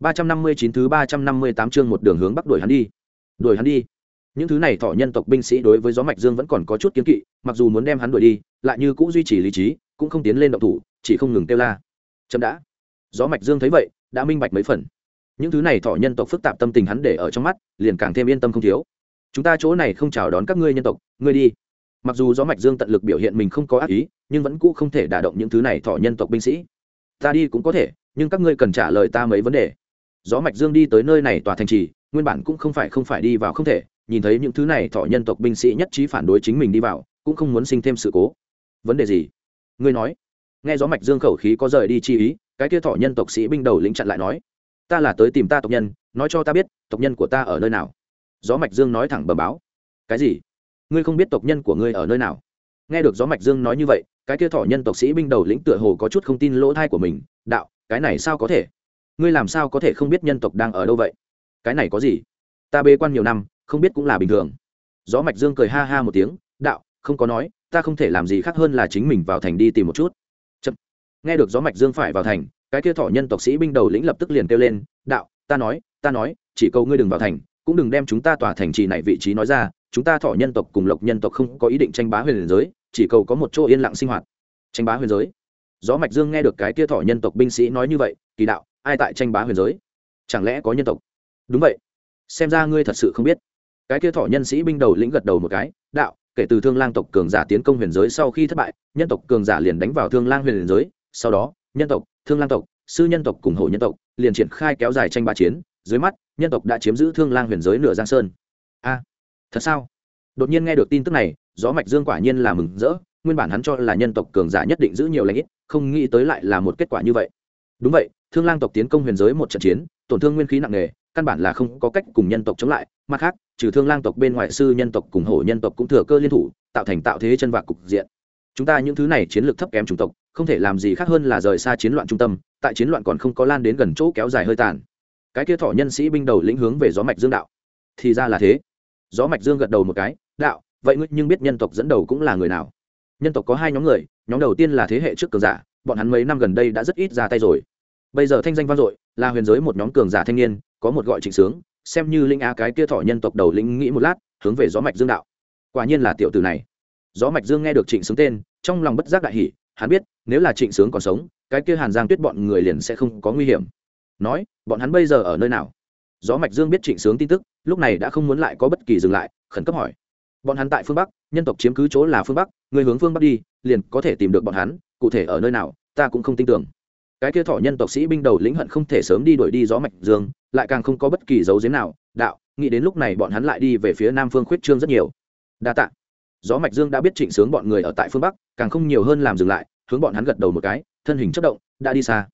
ba trăm năm mươi chín thứ ba trăm năm mươi tám chương một đường hướng bắc đuổi hắn đi. Đuổi hắn đi. Những thứ này thọ nhân tộc binh sĩ đối với gió mạch dương vẫn còn có chút kiến kỵ, mặc dù muốn đem hắn đuổi đi, lại như cũng duy trì lý trí, cũng không tiến lên động thủ, chỉ không ngừng kêu la. Chậm đã. Gió mạch dương thấy vậy, đã minh bạch mấy phần. Những thứ này thọ nhân tộc phức tạp tâm tình hắn để ở trong mắt, liền càng thêm yên tâm không thiếu. Chúng ta chỗ này không chào đón các ngươi nhân tộc, ngươi đi. Mặc dù gió mạch dương tận lực biểu hiện mình không có ác ý, nhưng vẫn cũ không thể đả động những thứ này thọ nhân tộc binh sĩ. Ta đi cũng có thể, nhưng các ngươi cần trả lời ta mấy vấn đề gió mạch dương đi tới nơi này tòa thành trì, nguyên bản cũng không phải không phải đi vào không thể, nhìn thấy những thứ này thọ nhân tộc binh sĩ nhất trí phản đối chính mình đi vào, cũng không muốn sinh thêm sự cố. Vấn đề gì? Ngươi nói. Nghe gió mạch dương khẩu khí có rời đi chi ý, cái kia thọ nhân tộc sĩ binh đầu lĩnh chặn lại nói, ta là tới tìm ta tộc nhân, nói cho ta biết, tộc nhân của ta ở nơi nào. Gió mạch dương nói thẳng bờ báo, cái gì? Ngươi không biết tộc nhân của ngươi ở nơi nào? Nghe được gió mạch dương nói như vậy, cái kia thọ nhân tộc sĩ binh đầu lĩnh tựa hồ có chút không tin lỗ thai của mình, đạo, cái này sao có thể? Ngươi làm sao có thể không biết nhân tộc đang ở đâu vậy? Cái này có gì? Ta bê quan nhiều năm, không biết cũng là bình thường. Gió mạch dương cười ha ha một tiếng, đạo, không có nói, ta không thể làm gì khác hơn là chính mình vào thành đi tìm một chút. Chậm. nghe được gió mạch dương phải vào thành, cái kia thỏ nhân tộc sĩ binh đầu lĩnh lập tức liền kêu lên, đạo, ta nói ta nói, chỉ cầu ngươi đừng vào thành, cũng đừng đem chúng ta tỏa thành trì này vị trí nói ra, chúng ta thỏ nhân tộc cùng lộc nhân tộc không có ý định tranh bá huyền giới, chỉ cầu có một chỗ yên lặng sinh hoạt. Tranh bá huyền giới. Gió mạch dương nghe được cái kia thỏ nhân tộc binh sĩ nói như vậy, kỳ đạo ai tại tranh bá huyền giới? Chẳng lẽ có nhân tộc? Đúng vậy. Xem ra ngươi thật sự không biết. Cái kia thọ nhân sĩ binh đầu lĩnh gật đầu một cái, đạo, kể từ thương lang tộc cường giả tiến công huyền giới sau khi thất bại, nhân tộc cường giả liền đánh vào thương lang huyền giới, sau đó, nhân tộc, thương lang tộc, sư nhân tộc cùng hộ nhân tộc liền triển khai kéo dài tranh bá chiến, dưới mắt, nhân tộc đã chiếm giữ thương lang huyền giới nửa giang sơn. A, thật sao? Đột nhiên nghe được tin tức này, gió mạch dương quả nhiên là mừng rỡ, nguyên bản hắn cho là nhân tộc cường giả nhất định giữ nhiều lãnh ít, không nghĩ tới lại là một kết quả như vậy. Đúng vậy thương lang tộc tiến công huyền giới một trận chiến, tổn thương nguyên khí nặng nề, căn bản là không có cách cùng nhân tộc chống lại. Mặt khác, trừ thương lang tộc bên ngoại sư nhân tộc cùng hổ nhân tộc cũng thừa cơ liên thủ, tạo thành tạo thế chân vạc cục diện. Chúng ta những thứ này chiến lược thấp kém chủng tộc, không thể làm gì khác hơn là rời xa chiến loạn trung tâm, tại chiến loạn còn không có lan đến gần chỗ kéo dài hơi tàn. Cái kia thọ nhân sĩ binh đầu lĩnh hướng về gió mạch dương đạo. Thì ra là thế. Gió mạch dương gật đầu một cái, đạo, vậy ngươi nhưng biết nhân tộc dẫn đầu cũng là người nào? Nhân tộc có hai nhóm người, nhóm đầu tiên là thế hệ trước cường giả, bọn hắn mấy năm gần đây đã rất ít ra tay rồi bây giờ thanh danh vang dội, là huyền giới một nhóm cường giả thanh niên, có một gọi trịnh sướng, xem như linh á cái kia thọ nhân tộc đầu lĩnh nghĩ một lát, hướng về gió mạch dương đạo. Quả nhiên là tiểu tử này. Gió mạch dương nghe được trịnh sướng tên, trong lòng bất giác đại hỉ, hắn biết, nếu là trịnh sướng còn sống, cái kia hàn giang tuyết bọn người liền sẽ không có nguy hiểm. Nói, bọn hắn bây giờ ở nơi nào? Gió mạch dương biết trịnh sướng tin tức, lúc này đã không muốn lại có bất kỳ dừng lại, khẩn cấp hỏi. Bọn hắn tại phương bắc, nhân tộc chiếm cứ chỗ là phương bắc, người hướng phương bắc đi, liền có thể tìm được bọn hắn, cụ thể ở nơi nào, ta cũng không tin tưởng cái kia thọ nhân tộc sĩ binh đầu lĩnh hận không thể sớm đi đuổi đi gió mạch dương, lại càng không có bất kỳ dấu giếm nào. Đạo, nghĩ đến lúc này bọn hắn lại đi về phía nam phương khuyết trương rất nhiều. Đa tạ. Gió mạch dương đã biết trịnh sướng bọn người ở tại phương bắc, càng không nhiều hơn làm dừng lại, hướng bọn hắn gật đầu một cái, thân hình chất động, đã đi xa.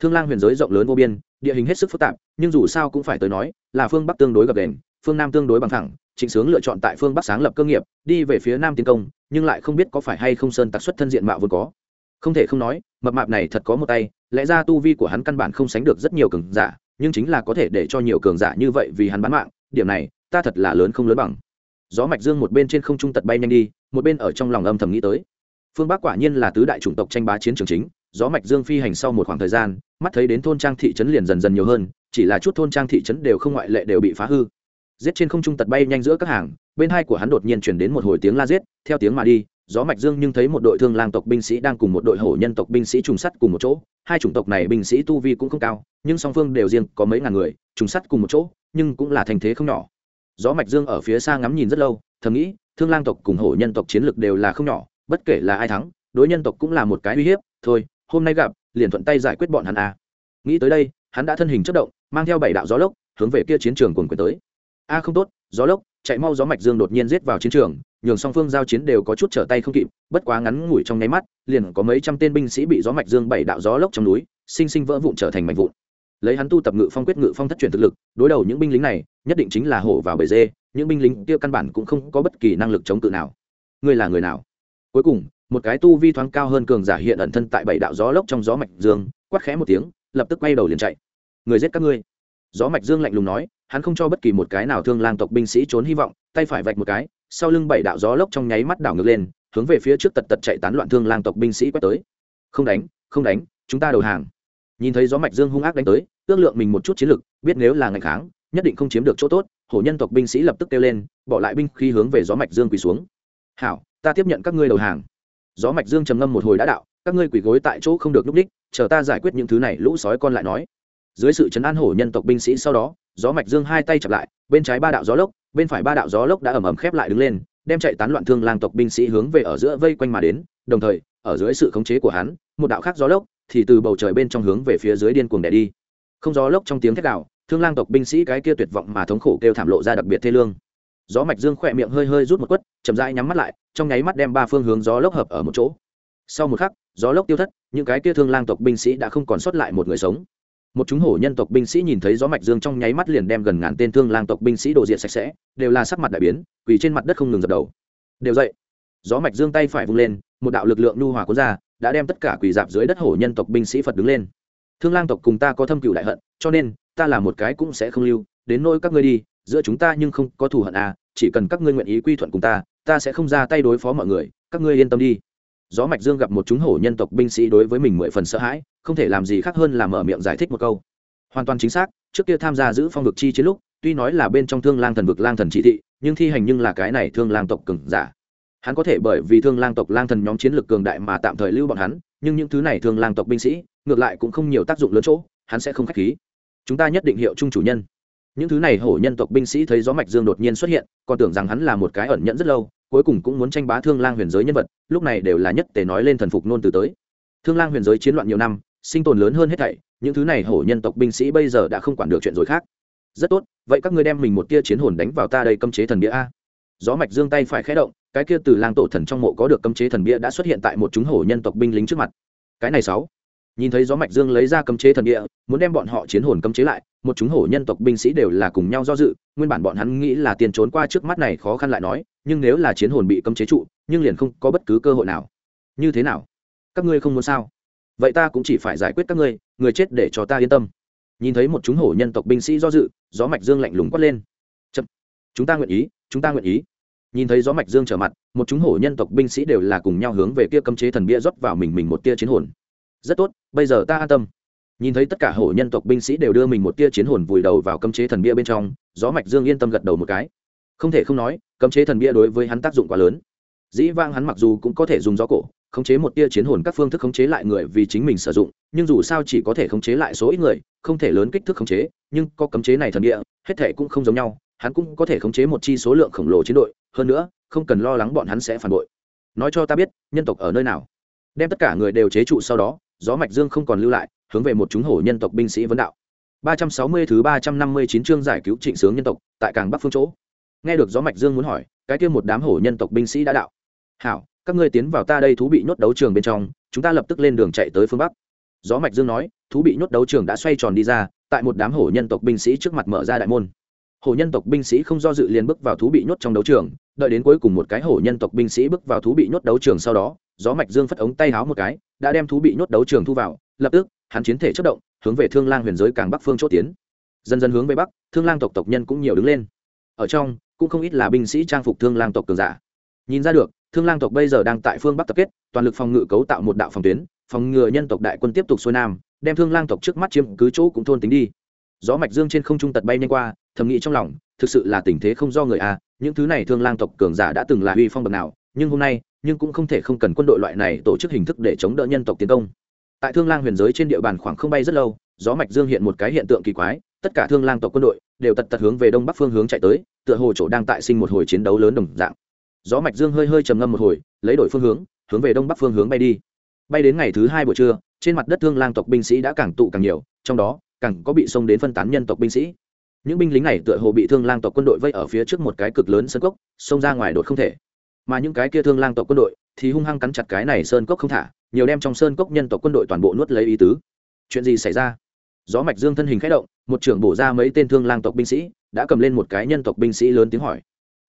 Thương lang huyền giới rộng lớn vô biên, địa hình hết sức phức tạp, nhưng dù sao cũng phải tới nói, là phương bắc tương đối gập đền phương nam tương đối bằng thẳng, trịnh sướng lựa chọn tại phương bắc sáng lập cơ nghiệp, đi về phía nam tiến công, nhưng lại không biết có phải hay không sơn tặc xuất thân diện mạo vốn có không thể không nói, mập mạp này thật có một tay, lẽ ra tu vi của hắn căn bản không sánh được rất nhiều cường giả, nhưng chính là có thể để cho nhiều cường giả như vậy vì hắn bán mạng, điểm này, ta thật là lớn không lớn bằng. Gió mạch dương một bên trên không trung tật bay nhanh đi, một bên ở trong lòng âm thầm nghĩ tới. Phương bắc quả nhiên là tứ đại chủng tộc tranh bá chiến trường chính, gió mạch dương phi hành sau một khoảng thời gian, mắt thấy đến thôn trang thị trấn liền dần dần nhiều hơn, chỉ là chút thôn trang thị trấn đều không ngoại lệ đều bị phá hư. Giết trên không trung tật bay nhanh giữa các hàng, bên hai của hắn đột nhiên chuyển đến một hồi tiếng la giết, theo tiếng mà đi gió mạch dương nhưng thấy một đội thương lang tộc binh sĩ đang cùng một đội hổ nhân tộc binh sĩ trùng sắt cùng một chỗ. Hai chủng tộc này binh sĩ tu vi cũng không cao, nhưng song phương đều riêng có mấy ngàn người, trùng sắt cùng một chỗ, nhưng cũng là thành thế không nhỏ. Gió mạch dương ở phía xa ngắm nhìn rất lâu, thầm nghĩ, thương lang tộc cùng hổ nhân tộc chiến lực đều là không nhỏ, bất kể là ai thắng, đối nhân tộc cũng là một cái uy hiếp. Thôi, hôm nay gặp, liền thuận tay giải quyết bọn hắn a nghĩ tới đây, hắn đã thân hình chất động, mang theo bảy đạo gió lốc, hướng về kia chiến trường cuồng quyền tới. A, không tốt, gió lốc, chạy mau gió mạch dương đột nhiên giết vào chiến trường nhường song phương giao chiến đều có chút trở tay không kịp, bất quá ngắn ngủi trong nháy mắt, liền có mấy trăm tên binh sĩ bị gió mạch dương bảy đạo gió lốc trong núi, sinh sinh vỡ vụn trở thành mảnh vụn. Lấy hắn tu tập ngự phong quyết ngự phong thất truyền thực lực, đối đầu những binh lính này, nhất định chính là hổ vào bể dê, những binh lính kia căn bản cũng không có bất kỳ năng lực chống cự nào. Ngươi là người nào? Cuối cùng, một cái tu vi thoáng cao hơn cường giả hiện ẩn thân tại bảy đạo gió lốc trong gió mạch dương, quát khẽ một tiếng, lập tức quay đầu liền chạy. Người giết các ngươi. Gió mạch dương lạnh lùng nói, hắn không cho bất kỳ một cái nào thương lang tộc binh sĩ trốn hy vọng, tay phải vạch một cái sau lưng bảy đạo gió lốc trong nháy mắt đảo ngược lên, hướng về phía trước tật tật chạy tán loạn thương lang tộc binh sĩ quét tới. Không đánh không đánh, chúng ta đầu hàng. Nhìn thấy gió mạch dương hung ác đánh tới, ước lượng mình một chút chiến lực, biết nếu là ngày kháng, nhất định không chiếm được chỗ tốt, hổ nhân tộc binh sĩ lập tức kêu lên, bỏ lại binh khi hướng về gió mạch dương quỳ xuống. Hảo, ta tiếp nhận các ngươi đầu hàng. Gió mạch dương trầm ngâm một hồi đã đạo, các ngươi quỳ gối tại chỗ không được núp đích, chờ ta giải quyết những thứ này, lũ sói con lại nói. Dưới sự chấn an hổ nhân tộc binh sĩ sau đó, gió mạch dương hai tay chập lại, bên trái ba đạo gió lốc bên phải ba đạo gió lốc đã ẩm ẩm khép lại đứng lên, đem chạy tán loạn thương lang tộc binh sĩ hướng về ở giữa vây quanh mà đến, đồng thời, ở dưới sự khống chế của hắn, một đạo khác gió lốc thì từ bầu trời bên trong hướng về phía dưới điên cuồng đẻ đi. Không gió lốc trong tiếng thét đạo thương lang tộc binh sĩ cái kia tuyệt vọng mà thống khổ kêu thảm lộ ra đặc biệt thê lương. Gió mạch dương khỏe miệng hơi hơi rút một quất, chậm rãi nhắm mắt lại, trong nháy mắt đem ba phương hướng gió lốc hợp ở một chỗ. Sau một khắc, gió lốc tiêu thất, những cái kia thương lang tộc binh sĩ đã không còn sót lại một người sống một chúng hổ nhân tộc binh sĩ nhìn thấy gió mạch dương trong nháy mắt liền đem gần ngàn tên thương lang tộc binh sĩ đồ diện sạch sẽ, đều là sắc mặt đại biến, quỳ trên mặt đất không ngừng dập đầu. Đều dậy. Gió mạch dương tay phải vung lên, một đạo lực lượng nhu hòa cuốn ra, đã đem tất cả quỳ dạp dưới đất hổ nhân tộc binh sĩ phật đứng lên. Thương lang tộc cùng ta có thâm cựu đại hận, cho nên, ta là một cái cũng sẽ không lưu, đến nỗi các ngươi đi, giữa chúng ta nhưng không có thù hận à chỉ cần các ngươi nguyện ý quy thuận cùng ta ta sẽ không ra tay đối phó mọi người, các ngươi yên tâm đi. Gió mạch dương gặp một chúng hổ nhân tộc binh sĩ đối với mình mười phần sợ hãi không thể làm gì khác hơn là mở miệng giải thích một câu. Hoàn toàn chính xác, trước kia tham gia giữ phong vực chi chiến lúc, tuy nói là bên trong thương lang thần vực lang thần chỉ thị, nhưng thi hành nhưng là cái này thương lang tộc cường giả. Hắn có thể bởi vì thương lang tộc lang thần nhóm chiến lược cường đại mà tạm thời lưu bọn hắn, nhưng những thứ này thương lang tộc binh sĩ, ngược lại cũng không nhiều tác dụng lớn chỗ, hắn sẽ không khách khí. Chúng ta nhất định hiệu chung chủ nhân. Những thứ này hổ nhân tộc binh sĩ thấy gió mạch dương đột nhiên xuất hiện, còn tưởng rằng hắn là một cái ẩn nhẫn rất lâu, cuối cùng cũng muốn tranh bá thương lang huyền giới nhân vật, lúc này đều là nhất tề nói lên thần phục nôn từ tới. Thương lang huyền giới chiến loạn nhiều năm sinh tồn lớn hơn hết thảy, những thứ này hổ nhân tộc binh sĩ bây giờ đã không quản được chuyện rồi khác. Rất tốt, vậy các ngươi đem mình một tia chiến hồn đánh vào ta đây cấm chế thần bia a. Gió mạch dương tay phải khẽ động, cái kia từ lang tổ thần trong mộ có được cấm chế thần bia đã xuất hiện tại một chúng hổ nhân tộc binh lính trước mặt. Cái này sáu. Nhìn thấy gió mạch dương lấy ra cấm chế thần bia, muốn đem bọn họ chiến hồn cấm chế lại, một chúng hổ nhân tộc binh sĩ đều là cùng nhau do dự, nguyên bản bọn hắn nghĩ là tiền trốn qua trước mắt này khó khăn lại nói, nhưng nếu là chiến hồn bị cấm chế trụ, nhưng liền không có bất cứ cơ hội nào. Như thế nào? Các ngươi không muốn sao? Vậy ta cũng chỉ phải giải quyết các ngươi, người chết để cho ta yên tâm. Nhìn thấy một chúng hổ nhân tộc binh sĩ do dự, gió mạch dương lạnh lùng quát lên. Chậm. chúng ta nguyện ý, chúng ta nguyện ý. Nhìn thấy gió mạch dương trở mặt, một chúng hổ nhân tộc binh sĩ đều là cùng nhau hướng về kia cấm chế thần bia rót vào mình mình một tia chiến hồn. Rất tốt, bây giờ ta an tâm. Nhìn thấy tất cả hổ nhân tộc binh sĩ đều đưa mình một tia chiến hồn vùi đầu vào cấm chế thần bia bên trong, gió mạch dương yên tâm gật đầu một cái. Không thể không nói, cấm chế thần bia đối với hắn tác dụng quá lớn. Dĩ vang hắn mặc dù cũng có thể dùng gió cổ khống chế một tia chiến hồn các phương thức khống chế lại người vì chính mình sử dụng, nhưng dù sao chỉ có thể khống chế lại số ít người, không thể lớn kích thước khống chế, nhưng có cấm chế này thần địa, hết thể cũng không giống nhau, hắn cũng có thể khống chế một chi số lượng khổng lồ chiến đội, hơn nữa, không cần lo lắng bọn hắn sẽ phản bội. Nói cho ta biết, nhân tộc ở nơi nào? Đem tất cả người đều chế trụ sau đó, gió mạch dương không còn lưu lại, hướng về một chúng hổ nhân tộc binh sĩ vấn đạo. 360 thứ 359 chương giải cứu trịnh sướng nhân tộc, tại càng bắc phương chỗ. Nghe được gió mạch dương muốn hỏi, cái kia một đám hổ nhân tộc binh sĩ đã đạo. Hảo các ngươi tiến vào ta đây thú bị nhốt đấu trường bên trong, chúng ta lập tức lên đường chạy tới phương bắc. Gió mạch dương nói, thú bị nhốt đấu trường đã xoay tròn đi ra, tại một đám hổ nhân tộc binh sĩ trước mặt mở ra đại môn. Hổ nhân tộc binh sĩ không do dự liền bước vào thú bị nhốt trong đấu trường, đợi đến cuối cùng một cái hổ nhân tộc binh sĩ bước vào thú bị nhốt đấu trường sau đó, gió mạch dương phất ống tay háo một cái, đã đem thú bị nhốt đấu trường thu vào, lập tức, hắn chiến thể chất động, hướng về thương lang huyền giới càng bắc phương chỗ tiến. Dần dần hướng về bắc, thương lang tộc tộc nhân cũng nhiều đứng lên. Ở trong, cũng không ít là binh sĩ trang phục thương lang tộc cường giả. Nhìn ra được thương lang tộc bây giờ đang tại phương bắc tập kết, toàn lực phòng ngự cấu tạo một đạo phòng tuyến, phòng ngừa nhân tộc đại quân tiếp tục xuôi nam, đem thương lang tộc trước mắt chiếm cứ chỗ cũng thôn tính đi. Gió mạch dương trên không trung tật bay nhanh qua, thầm nghĩ trong lòng, thực sự là tình thế không do người a, những thứ này thương lang tộc cường giả đã từng là uy phong bậc nào, nhưng hôm nay, nhưng cũng không thể không cần quân đội loại này tổ chức hình thức để chống đỡ nhân tộc tiến công. Tại thương lang huyền giới trên địa bàn khoảng không bay rất lâu, gió mạch dương hiện một cái hiện tượng kỳ quái, tất cả thương lang tộc quân đội đều tật tật hướng về đông bắc phương hướng chạy tới, tựa hồ chỗ đang tại sinh một hồi chiến đấu lớn đồng dạng gió mạch dương hơi hơi trầm ngâm một hồi, lấy đổi phương hướng hướng về đông bắc phương hướng bay đi. Bay đến ngày thứ hai buổi trưa, trên mặt đất thương lang tộc binh sĩ đã càng tụ càng nhiều, trong đó, càng có bị xông đến phân tán nhân tộc binh sĩ. Những binh lính này tựa hồ bị thương lang tộc quân đội vây ở phía trước một cái cực lớn sơn cốc, xông ra ngoài đột không thể. Mà những cái kia thương lang tộc quân đội thì hung hăng cắn chặt cái này sơn cốc không thả, nhiều đem trong sơn cốc nhân tộc quân đội toàn bộ nuốt lấy ý tứ. Chuyện gì xảy ra? Gió mạch dương thân hình khẽ động, một trưởng bổ ra mấy tên thương lang tộc binh sĩ, đã cầm lên một cái nhân tộc binh sĩ lớn tiếng hỏi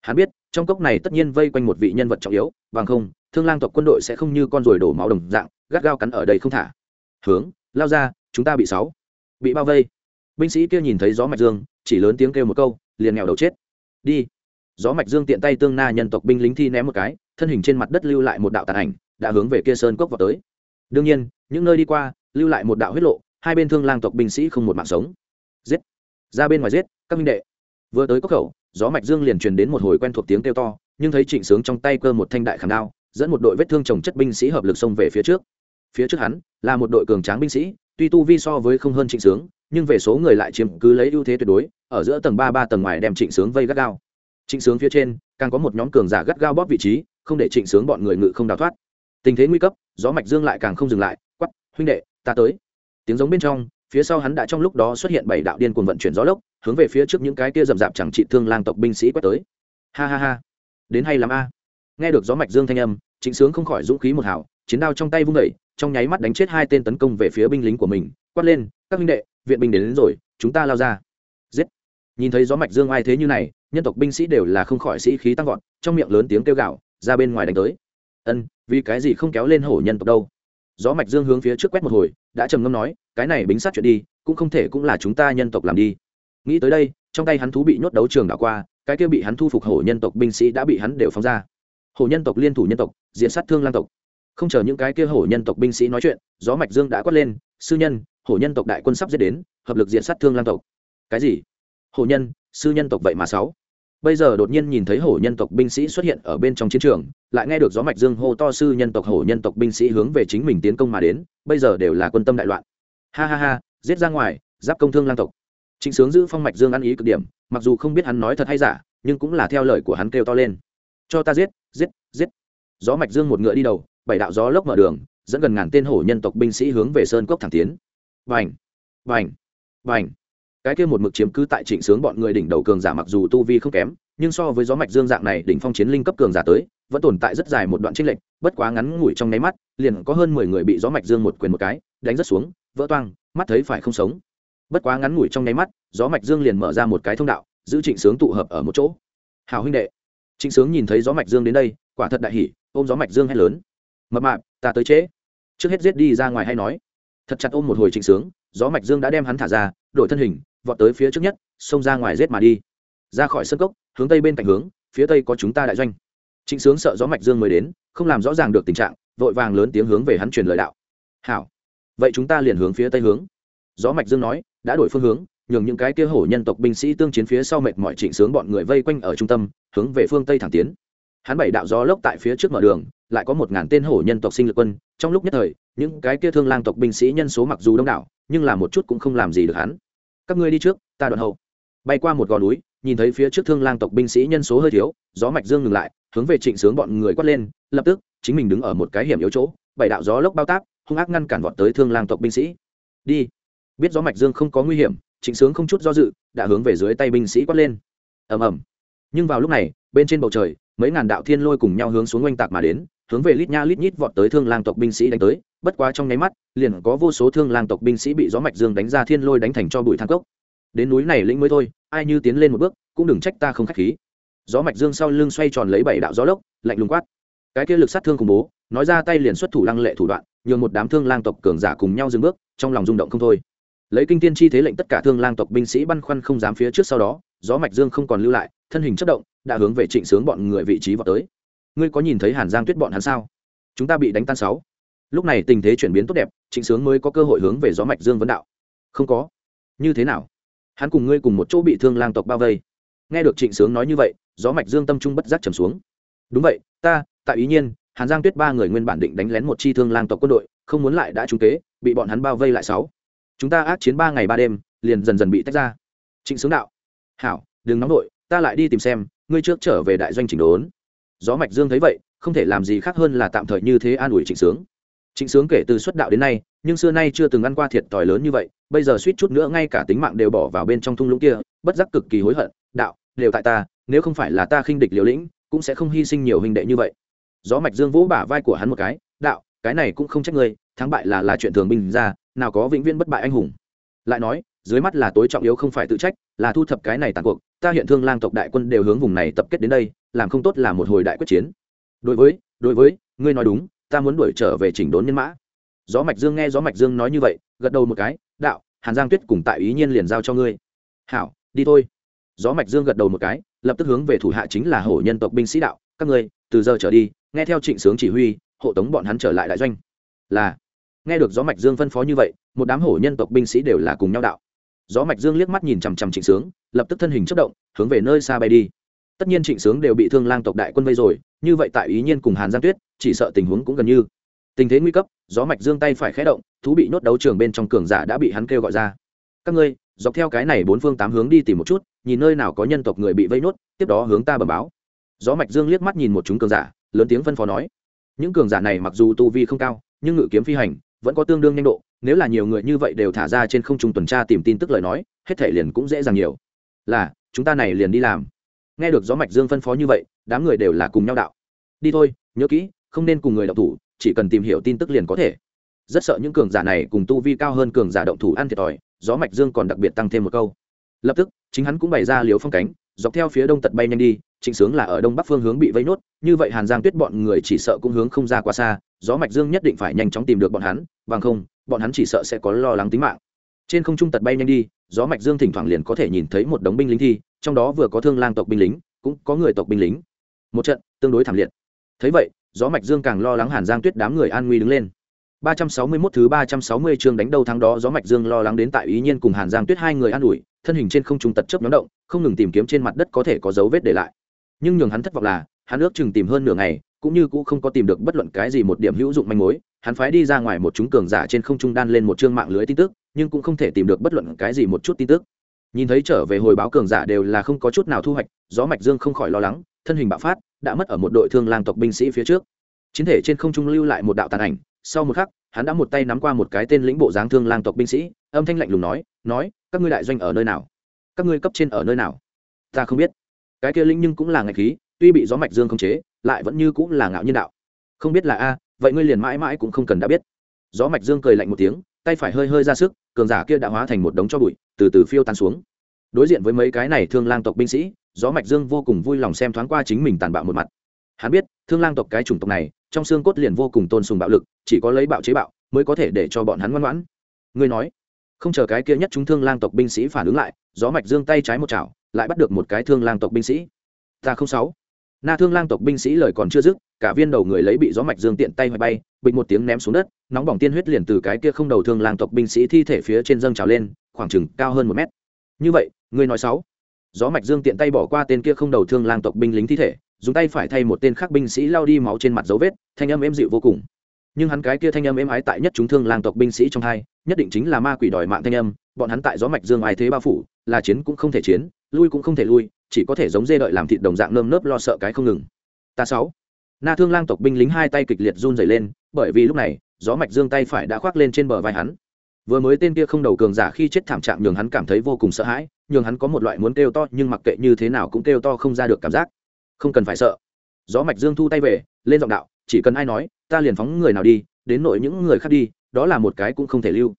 hắn biết, trong cốc này tất nhiên vây quanh một vị nhân vật trọng yếu, bằng không, thương lang tộc quân đội sẽ không như con ruồi đổ máu đồng dạng, gắt gao cắn ở đây không thả. Hướng, lao ra, chúng ta bị sáu, bị bao vây. Binh sĩ kia nhìn thấy gió mạch dương, chỉ lớn tiếng kêu một câu, liền nghèo đầu chết. Đi. Gió mạch dương tiện tay tương na nhân tộc binh lính thi ném một cái, thân hình trên mặt đất lưu lại một đạo tàn ảnh, đã hướng về kia sơn cốc vào tới. Đương nhiên, những nơi đi qua, lưu lại một đạo huyết lộ, hai bên thương lang tộc binh sĩ không một mạng sống. Giết. Ra bên ngoài giết, các minh đệ. Vừa tới cốc khẩu gió mạch dương liền truyền đến một hồi quen thuộc tiếng kêu to, nhưng thấy trịnh sướng trong tay cơ một thanh đại khảm đao, dẫn một đội vết thương trồng chất binh sĩ hợp lực xông về phía trước. Phía trước hắn là một đội cường tráng binh sĩ, tuy tu vi so với không hơn trịnh sướng, nhưng về số người lại chiếm cứ lấy ưu thế tuyệt đối, ở giữa tầng ba ba tầng ngoài đem trịnh sướng vây gắt gao. Trịnh sướng phía trên, càng có một nhóm cường giả gắt gao bóp vị trí, không để trịnh sướng bọn người ngự không đào thoát. Tình thế nguy cấp, gió mạch dương lại càng không dừng lại quắp huynh đệ, ta tới. Tiếng giống bên trong phía sau hắn đã trong lúc đó xuất hiện bảy đạo điên cuồng vận chuyển gió lốc hướng về phía trước những cái kia rậm rạp chẳng trị thương lang tộc binh sĩ quét tới. Ha ha ha. Đến hay lắm a. Nghe được gió mạch dương thanh âm trịnh sướng không khỏi dũng khí một hảo chiến đao trong tay vung đẩy trong nháy mắt đánh chết hai tên tấn công về phía binh lính của mình quát lên các binh đệ viện binh đến, đến rồi chúng ta lao ra. Giết. Nhìn thấy gió mạch dương ai thế như này nhân tộc binh sĩ đều là không khỏi sĩ khí tăng vọt trong miệng lớn tiếng kêu gạo ra bên ngoài đánh tới. Ân vì cái gì không kéo lên hổ nhân tộc đâu? Gió mạch dương hướng phía trước quét một hồi đã trầm ngâm nói cái này bính sát chuyện đi, cũng không thể cũng là chúng ta nhân tộc làm đi. Nghĩ tới đây, trong tay hắn thú bị nhốt đấu trường đảo qua, cái kia bị hắn thu phục hổ nhân tộc binh sĩ đã bị hắn đều phóng ra. Hổ nhân tộc liên thủ nhân tộc, diện sát thương lang tộc. Không chờ những cái kia hổ nhân tộc binh sĩ nói chuyện, gió mạch dương đã quát lên, sư nhân, hổ nhân tộc đại quân sắp giết đến, hợp lực diện sát thương lang tộc. Cái gì? Hổ nhân, sư nhân tộc vậy mà sáu. Bây giờ đột nhiên nhìn thấy hổ nhân tộc binh sĩ xuất hiện ở bên trong chiến trường, lại nghe được gió mạch dương hô to sư nhân tộc hổ nhân tộc binh sĩ hướng về chính mình tiến công mà đến, bây giờ đều là quân tâm đại loạn ha ha ha, giết ra ngoài, giáp công thương lang tộc. Trịnh sướng giữ phong mạch dương ăn ý cực điểm, mặc dù không biết hắn nói thật hay giả, nhưng cũng là theo lời của hắn kêu to lên. Cho ta giết giết giết. Gió mạch dương một ngựa đi đầu, bảy đạo gió lốc mở đường, dẫn gần ngàn tên hổ nhân tộc binh sĩ hướng về sơn cốc thẳng tiến. Vành vành vành cái kia một mực chiếm cứ tại trịnh sướng bọn người đỉnh đầu cường giả mặc dù tu vi không kém, nhưng so với gió mạch dương dạng này đỉnh phong chiến linh cấp cường giả tới, vẫn tồn tại rất dài một đoạn trích lệnh bất quá ngắn ngủi trong nháy mắt, liền có hơn mười người bị gió mạch dương một quyền một cái, đánh rất xuống vỡ toang, mắt thấy phải không sống. Bất quá ngắn ngủi trong nháy mắt, gió mạch dương liền mở ra một cái thông đạo, giữ trịnh sướng tụ hợp ở một chỗ. Hào huynh đệ. Trịnh sướng nhìn thấy gió mạch dương đến đây, quả thật đại hỉ, ôm gió mạch dương hét lớn. Mập mạp, ta tới trễ. Trước hết giết đi ra ngoài hay nói. Thật chặt ôm một hồi trịnh sướng, gió mạch dương đã đem hắn thả ra, đổi thân hình, vọt tới phía trước nhất, xông ra ngoài giết mà đi. Ra khỏi sân cốc, hướng tây bên cạnh hướng, phía tây có chúng ta đại doanh. Trịnh sướng sợ gió mạch dương mới đến, không làm rõ ràng được tình trạng, vội vàng lớn tiếng hướng về hắn truyền lời đạo. Hảo vậy chúng ta liền hướng phía tây hướng. Gió mạch dương nói, đã đổi phương hướng, nhường những cái kia hổ nhân tộc binh sĩ tương chiến phía sau mệt mỏi chỉnh sướng bọn người vây quanh ở trung tâm, hướng về phương tây thẳng tiến. Hắn bảy đạo gió lốc tại phía trước mở đường, lại có một ngàn tên hổ nhân tộc sinh lực quân. Trong lúc nhất thời, những cái kia thương lang tộc binh sĩ nhân số mặc dù đông đảo, nhưng là một chút cũng không làm gì được hắn. Các ngươi đi trước, ta đoạn hậu. Bay qua một gò núi, nhìn thấy phía trước thương lang tộc binh sĩ nhân số hơi thiếu, gió mạch dương ngừng lại, hướng về trịnh sướng bọn người quát lên, lập tức, chính mình đứng ở một cái hiểm yếu chỗ bảy đạo gió lốc bao tác hung ác ngăn cản vọt tới thương lang tộc binh sĩ. Đi. Biết gió mạch dương không có nguy hiểm, trịnh sướng không chút do dự, đã hướng về dưới tay binh sĩ quát lên. Ầm ầm. Nhưng vào lúc này, bên trên bầu trời, mấy ngàn đạo thiên lôi cùng nhau hướng xuống oanh tạc mà đến, hướng về lít nha lít nhít vọt tới thương lang tộc binh sĩ đánh tới. Bất quá trong nháy mắt, liền có vô số thương lang tộc binh sĩ bị gió mạch dương đánh ra thiên lôi đánh thành cho bụi thang cốc. Đến núi này lĩnh mới thôi, ai như tiến lên một bước, cũng đừng trách ta không khách khí. Gió mạch dương sau lưng xoay tròn lấy bảy đạo gió lốc, lạnh lùng quát. Cái kia lực sát thương khủng bố nói ra tay liền xuất thủ lăng lệ thủ đoạn, nhường một đám thương lang tộc cường giả cùng nhau dừng bước, trong lòng rung động không thôi. Lấy kinh tiên chi thế lệnh tất cả thương lang tộc binh sĩ băn khoăn không dám phía trước sau đó, gió mạch dương không còn lưu lại, thân hình chất động, đã hướng về trịnh sướng bọn người vị trí vào tới. Ngươi có nhìn thấy hàn giang tuyết bọn hắn sao? Chúng ta bị đánh tan sáu. Lúc này tình thế chuyển biến tốt đẹp, trịnh sướng mới có cơ hội hướng về gió mạch dương vấn đạo. Không có. Như thế nào? Hắn cùng ngươi cùng một chỗ bị thương lang tộc bao vây. Nghe được trịnh sướng nói như vậy, gió mạch dương tâm trung bất giác trầm xuống. Đúng vậy, ta, tại ý nhiên hàn giang tuyết ba người nguyên bản định đánh lén một chi thương lang tộc quân đội, không muốn lại đã trúng kế, bị bọn hắn bao vây lại sáu. Chúng ta ác chiến ba ngày ba đêm, liền dần dần bị tách ra. Trịnh sướng đạo. Hảo, đừng nóng đội ta lại đi tìm xem, ngươi trước trở về đại doanh chỉnh đốn. Gió mạch dương thấy vậy, không thể làm gì khác hơn là tạm thời như thế an ủi trịnh sướng. Trịnh sướng kể từ xuất đạo đến nay, nhưng xưa nay chưa từng ăn qua thiệt thòi lớn như vậy, bây giờ suýt chút nữa ngay cả tính mạng đều bỏ vào bên trong thung lũng kia, bất giác cực kỳ hối hận, đạo, đều tại ta, nếu không phải là ta khinh địch liều lĩnh, cũng sẽ không hy sinh nhiều hình đệ như vậy gió mạch dương vũ bả vai của hắn một cái, đạo, cái này cũng không trách ngươi, thắng bại là là chuyện thường bình ra, nào có vĩnh viễn bất bại anh hùng. Lại nói, dưới mắt là tối trọng yếu không phải tự trách, là thu thập cái này tàn cuộc, ta hiện thương lang tộc đại quân đều hướng vùng này tập kết đến đây, làm không tốt là một hồi đại quyết chiến. Đối với đối với, ngươi nói đúng, ta muốn đuổi trở về chỉnh đốn nhân mã. Gió mạch dương nghe gió mạch dương nói như vậy, gật đầu một cái, đạo, hàn giang tuyết cùng tại ý nhiên liền giao cho ngươi. Hảo, đi thôi. Gió mạch dương gật đầu một cái, lập tức hướng về thủ hạ chính là hổ nhân tộc binh sĩ đạo, các ngươi từ giờ trở đi, nghe theo trịnh sướng chỉ huy, hộ tống bọn hắn trở lại đại doanh. Là, nghe được gió mạch dương phân phó như vậy, một đám hổ nhân tộc binh sĩ đều là cùng nhau đạo. Gió mạch dương liếc mắt nhìn chằm chằm trịnh sướng, lập tức thân hình chất động, hướng về nơi xa bay đi. Tất nhiên trịnh sướng đều bị thương lang tộc đại quân vây rồi, như vậy tại ý nhiên cùng hàn giang tuyết, chỉ sợ tình huống cũng gần như. Tình thế nguy cấp, gió mạch dương tay phải khé động, thú bị nhốt đấu trường bên trong cường giả đã bị hắn kêu gọi ra. Các ngươi, dọc theo cái này bốn phương tám hướng đi tìm một chút, nhìn nơi nào có nhân tộc người bị vây nốt tiếp đó hướng ta bẩm báo gió mạch dương liếc mắt nhìn một chúng cường giả, lớn tiếng phân phó nói, những cường giả này mặc dù tu vi không cao, nhưng ngự kiếm phi hành vẫn có tương đương nhanh độ, nếu là nhiều người như vậy đều thả ra trên không trung tuần tra tìm tin tức lời nói, hết thể liền cũng dễ dàng nhiều. Là, chúng ta này liền đi làm. Nghe được gió mạch dương phân phó như vậy, đám người đều là cùng nhau đạo, đi thôi, nhớ kỹ, không nên cùng người động thủ, chỉ cần tìm hiểu tin tức liền có thể. Rất sợ những cường giả này cùng tu vi cao hơn cường giả động thủ ăn thiệt thòi, gió mạch dương còn đặc biệt tăng thêm một câu. Lập tức, chính hắn cũng bày ra liều phong cánh dọc theo phía đông tật bay nhanh đi, trịnh sướng là ở đông bắc phương hướng bị vây nốt, như vậy hàn giang tuyết bọn người chỉ sợ cũng hướng không ra quá xa, gió mạch dương nhất định phải nhanh chóng tìm được bọn hắn, bằng không, bọn hắn chỉ sợ sẽ có lo lắng tính mạng. Trên không trung tật bay nhanh đi, gió mạch dương thỉnh thoảng liền có thể nhìn thấy một đống binh lính thi, trong đó vừa có thương lang tộc binh lính, cũng có người tộc binh lính. Một trận tương đối thảm liệt. Thấy vậy, gió mạch dương càng lo lắng hàn giang tuyết đám người an nguy đứng lên. 361 thứ 360 chương đánh đầu thắng đó, gió mạch dương lo lắng đến tại ý nhiên cùng hàn giang tuyết hai người an ủi thân hình trên không trung tật chớp nhóm động, không ngừng tìm kiếm trên mặt đất có thể có dấu vết để lại. Nhưng nhường hắn thất vọng là, hắn ước chừng tìm hơn nửa ngày, cũng như cũng không có tìm được bất luận cái gì một điểm hữu dụng manh mối. Hắn phái đi ra ngoài một chúng cường giả trên không trung đan lên một chương mạng lưới tin tức, nhưng cũng không thể tìm được bất luận cái gì một chút tin tức. Nhìn thấy trở về hồi báo cường giả đều là không có chút nào thu hoạch, gió mạch dương không khỏi lo lắng, thân hình bạo phát, đã mất ở một đội thương lang tộc binh sĩ phía trước. Chiến thể trên không trung lưu lại một đạo tàn ảnh, sau một khắc, hắn đã một tay nắm qua một cái tên lĩnh bộ dáng thương lang tộc binh sĩ, âm thanh lạnh lùng nói nói các ngươi đại doanh ở nơi nào? Các ngươi cấp trên ở nơi nào? Ta không biết. Cái kia linh nhưng cũng là ngạch khí, tuy bị gió mạch dương không chế, lại vẫn như cũng là ngạo nhân đạo. Không biết là a, vậy ngươi liền mãi mãi cũng không cần đã biết. Gió mạch dương cười lạnh một tiếng, tay phải hơi hơi ra sức, cường giả kia đã hóa thành một đống cho bụi, từ từ phiêu tan xuống. Đối diện với mấy cái này thương lang tộc binh sĩ, gió mạch dương vô cùng vui lòng xem thoáng qua chính mình tàn bạo một mặt. Hắn biết, thương lang tộc cái chủng tộc này, trong xương cốt liền vô cùng tôn sùng bạo lực, chỉ có lấy bạo chế bạo, mới có thể để cho bọn hắn ngoan ngoãn. Ngươi nói không chờ cái kia nhất chúng thương lang tộc binh sĩ phản ứng lại, gió mạch dương tay trái một chảo, lại bắt được một cái thương lang tộc binh sĩ. Ta không sáu. Na thương lang tộc binh sĩ lời còn chưa dứt, cả viên đầu người lấy bị gió mạch dương tiện tay hoài bay bịch một tiếng ném xuống đất, nóng bỏng tiên huyết liền từ cái kia không đầu thương lang tộc binh sĩ thi thể phía trên dâng trào lên, khoảng chừng cao hơn một mét. Như vậy, ngươi nói sáu. Gió mạch dương tiện tay bỏ qua tên kia không đầu thương lang tộc binh lính thi thể, dùng tay phải thay một tên khác binh sĩ lao đi máu trên mặt dấu vết, thanh âm êm dịu vô cùng nhưng hắn cái kia thanh âm êm ái tại nhất chúng thương lang tộc binh sĩ trong hai, nhất định chính là ma quỷ đòi mạng thanh âm, bọn hắn tại gió mạch dương ai thế bao phủ, là chiến cũng không thể chiến, lui cũng không thể lui, chỉ có thể giống dê đợi làm thịt đồng dạng nơm nớp lo sợ cái không ngừng. Ta sáu. Na thương lang tộc binh lính hai tay kịch liệt run rẩy lên, bởi vì lúc này, gió mạch dương tay phải đã khoác lên trên bờ vai hắn. Vừa mới tên kia không đầu cường giả khi chết thảm trạng nhường hắn cảm thấy vô cùng sợ hãi, nhường hắn có một loại muốn kêu to, nhưng mặc kệ như thế nào cũng kêu to không ra được cảm giác. Không cần phải sợ. Gió mạch dương thu tay về, lên giọng đạo, chỉ cần ai nói ta liền phóng người nào đi, đến nội những người khác đi, đó là một cái cũng không thể lưu.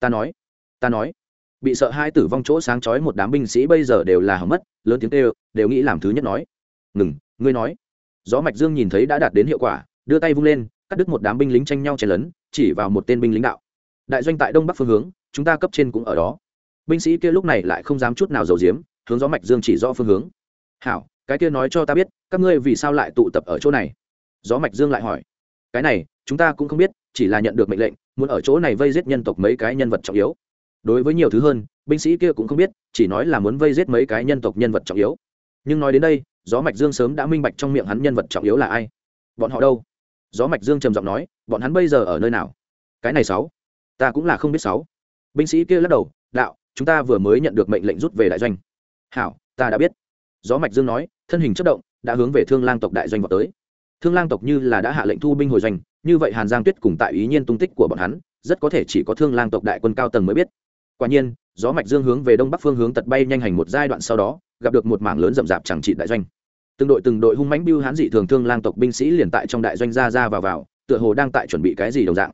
Ta nói ta nói, bị sợ hai tử vong chỗ sáng chói một đám binh sĩ bây giờ đều là hỏng mất, lớn tiếng kêu, đều nghĩ làm thứ nhất nói. Ngừng, ngươi nói. Gió mạch dương nhìn thấy đã đạt đến hiệu quả, đưa tay vung lên, cắt đứt một đám binh lính tranh nhau chen lấn, chỉ vào một tên binh lính đạo. Đại doanh tại đông bắc phương hướng, chúng ta cấp trên cũng ở đó. Binh sĩ kia lúc này lại không dám chút nào giấu giếm, hướng gió mạch dương chỉ rõ phương hướng. Hảo, cái kia nói cho ta biết, các ngươi vì sao lại tụ tập ở chỗ này? Gió mạch dương lại hỏi cái này, chúng ta cũng không biết, chỉ là nhận được mệnh lệnh, muốn ở chỗ này vây giết nhân tộc mấy cái nhân vật trọng yếu. Đối với nhiều thứ hơn, binh sĩ kia cũng không biết, chỉ nói là muốn vây giết mấy cái nhân tộc nhân vật trọng yếu. Nhưng nói đến đây, gió mạch dương sớm đã minh bạch trong miệng hắn nhân vật trọng yếu là ai. Bọn họ đâu? Gió mạch dương trầm giọng nói, bọn hắn bây giờ ở nơi nào? Cái này sáu, ta cũng là không biết sáu. Binh sĩ kia lắc đầu, đạo, chúng ta vừa mới nhận được mệnh lệnh rút về đại doanh. Hảo, ta đã biết. Gió mạch dương nói, thân hình chất động, đã hướng về thương lang tộc đại doanh vào tới thương lang tộc như là đã hạ lệnh thu binh hồi doanh, như vậy hàn giang tuyết cùng tại ý nhiên tung tích của bọn hắn, rất có thể chỉ có thương lang tộc đại quân cao tầng mới biết. Quả nhiên, gió mạch dương hướng về đông bắc phương hướng tật bay nhanh hành một giai đoạn sau đó, gặp được một mảng lớn rậm rạp chẳng trị đại doanh. Từng đội từng đội hung mãnh biêu hán dị thường thương lang tộc binh sĩ liền tại trong đại doanh ra ra vào vào, tựa hồ đang tại chuẩn bị cái gì đồng dạng.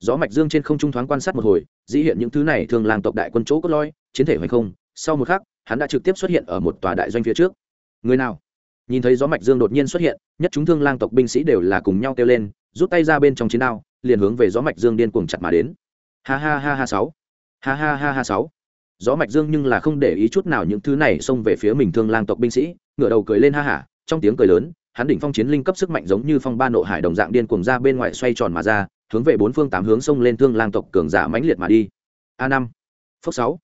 Gió mạch dương trên không trung thoáng quan sát một hồi, dĩ hiện những thứ này thương lang tộc đại quân chỗ cốt loi chiến thể hoành không, sau một khắc, hắn đã trực tiếp xuất hiện ở một tòa đại doanh phía trước. Người nào? Nhìn thấy gió mạch dương đột nhiên xuất hiện, nhất chúng thương lang tộc binh sĩ đều là cùng nhau kêu lên, rút tay ra bên trong chiến đao, liền hướng về gió mạch dương điên cuồng chặt mà đến. Ha ha ha ha sáu. Ha ha ha ha sáu. Gió mạch dương nhưng là không để ý chút nào những thứ này xông về phía mình thương lang tộc binh sĩ, ngửa đầu cười lên ha hả trong tiếng cười lớn, hắn đỉnh phong chiến linh cấp sức mạnh giống như phong ba nộ hải đồng dạng điên cuồng ra bên ngoài xoay tròn mà ra, hướng về bốn phương tám hướng xông lên thương lang tộc cường giả mãnh liệt mà đi. A năm. Phước sáu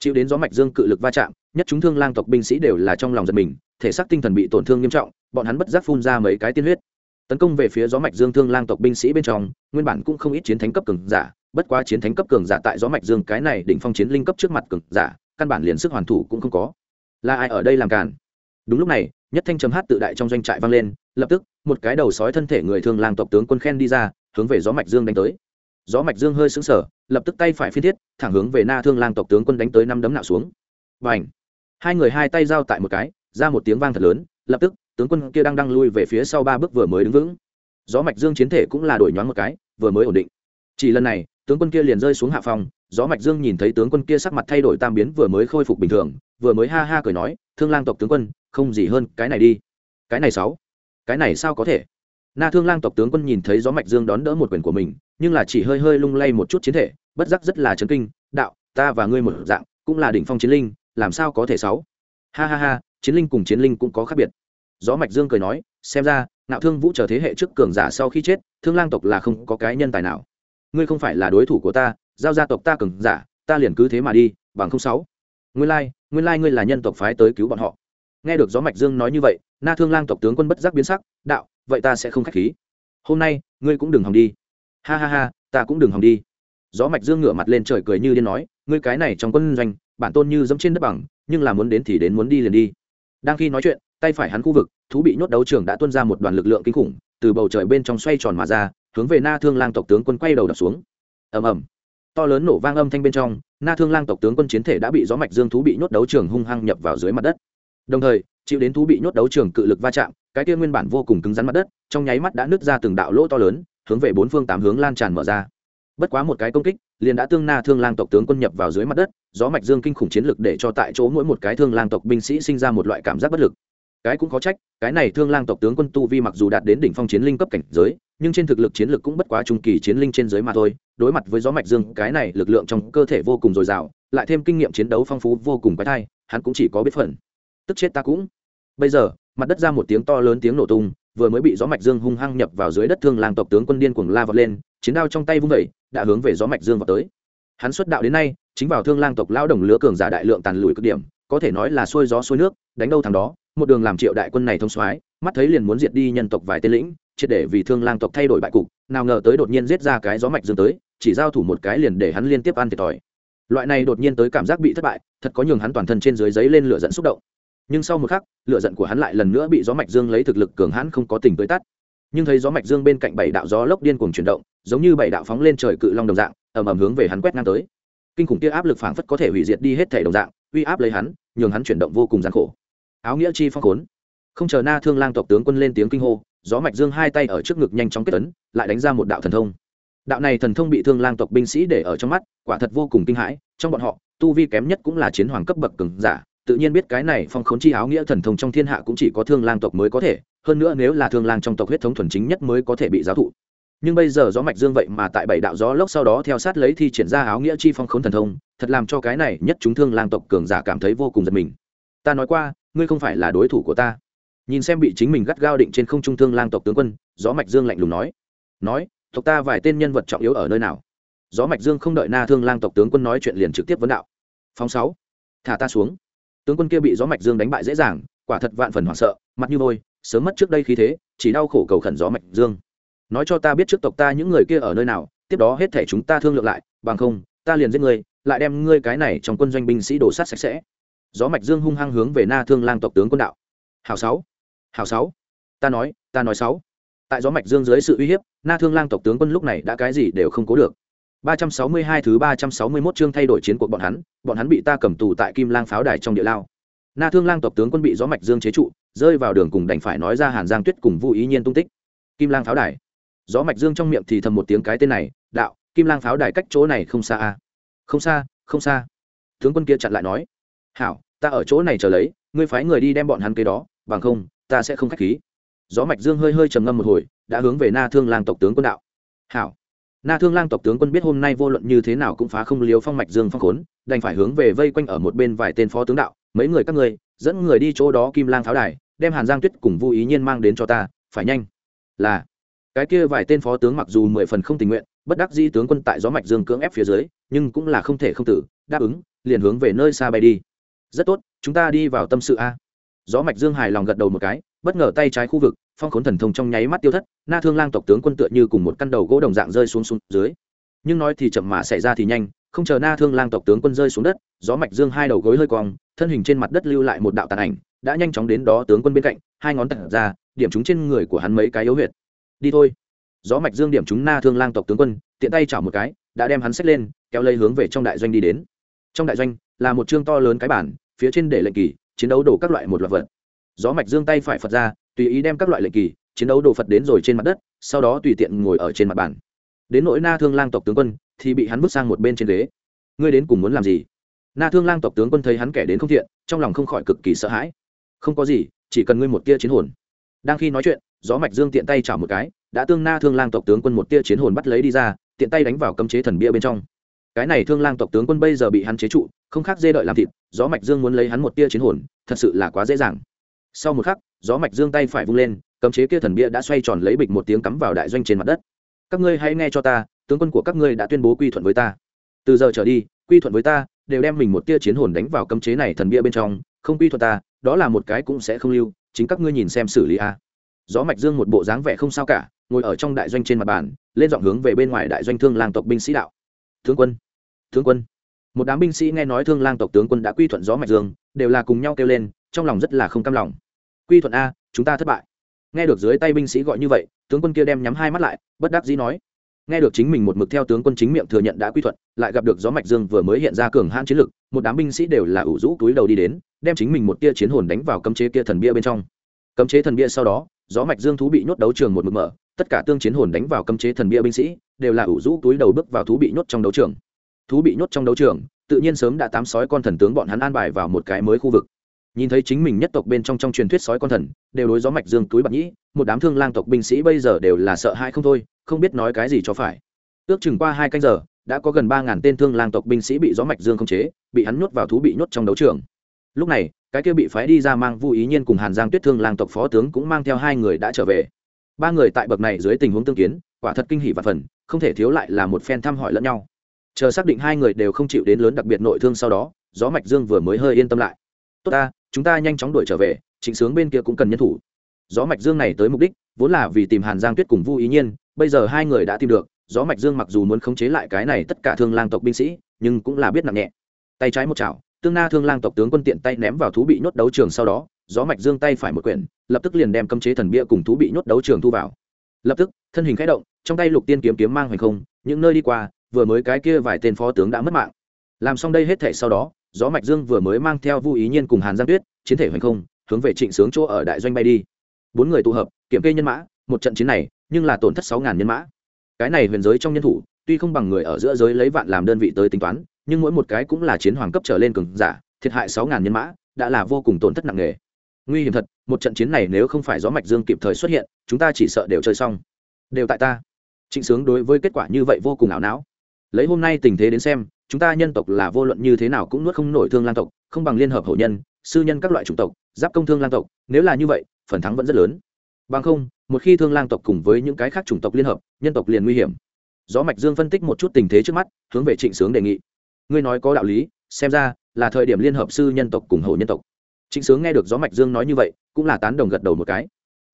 chịu đến gió mạch dương cự lực va chạm, nhất chúng thương lang tộc binh sĩ đều là trong lòng giật mình, thể xác tinh thần bị tổn thương nghiêm trọng, bọn hắn bất giác phun ra mấy cái tiên huyết. Tấn công về phía gió mạch dương thương lang tộc binh sĩ bên trong, nguyên bản cũng không ít chiến thánh cấp cường giả, bất quá chiến thánh cấp cường giả tại gió mạch dương cái này đỉnh phong chiến linh cấp trước mặt cường giả, căn bản liền sức hoàn thủ cũng không có. Là ai ở đây làm cản đúng lúc này, nhất thanh chấm hát tự đại trong doanh trại vang lên, lập tức, một cái đầu sói thân thể người thương lang tộc tướng quân khen đi ra, hướng về gió mạch dương đánh tới gió mạch dương hơi sững sờ, lập tức tay phải phiên thiết, thẳng hướng về na thương lang tộc tướng quân đánh tới năm đấm nạo xuống. Và hai người hai tay giao tại một cái, ra một tiếng vang thật lớn, lập tức, tướng quân kia đang đang lui về phía sau ba bước vừa mới đứng vững. Gió mạch dương chiến thể cũng là đổi nhoáng một cái, vừa mới ổn định. Chỉ lần này, tướng quân kia liền rơi xuống hạ phòng, gió mạch dương nhìn thấy tướng quân kia sắc mặt thay đổi tam biến vừa mới khôi phục bình thường, vừa mới ha ha cười nói, thương lang tộc tướng quân, không gì hơn cái này đi. Cái này sáu. Cái này sao có thể? Na thương lang tộc tướng quân nhìn thấy gió mạch dương đón đỡ một quyền của mình, nhưng là chỉ hơi hơi lung lay một chút chiến thể, bất giác rất là chấn kinh, đạo, ta và ngươi một dạng, cũng là đỉnh phong chiến linh, làm sao có thể sáu? Ha ha ha, chiến linh cùng chiến linh cũng có khác biệt. Gió mạch dương cười nói, xem ra nạo thương vũ chờ thế hệ trước cường giả sau khi chết, thương lang tộc là không có cái nhân tài nào. Ngươi không phải là đối thủ của ta, giao gia tộc ta cường giả, ta liền cứ thế mà đi, bằng không sáu. Nguyên lai nguyên lai ngươi là nhân tộc phái tới cứu bọn họ. Nghe được gió mạch dương nói như vậy, na thương lang tộc tướng quân bất giác biến sắc, đạo vậy ta sẽ không khách khí. Hôm nay, ngươi cũng đừng hòng đi. Ha ha ha, ta cũng đừng hòng đi. Gió mạch dương ngửa mặt lên trời cười như điên nói, ngươi cái này trong quân doanh, bản tôn như dẫm trên đất bằng, nhưng là muốn đến thì đến muốn đi liền đi. Đang khi nói chuyện, tay phải hắn khu vực, thú bị nhốt đấu trường đã tuôn ra một đoàn lực lượng kinh khủng, từ bầu trời bên trong xoay tròn mà ra, hướng về na thương lang tộc tướng quân quay đầu đập xuống. Ầm ầm. To lớn nổ vang âm thanh bên trong, na thương lang tộc tướng quân chiến thể đã bị gió mạch dương thú bị nhốt đấu trường hung hăng nhập vào dưới mặt đất. Đồng thời, chịu đến thú bị nhốt đấu trường cự lực va chạm cái kia nguyên bản vô cùng cứng rắn mặt đất, trong nháy mắt đã nứt ra từng đạo lỗ to lớn, hướng về bốn phương tám hướng lan tràn mở ra. Bất quá một cái công kích, liền đã tương na thương lang tộc tướng quân nhập vào dưới mặt đất, gió mạch dương kinh khủng chiến lực để cho tại chỗ mỗi một cái thương lang tộc binh sĩ sinh ra một loại cảm giác bất lực. Cái cũng có trách, cái này thương lang tộc tướng quân tu vi mặc dù đạt đến đỉnh phong chiến linh cấp cảnh giới, nhưng trên thực lực chiến lực cũng bất quá trung kỳ chiến linh trên giới mà thôi, đối mặt với gió mạch dương, cái này lực lượng trong cơ thể vô cùng dồi dào, lại thêm kinh nghiệm chiến đấu phong phú vô cùng quái thai, hắn cũng chỉ có biết phần. Tức chết ta cũng. Bây giờ mặt đất ra một tiếng to lớn tiếng nổ tung, vừa mới bị gió mạch dương hung hăng nhập vào dưới đất thương lang tộc tướng quân điên cuồng la vọt lên, chiến đao trong tay vung vẩy đã hướng về gió mạch dương vào tới. Hắn xuất đạo đến nay, chính vào thương lang tộc lao đồng lứa cường giả đại lượng tàn lùi cực điểm, có thể nói là xuôi gió xuôi nước, đánh đâu thằng đó, một đường làm triệu đại quân này thông soái, mắt thấy liền muốn diệt đi nhân tộc vài tên lĩnh, triệt để vì thương lang tộc thay đổi bại cục, nào ngờ tới đột nhiên giết ra cái gió mạch dương tới, chỉ giao thủ một cái liền để hắn liên tiếp ăn thiệt thòi. Loại này đột nhiên tới cảm giác bị thất bại, thật có nhường hắn toàn thân trên dưới giấy lên lửa dẫn xúc động nhưng sau một khắc, lửa giận của hắn lại lần nữa bị gió mạch dương lấy thực lực cường hãn không có tình tới tắt. Nhưng thấy gió mạch dương bên cạnh bảy đạo gió lốc điên cuồng chuyển động, giống như bảy đạo phóng lên trời cự long đồng dạng, ầm ầm hướng về hắn quét ngang tới. Kinh khủng kia áp lực phảng phất có thể hủy diệt đi hết thể đồng dạng, uy áp lấy hắn, nhường hắn chuyển động vô cùng gian khổ. Áo nghĩa chi phong khốn. Không chờ na thương lang tộc tướng quân lên tiếng kinh hô, gió mạch dương hai tay ở trước ngực nhanh chóng kết tấn lại đánh ra một đạo thần thông. Đạo này thần thông bị thương lang tộc binh sĩ để ở trong mắt, quả thật vô cùng kinh hãi, trong bọn họ, tu vi kém nhất cũng là chiến hoàng cấp bậc cường giả tự nhiên biết cái này phong khốn chi áo nghĩa thần thông trong thiên hạ cũng chỉ có thương lang tộc mới có thể, hơn nữa nếu là thương lang trong tộc huyết thống thuần chính nhất mới có thể bị giáo thụ. Nhưng bây giờ gió mạch dương vậy mà tại bảy đạo gió lốc sau đó theo sát lấy thi triển ra áo nghĩa chi phong khốn thần thông, thật làm cho cái này nhất chúng thương lang tộc cường giả cảm thấy vô cùng giật mình. Ta nói qua, ngươi không phải là đối thủ của ta. Nhìn xem bị chính mình gắt gao định trên không trung thương lang tộc tướng quân, gió mạch dương lạnh lùng nói. Nói, tộc ta vài tên nhân vật trọng yếu ở nơi nào? Gió mạch dương không đợi na thương lang tộc tướng quân nói chuyện liền trực tiếp vấn đạo. Phóng sáu. Thả ta xuống tướng quân kia bị gió mạch dương đánh bại dễ dàng, quả thật vạn phần hoảng sợ, mặt như vôi, sớm mất trước đây khí thế, chỉ đau khổ cầu khẩn gió mạch dương. Nói cho ta biết trước tộc ta những người kia ở nơi nào, tiếp đó hết thể chúng ta thương lượng lại, bằng không, ta liền giết ngươi, lại đem ngươi cái này trong quân doanh binh sĩ đổ sát sạch sẽ. Gió mạch dương hung hăng hướng về na thương lang tộc tướng quân đạo. Hào sáu hào sáu. Ta nói ta nói sáu. Tại gió mạch dương dưới sự uy hiếp, na thương lang tộc tướng quân lúc này đã cái gì đều không cố được. 362 thứ 361 chương thay đổi chiến cuộc bọn hắn, bọn hắn bị ta cầm tù tại Kim Lang pháo đài trong địa lao. Na Thương Lang tộc tướng quân bị gió mạch dương chế trụ, rơi vào đường cùng đành phải nói ra Hàn Giang Tuyết cùng Vu Ý Nhiên tung tích. Kim Lang pháo đài. Gió mạch dương trong miệng thì thầm một tiếng cái tên này, đạo, Kim Lang pháo đài cách chỗ này không xa a. À? Không xa, không xa. Tướng quân kia chặn lại nói, "Hảo, ta ở chỗ này chờ lấy, ngươi phái người đi đem bọn hắn kế đó, bằng không, ta sẽ không khách khí." Gió mạch dương hơi hơi trầm ngâm một hồi, đã hướng về Na Thương Lang tộc tướng quân đạo. "Hảo." Na thương lang tộc tướng quân biết hôm nay vô luận như thế nào cũng phá không liếu phong mạch dương phong khốn, đành phải hướng về vây quanh ở một bên vài tên phó tướng đạo, mấy người các ngươi, dẫn người đi chỗ đó kim lang pháo đài, đem hàn giang tuyết cùng vô ý nhiên mang đến cho ta, phải nhanh. Là, cái kia vài tên phó tướng mặc dù mười phần không tình nguyện, bất đắc dĩ tướng quân tại gió mạch dương cưỡng ép phía dưới, nhưng cũng là không thể không tử, đáp ứng, liền hướng về nơi xa bay đi. Rất tốt, chúng ta đi vào tâm sự a. Gió mạch dương hài lòng gật đầu một cái, bất ngờ tay trái khu vực phong khốn thần thông trong nháy mắt tiêu thất, na thương lang tộc tướng quân tựa như cùng một căn đầu gỗ đồng dạng rơi xuống xuống dưới. Nhưng nói thì chậm mà xảy ra thì nhanh, không chờ na thương lang tộc tướng quân rơi xuống đất, gió mạch dương hai đầu gối hơi cong, thân hình trên mặt đất lưu lại một đạo tàn ảnh, đã nhanh chóng đến đó tướng quân bên cạnh, hai ngón tận ra, điểm chúng trên người của hắn mấy cái yếu huyệt. Đi thôi. Gió mạch dương điểm chúng na thương lang tộc tướng quân, tiện tay chảo một cái, đã đem hắn xách lên, kéo lấy hướng về trong đại doanh đi đến. Trong đại doanh, là một chương to lớn cái bản, phía trên để lệnh kỳ, chiến đấu đổ các loại một loạt vật. Gió mạch dương tay phải phật ra tùy ý đem các loại lệnh kỳ, chiến đấu đồ phật đến rồi trên mặt đất, sau đó tùy tiện ngồi ở trên mặt bàn. Đến nỗi na thương lang tộc tướng quân, thì bị hắn bước sang một bên trên ghế. Ngươi đến cùng muốn làm gì? Na thương lang tộc tướng quân thấy hắn kẻ đến không thiện, trong lòng không khỏi cực kỳ sợ hãi. Không có gì, chỉ cần ngươi một tia chiến hồn. Đang khi nói chuyện, gió mạch dương tiện tay chảo một cái, đã tương na thương lang tộc tướng quân một tia chiến hồn bắt lấy đi ra, tiện tay đánh vào cấm chế thần bia bên trong. Cái này thương lang tộc tướng quân bây giờ bị hắn chế trụ, không khác dê đợi làm thịt, gió mạch dương muốn lấy hắn một tia chiến hồn, thật sự là quá dễ dàng. Sau một khắc gió mạch dương tay phải vung lên, cấm chế kia thần bia đã xoay tròn lấy bịch một tiếng cắm vào đại doanh trên mặt đất. Các ngươi hãy nghe cho ta, tướng quân của các ngươi đã tuyên bố quy thuận với ta. Từ giờ trở đi, quy thuận với ta, đều đem mình một tia chiến hồn đánh vào cấm chế này thần bia bên trong, không quy thuận ta, đó là một cái cũng sẽ không lưu, chính các ngươi nhìn xem xử lý a. Gió mạch dương một bộ dáng vẻ không sao cả, ngồi ở trong đại doanh trên mặt bàn, lên giọng hướng về bên ngoài đại doanh thương lang tộc binh sĩ đạo. Tướng quân tướng quân. Một đám binh sĩ nghe nói thương lang tộc tướng quân đã quy thuận gió mạch dương đều là cùng nhau kêu lên, trong lòng rất là không cam lòng quy thuận a, chúng ta thất bại. Nghe được dưới tay binh sĩ gọi như vậy, tướng quân kia đem nhắm hai mắt lại, bất đắc dĩ nói. Nghe được chính mình một mực theo tướng quân chính miệng thừa nhận đã quy thuận, lại gặp được gió mạch dương vừa mới hiện ra cường hãn chiến lực, một đám binh sĩ đều là ủ rũ túi đầu đi đến, đem chính mình một tia chiến hồn đánh vào cấm chế kia thần bia bên trong. Cấm chế thần bia sau đó, gió mạch dương thú bị nhốt đấu trường một mực mở, tất cả tương chiến hồn đánh vào cấm chế thần bia binh sĩ, đều là ủ rũ túi đầu bước vào thú bị nhốt trong đấu trường. Thú bị nhốt trong đấu trường, tự nhiên sớm đã tám sói con thần tướng bọn hắn an bài vào một cái mới khu vực nhìn thấy chính mình nhất tộc bên trong trong truyền thuyết sói con thần, đều đối gió mạch dương túi bạc nhĩ, một đám thương lang tộc binh sĩ bây giờ đều là sợ hãi không thôi, không biết nói cái gì cho phải. Ước chừng qua hai canh giờ, đã có gần ba ngàn tên thương lang tộc binh sĩ bị gió mạch dương khống chế, bị hắn nhốt vào thú bị nhốt trong đấu trường. Lúc này, cái kia bị phái đi ra mang vu ý nhiên cùng hàn giang tuyết thương lang tộc phó tướng cũng mang theo hai người đã trở về. Ba người tại bậc này dưới tình huống tương kiến, quả thật kinh hỷ và phần, không thể thiếu lại là một phen thăm hỏi lẫn nhau. Chờ xác định hai người đều không chịu đến lớn đặc biệt nội thương sau đó, gió mạch dương vừa mới hơi yên tâm lại. Tốt ta chúng ta nhanh chóng đuổi trở về trịnh sướng bên kia cũng cần nhân thủ. Gió mạch dương này tới mục đích, vốn là vì tìm hàn giang tuyết cùng vu ý nhiên, bây giờ hai người đã tìm được, gió mạch dương mặc dù muốn khống chế lại cái này tất cả thương lang tộc binh sĩ, nhưng cũng là biết nặng nhẹ. Tay trái một chảo, tương na thương lang tộc tướng quân tiện tay ném vào thú bị nhốt đấu trường sau đó, gió mạch dương tay phải một quyển, lập tức liền đem cấm chế thần bia cùng thú bị nhốt đấu trường thu vào. Lập tức, thân hình khẽ động, trong tay lục tiên kiếm kiếm mang hoành không, những nơi đi qua, vừa mới cái kia vài tên phó tướng đã mất mạng. Làm xong đây hết thể sau đó gió mạch dương vừa mới mang theo vu ý nhiên cùng hàn giang tuyết, chiến thể hoành không, hướng về trịnh sướng chỗ ở đại doanh bay đi. Bốn người tụ hợp, kiểm kê nhân mã, một trận chiến này, nhưng là tổn thất sáu ngàn nhân mã. Cái này huyền giới trong nhân thủ, tuy không bằng người ở giữa giới lấy vạn làm đơn vị tới tính toán, nhưng mỗi một cái cũng là chiến hoàng cấp trở lên cường giả, thiệt hại sáu ngàn nhân mã, đã là vô cùng tổn thất nặng nề. Nguy hiểm thật, một trận chiến này nếu không phải gió mạch dương kịp thời xuất hiện, chúng ta chỉ sợ đều chơi xong. Đều tại ta. Trịnh sướng đối với kết quả như vậy vô cùng ảo não. Lấy hôm nay tình thế đến xem chúng ta nhân tộc là vô luận như thế nào cũng nuốt không nổi thương lang tộc, không bằng liên hợp hậu nhân, sư nhân các loại chủng tộc, giáp công thương lang tộc, nếu là như vậy, phần thắng vẫn rất lớn. Bằng không, một khi thương lang tộc cùng với những cái khác chủng tộc liên hợp, nhân tộc liền nguy hiểm. Gió mạch dương phân tích một chút tình thế trước mắt, hướng về trịnh sướng đề nghị. Ngươi nói có đạo lý, xem ra là thời điểm liên hợp sư nhân tộc cùng hậu nhân tộc. Trịnh sướng nghe được gió mạch dương nói như vậy, cũng là tán đồng gật đầu một cái.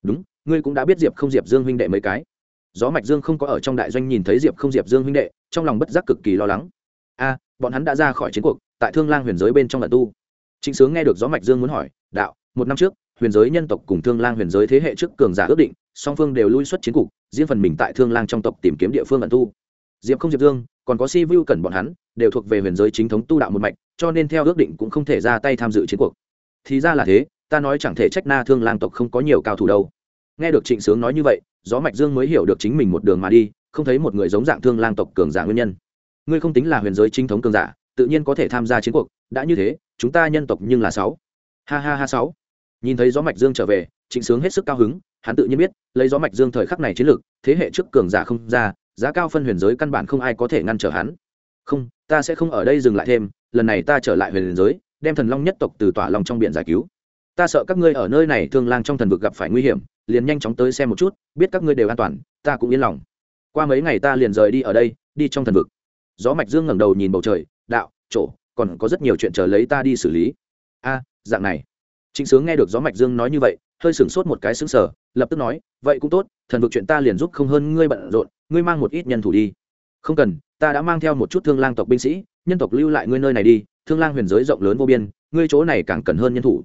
Đúng, ngươi cũng đã biết diệp không diệp dương huynh đệ mấy cái. Gió mạch dương không có ở trong đại doanh nhìn thấy diệp không diệp dương huynh đệ, trong lòng bất giác cực kỳ lo lắng a, bọn hắn đã ra khỏi chiến cuộc, tại thương lang huyền giới bên trong lần tu. Trịnh sướng nghe được gió mạch dương muốn hỏi, đạo, một năm trước, huyền giới nhân tộc cùng thương lang huyền giới thế hệ trước cường giả ước định, song phương đều lui xuất chiến cục, riêng phần mình tại thương lang trong tộc tìm kiếm địa phương ẩn tu. Diệp không diệp dương, còn có si vu cần bọn hắn, đều thuộc về huyền giới chính thống tu đạo một mạch, cho nên theo ước định cũng không thể ra tay tham dự chiến cuộc. Thì ra là thế, ta nói chẳng thể trách na thương lang tộc không có nhiều cao thủ đâu. Nghe được trịnh sướng nói như vậy, gió mạch dương mới hiểu được chính mình một đường mà đi, không thấy một người giống dạng thương lang tộc cường giả nguyên nhân ngươi không tính là huyền giới chính thống cường giả, tự nhiên có thể tham gia chiến cuộc, đã như thế, chúng ta nhân tộc nhưng là sáu. Ha ha ha sáu. Nhìn thấy gió mạch dương trở về, trịnh sướng hết sức cao hứng, hắn tự nhiên biết, lấy gió mạch dương thời khắc này chiến lược, thế hệ trước cường giả không ra, giá cao phân huyền giới căn bản không ai có thể ngăn trở hắn. Không, ta sẽ không ở đây dừng lại thêm, lần này ta trở lại huyền giới, đem thần long nhất tộc từ tỏa lòng trong biển giải cứu. Ta sợ các ngươi ở nơi này thương lang trong thần vực gặp phải nguy hiểm, liền nhanh chóng tới xem một chút, biết các ngươi đều an toàn, ta cũng yên lòng. Qua mấy ngày ta liền rời đi ở đây, đi trong thần vực gió mạch dương ngẩng đầu nhìn bầu trời, đạo, chỗ, còn có rất nhiều chuyện chờ lấy ta đi xử lý. A, dạng này. Trịnh sướng nghe được gió mạch dương nói như vậy, hơi sửng sốt một cái sững sờ, lập tức nói, vậy cũng tốt, thần vực chuyện ta liền giúp không hơn ngươi bận rộn, ngươi mang một ít nhân thủ đi. Không cần, ta đã mang theo một chút thương lang tộc binh sĩ, nhân tộc lưu lại ngươi nơi này đi, thương lang huyền giới rộng lớn vô biên, ngươi chỗ này càng cần hơn nhân thủ.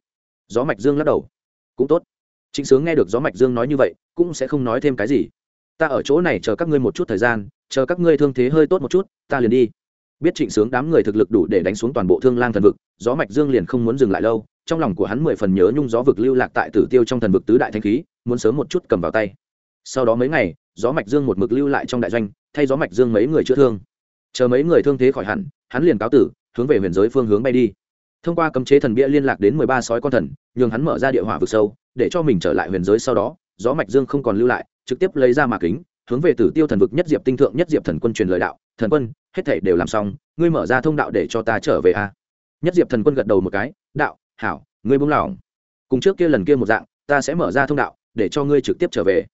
Gió mạch dương lắc đầu. Cũng tốt. Trịnh sướng nghe được gió mạch dương nói như vậy, cũng sẽ không nói thêm cái gì. Ta ở chỗ này chờ các ngươi một chút thời gian chờ các ngươi thương thế hơi tốt một chút, ta liền đi. Biết trịnh sướng đám người thực lực đủ để đánh xuống toàn bộ thương lang thần vực, gió mạch dương liền không muốn dừng lại lâu, trong lòng của hắn mười phần nhớ nhung gió vực lưu lạc tại tử tiêu trong thần vực tứ đại thanh khí, muốn sớm một chút cầm vào tay. Sau đó mấy ngày, gió mạch dương một mực lưu lại trong đại doanh, thay gió mạch dương mấy người chữa thương. Chờ mấy người thương thế khỏi hẳn, hắn liền cáo tử, hướng về huyền giới phương hướng bay đi. Thông qua cấm chế thần bia liên lạc đến mười ba sói con thần, nhường hắn mở ra địa hỏa vực sâu, để cho mình trở lại huyền giới sau đó, gió mạch dương không còn lưu lại, trực tiếp lấy ra mạc kính hướng về tử tiêu thần vực nhất diệp tinh thượng nhất diệp thần quân truyền lời đạo, thần quân, hết thể đều làm xong, ngươi mở ra thông đạo để cho ta trở về a. Nhất diệp thần quân gật đầu một cái, đạo, hảo, ngươi buông lỏng. Cùng trước kia lần kia một dạng, ta sẽ mở ra thông đạo để cho ngươi trực tiếp trở về.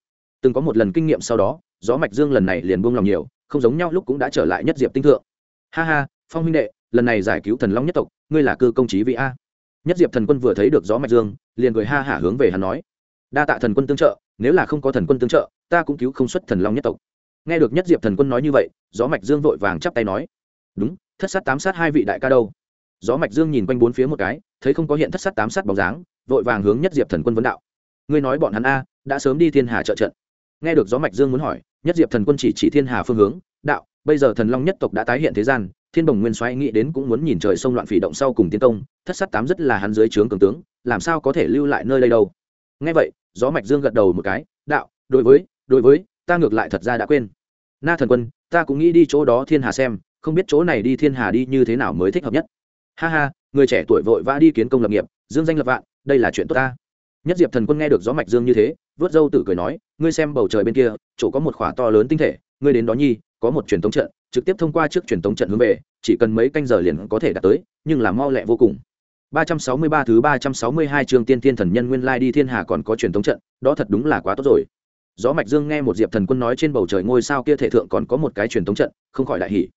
Từng có một lần kinh nghiệm sau đó, gió mạch dương lần này liền buông lòng nhiều, không giống nhau lúc cũng đã trở lại nhất diệp tinh thượng. Ha ha, phong huynh đệ, lần này giải cứu thần long nhất tộc, ngươi là cư công trí vị a. Nhất diệp thần quân vừa thấy được gió mạch dương, liền cười ha hả hướng về hắn nói đa tạ thần quân tương trợ, nếu là không có thần quân tương trợ, ta cũng cứu không xuất thần long nhất tộc. Nghe được nhất diệp thần quân nói như vậy, gió mạch dương vội vàng chắp tay nói, đúng, thất sát tám sát hai vị đại ca đâu? Gió mạch dương nhìn quanh bốn phía một cái, thấy không có hiện thất sát tám sát bóng dáng, vội vàng hướng nhất diệp thần quân vấn đạo, ngươi nói bọn hắn a, đã sớm đi thiên hà trợ trận. Nghe được gió mạch dương muốn hỏi, nhất diệp thần quân chỉ chỉ thiên hà phương hướng, đạo, bây giờ thần long nhất tộc đã tái hiện thế gian, thiên đồng nguyên xoáy nghĩ đến cũng muốn nhìn trời sông loạn phỉ động sau cùng tiến công, thất sát tám rất là hắn dưới trướng cường tướng, làm sao có thể lưu lại nơi đây đâu? Nghe vậy, gió mạch dương gật đầu một cái, đạo, đối với đối với, ta ngược lại thật ra đã quên. Na thần quân, ta cũng nghĩ đi chỗ đó thiên hà xem, không biết chỗ này đi thiên hà đi như thế nào mới thích hợp nhất. Ha ha, người trẻ tuổi vội vã đi kiến công lập nghiệp, dương danh lập vạn, đây là chuyện tốt ta. Nhất diệp thần quân nghe được gió mạch dương như thế, vớt dâu tử cười nói, ngươi xem bầu trời bên kia, chỗ có một khỏa to lớn tinh thể, ngươi đến đó nhi, có một truyền tống trận, trực tiếp thông qua trước truyền tống trận hướng về, chỉ cần mấy canh giờ liền có thể đạt tới, nhưng là mau lẹ vô cùng. 363 thứ 362 chương tiên thiên thần nhân nguyên lai đi thiên hà còn có truyền thống trận, đó thật đúng là quá tốt rồi. Gió mạch dương nghe một diệp thần quân nói trên bầu trời ngôi sao kia thể thượng còn có một cái truyền thống trận, không khỏi đại hỉ.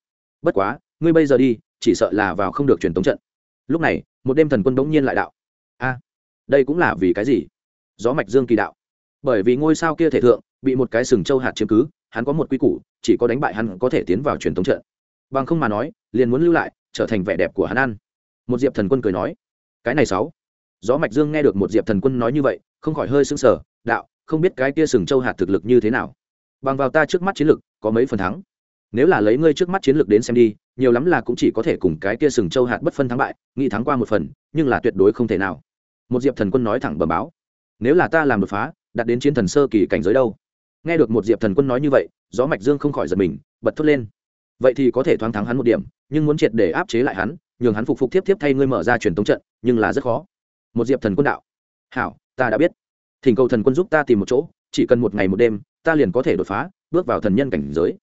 Bất quá, ngươi bây giờ đi, chỉ sợ là vào không được truyền thống trận. Lúc này, một đêm thần quân bỗng nhiên lại đạo. A, đây cũng là vì cái gì? Gió mạch dương kỳ đạo. Bởi vì ngôi sao kia thể thượng, bị một cái sừng châu hạt chiếm cứ, hắn có một quy củ, chỉ có đánh bại hắn có thể tiến vào truyền thống trận. Bằng không mà nói, liền muốn lưu lại, trở thành vẻ đẹp của hắn ăn một diệp thần quân cười nói, cái này sáu. Gió mạch dương nghe được một diệp thần quân nói như vậy, không khỏi hơi sững sờ, đạo, không biết cái kia sừng châu hạt thực lực như thế nào? Bằng vào ta trước mắt chiến lực, có mấy phần thắng? Nếu là lấy ngươi trước mắt chiến lược đến xem đi, nhiều lắm là cũng chỉ có thể cùng cái kia sừng châu hạt bất phân thắng bại, nghĩ thắng qua một phần, nhưng là tuyệt đối không thể nào. Một diệp thần quân nói thẳng bờ báo, nếu là ta làm đột phá, đạt đến chiến thần sơ kỳ cảnh giới đâu? Nghe được một diệp thần quân nói như vậy, gió mạch dương không khỏi giật mình, bật thốt lên, vậy thì có thể thoáng thắng hắn một điểm, nhưng muốn triệt để áp chế lại hắn nhường hắn phục phục tiếp tiếp thay ngươi mở ra truyền tống trận, nhưng là rất khó. Một diệp thần quân đạo. Hảo, ta đã biết. Thỉnh cầu thần quân giúp ta tìm một chỗ, chỉ cần một ngày một đêm, ta liền có thể đột phá, bước vào thần nhân cảnh giới.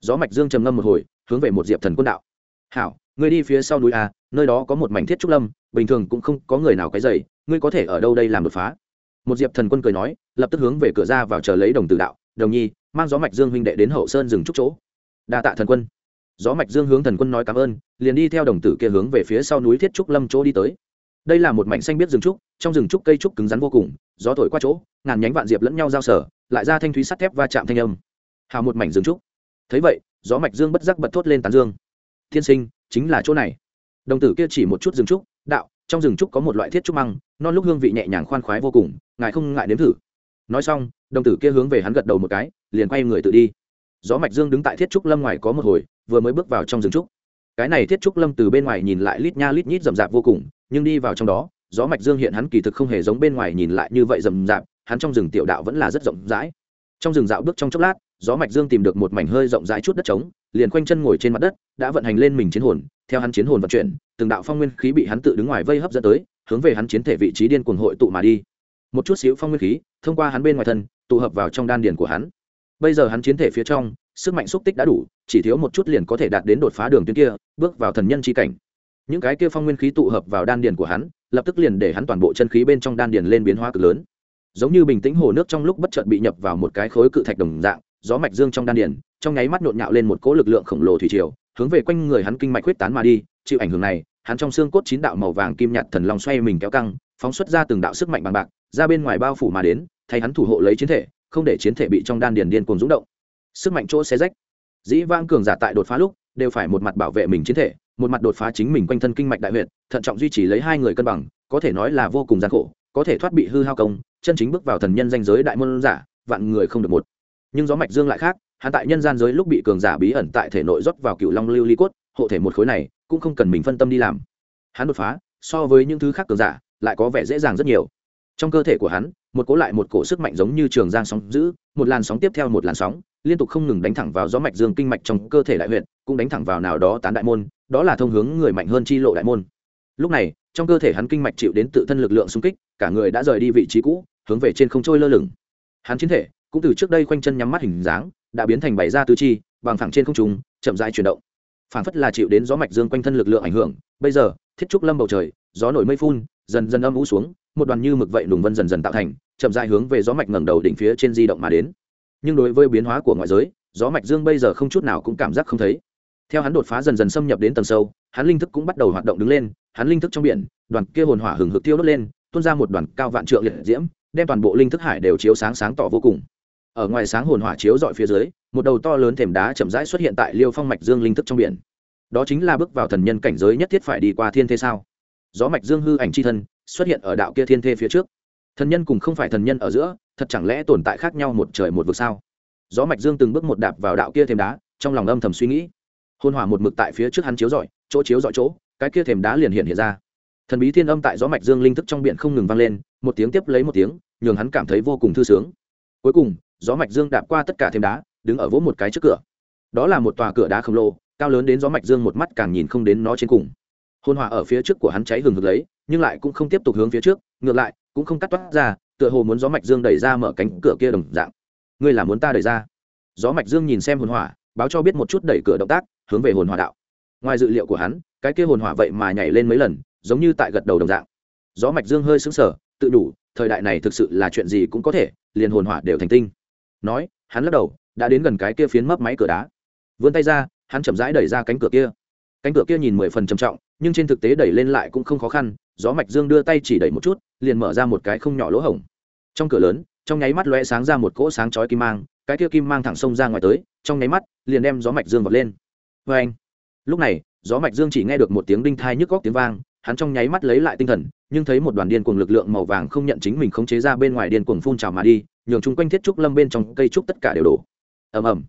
Gió mạch dương trầm ngâm một hồi, hướng về một diệp thần quân đạo. Hảo, ngươi đi phía sau núi a nơi đó có một mảnh thiết trúc lâm, bình thường cũng không có người nào cái dày ngươi có thể ở đâu đây làm đột phá? Một diệp thần quân cười nói, lập tức hướng về cửa ra vào chờ lấy đồng tử đạo, đồng nhi, mang gió mạch dương huynh đệ đến hậu sơn dừng trúc chỗ. Đa tạ thần quân gió mạch dương hướng thần quân nói cảm ơn, liền đi theo đồng tử kia hướng về phía sau núi thiết trúc lâm chỗ đi tới. Đây là một mảnh xanh biết rừng trúc, trong rừng trúc cây trúc cứng rắn vô cùng, gió thổi qua chỗ, ngàn nhánh vạn diệp lẫn nhau giao sở, lại ra thanh thúy sắt thép va chạm thanh âm. Hào một mảnh rừng trúc. Thấy vậy, gió mạch dương bất giác bật thốt lên tán dương. Thiên sinh, chính là chỗ này. Đồng tử kia chỉ một chút rừng trúc, đạo, trong rừng trúc có một loại thiết trúc măng, non lúc hương vị nhẹ nhàng khoan khoái vô cùng, ngài không ngại nếm thử. Nói xong, đồng tử kia hướng về hắn gật đầu một cái, liền quay người tự đi gió mạch dương đứng tại thiết trúc lâm ngoài có một hồi, vừa mới bước vào trong rừng trúc. Cái này thiết trúc lâm từ bên ngoài nhìn lại lít nha lít nhít rậm rạp vô cùng, nhưng đi vào trong đó, gió mạch dương hiện hắn kỳ thực không hề giống bên ngoài nhìn lại như vậy rậm rạp, hắn trong rừng tiểu đạo vẫn là rất rộng rãi. Trong rừng dạo bước trong chốc lát, gió mạch dương tìm được một mảnh hơi rộng rãi chút đất trống, liền quanh chân ngồi trên mặt đất, đã vận hành lên mình chiến hồn, theo hắn chiến hồn vận chuyển, từng đạo phong nguyên khí bị hắn tự đứng ngoài vây hấp dẫn tới, hướng về hắn chiến thể vị trí điên cuồng hội tụ mà đi. Một chút xíu phong nguyên khí, thông qua hắn bên ngoài thân, tụ hợp vào trong đan điền của hắn bây giờ hắn chiến thể phía trong, sức mạnh xúc tích đã đủ, chỉ thiếu một chút liền có thể đạt đến đột phá đường tuyến kia, bước vào thần nhân chi cảnh. Những cái kia phong nguyên khí tụ hợp vào đan điền của hắn, lập tức liền để hắn toàn bộ chân khí bên trong đan điền lên biến hóa cực lớn. Giống như bình tĩnh hồ nước trong lúc bất chợt bị nhập vào một cái khối cự thạch đồng dạng, gió mạch dương trong đan điền, trong nháy mắt nhộn nhạo lên một cỗ lực lượng khổng lồ thủy triều, hướng về quanh người hắn kinh mạch huyết tán mà đi, chịu ảnh hưởng này, hắn trong xương cốt chín đạo màu vàng kim nhạt thần long xoay mình kéo căng, phóng xuất ra từng đạo sức mạnh bằng bạc, ra bên ngoài bao phủ mà đến, thay hắn thủ hộ lấy chiến thể không để chiến thể bị trong đan điền điên cuồng rung động. Sức mạnh chỗ xé rách. Dĩ vang cường giả tại đột phá lúc, đều phải một mặt bảo vệ mình chiến thể, một mặt đột phá chính mình quanh thân kinh mạch đại huyện thận trọng duy trì lấy hai người cân bằng, có thể nói là vô cùng gian khổ, có thể thoát bị hư hao công, chân chính bước vào thần nhân danh giới đại môn giả, vạn người không được một. Nhưng gió mạch dương lại khác, hắn tại nhân gian giới lúc bị cường giả bí ẩn tại thể nội rót vào cựu long lưu ly cốt, hộ thể một khối này, cũng không cần mình phân tâm đi làm. Hắn đột phá, so với những thứ khác cường giả, lại có vẻ dễ dàng rất nhiều. Trong cơ thể của hắn một cỗ lại một cổ sức mạnh giống như trường giang sóng giữ, một làn sóng tiếp theo một làn sóng, liên tục không ngừng đánh thẳng vào gió mạch dương kinh mạch trong cơ thể đại huyện cũng đánh thẳng vào nào đó tán đại môn, đó là thông hướng người mạnh hơn chi lộ đại môn. Lúc này, trong cơ thể hắn kinh mạch chịu đến tự thân lực lượng xung kích, cả người đã rời đi vị trí cũ, hướng về trên không trôi lơ lửng. Hắn chiến thể, cũng từ trước đây khoanh chân nhắm mắt hình dáng, đã biến thành bảy da tứ chi, bằng thẳng trên không trung, chậm rãi chuyển động. Phảng phất là chịu đến gió mạch dương quanh thân lực lượng ảnh hưởng, bây giờ, thiết trúc lâm bầu trời, gió nổi mây phun, dần dần âm vũ xuống, một đoàn như mực vậy đùng vân dần dần tạo thành chậm rãi hướng về gió mạch ngẩng đầu đỉnh phía trên di động mà đến. Nhưng đối với biến hóa của ngoại giới, gió mạch dương bây giờ không chút nào cũng cảm giác không thấy. Theo hắn đột phá dần dần xâm nhập đến tầng sâu, hắn linh thức cũng bắt đầu hoạt động đứng lên, hắn linh thức trong biển, đoàn kia hồn hỏa hừng hực tiêu đốt lên, tuôn ra một đoàn cao vạn trượng liệt diễm, đem toàn bộ linh thức hải đều chiếu sáng sáng tỏ vô cùng. Ở ngoài sáng hồn hỏa chiếu dọi phía dưới, một đầu to lớn thềm đá chậm rãi xuất hiện tại liêu phong mạch dương linh thức trong biển. Đó chính là bước vào thần nhân cảnh giới nhất thiết phải đi qua thiên thế sao? Gió mạch dương hư ảnh c h i thân xuất hiện ở đạo kia thiên thế phía trước thần nhân cùng không phải thần nhân ở giữa, thật chẳng lẽ tồn tại khác nhau một trời một vực sao? Gió mạch dương từng bước một đạp vào đạo kia thềm đá, trong lòng âm thầm suy nghĩ. Hôn hỏa một mực tại phía trước hắn chiếu rọi, chỗ chiếu rọi chỗ, cái kia thềm đá liền hiện hiện ra. Thần bí thiên âm tại gió mạch dương linh thức trong biển không ngừng vang lên, một tiếng tiếp lấy một tiếng, nhường hắn cảm thấy vô cùng thư sướng. Cuối cùng, gió mạch dương đạp qua tất cả thềm đá, đứng ở vỗ một cái trước cửa. Đó là một tòa cửa đá khổng lồ, cao lớn đến gió mạch dương một mắt càng nhìn không đến nó trên cùng. Hôn hỏa ở phía trước của hắn cháy hừng hực lấy, nhưng lại cũng không tiếp tục hướng phía trước, ngược lại cũng không cắt toát ra, tựa hồ muốn gió mạch dương đẩy ra mở cánh cửa kia đồng dạng. Ngươi là muốn ta đẩy ra? Gió mạch dương nhìn xem hồn hỏa, báo cho biết một chút đẩy cửa động tác, hướng về hồn hỏa đạo. Ngoài dự liệu của hắn, cái kia hồn hỏa vậy mà nhảy lên mấy lần, giống như tại gật đầu đồng dạng. Gió mạch dương hơi sững sờ, tự đủ, thời đại này thực sự là chuyện gì cũng có thể, liền hồn hỏa đều thành tinh. Nói, hắn lắc đầu, đã đến gần cái kia phiến mấp máy cửa đá. Vươn tay ra, hắn chậm rãi đẩy ra cánh cửa kia cánh cửa kia nhìn mười phần trầm trọng, nhưng trên thực tế đẩy lên lại cũng không khó khăn, gió mạch dương đưa tay chỉ đẩy một chút, liền mở ra một cái không nhỏ lỗ hổng. Trong cửa lớn, trong nháy mắt lóe sáng ra một cỗ sáng chói kim mang, cái kia kim mang thẳng sông ra ngoài tới, trong nháy mắt, liền đem gió mạch dương vọt lên. Vê anh, lúc này, gió mạch dương chỉ nghe được một tiếng đinh thai nhức góc tiếng vang, hắn trong nháy mắt lấy lại tinh thần, nhưng thấy một đoàn điên cuồng lực lượng màu vàng không nhận chính mình khống chế ra bên ngoài điên cuồng phun trào mà đi, nhường chung quanh thiết trúc lâm bên trong cây trúc tất cả đều đổ. Ầm ầm.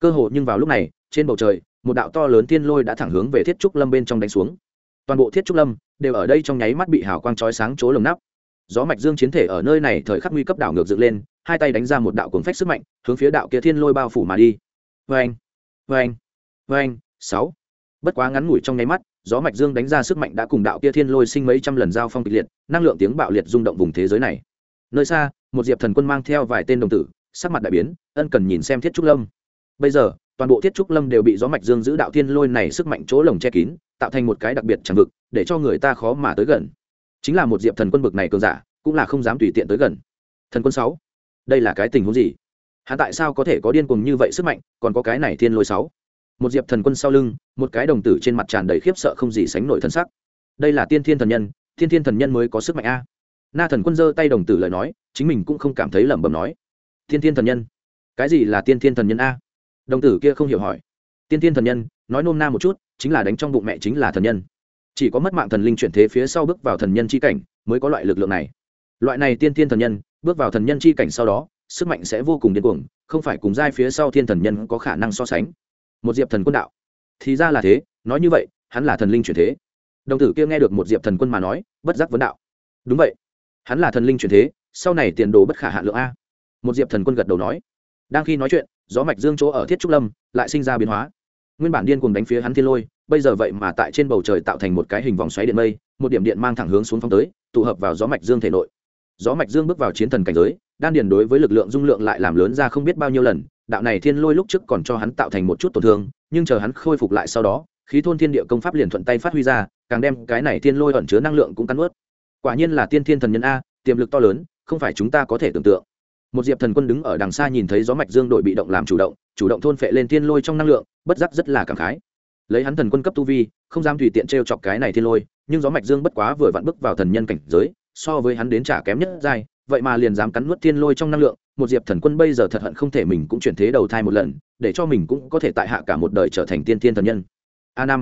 Cơ hồ nhưng vào lúc này, trên bầu trời một đạo to lớn thiên lôi đã thẳng hướng về thiết trúc lâm bên trong đánh xuống. Toàn bộ thiết trúc lâm đều ở đây trong nháy mắt bị hào quang chói sáng chỗ lồng nắp. Gió mạch dương chiến thể ở nơi này thời khắc nguy cấp đảo ngược dựng lên, hai tay đánh ra một đạo cuồng phách sức mạnh, hướng phía đạo kia thiên lôi bao phủ mà đi. Vê anh vê sáu. Bất quá ngắn ngủi trong nháy mắt, gió mạch dương đánh ra sức mạnh đã cùng đạo kia thiên lôi sinh mấy trăm lần giao phong kịch liệt, năng lượng tiếng bạo liệt rung động vùng thế giới này. Nơi xa, một diệp thần quân mang theo vài tên đồng tử, sắc mặt đại biến, ân cần nhìn xem thiết trúc lâm. Bây giờ toàn bộ thiết trúc lâm đều bị gió mạch dương giữ đạo thiên lôi này sức mạnh chỗ lồng che kín, tạo thành một cái đặc biệt chẳng vực, để cho người ta khó mà tới gần. Chính là một diệp thần quân bực này cường giả, cũng là không dám tùy tiện tới gần. Thần quân sáu, đây là cái tình huống gì? Hắn tại sao có thể có điên cuồng như vậy sức mạnh, còn có cái này thiên lôi sáu? Một diệp thần quân sau lưng, một cái đồng tử trên mặt tràn đầy khiếp sợ không gì sánh nổi thân sắc. Đây là tiên thiên thần nhân thiên thiên thần nhân mới có sức mạnh a. Na thần quân giơ tay đồng tử lời nói, chính mình cũng không cảm thấy lẩm bẩm nói. Thiên thiên thần nhân? Cái gì là tiên thiên thần nhân a? Đồng tử kia không hiểu hỏi. Tiên thiên thần nhân, nói nôm na một chút, chính là đánh trong bụng mẹ chính là thần nhân. Chỉ có mất mạng thần linh chuyển thế phía sau bước vào thần nhân c h i cảnh, mới có loại lực lượng này. Loại này tiên thiên thần nhân, bước vào thần nhân c h i cảnh sau đó, sức mạnh sẽ vô cùng điên cuồng, không phải cùng giai phía sau thiên thần nhân có khả năng so sánh. Một diệp thần quân đạo. Thì ra là thế, nói như vậy, hắn là thần linh chuyển thế. Đồng tử kia nghe được một diệp thần quân mà nói, bất giác vấn đạo. Đúng vậy, hắn là thần linh chuyển thế, sau này tiền đồ bất khả hạ lượng a. Một diệp thần quân gật đầu nói. Đang khi nói chuyện gió mạch dương chỗ ở thiết trúc lâm lại sinh ra biến hóa. Nguyên bản điên cùng đánh phía hắn thiên lôi, bây giờ vậy mà tại trên bầu trời tạo thành một cái hình vòng xoáy điện mây, một điểm điện mang thẳng hướng xuống phong tới, tụ hợp vào gió mạch dương thể nội. Gió mạch dương bước vào chiến thần cảnh giới, đan điền đối với lực lượng dung lượng lại làm lớn ra không biết bao nhiêu lần, đạo này thiên lôi lúc trước còn cho hắn tạo thành một chút tổn thương, nhưng chờ hắn khôi phục lại sau đó, khí thôn thiên địa công pháp liền thuận tay phát huy ra, càng đem cái này thiên lôi ẩn chứa năng lượng cũng cắn ướt quả nhiên là tiên thiên thần nhân a, tiềm lực to lớn, không phải chúng ta có thể tưởng tượng một diệp thần quân đứng ở đằng xa nhìn thấy gió mạch dương đội bị động làm chủ động chủ động thôn phệ lên thiên lôi trong năng lượng, bất giác rất là cảm khái. Lấy hắn thần quân cấp tu vi, không dám tùy tiện t r e o chọc cái này thiên lôi, nhưng gió mạch dương bất quá vừa vặn bước vào thần nhân cảnh giới, so với hắn đến trả kém nhất dai vậy mà liền dám cắn nuốt thiên lôi trong năng lượng, một diệp thần quân bây giờ thật hận không thể mình cũng chuyển thế đầu thai một lần, để cho mình cũng có thể tại hạ cả một đời trở thành tiên thiên thần nhân. A năm,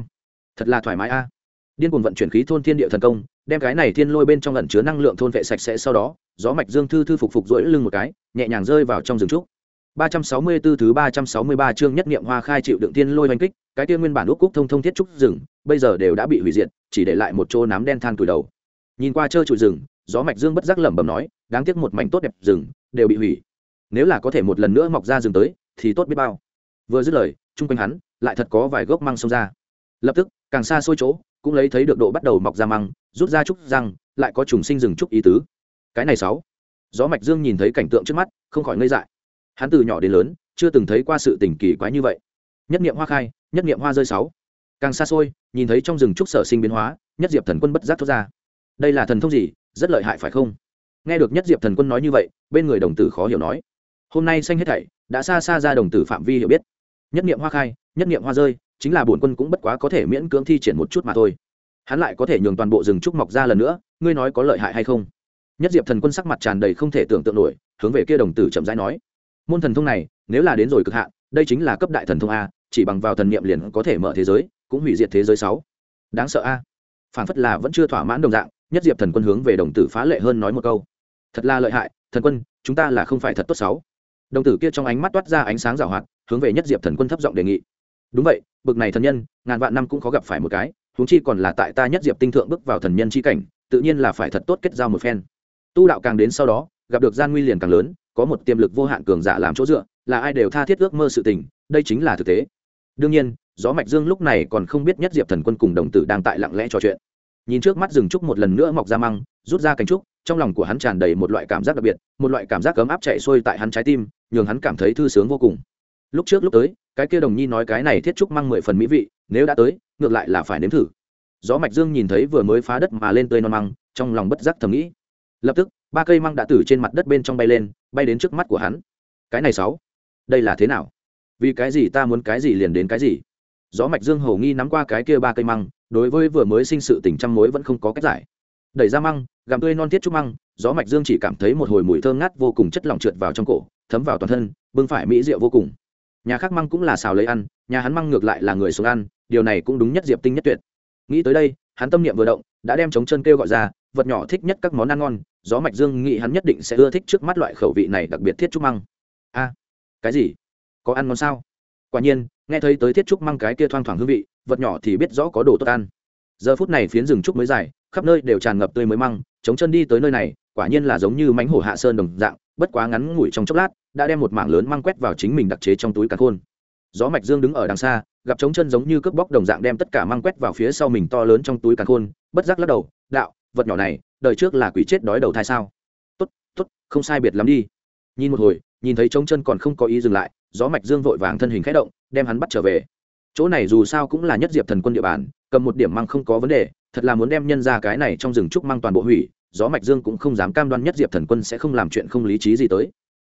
thật là thoải mái a. Điên cuồng vận chuyển khí thôn thiên địa thần công đem cái này thiên lôi bên trong lẩn chứa năng lượng thôn vệ sạch sẽ sau đó, gió mạch dương thư thư phục phục rỗi lưng một cái, nhẹ nhàng rơi vào trong rừng trúc. 364 thứ 363 chương nhất niệm hoa khai chịu đựng thiên lôi hoành kích, cái kia nguyên bản úc cúc thông thông thiết trúc rừng, bây giờ đều đã bị hủy diệt, chỉ để lại một chỗ nám đen than tuổi đầu. Nhìn qua trơ trụi rừng, gió mạch dương bất giác lẩm bẩm nói, đáng tiếc một mảnh tốt đẹp rừng, đều bị hủy. Nếu là có thể một lần nữa mọc ra rừng tới, thì tốt biết bao. Vừa dứt lời, chung quanh hắn, lại thật có vài gốc măng xông ra. Lập tức, càng xa xôi chỗ cũng lấy thấy được độ bắt đầu mọc ra măng, rút ra trúc răng, lại có trùng sinh rừng trúc ý tứ. Cái này sáu. Gió mạch dương nhìn thấy cảnh tượng trước mắt, không khỏi ngây dại. Hắn từ nhỏ đến lớn, chưa từng thấy qua sự tình kỳ quái như vậy. Nhất niệm hoa khai, nhất niệm hoa rơi sáu. Càng xa xôi, nhìn thấy trong rừng trúc sở sinh biến hóa, nhất diệp thần quân bất giác thoát ra. Đây là thần thông gì, rất lợi hại phải không? Nghe được nhất diệp thần quân nói như vậy, bên người đồng tử khó hiểu nói. Hôm nay xanh hết thảy, đã xa xa ra đồng tử phạm vi hiểu biết. Nhất niệm hoa khai, nhất niệm hoa rơi chính là bổn quân cũng bất quá có thể miễn cưỡng thi triển một chút mà thôi. Hắn lại có thể nhường toàn bộ rừng trúc mọc ra lần nữa, ngươi nói có lợi hại hay không? Nhất diệp thần quân sắc mặt tràn đầy không thể tưởng tượng nổi, hướng về kia đồng tử chậm rãi nói, môn thần thông này, nếu là đến rồi cực hạn, đây chính là cấp đại thần thông a, chỉ bằng vào thần niệm liền có thể mở thế giới, cũng hủy diệt thế giới sáu. Đáng sợ a. Phản phất là vẫn chưa thỏa mãn đồng dạng, nhất diệp thần quân hướng về đồng tử phá lệ hơn nói một câu, thật là lợi hại, thần quân, chúng ta là không phải thật tốt sáu. Đồng tử kia trong ánh mắt toát ra ánh sáng rào hoạt, hướng về nhất diệp thần quân thấp giọng đề nghị đúng vậy, bực này thần nhân, ngàn vạn năm cũng khó gặp phải một cái, huống chi còn là tại ta nhất diệp tinh thượng bước vào thần nhân chi cảnh, tự nhiên là phải thật tốt kết giao một phen. Tu đạo càng đến sau đó, gặp được gian nguy liền càng lớn, có một tiềm lực vô hạn cường giả làm chỗ dựa, là ai đều tha thiết ước mơ sự tình, đây chính là thực tế. Đương nhiên, gió mạch dương lúc này còn không biết nhất diệp thần quân cùng đồng tử đang tại lặng lẽ trò chuyện. Nhìn trước mắt rừng trúc một lần nữa mọc ra măng, rút ra cánh trúc, trong lòng của hắn tràn đầy một loại cảm giác đặc biệt, một loại cảm giác cấm áp chạy xuôi tại hắn trái tim, nhường hắn cảm thấy thư sướng vô cùng. Lúc trước lúc tới cái kia đồng nhi nói cái này thiết trúc mang mười phần mỹ vị, nếu đã tới, ngược lại là phải nếm thử. Gió mạch dương nhìn thấy vừa mới phá đất mà lên tươi non măng, trong lòng bất giác thầm nghĩ. Lập tức, ba cây măng đã từ trên mặt đất bên trong bay lên, bay đến trước mắt của hắn. Cái này sáu, đây là thế nào? Vì cái gì ta muốn cái gì liền đến cái gì? Gió mạch dương hầu nghi nắm qua cái kia ba cây măng, đối với vừa mới sinh sự tình trăm mối vẫn không có cách giải. Đẩy ra măng, gặm tươi non thiết trúc măng, gió mạch dương chỉ cảm thấy một hồi mùi thơm ngát vô cùng chất lỏng trượt vào trong cổ, thấm vào toàn thân, bưng phải mỹ rượu vô cùng nhà khác măng cũng là xào lấy ăn, nhà hắn măng ngược lại là người xuống ăn, điều này cũng đúng nhất diệp tinh nhất tuyệt. Nghĩ tới đây, hắn tâm niệm vừa động, đã đem chống chân kêu gọi ra, vật nhỏ thích nhất các món ăn ngon, gió mạch dương nghĩ hắn nhất định sẽ ưa thích trước mắt loại khẩu vị này đặc biệt thiết trúc măng. A, cái gì? Có ăn ngon sao? Quả nhiên, nghe thấy tới thiết trúc măng cái kia thoang thoảng hương vị, vật nhỏ thì biết rõ có đồ tốt ăn. Giờ phút này phiến rừng trúc mới dài, khắp nơi đều tràn ngập tươi mới măng chống chân đi tới nơi này, quả nhiên là giống như mánh hổ hạ sơn đồng dạng bất quá ngắn ngủi trong chốc lát, đã đem một mảng lớn mang quét vào chính mình đặc chế trong túi càn khôn. Gió mạch dương đứng ở đằng xa, gặp trống chân giống như cướp bóc đồng dạng đem tất cả mang quét vào phía sau mình to lớn trong túi càn khôn, bất giác lắc đầu, đạo, vật nhỏ này, đời trước là quỷ chết đói đầu thai sao? Tốt tốt, không sai biệt lắm đi. Nhìn một hồi, nhìn thấy trống chân còn không có ý dừng lại, gió mạch dương vội vàng thân hình khẽ động, đem hắn bắt trở về. Chỗ này dù sao cũng là nhất diệp thần quân địa bàn, cầm một điểm măng không có vấn đề, thật là muốn đem nhân ra cái này trong rừng trúc măng toàn bộ hủy gió mạch dương cũng không dám cam đoan nhất diệp thần quân sẽ không làm chuyện không lý trí gì tới.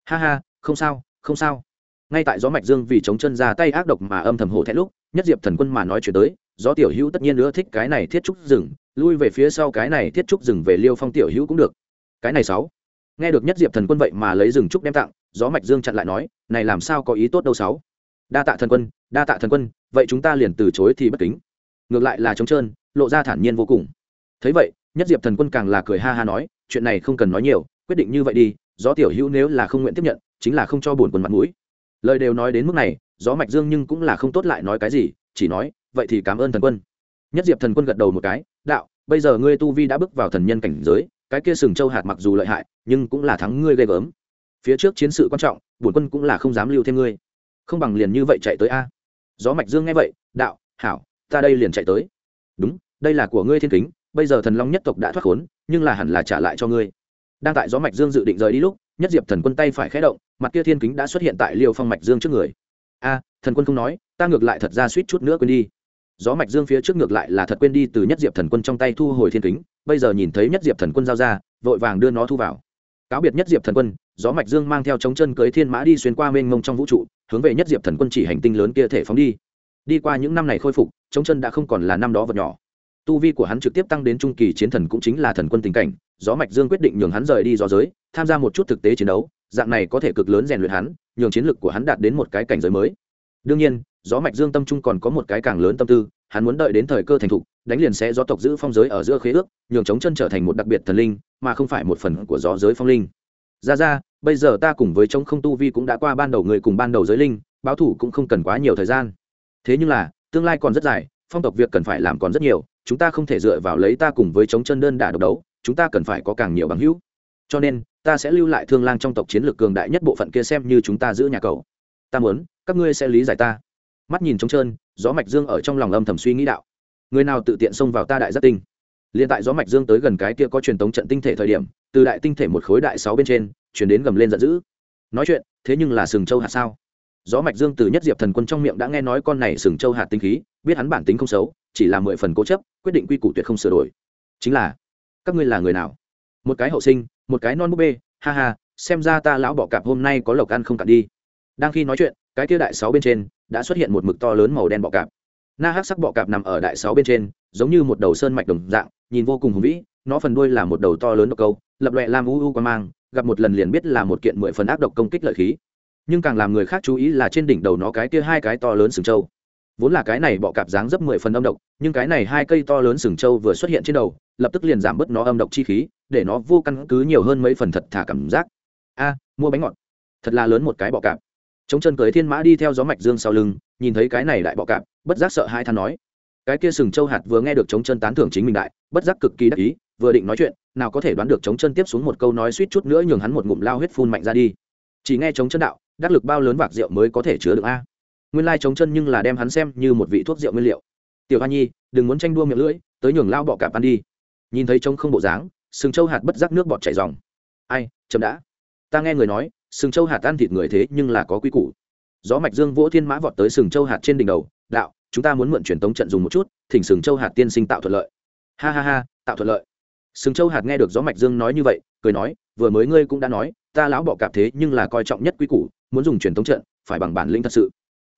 Ha ha, không sao không sao. Ngay tại gió mạch dương vì chống chân ra tay ác độc mà âm thầm hổ thẹn lúc, nhất diệp thần quân mà nói chuyện tới, gió tiểu hữu tất nhiên nữa thích cái này thiết trúc rừng, lui về phía sau cái này thiết trúc rừng về liêu phong tiểu hữu cũng được. Cái này sáu. Nghe được nhất diệp thần quân vậy mà lấy rừng trúc đem tặng, gió mạch dương chặn lại nói, này làm sao có ý tốt đâu sáu. Đa tạ thần quân, đa tạ thần quân, vậy chúng ta liền từ chối thì bất kính. Ngược lại là trống trơn, lộ ra thản nhiên vô cùng. Thấy vậy nhất diệp thần quân càng là cười ha ha nói, chuyện này không cần nói nhiều, quyết định như vậy đi, gió tiểu hữu nếu là không nguyện tiếp nhận, chính là không cho buồn quân mặt mũi. Lời đều nói đến mức này, gió mạch dương nhưng cũng là không tốt lại nói cái gì, chỉ nói, vậy thì cảm ơn thần quân. Nhất diệp thần quân gật đầu một cái, đạo, bây giờ ngươi tu vi đã bước vào thần nhân cảnh giới, cái kia sừng châu hạt mặc dù lợi hại, nhưng cũng là thắng ngươi ghê gớm. Phía trước chiến sự quan trọng bổn quân cũng là không dám lưu thêm ngươi. Không bằng liền như vậy chạy tới a. Gió mạch dương nghe vậy, đạo, hảo, ta đây liền chạy tới. Đúng, đây là của ngươi thiên kính bây giờ thần long nhất tộc đã thoát khốn, nhưng là hẳn là trả lại cho ngươi. Đang tại gió mạch dương dự định rời đi lúc, nhất diệp thần quân tay phải khé động, mặt kia thiên kính đã xuất hiện tại liêu phong mạch dương trước người. A, thần quân không nói, ta ngược lại thật ra suýt chút nữa quên đi. Gió mạch dương phía trước ngược lại là thật quên đi từ nhất diệp thần quân trong tay thu hồi thiên kính, bây giờ nhìn thấy nhất diệp thần quân giao ra, vội vàng đưa nó thu vào. Cáo biệt nhất diệp thần quân, gió mạch dương mang theo chống chân cưới thiên mã đi xuyên qua mênh mông trong vũ trụ, hướng về nhất diệp thần quân chỉ hành tinh lớn kia thể phóng đi. Đi qua những năm này khôi phục chống chân đã không còn là năm đó vật nhỏ tu vi của hắn trực tiếp tăng đến trung kỳ chiến thần cũng chính là thần quân tình cảnh, gió mạch dương quyết định nhường hắn rời đi do giới, tham gia một chút thực tế chiến đấu, dạng này có thể cực lớn rèn luyện hắn, nhường chiến lực của hắn đạt đến một cái cảnh giới mới. Đương nhiên, gió mạch dương tâm trung còn có một cái càng lớn tâm tư, hắn muốn đợi đến thời cơ thành thục, đánh liền sẽ gió tộc giữ phong giới ở giữa khế ước, nhường chống chân trở thành một đặc biệt thần linh, mà không phải một phần của gió giới phong linh. Ra ra, bây giờ ta cùng với chống không tu vi cũng đã qua ban đầu người cùng ban đầu giới linh, báo thủ cũng không cần quá nhiều thời gian. Thế nhưng là, tương lai còn rất dài phong tộc việc cần phải làm còn rất nhiều, chúng ta không thể dựa vào lấy ta cùng với chống chân đơn đả độc đấu, chúng ta cần phải có càng nhiều bằng hữu. Cho nên, ta sẽ lưu lại thương lang trong tộc chiến lược cường đại nhất bộ phận kia xem như chúng ta giữ nhà cầu. Ta muốn, các ngươi sẽ lý giải ta. Mắt nhìn trống trơn, gió mạch dương ở trong lòng âm thầm suy nghĩ đạo. Người nào tự tiện xông vào ta đại giác tinh? Liền tại gió mạch dương tới gần cái kia có truyền tống trận tinh thể thời điểm, từ đại tinh thể một khối đại sáu bên trên, chuyển đến gầm lên giận dữ. Nói chuyện, thế nhưng là sừng châu hạt sao? Gió mạch dương từ nhất diệp thần quân trong miệng đã nghe nói con này sừng châu hạt tinh khí, biết hắn bản tính không xấu, chỉ là mười phần cố chấp, quyết định quy củ tuyệt không sửa đổi. Chính là, các ngươi là người nào? Một cái hậu sinh, một cái non búp bê, ha ha, xem ra ta lão bọ cạp hôm nay có lộc ăn không cạn đi. Đang khi nói chuyện, cái kia đại sáu bên trên đã xuất hiện một mực to lớn màu đen bọ cạp. Na hắc sắc bọ cạp nằm ở đại sáu bên trên, giống như một đầu sơn mạch đồng dạng, nhìn vô cùng hùng vĩ, nó phần đuôi là một đầu to lớn độc câu, lập loẹ làm u u qua mang, gặp một lần liền biết là một kiện mười phần ác độc công kích lợi khí nhưng càng làm người khác chú ý là trên đỉnh đầu nó cái kia hai cái to lớn sừng trâu. Vốn là cái này bọ cạp dáng dấp mười phần âm độc, nhưng cái này hai cây to lớn sừng trâu vừa xuất hiện trên đầu, lập tức liền giảm bớt nó âm độc chi khí, để nó vô căn cứ nhiều hơn mấy phần thật thả cảm giác. A, mua bánh ngọt. Thật là lớn một cái bọ cạp. Chống chân cưới thiên mã đi theo gió mạch dương sau lưng, nhìn thấy cái này đại bọ cạp, bất giác sợ hai than nói. Cái kia sừng châu hạt vừa nghe được chống chân tán thưởng chính mình đại, bất giác cực kỳ đắc ý, vừa định nói chuyện, nào có thể đoán được chống chân tiếp xuống một câu nói suýt chút nữa nhường hắn một ngụm lao huyết phun mạnh ra đi. Chỉ nghe chống chân đạo đắc lực bao lớn vạc rượu mới có thể chứa được a. Nguyên lai chống chân nhưng là đem hắn xem như một vị thuốc rượu nguyên liệu. Tiểu hoa nhi, đừng muốn tranh đua miệng lưỡi, tới nhường lao bọ cạp ăn đi. Nhìn thấy trông không bộ dáng, sừng châu hạt bất giác nước bọt chảy dòng. Ai, chậm đã. Ta nghe người nói, sừng châu hạt ăn thịt người thế nhưng là có quy củ. Gió mạch dương vỗ thiên mã vọt tới sừng châu hạt trên đỉnh đầu, đạo, chúng ta muốn mượn truyền tống trận dùng một chút, thỉnh sừng châu hạt tiên sinh tạo thuận lợi. Ha ha ha, tạo thuận lợi. Sừng châu hạt nghe được gió mạch dương nói như vậy, cười nói, vừa mới ngươi cũng đã nói ta lão bọ cạp thế nhưng là coi trọng nhất quy củ, muốn dùng truyền thống trận, phải bằng bản lĩnh thật sự.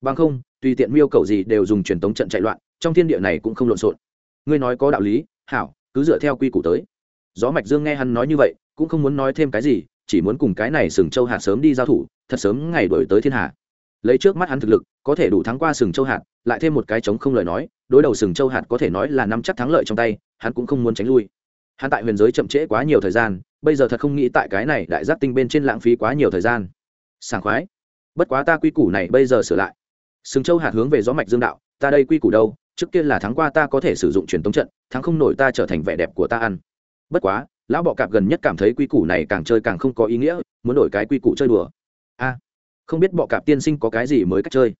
Bằng không, tùy tiện miêu cầu gì đều dùng truyền thống trận chạy loạn, trong thiên địa này cũng không lộn xộn. Ngươi nói có đạo lý, hảo, cứ dựa theo quy củ tới. Gió mạch dương nghe hắn nói như vậy, cũng không muốn nói thêm cái gì, chỉ muốn cùng cái này sừng châu hạt sớm đi giao thủ, thật sớm ngày đổi tới thiên hạ. Lấy trước mắt hắn thực lực, có thể đủ thắng qua sừng châu hạt, lại thêm một cái chống không lời nói, đối đầu sừng châu hạt có thể nói là nắm chắc thắng lợi trong tay, hắn cũng không muốn tránh lui hắn tại huyền giới chậm trễ quá nhiều thời gian, bây giờ thật không nghĩ tại cái này đại giác tinh bên trên lãng phí quá nhiều thời gian. Sảng khoái. Bất quá ta quy củ này bây giờ sửa lại. Sừng châu hạt hướng về gió mạch dương đạo, ta đây quy củ đâu? Trước kia là tháng qua ta có thể sử dụng truyền tống trận, tháng không nổi ta trở thành vẻ đẹp của ta ăn. Bất quá, lão bọ cạp gần nhất cảm thấy quy củ này càng chơi càng không có ý nghĩa, muốn đổi cái quy củ chơi đùa. A. Không biết bọ cạp tiên sinh có cái gì mới cách chơi?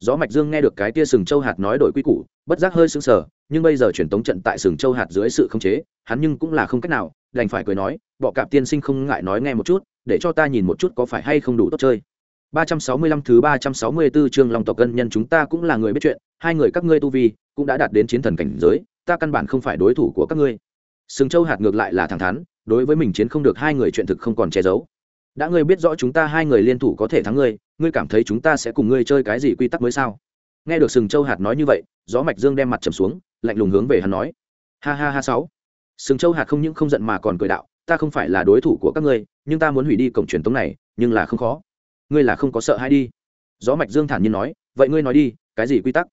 Gió mạch dương nghe được cái tia sừng châu hạt nói đổi quy củ bất giác hơi sững sờ nhưng bây giờ truyền tống trận tại sừng châu hạt dưới sự khống chế hắn nhưng cũng là không cách nào đành phải cười nói bọ cạp tiên sinh không ngại nói nghe một chút để cho ta nhìn một chút có phải hay không đủ tốt chơi 365 thứ 364 chương Long tộc cân nhân chúng ta cũng là người biết chuyện, hai người các ngươi tu vi cũng đã đạt đến chiến thần cảnh giới, ta căn bản không phải đối thủ của các ngươi. Sừng Châu hạt ngược lại là thẳng thắn, đối với mình chiến không được hai người chuyện thực không còn che giấu. Đã ngươi biết rõ chúng ta hai người liên thủ có thể thắng ngươi, ngươi cảm thấy chúng ta sẽ cùng ngươi chơi cái gì quy tắc mới sao? Nghe được Sừng Châu hạt nói như vậy, Gió Mạch Dương đem mặt trầm xuống, lạnh lùng hướng về hắn nói: "Ha ha ha sáu." Sừng Châu hạt không những không giận mà còn cười đạo: "Ta không phải là đối thủ của các ngươi, nhưng ta muốn hủy đi cổng truyền thống này, nhưng là không khó." ngươi là không có sợ hay đi gió mạch dương thản nhiên nói vậy ngươi nói đi cái gì quy tắc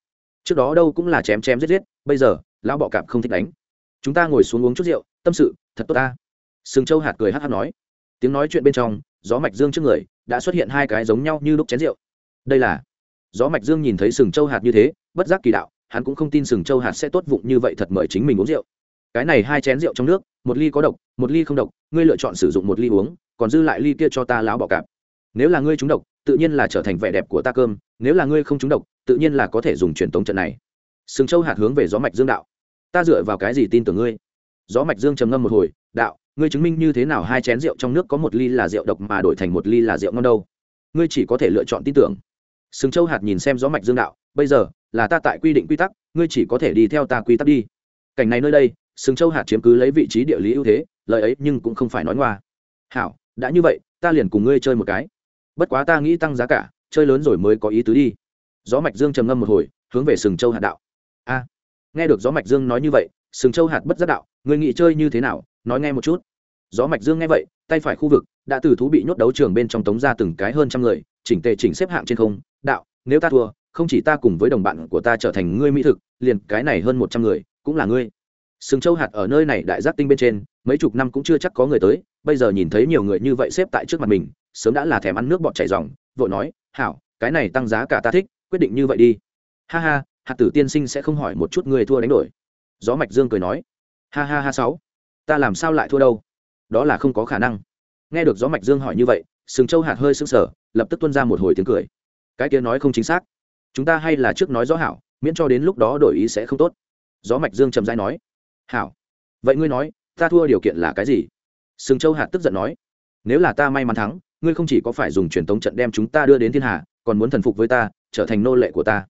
trước đó đâu cũng là chém chém giết giết bây giờ lão bọ cạp không thích đánh chúng ta ngồi xuống uống chút rượu tâm sự thật tốt ta sừng châu hạt cười hát hát nói tiếng nói chuyện bên trong gió mạch dương trước người đã xuất hiện hai cái giống nhau như lúc chén rượu. Đây là, gió mạch dương nhìn thấy sừng châu hạt như thế, bất giác kỳ đạo, hắn cũng không tin sừng châu hạt sẽ tốt vụng như vậy thật mời chính mình uống rượu. Cái này hai chén rượu trong nước, một ly có độc, một ly không độc, ngươi lựa chọn sử dụng một ly uống, còn dư lại ly kia cho ta lão bọ cạp. Nếu là ngươi trúng độc, tự nhiên là trở thành vẻ đẹp của ta cơm, nếu là ngươi không trúng độc, tự nhiên là có thể dùng truyền tống trận này. Sừng châu hạt hướng về gió mạch dương đạo, ta dựa vào cái gì tin tưởng ngươi? Gió mạch dương trầm ngâm một hồi, đạo ngươi chứng minh như thế nào hai chén rượu trong nước có một ly là rượu độc mà đổi thành một ly là rượu ngon đâu? Ngươi chỉ có thể lựa chọn tin tưởng. Sừng châu hạt nhìn xem gió mạch dương đạo, bây giờ là ta tại quy định quy tắc, ngươi chỉ có thể đi theo ta quy tắc đi. Cảnh này nơi đây, sừng châu hạt chiếm cứ lấy vị trí địa lý ưu thế, lời ấy nhưng cũng không phải nói ngoa. Hảo, đã như vậy, ta liền cùng ngươi chơi một cái. Bất quá ta nghĩ tăng giá cả, chơi lớn rồi mới có ý tứ đi. Gió mạch dương trầm ngâm một hồi, hướng về sừng châu hạt đạo. A, nghe được gió mạch dương nói như vậy, sừng châu hạt bất giác đạo người nghĩ chơi như thế nào? Nói nghe một chút. Gió mạch dương nghe vậy, tay phải khu vực, đã từ thú bị nhốt đấu trường bên trong tống ra từng cái hơn trăm người, chỉnh tề chỉnh xếp hạng trên không. Đạo, nếu ta thua, không chỉ ta cùng với đồng bạn của ta trở thành ngươi mỹ thực, liền cái này hơn một trăm người, cũng là ngươi. Sừng châu hạt ở nơi này đại giác tinh bên trên, mấy chục năm cũng chưa chắc có người tới, bây giờ nhìn thấy nhiều người như vậy xếp tại trước mặt mình, sớm đã là thèm ăn nước bọt chảy dòng, vội nói, hảo, cái này tăng giá cả ta thích, quyết định như vậy đi. Ha ha, hạt tử tiên sinh sẽ không hỏi một chút người thua đánh đổi. Gió mạch dương cười nói ha ha ha sáu. Ta làm sao lại thua đâu? Đó là không có khả năng. Nghe được gió mạch dương hỏi như vậy, sừng châu hạt hơi sững sờ, lập tức tuôn ra một hồi tiếng cười. Cái kia nói không chính xác. Chúng ta hay là trước nói rõ hảo, miễn cho đến lúc đó đổi ý sẽ không tốt. Gió mạch dương trầm rãi nói. Hảo. Vậy ngươi nói, ta thua điều kiện là cái gì? Sừng châu hạt tức giận nói. Nếu là ta may mắn thắng, ngươi không chỉ có phải dùng truyền tống trận đem chúng ta đưa đến thiên hạ còn muốn thần phục với ta, trở thành nô lệ của ta.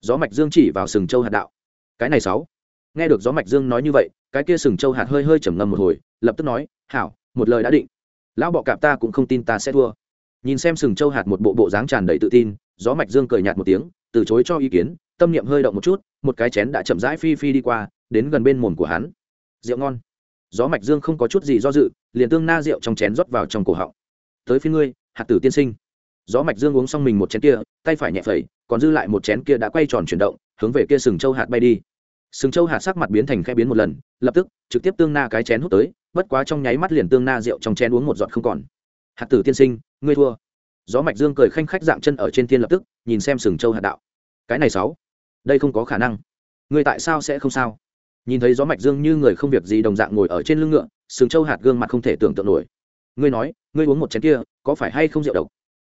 Gió mạch dương chỉ vào sừng châu hạt đạo. Cái này sáu. Nghe được gió mạch dương nói như vậy cái kia sừng châu hạt hơi hơi trầm ngâm một hồi, lập tức nói, hảo, một lời đã định. Lão bọ cạp ta cũng không tin ta sẽ thua. Nhìn xem sừng châu hạt một bộ bộ dáng tràn đầy tự tin, gió mạch dương cười nhạt một tiếng, từ chối cho ý kiến, tâm niệm hơi động một chút, một cái chén đã chậm rãi phi phi đi qua, đến gần bên mồm của hắn. Rượu ngon. Gió mạch dương không có chút gì do dự, liền tương na rượu trong chén rót vào trong cổ họng. Tới phía ngươi, hạt tử tiên sinh. Gió mạch dương uống xong mình một chén kia, tay phải nhẹ phẩy, còn dư lại một chén kia đã quay tròn chuyển động, hướng về kia sừng châu hạt bay đi sừng châu hạt sắc mặt biến thành khe biến một lần, lập tức, trực tiếp tương na cái chén hút tới, bất quá trong nháy mắt liền tương na rượu trong chén uống một giọt không còn. Hạt tử tiên sinh, ngươi thua. Gió mạch dương cười khanh khách dạng chân ở trên thiên lập tức, nhìn xem sừng châu hạt đạo. Cái này sáu, đây không có khả năng. Ngươi tại sao sẽ không sao? Nhìn thấy gió mạch dương như người không việc gì đồng dạng ngồi ở trên lưng ngựa, sừng châu hạt gương mặt không thể tưởng tượng nổi. Ngươi nói, ngươi uống một chén kia, có phải hay không rượu độc?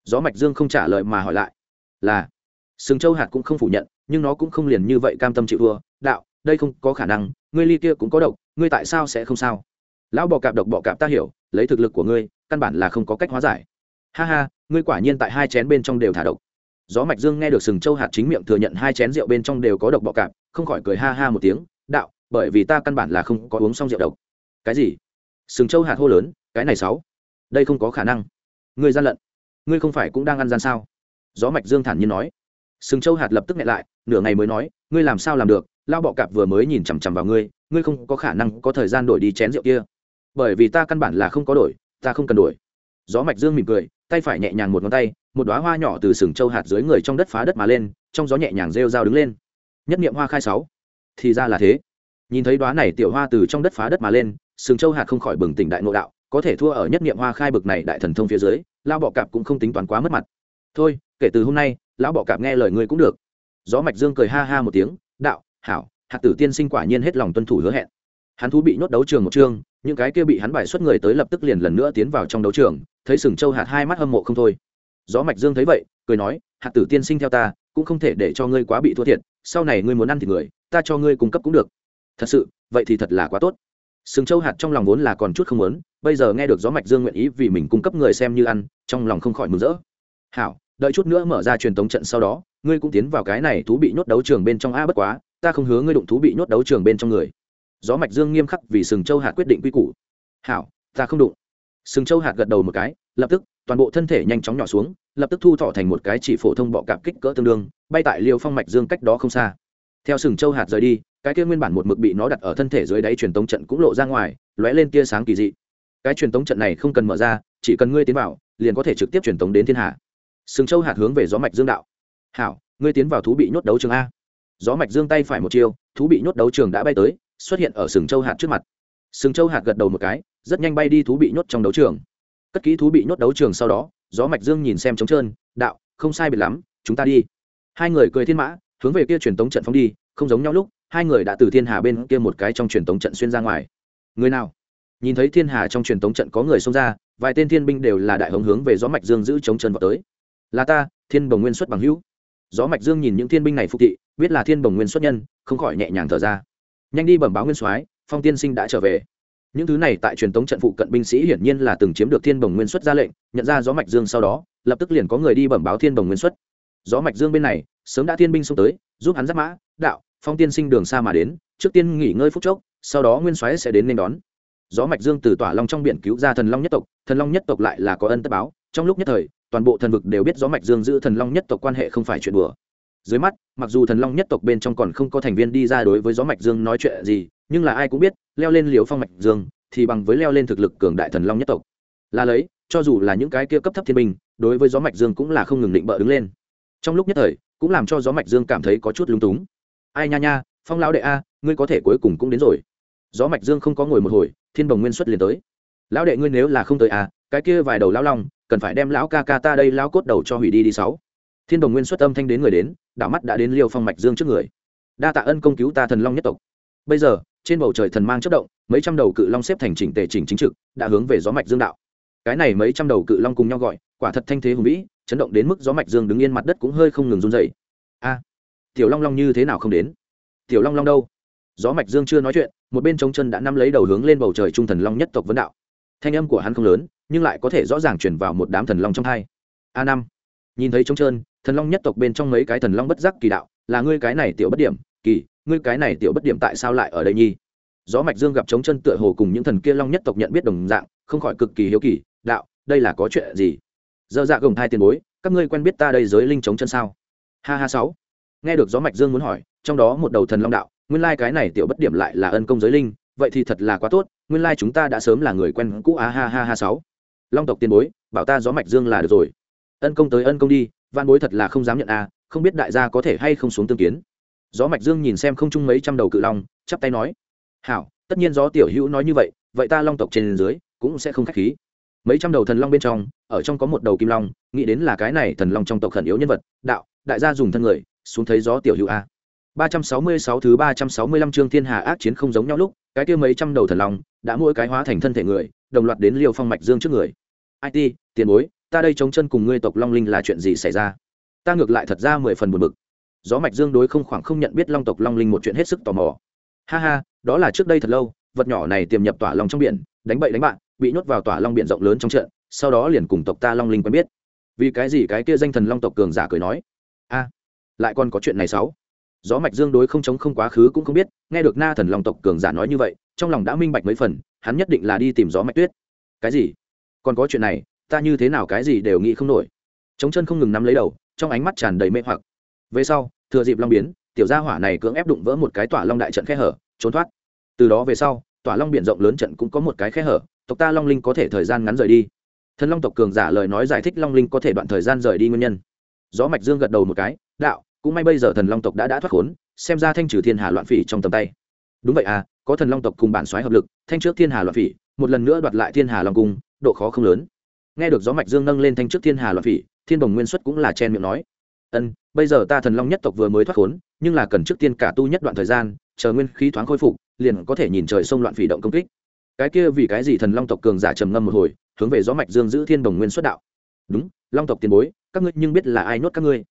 Gió mạch dương không trả lời mà hỏi lại. Là sừng châu hạt cũng không phủ nhận, nhưng nó cũng không liền như vậy cam tâm chịu thua. Đạo, đây không có khả năng, ngươi ly kia cũng có độc, ngươi tại sao sẽ không sao? Lão bọ cạp độc bọ cạp ta hiểu, lấy thực lực của ngươi, căn bản là không có cách hóa giải. Ha ha, ngươi quả nhiên tại hai chén bên trong đều thả độc. Gió mạch dương nghe được sừng châu hạt chính miệng thừa nhận hai chén rượu bên trong đều có độc bọ cạp, không khỏi cười ha ha một tiếng. Đạo, bởi vì ta căn bản là không có uống xong rượu độc. Cái gì? Sừng châu hạt hô lớn, cái này sáu. Đây không có khả năng. Ngươi gian lận. Ngươi không phải cũng đang ăn gian sao? Gió mạch dương thản nhiên nói sừng châu hạt lập tức nhẹ lại, nửa ngày mới nói, ngươi làm sao làm được? Lao bọ cạp vừa mới nhìn chằm chằm vào ngươi ngươi không có khả năng có thời gian đổi đi chén rượu kia. Bởi vì ta căn bản là không có đổi, ta không cần đổi. Gió mạch dương mỉm cười, tay phải nhẹ nhàng một ngón tay, một đoá hoa nhỏ từ sừng châu hạt dưới người trong đất phá đất mà lên, trong gió nhẹ nhàng rêu rao đứng lên. Nhất niệm hoa khai sáu. Thì ra là thế. Nhìn thấy đoá này tiểu hoa từ trong đất phá đất mà lên, sừng châu hạt không khỏi bừng tỉnh đại nội đạo, có thể thua ở nhất niệm hoa khai bực này đại thần thông phía dưới lao bọ cạp cũng không tính toán quá mất mặt. Thôi kể từ hôm nay, lão bọ cạp nghe lời ngươi cũng được. Gió mạch dương cười ha ha một tiếng, đạo, hảo, hạt tử tiên sinh quả nhiên hết lòng tuân thủ hứa hẹn. Hắn thú bị nhốt đấu trường một chương, những cái kia bị hắn bài xuất người tới lập tức liền lần nữa tiến vào trong đấu trường, thấy sừng châu hạt hai mắt hâm mộ không thôi. Gió mạch dương thấy vậy, cười nói, hạt tử tiên sinh theo ta, cũng không thể để cho ngươi quá bị thua thiệt, sau này ngươi muốn ăn thì người, ta cho ngươi cung cấp cũng được. Thật sự, vậy thì thật là quá tốt. Sừng châu hạt trong lòng vốn là còn chút không muốn, bây giờ nghe được gió mạch dương nguyện ý vì mình cung cấp người xem như ăn, trong lòng không khỏi mừng rỡ. Hảo đợi chút nữa mở ra truyền tống trận sau đó, ngươi cũng tiến vào cái này thú bị nhốt đấu trường bên trong a bất quá, ta không hứa ngươi đụng thú bị nhốt đấu trường bên trong người. Gió mạch dương nghiêm khắc vì sừng châu hạt quyết định quy củ. Hảo, ta không đụng. Sừng châu hạt gật đầu một cái, lập tức, toàn bộ thân thể nhanh chóng nhỏ xuống, lập tức thu thọ thành một cái chỉ phổ thông bọ cạp kích cỡ tương đương, bay tại liều phong mạch dương cách đó không xa. Theo sừng châu hạt rời đi, cái kia nguyên bản một mực bị nó đặt ở thân thể dưới đáy truyền tống trận cũng lộ ra ngoài, lóe lên tia sáng kỳ dị. Cái truyền tống trận này không cần mở ra, chỉ cần ngươi tiến vào, liền có thể trực tiếp truyền tống đến thiên hạ sừng châu hạt hướng về gió mạch dương đạo. Hảo, ngươi tiến vào thú bị nhốt đấu trường a. Gió mạch dương tay phải một chiêu, thú bị nhốt đấu trường đã bay tới, xuất hiện ở sừng châu hạt trước mặt. Sừng châu hạt gật đầu một cái, rất nhanh bay đi thú bị nhốt trong đấu trường. Cất kỹ thú bị nhốt đấu trường sau đó, gió mạch dương nhìn xem trống trơn, đạo, không sai biệt lắm, chúng ta đi. Hai người cười thiên mã, hướng về kia truyền tống trận phóng đi, không giống nhau lúc, hai người đã từ thiên hà bên kia một cái trong truyền tống trận xuyên ra ngoài. Người nào? Nhìn thấy thiên hà trong truyền tống trận có người xông ra, vài tên thiên binh đều là đại hống hướng về gió mạch dương giữ chống chân vào tới là ta, thiên bồng nguyên xuất bằng hữu. Gió mạch dương nhìn những thiên binh này phục thị, biết là thiên bồng nguyên xuất nhân, không khỏi nhẹ nhàng thở ra. Nhanh đi bẩm báo nguyên soái, phong tiên sinh đã trở về. Những thứ này tại truyền tống trận phụ cận binh sĩ hiển nhiên là từng chiếm được thiên bồng nguyên xuất ra lệnh, nhận ra gió mạch dương sau đó, lập tức liền có người đi bẩm báo thiên bồng nguyên xuất. Gió mạch dương bên này, sớm đã thiên binh xông tới, giúp hắn giáp mã, đạo, phong tiên sinh đường xa mà đến, trước tiên nghỉ ngơi phút chốc, sau đó nguyên soái sẽ đến nên đón. Gió mạch dương từ tỏa long trong biển cứu ra thần long nhất tộc, thần long nhất tộc lại là có ân tất báo trong lúc nhất thời, toàn bộ thần vực đều biết gió mạch dương giữ thần long nhất tộc quan hệ không phải chuyện đùa. Dưới mắt, mặc dù thần long nhất tộc bên trong còn không có thành viên đi ra đối với gió mạch dương nói chuyện gì, nhưng là ai cũng biết, leo lên liều phong mạch dương thì bằng với leo lên thực lực cường đại thần long nhất tộc. Là lấy, cho dù là những cái kia cấp thấp thiên binh, đối với gió mạch dương cũng là không ngừng định bợ đứng lên. Trong lúc nhất thời, cũng làm cho gió mạch dương cảm thấy có chút lung túng. Ai nha nha, phong lão đệ a, ngươi có thể cuối cùng cũng đến rồi. Gió mạch dương không có ngồi một hồi, thiên bồng nguyên xuất liền tới. Lão đệ ngươi nếu là không tới a cái kia vài đầu lão long cần phải đem lão ca ca ta đây lão cốt đầu cho hủy đi đi sáu. Thiên đồng nguyên xuất âm thanh đến người đến, đạo mắt đã đến liêu phong mạch dương trước người. Đa tạ ân công cứu ta thần long nhất tộc. Bây giờ, trên bầu trời thần mang chất động, mấy trăm đầu cự long xếp thành chỉnh tề chỉnh chính trực, đã hướng về gió mạch dương đạo. Cái này mấy trăm đầu cự long cùng nhau gọi, quả thật thanh thế hùng vĩ, chấn động đến mức gió mạch dương đứng yên mặt đất cũng hơi không ngừng run rẩy. A, tiểu long long như thế nào không đến? Tiểu long long đâu? Gió mạch dương chưa nói chuyện, một bên trống chân đã nắm lấy đầu hướng lên bầu trời trung thần long nhất tộc vấn đạo. Thanh âm của hắn không lớn nhưng lại có thể rõ ràng chuyển vào một đám thần long trong hai. A năm. Nhìn thấy trống trơn, thần long nhất tộc bên trong mấy cái thần long bất giác kỳ đạo, là ngươi cái này tiểu bất điểm, kỳ, ngươi cái này tiểu bất điểm tại sao lại ở đây nhi? Gió mạch dương gặp trống chân tựa hồ cùng những thần kia long nhất tộc nhận biết đồng dạng, không khỏi cực kỳ hiếu kỳ, đạo, đây là có chuyện gì? Dơ dạ gồng hai tiền bối, các ngươi quen biết ta đây giới linh trống chân sao? Ha ha sáu. Nghe được gió mạch dương muốn hỏi, trong đó một đầu thần long đạo, nguyên lai cái này tiểu bất điểm lại là ân công giới linh, vậy thì thật là quá tốt, nguyên lai chúng ta đã sớm là người quen cũ, a ha ha ha sáu long tộc tiền bối, bảo ta gió mạch dương là được rồi. Ân công tới, ân công đi văn bối thật là không dám nhận a, không biết đại gia có thể hay không xuống tương kiến. Gió mạch dương nhìn xem không chung mấy trăm đầu cự long, chắp tay nói, hảo, tất nhiên gió tiểu hữu nói như vậy vậy ta long tộc trên dưới cũng sẽ không khách khí. Mấy trăm đầu thần long bên trong, ở trong có một đầu kim long, nghĩ đến là cái này thần long trong tộc khẩn yếu nhân vật, đạo, đại gia dùng thân người, xuống thấy gió tiểu hữu a. Ba trăm sáu mươi sáu thứ ba trăm sáu mươi lăm chương thiên hà ác chiến không giống nhau lúc, cái kia mấy trăm đầu thần long đã mỗi cái hóa thành thân thể người đồng loạt đến liều phong mạch dương trước người. It tiền bối, ta đây chống chân cùng ngươi tộc long linh là chuyện gì xảy ra? Ta ngược lại thật ra mười phần buồn bực. Gió mạch dương đối không khoảng không nhận biết long tộc long linh một chuyện hết sức tò mò. Ha ha, đó là trước đây thật lâu, vật nhỏ này tiềm nhập tỏa long trong biển, đánh bậy đánh bạn bị nhốt vào tỏa long biển rộng lớn trong trận, sau đó liền cùng tộc ta long linh quen biết. Vì cái gì cái kia danh thần long tộc cường giả cười nói? A, lại còn có chuyện này sáu. Gió mạch dương đối không chống không quá khứ cũng không biết, nghe được na thần long tộc cường giả nói như vậy, trong lòng đã minh bạch mấy phần hắn nhất định là đi tìm gió mạch tuyết. Cái gì? Còn có chuyện này, ta như thế nào cái gì đều nghĩ không nổi. Chống chân không ngừng nắm lấy đầu, trong ánh mắt tràn đầy mê hoặc. Về sau, thừa dịp long biến, tiểu gia hỏa này cưỡng ép đụng vỡ một cái tỏa long đại trận khe hở, trốn thoát. Từ đó về sau, tỏa long biển rộng lớn trận cũng có một cái khe hở, tộc ta long linh có thể thời gian ngắn rời đi. Thần long tộc cường giả lời nói giải thích long linh có thể đoạn thời gian rời đi nguyên nhân. Gió mạch dương gật đầu một cái, đạo, cũng may bây giờ thần long tộc đã đã thoát khốn, xem ra thanh trừ thiên hà loạn phỉ trong tầm tay. Đúng vậy à có thần long tộc cùng bản xoáy hợp lực, thanh trước thiên hà loạn phỉ, một lần nữa đoạt lại thiên hà long cung, độ khó không lớn. Nghe được gió mạch dương nâng lên thanh trước thiên hà loạn phỉ, thiên đồng nguyên xuất cũng là chen miệng nói, ân, bây giờ ta thần long nhất tộc vừa mới thoát khốn, nhưng là cần trước tiên cả tu nhất đoạn thời gian, chờ nguyên khí thoáng khôi phục, liền có thể nhìn trời sông loạn phỉ động công kích. Cái kia vì cái gì thần long tộc cường giả trầm ngâm một hồi, hướng về gió mạch dương giữ thiên đồng nguyên xuất đạo. Đúng, long tộc tiền bối, các ngươi nhưng biết là ai nuốt các ngươi?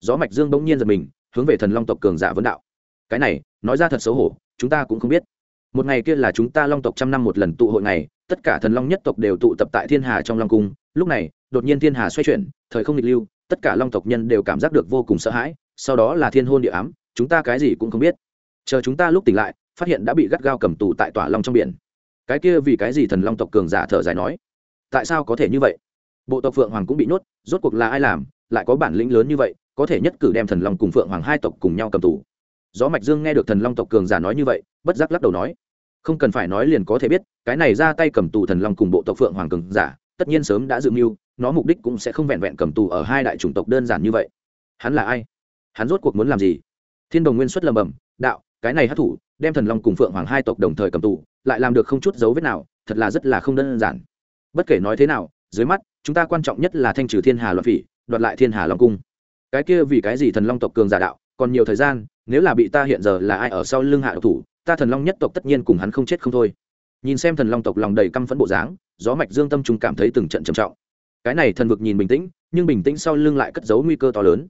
Gió mạch dương bỗng nhiên giật mình, hướng về thần long tộc cường giả vấn đạo. Cái này, nói ra thật xấu hổ, chúng ta cũng không biết một ngày kia là chúng ta long tộc trăm năm một lần tụ hội ngày, tất cả thần long nhất tộc đều tụ tập tại thiên hà trong long cung. Lúc này, đột nhiên thiên hà xoay chuyển, thời không nghịch lưu, tất cả long tộc nhân đều cảm giác được vô cùng sợ hãi, sau đó là thiên hôn địa ám, chúng ta cái gì cũng không biết. Chờ chúng ta lúc tỉnh lại, phát hiện đã bị gắt gao cầm tù tại tỏa long trong biển. Cái kia vì cái gì thần long tộc cường giả thở dài nói? Tại sao có thể như vậy? Bộ tộc phượng hoàng cũng bị nhốt, rốt cuộc là ai làm, lại có bản lĩnh lớn như vậy, có thể nhất cử đem thần long cùng phượng hoàng hai tộc cùng nhau cầm tù. Gió mạch dương nghe được thần long tộc cường giả nói như vậy, bất giác lắc đầu nói không cần phải nói liền có thể biết, cái này ra tay cầm tù thần long cùng bộ tộc phượng hoàng cường giả, tất nhiên sớm đã dự mưu, nó mục đích cũng sẽ không vẹn vẹn cầm tù ở hai đại chủng tộc đơn giản như vậy. Hắn là ai? Hắn rốt cuộc muốn làm gì? Thiên đồng nguyên xuất lầm bầm đạo, cái này hát thủ, đem thần long cùng phượng hoàng hai tộc đồng thời cầm tù, lại làm được không chút dấu vết nào, thật là rất là không đơn giản. Bất kể nói thế nào, dưới mắt, chúng ta quan trọng nhất là thanh trừ thiên hà loạn phỉ, đoạt lại thiên hà long cung. Cái kia vì cái gì thần long tộc cường giả đạo, còn nhiều thời gian, nếu là bị ta hiện giờ là ai ở sau lưng hạ độc thủ ta thần long nhất tộc tất nhiên cùng hắn không chết không thôi. Nhìn xem thần long tộc lòng đầy căm phẫn bộ dáng, gió mạch dương tâm trung cảm thấy từng trận trầm trọng. Cái này thần vực nhìn bình tĩnh, nhưng bình tĩnh sau lưng lại cất giấu nguy cơ to lớn.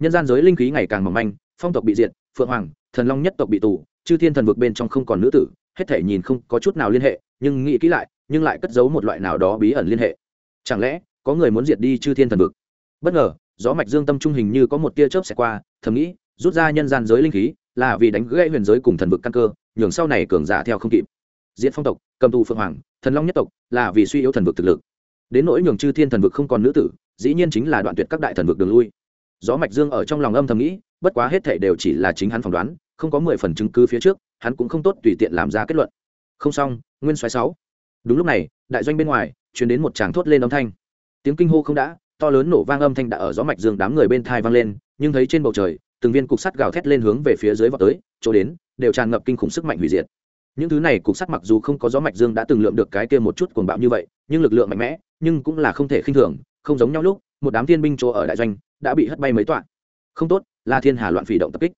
Nhân gian giới linh khí ngày càng mỏng manh, phong tộc bị diệt, phượng hoàng, thần long nhất tộc bị tù, chư thiên thần vực bên trong không còn nữ tử, hết thể nhìn không có chút nào liên hệ, nhưng nghĩ kỹ lại, nhưng lại cất giấu một loại nào đó bí ẩn liên hệ. Chẳng lẽ, có người muốn diệt đi chư thiên thần vực? Bất ngờ, gió mạch dương tâm trung hình như có một tia chớp xẹt qua, thầm nghĩ, rút ra nhân gian giới linh khí là vì đánh gãy huyền giới cùng thần vực căn cơ, nhường sau này cường giả theo không kịp. Diện phong tộc, cầm tù phượng hoàng, thần long nhất tộc là vì suy yếu thần vực thực lực. Đến nỗi nhường chư thiên thần vực không còn nữ tử, dĩ nhiên chính là đoạn tuyệt các đại thần vực đường lui. Gió mạch dương ở trong lòng âm thầm nghĩ, bất quá hết thể đều chỉ là chính hắn phỏng đoán, không có mười phần chứng cứ phía trước, hắn cũng không tốt tùy tiện làm ra kết luận. Không xong, nguyên xoáy sáu. Đúng lúc này, đại doanh bên ngoài, truyền đến một tràng thốt lên âm thanh. Tiếng kinh hô không đã, to lớn nổ vang âm thanh đã ở gió mạch dương đám người bên thai vang lên, nhưng thấy trên bầu trời từng viên cục sắt gào thét lên hướng về phía dưới vọt tới, chỗ đến, đều tràn ngập kinh khủng sức mạnh hủy diệt. Những thứ này cục sắt mặc dù không có gió mạch dương đã từng lượng được cái kia một chút cuồng bạo như vậy, nhưng lực lượng mạnh mẽ, nhưng cũng là không thể khinh thường, không giống nhau lúc, một đám thiên binh chỗ ở đại doanh đã bị hất bay mấy tọa. Không tốt, là thiên hà loạn phỉ động tập kích.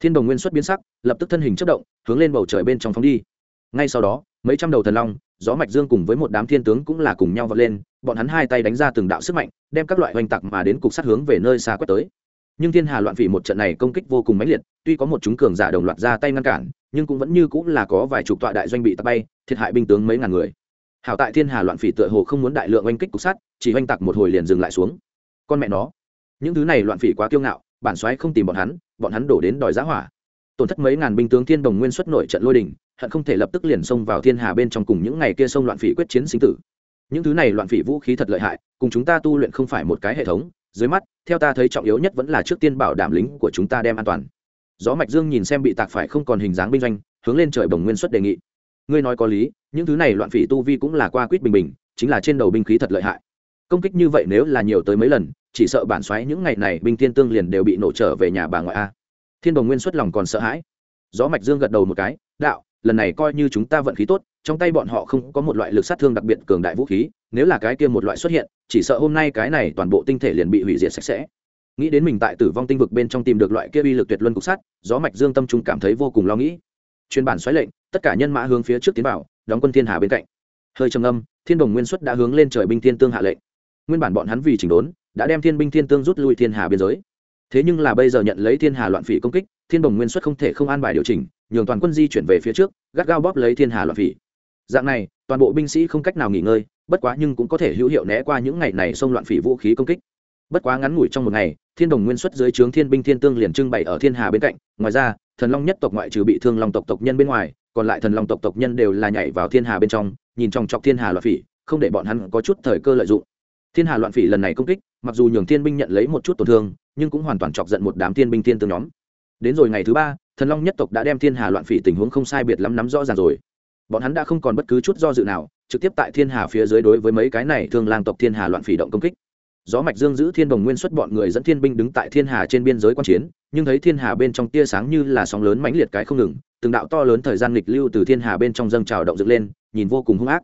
Thiên đồng nguyên xuất biến sắc, lập tức thân hình chất động, hướng lên bầu trời bên trong phóng đi. Ngay sau đó, mấy trăm đầu thần long, gió mạch dương cùng với một đám thiên tướng cũng là cùng nhau vọt lên, bọn hắn hai tay đánh ra từng đạo sức mạnh, đem các loại hoành tặc mà đến cục sát hướng về nơi xa quét tới nhưng thiên hà loạn phỉ một trận này công kích vô cùng mãnh liệt, tuy có một chúng cường giả đồng loạt ra tay ngăn cản, nhưng cũng vẫn như cũng là có vài chục tọa đại doanh bị tạt bay, thiệt hại binh tướng mấy ngàn người. Hảo tại thiên hà loạn phỉ tựa hồ không muốn đại lượng oanh kích cục sát chỉ oanh tặc một hồi liền dừng lại xuống. Con mẹ nó, những thứ này loạn phỉ quá kiêu ngạo, bản xoáy không tìm bọn hắn bọn hắn đổ đến đòi giá hỏa. Tổn thất mấy ngàn binh tướng thiên đồng nguyên xuất nổi trận lôi đình, hận không thể lập tức liền xông vào thiên hà bên trong cùng những ngày kia sông loạn phỉ quyết chiến sinh tử. Những thứ này loạn phỉ vũ khí thật lợi hại, cùng chúng ta tu luyện không phải một cái hệ thống dưới mắt, theo ta thấy trọng yếu nhất vẫn là trước tiên bảo đảm lính của chúng ta đem an toàn. Gió mạch dương nhìn xem bị tạc phải không còn hình dáng binh doanh, hướng lên trời bồng nguyên xuất đề nghị. Ngươi nói có lý, những thứ này loạn phỉ tu vi cũng là qua quýt bình bình, chính là trên đầu binh khí thật lợi hại. Công kích như vậy nếu là nhiều tới mấy lần, chỉ sợ bản xoáy những ngày này binh thiên tương liền đều bị nổ trở về nhà bà ngoại a. Thiên đồng nguyên xuất lòng còn sợ hãi. Gió mạch dương gật đầu một cái, đạo lần này coi như chúng ta vận khí tốt, trong tay bọn họ không có một loại lực sát thương đặc biệt cường đại vũ khí, nếu là cái kia một loại xuất hiện, chỉ sợ hôm nay cái này toàn bộ tinh thể liền bị hủy diệt sạch sẽ. Nghĩ đến mình tại tử vong tinh vực bên trong tìm được loại kia uy lực tuyệt luân cục sắt, gió mạch dương tâm trung cảm thấy vô cùng lo nghĩ. Chuyên bản xoáy lệnh, tất cả nhân mã hướng phía trước tiến vào, đóng quân thiên hà bên cạnh. Hơi trầm âm thiên đồng nguyên xuất đã hướng lên trời binh thiên tương hạ lệnh. Nguyên bản bọn hắn vì chỉnh đốn, đã đem thiên binh thiên tương rút lui thiên hà biên giới. Thế nhưng là bây giờ nhận lấy thiên hà loạn phỉ công kích, thiên đồng nguyên xuất không thể không an bài điều chỉnh nhường toàn quân di chuyển về phía trước, gắt gao bóp lấy thiên hà loạn phỉ. Dạng này, toàn bộ binh sĩ không cách nào nghỉ ngơi, bất quá nhưng cũng có thể hữu hiệu né qua những ngày này xông loạn phỉ vũ khí công kích. Bất quá ngắn ngủi trong một ngày, thiên đồng nguyên xuất dưới trướng thiên binh thiên tương liền trưng bày ở thiên hà bên cạnh. Ngoài ra, thần long nhất tộc ngoại trừ bị thương long tộc tộc nhân bên ngoài, còn lại thần long tộc tộc nhân đều là nhảy vào thiên hà bên trong, nhìn trong chọc thiên hà loạn phỉ, không để bọn hắn có chút thời cơ lợi dụng. Thiên hà loạn phỉ lần này công kích, mặc dù nhường thiên binh nhận lấy một chút tổn thương, nhưng cũng hoàn toàn chọc giận một đám thiên binh thiên tương nhóm đến rồi ngày thứ ba, thần long nhất tộc đã đem thiên hà loạn phỉ tình huống không sai biệt lắm nắm rõ ràng rồi. Bọn hắn đã không còn bất cứ chút do dự nào, trực tiếp tại thiên hà phía dưới đối với mấy cái này thương lang tộc thiên hà loạn phỉ động công kích. Gió mạch dương giữ thiên đồng nguyên xuất bọn người dẫn thiên binh đứng tại thiên hà trên biên giới quan chiến, nhưng thấy thiên hà bên trong tia sáng như là sóng lớn mãnh liệt cái không ngừng, từng đạo to lớn thời gian nghịch lưu từ thiên hà bên trong dâng trào động dựng lên, nhìn vô cùng hung ác.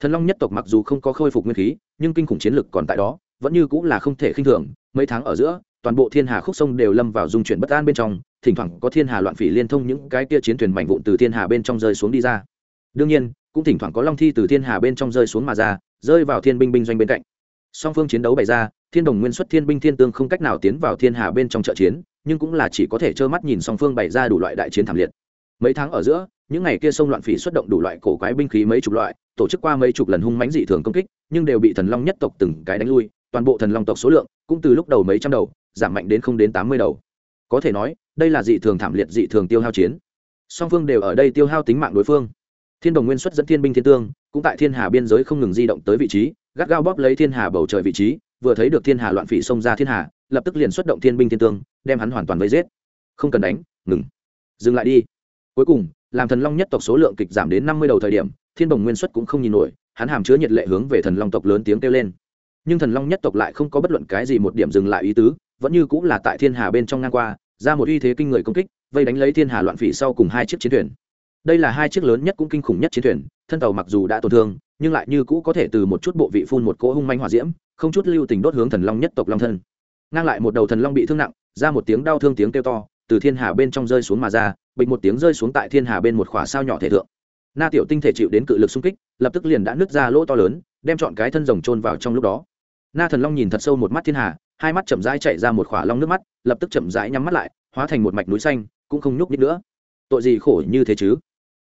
Thần long nhất tộc mặc dù không có khôi phục nguyên khí, nhưng kinh khủng chiến lực còn tại đó, vẫn như cũng là không thể khinh thường, mấy tháng ở giữa toàn bộ thiên hà khúc sông đều lâm vào dung chuyển bất an bên trong, thỉnh thoảng có thiên hà loạn phỉ liên thông những cái kia chiến thuyền mảnh vụn từ thiên hà bên trong rơi xuống đi ra. Đương nhiên, cũng thỉnh thoảng có long thi từ thiên hà bên trong rơi xuống mà ra, rơi vào thiên binh binh doanh bên cạnh. Song phương chiến đấu bày ra, thiên đồng nguyên xuất thiên binh thiên tương không cách nào tiến vào thiên hà bên trong trợ chiến, nhưng cũng là chỉ có thể trơ mắt nhìn song phương bày ra đủ loại đại chiến thảm liệt. Mấy tháng ở giữa, những ngày kia sông loạn phỉ xuất động đủ loại cổ quái binh khí mấy chục loại, tổ chức qua mấy chục lần hung mãnh dị thường công kích, nhưng đều bị thần long nhất tộc từng cái đánh lui, toàn bộ thần long tộc số lượng cũng từ lúc đầu mấy trăm đầu giảm mạnh đến không đến tám mươi đầu. Có thể nói, đây là dị thường thảm liệt, dị thường tiêu hao chiến. Song phương đều ở đây tiêu hao tính mạng đối phương. Thiên đồng nguyên xuất dẫn thiên binh thiên tương, cũng tại thiên hà biên giới không ngừng di động tới vị trí, gắt gao bóp lấy thiên hà bầu trời vị trí, vừa thấy được thiên hà loạn phỉ xông ra thiên hà, lập tức liền xuất động thiên binh thiên tương, đem hắn hoàn toàn vây giết. Không cần đánh, ngừng. Dừng lại đi. Cuối cùng, làm thần long nhất tộc số lượng kịch giảm đến năm mươi đầu thời điểm, thiên đồng nguyên xuất cũng không nhìn nổi, hắn hàm chứa nhiệt lệ hướng về thần long tộc lớn tiếng kêu lên. Nhưng thần long nhất tộc lại không có bất luận cái gì một điểm dừng lại ý tứ vẫn như cũng là tại thiên hà bên trong ngang qua, ra một uy thế kinh người công kích, vây đánh lấy thiên hà loạn phỉ sau cùng hai chiếc chiến thuyền. Đây là hai chiếc lớn nhất cũng kinh khủng nhất chiến thuyền, thân tàu mặc dù đã tổn thương, nhưng lại như cũ có thể từ một chút bộ vị phun một cỗ hung manh hỏa diễm, không chút lưu tình đốt hướng thần long nhất tộc long thân. Ngang lại một đầu thần long bị thương nặng, ra một tiếng đau thương tiếng kêu to, từ thiên hà bên trong rơi xuống mà ra bịch một tiếng rơi xuống tại thiên hà bên một khỏa sao nhỏ thể thượng. Na tiểu tinh thể chịu đến cự lực xung kích, lập tức liền đã nứt ra lỗ to lớn, đem chọn cái thân rồng trôn vào trong lúc đó. Na thần long nhìn thật sâu một mắt thiên hà hai mắt chậm rãi chạy ra một khỏa long nước mắt lập tức chậm rãi nhắm mắt lại hóa thành một mạch núi xanh cũng không nhúc nhích nữa tội gì khổ như thế chứ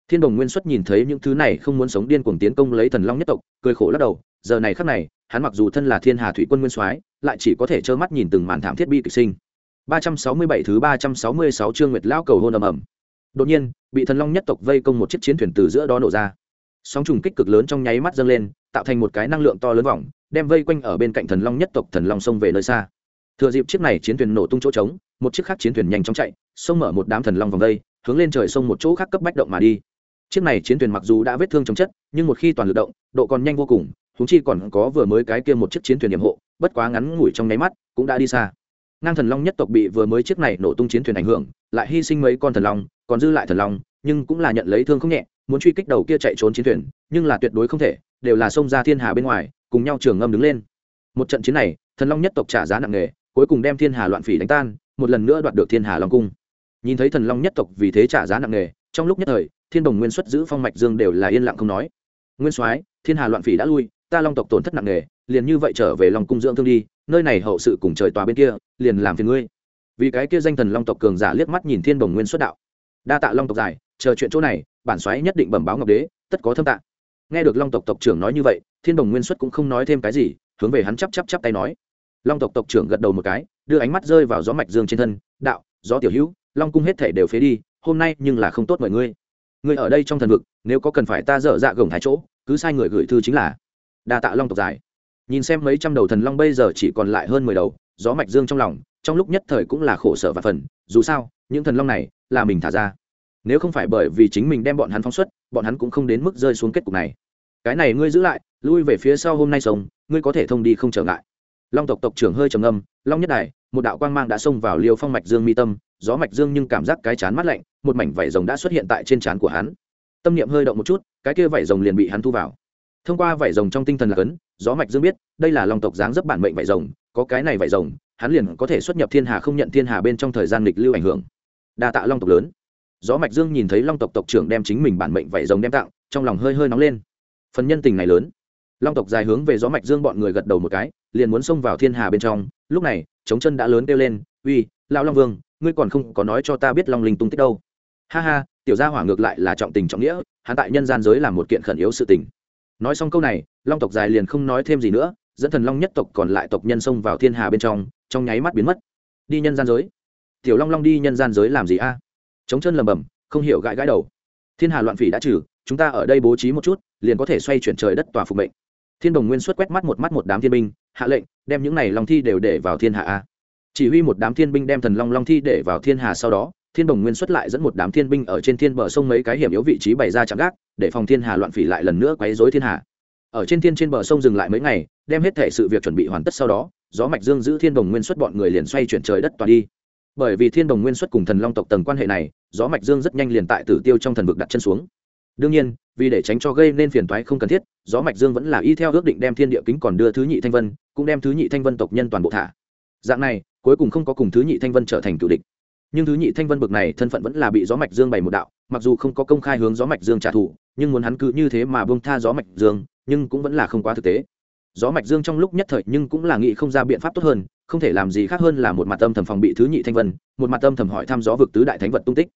thiên đồng nguyên xuất nhìn thấy những thứ này không muốn sống điên cuồng tiến công lấy thần long nhất tộc cười khổ lắc đầu giờ này khắc này hắn mặc dù thân là thiên hà thủy quân nguyên soái lại chỉ có thể trơ mắt nhìn từng màn thảm thiết bi kịch sinh 367 thứ 366 chương Nguyệt lão cầu hôn ầm ầm. Đột nhiên, bị thần long nhất tộc vây công một chiếc chiến thuyền từ giữa đó nổ ra. sóng trùng kích cực lớn trong nháy mắt dâng lên tạo thành một cái năng lượng to lớn vòng đem vây quanh ở bên cạnh thần long nhất tộc thần long sông về nơi xa. Thừa dịp chiếc này chiến thuyền nổ tung chỗ trống, một chiếc khác chiến thuyền nhanh chóng chạy xông mở một đám thần long vòng vây hướng lên trời sông một chỗ khác cấp bách động mà đi. Chiếc này chiến thuyền mặc dù đã vết thương chống chất, nhưng một khi toàn lực động, độ còn nhanh vô cùng húng chi còn có vừa mới cái kia một chiếc chiến thuyền điểm hộ, bất quá ngắn ngủi trong nháy mắt cũng đã đi xa. Ngang thần long nhất tộc bị vừa mới chiếc này nổ tung chiến thuyền ảnh hưởng, lại hy sinh mấy con thần long, còn dư lại thần long, nhưng cũng là nhận lấy thương không nhẹ muốn truy kích đầu kia chạy trốn chiến thuyền, nhưng là tuyệt đối không thể, đều là xông ra thiên hà bên ngoài, cùng nhau trường ngâm đứng lên. Một trận chiến này, thần long nhất tộc trả giá nặng nề, cuối cùng đem thiên hà loạn phỉ đánh tan, một lần nữa đoạt được thiên hà long cung. Nhìn thấy thần long nhất tộc vì thế trả giá nặng nề, trong lúc nhất thời, thiên đồng nguyên xuất giữ phong mạch dương đều là yên lặng không nói. Nguyên soái, thiên hà loạn phỉ đã lui, ta long tộc tổn thất nặng nề, liền như vậy trở về long cung dưỡng thương đi, nơi này hậu sự cùng trời tòa bên kia, liền làm phiền ngươi. Vì cái kia danh thần long tộc cường giả liếc mắt nhìn thiên đồng nguyên xuất đạo. Đa tạ long tộc dài chờ chuyện chỗ này bản soái nhất định bẩm báo ngọc đế, tất có thâm tạ. Nghe được long tộc tộc trưởng nói như vậy, thiên đồng nguyên xuất cũng không nói thêm cái gì, hướng về hắn chắp chắp chắp tay nói. Long tộc tộc trưởng gật đầu một cái, đưa ánh mắt rơi vào gió mạch dương trên thân, đạo, gió tiểu hữu, long cung hết thể đều phế đi, hôm nay nhưng là không tốt mọi ngươi. Ngươi ở đây trong thần vực, nếu có cần phải ta dở dạ gồng thái chỗ, cứ sai người gửi thư chính là. Đa tạ long tộc dài nhìn xem mấy trăm đầu thần long bây giờ chỉ còn lại hơn mười đầu, gió mạch dương trong lòng, trong lúc nhất thời cũng là khổ sở và phần, dù sao, những thần long này là mình thả ra nếu không phải bởi vì chính mình đem bọn hắn phóng xuất, bọn hắn cũng không đến mức rơi xuống kết cục này. Cái này ngươi giữ lại, lui về phía sau hôm nay sông, ngươi có thể thông đi không trở ngại. Long tộc tộc trưởng hơi trầm âm long nhất đài, một đạo quang mang đã xông vào liều phong mạch dương mi tâm, gió mạch dương nhưng cảm giác cái chán mát lạnh, một mảnh vảy rồng đã xuất hiện tại trên trán của hắn. Tâm niệm hơi động một chút, cái kia vảy rồng liền bị hắn thu vào. Thông qua vảy rồng trong tinh thần là cấn, gió mạch dương biết, đây là long tộc dáng dấp bản mệnh vảy rồng, có cái này vảy rồng, hắn liền có thể xuất nhập thiên hà không nhận thiên hà bên trong thời gian lịch lưu ảnh hưởng. Đa tạ long tộc lớn gió mạch dương nhìn thấy long tộc tộc trưởng đem chính mình bản mệnh vảy rồng đem tặng, trong lòng hơi hơi nóng lên. Phần nhân tình này lớn. Long tộc dài hướng về gió mạch dương bọn người gật đầu một cái, liền muốn xông vào thiên hà bên trong. Lúc này chống chân đã lớn kêu lên, uy, lão long vương, ngươi còn không có nói cho ta biết long linh tung tích đâu. Ha ha, tiểu gia hỏa ngược lại là trọng tình trọng nghĩa, hắn tại nhân gian giới là một kiện khẩn yếu sự tình. Nói xong câu này, long tộc dài liền không nói thêm gì nữa, dẫn thần long nhất tộc còn lại tộc nhân xông vào thiên hà bên trong trong nháy mắt biến mất. Đi nhân gian giới. Tiểu long long đi nhân gian giới làm gì a? Chống chân lầm bầm không hiểu gãi gãi đầu. Thiên hà loạn phỉ đã trừ, chúng ta ở đây bố trí một chút, liền có thể xoay chuyển trời đất tòa phục mệnh. Thiên đồng nguyên xuất quét mắt một mắt một đám thiên binh, hạ lệnh, đem những này long thi đều để vào thiên hạ a. Chỉ huy một đám thiên binh đem thần long long thi để vào thiên hà sau đó, thiên đồng nguyên xuất lại dẫn một đám thiên binh ở trên thiên bờ sông mấy cái hiểm yếu vị trí bày ra chạm gác, để phòng thiên hà loạn phỉ lại lần nữa quấy dối thiên hà. Ở trên thiên trên bờ sông dừng lại mấy ngày, đem hết thể sự việc chuẩn bị hoàn tất sau đó, gió mạch dương giữ thiên đồng nguyên xuất bọn người liền xoay chuyển trời đất toàn đi bởi vì thiên đồng nguyên xuất cùng thần long tộc tầng quan hệ này, gió mạch dương rất nhanh liền tại tử tiêu trong thần vực đặt chân xuống. Đương nhiên, vì để tránh cho gây nên phiền toái không cần thiết, gió mạch dương vẫn là y theo ước định đem thiên địa kính còn đưa thứ nhị thanh vân, cũng đem thứ nhị thanh vân tộc nhân toàn bộ thả. Dạng này, cuối cùng không có cùng thứ nhị thanh vân trở thành cựu địch. Nhưng thứ nhị thanh vân bực này thân phận vẫn là bị gió mạch dương bày một đạo, mặc dù không có công khai hướng gió mạch dương trả thù, nhưng muốn hắn cứ như thế mà bông tha gió mạch dương, nhưng cũng vẫn là không quá thực tế gió mạch dương trong lúc nhất thời nhưng cũng là nghĩ không ra biện pháp tốt hơn, không thể làm gì khác hơn là một mặt âm thầm phòng bị thứ nhị thanh vân, một mặt âm thầm hỏi thăm gió vực tứ đại thánh vật tung tích.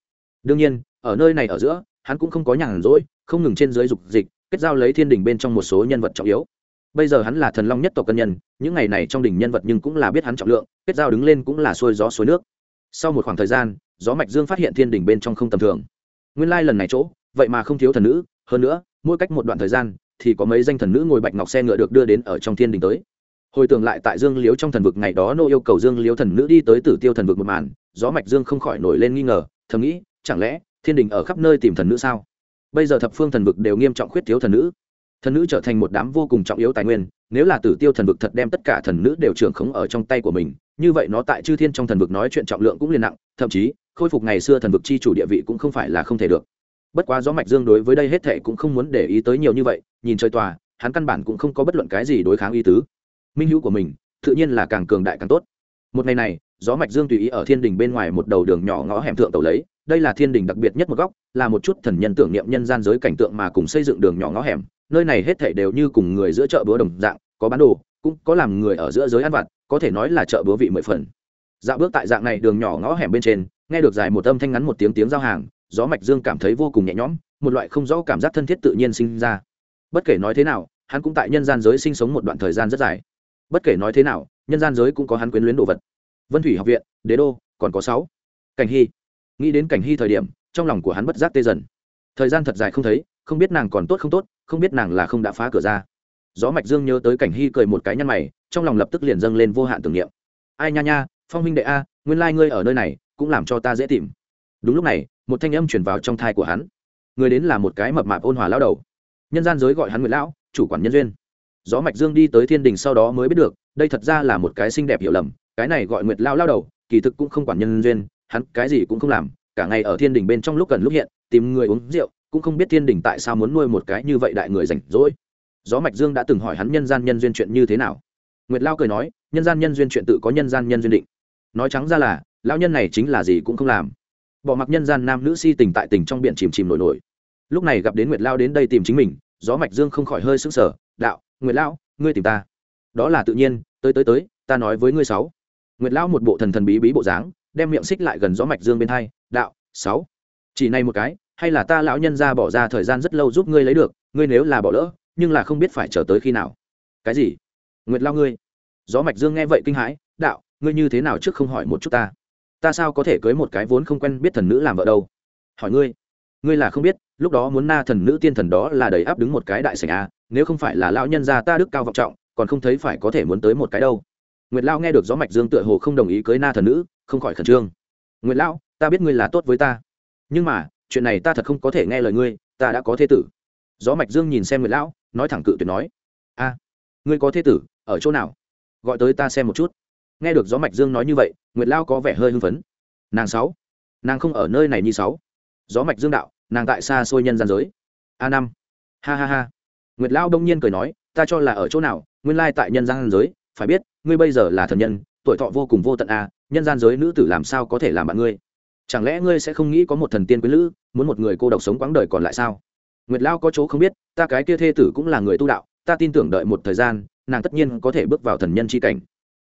Đương nhiên, ở nơi này ở giữa, hắn cũng không có nhàn rỗi, không ngừng trên dưới dục dịch, kết giao lấy thiên đình bên trong một số nhân vật trọng yếu. Bây giờ hắn là thần long nhất tộc cân nhân, những ngày này trong đỉnh nhân vật nhưng cũng là biết hắn trọng lượng, kết giao đứng lên cũng là xuôi gió suối nước. Sau một khoảng thời gian, gió mạch dương phát hiện thiên đỉnh bên trong không tầm thường. Nguyên lai lần này chỗ, vậy mà không thiếu thần nữ, hơn nữa, mỗi cách một đoạn thời gian thì có mấy danh thần nữ ngồi bạch ngọc xe ngựa được đưa đến ở trong thiên đình tới. Hồi tưởng lại tại dương liếu trong thần vực ngày đó, nô yêu cầu dương liếu thần nữ đi tới tử tiêu thần vực một màn, gió mạch dương không khỏi nổi lên nghi ngờ, thầm nghĩ, chẳng lẽ thiên đình ở khắp nơi tìm thần nữ sao? Bây giờ thập phương thần vực đều nghiêm trọng khuyết thiếu thần nữ. Thần nữ trở thành một đám vô cùng trọng yếu tài nguyên, nếu là tử tiêu thần vực thật đem tất cả thần nữ đều trưởng khống ở trong tay của mình, như vậy nó tại chư thiên trong thần vực nói chuyện trọng lượng cũng liền nặng, thậm chí, khôi phục ngày xưa thần vực chi chủ địa vị cũng không phải là không thể được. Bất quá gió mạch dương đối với đây hết thệ cũng không muốn để ý tới nhiều như vậy nhìn chơi tòa, hắn căn bản cũng không có bất luận cái gì đối kháng ý tứ. Minh hữu của mình, tự nhiên là càng cường đại càng tốt. Một ngày này, gió mạch dương tùy ý ở thiên đình bên ngoài một đầu đường nhỏ ngõ hẻm thượng tàu lấy, đây là thiên đình đặc biệt nhất một góc, là một chút thần nhân tưởng niệm nhân gian giới cảnh tượng mà cùng xây dựng đường nhỏ ngõ hẻm, nơi này hết thảy đều như cùng người giữa chợ búa đồng dạng, có bán đồ, cũng có làm người ở giữa giới ăn vặt, có thể nói là chợ búa vị mười phần. Dạo bước tại dạng này đường nhỏ ngõ hẻm bên trên, nghe được dài một âm thanh ngắn một tiếng tiếng giao hàng, gió mạch dương cảm thấy vô cùng nhẹ nhõm, một loại không rõ cảm giác thân thiết tự nhiên sinh ra bất kể nói thế nào, hắn cũng tại nhân gian giới sinh sống một đoạn thời gian rất dài. Bất kể nói thế nào, nhân gian giới cũng có hắn quyến luyến đồ vật. Vân thủy học viện, đế đô, còn có sáu. Cảnh hy. Nghĩ đến cảnh hy thời điểm, trong lòng của hắn bất giác tê dần. Thời gian thật dài không thấy, không biết nàng còn tốt không tốt, không biết nàng là không đã phá cửa ra. Gió mạch dương nhớ tới cảnh hy cười một cái nhăn mày, trong lòng lập tức liền dâng lên vô hạn tưởng niệm. Ai nha nha, phong Minh đệ a, nguyên lai ngươi ở nơi này, cũng làm cho ta dễ tìm. Đúng lúc này, một thanh âm chuyển vào trong thai của hắn. Người đến là một cái mập mạp ôn hòa lao đầu nhân gian giới gọi hắn nguyệt lão, chủ quản nhân duyên. Gió mạch dương đi tới thiên đình sau đó mới biết được, đây thật ra là một cái xinh đẹp hiểu lầm, cái này gọi nguyệt lao lao đầu, kỳ thực cũng không quản nhân duyên, hắn cái gì cũng không làm, cả ngày ở thiên đình bên trong lúc cần lúc hiện, tìm người uống rượu, cũng không biết thiên đình tại sao muốn nuôi một cái như vậy đại người rảnh rỗi. Gió mạch dương đã từng hỏi hắn nhân gian nhân duyên chuyện như thế nào. Nguyệt lao cười nói, nhân gian nhân duyên chuyện tự có nhân gian nhân duyên định. Nói trắng ra là, lão nhân này chính là gì cũng không làm. Bỏ mặc nhân gian nam nữ si tình tại tình trong biển chìm chìm nổi nổi lúc này gặp đến nguyệt lao đến đây tìm chính mình, gió mạch dương không khỏi hơi sững sờ. Đạo, nguyệt lão ngươi tìm ta. Đó là tự nhiên, tới tới tới, ta nói với ngươi sáu. Nguyệt lão một bộ thần thần bí bí bộ dáng, đem miệng xích lại gần gió mạch dương bên hai. Đạo, sáu, chỉ này một cái, hay là ta lão nhân ra bỏ ra thời gian rất lâu giúp ngươi lấy được, ngươi nếu là bỏ lỡ, nhưng là không biết phải chờ tới khi nào. Cái gì? Nguyệt lao ngươi. Gió mạch dương nghe vậy kinh hãi. Đạo, ngươi như thế nào trước không hỏi một chút ta? Ta sao có thể cưới một cái vốn không quen biết thần nữ làm vợ đâu? Hỏi ngươi ngươi là không biết, lúc đó muốn na thần nữ tiên thần đó là đầy áp đứng một cái đại sảnh a, nếu không phải là lão nhân gia ta đức cao vọng trọng, còn không thấy phải có thể muốn tới một cái đâu. Nguyệt lao nghe được gió mạch dương tựa hồ không đồng ý cưới na thần nữ, không khỏi khẩn trương. Nguyệt lão, ta biết ngươi là tốt với ta, nhưng mà, chuyện này ta thật không có thể nghe lời ngươi, ta đã có thế tử. Gió mạch dương nhìn xem nguyệt lão, nói thẳng cự tuyệt nói, a, ngươi có thế tử, ở chỗ nào? Gọi tới ta xem một chút. Nghe được gió mạch dương nói như vậy, nguyệt lao có vẻ hơi hưng phấn. Nàng sáu, nàng không ở nơi này như sáu gió mạch dương đạo, nàng tại xa xôi nhân gian giới. A năm. Ha ha ha. Nguyệt lao đông nhiên cười nói, ta cho là ở chỗ nào, nguyên lai tại nhân gian giới, phải biết, ngươi bây giờ là thần nhân, tuổi thọ vô cùng vô tận a, nhân gian giới nữ tử làm sao có thể làm bạn ngươi? Chẳng lẽ ngươi sẽ không nghĩ có một thần tiên quý lữ, muốn một người cô độc sống quãng đời còn lại sao? Nguyệt lao có chỗ không biết, ta cái kia thê tử cũng là người tu đạo, ta tin tưởng đợi một thời gian, nàng tất nhiên có thể bước vào thần nhân c h i cảnh.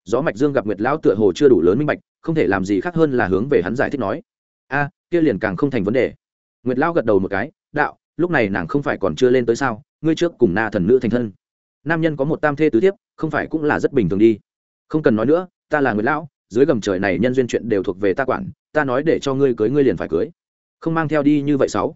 Gió mạch dương gặp nguyệt lão tựa hồ chưa đủ lớn minh bạch, không thể làm gì khác hơn là hướng về hắn giải thích nói, a kia liền càng không thành vấn đề. Nguyệt lão gật đầu một cái, đạo, lúc này nàng không phải còn chưa lên tới sao? Ngươi trước cùng na thần nữ thành thân. Nam nhân có một tam thê tứ thiếp, không phải cũng là rất bình thường đi. Không cần nói nữa, ta là nguyệt lão, dưới gầm trời này nhân duyên chuyện đều thuộc về ta quản, ta nói để cho ngươi cưới ngươi liền phải cưới. Không mang theo đi như vậy sáu.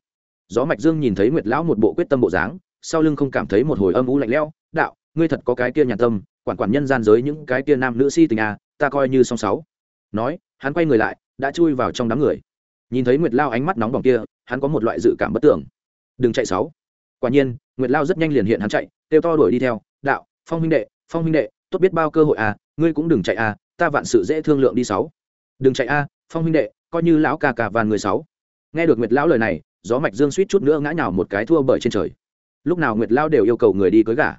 Gió mạch dương nhìn thấy nguyệt lão một bộ quyết tâm bộ dáng, sau lưng không cảm thấy một hồi âm u lạnh lẽo, đạo, ngươi thật có cái kia nhàn tâm, quản quản nhân gian giới những cái kia nam nữ si tình à ta coi như song sáu. Nói, hắn quay người lại, đã chui vào trong đám người nhìn thấy nguyệt lao ánh mắt nóng bỏng kia hắn có một loại dự cảm bất tưởng đừng chạy sáu. Quả nhiên nguyệt lao rất nhanh liền hiện hắn chạy kêu to đuổi đi theo đạo phong huynh đệ phong huynh đệ tốt biết bao cơ hội à ngươi cũng đừng chạy à ta vạn sự dễ thương lượng đi sáu. Đừng chạy à phong huynh đệ coi như lão ca cả vàn người sáu. Nghe được nguyệt lão lời này gió mạch dương suýt chút nữa ngã nhào một cái thua bởi trên trời. Lúc nào nguyệt Lão đều yêu cầu người đi cưới gả.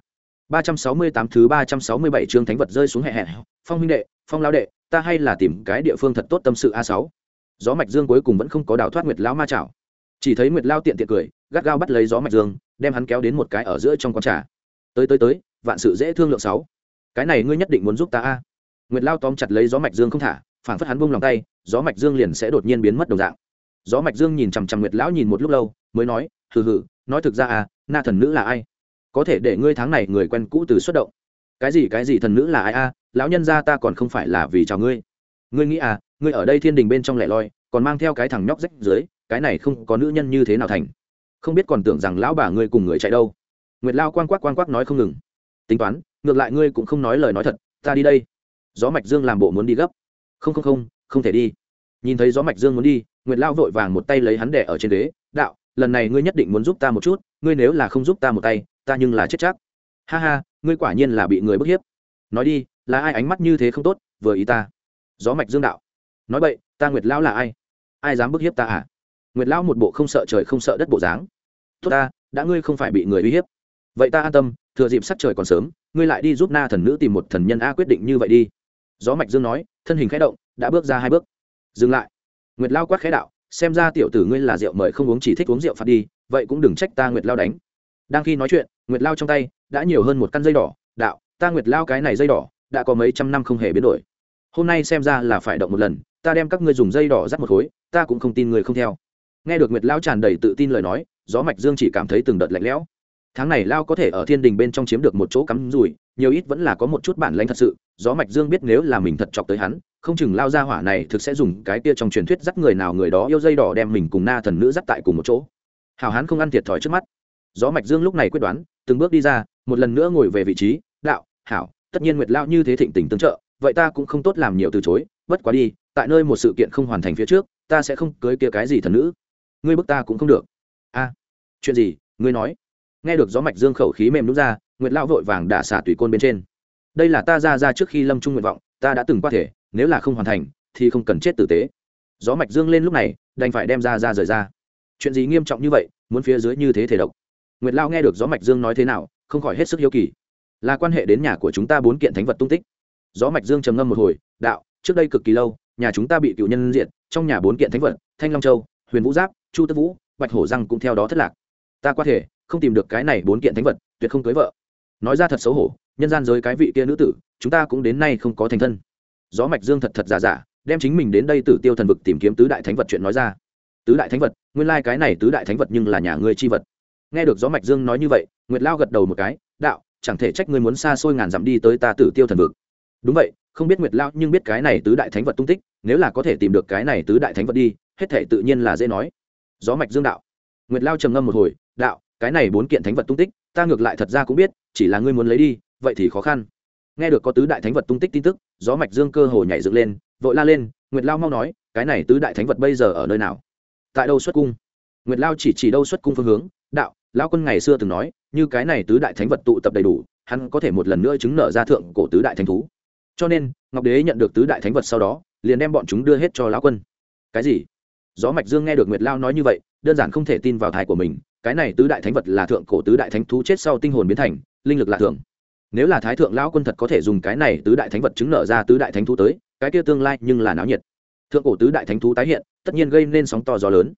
368 thứ 367 chương thánh vật rơi xuống hẹ hẹ. Phong huynh đệ, Phong lão đệ, ta hay là tìm cái địa phương thật tốt tâm sự a 6 Gió mạch dương cuối cùng vẫn không có đào thoát Nguyệt lão ma chảo. Chỉ thấy Nguyệt lao tiện tiện cười, gắt gao bắt lấy gió mạch dương, đem hắn kéo đến một cái ở giữa trong quán trà. Tới tới tới, vạn sự dễ thương lượng sáu. Cái này ngươi nhất định muốn giúp ta a. Nguyệt lao tóm chặt lấy gió mạch dương không thả, phảng phất hắn buông lòng tay, gió mạch dương liền sẽ đột nhiên biến mất đồng dạng. Gió mạch dương nhìn chằm chằm Nguyệt lão nhìn một lúc lâu, mới nói, hừ hừ, nói thực ra à, na thần nữ là ai? có thể để ngươi tháng này người quen cũ từ xuất động cái gì cái gì thần nữ là ai a lão nhân gia ta còn không phải là vì chào ngươi ngươi nghĩ à ngươi ở đây thiên đình bên trong lẻ loi, còn mang theo cái thằng nhóc rách dưới, cái này không có nữ nhân như thế nào thành? Không biết còn tưởng rằng lão bà ngươi cùng người chạy đâu. Nguyệt lao quang quắc quang quắc nói không ngừng. Tính toán, ngược lại ngươi cũng không nói lời nói thật, ta đi đây. Gió mạch dương làm bộ muốn đi gấp. Không không không không thể đi. Nhìn thấy gió mạch dương muốn đi, nguyệt lao vội vàng một tay lấy hắn đẻ ở trên đế. đạo, lần này ngươi nhất định muốn giúp ta một chút, ngươi nếu là không giúp ta một tay, ta nhưng là chết chắc. Ha ha, ngươi quả nhiên là bị người bức hiếp. Nói đi, là ai ánh mắt như thế không tốt, vừa ý ta. Gió mạch dương đạo nói vậy ta nguyệt lão là ai? Ai dám bức hiếp ta à? Nguyệt lão một bộ không sợ trời không sợ đất bộ dáng. Tốt ta, đã ngươi không phải bị người uy hiếp. Vậy ta an tâm, thừa dịp sắc trời còn sớm, ngươi lại đi giúp na thần nữ tìm một thần nhân a quyết định như vậy đi. Gió mạch dương nói, thân hình khẽ động, đã bước ra hai bước. Dừng lại. Nguyệt lao quát khẽ đạo, xem ra tiểu tử ngươi là rượu mời không uống chỉ thích uống rượu phạt đi, vậy cũng đừng trách ta nguyệt lao đánh. Đang khi nói chuyện, nguyệt lao trong tay đã nhiều hơn một căn dây đỏ, đạo, ta nguyệt lao cái này dây đỏ, đã có mấy trăm năm không hề biến đổi. Hôm nay xem ra là phải động một lần ta đem các ngươi dùng dây đỏ dắt một khối, ta cũng không tin người không theo. Nghe được nguyệt lao tràn đầy tự tin lời nói, gió mạch dương chỉ cảm thấy từng đợt lạnh lẽo. Tháng này lao có thể ở thiên đình bên trong chiếm được một chỗ cắm rủi, nhiều ít vẫn là có một chút bản lãnh thật sự, gió mạch dương biết nếu là mình thật chọc tới hắn, không chừng lao ra hỏa này thực sẽ dùng cái kia trong truyền thuyết dắt người nào người đó yêu dây đỏ đem mình cùng na thần nữ dắt tại cùng một chỗ. Hào hán không ăn thiệt thòi trước mắt. Gió mạch dương lúc này quyết đoán, từng bước đi ra, một lần nữa ngồi về vị trí, đạo, hảo, tất nhiên nguyệt lao như thế thịnh tình tương trợ, vậy ta cũng không tốt làm nhiều từ chối, bất quá đi tại nơi một sự kiện không hoàn thành phía trước, ta sẽ không cưới kia cái gì thần nữ. Ngươi bức ta cũng không được. A, chuyện gì? Ngươi nói. Nghe được gió mạch dương khẩu khí mềm nút ra, nguyệt lao vội vàng đả xả tùy côn bên trên. Đây là ta ra ra trước khi lâm trung nguyện vọng, ta đã từng qua thể, nếu là không hoàn thành, thì không cần chết tử tế. Gió mạch dương lên lúc này, đành phải đem ra ra rời ra. Chuyện gì nghiêm trọng như vậy, muốn phía dưới như thế thể độc? Nguyệt lao nghe được gió mạch dương nói thế nào, không khỏi hết sức hiếu kỳ. Là quan hệ đến nhà của chúng ta bốn kiện thánh vật tung tích. Gió mạch dương trầm ngâm một hồi, đạo, trước đây cực kỳ lâu nhà chúng ta bị cựu nhân diện trong nhà bốn kiện thánh vật, thanh long châu, huyền vũ giáp, chu tức vũ, bạch hổ răng cũng theo đó thất lạc. Ta qua thể, không tìm được cái này bốn kiện thánh vật, tuyệt không cưới vợ. Nói ra thật xấu hổ, nhân gian giới cái vị kia nữ tử, chúng ta cũng đến nay không có thành thân. Gió mạch dương thật thật giả giả, đem chính mình đến đây tử tiêu thần vực tìm kiếm tứ đại thánh vật chuyện nói ra. Tứ đại thánh vật, nguyên lai cái này tứ đại thánh vật nhưng là nhà ngươi chi vật. Nghe được gió mạch dương nói như vậy, nguyệt lao gật đầu một cái, đạo, chẳng thể trách ngươi muốn xa xôi ngàn dặm đi tới ta tử tiêu thần vực. Đúng vậy không biết nguyệt lao nhưng biết cái này tứ đại thánh vật tung tích, nếu là có thể tìm được cái này tứ đại thánh vật đi, hết thể tự nhiên là dễ nói. Gió mạch dương đạo. Nguyệt lao trầm ngâm một hồi, đạo, cái này bốn kiện thánh vật tung tích, ta ngược lại thật ra cũng biết, chỉ là ngươi muốn lấy đi, vậy thì khó khăn. Nghe được có tứ đại thánh vật tung tích tin tức, gió mạch dương cơ hồ nhảy dựng lên, vội la lên, nguyệt lao mau nói, cái này tứ đại thánh vật bây giờ ở nơi nào? Tại đâu xuất cung? Nguyệt lao chỉ chỉ đâu xuất cung phương hướng, đạo lao quân ngày xưa từng nói, như cái này tứ đại thánh vật tụ tập đầy đủ, hắn có thể một lần nữa chứng nở ra thượng cổ tứ đại thánh thú cho nên, ngọc đế nhận được tứ đại thánh vật sau đó, liền đem bọn chúng đưa hết cho lão quân. Cái gì? Gió mạch dương nghe được nguyệt lao nói như vậy, đơn giản không thể tin vào thai của mình, cái này tứ đại thánh vật là thượng cổ tứ đại thánh thú chết sau tinh hồn biến thành, linh lực lạ thường. Nếu là thái thượng lão quân thật có thể dùng cái này tứ đại thánh vật chứng nở ra tứ đại thánh thú tới, cái kia tương lai nhưng là náo nhiệt. Thượng cổ tứ đại thánh thú tái hiện, tất nhiên gây nên sóng to gió lớn.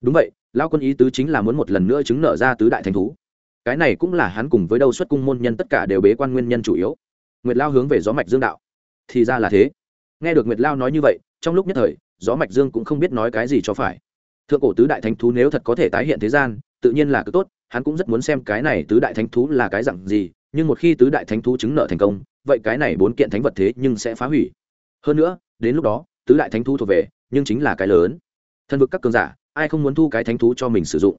Đúng vậy, lão quân ý tứ chính là muốn một lần nữa chứng nở ra tứ đại thánh thú. Cái này cũng là hắn cùng với đâu xuất cung môn nhân tất cả đều bế quan nguyên nhân chủ yếu. Nguyệt lao hướng về gió mạch dương đạo thì ra là thế. Nghe được nguyệt lao nói như vậy, trong lúc nhất thời, gió mạch dương cũng không biết nói cái gì cho phải. Thượng cổ tứ đại thánh thú nếu thật có thể tái hiện thế gian, tự nhiên là cứ tốt, hắn cũng rất muốn xem cái này tứ đại thánh thú là cái dặn gì, nhưng một khi tứ đại thánh thú chứng nợ thành công, vậy cái này bốn kiện thánh vật thế nhưng sẽ phá hủy. Hơn nữa, đến lúc đó, tứ đại thánh thú thuộc về, nhưng chính là cái lớn. Thân vực các cường giả, ai không muốn thu cái thánh thú cho mình sử dụng?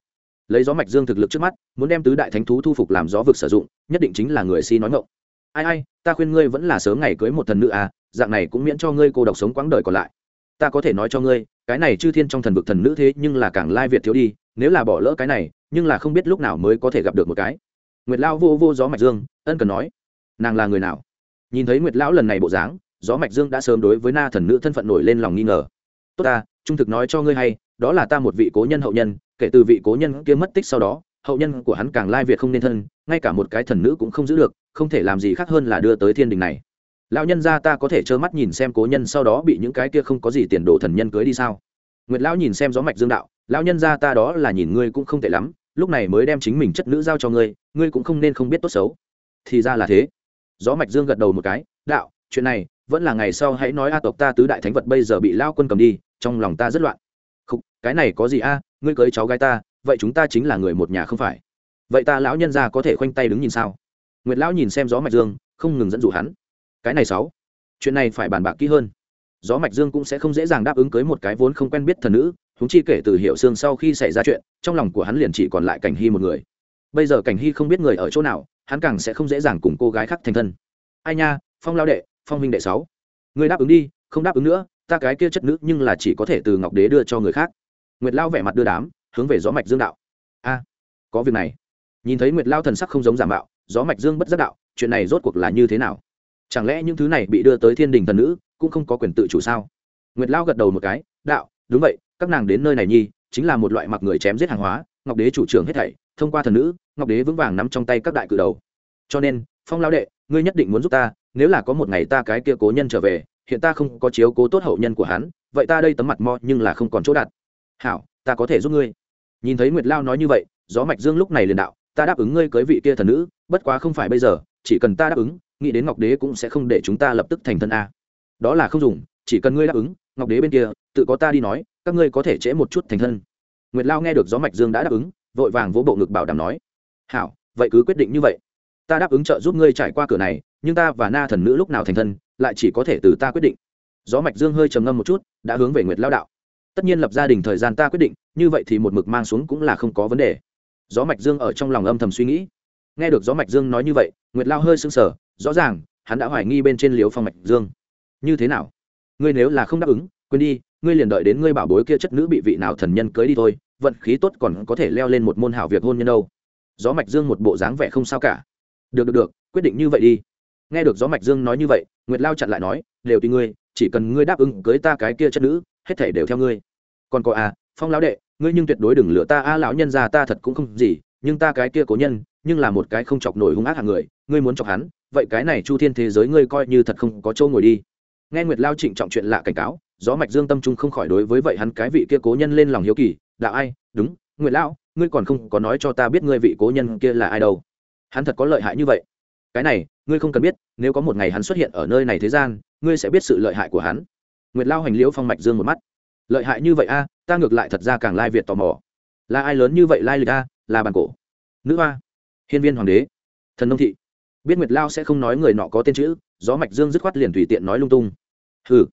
Lấy gió mạch dương thực lực trước mắt, muốn đem tứ đại thánh thú thu phục làm gió vực sử dụng, nhất định chính là người si nói ngộng ai ai, ta khuyên ngươi vẫn là sớm ngày cưới một thần nữ à dạng này cũng miễn cho ngươi cô độc sống quãng đời còn lại. Ta có thể nói cho ngươi, cái này chư thiên trong thần vực thần nữ thế nhưng là càng lai việt thiếu đi, nếu là bỏ lỡ cái này, nhưng là không biết lúc nào mới có thể gặp được một cái. Nguyệt Lão vô vô gió mạch dương, ân cần nói, nàng là người nào? Nhìn thấy nguyệt lão lần này bộ dáng, gió mạch dương đã sớm đối với na thần nữ thân phận nổi lên lòng nghi ngờ. Tốt ta, trung thực nói cho ngươi hay, đó là ta một vị cố nhân hậu nhân, kể từ vị cố nhân kia mất tích sau đó, hậu nhân của hắn càng lai việt không nên thân, ngay cả một cái thần nữ cũng không giữ được không thể làm gì khác hơn là đưa tới thiên đình này. Lão nhân gia ta có thể trơ mắt nhìn xem cố nhân sau đó bị những cái kia không có gì tiền đồ thần nhân cưới đi sao? Nguyệt lão nhìn xem gió mạch dương đạo, lão nhân gia ta đó là nhìn ngươi cũng không tệ lắm, lúc này mới đem chính mình chất nữ giao cho ngươi ngươi cũng không nên không biết tốt xấu. Thì ra là thế. Gió mạch dương gật đầu một cái, đạo, chuyện này, vẫn là ngày sau hãy nói a tộc ta tứ đại thánh vật bây giờ bị lao quân cầm đi, trong lòng ta rất loạn. Không cái này có gì a, ngươi cưới cháu gái ta, vậy chúng ta chính là người một nhà không phải. Vậy ta lão nhân gia có thể khoanh tay đứng nhìn sao? Nguyệt lão nhìn xem gió mạch dương, không ngừng dẫn dụ hắn. Cái này sáu, chuyện này phải bàn bạc kỹ hơn. Gió mạch dương cũng sẽ không dễ dàng đáp ứng cưới một cái vốn không quen biết thần nữ húng chi kể từ hiệu xương sau khi xảy ra chuyện, trong lòng của hắn liền chỉ còn lại cảnh hy một người. Bây giờ cảnh hy không biết người ở chỗ nào, hắn càng sẽ không dễ dàng cùng cô gái khác thành thân. Ai nha, phong lao đệ, phong huynh đệ sáu. Người đáp ứng đi, không đáp ứng nữa, ta cái kia chất nữ nhưng là chỉ có thể từ ngọc đế đưa cho người khác. Nguyệt lao vẻ mặt đưa đám, hướng về gió mạch dương đạo. A, có việc này. Nhìn thấy nguyệt lao thần sắc không giống giả mạo gió mạch dương bất giác đạo, chuyện này rốt cuộc là như thế nào? Chẳng lẽ những thứ này bị đưa tới thiên đình thần nữ, cũng không có quyền tự chủ sao? Nguyệt lao gật đầu một cái, đạo, đúng vậy, các nàng đến nơi này nhi, chính là một loại mặc người chém giết hàng hóa, ngọc đế chủ trưởng hết thảy, thông qua thần nữ, ngọc đế vững vàng nắm trong tay các đại cử đầu. Cho nên, phong lao đệ, ngươi nhất định muốn giúp ta, nếu là có một ngày ta cái kia cố nhân trở về, hiện ta không có chiếu cố tốt hậu nhân của hắn, vậy ta đây tấm mặt mo nhưng là không còn chỗ đặt. Hảo, ta có thể giúp ngươi. Nhìn thấy nguyệt lao nói như vậy, gió mạch dương lúc này liền đạo ta đáp ứng ngươi cưới vị kia thần nữ, bất quá không phải bây giờ, chỉ cần ta đáp ứng, nghĩ đến ngọc đế cũng sẽ không để chúng ta lập tức thành thân a. Đó là không dùng, chỉ cần ngươi đáp ứng, ngọc đế bên kia, tự có ta đi nói, các ngươi có thể trễ một chút thành thân. Nguyệt lao nghe được gió mạch dương đã đáp ứng, vội vàng vỗ bộ ngực bảo đảm nói, hảo, vậy cứ quyết định như vậy. Ta đáp ứng trợ giúp ngươi trải qua cửa này, nhưng ta và na thần nữ lúc nào thành thân, lại chỉ có thể từ ta quyết định. Gió mạch dương hơi trầm ngâm một chút, đã hướng về nguyệt lao đạo, tất nhiên lập gia đình thời gian ta quyết định, như vậy thì một mực mang xuống cũng là không có vấn đề gió mạch dương ở trong lòng âm thầm suy nghĩ. Nghe được gió mạch dương nói như vậy, nguyệt lao hơi sưng sờ, rõ ràng, hắn đã hoài nghi bên trên liếu phong mạch dương. Như thế nào? Ngươi nếu là không đáp ứng, quên đi, ngươi liền đợi đến ngươi bảo bối kia chất nữ bị vị nào thần nhân cưới đi thôi, vận khí tốt còn có thể leo lên một môn hảo việc hôn nhân đâu. Gió mạch dương một bộ dáng vẻ không sao cả. Được được được, quyết định như vậy đi. Nghe được gió mạch dương nói như vậy, nguyệt lao chặn lại nói, đều tùy ngươi, chỉ cần ngươi đáp ứng cưới ta cái kia chất nữ, hết thể đều theo ngươi. Còn có à phong lão đệ ngươi nhưng tuyệt đối đừng lừa ta, a, lão nhân già ta thật cũng không gì, nhưng ta cái kia cố nhân, nhưng là một cái không chọc nổi hung ác hàng người, ngươi muốn chọc hắn, vậy cái này chu thiên thế giới ngươi coi như thật không có chỗ ngồi đi. Nghe nguyệt lao trịnh trọng chuyện lạ cảnh cáo, gió mạch dương tâm trung không khỏi đối với vậy hắn cái vị kia cố nhân lên lòng hiếu kỳ, đạo ai? Đúng, nguyệt lão ngươi còn không có nói cho ta biết ngươi vị cố nhân kia là ai đâu. Hắn thật có lợi hại như vậy. Cái này, ngươi không cần biết, nếu có một ngày hắn xuất hiện ở nơi này thế gian, ngươi sẽ biết sự lợi hại của hắn. Nguyệt lao hành liễu phong mạch dương một mắt lợi hại như vậy a ta ngược lại thật ra càng lai việt tò mò. Là ai lớn như vậy lai lịch a? Là bàn cổ. Nữ hoa. Hiên viên hoàng đế. Thần nông thị. Biết nguyệt lao sẽ không nói người nọ có tên chữ gió mạch dương dứt khoát liền tùy tiện nói lung tung. Hừ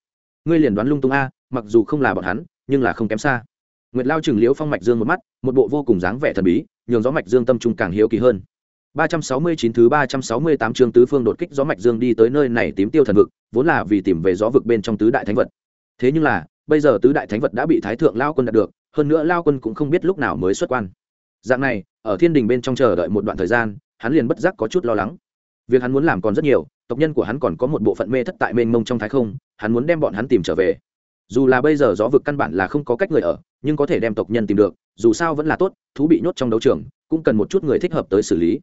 ngươi liền đoán lung tung a mặc dù không là bọn hắn nhưng là không kém xa. Nguyệt lao chừng liễu phong mạch dương một mắt một bộ vô cùng dáng vẻ thần bí nhường gió mạch dương tâm trung càng hiếu kỳ hơn. 369 thứ 368 chương tứ phương đột kích gió mạch dương đi tới nơi này tím tiêu thần vực, vốn là vì tìm về gió vực bên trong tứ đại thánh vật. Thế nhưng là, bây giờ tứ đại thánh vật đã bị thái thượng lao quân đạt được, hơn nữa lao quân cũng không biết lúc nào mới xuất quan. Dạng này, ở thiên đình bên trong chờ đợi một đoạn thời gian, hắn liền bất giác có chút lo lắng. Việc hắn muốn làm còn rất nhiều, tộc nhân của hắn còn có một bộ phận mê thất tại mênh mông trong thái không, hắn muốn đem bọn hắn tìm trở về. Dù là bây giờ gió vực căn bản là không có cách người ở, nhưng có thể đem tộc nhân tìm được, dù sao vẫn là tốt, thú bị nhốt trong đấu trường, cũng cần một chút người thích hợp tới xử lý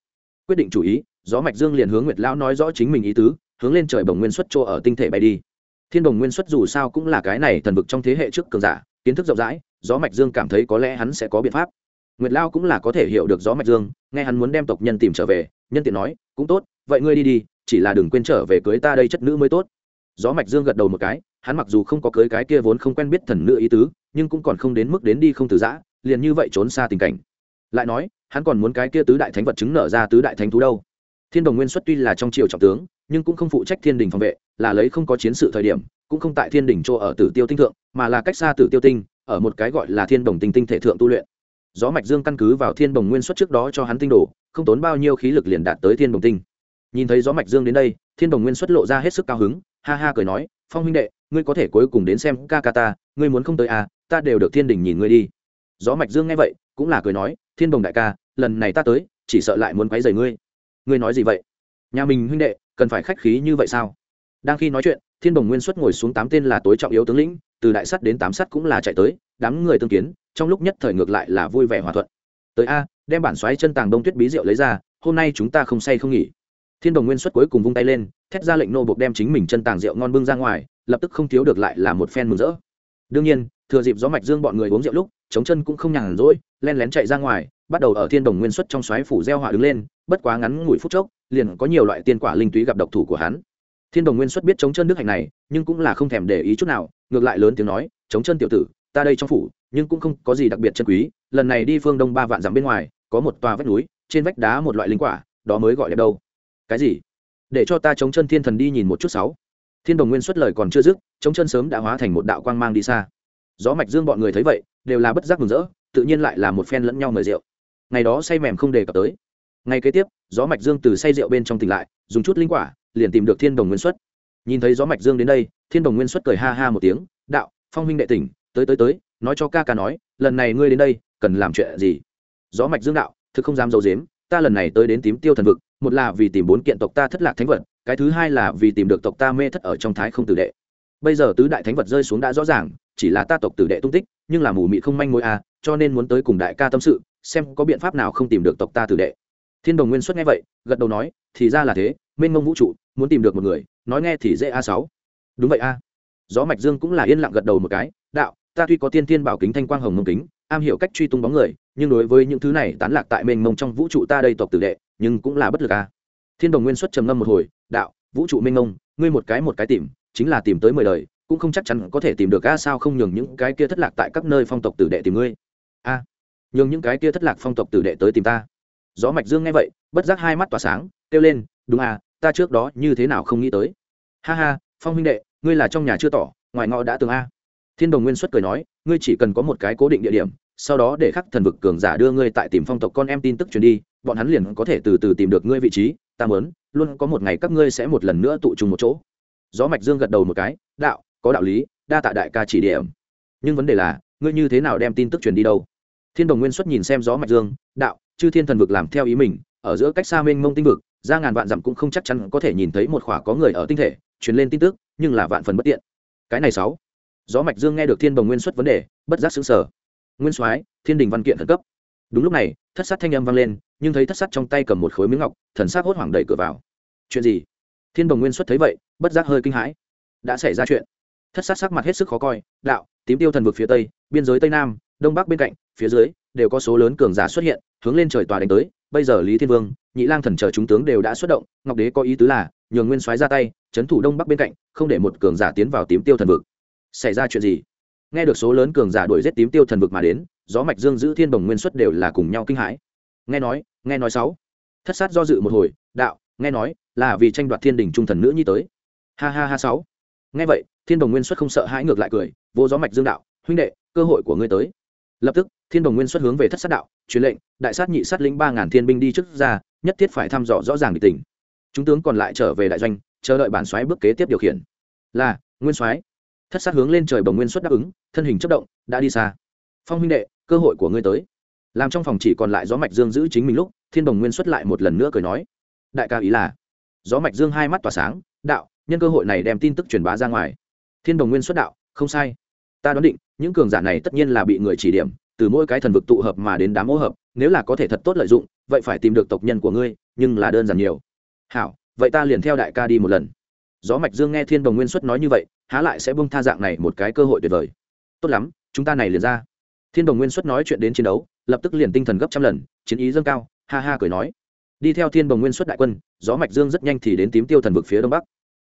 quyết định chủ ý gió mạch dương liền hướng nguyệt lão nói rõ chính mình ý tứ hướng lên trời bồng nguyên xuất chỗ ở tinh thể bay đi thiên đồng nguyên xuất dù sao cũng là cái này thần vực trong thế hệ trước cường giả, kiến thức rộng rãi, gió mạch dương cảm thấy có lẽ hắn sẽ có biện pháp. Nguyệt lao cũng là có thể hiểu được gió mạch dương, nghe hắn muốn đem tộc nhân tìm trở về, nhân tiện nói, cũng tốt, vậy ngươi đi đi, chỉ là đừng quên trở về cưới ta đây chất nữ mới tốt. Gió mạch dương gật đầu một cái, hắn mặc dù không có cưới cái kia vốn không quen biết thần nữ ý tứ, nhưng cũng còn không đến mức đến đi không từ giã, liền như vậy trốn xa tình cảnh. Lại nói, hắn còn muốn cái kia tứ đại thánh vật chứng nở ra tứ đại thánh thú đâu? Thiên đồng nguyên xuất tuy là trong triều trọng tướng nhưng cũng không phụ trách thiên đình phòng vệ, là lấy không có chiến sự thời điểm, cũng không tại thiên đình chỗ ở tử tiêu tinh thượng, mà là cách xa tử tiêu tinh, ở một cái gọi là thiên đồng tinh tinh thể thượng tu luyện. Gió mạch dương căn cứ vào thiên đồng nguyên xuất trước đó cho hắn tinh đồ, không tốn bao nhiêu khí lực liền đạt tới thiên đồng tinh. Nhìn thấy gió mạch dương đến đây, thiên đồng nguyên xuất lộ ra hết sức cao hứng, ha ha cười nói, phong huynh đệ, ngươi có thể cuối cùng đến xem ca ca ta, ngươi muốn không tới à ta đều được thiên đình nhìn ngươi đi. Gió mạch dương nghe vậy, cũng là cười nói, thiên đồng đại ca, lần này ta tới, chỉ sợ lại muốn quấy rầy ngươi. Ngươi nói gì vậy? Nhà mình huynh đệ cần phải khách khí như vậy sao? Đang khi nói chuyện, thiên đồng nguyên xuất ngồi xuống tám tên là tối trọng yếu tướng lĩnh, từ đại sắt đến tám sắt cũng là chạy tới, đám người tương kiến, trong lúc nhất thời ngược lại là vui vẻ hòa thuận. Tới a, đem bản xoáy chân tàng đông tuyết bí rượu lấy ra, hôm nay chúng ta không say không nghỉ. Thiên đồng nguyên xuất cuối cùng vung tay lên, thét ra lệnh nô buộc đem chính mình chân tàng rượu ngon bưng ra ngoài, lập tức không thiếu được lại là một phen mừng rỡ. Đương nhiên, thừa dịp gió mạch dương bọn người uống rượu lúc, chống chân cũng không nhàn rỗi, len lén chạy ra ngoài, bắt đầu ở thiên đồng nguyên xuất trong xoáy phủ gieo hỏa đứng lên, bất quá ngắn ngủi phút chốc liền có nhiều loại tiên quả linh túy gặp độc thủ của hắn. Thiên đồng nguyên xuất biết chống chân đức hạnh này, nhưng cũng là không thèm để ý chút nào, ngược lại lớn tiếng nói, chống chân tiểu tử, ta đây trong phủ, nhưng cũng không có gì đặc biệt chân quý, lần này đi phương đông ba vạn dặm bên ngoài, có một tòa vách núi, trên vách đá một loại linh quả, đó mới gọi là đâu? Cái gì? Để cho ta chống chân thiên thần đi nhìn một chút sáu. Thiên đồng nguyên xuất lời còn chưa dứt, chống chân sớm đã hóa thành một đạo quang mang đi xa. Gió mạch dương bọn người thấy vậy, đều là bất giác mừng rỡ, tự nhiên lại là một phen lẫn nhau mời rượu. Ngày đó say mềm không đề cập tới ngay kế tiếp, gió mạch dương từ say rượu bên trong tỉnh lại, dùng chút linh quả, liền tìm được thiên đồng nguyên xuất. Nhìn thấy gió mạch dương đến đây, thiên đồng nguyên xuất cười ha ha một tiếng, đạo, phong huynh đệ tỉnh, tới tới tới, nói cho ca ca nói, lần này ngươi đến đây, cần làm chuyện gì? Gió mạch dương đạo, thực không dám dầu dếm ta lần này tới đến tím tiêu thần vực, một là vì tìm bốn kiện tộc ta thất lạc thánh vật, cái thứ hai là vì tìm được tộc ta mê thất ở trong thái không tử đệ. Bây giờ tứ đại thánh vật rơi xuống đã rõ ràng, chỉ là ta tộc tử đệ tung tích, nhưng là mù mị không manh mối a cho nên muốn tới cùng đại ca tâm sự, xem có biện pháp nào không tìm được tộc ta tử đệ thiên đồng nguyên xuất nghe vậy, gật đầu nói, thì ra là thế, mênh mông vũ trụ, muốn tìm được một người, nói nghe thì dễ a sáu. Đúng vậy a. Gió mạch dương cũng là yên lặng gật đầu một cái, đạo, ta tuy có tiên thiên bảo kính thanh quang hồng mông kính, am hiểu cách truy tung bóng người, nhưng đối với những thứ này tán lạc tại mênh mông trong vũ trụ ta đây tộc tử đệ, nhưng cũng là bất lực a. Thiên đồng nguyên xuất trầm ngâm một hồi, đạo, vũ trụ mênh mông, ngươi một cái một cái tìm, chính là tìm tới mười đời, cũng không chắc chắn có thể tìm được a sao không nhường những cái kia thất lạc tại các nơi phong tộc tử đệ tìm ngươi. A, nhường những cái kia thất lạc phong tộc tử đệ tới tìm ta gió mạch dương nghe vậy, bất giác hai mắt tỏa sáng, kêu lên, đúng à ta trước đó như thế nào không nghĩ tới. Ha ha, phong huynh đệ, ngươi là trong nhà chưa tỏ, ngoài ngõ đã tường a. Thiên đồng nguyên xuất cười nói, ngươi chỉ cần có một cái cố định địa điểm, sau đó để khắc thần vực cường giả đưa ngươi tại tìm phong tộc con em tin tức truyền đi, bọn hắn liền có thể từ từ tìm được ngươi vị trí, ta mớn luôn có một ngày các ngươi sẽ một lần nữa tụ trùng một chỗ. Gió mạch dương gật đầu một cái, đạo, có đạo lý, đa tạ đại ca chỉ điểm. Nhưng vấn đề là, ngươi như thế nào đem tin tức truyền đi đâu? Thiên đồng nguyên xuất nhìn xem gió mạch dương, đạo chư thiên thần vực làm theo ý mình, ở giữa cách xa mênh mông tinh vực, ra ngàn vạn dặm cũng không chắc chắn có thể nhìn thấy một khỏa có người ở tinh thể, truyền lên tin tức, nhưng là vạn phần bất tiện. Cái này sáu. Gió mạch dương nghe được thiên đồng nguyên xuất vấn đề, bất giác xứng sở nguyên soái, thiên đình văn kiện khẩn cấp. Đúng lúc này, thất sát thanh âm vang lên, nhưng thấy thất sát trong tay cầm một khối miếng ngọc, thần sắc hốt hoảng đẩy cửa vào. Chuyện gì? Thiên đồng nguyên xuất thấy vậy, bất giác hơi kinh hãi. Đã xảy ra chuyện. Thất sát sắc mặt hết sức khó coi, đạo, tím tiêu thần vực phía tây, biên giới tây nam, đông bắc bên cạnh, phía dưới, đều có số lớn cường giả xuất hiện hướng lên trời tòa đánh tới, bây giờ lý thiên vương, nhị lang thần chờ chúng tướng đều đã xuất động, ngọc đế có ý tứ là, nhường nguyên soái ra tay trấn thủ đông bắc bên cạnh, không để một cường giả tiến vào tím tiêu thần vực. Xảy ra chuyện gì? Nghe được số lớn cường giả đuổi giết tím tiêu thần vực mà đến, gió mạch dương giữ thiên bồng nguyên xuất đều là cùng nhau kinh hãi. Nghe nói nghe nói sáu. Thất sát do dự một hồi, đạo, nghe nói, là vì tranh đoạt thiên đình trung thần nữ nhi tới. Ha ha ha sáu. Nghe vậy, thiên Đồng nguyên xuất không sợ hãi ngược lại cười, vô gió mạch dương đạo, huynh đệ, cơ hội của ngươi tới lập tức, thiên Đồng nguyên xuất hướng về thất sát đạo, truyền lệnh, đại sát nhị sát lĩnh ba ngàn thiên binh đi trước ra, nhất thiết phải thăm dò rõ ràng địch tình. Chúng tướng còn lại trở về đại doanh, chờ đợi bản xoáy bước kế tiếp điều khiển. Là, nguyên soái. Thất sát hướng lên trời bồng nguyên xuất đáp ứng, thân hình chất động, đã đi xa. Phong huynh đệ, cơ hội của ngươi tới. Làm trong phòng chỉ còn lại gió mạch dương giữ chính mình lúc, thiên bồng nguyên xuất lại một lần nữa cười nói. Đại ca ý là, gió mạch dương hai mắt tỏa sáng, đạo, nhân cơ hội này đem tin tức truyền bá ra ngoài. Thiên bồng nguyên xuất đạo, không sai ta đoán định, những cường giả này tất nhiên là bị người chỉ điểm, từ mỗi cái thần vực tụ hợp mà đến đám ô hợp, nếu là có thể thật tốt lợi dụng, vậy phải tìm được tộc nhân của ngươi, nhưng là đơn giản nhiều. Hảo, vậy ta liền theo đại ca đi một lần. Gió mạch dương nghe thiên đồng nguyên xuất nói như vậy, há lại sẽ bông tha dạng này một cái cơ hội tuyệt vời. Tốt lắm, chúng ta này liền ra. Thiên đồng nguyên xuất nói chuyện đến chiến đấu, lập tức liền tinh thần gấp trăm lần, chiến ý dâng cao, ha ha cười nói. Đi theo thiên đồng nguyên xuất đại quân, gió mạch dương rất nhanh thì đến tím tiêu thần vực phía đông bắc.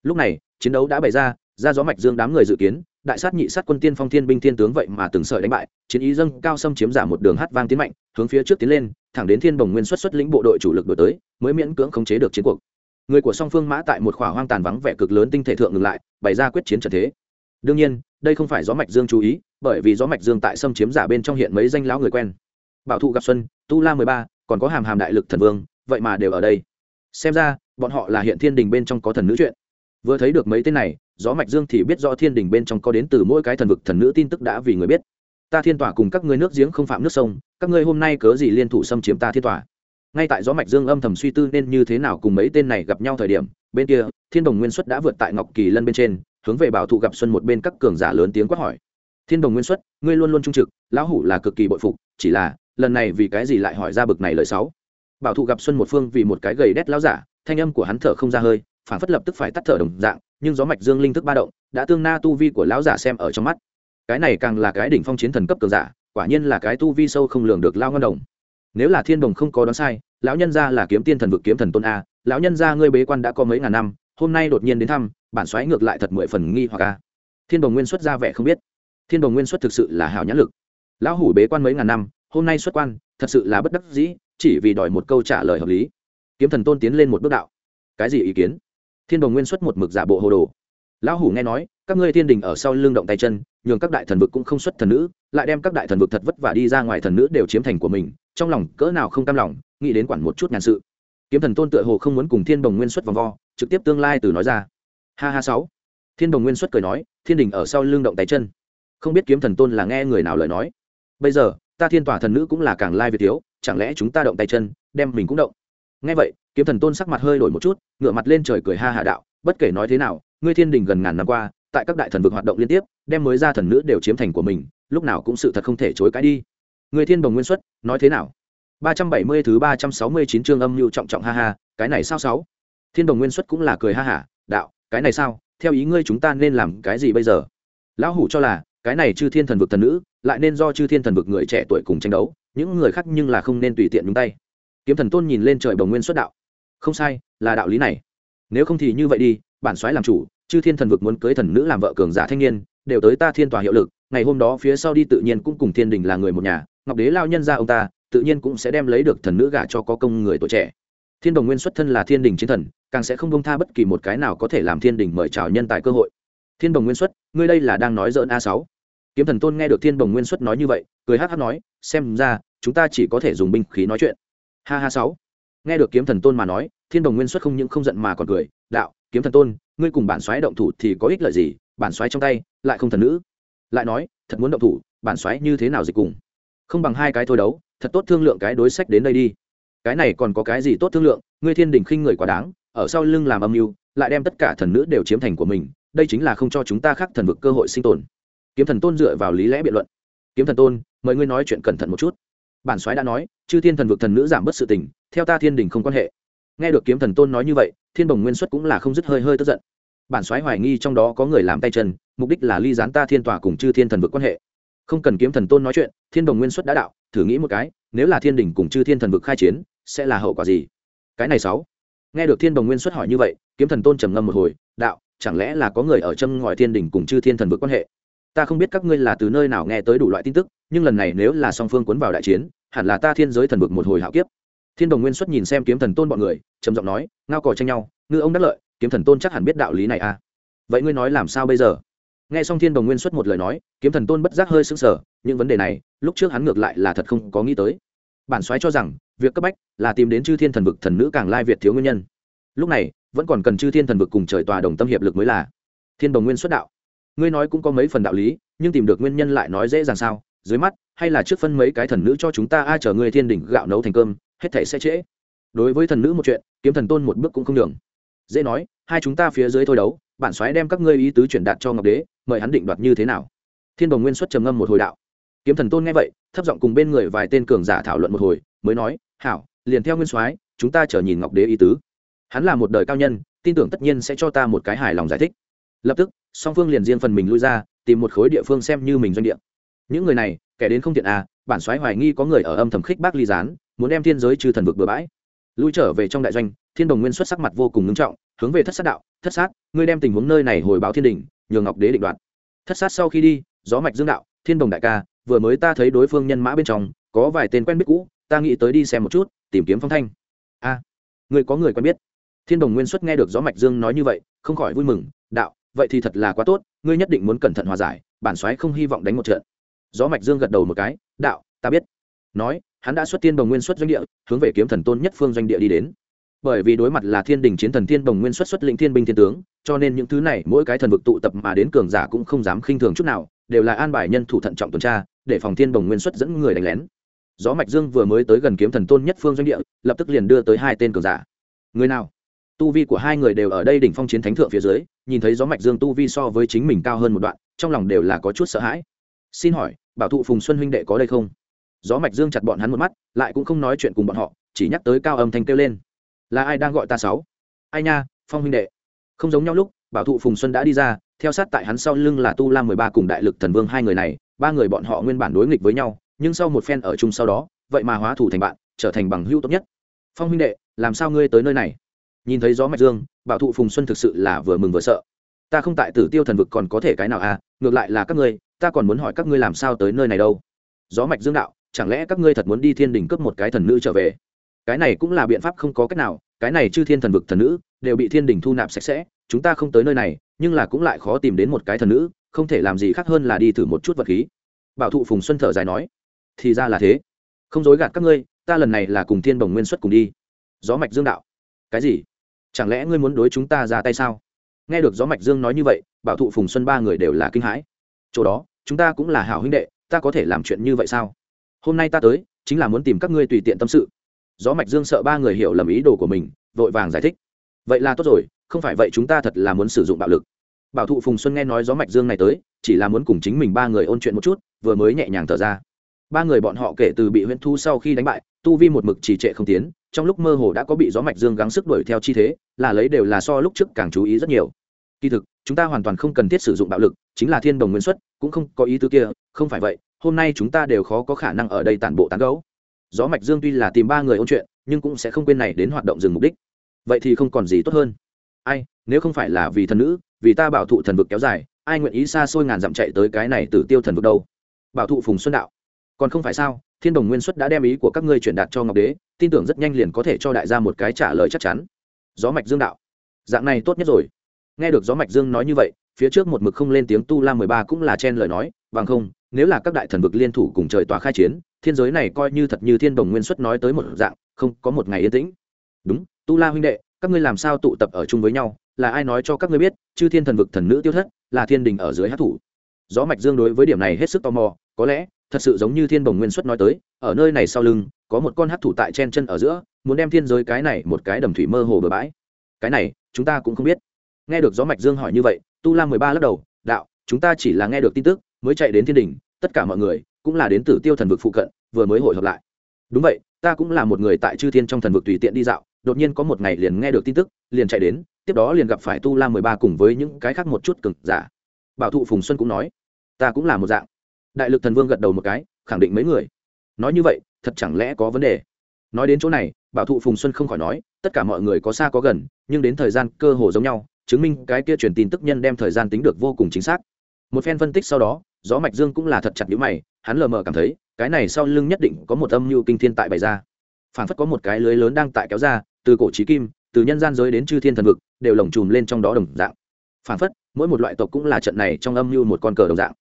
Lúc này, chiến đấu đã bày ra ra gió mạch dương đám người dự kiến đại sát nhị sát quân tiên phong thiên binh thiên tướng vậy mà từng sợi đánh bại, chiến ý dâng cao xâm chiếm giả một đường hát vang tiến mạnh, hướng phía trước tiến lên, thẳng đến thiên bồng nguyên xuất xuất lĩnh bộ đội chủ lực đổi tới, mới miễn cưỡng khống chế được chiến cuộc. Người của song phương mã tại một khỏa hoang tàn vắng vẻ cực lớn tinh thể thượng ngừng lại, bày ra quyết chiến trận thế. Đương nhiên, đây không phải gió mạch dương chú ý, bởi vì gió mạch dương tại xâm chiếm giả bên trong hiện mấy danh lão người quen. Bảo thụ gặp xuân, tu la mười ba, còn có hàm hàm đại lực thần vương, vậy mà đều ở đây. Xem ra, bọn họ là hiện thiên đình bên trong có thần nữ chuyện. Vừa thấy được mấy tên này gió mạch dương thì biết rõ thiên đình bên trong có đến từ mỗi cái thần vực thần nữ tin tức đã vì người biết. Ta thiên tỏa cùng các ngươi nước giếng không phạm nước sông, các ngươi hôm nay cớ gì liên thủ xâm chiếm ta thiên tỏa? Ngay tại gió mạch dương âm thầm suy tư nên như thế nào cùng mấy tên này gặp nhau thời điểm, bên kia, thiên đồng nguyên xuất đã vượt tại ngọc kỳ lân bên trên, hướng về bảo thụ gặp xuân một bên các cường giả lớn tiếng quát hỏi. Thiên đồng nguyên xuất, ngươi luôn luôn trung trực, lão hủ là cực kỳ bội phục, chỉ là, lần này vì cái gì lại hỏi ra bực này lời sáu bảo thụ gặp xuân một phương vì một cái gầy đét lão giả, thanh âm của hắn thở không ra hơi phản phất lập tức phải tắt thở đồng dạng, nhưng gió mạch dương linh thức ba động, đã tương na tu vi của lão giả xem ở trong mắt. Cái này càng là cái đỉnh phong chiến thần cấp cường giả, quả nhiên là cái tu vi sâu không lường được lao ngân đồng. Nếu là thiên đồng không có đoán sai, lão nhân gia là kiếm tiên thần vực kiếm thần tôn a, lão nhân gia ngươi bế quan đã có mấy ngàn năm, hôm nay đột nhiên đến thăm, bản xoáy ngược lại thật mười phần nghi hoặc a. Thiên đồng nguyên xuất ra vẻ không biết. Thiên đồng nguyên xuất thực sự là hảo nhã lực. Lão hủ bế quan mấy ngàn năm, hôm nay xuất quan, thật sự là bất đắc dĩ, chỉ vì đòi một câu trả lời hợp lý. Kiếm thần tôn tiến lên một bước đạo. Cái gì ý kiến? Thiên đồng nguyên xuất một mực giả bộ hồ đồ. Lão hủ nghe nói, các ngươi thiên đình ở sau lưng động tay chân, nhường các đại thần vực cũng không xuất thần nữ, lại đem các đại thần vực thật vất vả đi ra ngoài thần nữ đều chiếm thành của mình, trong lòng cỡ nào không cam lòng, nghĩ đến quản một chút nhàn sự. Kiếm thần tôn tựa hồ không muốn cùng thiên đồng nguyên xuất vòng vo, trực tiếp tương lai từ nói ra. Ha ha sáu. Thiên đồng nguyên xuất cười nói, thiên đình ở sau lưng động tay chân. Không biết kiếm thần tôn là nghe người nào lời nói. Bây giờ, ta thiên tỏa thần nữ cũng là càng lai việt thiếu, chẳng lẽ chúng ta động tay chân, đem mình cũng động? Nghe vậy kiếm thần tôn sắc mặt hơi đổi một chút ngựa mặt lên trời cười ha hạ đạo, bất kể nói thế nào, ngươi thiên đình gần ngàn năm qua, tại các đại thần vực hoạt động liên tiếp, đem mới ra thần nữ đều chiếm thành của mình, lúc nào cũng sự thật không thể chối cãi đi. Người thiên đồng nguyên xuất, nói thế nào? Ba trăm bảy mươi thứ ba trăm sáu mươi chín chương âm mưu trọng trọng ha ha, cái này sao sáu? Thiên đồng nguyên xuất cũng là cười ha hả, đạo, cái này sao? Theo ý ngươi chúng ta nên làm cái gì bây giờ? Lão hủ cho là, cái này chư thiên thần vực thần nữ, lại nên do chư thiên thần vực người trẻ tuổi cùng tranh đấu, những người khác nhưng là không nên tùy tiện nhúng tay. Kiếm thần tôn nhìn lên trời bồng nguyên xuất đạo không sai, là đạo lý này. Nếu không thì như vậy đi, bản soái làm chủ, chư thiên thần vực muốn cưới thần nữ làm vợ cường giả thanh niên, đều tới ta thiên tòa hiệu lực, ngày hôm đó phía sau đi tự nhiên cũng cùng thiên đình là người một nhà, ngọc đế lao nhân ra ông ta, tự nhiên cũng sẽ đem lấy được thần nữ gả cho có công người tuổi trẻ. Thiên đồng nguyên xuất thân là thiên đình chiến thần, càng sẽ không bông tha bất kỳ một cái nào có thể làm thiên đình mời chào nhân tài cơ hội. Thiên đồng nguyên xuất, ngươi đây là đang nói dỡn a sáu. Kiếm thần tôn nghe được thiên đồng nguyên xuất nói như vậy, cười hát hát nói, xem ra, chúng ta chỉ có thể dùng binh khí nói chuyện. Ha ha sáu nghe được kiếm thần tôn mà nói, thiên đồng nguyên xuất không những không giận mà còn cười, đạo, kiếm thần tôn, ngươi cùng bản xoáy động thủ thì có ích lợi gì? Bản xoáy trong tay lại không thần nữ. Lại nói, thật muốn động thủ, bản xoáy như thế nào dịch cùng? Không bằng hai cái thôi đấu, thật tốt thương lượng cái đối sách đến đây đi. Cái này còn có cái gì tốt thương lượng? Ngươi thiên đình khinh người quá đáng, ở sau lưng làm âm mưu, lại đem tất cả thần nữ đều chiếm thành của mình, đây chính là không cho chúng ta khác thần vực cơ hội sinh tồn. Kiếm thần tôn dựa vào lý lẽ biện luận. Kiếm thần tôn, mời ngươi nói chuyện cẩn thận một chút bản soái đã nói, chư thiên thần vực thần nữ giảm bớt sự tình, theo ta thiên đình không quan hệ. Nghe được kiếm thần tôn nói như vậy, thiên bồng nguyên xuất cũng là không dứt hơi hơi tức giận. Bản soái hoài nghi trong đó có người làm tay chân, mục đích là ly gián ta thiên tòa cùng chư thiên thần vực quan hệ. Không cần kiếm thần tôn nói chuyện, thiên đồng nguyên xuất đã đạo, thử nghĩ một cái, nếu là thiên đình cùng chư thiên thần vực khai chiến, sẽ là hậu quả gì? Cái này sáu. Nghe được thiên đồng nguyên xuất hỏi như vậy, kiếm thần tôn trầm ngâm một hồi, đạo, chẳng lẽ là có người ở châm ngòi thiên đình cùng chư thiên thần vực quan hệ? Ta không biết các ngươi là từ nơi nào nghe tới đủ loại tin tức, nhưng lần này nếu là song phương cuốn vào đại chiến, hẳn là ta thiên giới thần vực một hồi hạo kiếp. Thiên đồng nguyên xuất nhìn xem kiếm thần tôn bọn người, trầm giọng nói, ngao cò tranh nhau, ngư ông đắc lợi, kiếm thần tôn chắc hẳn biết đạo lý này à. Vậy ngươi nói làm sao bây giờ? Nghe xong thiên đồng nguyên xuất một lời nói, kiếm thần tôn bất giác hơi sững sờ, những vấn đề này, lúc trước hắn ngược lại là thật không có nghĩ tới. Bản soái cho rằng, việc cấp bách là tìm đến chư thiên thần vực thần nữ càng lai việt thiếu nguyên nhân. Lúc này, vẫn còn cần chư thiên thần vực cùng trời tòa đồng tâm hiệp lực mới là. Thiên đồng nguyên xuất đạo ngươi nói cũng có mấy phần đạo lý, nhưng tìm được nguyên nhân lại nói dễ dàng sao? Dưới mắt, hay là trước phân mấy cái thần nữ cho chúng ta ai chờ ngươi thiên đỉnh gạo nấu thành cơm, hết thể sẽ trễ. Đối với thần nữ một chuyện, kiếm thần tôn một bước cũng không đường dễ nói, hai chúng ta phía dưới thôi đấu bản xoáy đem các ngươi ý tứ chuyển đạt cho ngọc đế, mời hắn định đoạt như thế nào? Thiên đồng nguyên xuất trầm ngâm một hồi đạo. Kiếm thần tôn nghe vậy, thấp giọng cùng bên người vài tên cường giả thảo luận một hồi, mới nói, hảo, liền theo nguyên soái, chúng ta chờ nhìn ngọc đế ý tứ. Hắn là một đời cao nhân, tin tưởng tất nhiên sẽ cho ta một cái hài lòng giải thích. Lập tức song phương liền riêng phần mình lui ra tìm một khối địa phương xem như mình doanh địa. Những người này kẻ đến không tiện à bản soái hoài nghi có người ở âm thầm khích bác ly gián muốn đem thiên giới trừ thần vực bừa bãi. Lui trở về trong đại doanh thiên đồng nguyên xuất sắc mặt vô cùng ngưng trọng hướng về thất sát đạo thất sát ngươi đem tình huống nơi này hồi báo thiên đình nhường ngọc đế định đoạt. Thất sát sau khi đi gió mạch dương đạo thiên đồng đại ca vừa mới ta thấy đối phương nhân mã bên trong có vài tên quen biết cũ ta nghĩ tới đi xem một chút tìm kiếm phong thanh. A à, người có người quen biết? Thiên đồng nguyên xuất nghe được gió mạch dương nói như vậy không khỏi vui mừng đạo vậy thì thật là quá tốt, ngươi nhất định muốn cẩn thận hòa giải, bản soái không hy vọng đánh một trận. Gió mạch dương gật đầu một cái, đạo, ta biết. Nói, hắn đã xuất tiên đồng nguyên xuất doanh địa, hướng về kiếm thần tôn nhất phương doanh địa đi đến. Bởi vì đối mặt là thiên đình chiến thần thiên đồng nguyên xuất xuất lĩnh thiên binh thiên tướng, cho nên những thứ này mỗi cái thần vực tụ tập mà đến cường giả cũng không dám khinh thường chút nào, đều là an bài nhân thủ thận trọng tuần tra, để phòng thiên đồng nguyên xuất dẫn người đánh lén. Gió mạch dương vừa mới tới gần kiếm thần tôn nhất phương doanh địa, lập tức liền đưa tới hai tên cường giả. Người nào? Tu vi của hai người đều ở đây đỉnh phong chiến thánh thượng phía dưới nhìn thấy gió mạch dương tu vi so với chính mình cao hơn một đoạn, trong lòng đều là có chút sợ hãi. Xin hỏi, bảo thụ phùng xuân huynh đệ có đây không? Gió mạch dương chặt bọn hắn một mắt, lại cũng không nói chuyện cùng bọn họ, chỉ nhắc tới cao âm thanh kêu lên. Là ai đang gọi ta sáu? Ai nha, phong huynh đệ. Không giống nhau lúc, bảo thụ phùng xuân đã đi ra, theo sát tại hắn sau lưng là tu la mười ba cùng đại lực thần vương hai người này, ba người bọn họ nguyên bản đối nghịch với nhau, nhưng sau một phen ở chung sau đó, vậy mà hóa thủ thành bạn, trở thành bằng hữu tốt nhất. Phong huynh đệ, làm sao ngươi tới nơi này? Nhìn thấy gió mạch dương bảo thụ phùng xuân thực sự là vừa mừng vừa sợ. Ta không tại tử tiêu thần vực còn có thể cái nào à ngược lại là các ngươi, ta còn muốn hỏi các ngươi làm sao tới nơi này đâu. Gió mạch dương đạo, chẳng lẽ các ngươi thật muốn đi thiên đình cướp một cái thần nữ trở về? Cái này cũng là biện pháp không có cách nào, cái này chư thiên thần vực thần nữ, đều bị thiên đình thu nạp sạch sẽ, chúng ta không tới nơi này, nhưng là cũng lại khó tìm đến một cái thần nữ, không thể làm gì khác hơn là đi thử một chút vật khí. Bảo thụ phùng xuân thở dài nói, thì ra là thế. Không dối gạt các ngươi, ta lần này là cùng thiên bồng nguyên xuất cùng đi. Gió mạch dương đạo, cái gì? Chẳng lẽ ngươi muốn đối chúng ta ra tay sao? Nghe được gió mạch dương nói như vậy, bảo thụ phùng xuân ba người đều là kinh hãi. Chỗ đó, chúng ta cũng là hảo huynh đệ, ta có thể làm chuyện như vậy sao? Hôm nay ta tới, chính là muốn tìm các ngươi tùy tiện tâm sự. Gió mạch dương sợ ba người hiểu lầm ý đồ của mình, vội vàng giải thích. Vậy là tốt rồi, không phải vậy chúng ta thật là muốn sử dụng bạo lực. Bảo thụ phùng xuân nghe nói gió mạch dương này tới, chỉ là muốn cùng chính mình ba người ôn chuyện một chút, vừa mới nhẹ nhàng thở ra. Ba người bọn họ kể từ bị huyễn thu sau khi đánh bại, tu vi một mực trì trệ không tiến trong lúc mơ hồ đã có bị gió mạch dương gắng sức đuổi theo chi thế, là lấy đều là so lúc trước càng chú ý rất nhiều. Kỳ thực, chúng ta hoàn toàn không cần thiết sử dụng bạo lực, chính là thiên đồng nguyên xuất, cũng không có ý tứ kia, không phải vậy, hôm nay chúng ta đều khó có khả năng ở đây tản bộ tán gấu gió mạch dương tuy là tìm ba người ôn chuyện, nhưng cũng sẽ không quên này đến hoạt động dừng mục đích. Vậy thì không còn gì tốt hơn. Ai, nếu không phải là vì thần nữ, vì ta bảo thụ thần vực kéo dài, ai nguyện ý xa xôi ngàn dặm chạy tới cái này tử tiêu thần vực đâu? Bảo thụ phùng xuân đạo. Còn không phải sao? Thiên đồng nguyên xuất đã đem ý của các ngươi truyền đạt cho ngọc đế, tin tưởng rất nhanh liền có thể cho đại gia một cái trả lời chắc chắn. Gió mạch dương đạo. Dạng này tốt nhất rồi. Nghe được gió mạch dương nói như vậy, phía trước một mực không lên tiếng tu la mười ba cũng là chen lời nói, bằng không, nếu là các đại thần vực liên thủ cùng trời tòa khai chiến, thiên giới này coi như thật như thiên đồng nguyên xuất nói tới một dạng, không có một ngày yên tĩnh. Đúng, tu la huynh đệ, các ngươi làm sao tụ tập ở chung với nhau, là ai nói cho các ngươi biết, chư thiên thần vực thần nữ tiêu thất, là thiên đình ở dưới hát thủ. Gió mạch dương đối với điểm này hết sức tò mò, có lẽ thật sự giống như thiên bồng nguyên xuất nói tới, ở nơi này sau lưng, có một con hát thủ tại chen chân ở giữa, muốn đem thiên giới cái này một cái đầm thủy mơ hồ bừa bãi. Cái này, chúng ta cũng không biết. Nghe được gió mạch dương hỏi như vậy, tu la mười ba lắc đầu, đạo, chúng ta chỉ là nghe được tin tức, mới chạy đến thiên đình tất cả mọi người cũng là đến từ tiêu thần vực phụ cận, vừa mới hội hợp lại. Đúng vậy, ta cũng là một người tại chư thiên trong thần vực tùy tiện đi dạo, đột nhiên có một ngày liền nghe được tin tức, liền chạy đến, tiếp đó liền gặp phải tu la mười ba cùng với những cái khác một chút cực giả. Bảo thụ phùng xuân cũng nói, ta cũng là một dạng đại lực thần vương gật đầu một cái, khẳng định mấy người. Nói như vậy, thật chẳng lẽ có vấn đề? Nói đến chỗ này, bảo thụ phùng xuân không khỏi nói, tất cả mọi người có xa có gần, nhưng đến thời gian cơ hồ giống nhau, chứng minh cái kia truyền tin tức nhân đem thời gian tính được vô cùng chính xác. Một phen phân tích sau đó, gió mạch dương cũng là thật chặt nhíu mày, hắn lờ mờ cảm thấy, cái này sau lưng nhất định có một âm mưu kinh thiên tại bày ra. Phản phất có một cái lưới lớn đang tại kéo ra, từ cổ trí kim, từ nhân gian giới đến chư thiên thần vực, đều lồng chùm lên trong đó đồng dạng. Phản phất, mỗi một loại tộc cũng là trận này trong âm mưu một con cờ đồng dạng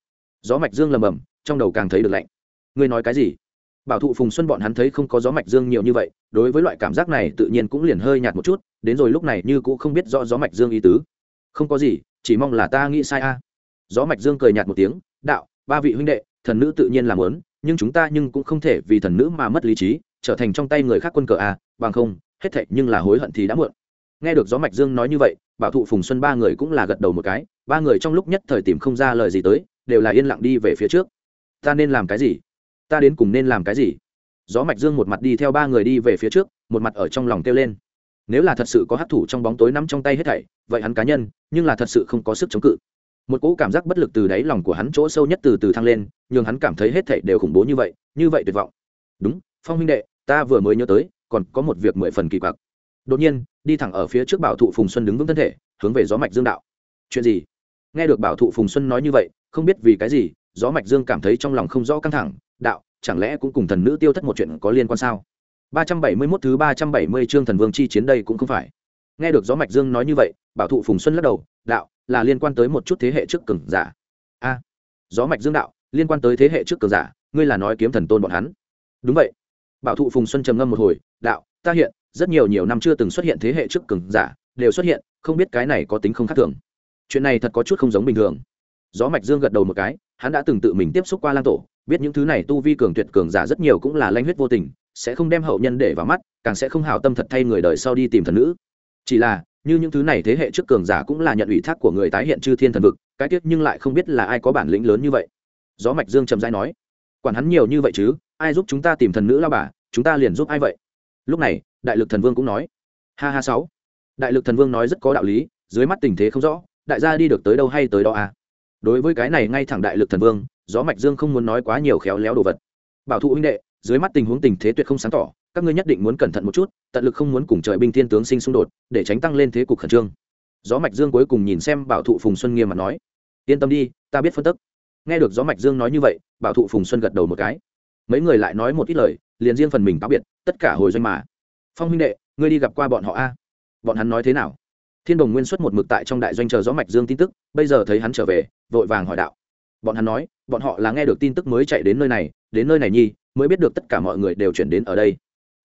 gió mạch dương lầm bầm, trong đầu càng thấy được lạnh. Ngươi nói cái gì? Bảo thụ phùng xuân bọn hắn thấy không có gió mạch dương nhiều như vậy, đối với loại cảm giác này tự nhiên cũng liền hơi nhạt một chút, đến rồi lúc này như cũng không biết rõ gió mạch dương ý tứ. Không có gì, chỉ mong là ta nghĩ sai a. Gió mạch dương cười nhạt một tiếng, đạo, ba vị huynh đệ, thần nữ tự nhiên làm lớn nhưng chúng ta nhưng cũng không thể vì thần nữ mà mất lý trí, trở thành trong tay người khác quân cờ a, bằng không, hết thệ nhưng là hối hận thì đã muộn. Nghe được gió mạch dương nói như vậy, bảo thụ phùng xuân ba người cũng là gật đầu một cái, ba người trong lúc nhất thời tìm không ra lời gì tới đều là yên lặng đi về phía trước. Ta nên làm cái gì? Ta đến cùng nên làm cái gì? Gió mạch dương một mặt đi theo ba người đi về phía trước, một mặt ở trong lòng kêu lên. Nếu là thật sự có hát thủ trong bóng tối nắm trong tay hết thảy, vậy hắn cá nhân, nhưng là thật sự không có sức chống cự. Một cỗ cảm giác bất lực từ đáy lòng của hắn chỗ sâu nhất từ từ thăng lên nhưng hắn cảm thấy hết thảy đều khủng bố như vậy như vậy tuyệt vọng. Đúng, phong huynh đệ, ta vừa mới nhớ tới, còn có một việc mười phần kỳ quặc. Đột nhiên, đi thẳng ở phía trước bảo thụ phùng xuân đứng vững thân thể, hướng về gió mạch dương đạo. Chuyện gì? Nghe được bảo thụ phùng xuân nói như vậy không biết vì cái gì, gió mạch dương cảm thấy trong lòng không rõ căng thẳng, đạo, chẳng lẽ cũng cùng thần nữ tiêu thất một chuyện có liên quan sao? 371 thứ 370 chương thần vương chi chiến đây cũng không phải. Nghe được gió mạch dương nói như vậy, bảo thụ phùng xuân lắc đầu, đạo, là liên quan tới một chút thế hệ trước cường giả. A, gió mạch dương đạo, liên quan tới thế hệ trước cường giả, ngươi là nói kiếm thần tôn bọn hắn. Đúng vậy. Bảo thụ phùng xuân trầm ngâm một hồi, đạo, ta hiện, rất nhiều nhiều năm chưa từng xuất hiện thế hệ trước cường giả, đều xuất hiện, không biết cái này có tính không khác thường. Chuyện này thật có chút không giống bình thường gió mạch dương gật đầu một cái, hắn đã từng tự mình tiếp xúc qua lang tổ, biết những thứ này tu vi cường tuyệt cường giả rất nhiều cũng là lanh huyết vô tình, sẽ không đem hậu nhân để vào mắt, càng sẽ không hào tâm thật thay người đời sau đi tìm thần nữ. Chỉ là, như những thứ này thế hệ trước cường giả cũng là nhận ủy thác của người tái hiện chư thiên thần vực, cái tiếc nhưng lại không biết là ai có bản lĩnh lớn như vậy. Gió mạch dương trầm dai nói, quản hắn nhiều như vậy chứ, ai giúp chúng ta tìm thần nữ lao bà, chúng ta liền giúp ai vậy? Lúc này, đại lực thần vương cũng nói, ha ha sáu, đại lực thần vương nói rất có đạo lý, dưới mắt tình thế không rõ, đại gia đi được tới đâu hay tới đó à? Đối với cái này ngay thẳng đại lực thần vương, gió mạch dương không muốn nói quá nhiều khéo léo đồ vật. Bảo thụ huynh đệ, dưới mắt tình huống tình thế tuyệt không sáng tỏ, các ngươi nhất định muốn cẩn thận một chút, tận lực không muốn cùng trời binh thiên tướng sinh xung đột, để tránh tăng lên thế cục khẩn trương. Gió mạch dương cuối cùng nhìn xem bảo thụ phùng xuân nghiêm mặt nói, yên tâm đi, ta biết phân tức. Nghe được gió mạch dương nói như vậy, bảo thụ phùng xuân gật đầu một cái. Mấy người lại nói một ít lời, liền riêng phần mình cáo biệt, tất cả hồi doanh mà. Phong huynh đệ, ngươi đi gặp qua bọn họ a. Bọn hắn nói thế nào? Thiên đồng nguyên xuất một mực tại trong đại doanh chờ gió mạch dương tin tức, bây giờ thấy hắn trở về, vội vàng hỏi đạo. Bọn hắn nói, bọn họ là nghe được tin tức mới chạy đến nơi này, đến nơi này nhi, mới biết được tất cả mọi người đều chuyển đến ở đây.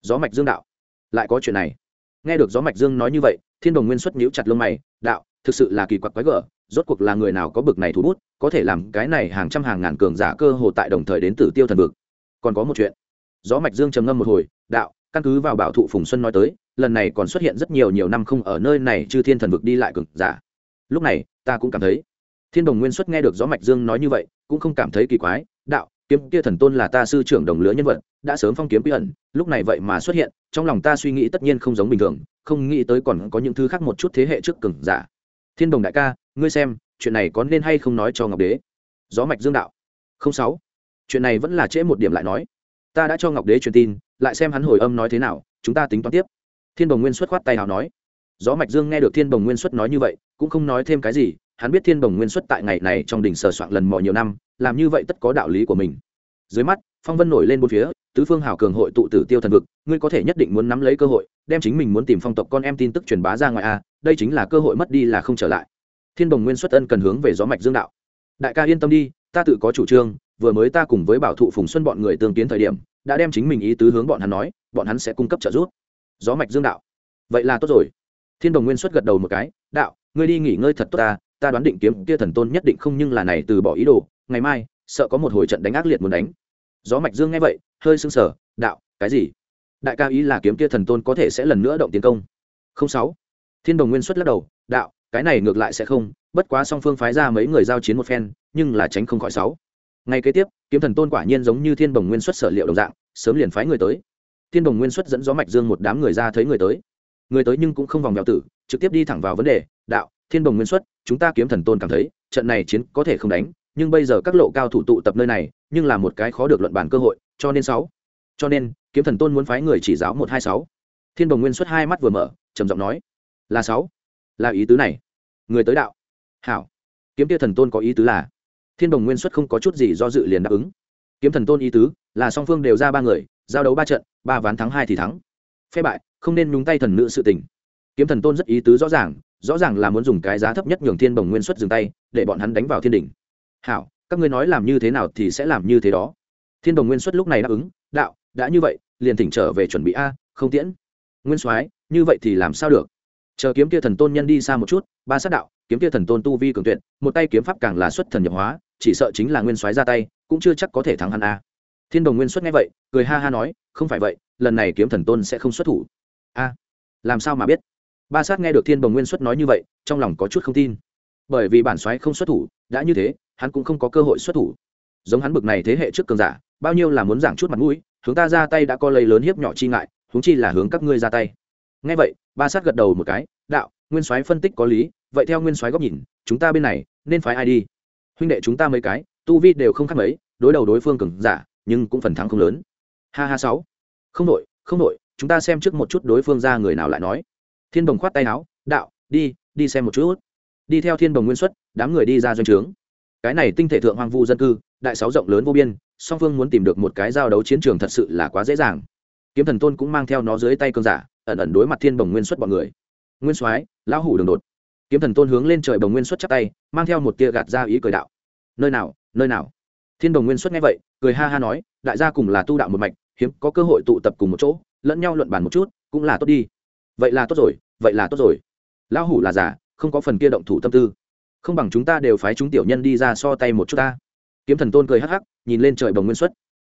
Gió mạch dương đạo. Lại có chuyện này. Nghe được gió mạch dương nói như vậy, thiên đồng nguyên xuất nhíu chặt lông mày, đạo, thực sự là kỳ quặc quái gở, rốt cuộc là người nào có bực này thủ bút, có thể làm cái này hàng trăm hàng ngàn cường giả cơ hồ tại đồng thời đến tử tiêu thần vực. Còn có một chuyện. Gió mạch dương trầm ngâm một hồi, đạo, căn cứ vào bảo thụ phùng xuân nói tới lần này còn xuất hiện rất nhiều nhiều năm không ở nơi này, chư thiên thần vực đi lại cực giả. Lúc này, ta cũng cảm thấy, thiên đồng nguyên xuất nghe được gió mạch dương nói như vậy, cũng không cảm thấy kỳ quái. Đạo, kiếm kia thần tôn là ta sư trưởng đồng lứa nhân vật, đã sớm phong kiếm bí ẩn, lúc này vậy mà xuất hiện, trong lòng ta suy nghĩ tất nhiên không giống bình thường, không nghĩ tới còn có những thứ khác một chút thế hệ trước cường giả. Thiên đồng đại ca, ngươi xem, chuyện này có nên hay không nói cho ngọc đế? Gió mạch dương đạo, không sáu. Chuyện này vẫn là trễ một điểm lại nói. Ta đã cho ngọc đế truyền tin, lại xem hắn hồi âm nói thế nào, chúng ta tính toán tiếp thiên đồng nguyên xuất khoát tay hào nói, gió mạch dương nghe được thiên đồng nguyên xuất nói như vậy, cũng không nói thêm cái gì, hắn biết thiên đồng nguyên xuất tại ngày này trong đỉnh sờ soạn lần mò nhiều năm, làm như vậy tất có đạo lý của mình. Dưới mắt, phong vân nổi lên bốn phía, tứ phương hào cường hội tụ tử tiêu thần vực, ngươi có thể nhất định muốn nắm lấy cơ hội, đem chính mình muốn tìm phong tộc con em tin tức truyền bá ra ngoài a, đây chính là cơ hội mất đi là không trở lại. Thiên đồng nguyên xuất ân cần hướng về gió mạch dương đạo, đại ca yên tâm đi, ta tự có chủ trương, vừa mới ta cùng với bảo thụ phùng xuân bọn người tương kiến thời điểm, đã đem chính mình ý tứ hướng bọn hắn nói, bọn hắn sẽ cung cấp trợ giúp gió mạch dương đạo. Vậy là tốt rồi. Thiên đồng nguyên xuất gật đầu một cái, đạo, ngươi đi nghỉ ngơi thật tốt ta ta đoán định kiếm kia thần tôn nhất định không nhưng là này từ bỏ ý đồ, ngày mai, sợ có một hồi trận đánh ác liệt muốn đánh. Gió mạch dương nghe vậy, hơi sưng sở đạo, cái gì? Đại ca ý là kiếm kia thần tôn có thể sẽ lần nữa động tiến công. Không sáu. Thiên đồng nguyên xuất lắc đầu, đạo, cái này ngược lại sẽ không, bất quá song phương phái ra mấy người giao chiến một phen, nhưng là tránh không khỏi sáu. Ngày kế tiếp, kiếm thần tôn quả nhiên giống như thiên đồng nguyên xuất sở liệu đồng dạng, sớm liền phái người tới thiên đồng nguyên xuất dẫn gió mạch dương một đám người ra thấy người tới. Người tới nhưng cũng không vòng vèo tử, trực tiếp đi thẳng vào vấn đề, đạo, thiên đồng nguyên xuất, chúng ta kiếm thần tôn cảm thấy, trận này chiến có thể không đánh, nhưng bây giờ các lộ cao thủ tụ tập nơi này, nhưng là một cái khó được luận bàn cơ hội, cho nên sáu. Cho nên, kiếm thần tôn muốn phái người chỉ giáo một hai sáu. Thiên đồng nguyên xuất hai mắt vừa mở, trầm giọng nói, là sáu, là ý tứ này. Người tới đạo, hảo, kiếm tia thần tôn có ý tứ là? Thiên đồng nguyên xuất không có chút gì do dự liền đáp ứng. Kiếm thần tôn ý tứ, là song phương đều ra ba người giao đấu ba trận, ba ván thắng hai thì thắng. Phe bại, không nên nhúng tay thần nữ sự tình. Kiếm thần tôn rất ý tứ rõ ràng rõ ràng là muốn dùng cái giá thấp nhất nhường thiên bồng nguyên xuất dừng tay, để bọn hắn đánh vào thiên đỉnh. Hảo, các ngươi nói làm như thế nào thì sẽ làm như thế đó. Thiên đồng nguyên xuất lúc này đáp ứng, đạo, đã như vậy, liền thỉnh trở về chuẩn bị a, không tiễn. Nguyên soái, như vậy thì làm sao được? Chờ kiếm kia thần tôn nhân đi xa một chút, ba sát đạo, kiếm kia thần tôn tu vi cường tuyệt, một tay kiếm pháp càng là xuất thần nhập hóa, chỉ sợ chính là nguyên soái ra tay, cũng chưa chắc có thể thắng hắn a thiên đồng nguyên xuất nghe vậy, cười ha ha nói, không phải vậy, lần này kiếm thần tôn sẽ không xuất thủ. A, làm sao mà biết? Ba sát nghe được thiên đồng nguyên xuất nói như vậy, trong lòng có chút không tin. Bởi vì bản soái không xuất thủ, đã như thế, hắn cũng không có cơ hội xuất thủ. Giống hắn bực này thế hệ trước cường giả, bao nhiêu là muốn giảng chút mặt mũi, hướng ta ra tay đã có lấy lớn hiếp nhỏ chi ngại, huống chi là hướng các ngươi ra tay. Nghe vậy, ba sát gật đầu một cái, đạo, nguyên soái phân tích có lý, vậy theo nguyên soái góc nhìn, chúng ta bên này, nên phái ai đi? Huynh đệ chúng ta mấy cái, tu vi đều không khác mấy, đối đầu đối phương cường giả nhưng cũng phần thắng không lớn. Ha ha sáu. Không đội không đội, chúng ta xem trước một chút đối phương ra người nào lại nói. Thiên đồng khoát tay áo, đạo, đi đi xem một chút. Đi theo thiên đồng nguyên xuất, đám người đi ra doanh trướng. Cái này tinh thể thượng hoang vu dân cư, đại sáu rộng lớn vô biên, song phương muốn tìm được một cái giao đấu chiến trường thật sự là quá dễ dàng. Kiếm thần tôn cũng mang theo nó dưới tay cơn giả, ẩn ẩn đối mặt thiên bồng nguyên xuất bọn người. Nguyên soái, lão hủ đường đột. Kiếm thần tôn hướng lên trời bồng nguyên xuất chắp tay, mang theo một tia gạt ra ý cười đạo, nơi nào nơi nào? Thiên Đồng nguyên xuất nghe vậy, cười ha ha nói, đại gia cùng là tu đạo một mạch, hiếm có cơ hội tụ tập cùng một chỗ, lẫn nhau luận bàn một chút, cũng là tốt đi. Vậy là tốt rồi, vậy là tốt rồi. Lão hủ là giả không có phần kia động thủ tâm tư. Không bằng chúng ta đều phái chúng tiểu nhân đi ra so tay một chút ta. Kiếm thần tôn cười hắc hắc, nhìn lên trời Đồng nguyên xuất.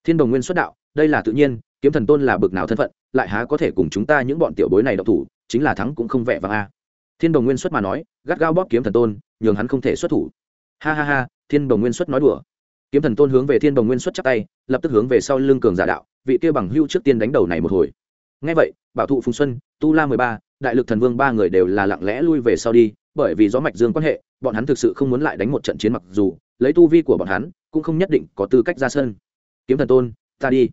Thiên Đồng nguyên xuất đạo, đây là tự nhiên, kiếm thần tôn là bực nào thân phận, lại há có thể cùng chúng ta những bọn tiểu bối này động thủ, chính là thắng cũng không vẻ vàng a. Thiên Đồng nguyên xuất mà nói, gắt gao bóp kiếm thần tôn, nhường hắn không thể xuất thủ. Ha ha ha, thiên Đồng nguyên xuất nói đùa kiếm thần tôn hướng về thiên bồng nguyên xuất chắc tay, lập tức hướng về sau lưng cường giả đạo, vị kia bằng hưu trước tiên đánh đầu này một hồi. Ngay vậy, bảo thụ phùng xuân, tu la mười ba, đại lực thần vương ba người đều là lặng lẽ lui về sau đi, bởi vì gió mạch dương quan hệ, bọn hắn thực sự không muốn lại đánh một trận chiến mặc dù, lấy tu vi của bọn hắn, cũng không nhất định có tư cách ra sân. Kiếm thần tôn, ta đi.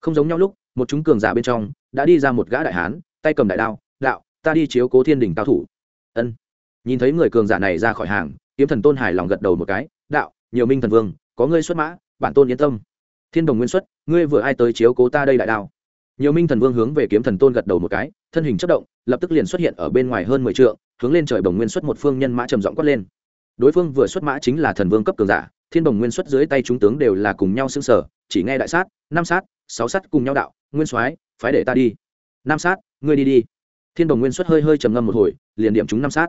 Không giống nhau lúc, một chúng cường giả bên trong, đã đi ra một gã đại hán, tay cầm đại đao, đạo, ta đi chiếu cố thiên đình cao thủ. Ân. Nhìn thấy người cường giả này ra khỏi hàng, kiếm thần tôn hài lòng gật đầu một cái, đạo, nhiều minh thần vương có ngươi xuất mã, bản tôn yên tâm. Thiên đồng nguyên xuất, ngươi vừa ai tới chiếu cố ta đây đại đao nhiều minh thần vương hướng về kiếm thần tôn gật đầu một cái, thân hình chất động, lập tức liền xuất hiện ở bên ngoài hơn mười t hướng lên trời bồng nguyên xuất một phương nhân mã trầm giọng quát lên. Đối phương vừa xuất mã chính là thần vương cấp cường giả, thiên đồng nguyên xuất dưới tay chúng tướng đều là cùng nhau xưng sở chỉ nghe đại sát, năm sát, sáu sát cùng nhau đạo, nguyên soái, phái để ta đi. Năm sát, ngươi đi đi. Thiên đồng nguyên xuất hơi hơi trầm ngâm một hồi, liền điểm chúng năm sát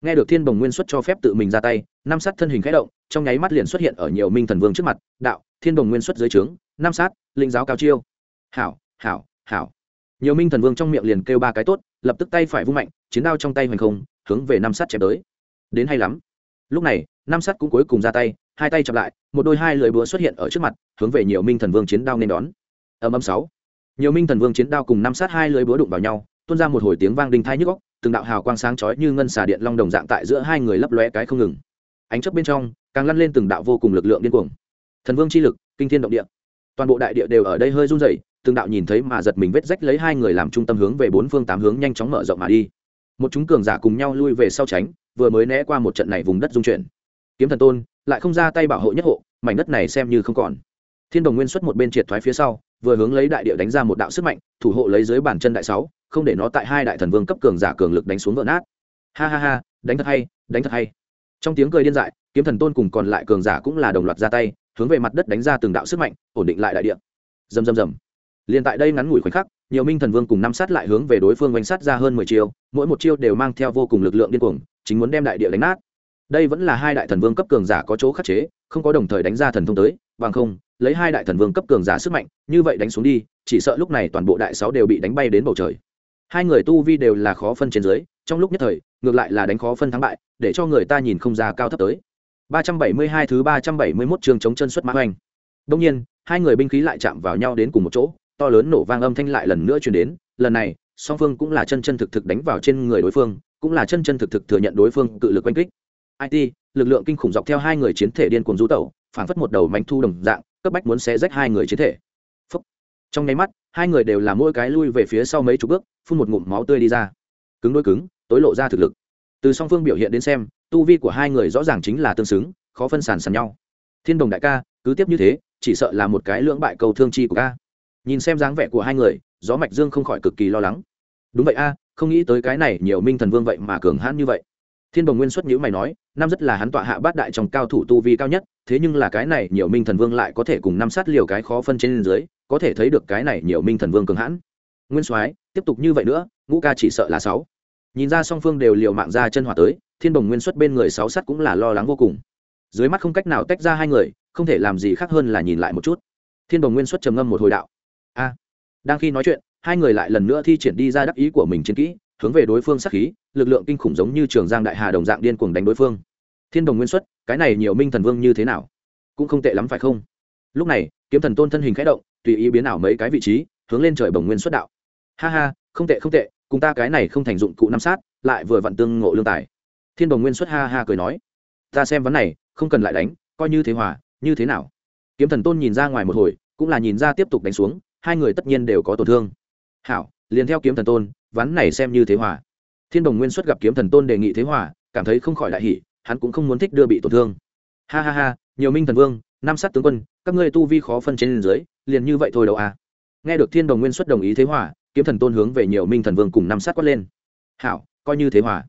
nghe được thiên bồng nguyên xuất cho phép tự mình ra tay, Nam sát thân hình khẽ động, trong nháy mắt liền xuất hiện ở nhiều minh thần vương trước mặt, đạo, thiên bồng nguyên xuất dưới trướng, Nam sát, linh giáo cao chiêu. Hảo hảo hảo. Nhiều minh thần vương trong miệng liền kêu ba cái tốt, lập tức tay phải vung mạnh, chiến đao trong tay hoành không, hướng về Nam sát chém tới. Đến hay lắm. Lúc này, Nam sát cũng cuối cùng ra tay, hai tay chặp lại, một đôi hai lưỡi búa xuất hiện ở trước mặt, hướng về nhiều minh thần vương chiến đao nên đón. Âm âm sáu. Nhiều minh thần vương chiến đao cùng Nam sát hai lưỡi búa đụng vào nhau, tuôn ra một hồi tiếng vang đinh thai nhức góc từng đạo hào quang sáng chói như ngân xà điện long đồng dạng tại giữa hai người lấp lóe cái không ngừng. Ánh chớp bên trong, càng lăn lên từng đạo vô cùng lực lượng điên cuồng. Thần vương chi lực, kinh thiên động địa. Toàn bộ đại địa đều ở đây hơi run rẩy, từng đạo nhìn thấy mà giật mình vết rách lấy hai người làm trung tâm hướng về bốn phương tám hướng nhanh chóng mở rộng mà đi. Một chúng cường giả cùng nhau lui về sau tránh, vừa mới né qua một trận này vùng đất dung chuyển. Kiếm thần tôn, lại không ra tay bảo hộ nhất hộ, mảnh đất này xem như không còn thiên đồng nguyên xuất một bên triệt thoái phía sau, vừa hướng lấy đại địa đánh ra một đạo sức mạnh, thủ hộ lấy dưới bàn chân đại sáu, không để nó tại hai đại thần vương cấp cường giả cường lực đánh xuống vỡ nát. Ha ha ha, đánh thật hay, đánh thật hay. Trong tiếng cười điên dại, kiếm thần tôn cùng còn lại cường giả cũng là đồng loạt ra tay, hướng về mặt đất đánh ra từng đạo sức mạnh, ổn định lại đại địa. Dầm dầm dầm liền tại đây ngắn ngủi khoảnh khắc, nhiều minh thần vương cùng năm sát lại hướng về đối phương oanh sát ra hơn mười chiêu, mỗi một chiêu đều mang theo vô cùng lực lượng điên cuồng, chính muốn đem đại địa đánh nát. Đây vẫn là hai đại thần vương cấp cường giả có chỗ khắc chế, không có đồng thời đánh ra thần thông tới, bằng không lấy hai đại thần vương cấp cường giả sức mạnh như vậy đánh xuống đi chỉ sợ lúc này toàn bộ đại sáu đều bị đánh bay đến bầu trời hai người tu vi đều là khó phân trên dưới trong lúc nhất thời ngược lại là đánh khó phân thắng bại để cho người ta nhìn không ra cao thấp tới 372 thứ 371 trường chống chân xuất mã hoành. Đương nhiên, hai người binh khí lại chạm vào nhau đến cùng một chỗ, to lớn nổ vang âm thanh lại lần nữa truyền đến, lần này, song phương cũng là chân chân thực thực đánh vào trên người đối phương, cũng là chân chân thực thực thừa nhận đối phương cự lực quanh kích. IT, lực lượng kinh khủng dọc theo hai người chiến thể điên cuồng rú tẩu, phản phất một đầu mảnh thu đồng dạng, cấp bách muốn xé rách hai người chiến thể. Phúc. Trong nháy mắt, hai người đều là mỗi cái lui về phía sau mấy chục bước, phun một ngụm máu tươi đi ra. Cứng đôi cứng, tối lộ ra thực lực. Từ song phương biểu hiện đến xem, tu vi của hai người rõ ràng chính là tương xứng khó phân sản sàn nhau thiên đồng đại ca cứ tiếp như thế chỉ sợ là một cái lưỡng bại cầu thương chi của ca nhìn xem dáng vẻ của hai người gió mạch dương không khỏi cực kỳ lo lắng đúng vậy a không nghĩ tới cái này nhiều minh thần vương vậy mà cường hãn như vậy thiên đồng nguyên xuất nhữ mày nói, năm rất là hắn tọa hạ bát đại trong cao thủ tu vi cao nhất, thế nhưng là cái này nhiều minh thần vương lại có thể cùng năm sát liều cái khó phân trên dưới, có thể thấy được cái này nhiều minh thần vương cường hãn. Nguyên soái, tiếp tục như vậy nữa, ngũ ca chỉ sợ là sáu. Nhìn ra song phương đều liều mạng ra chân hỏa tới, thiên đồng nguyên xuất bên người sáu sắt cũng là lo lắng vô cùng. Dưới mắt không cách nào tách ra hai người, không thể làm gì khác hơn là nhìn lại một chút. Thiên đồng nguyên xuất trầm ngâm một hồi đạo. A. Đang khi nói chuyện, hai người lại lần nữa thi triển đi ra đắc ý của mình chiến kỹ hướng về đối phương sát khí, lực lượng kinh khủng giống như trường giang đại hà đồng dạng điên cuồng đánh đối phương. Thiên đồng nguyên xuất, cái này nhiều minh thần vương như thế nào? Cũng không tệ lắm phải không? Lúc này, kiếm thần tôn thân hình khẽ động, tùy ý biến ảo mấy cái vị trí, hướng lên trời bồng nguyên xuất đạo. Ha ha, không tệ không tệ, cùng ta cái này không thành dụng cụ năm sát, lại vừa vặn tương ngộ lương tài. Thiên đồng nguyên xuất ha ha cười nói, ta xem vấn này, không cần lại đánh, coi như thế hòa, như thế nào? Kiếm thần tôn nhìn ra ngoài một hồi, cũng là nhìn ra tiếp tục đánh xuống, hai người tất nhiên đều có tổn thương. Hảo, liền theo kiếm thần tôn ván này xem như thế hòa. Thiên đồng nguyên xuất gặp kiếm thần tôn đề nghị thế hòa, cảm thấy không khỏi đại hỷ hắn cũng không muốn thích đưa bị tổn thương. Ha ha ha, nhiều minh thần vương nam sát tướng quân, các ngươi tu vi khó phân trên dưới, liền như vậy thôi đâu à. Nghe được thiên đồng nguyên xuất đồng ý thế hòa, kiếm thần tôn hướng về nhiều minh thần vương cùng nam sát quát lên. Hảo, coi như thế hòa.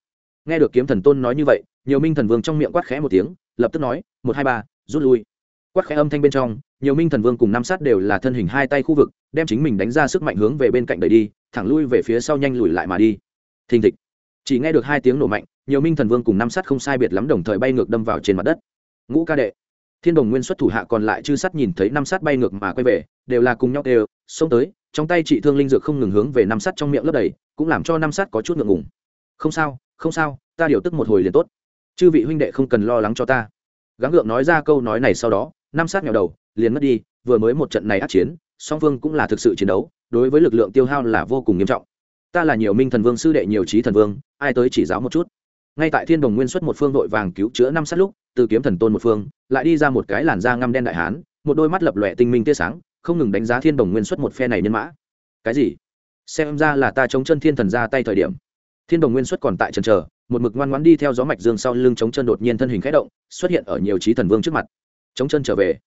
Nghe được kiếm thần tôn nói như vậy, nhiều minh thần vương trong miệng quát khẽ một tiếng, lập tức nói, một, hai, ba, rút lui. Quát khẽ âm thanh bên trong, nhiều minh thần vương cùng nam sát đều là thân hình hai tay khu vực, đem chính mình đánh ra sức mạnh hướng về bên cạnh đẩy đi thẳng lui về phía sau nhanh lùi lại mà đi. Thình thịch. Chỉ nghe được hai tiếng nổ mạnh, nhiều minh thần vương cùng năm sát không sai biệt lắm đồng thời bay ngược đâm vào trên mặt đất. Ngũ ca đệ. Thiên đồng nguyên xuất thủ hạ còn lại chư sát nhìn thấy năm sát bay ngược mà quay về, đều là cùng nhau đều xông tới, trong tay chị thương linh dược không ngừng hướng về năm sát trong miệng lấp đầy, cũng làm cho năm sát có chút ngượng ngùng. Không sao không sao, ta điều tức một hồi liền tốt. Chư vị huynh đệ không cần lo lắng cho ta. Gắng gượng nói ra câu nói này sau đó, năm sát nghèo đầu, liền mất đi, vừa mới một trận này át chiến, song phương cũng là thực sự chiến đấu đối với lực lượng tiêu hao là vô cùng nghiêm trọng. Ta là nhiều minh thần vương, sư đệ nhiều trí thần vương, ai tới chỉ giáo một chút. Ngay tại thiên đồng nguyên xuất một phương đội vàng cứu chữa năm sát lúc, từ kiếm thần tôn một phương, lại đi ra một cái làn da ngăm đen đại hán, một đôi mắt lập lòe tinh minh tia sáng, không ngừng đánh giá thiên đồng nguyên xuất một phe này nhân mã. Cái gì? Xem ra là ta chống chân thiên thần ra tay thời điểm. Thiên đồng nguyên xuất còn tại trần trờ một mực ngoan ngoãn đi theo gió mạch dương sau lưng chống chân đột nhiên thân hình khẽ động, xuất hiện ở nhiều trí thần vương trước mặt. Chống chân trở về.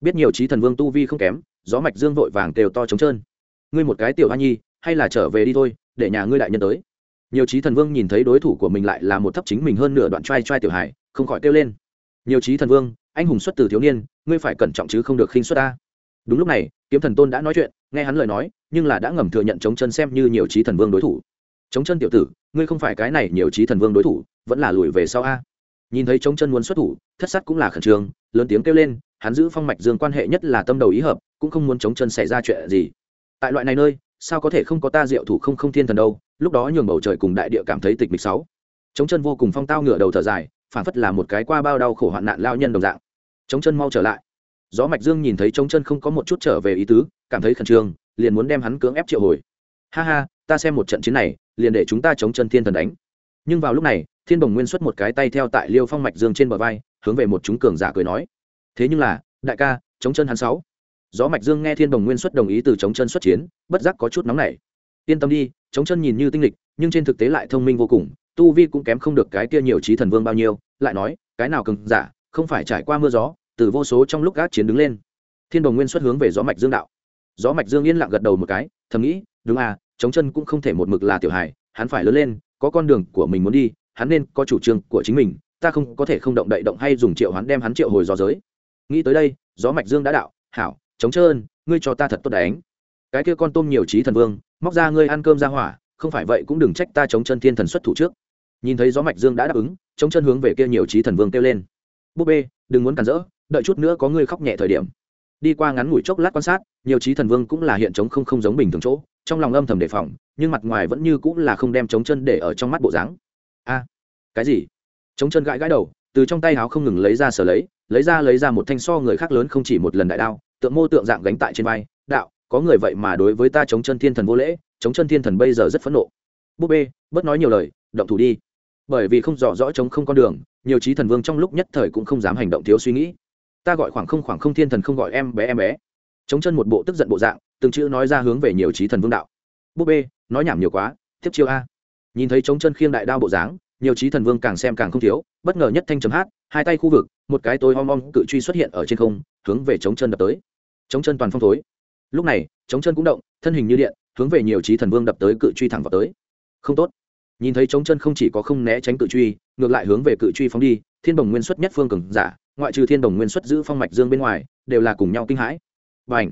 Biết nhiều trí thần vương tu vi không kém, gió mạch dương vội vàng kêu to chống chân ngươi một cái tiểu hoa nhi, hay là trở về đi thôi, để nhà ngươi đại nhân tới. Nhiều trí thần vương nhìn thấy đối thủ của mình lại là một thấp chính mình hơn nửa đoạn trai trai tiểu hải không khỏi kêu lên. Nhiều trí thần vương, anh hùng xuất từ thiếu niên, ngươi phải cẩn trọng chứ không được khinh xuất ta. Đúng lúc này, kiếm thần tôn đã nói chuyện, nghe hắn lời nói, nhưng là đã ngầm thừa nhận chống chân xem như nhiều trí thần vương đối thủ. Chống chân tiểu tử, ngươi không phải cái này nhiều trí thần vương đối thủ, vẫn là lùi về sau a. Nhìn thấy chống chân muốn xuất thủ, thất sát cũng là khẩn trương, lớn tiếng kêu lên, hắn giữ phong mạch dương quan hệ nhất là tâm đầu ý hợp, cũng không muốn chống chân xảy ra chuyện gì tại loại này nơi, sao có thể không có ta diệu thủ không không thiên thần đâu, lúc đó nhường bầu trời cùng đại địa cảm thấy tịch mịch sáu. Chống chân vô cùng phong tao ngửa đầu thở dài phản phất là một cái qua bao đau khổ hoạn nạn lao nhân đồng dạng. Chống chân mau trở lại. Gió mạch dương nhìn thấy chống chân không có một chút trở về ý tứ, cảm thấy khẩn trương, liền muốn đem hắn cưỡng ép triệu hồi. Ha ha, ta xem một trận chiến này, liền để chúng ta chống chân thiên thần đánh. Nhưng vào lúc này, thiên bồng nguyên xuất một cái tay theo tại liêu phong mạch dương trên bờ vai, hướng về một chúng cường giả cười nói. Thế nhưng là, đại ca chống chân hắn sáu gió mạch dương nghe thiên Đồng nguyên xuất đồng ý từ chống chân xuất chiến, bất giác có chút nóng nảy. Yên tâm đi chống chân nhìn như tinh lịch, nhưng trên thực tế lại thông minh vô cùng, tu vi cũng kém không được cái kia nhiều trí thần vương bao nhiêu, lại nói, cái nào cường giả, không phải trải qua mưa gió, từ vô số trong lúc gác chiến đứng lên. Thiên đồng nguyên xuất hướng về gió mạch dương đạo. Gió mạch dương yên lặng gật đầu một cái, thầm nghĩ, đúng à chống chân cũng không thể một mực là tiểu hài, hắn phải lớn lên, có con đường của mình muốn đi, hắn nên có chủ trương của chính mình, ta không có thể không động đậy động hay dùng triệu hắn đem hắn triệu hồi gió giới. Nghĩ tới đây, gió mạch dương đã đạo, hảo chống trơn, ngươi cho ta thật tốt đánh. Cái kia con tôm nhiều trí thần vương, móc ra ngươi ăn cơm ra hỏa, không phải vậy cũng đừng trách ta chống chân thiên thần xuất thủ trước. Nhìn thấy gió mạch dương đã đáp ứng chống chân hướng về kia nhiều trí thần vương kêu lên. Búp bê, đừng muốn cản rỡ, đợi chút nữa có ngươi khóc nhẹ thời điểm. Đi qua ngắn ngủi chốc lát quan sát, nhiều trí thần vương cũng là hiện chống không không giống bình thường chỗ, trong lòng âm thầm đề phòng, nhưng mặt ngoài vẫn như cũng là không đem chống chân để ở trong mắt bộ dáng. A, cái gì? Chống chân gãi gãi đầu, từ trong tay háo không ngừng lấy ra sở lấy lấy ra lấy ra một thanh so người khác lớn không chỉ một lần đại đao tượng mô tượng dạng gánh tại trên vai, đạo, có người vậy mà đối với ta chống chân thiên thần vô lễ, chống chân thiên thần bây giờ rất phẫn nộ. Búp bê, bớt nói nhiều lời, động thủ đi. Bởi vì không rõ rõ chống không con đường, nhiều trí thần vương trong lúc nhất thời cũng không dám hành động thiếu suy nghĩ. Ta gọi khoảng không khoảng không thiên thần không gọi em bé em bé. Chống chân một bộ tức giận bộ dạng, từng chữ nói ra hướng về nhiều trí thần vương đạo. Búp bê, nói nhảm nhiều quá tiếp chiêu a. Nhìn thấy chống chân khiêng đại đao bộ dáng, nhiều trí thần vương càng xem càng không thiếu, bất ngờ nhất thanh chấm hát, hai tay khu vực, một cái tối om om cự truy xuất hiện ở trên không, hướng về chống chân đập tới chống chân toàn phong thối. Lúc này, chống chân cũng động, thân hình như điện, hướng về nhiều trí thần vương đập tới cự truy thẳng vào tới. Không tốt. Nhìn thấy chống chân không chỉ có không né tránh cự truy, ngược lại hướng về cự truy phóng đi, thiên đồng nguyên xuất nhất phương cường giả, ngoại trừ thiên đồng nguyên xuất giữ phong mạch dương bên ngoài, đều là cùng nhau kinh hãi. Và h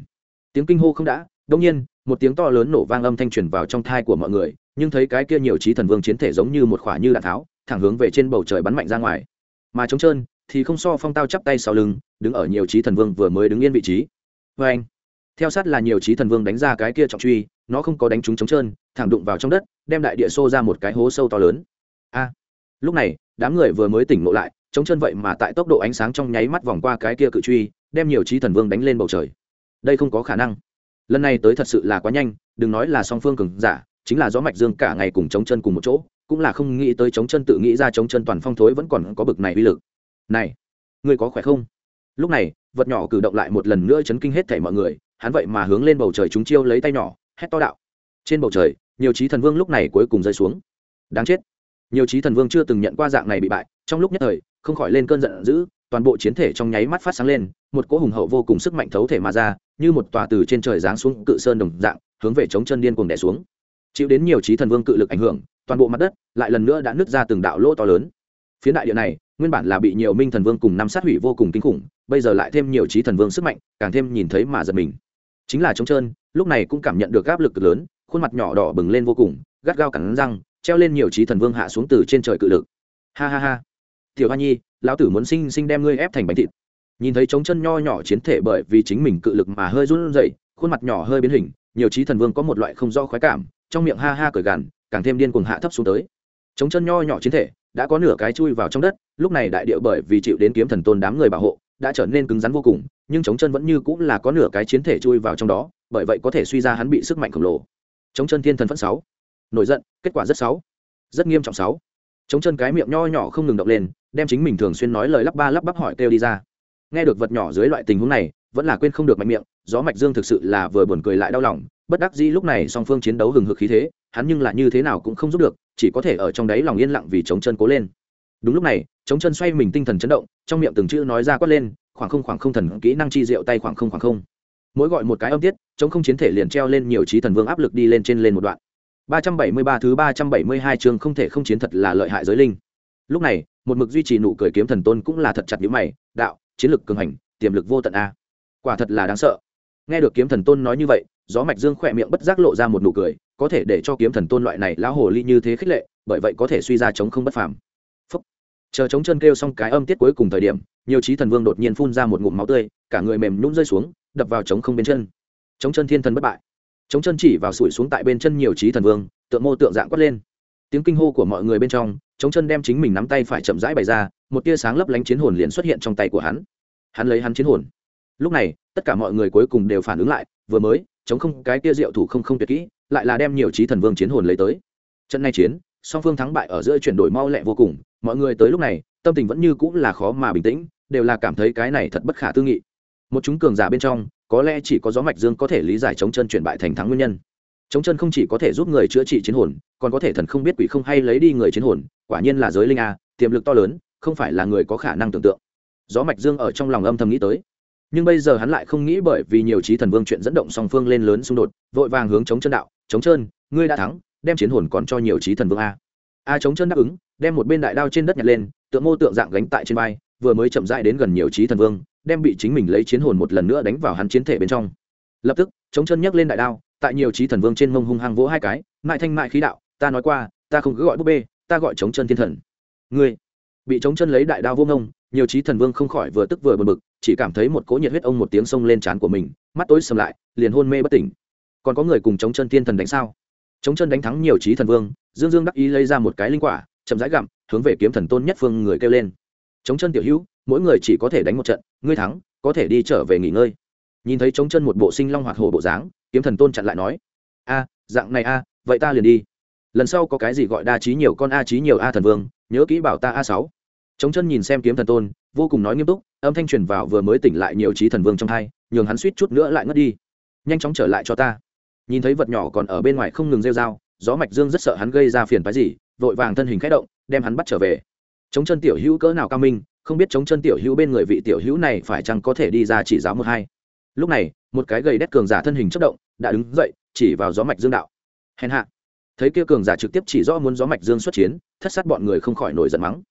tiếng kinh hô không đã đông nhiên, một tiếng to lớn nổ vang âm thanh truyền vào trong thai của mọi người, nhưng thấy cái kia nhiều trí thần vương chiến thể giống như một khỏa như đạn tháo, thẳng hướng về trên bầu trời bắn mạnh ra ngoài. Mà trống trơn thì không so phong tao chắp tay sau lưng, đứng ở nhiều trí thần vương vừa mới đứng yên vị trí vê anh, theo sát là nhiều trí thần vương đánh ra cái kia trọng truy, nó không có đánh trúng trống trơn, thẳng đụng vào trong đất, đem đại địa xô ra một cái hố sâu to lớn. A, lúc này, đám người vừa mới tỉnh ngộ lại, trống chân vậy mà tại tốc độ ánh sáng trong nháy mắt vòng qua cái kia cự truy, đem nhiều trí thần vương đánh lên bầu trời. Đây không có khả năng. Lần này tới thật sự là quá nhanh, đừng nói là song phương cường giả, chính là gió mạch dương cả ngày cùng chống chân cùng một chỗ, cũng là không nghĩ tới chống chân tự nghĩ ra chống chân toàn phong thối vẫn còn có bực này uy lực. Này, ngươi có khỏe không? Lúc này vật nhỏ cử động lại một lần nữa chấn kinh hết thảy mọi người, hắn vậy mà hướng lên bầu trời chúng chiêu lấy tay nhỏ, hét to đạo. Trên bầu trời, nhiều trí thần vương lúc này cuối cùng rơi xuống. Đáng chết. Nhiều trí thần vương chưa từng nhận qua dạng này bị bại, trong lúc nhất thời, không khỏi lên cơn giận dữ, toàn bộ chiến thể trong nháy mắt phát sáng lên, một cỗ hùng hậu vô cùng sức mạnh thấu thể mà ra, như một tòa từ trên trời giáng xuống cự sơn đồng dạng, hướng về chống chân điên cuồng đè xuống. Chịu đến nhiều trí thần vương cự lực ảnh hưởng, toàn bộ mặt đất lại lần nữa đã nứt ra từng đạo lỗ to lớn. Phía đại địa này, nguyên bản là bị nhiều minh thần vương cùng năm sát hủy vô cùng kinh khủng bây giờ lại thêm nhiều trí thần vương sức mạnh, càng thêm nhìn thấy mà giật mình. Chính là trống trơn, lúc này cũng cảm nhận được áp lực cực lớn, khuôn mặt nhỏ đỏ bừng lên vô cùng, gắt gao cắn răng, treo lên nhiều trí thần vương hạ xuống từ trên trời cự lực. Ha ha ha. Tiểu hoa nhi, lão tử muốn sinh sinh đem ngươi ép thành bánh thịt. Nhìn thấy trống chân nho nhỏ chiến thể bởi vì chính mình cự lực mà hơi run rẩy, khuôn mặt nhỏ hơi biến hình, nhiều trí thần vương có một loại không do khoái cảm, trong miệng ha ha cởi gằn, càng thêm điên cuồng hạ thấp xuống tới. Chống chân nho nhỏ chiến thể, đã có nửa cái chui vào trong đất, lúc này đại địa bởi vì chịu đến kiếm thần tôn đám người bảo hộ đã trở nên cứng rắn vô cùng, nhưng chống chân vẫn như cũng là có nửa cái chiến thể chui vào trong đó, bởi vậy có thể suy ra hắn bị sức mạnh khổng lồ. Chống chân thiên thần phẫn sáu. Nổi giận, kết quả rất sáu. Rất nghiêm trọng sáu. Chống chân cái miệng nho nhỏ không ngừng động lên, đem chính mình thường xuyên nói lời lắp ba lắp bắp hỏi kêu đi ra. Nghe được vật nhỏ dưới loại tình huống này, vẫn là quên không được mạnh miệng, gió mạch dương thực sự là vừa buồn cười lại đau lòng, bất đắc dĩ lúc này song phương chiến đấu hừng hực khí thế, hắn nhưng là như thế nào cũng không giúp được, chỉ có thể ở trong đấy lòng yên lặng vì chống chân cố lên đúng lúc này, chống chân xoay mình tinh thần chấn động, trong miệng từng chữ nói ra quát lên, khoảng không khoảng không thần kỹ năng chi diệu tay khoảng không khoảng không. Mỗi gọi một cái âm tiết, chống không chiến thể liền treo lên nhiều trí thần vương áp lực đi lên trên lên một đoạn. 373 thứ 372 chương không thể không chiến thật là lợi hại giới linh. Lúc này, một mực duy trì nụ cười kiếm thần tôn cũng là thật chặt nhíu mày, đạo, chiến lực cường hành, tiềm lực vô tận a. Quả thật là đáng sợ. Nghe được kiếm thần tôn nói như vậy, gió mạch dương khỏe miệng bất giác lộ ra một nụ cười, có thể để cho kiếm thần tôn loại này lão hồ ly như thế khích lệ, bởi vậy có thể suy ra chống không bất phàm chờ chống chân kêu xong cái âm tiết cuối cùng thời điểm, nhiều trí thần vương đột nhiên phun ra một ngụm máu tươi, cả người mềm nhũn rơi xuống, đập vào chống không bên chân. Chống chân thiên thần bất bại. Chống chân chỉ vào sủi xuống tại bên chân nhiều trí thần vương, tượng mô tượng dạng quát lên. Tiếng kinh hô của mọi người bên trong chống chân đem chính mình nắm tay phải chậm rãi bày ra, một tia sáng lấp lánh chiến hồn liền xuất hiện trong tay của hắn. Hắn lấy hắn chiến hồn. Lúc này, tất cả mọi người cuối cùng đều phản ứng lại, vừa mới chống không cái tia diệu thủ không không tuyệt kỹ, lại là đem nhiều trí thần vương chiến hồn lấy tới. Trận này chiến, song phương thắng bại ở giữa chuyển đổi mau lẹ vô cùng mọi người tới lúc này, tâm tình vẫn như cũng là khó mà bình tĩnh, đều là cảm thấy cái này thật bất khả tư nghị. Một chúng cường giả bên trong, có lẽ chỉ có gió mạch dương có thể lý giải chống chân chuyển bại thành thắng nguyên nhân. Chống chân không chỉ có thể giúp người chữa trị chiến hồn, còn có thể thần không biết quỷ không hay lấy đi người chiến hồn, quả nhiên là giới linh a, tiềm lực to lớn, không phải là người có khả năng tưởng tượng. Gió mạch dương ở trong lòng âm thầm nghĩ tới. Nhưng bây giờ hắn lại không nghĩ bởi vì nhiều trí thần vương chuyện dẫn động song phương lên lớn xung đột, vội vàng hướng chống chân đạo, chống chân, ngươi đã thắng, đem chiến hồn còn cho nhiều trí thần vương a a chống chân đáp ứng, đem một bên đại đao trên đất nhặt lên, tượng mô tượng dạng gánh tại trên vai, vừa mới chậm rãi đến gần nhiều trí thần vương, đem bị chính mình lấy chiến hồn một lần nữa đánh vào hắn chiến thể bên trong. Lập tức chống chân nhấc lên đại đao, tại nhiều trí thần vương trên mông hung hăng vỗ hai cái, mại thanh, mại khí đạo, ta nói qua, ta không cứ gọi búp bê, ta gọi chống chân thiên thần. Ngươi, bị chống chân lấy đại đao vô ngông, nhiều trí thần vương không khỏi vừa tức vừa bực bực, chỉ cảm thấy một cỗ nhiệt huyết ông một tiếng xông lên trán của mình, mắt tối sầm lại, liền hôn mê bất tỉnh. Còn có người cùng chống chân thiên thần đánh sao? Chống chân đánh thắng nhiều trí thần vương, dương dương đắc ý lấy ra một cái linh quả, chậm rãi gặm, hướng về kiếm thần tôn nhất phương người kêu lên. Chống chân tiểu hữu, mỗi người chỉ có thể đánh một trận, ngươi thắng, có thể đi trở về nghỉ ngơi. Nhìn thấy chống chân một bộ sinh long hoạt hồ bộ dáng, kiếm thần tôn chặn lại nói, a, dạng này a, vậy ta liền đi. Lần sau có cái gì gọi đa trí nhiều con a trí nhiều a thần vương, nhớ kỹ bảo ta a sáu. Chống chân nhìn xem kiếm thần tôn, vô cùng nói nghiêm túc, âm thanh truyền vào vừa mới tỉnh lại nhiều trí thần vương trong hai nhường hắn suýt chút nữa lại ngất đi. Nhanh chóng trở lại cho ta nhìn thấy vật nhỏ còn ở bên ngoài không ngừng rêu dao gió mạch dương rất sợ hắn gây ra phiền phái gì, vội vàng thân hình khẽ động, đem hắn bắt trở về. Chống chân tiểu hữu cỡ nào cao minh, không biết chống chân tiểu hữu bên người vị tiểu hữu này phải chăng có thể đi ra chỉ giáo một hai. Lúc này, một cái gầy đét cường giả thân hình chất động, đã đứng dậy, chỉ vào gió mạch dương đạo. Hèn hạ. Thấy kia cường giả trực tiếp chỉ rõ muốn gió mạch dương xuất chiến, thất sát bọn người không khỏi nổi giận mắng.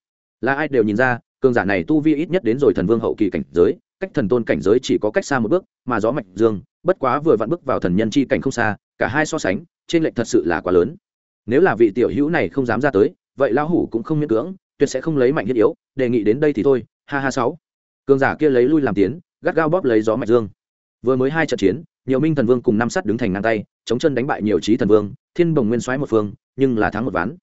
Là ai đều nhìn ra, cường giả này tu vi ít nhất đến rồi thần vương hậu kỳ cảnh giới cách thần tôn cảnh giới chỉ có cách xa một bước, mà gió mạch dương, bất quá vừa vặn bước vào thần nhân chi cảnh không xa, cả hai so sánh, trên lệnh thật sự là quá lớn. Nếu là vị tiểu hữu này không dám ra tới, vậy lão hủ cũng không miễn cưỡng, tuyệt sẽ không lấy mạnh thiết yếu, đề nghị đến đây thì thôi, ha ha sáu. Cường giả kia lấy lui làm tiến, gắt gao bóp lấy gió mạch dương. Vừa mới hai trận chiến, nhiều minh thần vương cùng năm sắt đứng thành ngang tay, chống chân đánh bại nhiều trí thần vương, thiên bồng nguyên soái một phương, nhưng là thắng một ván.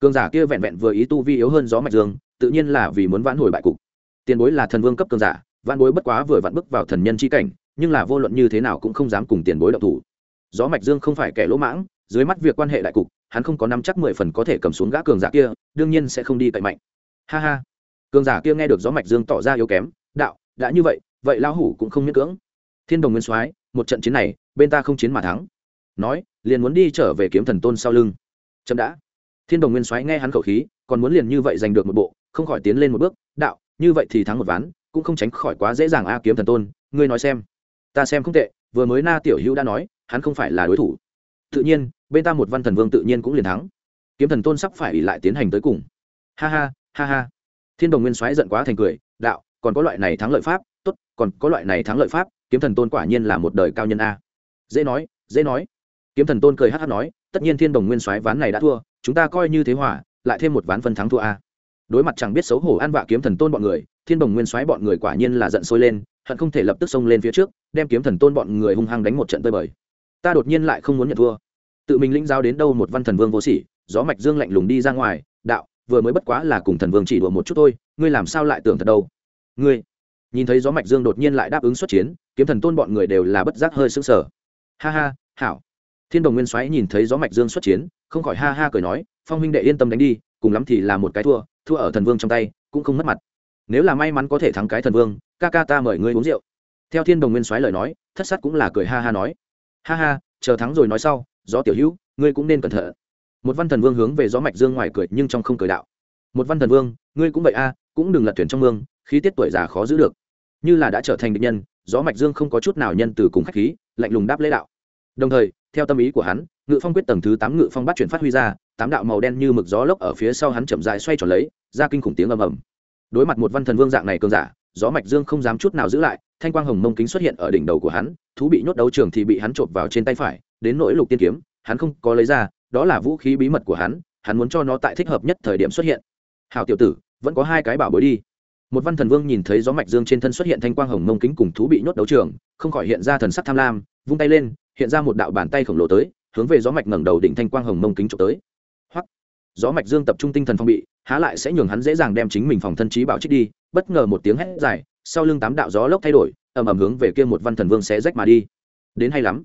Cường giả kia vẹn vẹn vừa ý tu vi yếu hơn gió mạch dương, tự nhiên là vì muốn vãn hồi bại cục. Tiền bối là thần vương cấp cường giả vãn bối bất quá vừa vặn bước vào thần nhân chi cảnh, nhưng là vô luận như thế nào cũng không dám cùng tiền bối động thủ. Gió mạch dương không phải kẻ lỗ mãng, dưới mắt việc quan hệ đại cục, hắn không có năm chắc mười phần có thể cầm xuống gã cường giả kia, đương nhiên sẽ không đi cậy mạnh. Ha ha. Cường giả kia nghe được gió mạch dương tỏ ra yếu kém, đạo, đã như vậy vậy lão hủ cũng không miễn cưỡng. Thiên đồng nguyên soái, một trận chiến này, bên ta không chiến mà thắng. Nói, liền muốn đi trở về kiếm thần tôn sau lưng. Chậm đã. Thiên đồng nguyên soái nghe hắn khẩu khí, còn muốn liền như vậy giành được một bộ, không khỏi tiến lên một bước, đạo, như vậy thì thắng một ván cũng không tránh khỏi quá dễ dàng a kiếm thần tôn, ngươi nói xem. Ta xem không tệ, vừa mới na tiểu hữu đã nói, hắn không phải là đối thủ. Tự nhiên, bên ta một văn thần vương tự nhiên cũng liền thắng. Kiếm thần tôn sắp phải ỉ lại tiến hành tới cùng. Ha ha ha ha. Thiên đồng nguyên soái giận quá thành cười, đạo, còn có loại này thắng lợi pháp, tốt, còn có loại này thắng lợi pháp, kiếm thần tôn quả nhiên là một đời cao nhân a. Dễ nói dễ nói. Kiếm thần tôn cười hát hát nói, tất nhiên thiên đồng nguyên soái ván này đã thua, chúng ta coi như thế hòa, lại thêm một ván phân thắng thua a. Đối mặt chẳng biết xấu hổ an vạ kiếm thần tôn bọn người thiên đồng nguyên soái bọn người quả nhiên là giận sôi lên, hận không thể lập tức xông lên phía trước, đem kiếm thần tôn bọn người hung hăng đánh một trận tơi bời. Ta đột nhiên lại không muốn nhận thua. Tự mình lĩnh giáo đến đâu một văn thần vương vô sỉ, gió mạch dương lạnh lùng đi ra ngoài, đạo, vừa mới bất quá là cùng thần vương chỉ đùa một chút thôi, ngươi làm sao lại tưởng thật đâu? Ngươi, nhìn thấy gió mạch dương đột nhiên lại đáp ứng xuất chiến, kiếm thần tôn bọn người đều là bất giác hơi sững sờ. Ha ha, hảo. Thiên đồng nguyên soái nhìn thấy gió mạch dương xuất chiến, không khỏi ha ha cười nói, phong huynh đệ yên tâm đánh đi, cùng lắm thì là một cái thua thua ở thần vương trong tay, cũng không mất mặt nếu là may mắn có thể thắng cái thần vương, ca ca ta mời ngươi uống rượu. Theo thiên đồng nguyên soái lời nói, thất sát cũng là cười ha ha nói. Ha ha, chờ thắng rồi nói sau, gió tiểu hữu, ngươi cũng nên cẩn thận. Một văn thần vương hướng về gió mạch dương ngoài cười nhưng trong không cười đạo. Một văn thần vương, ngươi cũng vậy a, cũng đừng lật thuyền trong mương, khí tiết tuổi già khó giữ được. Như là đã trở thành định nhân, gió mạch dương không có chút nào nhân từ cùng khách khí, lạnh lùng đáp lễ đạo. Đồng thời, theo tâm ý của hắn, ngự phong quyết tầng thứ tám ngự phong bắt chuyển phát huy ra, tám đạo màu đen như mực gió lốc ở phía sau hắn chậm dài xoay tròn lấy, ra kinh khủng tiếng ầm ầm đối mặt một văn thần vương dạng này cường giả, gió mạch dương không dám chút nào giữ lại, thanh quang hồng mông kính xuất hiện ở đỉnh đầu của hắn, thú bị nhốt đấu trường thì bị hắn trộm vào trên tay phải, đến nỗi lục tiên kiếm, hắn không có lấy ra, đó là vũ khí bí mật của hắn hắn muốn cho nó tại thích hợp nhất thời điểm xuất hiện. Hào tiểu tử, vẫn có hai cái bảo bối đi. Một văn thần vương nhìn thấy gió mạch dương trên thân xuất hiện thanh quang hồng mông kính cùng thú bị nhốt đấu trường, không khỏi hiện ra thần sắc tham lam, vung tay lên, hiện ra một đạo bàn tay khổng lồ tới, hướng về gió mạch ngẩng đầu đỉnh thanh quang hồng mông kính trộm tới gió mạch dương tập trung tinh thần phòng bị, há lại sẽ nhường hắn dễ dàng đem chính mình phòng thân trí bảo trích đi, bất ngờ một tiếng hét dài, sau lưng tám đạo gió lốc thay đổi, ầm ầm hướng về kia một văn thần vương sẽ rách mà đi. Đến hay lắm.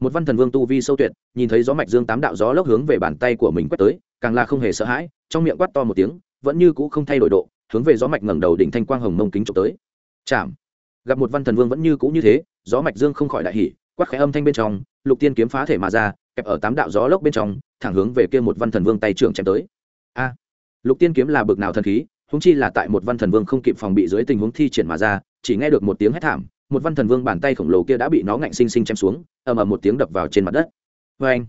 Một văn thần vương tu vi sâu tuyệt, nhìn thấy gió mạch dương tám đạo gió lốc hướng về bàn tay của mình quét tới, càng là không hề sợ hãi, trong miệng quát to một tiếng, vẫn như cũ không thay đổi độ, hướng về gió mạch ngẩng đầu đỉnh thanh quang hồng mông kính trộm tới. Chạm. Gặp một văn thần vương vẫn như cũ như thế, gió mạch dương không khỏi đại hỉ, quát khẽ âm thanh bên trong, lục tiên kiếm phá thể mà ra kẹp ở tám đạo gió lốc bên trong, thẳng hướng về kia một văn thần vương tay trưởng chém tới. A, lục tiên kiếm là bực nào thần khí húng chi là tại một văn thần vương không kịp phòng bị dưới tình huống thi triển mà ra, chỉ nghe được một tiếng hét thảm, một văn thần vương bàn tay khổng lồ kia đã bị nó ngạnh sinh sinh chém xuống, ầm ầm một tiếng đập vào trên mặt đất. Vê anh,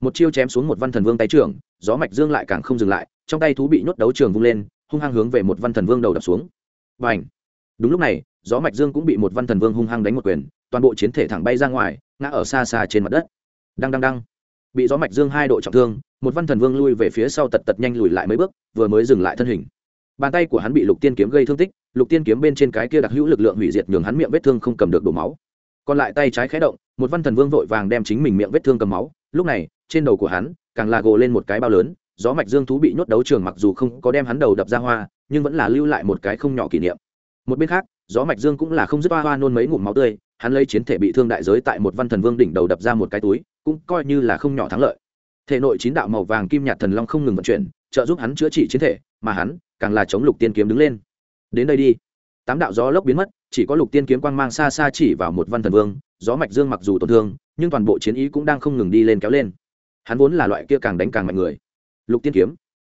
một chiêu chém xuống một văn thần vương tay trưởng, gió mạch dương lại càng không dừng lại, trong tay thú bị nhốt đấu trường vung lên, hung hăng hướng về một văn thần vương đầu đập xuống. Và ảnh đúng lúc này, gió mạch dương cũng bị một văn thần vương hung hăng đánh một quyền, toàn bộ chiến thể thẳng bay ra ngoài, ngã ở xa xa trên mặt đất đăng đăng đăng. Bị gió mạch dương hai độ trọng thương, một văn thần vương lui về phía sau tật tật nhanh lùi lại mấy bước, vừa mới dừng lại thân hình. Bàn tay của hắn bị lục tiên kiếm gây thương tích, lục tiên kiếm bên trên cái kia đặc hữu lực lượng hủy diệt nhường hắn miệng vết thương không cầm được đổ máu. Còn lại tay trái khé động, một văn thần vương vội vàng đem chính mình miệng vết thương cầm máu. Lúc này, trên đầu của hắn, càng là gồ lên một cái bao lớn, gió mạch dương thú bị nhốt đấu trường mặc dù không có đem hắn đầu đập ra hoa, nhưng vẫn là lưu lại một cái không nhỏ kỷ niệm. Một bên khác, gió mạch dương cũng là không dứt hoa hoa nôn mấy ngụm máu tươi hắn lấy chiến thể bị thương đại giới tại một văn thần vương đỉnh đầu đập ra một cái túi, cũng coi như là không nhỏ thắng lợi. Thể nội chín đạo màu vàng kim nhạt thần long không ngừng vận chuyển, trợ giúp hắn chữa trị chiến thể, mà hắn càng là chống lục tiên kiếm đứng lên. Đến đây đi. Tám đạo gió lốc biến mất, chỉ có lục tiên kiếm quang mang xa xa chỉ vào một văn thần vương, gió mạch dương mặc dù tổn thương, nhưng toàn bộ chiến ý cũng đang không ngừng đi lên kéo lên. Hắn vốn là loại kia càng đánh càng mạnh người. Lục tiên kiếm.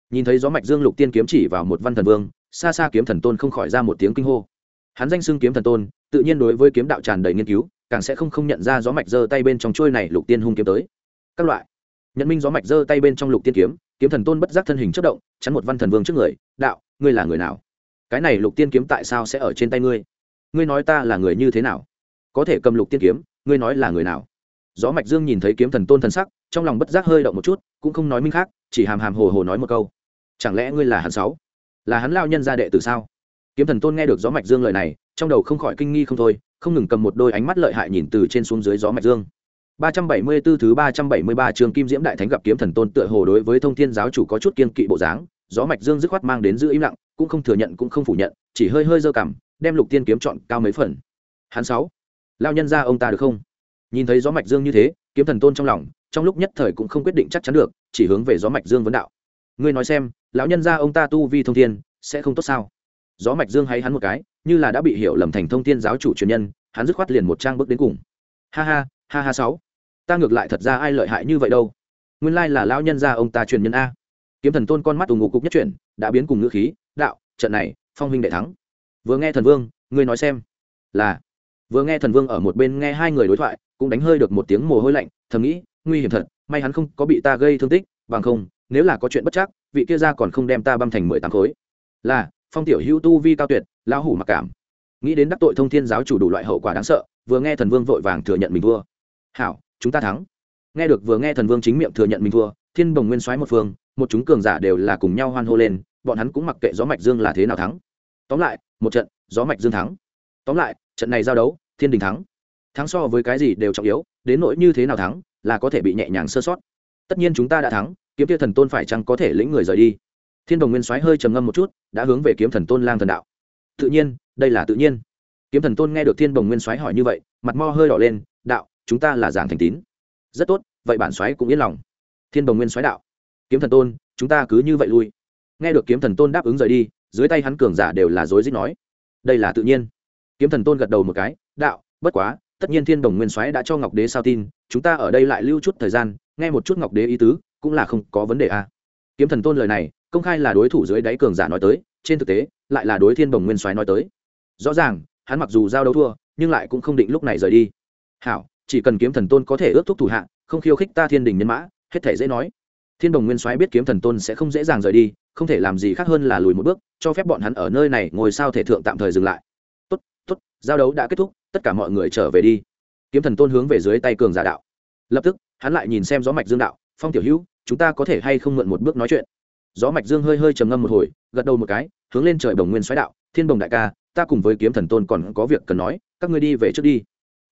Nhìn thấy gió mạch dương lục tiên kiếm chỉ vào một văn thần vương, xa xa kiếm thần tôn không khỏi ra một tiếng kinh hô. Hắn danh xưng kiếm thần tôn tự nhiên đối với kiếm đạo tràn đầy nghiên cứu, càng sẽ không không nhận ra gió mạch giơ tay bên trong trôi này lục tiên hung kiếm tới. Các loại. Nhận minh gió mạch giơ tay bên trong lục tiên kiếm kiếm thần tôn bất giác thân hình chất động, chắn một văn thần vương trước người, đạo, ngươi là người nào? Cái này lục tiên kiếm tại sao sẽ ở trên tay ngươi? Ngươi nói ta là người như thế nào? Có thể cầm lục tiên kiếm, ngươi nói là người nào? Gió mạch dương nhìn thấy kiếm thần tôn thần sắc, trong lòng bất giác hơi động một chút, cũng không nói minh khác, chỉ hàm hàm hồ hồ nói một câu. Chẳng lẽ ngươi là hắn sáu? Là hắn lao nhân gia đệ từ sao? Kiếm thần tôn nghe được gió mạch dương lời này trong đầu không khỏi kinh nghi không thôi không ngừng cầm một đôi ánh mắt lợi hại nhìn từ trên xuống dưới gió mạch dương 374 thứ 373 trường Kim Diễm Đại Thánh gặp kiếm thần tôn tựa hồ đối với Thông Thiên giáo chủ có chút kiên kỵ bộ dáng, gió mạch dương dứt khoát mang đến giữ im lặng, cũng không thừa nhận cũng không phủ nhận, chỉ hơi hơi giơ cằm, đem Lục Tiên kiếm chọn cao mấy phần. Hắn sáu, lao nhân ra ông ta được không? Nhìn thấy gió mạch dương như thế, kiếm thần tôn trong lòng, trong lúc nhất thời cũng không quyết định chắc chắn được, chỉ hướng về gió mạch dương vấn đạo. Ngươi nói xem, lão nhân ra ông ta tu vi thông thiên, sẽ không tốt sao? Gió mạch dương hay hắn một cái, như là đã bị hiểu lầm thành thông thiên giáo chủ truyền nhân, hắn dứt khoát liền một trang bước đến cùng. Ha ha, ha ha sáu. Ta ngược lại thật ra ai lợi hại như vậy đâu? Nguyên lai là lão nhân gia ông ta truyền nhân a. Kiếm thần tôn con mắt ù ngụ cục nhất chuyển đã biến cùng ngữ khí đạo trận này phong huynh đại thắng. Vừa nghe thần vương ngươi nói xem. Là. Vừa nghe thần vương ở một bên nghe hai người đối thoại cũng đánh hơi được một tiếng mồ hôi lạnh thầm nghĩ nguy hiểm thật may hắn không có bị ta gây thương tích bằng không nếu là có chuyện bất chắc vị kia ra còn không đem ta băm thành mười tám khối. Là phong tiểu hữu tu vi cao tuyệt, lão hủ mặc cảm. Nghĩ đến đắc tội thông thiên giáo chủ đủ loại hậu quả đáng sợ, vừa nghe thần vương vội vàng thừa nhận mình thua. Hảo, chúng ta thắng. Nghe được vừa nghe thần vương chính miệng thừa nhận mình thua, thiên bồng nguyên soái một phương, một chúng cường giả đều là cùng nhau hoan hô lên, bọn hắn cũng mặc kệ gió mạch dương là thế nào thắng. Tóm lại, một trận, gió mạch dương thắng. Tóm lại, trận này giao đấu, thiên đình thắng. Thắng so với cái gì đều trọng yếu, đến nỗi như thế nào thắng, là có thể bị nhẹ nhàng sơ sót. Tất nhiên chúng ta đã thắng, kiếm tia thần tôn phải chăng có thể lĩnh người rời đi thiên đồng nguyên soái hơi trầm ngâm một chút, đã hướng về kiếm thần tôn lang thần đạo. Tự nhiên, đây là tự nhiên. Kiếm thần tôn nghe được thiên đồng nguyên soái hỏi như vậy, mặt mo hơi đỏ lên, đạo, chúng ta là giảng thành tín. Rất tốt, vậy bản soái cũng yên lòng. Thiên đồng nguyên soái đạo. Kiếm thần tôn, chúng ta cứ như vậy lui. Nghe được kiếm thần tôn đáp ứng rời đi, dưới tay hắn cường giả đều là dối dích nói. Đây là tự nhiên. Kiếm thần tôn gật đầu một cái, đạo, bất quá, tất nhiên thiên đồng nguyên soái đã cho ngọc đế sao tin, chúng ta ở đây lại lưu chút thời gian, nghe một chút ngọc đế ý tứ, cũng là không có vấn đề à. kiếm thần tôn lời này công khai là đối thủ dưới đáy cường giả nói tới, trên thực tế, lại là đối thiên bồng nguyên soái nói tới. Rõ ràng, hắn mặc dù giao đấu thua, nhưng lại cũng không định lúc này rời đi. Hảo, chỉ cần kiếm thần tôn có thể ước thúc thủ hạ, không khiêu khích ta thiên đình nhân mã, hết thể dễ nói. Thiên đồng nguyên soái biết kiếm thần tôn sẽ không dễ dàng rời đi, không thể làm gì khác hơn là lùi một bước, cho phép bọn hắn ở nơi này ngồi sao thể thượng tạm thời dừng lại. Tốt tốt, giao đấu đã kết thúc, tất cả mọi người trở về đi. Kiếm thần tôn hướng về dưới tay cường giả đạo. Lập tức, hắn lại nhìn xem gió mạch dương đạo, phong tiểu hữu, chúng ta có thể hay không mượn một bước nói chuyện? Gió mạch dương hơi hơi trầm ngâm một hồi, gật đầu một cái, hướng lên trời bồng nguyên xoáy đạo, thiên bồng đại ca, ta cùng với kiếm thần tôn còn có việc cần nói, các ngươi đi về trước đi.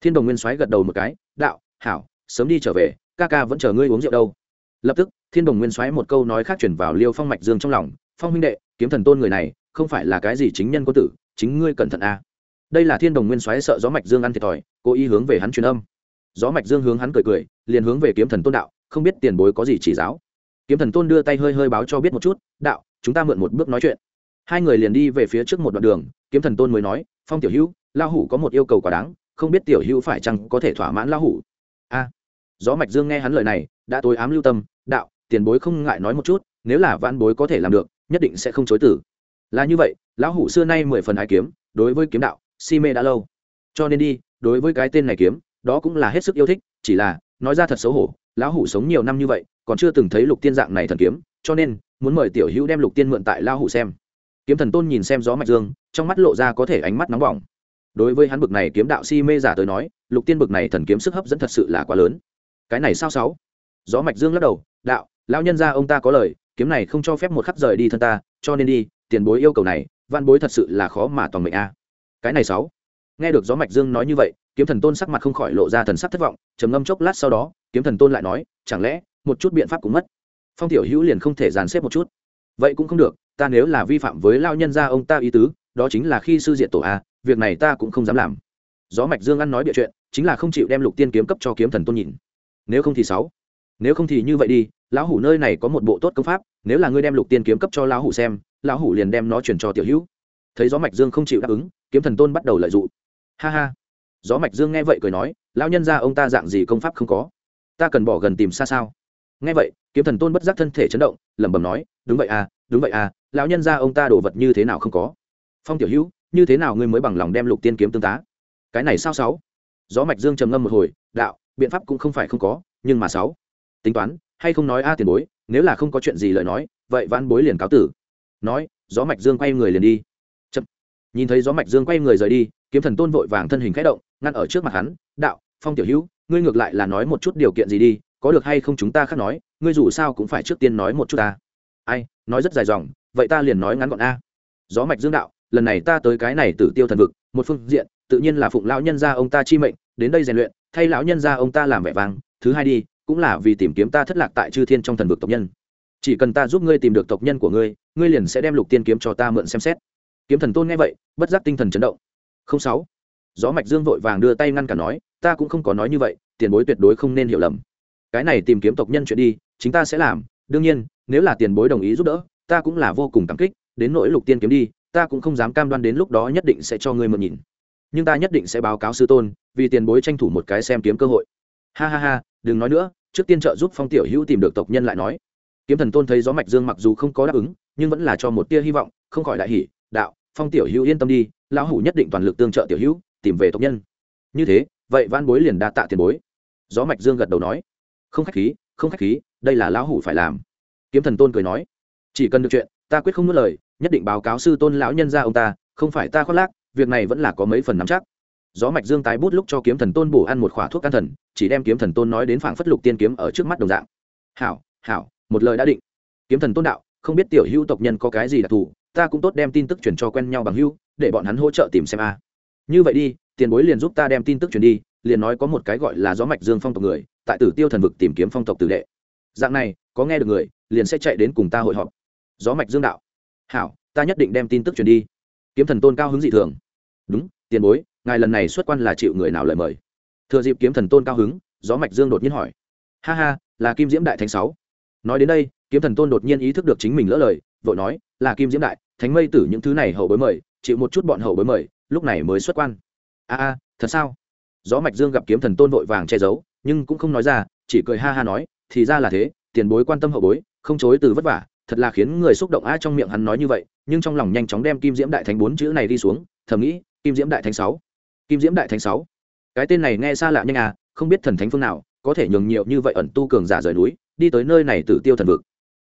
Thiên đồng nguyên xoáy gật đầu một cái, đạo, hảo, sớm đi trở về, ca ca vẫn chờ ngươi uống rượu đâu. Lập tức, thiên đồng nguyên xoáy một câu nói khác chuyển vào liêu phong mạch dương trong lòng, phong huynh đệ, kiếm thần tôn người này, không phải là cái gì chính nhân quân tử, chính ngươi cẩn thận a. Đây là thiên đồng nguyên xoáy sợ gió mạch dương ăn thiệt thòi, cố ý hướng về hắn truyền âm. Gió mạch dương hướng hắn cười cười, liền hướng về kiếm thần tôn đạo, không biết tiền bối có gì chỉ giáo? Kiếm thần tôn đưa tay hơi hơi báo cho biết một chút, đạo, chúng ta mượn một bước nói chuyện. Hai người liền đi về phía trước một đoạn đường, kiếm thần tôn mới nói, phong tiểu hữu lao hủ có một yêu cầu quá đáng, không biết tiểu hữu phải chăng có thể thỏa mãn lão hủ? A. Gió mạch dương nghe hắn lời này, đã tối ám lưu tâm, đạo, tiền bối không ngại nói một chút, nếu là vãn bối có thể làm được, nhất định sẽ không chối tử là như vậy, lão hủ xưa nay mười phần ái kiếm, đối với kiếm đạo, si mê đã lâu. Cho nên đi, đối với cái tên này kiếm, đó cũng là hết sức yêu thích, chỉ là, nói ra thật xấu hổ lão hủ sống nhiều năm như vậy, còn chưa từng thấy lục tiên dạng này thần kiếm, cho nên, muốn mời tiểu hữu đem lục tiên mượn tại lão hủ xem. Kiếm thần tôn nhìn xem gió mạch dương, trong mắt lộ ra có thể ánh mắt nóng bỏng. Đối với hắn bực này kiếm đạo si mê giả tới nói, lục tiên bực này thần kiếm sức hấp dẫn thật sự là quá lớn. Cái này sao sáu? Gió mạch dương lắc đầu, đạo, lão nhân gia ông ta có lời, kiếm này không cho phép một khắc rời đi thân ta, cho nên đi, tiền bối yêu cầu này, văn bối thật sự là khó mà toàn mệnh a. Cái này sáu? Nghe được gió mạch dương nói như vậy, kiếm thần tôn sắc mặt không khỏi lộ ra thần sắc thất vọng, trầm ngâm chốc lát sau đó, kiếm thần tôn lại nói, chẳng lẽ, một chút biện pháp cũng mất? Phong tiểu hữu liền không thể dàn xếp một chút. Vậy cũng không được, ta nếu là vi phạm với lao nhân gia ông ta ý tứ, đó chính là khi sư diện tổ a, việc này ta cũng không dám làm. Gió mạch dương ăn nói bịa chuyện, chính là không chịu đem lục tiên kiếm cấp cho kiếm thần tôn nhìn. Nếu không thì sáu. Nếu không thì như vậy đi, lão hủ nơi này có một bộ tốt công pháp, nếu là ngươi đem lục tiên kiếm cấp cho lão hủ xem, lão hủ liền đem nó chuyển cho tiểu hữu. Thấy gió mạch dương không chịu đáp ứng, kiếm thần tôn bắt đầu lợi dụng ha ha. Gió mạch dương nghe vậy cười nói, lão nhân gia ông ta dạng gì công pháp không có? Ta cần bỏ gần tìm xa sao? Nghe vậy, kiếm thần tôn bất giác thân thể chấn động, lẩm bẩm nói, đúng vậy à đúng vậy à lão nhân gia ông ta đồ vật như thế nào không có? Phong tiểu hữu, như thế nào ngươi mới bằng lòng đem lục tiên kiếm tương tá? Cái này sao sáu? Gió mạch dương trầm ngâm một hồi, đạo, biện pháp cũng không phải không có, nhưng mà sáu. Tính toán, hay không nói a tiền bối, nếu là không có chuyện gì lời nói, vậy văn bối liền cáo tử. Nói, gió mạch dương quay người liền đi. Chậm. nhìn thấy gió mạch dương quay người rời đi kiếm thần tôn vội vàng thân hình khẽ động, ngăn ở trước mặt hắn, đạo, phong tiểu hữu, ngươi ngược lại là nói một chút điều kiện gì đi, có được hay không chúng ta khác nói, ngươi dù sao cũng phải trước tiên nói một chút ta. Ai, nói rất dài dòng, vậy ta liền nói ngắn gọn a. Gió mạch dương đạo, lần này ta tới cái này tử tiêu thần vực, một phương diện, tự nhiên là phụng lão nhân gia ông ta chi mệnh, đến đây rèn luyện, thay lão nhân gia ông ta làm vẻ vang, thứ hai đi, cũng là vì tìm kiếm ta thất lạc tại chư thiên trong thần vực tộc nhân. Chỉ cần ta giúp ngươi tìm được tộc nhân của ngươi ngươi liền sẽ đem lục tiên kiếm cho ta mượn xem xét. Kiếm thần tôn nghe vậy, bất giác tinh thần chấn động không sáu. Gió mạch dương vội vàng đưa tay ngăn cả nói, ta cũng không có nói như vậy, tiền bối tuyệt đối không nên hiểu lầm. Cái này tìm kiếm tộc nhân chuyện đi, chính ta sẽ làm. Đương nhiên, nếu là tiền bối đồng ý giúp đỡ, ta cũng là vô cùng cảm kích. Đến nỗi lục tiên kiếm đi, ta cũng không dám cam đoan đến lúc đó nhất định sẽ cho ngươi mượn nhìn. Nhưng ta nhất định sẽ báo cáo sư tôn, vì tiền bối tranh thủ một cái xem kiếm cơ hội. Ha ha ha, đừng nói nữa, trước tiên trợ giúp phong tiểu hữu tìm được tộc nhân lại nói. Kiếm thần tôn thấy gió mạch dương mặc dù không có đáp ứng, nhưng vẫn là cho một tia hy vọng, không khỏi đại hỉ, đạo, phong tiểu hữu yên tâm đi lão hủ nhất định toàn lực tương trợ tiểu hữu, tìm về tộc nhân. Như thế, vậy van bối liền đa tạ tiền bối. Gió mạch dương gật đầu nói, không khách khí, không khách khí, đây là lão hủ phải làm. Kiếm thần tôn cười nói, chỉ cần được chuyện, ta quyết không nuốt lời, nhất định báo cáo sư tôn lão nhân ra ông ta, không phải ta khoác lác, việc này vẫn là có mấy phần nắm chắc. Gió mạch dương tái bút lúc cho kiếm thần tôn bổ ăn một khỏa thuốc can thần, chỉ đem kiếm thần tôn nói đến phảng phất lục tiên kiếm ở trước mắt đồng dạng. Hảo hảo, một lời đã định. Kiếm thần tôn đạo, không biết tiểu hữu tộc nhân có cái gì đặc thù, ta cũng tốt đem tin tức truyền cho quen nhau bằng hữu để bọn hắn hỗ trợ tìm xem a. Như vậy đi, tiền bối liền giúp ta đem tin tức truyền đi, liền nói có một cái gọi là gió mạch dương phong tộc người, tại tử tiêu thần vực tìm kiếm phong tộc tử đệ. Dạng này, có nghe được người, liền sẽ chạy đến cùng ta hội họp. Gió mạch dương đạo. Hảo, ta nhất định đem tin tức truyền đi. Kiếm thần tôn cao hứng dị thường. Đúng, tiền bối, ngài lần này xuất quan là chịu người nào lời mời? Thừa dịp kiếm thần tôn cao hứng, gió mạch dương đột nhiên hỏi. Ha ha, là kim diễm đại thánh sáu. Nói đến đây, kiếm thần tôn đột nhiên ý thức được chính mình lỡ lời, vội nói, là kim diễm đại, thánh mây tử những thứ này hậu bối mời chịu một chút bọn hậu bối mời, lúc này mới xuất quan. A a, thật sao? Gió mạch dương gặp kiếm thần tôn vội vàng che giấu, nhưng cũng không nói ra, chỉ cười ha ha nói, thì ra là thế, tiền bối quan tâm hậu bối, không chối từ vất vả, thật là khiến người xúc động a trong miệng hắn nói như vậy, nhưng trong lòng nhanh chóng đem kim diễm đại thánh bốn chữ này đi xuống, thầm nghĩ, kim diễm đại thánh sáu, kim diễm đại thánh sáu. Cái tên này nghe xa lạ nhanh à không biết thần thánh phương nào, có thể nhường nhiều như vậy ẩn tu cường giả rời núi, đi tới nơi này tử tiêu thần vực.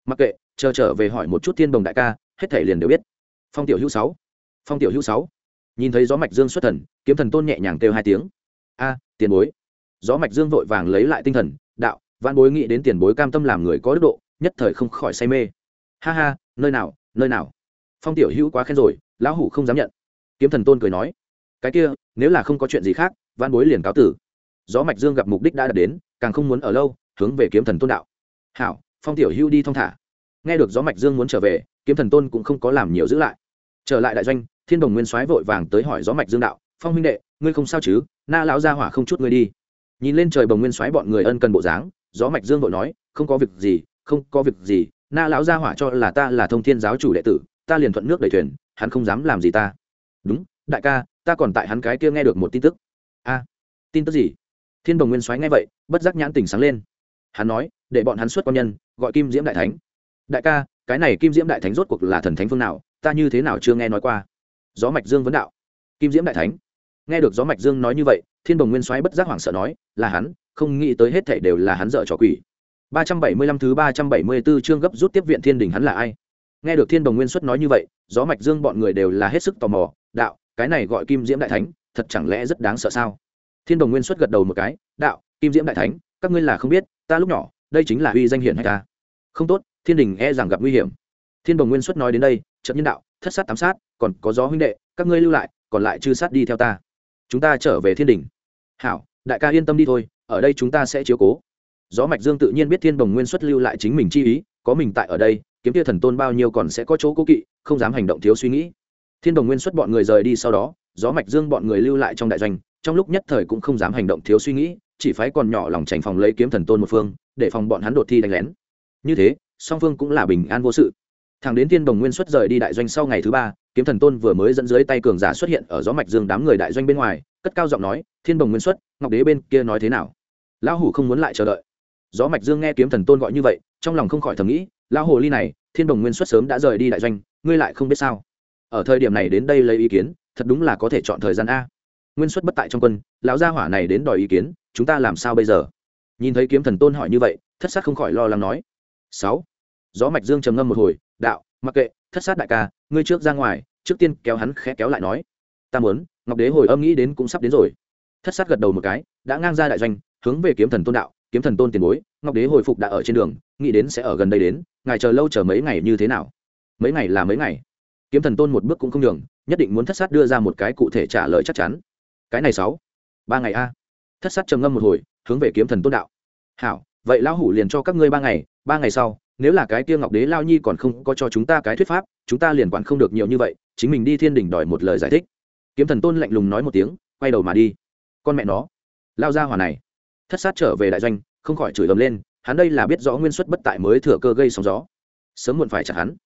Mặc kệ, chờ trở về hỏi một chút thiên đồng đại ca, hết thể liền đều biết. Phong tiểu hữu sáu phong tiểu hữu sáu. Nhìn thấy gió mạch dương xuất thần, kiếm thần tôn nhẹ nhàng kêu hai tiếng. A, tiền bối. Gió mạch dương vội vàng lấy lại tinh thần, đạo văn bối nghĩ đến tiền bối cam tâm làm người có đức độ, nhất thời không khỏi say mê. Ha ha, nơi nào nơi nào? Phong tiểu hữu quá khen rồi, lão hủ không dám nhận. Kiếm thần tôn cười nói. Cái kia, nếu là không có chuyện gì khác văn bối liền cáo tử. Gió mạch dương gặp mục đích đã đạt đến, càng không muốn ở lâu, hướng về kiếm thần tôn đạo. Hảo, phong tiểu hữu đi thong thả. Nghe được gió mạch dương muốn trở về, kiếm thần tôn cũng không có làm nhiều giữ lại trở lại đại doanh, thiên đồng nguyên soái vội vàng tới hỏi gió mạch dương đạo, phong huynh đệ, ngươi không sao chứ? Na lão gia hỏa không chút ngươi đi. Nhìn lên trời bồng nguyên soái bọn người ân cần bộ dáng, gió mạch dương vội nói, không có việc gì, không có việc gì, na lão gia hỏa cho là ta là thông thiên giáo chủ đệ tử, ta liền thuận nước đẩy thuyền, hắn không dám làm gì ta. Đúng, đại ca, ta còn tại hắn cái kia nghe được một tin tức. A, tin tức gì? Thiên đồng nguyên soái nghe vậy, bất giác nhãn tỉnh sáng lên. Hắn nói, để bọn hắn xuất quan nhân, gọi kim diễm đại thánh. Đại ca, cái này kim diễm đại thánh rốt cuộc là thần thánh phương nào? Ta như thế nào chưa nghe nói qua? Gió mạch dương vấn đạo. Kim diễm đại thánh. Nghe được gió mạch dương nói như vậy, thiên bồng nguyên soái bất giác hoảng sợ nói, là hắn, không nghĩ tới hết thảy đều là hắn dợ trò quỷ. 375 thứ 374 chương gấp rút tiếp viện thiên đình hắn là ai? Nghe được thiên đồng nguyên xuất nói như vậy, gió mạch dương bọn người đều là hết sức tò mò, đạo, cái này gọi kim diễm đại thánh, thật chẳng lẽ rất đáng sợ sao? Thiên đồng nguyên xuất gật đầu một cái, đạo, kim diễm đại thánh, các ngươi là không biết, ta lúc nhỏ, đây chính là uy danh hiển hay ta. Không tốt, thiên đình e rằng gặp nguy hiểm. Thiên đồng nguyên xuất nói đến đây trận nhân đạo, thất sát tám sát, còn có gió huynh đệ, các ngươi lưu lại, còn lại chư sát đi theo ta. Chúng ta trở về thiên đình. Hảo, đại ca yên tâm đi thôi, ở đây chúng ta sẽ chiếu cố. Gió mạch dương tự nhiên biết thiên đồng nguyên xuất lưu lại chính mình chi ý, có mình tại ở đây, kiếm tia thần tôn bao nhiêu còn sẽ có chỗ cố kỵ, không dám hành động thiếu suy nghĩ. Thiên đồng nguyên xuất bọn người rời đi sau đó, gió mạch dương bọn người lưu lại trong đại doanh, trong lúc nhất thời cũng không dám hành động thiếu suy nghĩ, chỉ phái còn nhỏ lòng tránh phòng lấy kiếm thần tôn một phương, để phòng bọn hắn đột thi đánh lén. Như thế, song phương cũng là bình an vô sự thằng đến thiên đồng nguyên xuất rời đi đại doanh sau ngày thứ ba, kiếm thần tôn vừa mới dẫn dưới tay cường giả xuất hiện ở gió mạch dương đám người đại doanh bên ngoài, cất cao giọng nói, thiên đồng nguyên xuất, ngọc đế bên kia nói thế nào? Lão hủ không muốn lại chờ đợi. Gió mạch dương nghe kiếm thần tôn gọi như vậy, trong lòng không khỏi thầm nghĩ, lão hồ ly này, thiên đồng nguyên xuất sớm đã rời đi đại doanh, ngươi lại không biết sao? Ở thời điểm này đến đây lấy ý kiến, thật đúng là có thể chọn thời gian a. Nguyên xuất bất tại trong quân, lão gia hỏa này đến đòi ý kiến, chúng ta làm sao bây giờ? Nhìn thấy kiếm thần tôn hỏi như vậy, thất sắc không khỏi lo lắng nói. Sáu gió mạch dương trầm ngâm một hồi, đạo, mặc kệ, thất sát đại ca, ngươi trước ra ngoài, trước tiên kéo hắn khẽ kéo lại nói. Ta muốn, ngọc đế hồi âm nghĩ đến cũng sắp đến rồi. Thất sát gật đầu một cái, đã ngang ra đại doanh, hướng về kiếm thần tôn đạo, kiếm thần tôn tiền bối, ngọc đế hồi phục đã ở trên đường, nghĩ đến sẽ ở gần đây đến, ngài chờ lâu chờ mấy ngày như thế nào? Mấy ngày là mấy ngày. Kiếm thần tôn một bước cũng không đường nhất định muốn thất sát đưa ra một cái cụ thể trả lời chắc chắn. Cái này sáu, ba ngày a. Thất sát trầm ngâm một hồi, hướng về kiếm thần tôn đạo, hảo, vậy lão hủ liền cho các ngươi ba ngày ba ngày sau nếu là cái kia ngọc đế lao nhi còn không có cho chúng ta cái thuyết pháp, chúng ta liền quản không được nhiều như vậy, chính mình đi thiên Đình đòi một lời giải thích. Kiếm thần tôn lạnh lùng nói một tiếng, quay đầu mà đi. Con mẹ nó, lao ra hỏa này, thất sát trở về đại doanh, không khỏi chửi ầm lên, hắn đây là biết rõ nguyên suất bất tại mới thừa cơ gây sóng gió. Sớm muộn phải chặt hắn.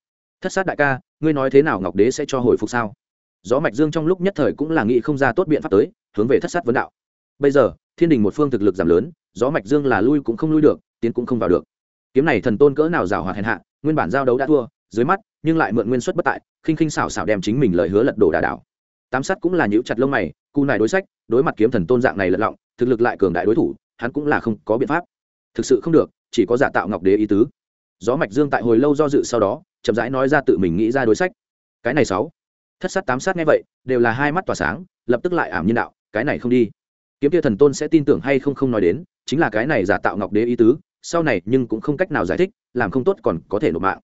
Thất sát đại ca, ngươi nói thế nào ngọc đế sẽ cho hồi phục sao? Gió mạch dương trong lúc nhất thời cũng là nghĩ không ra tốt biện pháp tới, hướng về thất sát vấn đạo. Bây giờ, thiên đình một phương thực lực giảm lớn, gió mạch dương là lui cũng không lui được, tiến cũng không vào được kiếm này thần tôn cỡ nào rào hoạt hèn hạ, nguyên bản giao đấu đã thua, dưới mắt, nhưng lại mượn nguyên suất bất tại, khinh khinh xảo xảo đem chính mình lời hứa lật đổ đà đảo. Tám sát cũng là nhíu chặt lông mày cu này đối sách, đối mặt kiếm thần tôn dạng này lật lọng, thực lực lại cường đại đối thủ, hắn cũng là không có biện pháp. Thực sự không được, chỉ có giả tạo ngọc đế ý tứ. Gió mạch dương tại hồi lâu do dự sau đó, chậm rãi nói ra tự mình nghĩ ra đối sách. Cái này sáu. Thất sát tám sát nghe vậy, đều là hai mắt tỏa sáng, lập tức lại ảm nhân đạo, cái này không đi. Kiếm kia thần tôn sẽ tin tưởng hay không không nói đến, chính là cái này giả tạo ngọc đế ý tứ sau này nhưng cũng không cách nào giải thích, làm không tốt còn có thể nộp mạng.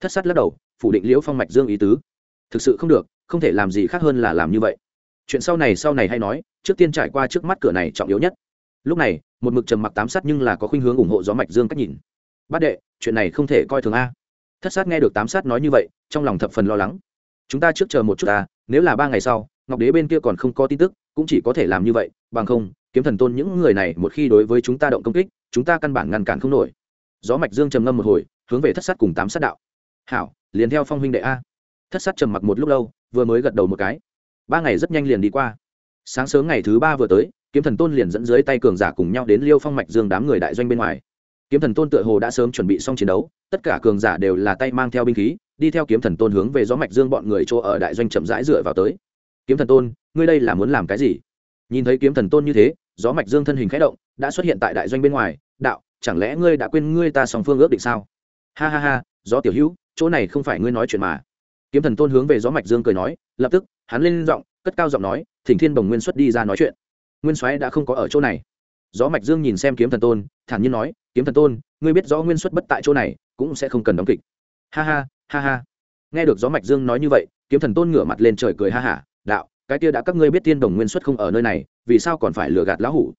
Thất sát lắc đầu, phủ định liễu phong mạch dương ý tứ. Thực sự không được, không thể làm gì khác hơn là làm như vậy. Chuyện sau này sau này hay nói, trước tiên trải qua trước mắt cửa này trọng yếu nhất. Lúc này, một mực trầm mặc tám sát nhưng là có khuynh hướng ủng hộ gió mạch dương cách nhìn. Bát đệ, chuyện này không thể coi thường a. Thất sát nghe được tám sát nói như vậy, trong lòng thập phần lo lắng. Chúng ta trước chờ một chút ta nếu là ba ngày sau, ngọc đế bên kia còn không có tin tức, cũng chỉ có thể làm như vậy, bằng không kiếm thần tôn những người này một khi đối với chúng ta động công kích, chúng ta căn bản ngăn cản không nổi. Gió mạch dương trầm ngâm một hồi, hướng về thất sát cùng tám sát đạo. Hảo, liền theo phong huynh đệ a. Thất sát trầm mặc một lúc lâu, vừa mới gật đầu một cái. Ba ngày rất nhanh liền đi qua. Sáng sớm ngày thứ ba vừa tới, kiếm thần tôn liền dẫn dưới tay cường giả cùng nhau đến liêu phong mạch dương đám người đại doanh bên ngoài. Kiếm thần tôn tựa hồ đã sớm chuẩn bị xong chiến đấu, tất cả cường giả đều là tay mang theo binh khí, đi theo kiếm thần tôn hướng về gió mạch dương bọn người chỗ ở đại doanh chậm rãi dựa vào tới. Kiếm thần tôn, ngươi đây là muốn làm cái gì? Nhìn thấy kiếm thần tôn như thế gió mạch dương thân hình khẽ động, đã xuất hiện tại đại doanh bên ngoài, đạo, chẳng lẽ ngươi đã quên ngươi ta song phương ước định sao? Ha ha ha, gió tiểu hữu, chỗ này không phải ngươi nói chuyện mà. Kiếm thần tôn hướng về gió mạch dương cười nói, lập tức, hắn lên giọng, cất cao giọng nói, thỉnh thiên bồng nguyên xuất đi ra nói chuyện. Nguyên soái đã không có ở chỗ này. Gió mạch dương nhìn xem kiếm thần tôn, thản nhiên nói, kiếm thần tôn, ngươi biết rõ nguyên xuất bất tại chỗ này, cũng sẽ không cần đóng kịch. Ha ha ha ha. Nghe được gió mạch dương nói như vậy, kiếm thần tôn ngửa mặt lên trời cười ha hả đạo cái kia đã các ngươi biết tiên đồng nguyên xuất không ở nơi này, vì sao còn phải lừa gạt lão hủ?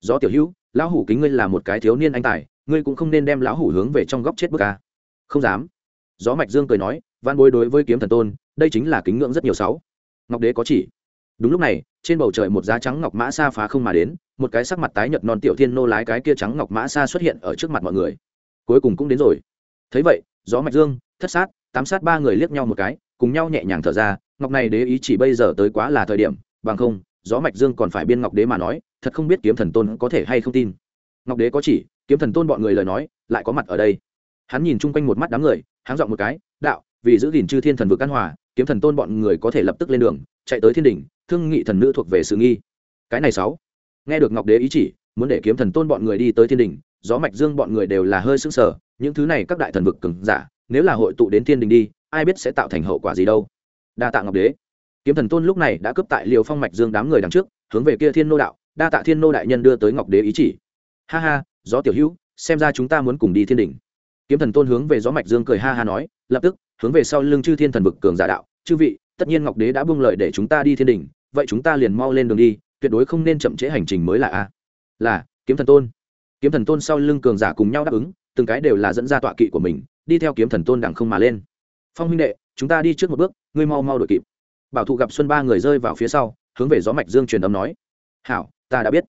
Gió tiểu hữu, lão hủ kính ngươi là một cái thiếu niên anh tài, ngươi cũng không nên đem lão hủ hướng về trong góc chết bức ca không dám. Gió mạch dương cười nói van bối đối với kiếm thần tôn, đây chính là kính ngưỡng rất nhiều sáu. Ngọc đế có chỉ. Đúng lúc này, trên bầu trời một giá trắng ngọc mã xa phá không mà đến, một cái sắc mặt tái nhợt non tiểu thiên nô lái cái kia trắng ngọc mã xa xuất hiện ở trước mặt mọi người. Cuối cùng cũng đến rồi. Thấy vậy, gió mạch dương, thất sát, tám sát ba người liếc nhau một cái cùng nhau nhẹ nhàng thở ra, ngọc này đế ý chỉ bây giờ tới quá là thời điểm, bằng không, gió mạch dương còn phải biên ngọc đế mà nói, thật không biết kiếm thần tôn có thể hay không tin. Ngọc đế có chỉ, kiếm thần tôn bọn người lời nói, lại có mặt ở đây. Hắn nhìn chung quanh một mắt đám người, hắn dọn một cái, đạo, vì giữ gìn chư thiên thần vực căn hòa, kiếm thần tôn bọn người có thể lập tức lên đường, chạy tới thiên đỉnh, thương nghị thần nữ thuộc về sự nghi. Cái này sáu. Nghe được ngọc đế ý chỉ, muốn để kiếm thần tôn bọn người đi tới thiên đỉnh, gió mạch dương bọn người đều là hơi sững sờ, những thứ này các đại thần vực cường giả, nếu là hội tụ đến thiên đình đi ai biết sẽ tạo thành hậu quả gì đâu. Đa tạ ngọc đế. Kiếm thần tôn lúc này đã cướp tại liều phong mạch dương đám người đằng trước, hướng về kia thiên nô đạo, đa tạ thiên nô đại nhân đưa tới ngọc đế ý chỉ. Ha ha, gió tiểu hữu, xem ra chúng ta muốn cùng đi thiên đình kiếm thần tôn hướng về gió mạch dương cười ha ha nói, lập tức, hướng về sau lưng chư thiên thần vực cường giả đạo, chư vị, tất nhiên ngọc đế đã buông lời để chúng ta đi thiên đình vậy chúng ta liền mau lên đường đi, tuyệt đối không nên chậm trễ hành trình mới là a. Là, kiếm thần tôn. Kiếm thần tôn sau lưng cường giả cùng nhau đáp ứng, từng cái đều là dẫn ra tọa kỵ của mình, đi theo kiếm thần tôn đẳng không mà lên phong huynh đệ, chúng ta đi trước một bước, ngươi mau mau đội kịp. Bảo thụ gặp xuân ba người rơi vào phía sau, hướng về gió mạch dương truyền âm nói. Hảo, ta đã biết.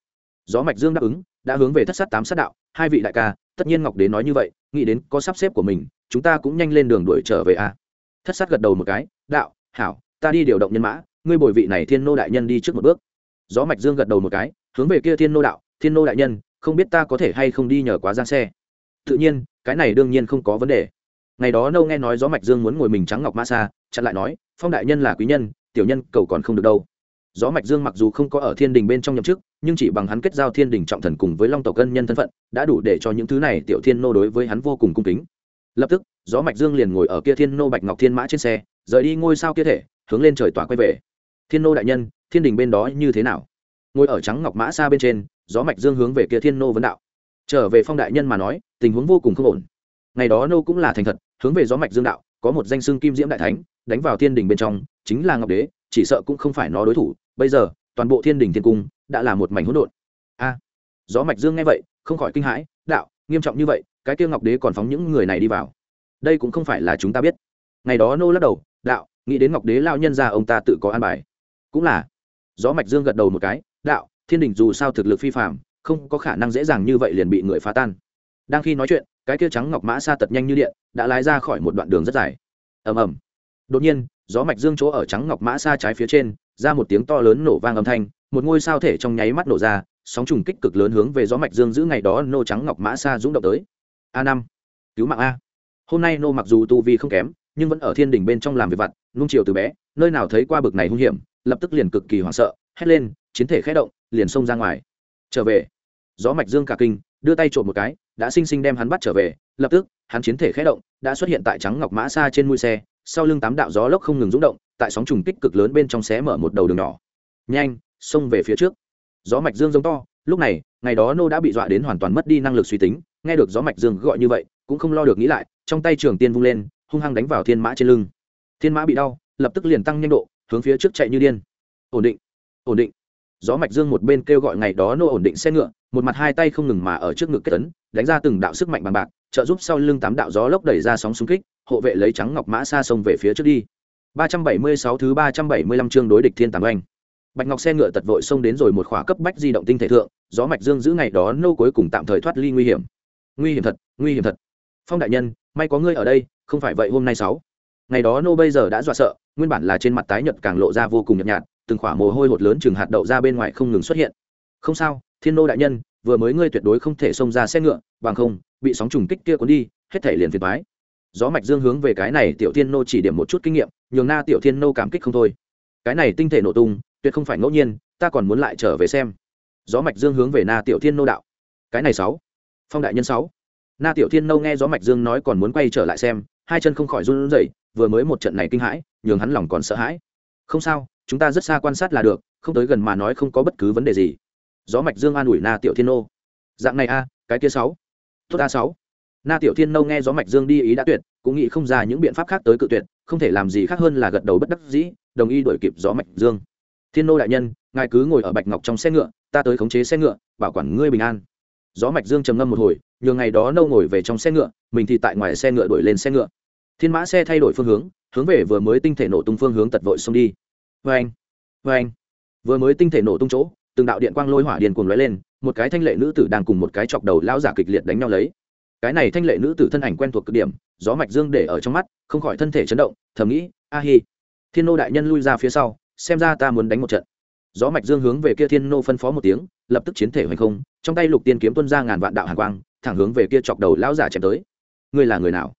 Gió mạch dương đáp ứng, đã hướng về thất sát tám sát đạo, hai vị đại ca, tất nhiên ngọc đến nói như vậy, nghĩ đến có sắp xếp của mình, chúng ta cũng nhanh lên đường đuổi trở về a. Thất sát gật đầu một cái, đạo, hảo, ta đi điều động nhân mã, ngươi bồi vị này thiên nô đại nhân đi trước một bước. Gió mạch dương gật đầu một cái, hướng về kia thiên nô đạo, thiên nô đại nhân, không biết ta có thể hay không đi nhờ quá giang xe. Tự nhiên, cái này đương nhiên không có vấn đề ngày đó nâu nghe nói gió mạch dương muốn ngồi mình trắng ngọc ma sa, chặn lại nói, phong đại nhân là quý nhân, tiểu nhân cầu còn không được đâu. Gió mạch dương mặc dù không có ở thiên đình bên trong nhậm chức, nhưng chỉ bằng hắn kết giao thiên đình trọng thần cùng với long tộc cân nhân thân phận, đã đủ để cho những thứ này tiểu thiên nô đối với hắn vô cùng cung kính. Lập tức, gió mạch dương liền ngồi ở kia thiên nô bạch ngọc thiên mã trên xe, rời đi ngôi sao kia thể, hướng lên trời tỏa quay về. Thiên nô đại nhân, thiên đình bên đó như thế nào? Ngồi ở trắng ngọc mã xa bên trên, gió mạch dương hướng về kia thiên nô vấn đạo. Trở về phong đại nhân mà nói, tình huống vô cùng không ổn ngày đó nô cũng là thành thật, hướng về gió mạch dương đạo, có một danh xưng kim diễm đại thánh, đánh vào thiên đình bên trong, chính là ngọc đế, chỉ sợ cũng không phải nó đối thủ. Bây giờ, toàn bộ thiên đình thiên cung đã là một mảnh hỗn độn. A, gió mạch dương nghe vậy, không khỏi kinh hãi, đạo, nghiêm trọng như vậy, cái kia ngọc đế còn phóng những người này đi vào. Đây cũng không phải là chúng ta biết. Ngày đó nô lắc đầu, đạo, nghĩ đến ngọc đế lao nhân ra ông ta tự có an bài. Cũng là, gió mạch dương gật đầu một cái, đạo, thiên đình dù sao thực lực phi phạm không có khả năng dễ dàng như vậy liền bị người phá tan. Đang khi nói chuyện cái kia trắng ngọc mã xa tật nhanh như điện, đã lái ra khỏi một đoạn đường rất dài. Ầm ầm. Đột nhiên, gió mạch dương chỗ ở trắng ngọc mã xa trái phía trên, ra một tiếng to lớn nổ vang âm thanh, một ngôi sao thể trong nháy mắt nổ ra, sóng trùng kích cực lớn hướng về gió mạch dương giữ ngày đó nô trắng ngọc mã xa dũng động tới. A năm. Cứu mạng a. Hôm nay nô mặc dù tu vi không kém, nhưng vẫn ở thiên đình bên trong làm việc vặt, nung chiều từ bé, nơi nào thấy qua bực này hung hiểm, lập tức liền cực kỳ hoảng sợ, hét lên, chiến thể khẽ động, liền xông ra ngoài. Trở về. Gió mạch dương cả kinh đưa tay trộm một cái, đã sinh sinh đem hắn bắt trở về, lập tức, hắn chiến thể khẽ động, đã xuất hiện tại trắng ngọc mã xa trên mũi xe, sau lưng tám đạo gió lốc không ngừng rúng động, tại sóng trùng kích cực lớn bên trong xé mở một đầu đường nhỏ. Nhanh, xông về phía trước. Gió mạch dương giống to, lúc này, ngày đó nô đã bị dọa đến hoàn toàn mất đi năng lực suy tính, nghe được gió mạch dương gọi như vậy, cũng không lo được nghĩ lại, trong tay trường tiên vung lên, hung hăng đánh vào thiên mã trên lưng. Thiên mã bị đau, lập tức liền tăng nhanh độ, hướng phía trước chạy như điên. Ổn định ổn định gió mạch dương một bên kêu gọi ngày đó nô ổn định xe ngựa, một mặt hai tay không ngừng mà ở trước ngực kết tấn đánh ra từng đạo sức mạnh bằng bạc, trợ giúp sau lưng tám đạo gió lốc đẩy ra sóng xung kích, hộ vệ lấy trắng ngọc mã xa sông về phía trước đi. 376 thứ 375 chương đối địch thiên tàng oanh. Bạch ngọc xe ngựa tật vội xông đến rồi một khỏa cấp bách di động tinh thể thượng, gió mạch dương giữ ngày đó nô cuối cùng tạm thời thoát ly nguy hiểm. Nguy hiểm thật, nguy hiểm thật. Phong đại nhân, may có ngươi ở đây, không phải vậy hôm nay sáu. Ngày đó nô bây giờ đã dọa sợ, nguyên bản là trên mặt tái nhợt càng lộ ra vô cùng nhợt nhạt từng khỏa mồ hôi hột lớn chừng hạt đậu ra bên ngoài không ngừng xuất hiện. Không sao, thiên nô đại nhân, vừa mới ngươi tuyệt đối không thể xông ra xe ngựa, bằng không, bị sóng trùng kích kia cuốn đi, hết thể liền phiền toái. Gió mạch dương hướng về cái này tiểu thiên nô chỉ điểm một chút kinh nghiệm, nhường na tiểu thiên nô cảm kích không thôi. Cái này tinh thể nổ tung, tuyệt không phải ngẫu nhiên, ta còn muốn lại trở về xem. Gió mạch dương hướng về na tiểu thiên nô đạo. Cái này sáu, phong đại nhân sáu. Na tiểu thiên nô nghe gió mạch dương nói còn muốn quay trở lại xem, hai chân không khỏi run rẩy, vừa mới một trận này kinh hãi, nhường hắn lòng còn sợ hãi. Không sao chúng ta rất xa quan sát là được, không tới gần mà nói không có bất cứ vấn đề gì. Gió mạch dương an ủi na tiểu thiên nô. Dạng này a, cái kia sáu. Tốt a sáu. Na tiểu thiên nô nghe gió mạch dương đi ý đã tuyệt, cũng nghĩ không ra những biện pháp khác tới cự tuyệt, không thể làm gì khác hơn là gật đầu bất đắc dĩ, đồng ý đuổi kịp gió mạch dương. Thiên nô đại nhân, ngài cứ ngồi ở bạch ngọc trong xe ngựa, ta tới khống chế xe ngựa, bảo quản ngươi bình an. Gió mạch dương trầm ngâm một hồi nhường ngày đó nâu ngồi về trong xe ngựa, mình thì tại ngoài xe ngựa đuổi lên xe ngựa. Thiên mã xe thay đổi phương hướng hướng về vừa mới tinh thể nổ tung phương hướng tật vội xông đi vê anh vê anh. Vừa mới tinh thể nổ tung chỗ, từng đạo điện quang lôi hỏa điền cuồng lóe lên, một cái thanh lệ nữ tử đang cùng một cái chọc đầu lao giả kịch liệt đánh nhau lấy. Cái này thanh lệ nữ tử thân ảnh quen thuộc cực điểm, gió mạch dương để ở trong mắt, không khỏi thân thể chấn động, thầm nghĩ, a hi. Thiên nô đại nhân lui ra phía sau, xem ra ta muốn đánh một trận. Gió mạch dương hướng về kia thiên nô phân phó một tiếng, lập tức chiến thể hoành không, trong tay lục tiên kiếm tuôn ra ngàn vạn đạo hàn quang, thẳng hướng về kia chọc đầu lão giả chém tới. Ngươi là người nào?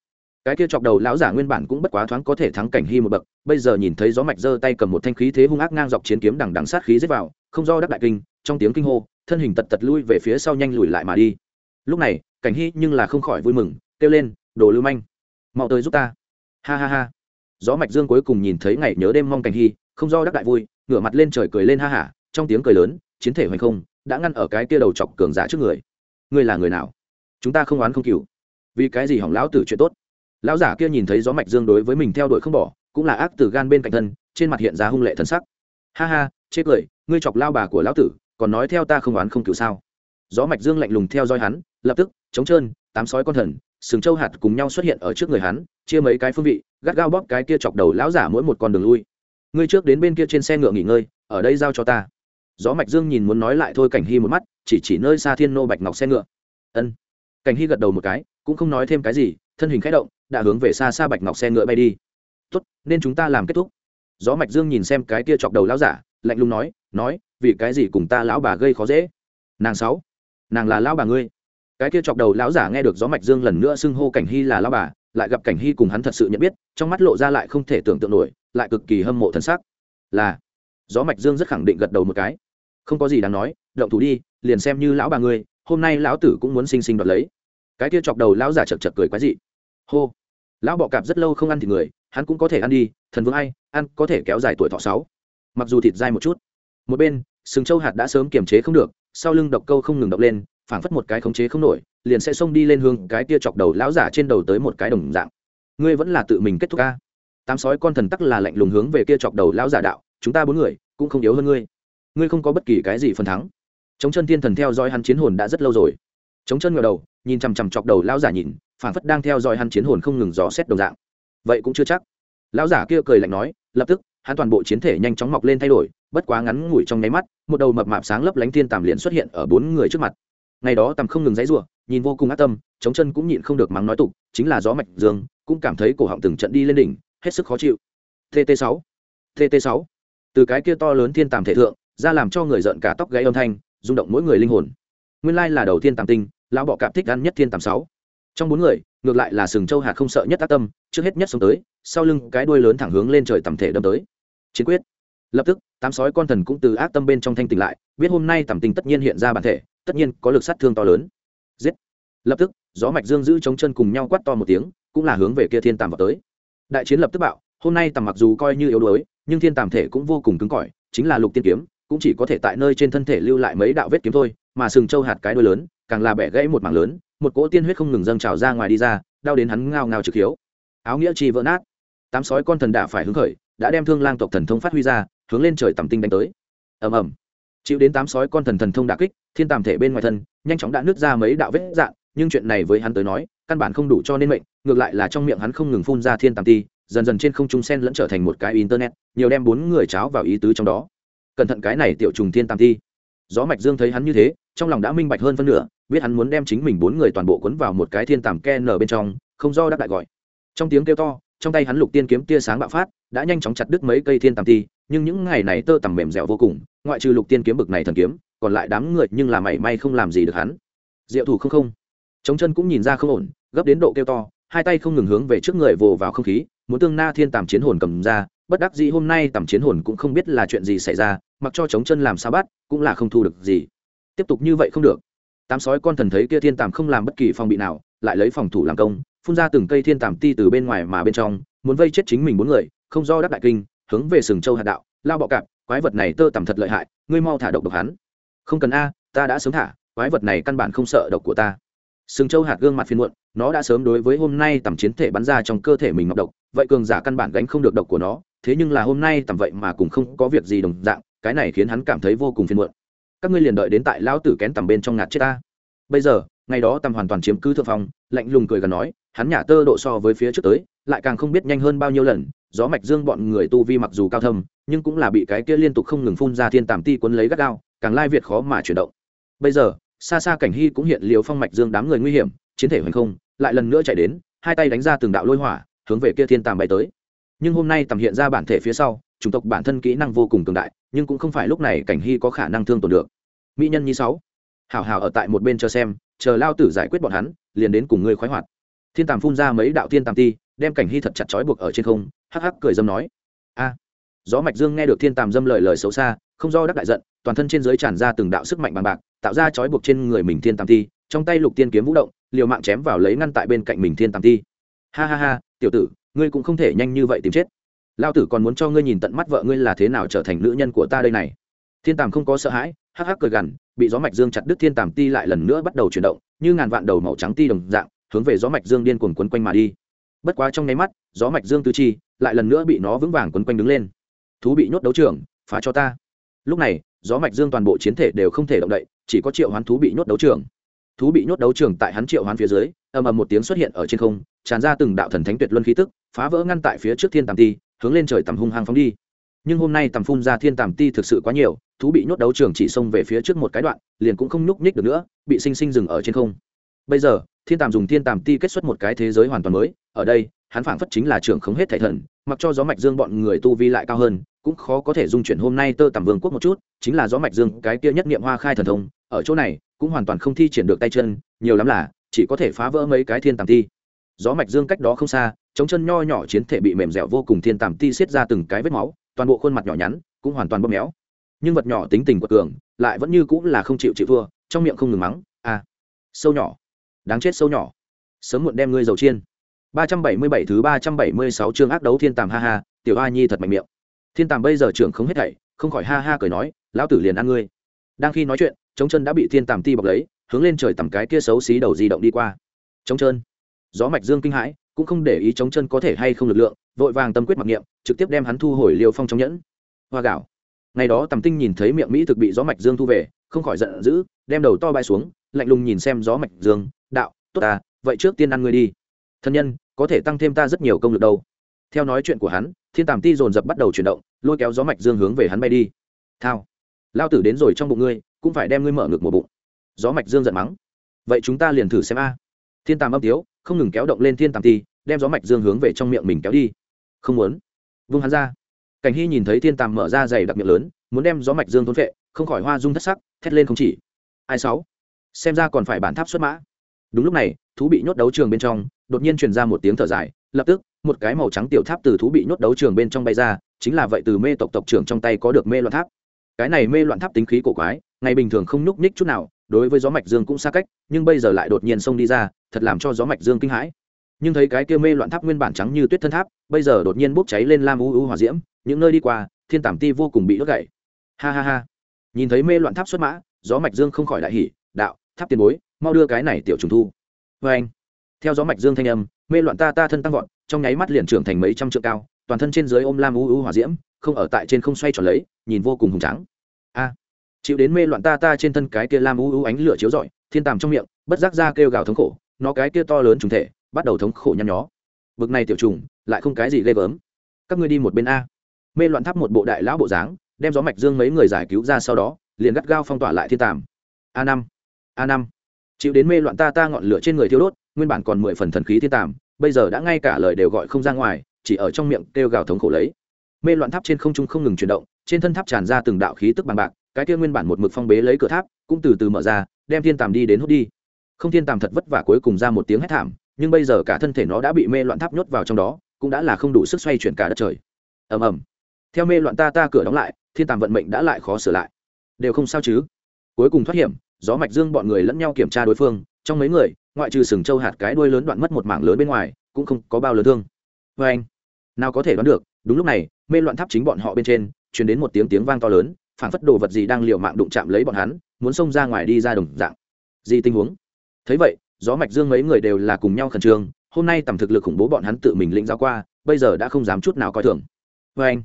Cái kia chọc đầu lão giả nguyên bản cũng bất quá thoáng có thể thắng cảnh hy một bậc, bây giờ nhìn thấy gió mạch giơ tay cầm một thanh khí thế hung ác ngang dọc chiến kiếm đằng đằng sát khí giết vào, không do đắc đại kinh, trong tiếng kinh hô, thân hình tật tật lui về phía sau nhanh lùi lại mà đi. Lúc này, cảnh hy nhưng là không khỏi vui mừng, kêu lên, đồ lưu manh, mau tới giúp ta. Ha ha ha. Gió mạch dương cuối cùng nhìn thấy ngày nhớ đêm mong cảnh hy, không do đắc đại vui, ngửa mặt lên trời cười lên ha hả trong tiếng cười lớn, chiến thể hoành không, đã ngăn ở cái kia đầu chọc cường giả trước người. Ngươi là người nào? Chúng ta không oán không cừu. Vì cái gì hỏng lão tử chuyện tốt? Lão giả kia nhìn thấy gió mạch dương đối với mình theo đuổi không bỏ, cũng là ác từ gan bên cạnh thân, trên mặt hiện ra hung lệ thần sắc. Ha ha, chê cười, ngươi chọc lao bà của lão tử, còn nói theo ta không oán không cừu sao? Gió mạch dương lạnh lùng theo dõi hắn, lập tức, chống trơn, tám sói con thần, sừng châu hạt cùng nhau xuất hiện ở trước người hắn, chia mấy cái phương vị, gắt gao bóp cái kia chọc đầu lão giả mỗi một con đường lui. Ngươi trước đến bên kia trên xe ngựa nghỉ ngơi, ở đây giao cho ta. Gió mạch dương nhìn muốn nói lại thôi cảnh hy một mắt, chỉ chỉ nơi xa thiên nô bạch ngọc xe ngựa. Ân. Cảnh hy gật đầu một cái, cũng không nói thêm cái gì, thân hình khẽ động đã hướng về xa xa bạch ngọc xe ngựa bay đi. Tốt, nên chúng ta làm kết thúc. Gió mạch dương nhìn xem cái kia chọc đầu lão giả, lạnh lùng nói nói, vì cái gì cùng ta lão bà gây khó dễ? Nàng sáu, nàng là lão bà ngươi. Cái kia chọc đầu lão giả nghe được gió mạch dương lần nữa xưng hô cảnh hy là lão bà, lại gặp cảnh hy cùng hắn thật sự nhận biết, trong mắt lộ ra lại không thể tưởng tượng nổi, lại cực kỳ hâm mộ thân sắc. Là. Gió mạch dương rất khẳng định gật đầu một cái. Không có gì đáng nói, động thủ đi, liền xem như lão bà ngươi, hôm nay lão tử cũng muốn sinh sinh đoạt lấy. Cái kia chọc đầu lão giả chật chật cười quái dị. Hô lão bọ cạp rất lâu không ăn thịt người, hắn cũng có thể ăn đi, thần vương ai, ăn có thể kéo dài tuổi thọ sáu. Mặc dù thịt dai một chút, một bên, sừng châu hạt đã sớm kiềm chế không được, sau lưng độc câu không ngừng độc lên, phảng phất một cái khống chế không nổi, liền sẽ xông đi lên hương cái kia chọc đầu lão giả trên đầu tới một cái đồng dạng. Ngươi vẫn là tự mình kết thúc ca tám sói con thần tắc là lạnh lùng hướng về kia chọc đầu lão giả đạo, chúng ta bốn người cũng không yếu hơn ngươi. Ngươi không có bất kỳ cái gì phần thắng. Chống chân thiên thần theo dõi hắn chiến hồn đã rất lâu rồi. Chống chân ngờ đầu, nhìn chằm chằm chọc đầu lão giả nhìn phảng phất đang theo dõi hắn chiến hồn không ngừng dò xét đồng dạng. Vậy cũng chưa chắc. Lão giả kia cười lạnh nói, lập tức, hắn toàn bộ chiến thể nhanh chóng mọc lên thay đổi, bất quá ngắn ngủi trong nháy mắt, một đầu mập mạp sáng lấp lánh thiên tàm liền xuất hiện ở bốn người trước mặt. Ngày đó tầm không ngừng dãy rủa, nhìn vô cùng ác tâm, chống chân cũng nhịn không được mắng nói tục, chính là gió mạch dương, cũng cảm thấy cổ họng từng trận đi lên đỉnh, hết sức khó chịu. Tt 6 tt 6 từ cái kia to lớn thiên tàm thể thượng, ra làm cho người giận cả tóc gáy âm thanh, rung động mỗi người linh hồn. Nguyên lai là đầu tiên tàm tinh, lão bọ cạp thích ăn nhất thiên tàm sáu trong bốn người, ngược lại là sừng châu hạt không sợ nhất tác tâm, trước hết nhất sống tới, sau lưng cái đuôi lớn thẳng hướng lên trời tầm thể đâm tới. Chiến quyết. Lập tức, tám sói con thần cũng từ ác tâm bên trong thanh tỉnh lại, biết hôm nay tầm tình tất nhiên hiện ra bản thể, tất nhiên có lực sát thương to lớn. Giết. Lập tức, gió mạch dương giữ chống chân cùng nhau quát to một tiếng, cũng là hướng về kia thiên tàm vào tới. Đại chiến lập tức bạo, hôm nay tầm mặc dù coi như yếu đuối, nhưng thiên tàm thể cũng vô cùng cứng cỏi, chính là lục tiên kiếm, cũng chỉ có thể tại nơi trên thân thể lưu lại mấy đạo vết kiếm thôi mà sừng châu hạt cái đuôi lớn càng là bẻ gãy một mảng lớn một cỗ tiên huyết không ngừng dâng trào ra ngoài đi ra đau đến hắn ngao ngao trực hiếu. Áo nghĩa chi vỡ nát. Tám sói con thần đạ phải hứng khởi đã đem thương lang tộc thần thông phát huy ra hướng lên trời tầm tinh đánh tới. Ầm ầm. Chịu đến tám sói con thần thần thông đả kích thiên tàm thể bên ngoài thân nhanh chóng đã nứt ra mấy đạo vết dạng, nhưng chuyện này với hắn tới nói căn bản không đủ cho nên mệnh ngược lại là trong miệng hắn không ngừng phun ra thiên tàm ti dần dần trên không trung sen lẫn trở thành một cái internet nhiều đem bốn người cháo vào ý tứ trong đó. Cẩn thận cái này tiểu trùng thiên tàm ti gió mạch dương thấy hắn như thế, trong lòng đã minh bạch hơn phân nửa, biết hắn muốn đem chính mình bốn người toàn bộ cuốn vào một cái thiên tàm ke nở bên trong, không do đáp đại gọi. Trong tiếng kêu to, trong tay hắn lục tiên kiếm tia sáng bạo phát, đã nhanh chóng chặt đứt mấy cây thiên tàm ti, nhưng những ngày này tơ tằm mềm dẻo vô cùng, ngoại trừ lục tiên kiếm bực này thần kiếm, còn lại đám người nhưng là mảy may không làm gì được hắn. Diệu thủ không không. Chống chân cũng nhìn ra không ổn, gấp đến độ kêu to, hai tay không ngừng hướng về trước người vồ vào không khí, muốn tương na thiên tàm chiến hồn cầm ra bất đắc dĩ hôm nay tầm chiến hồn cũng không biết là chuyện gì xảy ra, mặc cho chống chân làm sao bắt, cũng là không thu được gì. Tiếp tục như vậy không được. Tám sói con thần thấy kia thiên tàm không làm bất kỳ phòng bị nào, lại lấy phòng thủ làm công, phun ra từng cây thiên tàm ti từ bên ngoài mà bên trong, muốn vây chết chính mình bốn người, không do đắc đại kinh, hướng về sừng châu hạt đạo, lao bọ cạp, quái vật này tơ tầm thật lợi hại, ngươi mau thả độc độc hắn. Không cần a, ta đã sớm thả, quái vật này căn bản không sợ độc của ta. Sừng châu hạt gương mặt phiên muộn, nó đã sớm đối với hôm nay tầm chiến thể bắn ra trong cơ thể mình ngọc độc, vậy cường giả căn bản gánh không được độc của nó thế nhưng là hôm nay tầm vậy mà cũng không có việc gì đồng dạng, cái này khiến hắn cảm thấy vô cùng phiền muộn. Các ngươi liền đợi đến tại lão tử kén tầm bên trong ngạt chết ta. Bây giờ, ngày đó tầm hoàn toàn chiếm cứ thượng phong, lạnh lùng cười gần nói, hắn nhả tơ độ so với phía trước tới, lại càng không biết nhanh hơn bao nhiêu lần, gió mạch dương bọn người tu vi mặc dù cao thâm, nhưng cũng là bị cái kia liên tục không ngừng phun ra thiên tàm ti cuốn lấy gắt gao, càng lai việt khó mà chuyển động. Bây giờ, xa xa cảnh hy cũng hiện liều phong mạch dương đám người nguy hiểm, chiến thể hoành không, lại lần nữa chạy đến, hai tay đánh ra từng đạo lôi hỏa, hướng về kia thiên tàm bay tới nhưng hôm nay tầm hiện ra bản thể phía sau, chủng tộc bản thân kỹ năng vô cùng cường đại, nhưng cũng không phải lúc này cảnh hy có khả năng thương tổn được. Mỹ nhân nhi sáu, hảo hảo ở tại một bên chờ xem, chờ lao tử giải quyết bọn hắn, liền đến cùng ngươi khoái hoạt. Thiên tàm phun ra mấy đạo thiên tàm ti, đem cảnh hy thật chặt chói buộc ở trên không, hắc hắc cười dâm nói, a. Gió mạch dương nghe được thiên tàm dâm lời lời xấu xa, không do đắc đại giận, toàn thân trên dưới tràn ra từng đạo sức mạnh bằng bạc, tạo ra chói buộc trên người mình thiên tàm ti, trong tay lục tiên kiếm vũ động, liều mạng chém vào lấy ngăn tại bên cạnh mình thiên tàm ti. Ha ha ha, tiểu tử ngươi cũng không thể nhanh như vậy tìm chết. Lao tử còn muốn cho ngươi nhìn tận mắt vợ ngươi là thế nào trở thành nữ nhân của ta đây này. Thiên tàm không có sợ hãi, hắc hắc cười gằn, bị gió mạch dương chặt đứt thiên tàm ti lại lần nữa bắt đầu chuyển động, như ngàn vạn đầu màu trắng ti đồng dạng, hướng về gió mạch dương điên cuồng quấn quanh mà đi. Bất quá trong nháy mắt, gió mạch dương tư chi lại lần nữa bị nó vững vàng quấn quanh đứng lên. Thú bị nhốt đấu trường, phá cho ta. Lúc này, gió mạch dương toàn bộ chiến thể đều không thể động đậy, chỉ có triệu hoán thú bị nhốt đấu trường. Thú bị nhốt đấu trường tại hắn triệu hoán phía dưới, ầm ầm một tiếng xuất hiện ở trên không tràn ra từng đạo thần thánh tuyệt luân khí tức, phá vỡ ngăn tại phía trước thiên tàm ti, hướng lên trời tầm hung hăng phóng đi. Nhưng hôm nay tầm phun ra thiên tàm ti thực sự quá nhiều, thú bị nhốt đấu trường chỉ xông về phía trước một cái đoạn, liền cũng không nhúc nhích được nữa, bị sinh sinh dừng ở trên không. Bây giờ, thiên tàm dùng thiên tàm ti kết xuất một cái thế giới hoàn toàn mới, ở đây, hắn phảng phất chính là trưởng không hết thảy thần, mặc cho gió mạch dương bọn người tu vi lại cao hơn, cũng khó có thể dung chuyển hôm nay tơ tầm vương quốc một chút, chính là gió mạch dương cái kia nhất niệm hoa khai thần thông, ở chỗ này, cũng hoàn toàn không thi triển được tay chân, nhiều lắm là, chỉ có thể phá vỡ mấy cái thiên tàm ti gió mạch dương cách đó không xa chống chân nho nhỏ chiến thể bị mềm dẻo vô cùng thiên tàm ti xiết ra từng cái vết máu, toàn bộ khuôn mặt nhỏ nhắn cũng hoàn toàn bóp méo. Nhưng vật nhỏ tính tình của cường lại vẫn như cũng là không chịu chịu thua, trong miệng không ngừng mắng à sâu nhỏ, đáng chết sâu nhỏ, sớm muộn đem ngươi dầu chiên. Ba trăm bảy mươi bảy thứ ba trăm bảy mươi sáu chương ác đấu thiên tàm ha ha, tiểu a nhi thật mạnh miệng. Thiên tàm bây giờ trưởng không hết thảy, không khỏi ha ha cười nói, lão tử liền ăn ngươi. Đang khi nói chuyện chống chân đã bị thiên tàm ti bọc lấy, hướng lên trời tầm cái kia xấu xí đầu di động đi qua. Chống chân gió mạch dương kinh hãi, cũng không để ý chống chân có thể hay không lực lượng, vội vàng tâm quyết mặc niệm, trực tiếp đem hắn thu hồi liều phong trong nhẫn. Hoa gạo. Ngày đó tầm tinh nhìn thấy miệng mỹ thực bị gió mạch dương thu về, không khỏi giận dữ, đem đầu to bay xuống, lạnh lùng nhìn xem gió mạch dương, đạo, tốt ta, vậy trước tiên ăn ngươi đi. Thân nhân, có thể tăng thêm ta rất nhiều công lực đâu. Theo nói chuyện của hắn, thiên tàm ti dồn dập bắt đầu chuyển động, lôi kéo gió mạch dương hướng về hắn bay đi. Thao, lao tử đến rồi trong bụng ngươi, cũng phải đem ngươi mở ngực một bụng. Gió mạch dương giận mắng. Vậy chúng ta liền thử xem a. Thiên tàm âm tiếu không ngừng kéo động lên thiên tàm ti đem gió mạch dương hướng về trong miệng mình kéo đi. Không muốn. Vung hắn ra. Cảnh hy nhìn thấy thiên tàm mở ra dày đặc miệng lớn, muốn đem gió mạch dương thôn vệ không khỏi hoa dung thất sắc, thét lên không chỉ. Ai sáu? Xem ra còn phải bản tháp xuất mã. Đúng lúc này, thú bị nhốt đấu trường bên trong, đột nhiên truyền ra một tiếng thở dài, lập tức, một cái màu trắng tiểu tháp từ thú bị nhốt đấu trường bên trong bay ra, chính là vậy từ mê tộc tộc trưởng trong tay có được mê loạn tháp. Cái này mê loạn tháp tính khí cổ quái, ngày bình thường không nhúc nhích chút nào đối với gió mạch dương cũng xa cách, nhưng bây giờ lại đột nhiên xông đi ra, thật làm cho gió mạch dương kinh hãi. Nhưng thấy cái kia mê loạn tháp nguyên bản trắng như tuyết thân tháp, bây giờ đột nhiên bốc cháy lên lam u u hỏa diễm, những nơi đi qua, thiên tảm ti vô cùng bị đốt gãy. Ha ha ha. Nhìn thấy mê loạn tháp xuất mã, gió mạch dương không khỏi đại hỉ, đạo, tháp tiền bối, mau đưa cái này tiểu trùng thu. Vê anh, theo gió mạch dương thanh âm, mê loạn ta ta thân tăng vọt, trong nháy mắt liền trưởng thành mấy trăm trượng cao, toàn thân trên dưới ôm lam u u hỏa diễm, không ở tại trên không xoay tròn lấy, nhìn vô cùng hùng trắng chịu đến mê loạn ta ta trên thân cái kia lam u u ánh lửa chiếu rọi, thiên tàm trong miệng, bất giác ra kêu gào thống khổ, nó cái kia to lớn trùng thể, bắt đầu thống khổ nhăn nhó. Bực này tiểu trùng, lại không cái gì ghê gớm. Các ngươi đi một bên a. Mê loạn tháp một bộ đại lão bộ dáng, đem gió mạch dương mấy người giải cứu ra sau đó, liền gắt gao phong tỏa lại thiên tàm. A năm a năm. Chịu đến mê loạn ta ta ngọn lửa trên người thiêu đốt, nguyên bản còn mười phần thần khí thiên tàm, bây giờ đã ngay cả lời đều gọi không ra ngoài, chỉ ở trong miệng kêu gào thống khổ lấy. Mê loạn tháp trên không trung không ngừng chuyển động, trên thân tháp tràn ra từng đạo khí tức bằng bạc cái kia nguyên bản một mực phong bế lấy cửa tháp, cũng từ từ mở ra, đem thiên tàm đi đến hút đi. Không thiên tàm thật vất vả cuối cùng ra một tiếng hét thảm, nhưng bây giờ cả thân thể nó đã bị mê loạn tháp nhốt vào trong đó, cũng đã là không đủ sức xoay chuyển cả đất trời. Ầm ầm. Theo mê loạn ta ta cửa đóng lại, thiên tàm vận mệnh đã lại khó sửa lại. Đều không sao chứ? Cuối cùng thoát hiểm, gió mạch dương bọn người lẫn nhau kiểm tra đối phương, trong mấy người, ngoại trừ sừng châu hạt cái đuôi lớn đoạn mất một mảng lớn bên ngoài, cũng không có bao lớn thương. Vê anh nào có thể đoán được, đúng lúc này, mê loạn tháp chính bọn họ bên trên, truyền đến một tiếng tiếng vang to lớn phảng phất đồ vật gì đang liều mạng đụng chạm lấy bọn hắn, muốn xông ra ngoài đi ra đồng dạng. Gì tình huống? Thấy vậy, gió mạch dương mấy người đều là cùng nhau khẩn trương, hôm nay tầm thực lực khủng bố bọn hắn tự mình lĩnh giáo qua, bây giờ đã không dám chút nào coi thường. Vê anh,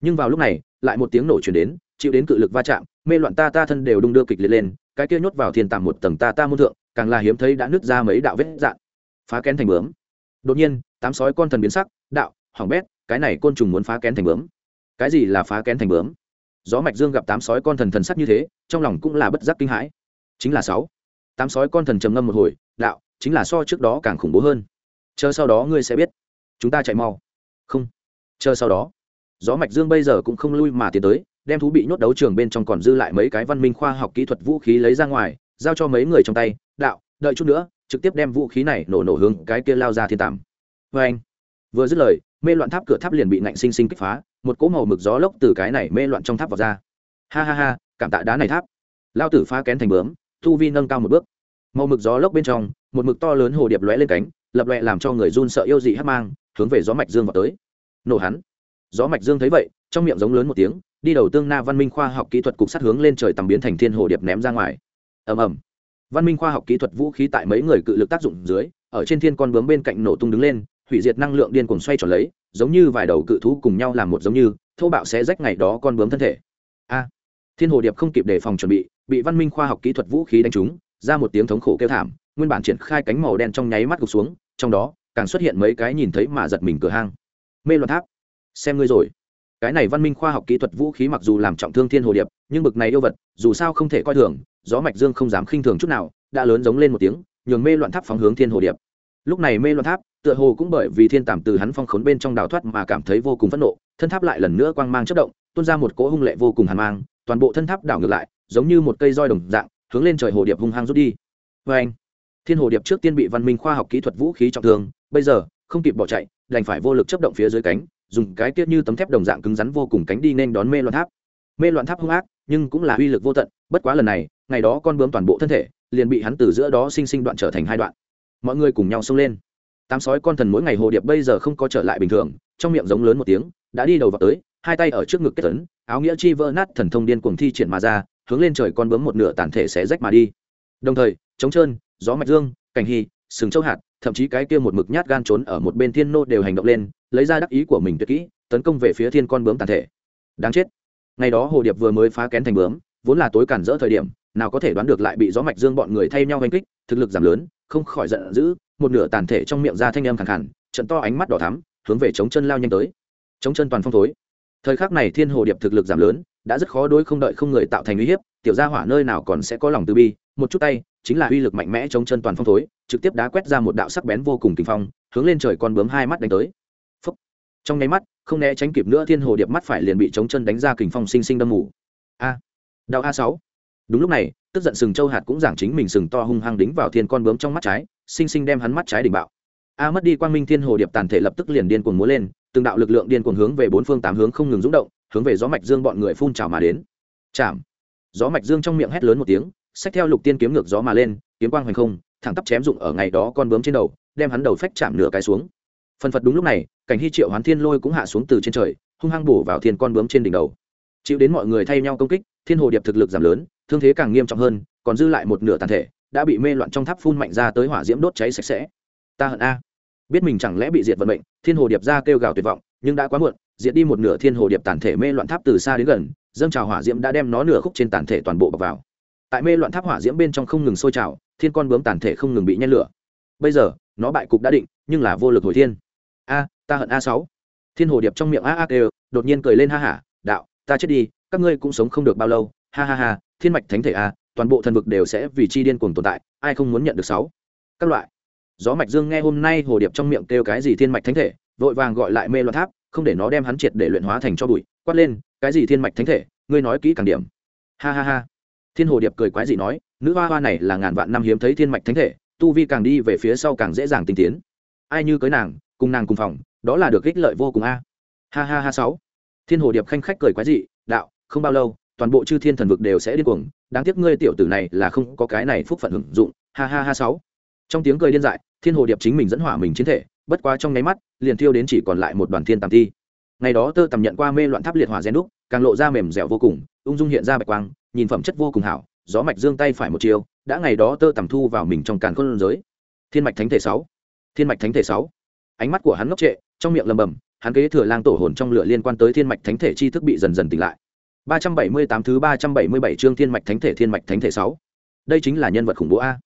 nhưng vào lúc này, lại một tiếng nổ chuyển đến, chịu đến cự lực va chạm, mê loạn ta ta thân đều đung đưa kịch liệt lên, cái kia nhốt vào thiên tàm một tầng ta ta môn thượng, càng là hiếm thấy đã nứt ra mấy đạo vết dạn phá kén thành bướm. Đột nhiên, tám sói con thần biến sắc, đạo, hỏng bét, cái này côn trùng muốn phá kén thành bướm. Cái gì là phá kén thành bướm? Gió mạch dương gặp tám sói con thần thần sắc như thế, trong lòng cũng là bất giác kinh hãi. Chính là sáu. Tám sói con thần trầm ngâm một hồi, đạo, chính là so trước đó càng khủng bố hơn. Chờ sau đó ngươi sẽ biết. Chúng ta chạy mau. Không. Chờ sau đó, gió mạch dương bây giờ cũng không lui mà tiến tới, đem thú bị nhốt đấu trường bên trong còn dư lại mấy cái văn minh khoa học kỹ thuật vũ khí lấy ra ngoài, giao cho mấy người trong tay, đạo, đợi chút nữa, trực tiếp đem vũ khí này nổ nổ hướng cái kia lao ra thiên tàm vê vâng. anh vừa dứt lời mê loạn tháp cửa tháp liền bị nạnh sinh sinh kích phá, một cỗ màu mực gió lốc từ cái này mê loạn trong tháp vào ra. Ha ha ha, cảm tạ đá này tháp. Lao tử phá kén thành bướm, thu vi nâng cao một bước. Màu mực gió lốc bên trong, một mực to lớn hồ điệp lóe lên cánh, lập lòe làm cho người run sợ yêu dị hát mang, hướng về gió mạch dương vào tới. Nổ hắn. Gió mạch dương thấy vậy, trong miệng giống lớn một tiếng, đi đầu tương na văn minh khoa học kỹ thuật cục sát hướng lên trời tầm biến thành thiên hồ điệp ném ra ngoài. Ầm ầm. Văn minh khoa học kỹ thuật vũ khí tại mấy người cự lực tác dụng dưới, ở trên thiên con bướm bên cạnh nổ tung đứng lên hủy diệt năng lượng điên cuồng xoay tròn lấy, giống như vài đầu cự thú cùng nhau làm một giống như, thô bạo sẽ rách ngày đó con bướm thân thể. A! Thiên hồ điệp không kịp đề phòng chuẩn bị bị văn minh khoa học kỹ thuật vũ khí đánh trúng, ra một tiếng thống khổ kêu thảm, nguyên bản triển khai cánh màu đen trong nháy mắt gục xuống, trong đó, càng xuất hiện mấy cái nhìn thấy mà giật mình cửa hang. Mê loạn tháp, xem ngươi rồi. Cái này văn minh khoa học kỹ thuật vũ khí mặc dù làm trọng thương thiên hồ điệp, nhưng bực này yêu vật, dù sao không thể coi thường, gió mạch dương không dám khinh thường chút nào, đã lớn giống lên một tiếng, nhường mê loạn tháp phóng hướng thiên hồ điệp. Lúc này mê loạn tháp tựa hồ cũng bởi vì thiên tàm từ hắn phong khốn bên trong đào thoát mà cảm thấy vô cùng phẫn nộ, thân tháp lại lần nữa quang mang chất động, tuôn ra một cỗ hung lệ vô cùng hàn mang, toàn bộ thân tháp đảo ngược lại, giống như một cây roi đồng dạng, hướng lên trời hồ điệp hung hăng rút đi. Vê anh, thiên hồ điệp trước tiên bị văn minh khoa học kỹ thuật vũ khí trọng thương, bây giờ, không kịp bỏ chạy, đành phải vô lực chấp động phía dưới cánh, dùng cái tiết như tấm thép đồng dạng cứng rắn vô cùng cánh đi nên đón mê loạn tháp. Mê loạn tháp hung ác, nhưng cũng là uy lực vô tận, bất quá lần này, ngày đó con bướm toàn bộ thân thể, liền bị hắn từ giữa đó sinh sinh đoạn trở thành hai đoạn. Mọi người cùng nhau xông lên tám sói con thần mỗi ngày hồ điệp bây giờ không có trở lại bình thường, trong miệng giống lớn một tiếng, đã đi đầu vào tới, hai tay ở trước ngực kết tấn áo nghĩa chi vỡ nát thần thông điên cuồng thi triển mà ra, hướng lên trời con bướm một nửa tàn thể sẽ rách mà đi. Đồng thời chống trơn, gió mạch dương, cảnh hy, sừng châu hạt, thậm chí cái kia một mực nhát gan trốn ở một bên thiên nô đều hành động lên, lấy ra đắc ý của mình tuyệt kỹ, tấn công về phía thiên con bướm tàn thể. Đáng chết. Ngày đó hồ điệp vừa mới phá kén thành bướm, vốn là tối cản rỡ thời điểm, nào có thể đoán được lại bị gió mạch dương bọn người thay nhau hành kích, thực lực giảm lớn, không khỏi giận dữ một nửa tàn thể trong miệng ra thanh âm khẳng khẳng, trận to ánh mắt đỏ thắm, hướng về chống chân lao nhanh tới. Chống chân toàn phong thối. Thời khắc này thiên hồ điệp thực lực giảm lớn, đã rất khó đối không đợi không người tạo thành uy hiếp, tiểu gia hỏa nơi nào còn sẽ có lòng từ bi, một chút tay, chính là uy lực mạnh mẽ chống chân toàn phong thối, trực tiếp đá quét ra một đạo sắc bén vô cùng kinh phong, hướng lên trời con bướm hai mắt đánh tới. Phúc. trong nháy mắt, không né tránh kịp nữa, thiên hồ điệp mắt phải liền bị chống chân đánh ra kình phong sinh sinh đâm mù. A. Đạo a sáu đúng lúc này, tức giận sừng châu hạt cũng giảng chính mình sừng to hung hăng đính vào thiên con bướm trong mắt trái, sinh sinh đem hắn mắt trái đỉnh bạo. A mất đi, quang minh, thiên hồ điệp tàn thể lập tức liền điên cuồng múa lên, từng đạo lực lượng điên cuồng hướng về bốn phương tám hướng không ngừng rúng động, hướng về gió mạch dương bọn người phun trào mà đến. Chạm. Gió mạch dương trong miệng hét lớn một tiếng, xách theo lục tiên kiếm ngược gió mà lên, kiếm quang hoành không, thẳng tắp chém dụng ở ngày đó con bướm trên đầu, đem hắn đầu phách chạm nửa cái xuống. Phần phật đúng lúc này, cảnh hy triệu hoán thiên lôi cũng hạ xuống từ trên trời, hung hăng bổ vào thiên con bướm trên đỉnh đầu. Chịu đến mọi người thay nhau công kích, thiên hồ điệp thực lực giảm lớn thương thế càng nghiêm trọng hơn, còn dư lại một nửa tàn thể, đã bị mê loạn trong tháp phun mạnh ra tới hỏa diễm đốt cháy sạch sẽ. Ta hận a. Biết mình chẳng lẽ bị diệt vận mệnh, thiên hồ điệp ra kêu gào tuyệt vọng, nhưng đã quá muộn, diệt đi một nửa thiên hồ điệp tàn thể mê loạn tháp từ xa đến gần, dâng trào hỏa diễm đã đem nó nửa khúc trên tàn thể toàn bộ bọc vào. Tại mê loạn tháp hỏa diễm bên trong không ngừng sôi trào, thiên con bướm tàn thể không ngừng bị nhen lửa. Bây giờ, nó bại cục đã định, nhưng là vô lực hồi thiên. A, ta hận a sáu. Thiên hồ điệp trong miệng a a kêu, đột nhiên cười lên ha hả, đạo, ta chết đi, các ngươi cũng sống không được bao lâu. Ha ha ha thiên mạch thánh thể a, toàn bộ thần vực đều sẽ vì chi điên cuồng tồn tại, ai không muốn nhận được sáu? Các loại. Gió mạch dương nghe hôm nay hồ điệp trong miệng kêu cái gì thiên mạch thánh thể, vội vàng gọi lại mê loạn tháp, không để nó đem hắn triệt để luyện hóa thành cho bụi, quát lên, cái gì thiên mạch thánh thể? Ngươi nói kỹ càng điểm. Ha ha ha. Thiên hồ điệp cười quái gì nói, nữ hoa hoa này là ngàn vạn năm hiếm thấy thiên mạch thánh thể, tu vi càng đi về phía sau càng dễ dàng tinh tiến. Ai như cưới nàng, cùng nàng cùng phòng, đó là được ích lợi vô cùng a. Ha ha ha sáu. Thiên hồ điệp khanh khách cười quái dị, đạo, không bao lâu toàn bộ chư thiên thần vực đều sẽ điên cuồng, đáng tiếc ngươi tiểu tử này là không có cái này phúc phận hưởng dụng, ha ha ha sáu. Trong tiếng cười điên dại, thiên hồ điệp chính mình dẫn hỏa mình chiến thể, bất quá trong nháy mắt, liền thiêu đến chỉ còn lại một đoàn thiên tàm thi. Ngày đó tơ tầm nhận qua mê loạn tháp liệt hỏa gen đúc, càng lộ ra mềm dẻo vô cùng, ung dung hiện ra bạch quang, nhìn phẩm chất vô cùng hảo, gió mạch dương tay phải một chiều, đã ngày đó tơ tầm thu vào mình trong càn khôn giới. Thiên mạch thánh thể sáu. Thiên mạch thánh thể sáu. Ánh mắt của hắn ngốc trệ, trong miệng lầm bầm, hắn kế thừa lang tổ hồn trong lửa liên quan tới thiên mạch thánh thể chi thức bị dần dần tỉnh lại. 378 thứ 377 chương thiên mạch thánh thể thiên mạch thánh thể 6. Đây chính là nhân vật khủng bố a.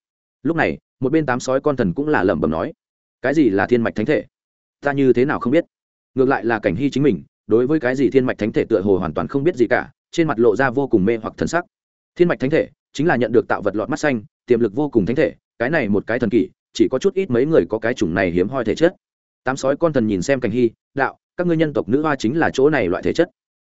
Lúc này, một bên tám sói con thần cũng là lẩm bẩm nói, cái gì là thiên mạch thánh thể? Ta như thế nào không biết. Ngược lại là cảnh hy chính mình, đối với cái gì thiên mạch thánh thể tựa hồ hoàn toàn không biết gì cả, trên mặt lộ ra vô cùng mê hoặc thần sắc. Thiên mạch thánh thể chính là nhận được tạo vật lọt mắt xanh, tiềm lực vô cùng thánh thể, cái này một cái thần kỳ, chỉ có chút ít mấy người có cái chủng này hiếm hoi thể chất. Tám sói con thần nhìn xem cảnh hy, đạo, các ngươi nhân tộc nữ hoa chính là chỗ này loại thể chất.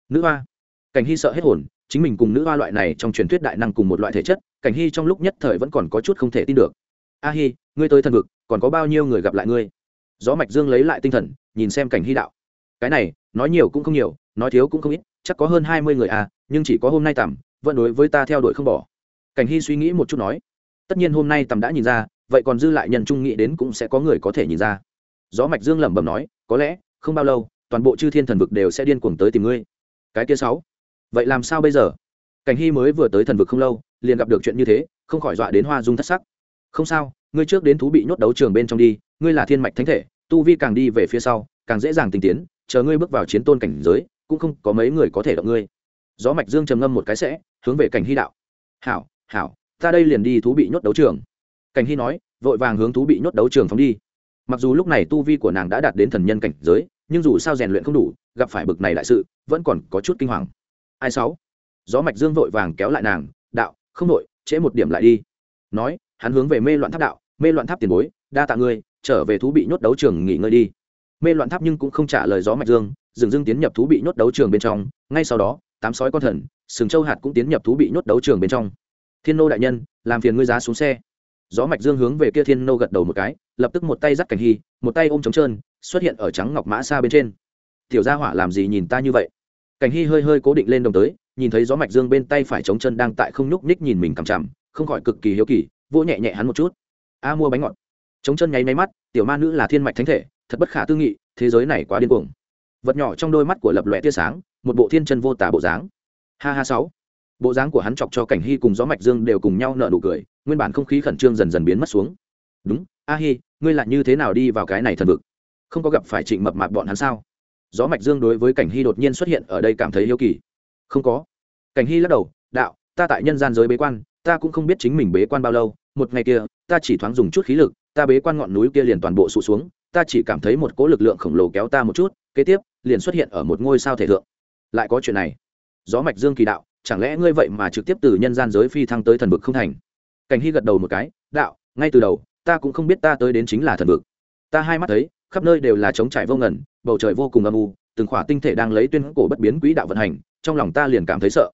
Nữ hoa? Cảnh hy sợ hết hồn, chính mình cùng nữ hoa loại này trong truyền thuyết đại năng cùng một loại thể chất, cảnh hy trong lúc nhất thời vẫn còn có chút không thể tin được. A hi, ngươi tới thần vực, còn có bao nhiêu người gặp lại ngươi? Gió mạch dương lấy lại tinh thần, nhìn xem cảnh hy đạo. Cái này, nói nhiều cũng không nhiều, nói thiếu cũng không ít, chắc có hơn hai mươi người à nhưng chỉ có hôm nay tầm, vẫn đối với ta theo đuổi không bỏ. Cảnh hy suy nghĩ một chút nói. Tất nhiên hôm nay tầm đã nhìn ra, vậy còn dư lại nhân trung nghĩ đến cũng sẽ có người có thể nhìn ra. Gió mạch dương lẩm bẩm nói, có lẽ, không bao lâu, toàn bộ chư thiên thần vực đều sẽ điên cuồng tới tìm ngươi. Cái kia sáu vậy làm sao bây giờ? Cảnh hy mới vừa tới thần vực không lâu, liền gặp được chuyện như thế, không khỏi dọa đến hoa dung thất sắc. Không sao, ngươi trước đến thú bị nhốt đấu trường bên trong đi, ngươi là thiên mạch thánh thể, tu vi càng đi về phía sau, càng dễ dàng tinh tiến, chờ ngươi bước vào chiến tôn cảnh giới, cũng không có mấy người có thể động ngươi. Gió mạch dương trầm ngâm một cái sẽ, hướng về cảnh hy đạo. Hảo hảo, ta đây liền đi thú bị nhốt đấu trường. Cảnh hy nói, vội vàng hướng thú bị nhốt đấu trường phóng đi. Mặc dù lúc này tu vi của nàng đã đạt đến thần nhân cảnh giới, nhưng dù sao rèn luyện không đủ, gặp phải bực này đại sự, vẫn còn có chút kinh hoàng ai sáu? Gió mạch dương vội vàng kéo lại nàng, đạo, không đội trễ một điểm lại đi. Nói, hắn hướng về mê loạn tháp đạo, mê loạn tháp tiền bối, đa tạ ngươi, trở về thú bị nhốt đấu trường nghỉ ngơi đi. Mê loạn tháp nhưng cũng không trả lời gió mạch dương, dừng dưng tiến nhập thú bị nhốt đấu trường bên trong, ngay sau đó, tám sói con thần, sừng châu hạt cũng tiến nhập thú bị nhốt đấu trường bên trong. Thiên nô đại nhân, làm phiền ngươi giá xuống xe. Gió mạch dương hướng về kia thiên nô gật đầu một cái, lập tức một tay dắt cảnh hy, một tay ôm trống trơn, xuất hiện ở trắng ngọc mã xa bên trên. Tiểu gia hỏa làm gì nhìn ta như vậy? Cảnh hy hơi hơi cố định lên đồng tới, nhìn thấy gió mạch dương bên tay phải chống chân đang tại không nhúc nhích nhìn mình cằm chằm, không khỏi cực kỳ hiếu kỳ, vỗ nhẹ nhẹ hắn một chút. A mua bánh ngọt. Chống chân nháy máy mắt, tiểu ma nữ là thiên mạch thánh thể, thật bất khả tư nghị, thế giới này quá điên cuồng. Vật nhỏ trong đôi mắt của lập lòe tia sáng, một bộ thiên chân vô tả bộ dáng. Ha ha sáu. Bộ dáng của hắn chọc cho cảnh hy cùng gió mạch dương đều cùng nhau nợ nụ cười, nguyên bản không khí khẩn trương dần dần biến mất xuống. Đúng, a hi, ngươi lại như thế nào đi vào cái này thần vực? Không có gặp phải trịnh mập mạp bọn hắn sao? Gió mạch dương đối với cảnh hy đột nhiên xuất hiện ở đây cảm thấy yêu kỳ. Không có. Cảnh hy lắc đầu, đạo, ta tại nhân gian giới bế quan, ta cũng không biết chính mình bế quan bao lâu, một ngày kia, ta chỉ thoáng dùng chút khí lực, ta bế quan ngọn núi kia liền toàn bộ sụt xuống, ta chỉ cảm thấy một cỗ lực lượng khổng lồ kéo ta một chút, kế tiếp, liền xuất hiện ở một ngôi sao thể thượng. Lại có chuyện này. Gió mạch dương kỳ đạo, chẳng lẽ ngươi vậy mà trực tiếp từ nhân gian giới phi thăng tới thần vực không thành? Cảnh hy gật đầu một cái, đạo, ngay từ đầu, ta cũng không biết ta tới đến chính là thần vực. Ta hai mắt thấy khắp nơi đều là trống trải vô ngần, bầu trời vô cùng âm u, từng khỏa tinh thể đang lấy tuyên cổ bất biến quỹ đạo vận hành, trong lòng ta liền cảm thấy sợ.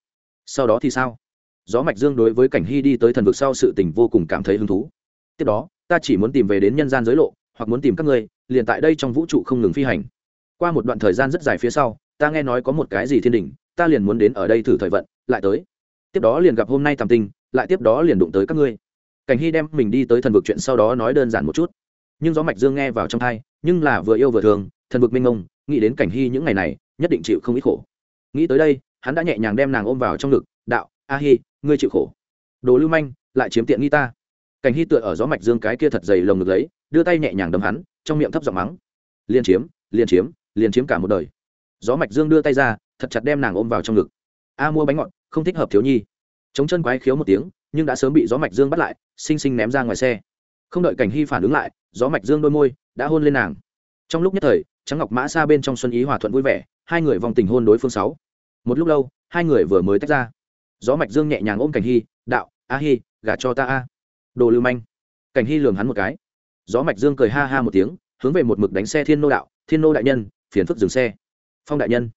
Sau đó thì sao? Gió mạch dương đối với cảnh hy đi tới thần vực sau sự tình vô cùng cảm thấy hứng thú. Tiếp đó, ta chỉ muốn tìm về đến nhân gian giới lộ, hoặc muốn tìm các ngươi, liền tại đây trong vũ trụ không ngừng phi hành. Qua một đoạn thời gian rất dài phía sau, ta nghe nói có một cái gì thiên đình ta liền muốn đến ở đây thử thời vận, lại tới. Tiếp đó liền gặp hôm nay tàm tinh lại tiếp đó liền đụng tới các ngươi. Cảnh hy đem mình đi tới thần vực chuyện sau đó nói đơn giản một chút nhưng gió mạch dương nghe vào trong thai, nhưng là vừa yêu vừa thường thần vực minh ngông, nghĩ đến cảnh hy những ngày này, nhất định chịu không ít khổ. Nghĩ tới đây, hắn đã nhẹ nhàng đem nàng ôm vào trong ngực, đạo, a hi, ngươi chịu khổ. Đồ lưu manh, lại chiếm tiện nghi ta. Cảnh hy tựa ở gió mạch dương cái kia thật dày lồng ngực lấy, đưa tay nhẹ nhàng đấm hắn, trong miệng thấp giọng mắng, liên chiếm liên chiếm liên chiếm cả một đời. Gió mạch dương đưa tay ra, thật chặt đem nàng ôm vào trong ngực. A mua bánh ngọt, không thích hợp thiếu nhi. Chống chân quái khiếu một tiếng, nhưng đã sớm bị gió mạch dương bắt lại xinh xinh ném ra ngoài xe không đợi cảnh hy phản ứng lại, gió mạch dương đôi môi, đã hôn lên nàng. Trong lúc nhất thời, trắng ngọc mã xa bên trong xuân ý hòa thuận vui vẻ, hai người vòng tình hôn đối phương sáu. Một lúc lâu, hai người vừa mới tách ra. Gió mạch dương nhẹ nhàng ôm cảnh hy, đạo, a hy gả cho ta a. Đồ lưu manh. Cảnh hy lường hắn một cái. Gió mạch dương cười ha ha một tiếng, hướng về một mực đánh xe thiên nô đạo, thiên nô đại nhân, phiền phức dừng xe. Phong đại nhân.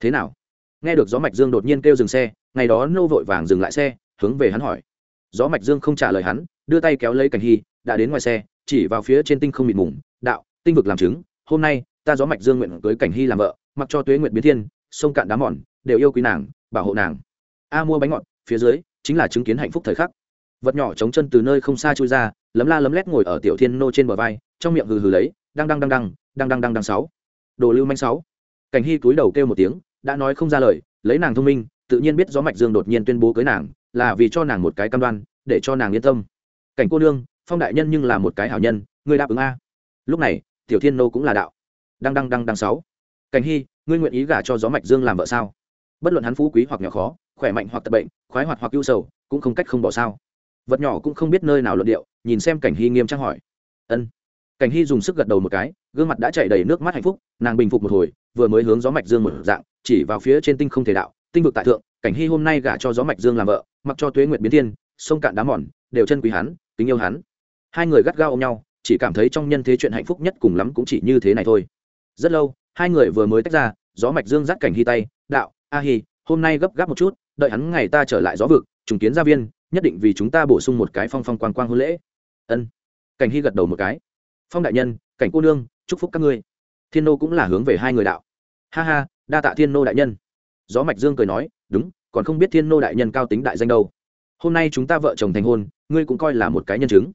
Thế nào? Nghe được gió mạch dương đột nhiên kêu dừng xe, ngày đó nô vội vàng dừng lại xe, hướng về hắn hỏi. Gió mạch dương không trả lời hắn đưa tay kéo lấy cảnh hy, đã đến ngoài xe, chỉ vào phía trên tinh không mịt mùng, đạo, tinh vực làm chứng, hôm nay, ta gió mạch dương nguyện cưới cảnh hy làm vợ, mặc cho tuế nguyện biến thiên, sông cạn đá mòn, đều yêu quý nàng, bảo hộ nàng. A mua bánh ngọt, phía dưới, chính là chứng kiến hạnh phúc thời khắc. Vật nhỏ chống chân từ nơi không xa chui ra, lấm la lấm lét ngồi ở tiểu thiên nô trên bờ vai, trong miệng hừ hừ lấy đang đang đang đang đang đang đang đang sáu. Đồ lưu manh sáu. Cảnh hy cúi đầu kêu một tiếng, đã nói không ra lời, lấy nàng thông minh, tự nhiên biết gió mạch dương đột nhiên tuyên bố cưới nàng, là vì cho nàng một cái cam đoan, để cho nàng yên tâm cảnh cô nương, phong đại nhân nhưng là một cái hảo nhân, ngươi đáp ứng a. Lúc này, tiểu thiên nô cũng là đạo. Đang đang đang đang sáu. Cảnh hy, ngươi nguyện ý gả cho gió mạch dương làm vợ sao? Bất luận hắn phú quý hoặc nhỏ khó, khỏe mạnh hoặc tật bệnh, khoái hoạt hoặc ưu sầu, cũng không cách không bỏ sao. Vật nhỏ cũng không biết nơi nào luận điệu, nhìn xem cảnh hy nghiêm trang hỏi. Ân. Cảnh hy dùng sức gật đầu một cái, gương mặt đã chảy đầy nước mắt hạnh phúc, nàng bình phục một hồi, vừa mới hướng gió mạch dương một dạng, chỉ vào phía trên tinh không thể đạo, tinh vực tại thượng, cảnh hy hôm nay gả cho gió mạch dương làm vợ, mặc cho tuế nguyệt biến thiên, sông cạn đá mòn, đều chân quý hắn kính yêu hắn. Hai người gắt gao ôm nhau, chỉ cảm thấy trong nhân thế chuyện hạnh phúc nhất cùng lắm cũng chỉ như thế này thôi. Rất lâu, hai người vừa mới tách ra, gió mạch dương dắt cảnh hy tay, đạo, a hy hôm nay gấp gáp một chút, đợi hắn ngày ta trở lại gió vực, trùng kiến gia viên, nhất định vì chúng ta bổ sung một cái phong phong quang quang hôn lễ. Ân. Cảnh hy gật đầu một cái. Phong đại nhân, cảnh cô nương, chúc phúc các ngươi. Thiên nô cũng là hướng về hai người đạo. Ha ha, đa tạ thiên nô đại nhân. Gió mạch dương cười nói, đúng, còn không biết thiên nô đại nhân cao tính đại danh đâu. Hôm nay chúng ta vợ chồng thành hôn ngươi cũng coi là một cái nhân chứng.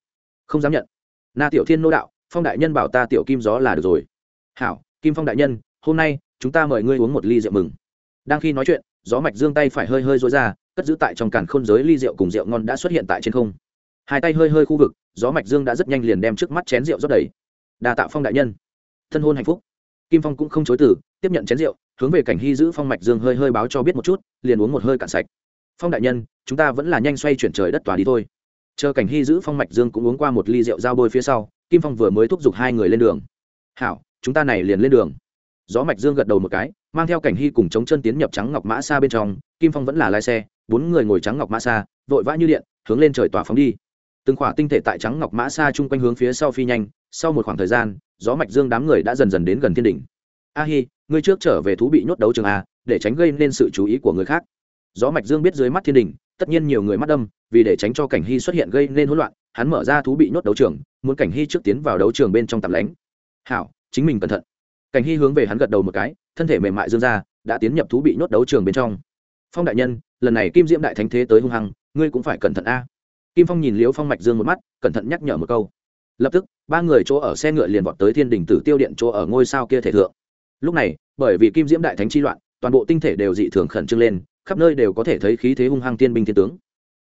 Không dám nhận. Na tiểu thiên nô đạo, phong đại nhân bảo ta tiểu kim gió là được rồi. Hảo, kim phong đại nhân, hôm nay, chúng ta mời ngươi uống một ly rượu mừng. Đang khi nói chuyện, gió mạch dương tay phải hơi hơi rối ra, cất giữ tại trong càn khôn giới ly rượu cùng rượu ngon đã xuất hiện tại trên không. Hai tay hơi hơi khu vực, gió mạch dương đã rất nhanh liền đem trước mắt chén rượu rót đầy. Đa tạ phong đại nhân. Thân hôn hạnh phúc. Kim phong cũng không chối từ, tiếp nhận chén rượu, hướng về cảnh hy giữ phong mạch dương hơi hơi báo cho biết một chút, liền uống một hơi cạn sạch. Phong đại nhân, chúng ta vẫn là nhanh xoay chuyển trời đất tòa đi thôi chờ cảnh hy giữ phong mạch dương cũng uống qua một ly rượu dao bôi phía sau, kim phong vừa mới thúc giục hai người lên đường. Hảo, chúng ta này liền lên đường. Gió mạch dương gật đầu một cái, mang theo cảnh hy cùng chống chân tiến nhập trắng ngọc mã xa bên trong. Kim phong vẫn là lái xe, bốn người ngồi trắng ngọc mã xa, vội vã như điện, hướng lên trời tỏa phóng đi. Từng khỏa tinh thể tại trắng ngọc mã xa chung quanh hướng phía sau phi nhanh, sau một khoảng thời gian, gió mạch dương đám người đã dần dần đến gần thiên đỉnh. A hi, ngươi trước trở về thú bị nhốt đấu trường a, để tránh gây nên sự chú ý của người khác. Gió mạch dương biết dưới mắt thiên đỉnh tất nhiên nhiều người mắt đâm, vì để tránh cho cảnh hy xuất hiện gây nên hỗn loạn, hắn mở ra thú bị nhốt đấu trường, muốn cảnh hy trước tiến vào đấu trường bên trong tạm lánh. Hảo, chính mình cẩn thận. Cảnh hy hướng về hắn gật đầu một cái, thân thể mềm mại dương ra, đã tiến nhập thú bị nhốt đấu trường bên trong. Phong đại nhân, lần này kim diễm đại thánh thế tới hung hăng, ngươi cũng phải cẩn thận a. Kim phong nhìn liếu phong mạch dương một mắt, cẩn thận nhắc nhở một câu. Lập tức, ba người chỗ ở xe ngựa liền vọt tới thiên đình tử tiêu điện chỗ ở ngôi sao kia thể thượng. Lúc này, bởi vì kim diễm đại thánh chi loạn, toàn bộ tinh thể đều dị thường khẩn trương lên khắp nơi đều có thể thấy khí thế hung hăng tiên binh thiên tướng.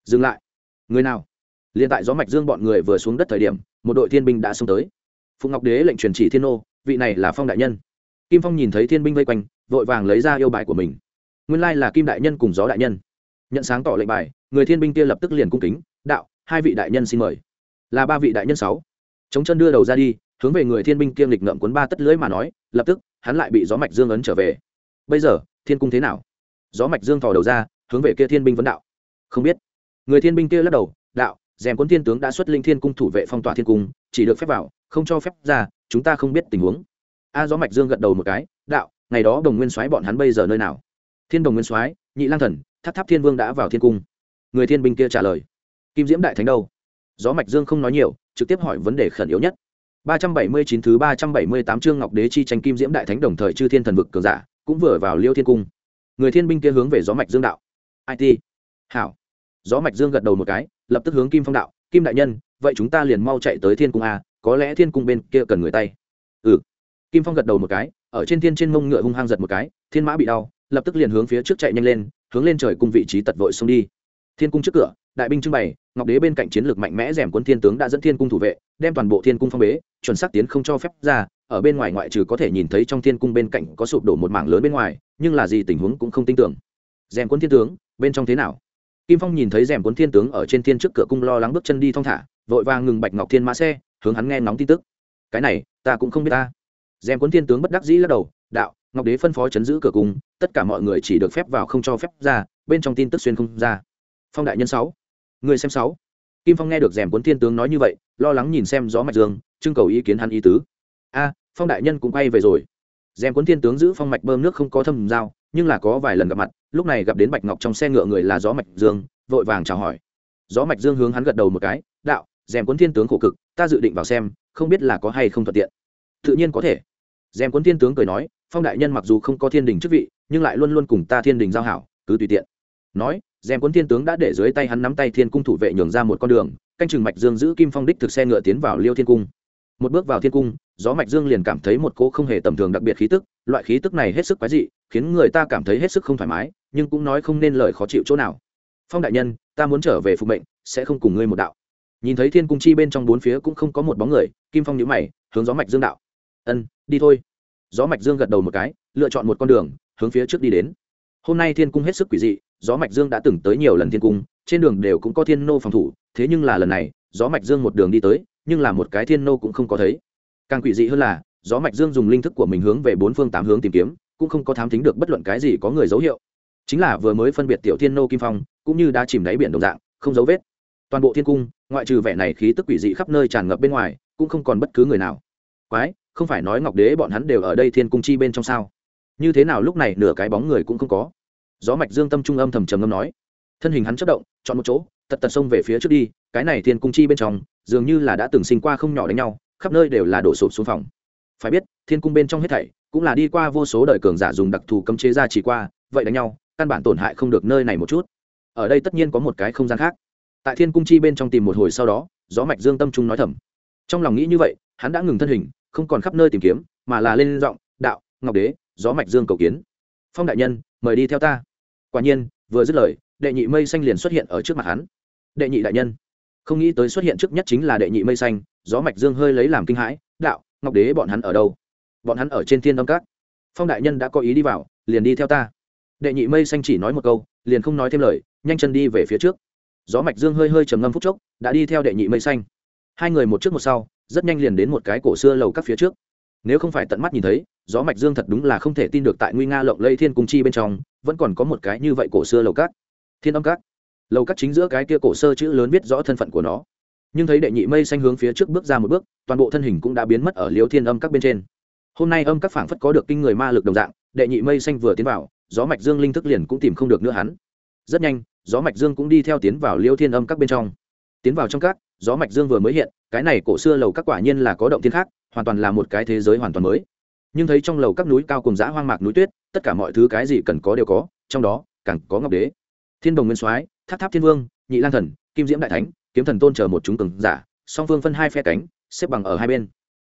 Dừng lại. Người nào? Liền tại gió mạch dương bọn người vừa xuống đất thời điểm, một đội thiên binh đã xông tới. Phụng ngọc đế lệnh truyền chỉ thiên nô, vị này là phong đại nhân. Kim phong nhìn thấy thiên binh vây quanh, vội vàng lấy ra yêu bài của mình. Nguyên lai là kim đại nhân cùng gió đại nhân. Nhận sáng tỏ lệnh bài, người thiên binh kia lập tức liền cung kính, đạo, hai vị đại nhân xin mời. Là ba vị đại nhân sáu. Chống chân đưa đầu ra đi, hướng về người thiên binh kiêm lịch ngậm cuốn ba tất lưới mà nói, lập tức, hắn lại bị gió mạch dương ấn trở về. Bây giờ, thiên cung thế nào? Gió mạch dương thò đầu ra hướng về kia thiên binh vấn đạo. Không biết. Người thiên binh kia lắc đầu đạo rèm quân thiên tướng đã xuất linh thiên cung thủ vệ phong tỏa thiên cung chỉ được phép vào không cho phép ra chúng ta không biết tình huống. A gió mạch dương gật đầu một cái đạo ngày đó đồng nguyên soái bọn hắn bây giờ nơi nào? Thiên đồng nguyên soái nhị lang thần tháp tháp thiên vương đã vào thiên cung. Người thiên binh kia trả lời kim diễm đại thánh đâu? Gió mạch dương không nói nhiều trực tiếp hỏi vấn đề khẩn yếu nhất. 379 thứ 378 chương Ngọc Đế chi tranh kim diễm đại thánh đồng thời chư thiên thần vực cường giả, cũng vừa vào Liêu Thiên cung. Người thiên binh kia hướng về gió mạch dương đạo. IT. Hảo. Gió mạch dương gật đầu một cái, lập tức hướng Kim Phong đạo, Kim đại nhân, vậy chúng ta liền mau chạy tới Thiên cung a, có lẽ Thiên cung bên kia cần người tay. Ừ. Kim Phong gật đầu một cái, ở trên thiên trên mông ngựa hung hăng giật một cái, thiên mã bị đau, lập tức liền hướng phía trước chạy nhanh lên, hướng lên trời cung vị trí tật vội xông đi. Thiên cung trước cửa, đại binh trưng bày, ngọc đế bên cạnh chiến lược mạnh mẽ rèm quân thiên tướng đã dẫn thiên cung thủ vệ đem toàn bộ thiên cung phong bế chuẩn xác tiến không cho phép ra ở bên ngoài ngoại trừ có thể nhìn thấy trong thiên cung bên cạnh có sụp đổ một mảng lớn bên ngoài, nhưng là gì tình huống cũng không tin tưởng. Rèm quân thiên tướng, bên trong thế nào? Kim phong nhìn thấy rèm quân thiên tướng ở trên thiên trước cửa cung lo lắng bước chân đi thong thả, vội vàng ngừng bạch ngọc thiên mã xe, hướng hắn nghe nóng tin tức. Cái này, ta cũng không biết ta. Rèm quân thiên tướng bất đắc dĩ lắc đầu, đạo, ngọc đế phân phó chấn giữ cửa cung, tất cả mọi người chỉ được phép vào không cho phép ra, bên trong tin tức xuyên không ra. Phong đại nhân sáu, người xem sáu. Kim phong nghe được rèm cuốn thiên tướng nói như vậy, lo lắng nhìn xem gió mạch dương, trưng cầu ý kiến hắn ý tứ. A phong đại nhân cũng quay về rồi. Dèm cuốn thiên tướng giữ phong mạch bơm nước không có thâm dao nhưng là có vài lần gặp mặt, lúc này gặp đến bạch ngọc trong xe ngựa người là gió mạch dương, vội vàng chào hỏi. Gió mạch dương hướng hắn gật đầu một cái, đạo dèm cuốn thiên tướng khổ cực, ta dự định vào xem, không biết là có hay không thuận tiện. Tự nhiên có thể. Dèm cuốn thiên tướng cười nói, phong đại nhân mặc dù không có thiên đình chức vị, nhưng lại luôn luôn cùng ta thiên đình giao hảo, cứ tùy tiện. Nói dèm quân thiên tướng đã để dưới tay hắn nắm tay thiên cung thủ vệ nhường ra một con đường, canh chừng mạch dương giữ kim phong đích thực xe ngựa tiến vào liêu thiên cung một bước vào thiên cung, gió mạch dương liền cảm thấy một cô không hề tầm thường đặc biệt khí tức, loại khí tức này hết sức quái dị, khiến người ta cảm thấy hết sức không thoải mái, nhưng cũng nói không nên lời khó chịu chỗ nào. Phong đại nhân, ta muốn trở về phục mệnh, sẽ không cùng ngươi một đạo. Nhìn thấy thiên cung chi bên trong bốn phía cũng không có một bóng người, kim phong nhíu mày, hướng gió mạch dương đạo. Ân, đi thôi. Gió mạch dương gật đầu một cái, lựa chọn một con đường, hướng phía trước đi đến. Hôm nay thiên cung hết sức quỷ dị, gió mạch dương đã từng tới nhiều lần thiên cung, trên đường đều cũng có thiên nô phòng thủ, thế nhưng là lần này, gió mạch dương một đường đi tới nhưng là một cái thiên nô cũng không có thấy. Càng quỷ dị hơn là, gió mạch dương dùng linh thức của mình hướng về bốn phương tám hướng tìm kiếm, cũng không có thám tính được bất luận cái gì có người dấu hiệu. Chính là vừa mới phân biệt tiểu thiên nô kim phong, cũng như đã chìm đáy biển đồng dạng, không dấu vết. Toàn bộ thiên cung, ngoại trừ vẻ này khí tức quỷ dị khắp nơi tràn ngập bên ngoài, cũng không còn bất cứ người nào. Quái, không phải nói ngọc đế bọn hắn đều ở đây thiên cung chi bên trong sao? Như thế nào lúc này nửa cái bóng người cũng không có? Gió mạch dương tâm trung âm thầm trầm ngâm nói. Thân hình hắn chất động, chọn một chỗ tật tật xông về phía trước đi, cái này thiên cung chi bên trong, dường như là đã từng sinh qua không nhỏ đánh nhau, khắp nơi đều là đổ sụp xuống phòng. Phải biết, thiên cung bên trong hết thảy, cũng là đi qua vô số đời cường giả dùng đặc thù cấm chế ra chỉ qua, vậy đánh nhau, căn bản tổn hại không được nơi này một chút. Ở đây tất nhiên có một cái không gian khác. Tại thiên cung chi bên trong tìm một hồi sau đó, gió mạch dương tâm trung nói thầm. Trong lòng nghĩ như vậy, hắn đã ngừng thân hình, không còn khắp nơi tìm kiếm, mà là lên giọng, đạo, ngọc đế, gió mạch dương cầu kiến. Phong đại nhân, mời đi theo ta. Quả nhiên, vừa dứt lời, đệ nhị mây xanh liền xuất hiện ở trước mặt hắn đệ nhị đại nhân. Không nghĩ tới xuất hiện trước nhất chính là đệ nhị mây xanh, gió mạch dương hơi lấy làm kinh hãi, đạo, ngọc đế bọn hắn ở đâu? Bọn hắn ở trên thiên đông các. Phong đại nhân đã có ý đi vào, liền đi theo ta. Đệ nhị mây xanh chỉ nói một câu, liền không nói thêm lời, nhanh chân đi về phía trước. Gió mạch dương hơi hơi trầm ngâm phút chốc, đã đi theo đệ nhị mây xanh. Hai người một trước một sau, rất nhanh liền đến một cái cổ xưa lầu các phía trước. Nếu không phải tận mắt nhìn thấy, gió mạch dương thật đúng là không thể tin được tại nguy nga lộng lây thiên cung chi bên trong, vẫn còn có một cái như vậy cổ xưa lầu các. Thiên âm các lầu các chính giữa cái kia cổ sơ chữ lớn viết rõ thân phận của nó. Nhưng thấy đệ nhị mây xanh hướng phía trước bước ra một bước, toàn bộ thân hình cũng đã biến mất ở liêu thiên âm các bên trên. Hôm nay âm các phảng phất có được kinh người ma lực đồng dạng, đệ nhị mây xanh vừa tiến vào, gió mạch dương linh thức liền cũng tìm không được nữa hắn. Rất nhanh, gió mạch dương cũng đi theo tiến vào liêu thiên âm các bên trong. Tiến vào trong các, gió mạch dương vừa mới hiện, cái này cổ xưa lầu các quả nhiên là có động thiên khác, hoàn toàn là một cái thế giới hoàn toàn mới. Nhưng thấy trong lầu các núi cao cùng dã hoang mạc núi tuyết, tất cả mọi thứ cái gì cần có đều có, trong đó, càng có ngọc đế. Thiên đồng nguyên soái tháp tháp thiên vương, nhị lang thần, kim diễm đại thánh, kiếm thần tôn chờ một chúng cường giả, song phương phân hai phe cánh, xếp bằng ở hai bên.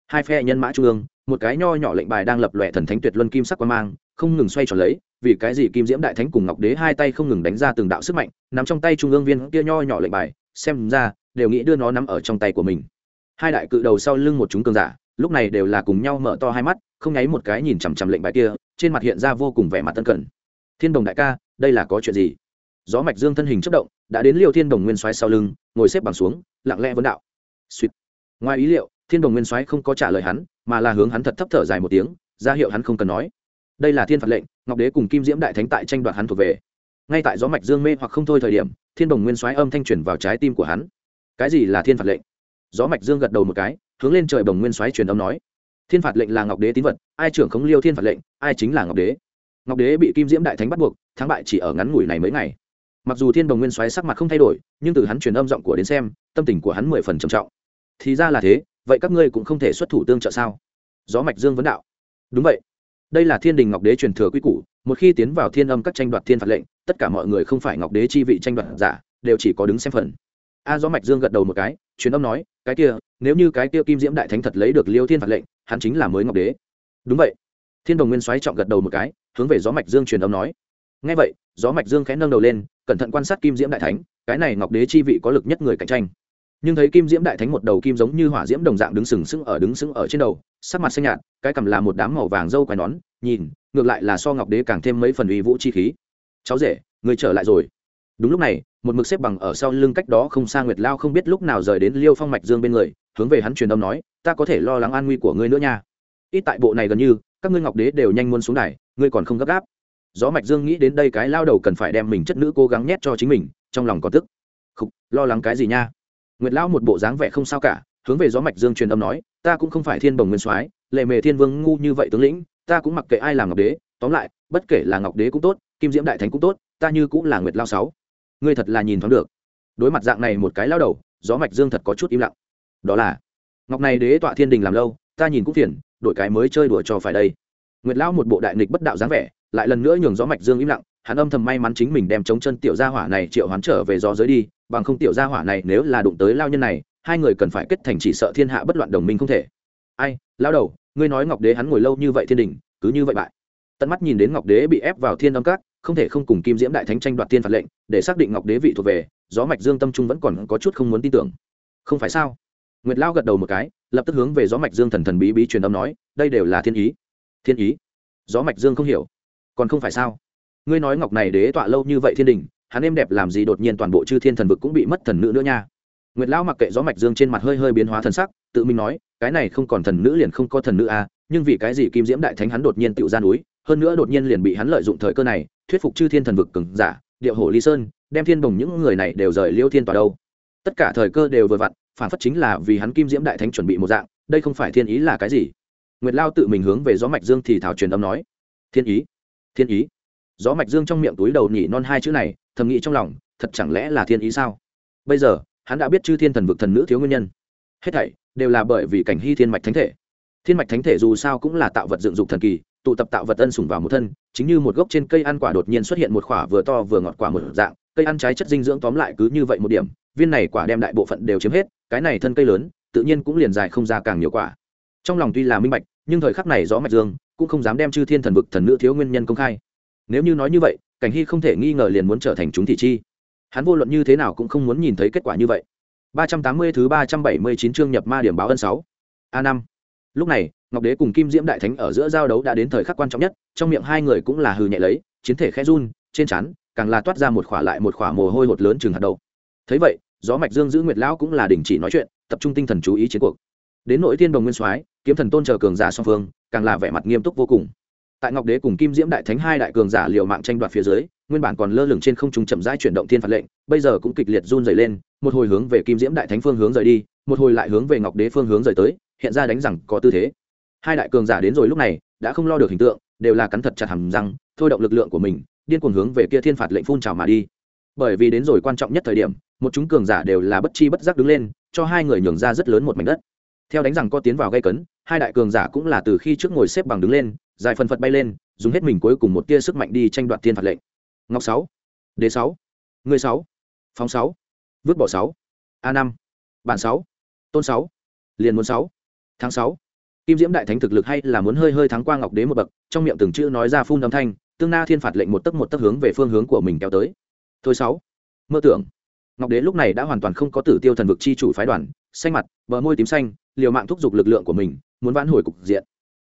Hai phe nhân mã trung ương, một cái nho nhỏ lệnh bài đang lập lòe thần thánh tuyệt luân kim sắc quan mang, không ngừng xoay tròn lấy, vì cái gì kim diễm đại thánh cùng ngọc đế hai tay không ngừng đánh ra từng đạo sức mạnh nằm trong tay trung ương viên kia nho nhỏ lệnh bài, xem ra, đều nghĩ đưa nó nắm ở trong tay của mình. Hai đại cự đầu sau lưng một chúng cường giả, lúc này đều là cùng nhau mở to hai mắt, không nháy một cái nhìn chằm chằm lệnh bài kia, trên mặt hiện ra vô cùng vẻ mặt tân cẩn thiên đồng đại ca, đây là có chuyện gì? Gió mạch dương thân hình chất động, đã đến liêu thiên đồng nguyên soái sau lưng, ngồi xếp bằng xuống, lặng lẽ vấn đạo. Suýt ngoài ý liệu, thiên đồng nguyên soái không có trả lời hắn, mà là hướng hắn thật thấp thở dài một tiếng, ra hiệu hắn không cần nói. Đây là thiên phạt lệnh, ngọc đế cùng kim diễm đại thánh tại tranh đoạt hắn thuộc về. Ngay tại gió mạch dương mê hoặc không thôi thời điểm, thiên đồng nguyên soái âm thanh truyền vào trái tim của hắn. Cái gì là thiên phạt lệnh? Gió mạch dương gật đầu một cái, hướng lên trời Đồng nguyên soái truyền âm nói. Thiên phạt lệnh là ngọc đế tín vật, ai trưởng khống liêu thiên phạt lệnh, ai chính là ngọc đế. Ngọc đế bị kim diễm đại thánh bắt buộc, thắng bại chỉ ở ngắn ngủi này mấy ngày mặc dù thiên đồng nguyên soái sắc mặt không thay đổi, nhưng từ hắn truyền âm giọng của đến xem, tâm tình của hắn mười phần trầm trọng. Thì ra là thế, vậy các ngươi cũng không thể xuất thủ tương trợ sao? Gió mạch dương vấn đạo. Đúng vậy. Đây là thiên đình ngọc đế truyền thừa quy củ, một khi tiến vào thiên âm các tranh đoạt thiên phạt lệnh, tất cả mọi người không phải ngọc đế chi vị tranh đoạt giả, đều chỉ có đứng xem phần. A gió mạch dương gật đầu một cái, truyền âm nói, cái kia, nếu như cái kia kim diễm đại thánh thật lấy được liêu thiên phạt lệnh, hắn chính là mới ngọc đế. Đúng vậy. Thiên đồng nguyên soái trọng gật đầu một cái, hướng về gió mạch dương truyền âm nói ngay vậy, gió mạch dương khẽ nâng đầu lên, cẩn thận quan sát kim diễm đại thánh, cái này ngọc đế chi vị có lực nhất người cạnh tranh. Nhưng thấy kim diễm đại thánh một đầu kim giống như hỏa diễm đồng dạng đứng sừng sững ở, đứng sững ở trên đầu, sắc mặt xanh nhạt, cái cầm là một đám màu vàng dâu quai nón, nhìn, ngược lại là so ngọc đế càng thêm mấy phần uy vũ chi khí. Cháu rể, người trở lại rồi. Đúng lúc này, một mực xếp bằng ở sau lưng cách đó không xa nguyệt lao không biết lúc nào rời đến liêu phong mạch dương bên người, hướng về hắn truyền âm nói, ta có thể lo lắng an nguy của ngươi nữa nha. Ít tại bộ này gần như, các ngươi ngọc đế đều nhanh muốn xuống đài, ngươi còn không gấp gáp gió mạch dương nghĩ đến đây cái lao đầu cần phải đem mình chất nữ cố gắng nhét cho chính mình, trong lòng có tức. Không lo lắng cái gì nha? Nguyệt lão một bộ dáng vẻ không sao cả, hướng về gió mạch dương truyền âm nói, ta cũng không phải thiên bồng nguyên soái, lệ mề thiên vương ngu như vậy tướng lĩnh, ta cũng mặc kệ ai làm ngọc đế, tóm lại, bất kể là ngọc đế cũng tốt, kim diễm đại thánh cũng tốt, ta như cũng là nguyệt lao sáu. Ngươi thật là nhìn thoáng được. Đối mặt dạng này một cái lao đầu, gió mạch dương thật có chút im lặng. Đó là, ngọc này đế tọa thiên đình làm lâu, ta nhìn cũng phiền, đổi cái mới chơi đùa cho phải đây. Nguyệt lão một bộ đại nghịch bất đạo dáng vẻ lại lần nữa nhường gió mạch dương im lặng, hắn âm thầm may mắn chính mình đem chống chân tiểu gia hỏa này triệu hoán trở về gió giới đi, bằng không tiểu gia hỏa này nếu là đụng tới lao nhân này, hai người cần phải kết thành chỉ sợ thiên hạ bất loạn đồng minh không thể. Ai, lao đầu, ngươi nói ngọc đế hắn ngồi lâu như vậy thiên đình, cứ như vậy bại. Tận mắt nhìn đến ngọc đế bị ép vào thiên âm các, không thể không cùng kim diễm đại thánh tranh đoạt thiên phạt lệnh, để xác định ngọc đế vị thuộc về, gió mạch dương tâm trung vẫn còn có chút không muốn tin tưởng. Không phải sao? Nguyệt lao gật đầu một cái, lập tức hướng về gió mạch dương thần thần bí bí truyền âm nói, đây đều là thiên ý. Thiên ý? Gió mạch dương không hiểu còn không phải sao? Ngươi nói ngọc này đế tọa lâu như vậy thiên đình hắn êm đẹp làm gì đột nhiên toàn bộ chư thiên thần vực cũng bị mất thần nữ nữa nha? Nguyệt lão mặc kệ gió mạch dương trên mặt hơi hơi biến hóa thần sắc tự mình nói cái này không còn thần nữ liền không có thần nữ a à, nhưng vì cái gì kim diễm đại thánh hắn đột nhiên tự ra núi hơn nữa đột nhiên liền bị hắn lợi dụng thời cơ này thuyết phục chư thiên thần vực cứng giả điệu hổ ly sơn đem thiên bồng những người này đều rời liêu thiên tòa đâu. Tất cả thời cơ đều vừa vặn phản phất chính là vì hắn kim diễm đại thánh chuẩn bị một dạng đây không phải thiên ý là cái gì? Nguyệt lao tự mình hướng về gió mạch dương thì thảo truyền âm nói thiên ý? Thiên ý. Gió mạch dương trong miệng túi đầu nhỉ non hai chữ này, thầm nghĩ trong lòng, thật chẳng lẽ là thiên ý sao? Bây giờ, hắn đã biết chư thiên thần vực thần nữ thiếu nguyên nhân. Hết thảy đều là bởi vì cảnh hy thiên mạch thánh thể. Thiên mạch thánh thể dù sao cũng là tạo vật dựng dục thần kỳ, tụ tập tạo vật ân sủng vào một thân, chính như một gốc trên cây ăn quả đột nhiên xuất hiện một quả vừa to vừa ngọt quả một dạng, cây ăn trái chất dinh dưỡng tóm lại cứ như vậy một điểm, viên này quả đem đại bộ phận đều chiếm hết, cái này thân cây lớn, tự nhiên cũng liền dài không ra càng nhiều quả. Trong lòng tuy là minh bạch, nhưng thời khắc này rõ mạch dương cũng không dám đem chư thiên thần vực thần nữ thiếu nguyên nhân công khai nếu như nói như vậy cảnh hy không thể nghi ngờ liền muốn trở thành chúng thị chi hắn vô luận như thế nào cũng không muốn nhìn thấy kết quả như vậy 380 thứ 379 chương nhập ma điểm báo ân 6. A5. Lúc này, Ngọc Đế cùng Kim Diễm Đại Thánh ở giữa giao đấu đã đến thời khắc quan trọng nhất, trong miệng hai người cũng là hừ nhẹ lấy, chiến thể khẽ run, trên trán càng là toát ra một khỏa lại một khỏa mồ hôi hột lớn trừng hạt đầu. Thấy vậy, Gió Mạch Dương giữ Nguyệt lão cũng là đình chỉ nói chuyện, tập trung tinh thần chú ý chiến cuộc. Đến nội thiên đồng nguyên soái, kiếm thần tôn chờ cường giả song phương, càng là vẻ mặt nghiêm túc vô cùng. Tại Ngọc Đế cùng Kim Diễm Đại Thánh hai đại cường giả liều mạng tranh đoạt phía dưới, nguyên bản còn lơ lửng trên không trung chậm rãi chuyển động thiên phạt lệnh, bây giờ cũng kịch liệt run rẩy lên, một hồi hướng về Kim Diễm Đại Thánh phương hướng rời đi, một hồi lại hướng về Ngọc Đế phương hướng rời tới, hiện ra đánh rằng có tư thế. Hai đại cường giả đến rồi lúc này, đã không lo được hình tượng, đều là cắn thật chặt hàm răng, thôi động lực lượng của mình, điên cuồng hướng về kia thiên phạt lệnh phun trào mà đi. Bởi vì đến rồi quan trọng nhất thời điểm, một chúng cường giả đều là bất chi bất giác đứng lên, cho hai người nhường ra rất lớn một mảnh đất. Theo đánh rằng có tiến vào gây cấn, hai đại cường giả cũng là từ khi trước ngồi xếp bằng đứng lên, dài phần phật bay lên, dùng hết mình cuối cùng một tia sức mạnh đi tranh đoạt thiên phạt lệnh. Ngọc sáu đế sáu người sáu phóng sáu vứt bỏ sáu a năm bản sáu tôn sáu liền muốn sáu tháng sáu. Kim diễm đại thánh thực lực hay là muốn hơi hơi thắng qua ngọc đế một bậc trong miệng từng chữ nói ra phun âm thanh tương na thiên phạt lệnh một tấc một tấc hướng về phương hướng của mình kéo tới. Thôi sáu mơ tưởng. Ngọc đế lúc này đã hoàn toàn không có tử tiêu thần vực chi chủ phái đoàn xanh mặt bờ môi tím xanh liều mạng thúc giục lực lượng của mình muốn vãn hồi cục diện.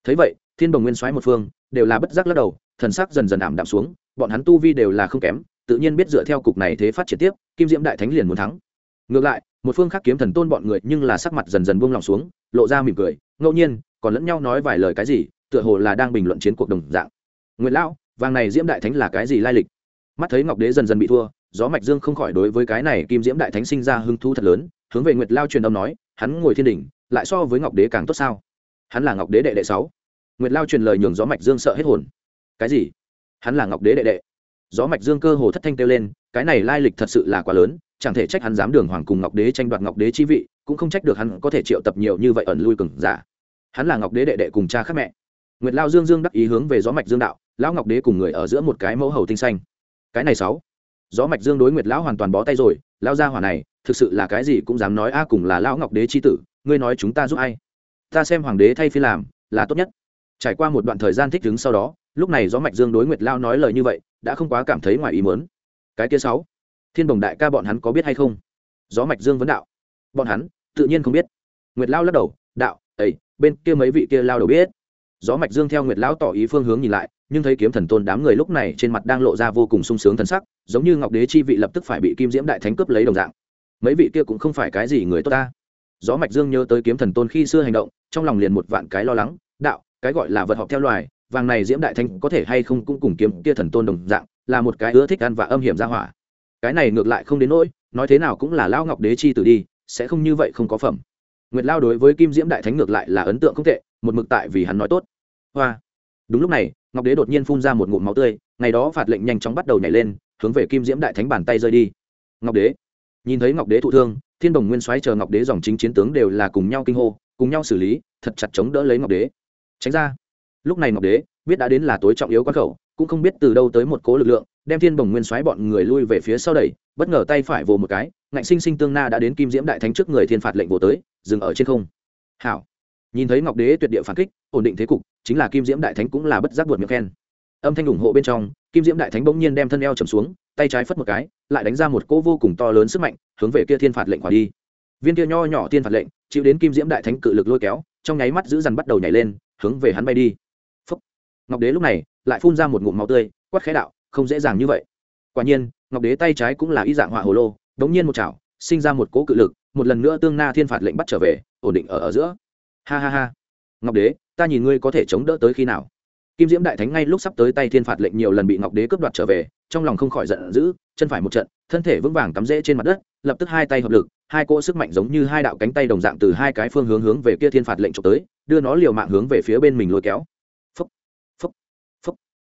Thấy vậy, thiên đồng nguyên soái một phương, đều là bất giác lắc đầu, thần sắc dần dần ảm đạm xuống, bọn hắn tu vi đều là không kém, tự nhiên biết dựa theo cục này thế phát triển tiếp, kim diễm đại thánh liền muốn thắng. Ngược lại, một phương khác kiếm thần tôn bọn người nhưng là sắc mặt dần dần buông lòng xuống, lộ ra mỉm cười, ngẫu nhiên, còn lẫn nhau nói vài lời cái gì, tựa hồ là đang bình luận chiến cuộc đồng dạng. Nguyễn lão, vàng này diễm đại thánh là cái gì lai lịch? Mắt thấy ngọc đế dần dần bị thua, gió mạch dương không khỏi đối với cái này kim diễm đại thánh sinh ra hứng thú thật lớn, hướng về nguyệt lao truyền âm nói, hắn ngồi thiên đỉnh, lại so với ngọc đế càng tốt sao? Hắn là ngọc đế đệ đệ sáu nguyệt lao truyền lời nhường gió mạch dương sợ hết hồn cái gì hắn là ngọc đế đệ đệ gió mạch dương cơ hồ thất thanh kêu lên cái này lai lịch thật sự là quá lớn chẳng thể trách hắn dám đường hoàng cùng ngọc đế tranh đoạt ngọc đế chi vị cũng không trách được hắn có thể triệu tập nhiều như vậy ẩn lui cừng giả hắn là ngọc đế đệ đệ cùng cha khác mẹ nguyệt lao dương dương đắc ý hướng về gió mạch dương đạo lão ngọc đế cùng người ở giữa một cái mẫu hầu tinh xanh cái này sáu gió mạch dương đối nguyệt lão hoàn toàn bó tay rồi lao gia hỏa này thực sự là cái gì cũng dám nói a à, cùng là lão ngọc đế chi tử ngươi nói chúng ta giúp ai ta xem hoàng đế thay phi làm, là tốt nhất. Trải qua một đoạn thời gian thích ứng sau đó, lúc này gió mạch dương đối nguyệt lao nói lời như vậy, đã không quá cảm thấy ngoài ý mớn cái kia sáu, thiên đồng đại ca bọn hắn có biết hay không? Gió mạch dương vấn đạo. Bọn hắn, tự nhiên không biết. Nguyệt lao lắc đầu, đạo ấy bên kia mấy vị kia lao đầu biết. Gió mạch dương theo nguyệt lão tỏ ý phương hướng nhìn lại, nhưng thấy kiếm thần tôn đám người lúc này trên mặt đang lộ ra vô cùng sung sướng thần sắc, giống như ngọc đế chi vị lập tức phải bị kim diễm đại thánh cướp lấy đồng dạng. Mấy vị kia cũng không phải cái gì người tốt ta gió mạch dương nhớ tới kiếm thần tôn khi xưa hành động, trong lòng liền một vạn cái lo lắng, đạo, cái gọi là vật họp theo loài, vàng này diễm đại thanh có thể hay không cũng cùng kiếm kia thần tôn đồng dạng, là một cái ưa thích ăn và âm hiểm ra hỏa. Cái này ngược lại không đến nỗi, nói thế nào cũng là lao ngọc đế chi tử đi, sẽ không như vậy không có phẩm. Nguyệt lao đối với kim diễm đại thánh ngược lại là ấn tượng không tệ, một mực tại vì hắn nói tốt. Hoa. Đúng lúc này, ngọc đế đột nhiên phun ra một ngụm máu tươi, ngày đó phạt lệnh nhanh chóng bắt đầu nhảy lên, hướng về kim diễm đại thánh bàn tay rơi đi. Ngọc đế. Nhìn thấy ngọc đế thụ thương thiên đồng nguyên soái chờ ngọc đế dòng chính chiến tướng đều là cùng nhau kinh hô, cùng nhau xử lý, thật chặt chống đỡ lấy ngọc đế. Tránh ra. Lúc này ngọc đế biết đã đến là tối trọng yếu quan khẩu, cũng không biết từ đâu tới một cố lực lượng, đem thiên Đồng nguyên xoáy bọn người lui về phía sau đẩy, bất ngờ tay phải vồ một cái, ngạnh sinh sinh tương na đã đến kim diễm đại thánh trước người thiên phạt lệnh vồ tới, dừng ở trên không. Hảo. Nhìn thấy ngọc đế tuyệt địa phản kích, ổn định thế cục, chính là kim diễm đại thánh cũng là bất giác buột miệng khen. Âm thanh ủng hộ bên trong, kim diễm đại thánh bỗng nhiên đem thân eo trầm xuống tay trái phất một cái, lại đánh ra một cỗ vô cùng to lớn sức mạnh, hướng về kia thiên phạt lệnh khỏa đi. Viên kia nho nhỏ thiên phạt lệnh, chịu đến kim diễm đại thánh cự lực lôi kéo, trong nháy mắt giữ dằn bắt đầu nhảy lên, hướng về hắn bay đi. Phúc. ngọc đế lúc này lại phun ra một ngụm máu tươi, quát khẽ đạo, không dễ dàng như vậy. Quả nhiên, ngọc đế tay trái cũng là y dạng họa hồ lô, đống nhiên một chảo, sinh ra một cỗ cự lực, một lần nữa tương na thiên phạt lệnh bắt trở về, ổn định ở ở giữa. Ha ha ha. Ngọc đế, ta nhìn ngươi có thể chống đỡ tới khi nào? Kim diễm đại thánh ngay lúc sắp tới tay thiên phạt lệnh nhiều lần bị ngọc đế cướp đoạt trở về, trong lòng không khỏi giận dữ, chân phải một trận, thân thể vững vàng cắm rễ trên mặt đất, lập tức hai tay hợp lực, hai cỗ sức mạnh giống như hai đạo cánh tay đồng dạng từ hai cái phương hướng hướng về kia thiên phạt lệnh trộm tới, đưa nó liều mạng hướng về phía bên mình lôi kéo. Phúc phúc phúc.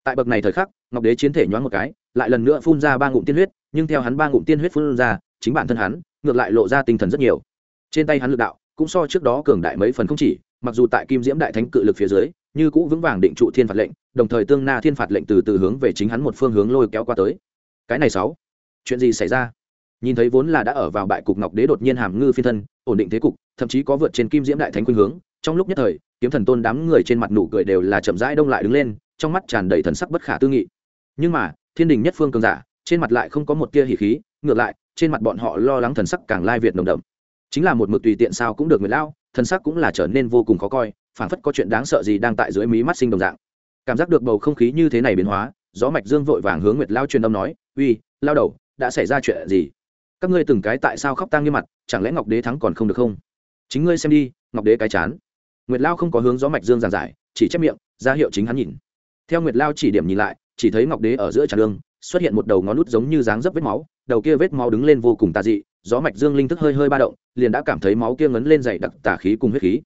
Tại bậc này thời khắc, ngọc đế chiến thể nhoáng một cái, lại lần nữa phun ra ba ngụm tiên huyết, nhưng theo hắn ba ngụm tiên huyết phun ra, chính bản thân hắn, ngược lại lộ ra tinh thần rất nhiều. Trên tay hắn lực đạo, cũng so trước đó cường đại mấy phần không chỉ, mặc dù tại kim diễm đại thánh cự lực phía dưới như cũ vững vàng định trụ thiên phạt lệnh, đồng thời tương na thiên phạt lệnh từ từ hướng về chính hắn một phương hướng lôi kéo qua tới. Cái này sáu, chuyện gì xảy ra? Nhìn thấy vốn là đã ở vào bại cục ngọc đế đột nhiên hàm ngư phiên thân, ổn định thế cục, thậm chí có vượt trên kim diễm đại thánh khuynh hướng, trong lúc nhất thời, kiếm thần tôn đám người trên mặt nụ cười đều là chậm rãi đông lại đứng lên, trong mắt tràn đầy thần sắc bất khả tư nghị. Nhưng mà, thiên đình nhất phương cường giả, trên mặt lại không có một tia hỉ khí, ngược lại, trên mặt bọn họ lo lắng thần sắc càng lai việt nồng đậm. Chính là một mực tùy tiện sao cũng được người lao, thần sắc cũng là trở nên vô cùng khó coi phảng phất có chuyện đáng sợ gì đang tại dưới mí mắt sinh đồng dạng. Cảm giác được bầu không khí như thế này biến hóa, gió mạch dương vội vàng hướng nguyệt lao truyền âm nói, uy, lao đầu, đã xảy ra chuyện gì? Các ngươi từng cái tại sao khóc tang như mặt, chẳng lẽ ngọc đế thắng còn không được không? Chính ngươi xem đi, ngọc đế cái chán. Nguyệt lao không có hướng gió mạch dương giảng giải, chỉ chép miệng, ra hiệu chính hắn nhìn. Theo nguyệt lao chỉ điểm nhìn lại, chỉ thấy ngọc đế ở giữa tràn lương xuất hiện một đầu ngón nút giống như dáng dấp vết máu, đầu kia vết máu đứng lên vô cùng tà dị, gió mạch dương linh thức hơi hơi ba động, liền đã cảm thấy máu kia ngấn lên dày đặc tà khí cùng huyết khí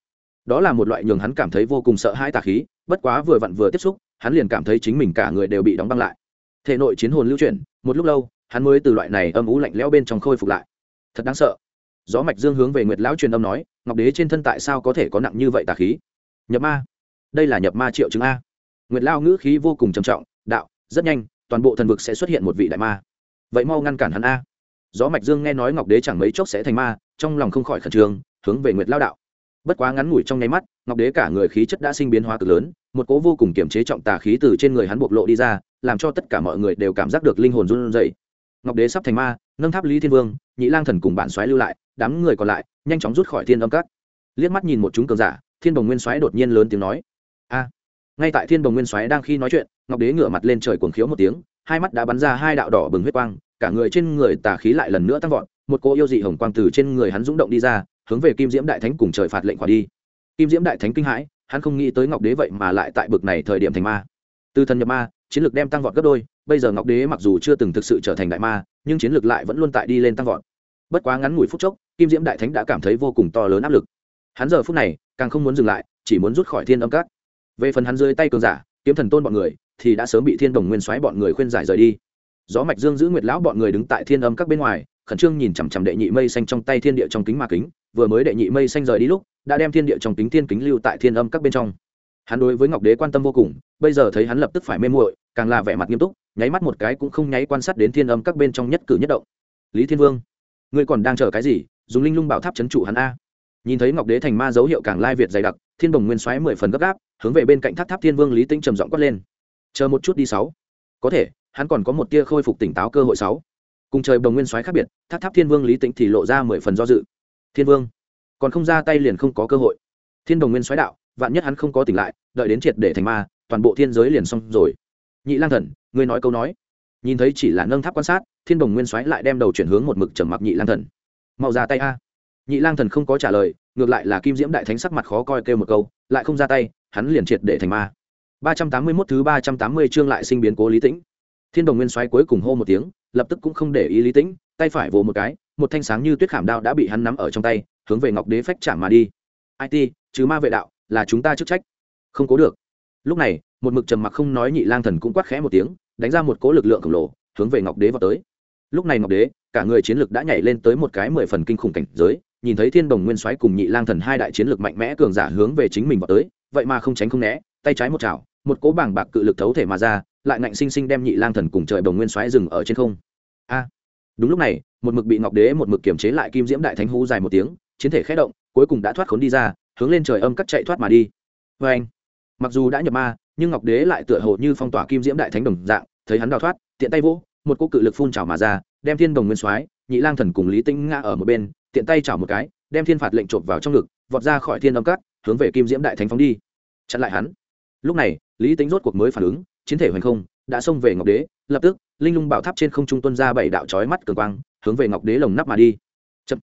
đó là một loại nhường hắn cảm thấy vô cùng sợ hãi tà khí, bất quá vừa vặn vừa tiếp xúc, hắn liền cảm thấy chính mình cả người đều bị đóng băng lại. Thể nội chiến hồn lưu chuyển, một lúc lâu, hắn mới từ loại này âm ú lạnh lẽo bên trong khôi phục lại. Thật đáng sợ. Gió mạch dương hướng về nguyệt lão truyền âm nói, ngọc đế trên thân tại sao có thể có nặng như vậy tà khí? Nhập ma. Đây là nhập ma triệu chứng a. Nguyệt lao ngữ khí vô cùng trầm trọng, đạo, rất nhanh, toàn bộ thần vực sẽ xuất hiện một vị đại ma. Vậy mau ngăn cản hắn a. Gió mạch dương nghe nói ngọc đế chẳng mấy chốc sẽ thành ma, trong lòng không khỏi khẩn trương, hướng về nguyệt lao đạo bất quá ngắn ngủi trong nháy mắt, ngọc đế cả người khí chất đã sinh biến hóa cực lớn, một cố vô cùng kiềm chế trọng tà khí từ trên người hắn bộc lộ đi ra, làm cho tất cả mọi người đều cảm giác được linh hồn run rẩy. Ngọc đế sắp thành ma, nâng tháp lý thiên vương, nhị lang thần cùng bản xoáy lưu lại, đám người còn lại, nhanh chóng rút khỏi thiên âm các. Liếc mắt nhìn một chúng cường giả, thiên đồng nguyên xoáy đột nhiên lớn tiếng nói, a! Ngay tại thiên đồng nguyên xoáy đang khi nói chuyện, ngọc đế ngửa mặt lên trời cuồng khiếu một tiếng, hai mắt đã bắn ra hai đạo đỏ bừng huyết quang, cả người trên người tà khí lại lần nữa tăng vọt, một cô yêu dị hồng quang từ trên người hắn rung động đi ra hướng về kim diễm đại thánh cùng trời phạt lệnh quả đi. Kim diễm đại thánh kinh hãi, hắn không nghĩ tới ngọc đế vậy mà lại tại bực này thời điểm thành ma. Từ thần nhập ma, chiến lược đem tăng vọt gấp đôi, bây giờ ngọc đế mặc dù chưa từng thực sự trở thành đại ma, nhưng chiến lược lại vẫn luôn tại đi lên tăng vọt. Bất quá ngắn ngủi phút chốc, kim diễm đại thánh đã cảm thấy vô cùng to lớn áp lực. Hắn giờ phút này, càng không muốn dừng lại, chỉ muốn rút khỏi thiên âm các. Về phần hắn dưới tay cường giả, kiếm thần tôn bọn người, thì đã sớm bị thiên đồng nguyên soái bọn người khuyên giải rời đi. Gió mạch dương giữ nguyệt lão bọn người đứng tại thiên âm các bên ngoài, khẩn trương nhìn chằm chằm đệ nhị mây xanh trong tay thiên địa trong kính ma kính vừa mới đệ nhị mây xanh rời đi lúc, đã đem thiên địa trong tính thiên kính lưu tại thiên âm các bên trong. Hắn đối với ngọc đế quan tâm vô cùng, bây giờ thấy hắn lập tức phải mê muội, càng là vẻ mặt nghiêm túc, nháy mắt một cái cũng không nháy quan sát đến thiên âm các bên trong nhất cử nhất động. Lý thiên vương, ngươi còn đang chờ cái gì? Dùng linh lung bảo tháp chấn trụ hắn a. Nhìn thấy ngọc đế thành ma dấu hiệu càng lai việt dày đặc, thiên đồng nguyên xoáy mười phần gấp gáp, hướng về bên cạnh tháp tháp thiên vương lý tĩnh trầm giọng quát lên. Chờ một chút đi sáu. Có thể, hắn còn có một tia khôi phục tỉnh táo cơ hội sáu. Cùng trời đồng nguyên xoáy khác biệt, tháp tháp thiên vương lý tĩnh thì lộ ra mười phần do dự thiên vương. Còn không ra tay liền không có cơ hội. Thiên đồng nguyên xoáy đạo, vạn nhất hắn không có tỉnh lại, đợi đến triệt để thành ma, toàn bộ thiên giới liền xong rồi. Nhị lang thần, ngươi nói câu nói. Nhìn thấy chỉ là nâng tháp quan sát, thiên đồng nguyên xoáy lại đem đầu chuyển hướng một mực trầm mặc nhị lang thần. Mau ra tay a. Nhị lang thần không có trả lời, ngược lại là kim diễm đại thánh sắc mặt khó coi kêu một câu, lại không ra tay, hắn liền triệt để thành ma. Ba trăm tám mươi 381 thứ ba trăm tám mươi chương lại sinh biến cố lý tĩnh. Thiên đồng nguyên xoáy cuối cùng hô một tiếng, lập tức cũng không để ý lý tĩnh, tay phải vồ một cái một thanh sáng như tuyết khảm đao đã bị hắn nắm ở trong tay, hướng về ngọc đế phách chạm mà đi. It chứ ma vệ đạo, là chúng ta chức trách. Không cố được. Lúc này, một mực trầm mặc không nói nhị lang thần cũng quát khẽ một tiếng, đánh ra một cố lực lượng khổng lồ, hướng về ngọc đế vào tới. Lúc này ngọc đế, cả người chiến lực đã nhảy lên tới một cái mười phần kinh khủng cảnh giới, nhìn thấy thiên đồng nguyên soái cùng nhị lang thần hai đại chiến lực mạnh mẽ cường giả hướng về chính mình vào tới, vậy mà không tránh không né, tay trái một chảo, một cố bảng bạc cự lực thấu thể mà ra, lại ngạnh sinh sinh đem nhị lang thần cùng trời đồng nguyên soái dừng ở trên không. A! Đúng lúc này, một mực bị ngọc đế một mực kiềm chế lại kim diễm đại thánh hú dài một tiếng, chiến thể khẽ động, cuối cùng đã thoát khốn đi ra, hướng lên trời âm cắt chạy thoát mà đi. Vê anh mặc dù đã nhập ma, nhưng ngọc đế lại tựa hồ như phong tỏa kim diễm đại thánh đồng dạng, thấy hắn đào thoát, tiện tay vỗ, một cô cự lực phun trào mà ra, đem thiên đồng nguyên soái, nhị lang thần cùng lý tĩnh ngã ở một bên, tiện tay chảo một cái, đem thiên phạt lệnh trộm vào trong ngực, vọt ra khỏi thiên âm cắt hướng về kim diễm đại thánh phóng đi. Chặn lại hắn. Lúc này, lý tính rốt cuộc mới phản ứng, chiến thể hoành không đã xông về ngọc đế, lập tức, linh lung bảo tháp trên không trung tuân ra bảy đạo chói mắt cường quang, hướng về ngọc đế lồng nắp mà đi. Chậm.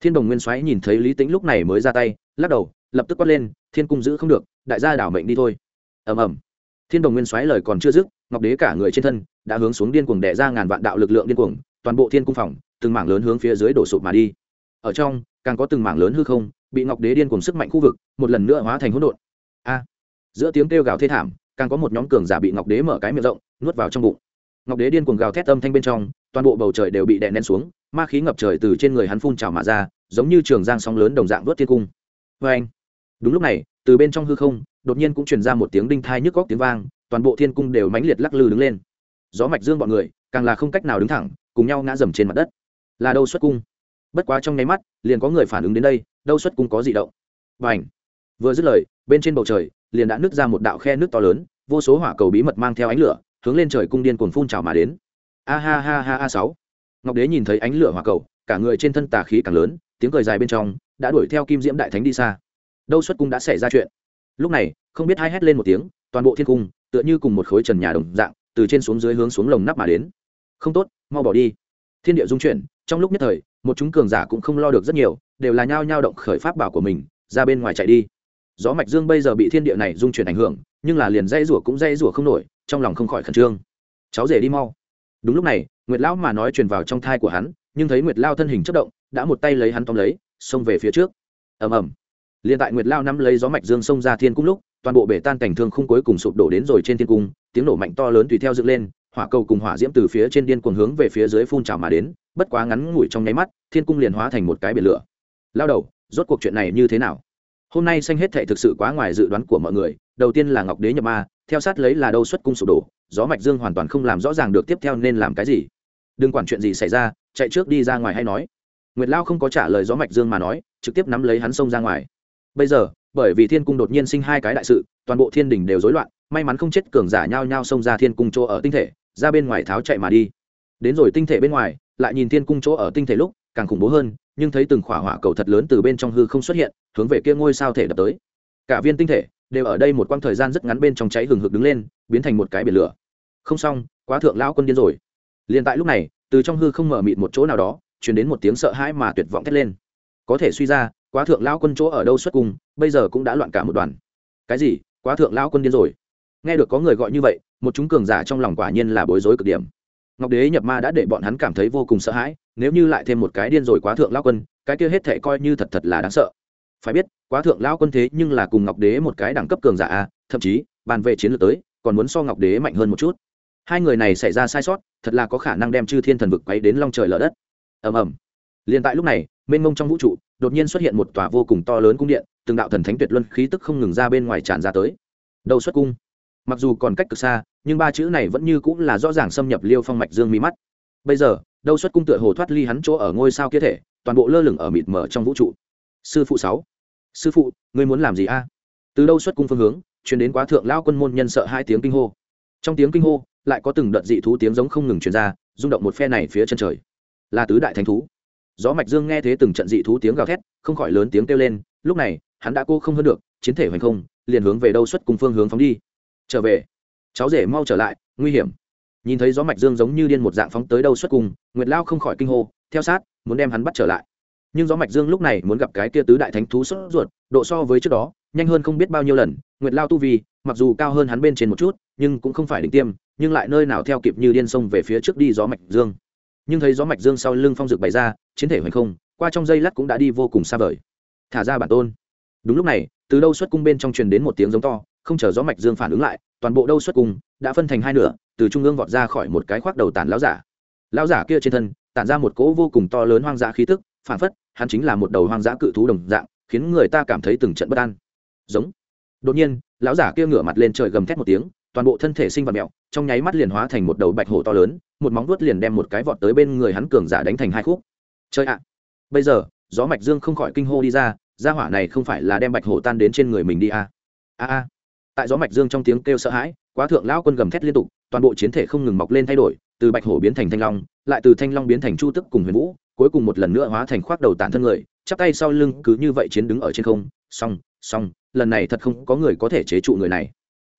thiên đồng nguyên soái nhìn thấy lý Tĩnh lúc này mới ra tay, lắc đầu, lập tức quát lên, thiên cung giữ không được, đại gia đảo mệnh đi thôi. Ầm ầm. Thiên đồng nguyên soái lời còn chưa dứt, ngọc đế cả người trên thân đã hướng xuống điên cuồng đẻ ra ngàn vạn đạo lực lượng điên cuồng, toàn bộ thiên cung phòng, từng mảng lớn hướng phía dưới đổ sụp mà đi. Ở trong, càng có từng mảng lớn hư không, bị ngọc đế điên cuồng sức mạnh khu vực, một lần nữa hóa thành hỗn độn. A. Giữa tiếng kêu gào thê thảm càng có một nhóm cường giả bị ngọc đế mở cái miệng rộng, nuốt vào trong bụng. Ngọc đế điên cuồng gào thét âm thanh bên trong, toàn bộ bầu trời đều bị đè nén xuống, ma khí ngập trời từ trên người hắn phun trào mà ra, giống như trường giang sóng lớn đồng dạng vớt thiên cung. Vê anh, đúng lúc này, từ bên trong hư không, đột nhiên cũng truyền ra một tiếng đinh thai nhức góc tiếng vang, toàn bộ thiên cung đều mãnh liệt lắc lư đứng lên. Gió mạch dương bọn người, càng là không cách nào đứng thẳng, cùng nhau ngã dầm trên mặt đất. Là đâu xuất cung. Bất quá trong nháy mắt, liền có người phản ứng đến đây, đâu xuất cung có gì động. Và ảnh vừa dứt lời, bên trên bầu trời liền đã nứt ra một đạo khe nước to lớn, vô số hỏa cầu bí mật mang theo ánh lửa, hướng lên trời cung điên cuồng phun trào mà đến. A ha ha ha a sáu. Ngọc đế nhìn thấy ánh lửa hỏa cầu, cả người trên thân tà khí càng lớn, tiếng cười dài bên trong, đã đuổi theo kim diễm đại thánh đi xa. Đâu xuất cung đã xảy ra chuyện. Lúc này, không biết hai hét lên một tiếng, toàn bộ thiên cung, tựa như cùng một khối trần nhà đồng dạng, từ trên xuống dưới hướng xuống lồng nắp mà đến. Không tốt, mau bỏ đi. Thiên địa dung chuyển, trong lúc nhất thời, một chúng cường giả cũng không lo được rất nhiều, đều là nhao nhao động khởi pháp bảo của mình, ra bên ngoài chạy đi gió mạch dương bây giờ bị thiên địa này dung chuyển ảnh hưởng, nhưng là liền dây rủa cũng dây rủa không nổi, trong lòng không khỏi khẩn trương. Cháu rể đi mau. Đúng lúc này, nguyệt lão mà nói truyền vào trong thai của hắn, nhưng thấy nguyệt lao thân hình chất động, đã một tay lấy hắn tóm lấy, xông về phía trước. Ầm ầm. Liền tại nguyệt lao nắm lấy gió mạch dương xông ra thiên cung lúc, toàn bộ bể tan cảnh thương không cuối cùng sụp đổ đến rồi trên thiên cung, tiếng nổ mạnh to lớn tùy theo dựng lên, hỏa cầu cùng hỏa diễm từ phía trên điên cuồng hướng về phía dưới phun trào mà đến, bất quá ngắn ngủi trong nháy mắt, thiên cung liền hóa thành một cái biển lửa. Lao đầu, rốt cuộc chuyện này như thế nào? Hôm nay xanh hết thệ thực sự quá ngoài dự đoán của mọi người, đầu tiên là ngọc đế nhập ma, theo sát lấy là đâu xuất cung sụp đổ, gió mạch dương hoàn toàn không làm rõ ràng được tiếp theo nên làm cái gì. Đừng quản chuyện gì xảy ra, chạy trước đi ra ngoài hay nói. Nguyệt lao không có trả lời gió mạch dương mà nói, trực tiếp nắm lấy hắn xông ra ngoài. Bây giờ, bởi vì thiên cung đột nhiên sinh hai cái đại sự, toàn bộ thiên đình đều rối loạn, may mắn không chết cường giả nhao nhao xông ra thiên cung chỗ ở tinh thể, ra bên ngoài tháo chạy mà đi. Đến rồi tinh thể bên ngoài, lại nhìn thiên cung chỗ ở tinh thể lúc, càng khủng bố hơn nhưng thấy từng khỏa hỏa cầu thật lớn từ bên trong hư không xuất hiện, hướng về kia ngôi sao thể đập tới. Cả viên tinh thể đều ở đây một quãng thời gian rất ngắn bên trong cháy hừng hực đứng lên, biến thành một cái biển lửa. Không xong, quá thượng lão quân điên rồi. Liền tại lúc này, từ trong hư không mở mịt một chỗ nào đó chuyển đến một tiếng sợ hãi mà tuyệt vọng thét lên. Có thể suy ra, quá thượng lão quân chỗ ở đâu xuất cùng bây giờ cũng đã loạn cả một đoàn. Cái gì? Quá thượng lão quân điên rồi. Nghe được có người gọi như vậy, một chúng cường giả trong lòng quả nhiên là bối rối cực điểm ngọc đế nhập ma đã để bọn hắn cảm thấy vô cùng sợ hãi, nếu như lại thêm một cái điên rồi quá thượng lão quân, cái kia hết thệ coi như thật thật là đáng sợ. Phải biết, quá thượng lão quân thế nhưng là cùng ngọc đế một cái đẳng cấp cường giả a, thậm chí, bàn về chiến lược tới, còn muốn so ngọc đế mạnh hơn một chút. Hai người này xảy ra sai sót, thật là có khả năng đem chư thiên thần vực quấy đến long trời lở đất. Ầm ầm. Liền tại lúc này, mênh mông trong vũ trụ, đột nhiên xuất hiện một tòa vô cùng to lớn cung điện, từng đạo thần thánh tuyệt luân khí tức không ngừng ra bên ngoài tràn ra tới. Đầu xuất cung. Mặc dù còn cách cực xa nhưng ba chữ này vẫn như cũng là rõ ràng xâm nhập liêu phong mạch dương mi mắt. Bây giờ, đâu xuất cung tựa hồ thoát ly hắn chỗ ở ngôi sao kia thể, toàn bộ lơ lửng ở mịt mờ trong vũ trụ. Sư phụ sáu. Sư phụ, ngươi muốn làm gì a? Từ đâu xuất cung phương hướng chuyển đến quá thượng lao quân môn nhân sợ hai tiếng kinh hô. Trong tiếng kinh hô, lại có từng đợt dị thú tiếng giống không ngừng truyền ra, rung động một phe này phía chân trời. Là tứ đại thánh thú. Gió mạch dương nghe thế từng trận dị thú tiếng gào thét, không khỏi lớn tiếng kêu lên, lúc này, hắn đã cô không hơn được, chiến thể hoành không, liền hướng về đâu xuất cùng phương hướng phóng đi. Trở về cháu rể mau trở lại, nguy hiểm. Nhìn thấy gió mạch dương giống như điên một dạng phóng tới đâu xuất cùng, nguyệt lao không khỏi kinh hô, theo sát, muốn đem hắn bắt trở lại. Nhưng gió mạch dương lúc này muốn gặp cái kia tứ đại thánh thú sốt ruột, độ so với trước đó, nhanh hơn không biết bao nhiêu lần, nguyệt lao tu vi, mặc dù cao hơn hắn bên trên một chút, nhưng cũng không phải đỉnh tiêm, nhưng lại nơi nào theo kịp như điên sông về phía trước đi gió mạch dương. Nhưng thấy gió mạch dương sau lưng phong dực bày ra, chiến thể hoành không, qua trong dây lát cũng đã đi vô cùng xa vời. Thả ra bản tôn. Đúng lúc này, từ đâu xuất cung bên trong truyền đến một tiếng giống to không chờ gió mạch dương phản ứng lại, toàn bộ đâu xuất cung, đã phân thành hai nửa, từ trung ương vọt ra khỏi một cái khoác đầu tàn lão giả. Lão giả kia trên thân, tản ra một cỗ vô cùng to lớn hoang dã khí tức, phản phất, hắn chính là một đầu hoang dã cự thú đồng dạng, khiến người ta cảm thấy từng trận bất an. Giống. Đột nhiên, lão giả kia ngửa mặt lên trời gầm thét một tiếng, toàn bộ thân thể sinh vật mẹo trong nháy mắt liền hóa thành một đầu bạch hổ to lớn, một móng vuốt liền đem một cái vọt tới bên người hắn cường giả đánh thành hai khúc. Chơi ạ. Bây giờ, gió mạch dương không khỏi kinh hô đi ra, gia hỏa này không phải là đem bạch hổ tan đến trên người mình đi à. a a tại gió mạch dương trong tiếng kêu sợ hãi, quá thượng lão quân gầm thét liên tục, toàn bộ chiến thể không ngừng mọc lên thay đổi, từ bạch hổ biến thành thanh long, lại từ thanh long biến thành chu tức cùng huyền vũ, cuối cùng một lần nữa hóa thành khoác đầu tản thân người, chắp tay sau lưng cứ như vậy chiến đứng ở trên không, song song, lần này thật không có người có thể chế trụ người này.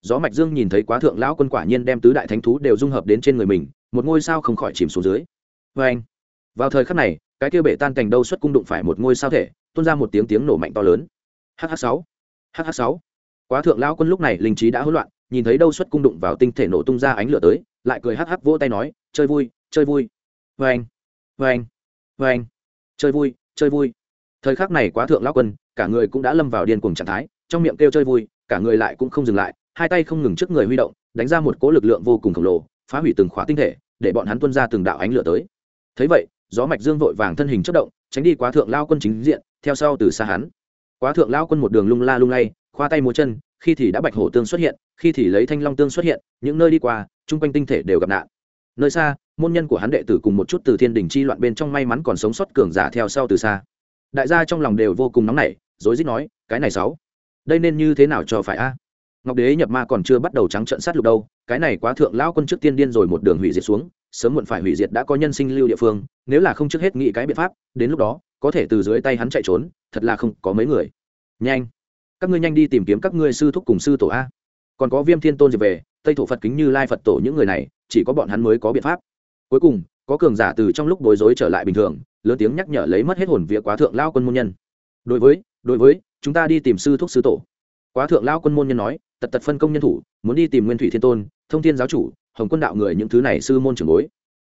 Gió mạch dương nhìn thấy quá thượng lão quân quả nhiên đem tứ đại thánh thú đều dung hợp đến trên người mình, một ngôi sao không khỏi chìm xuống dưới. Vê anh, vào thời khắc này, cái kia bể tan cành đâu xuất cung đụng phải một ngôi sao thể, tuôn ra một tiếng tiếng nổ mạnh to lớn. Hh sáu hh sáu quá thượng lão quân lúc này linh trí đã hỗn loạn, nhìn thấy đâu xuất cung đụng vào tinh thể nổ tung ra ánh lửa tới, lại cười hh vỗ tay nói, chơi vui chơi vui. Vê anh vê anh vê anh chơi vui chơi vui. Thời khắc này quá thượng lão quân, cả người cũng đã lâm vào điên cuồng trạng thái, trong miệng kêu chơi vui, cả người lại cũng không dừng lại, hai tay không ngừng trước người huy động, đánh ra một cỗ lực lượng vô cùng khổng lồ, phá hủy từng khóa tinh thể, để bọn hắn tuân ra từng đạo ánh lửa tới. Thấy vậy, gió mạch dương vội vàng thân hình chất động, tránh đi quá thượng lao quân chính diện, theo sau từ xa hắn. Quá thượng lao quân một đường lung la lung lay khoa tay múa chân, khi thì đã bạch hổ tương xuất hiện, khi thì lấy thanh long tương xuất hiện, những nơi đi qua, chung quanh tinh thể đều gặp nạn. Nơi xa, môn nhân của hắn đệ tử cùng một chút từ thiên đình chi loạn bên trong may mắn còn sống sót cường giả theo sau từ xa. Đại gia trong lòng đều vô cùng nóng nảy, rối rít nói, cái này sáu, đây nên như thế nào cho phải a? Ngọc đế nhập ma còn chưa bắt đầu trắng trận sát lục đâu, cái này quá thượng lão quân trước tiên điên rồi một đường hủy diệt xuống, sớm muộn phải hủy diệt đã có nhân sinh lưu địa phương, nếu là không trước hết nghĩ cái biện pháp, đến lúc đó, có thể từ dưới tay hắn chạy trốn, thật là không có mấy người. Nhanh! Các ngươi nhanh đi tìm kiếm các ngươi sư thúc cùng sư tổ a. Còn có viêm thiên tôn diệp về, tây thổ phật kính như lai phật tổ những người này, chỉ có bọn hắn mới có biện pháp. Cuối cùng, có cường giả từ trong lúc bối rối trở lại bình thường, lớn tiếng nhắc nhở lấy mất hết hồn vía quá thượng lao quân môn nhân. Đối với đối với, chúng ta đi tìm sư thúc sư tổ. Quá thượng lao quân môn nhân nói, tật tật phân công nhân thủ, muốn đi tìm nguyên thủy thiên tôn, thông thiên giáo chủ, hồng quân đạo người những thứ này sư môn trưởng bối.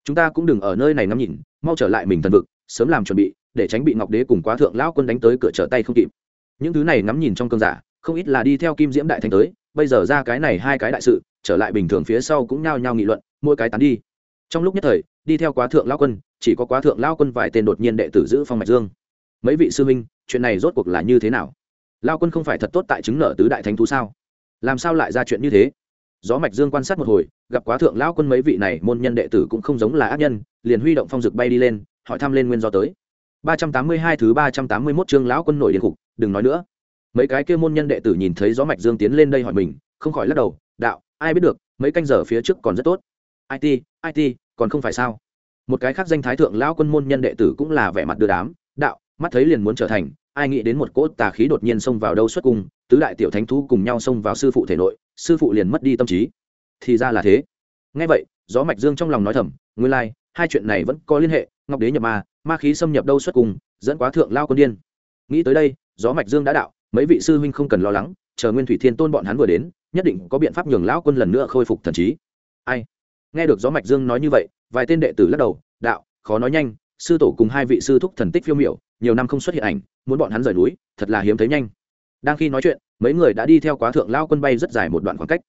Chúng ta cũng đừng ở nơi này ngắm nhìn, mau trở lại mình thần vực, sớm làm chuẩn bị, để tránh bị ngọc đế cùng quá thượng lão quân đánh tới cửa trở tay không kịp những thứ này ngắm nhìn trong cơn giả, không ít là đi theo kim diễm đại thành tới, bây giờ ra cái này hai cái đại sự, trở lại bình thường phía sau cũng nhao nhao nghị luận, mỗi cái tán đi. Trong lúc nhất thời, đi theo quá thượng lao quân, chỉ có quá thượng lao quân vài tên đột nhiên đệ tử giữ phong mạch dương. Mấy vị sư minh chuyện này rốt cuộc là như thế nào? Lao quân không phải thật tốt tại chứng nợ tứ đại thánh thú sao? Làm sao lại ra chuyện như thế? Gió mạch dương quan sát một hồi, gặp quá thượng lão quân mấy vị này môn nhân đệ tử cũng không giống là ác nhân, liền huy động phong dực bay đi lên, hỏi thăm lên nguyên do tới ba trăm tám mươi hai thứ ba trăm tám mươi 381 chương lão quân nổi điên cục đừng nói nữa. Mấy cái kia môn nhân đệ tử nhìn thấy gió mạch dương tiến lên đây hỏi mình không khỏi lắc đầu đạo ai biết được mấy canh giờ phía trước còn rất tốt. It it còn không phải sao? Một cái khác danh thái thượng lão quân môn nhân đệ tử cũng là vẻ mặt đưa đám đạo mắt thấy liền muốn trở thành ai nghĩ đến một cỗ tà khí đột nhiên xông vào đâu xuất cung tứ đại tiểu thánh thú cùng nhau xông vào sư phụ thể nội sư phụ liền mất đi tâm trí. Thì ra là thế. Nghe vậy gió mạch dương trong lòng nói thầm nguyên lai、like, hai chuyện này vẫn có liên hệ ngọc đế nhập ma ma khí xâm nhập đâu xuất cùng, dẫn quá thượng lao quân điên. Nghĩ tới đây, gió mạch dương đã đạo, mấy vị sư huynh không cần lo lắng, chờ nguyên thủy thiên tôn bọn hắn vừa đến, nhất định có biện pháp nhường lão quân lần nữa khôi phục thần trí. Ai? Nghe được gió mạch dương nói như vậy, vài tên đệ tử lắc đầu, đạo, khó nói nhanh, sư tổ cùng hai vị sư thúc thần tích phiêu miểu, nhiều năm không xuất hiện ảnh, muốn bọn hắn rời núi, thật là hiếm thấy nhanh. Đang khi nói chuyện, mấy người đã đi theo quá thượng lao quân bay rất dài một đoạn khoảng cách.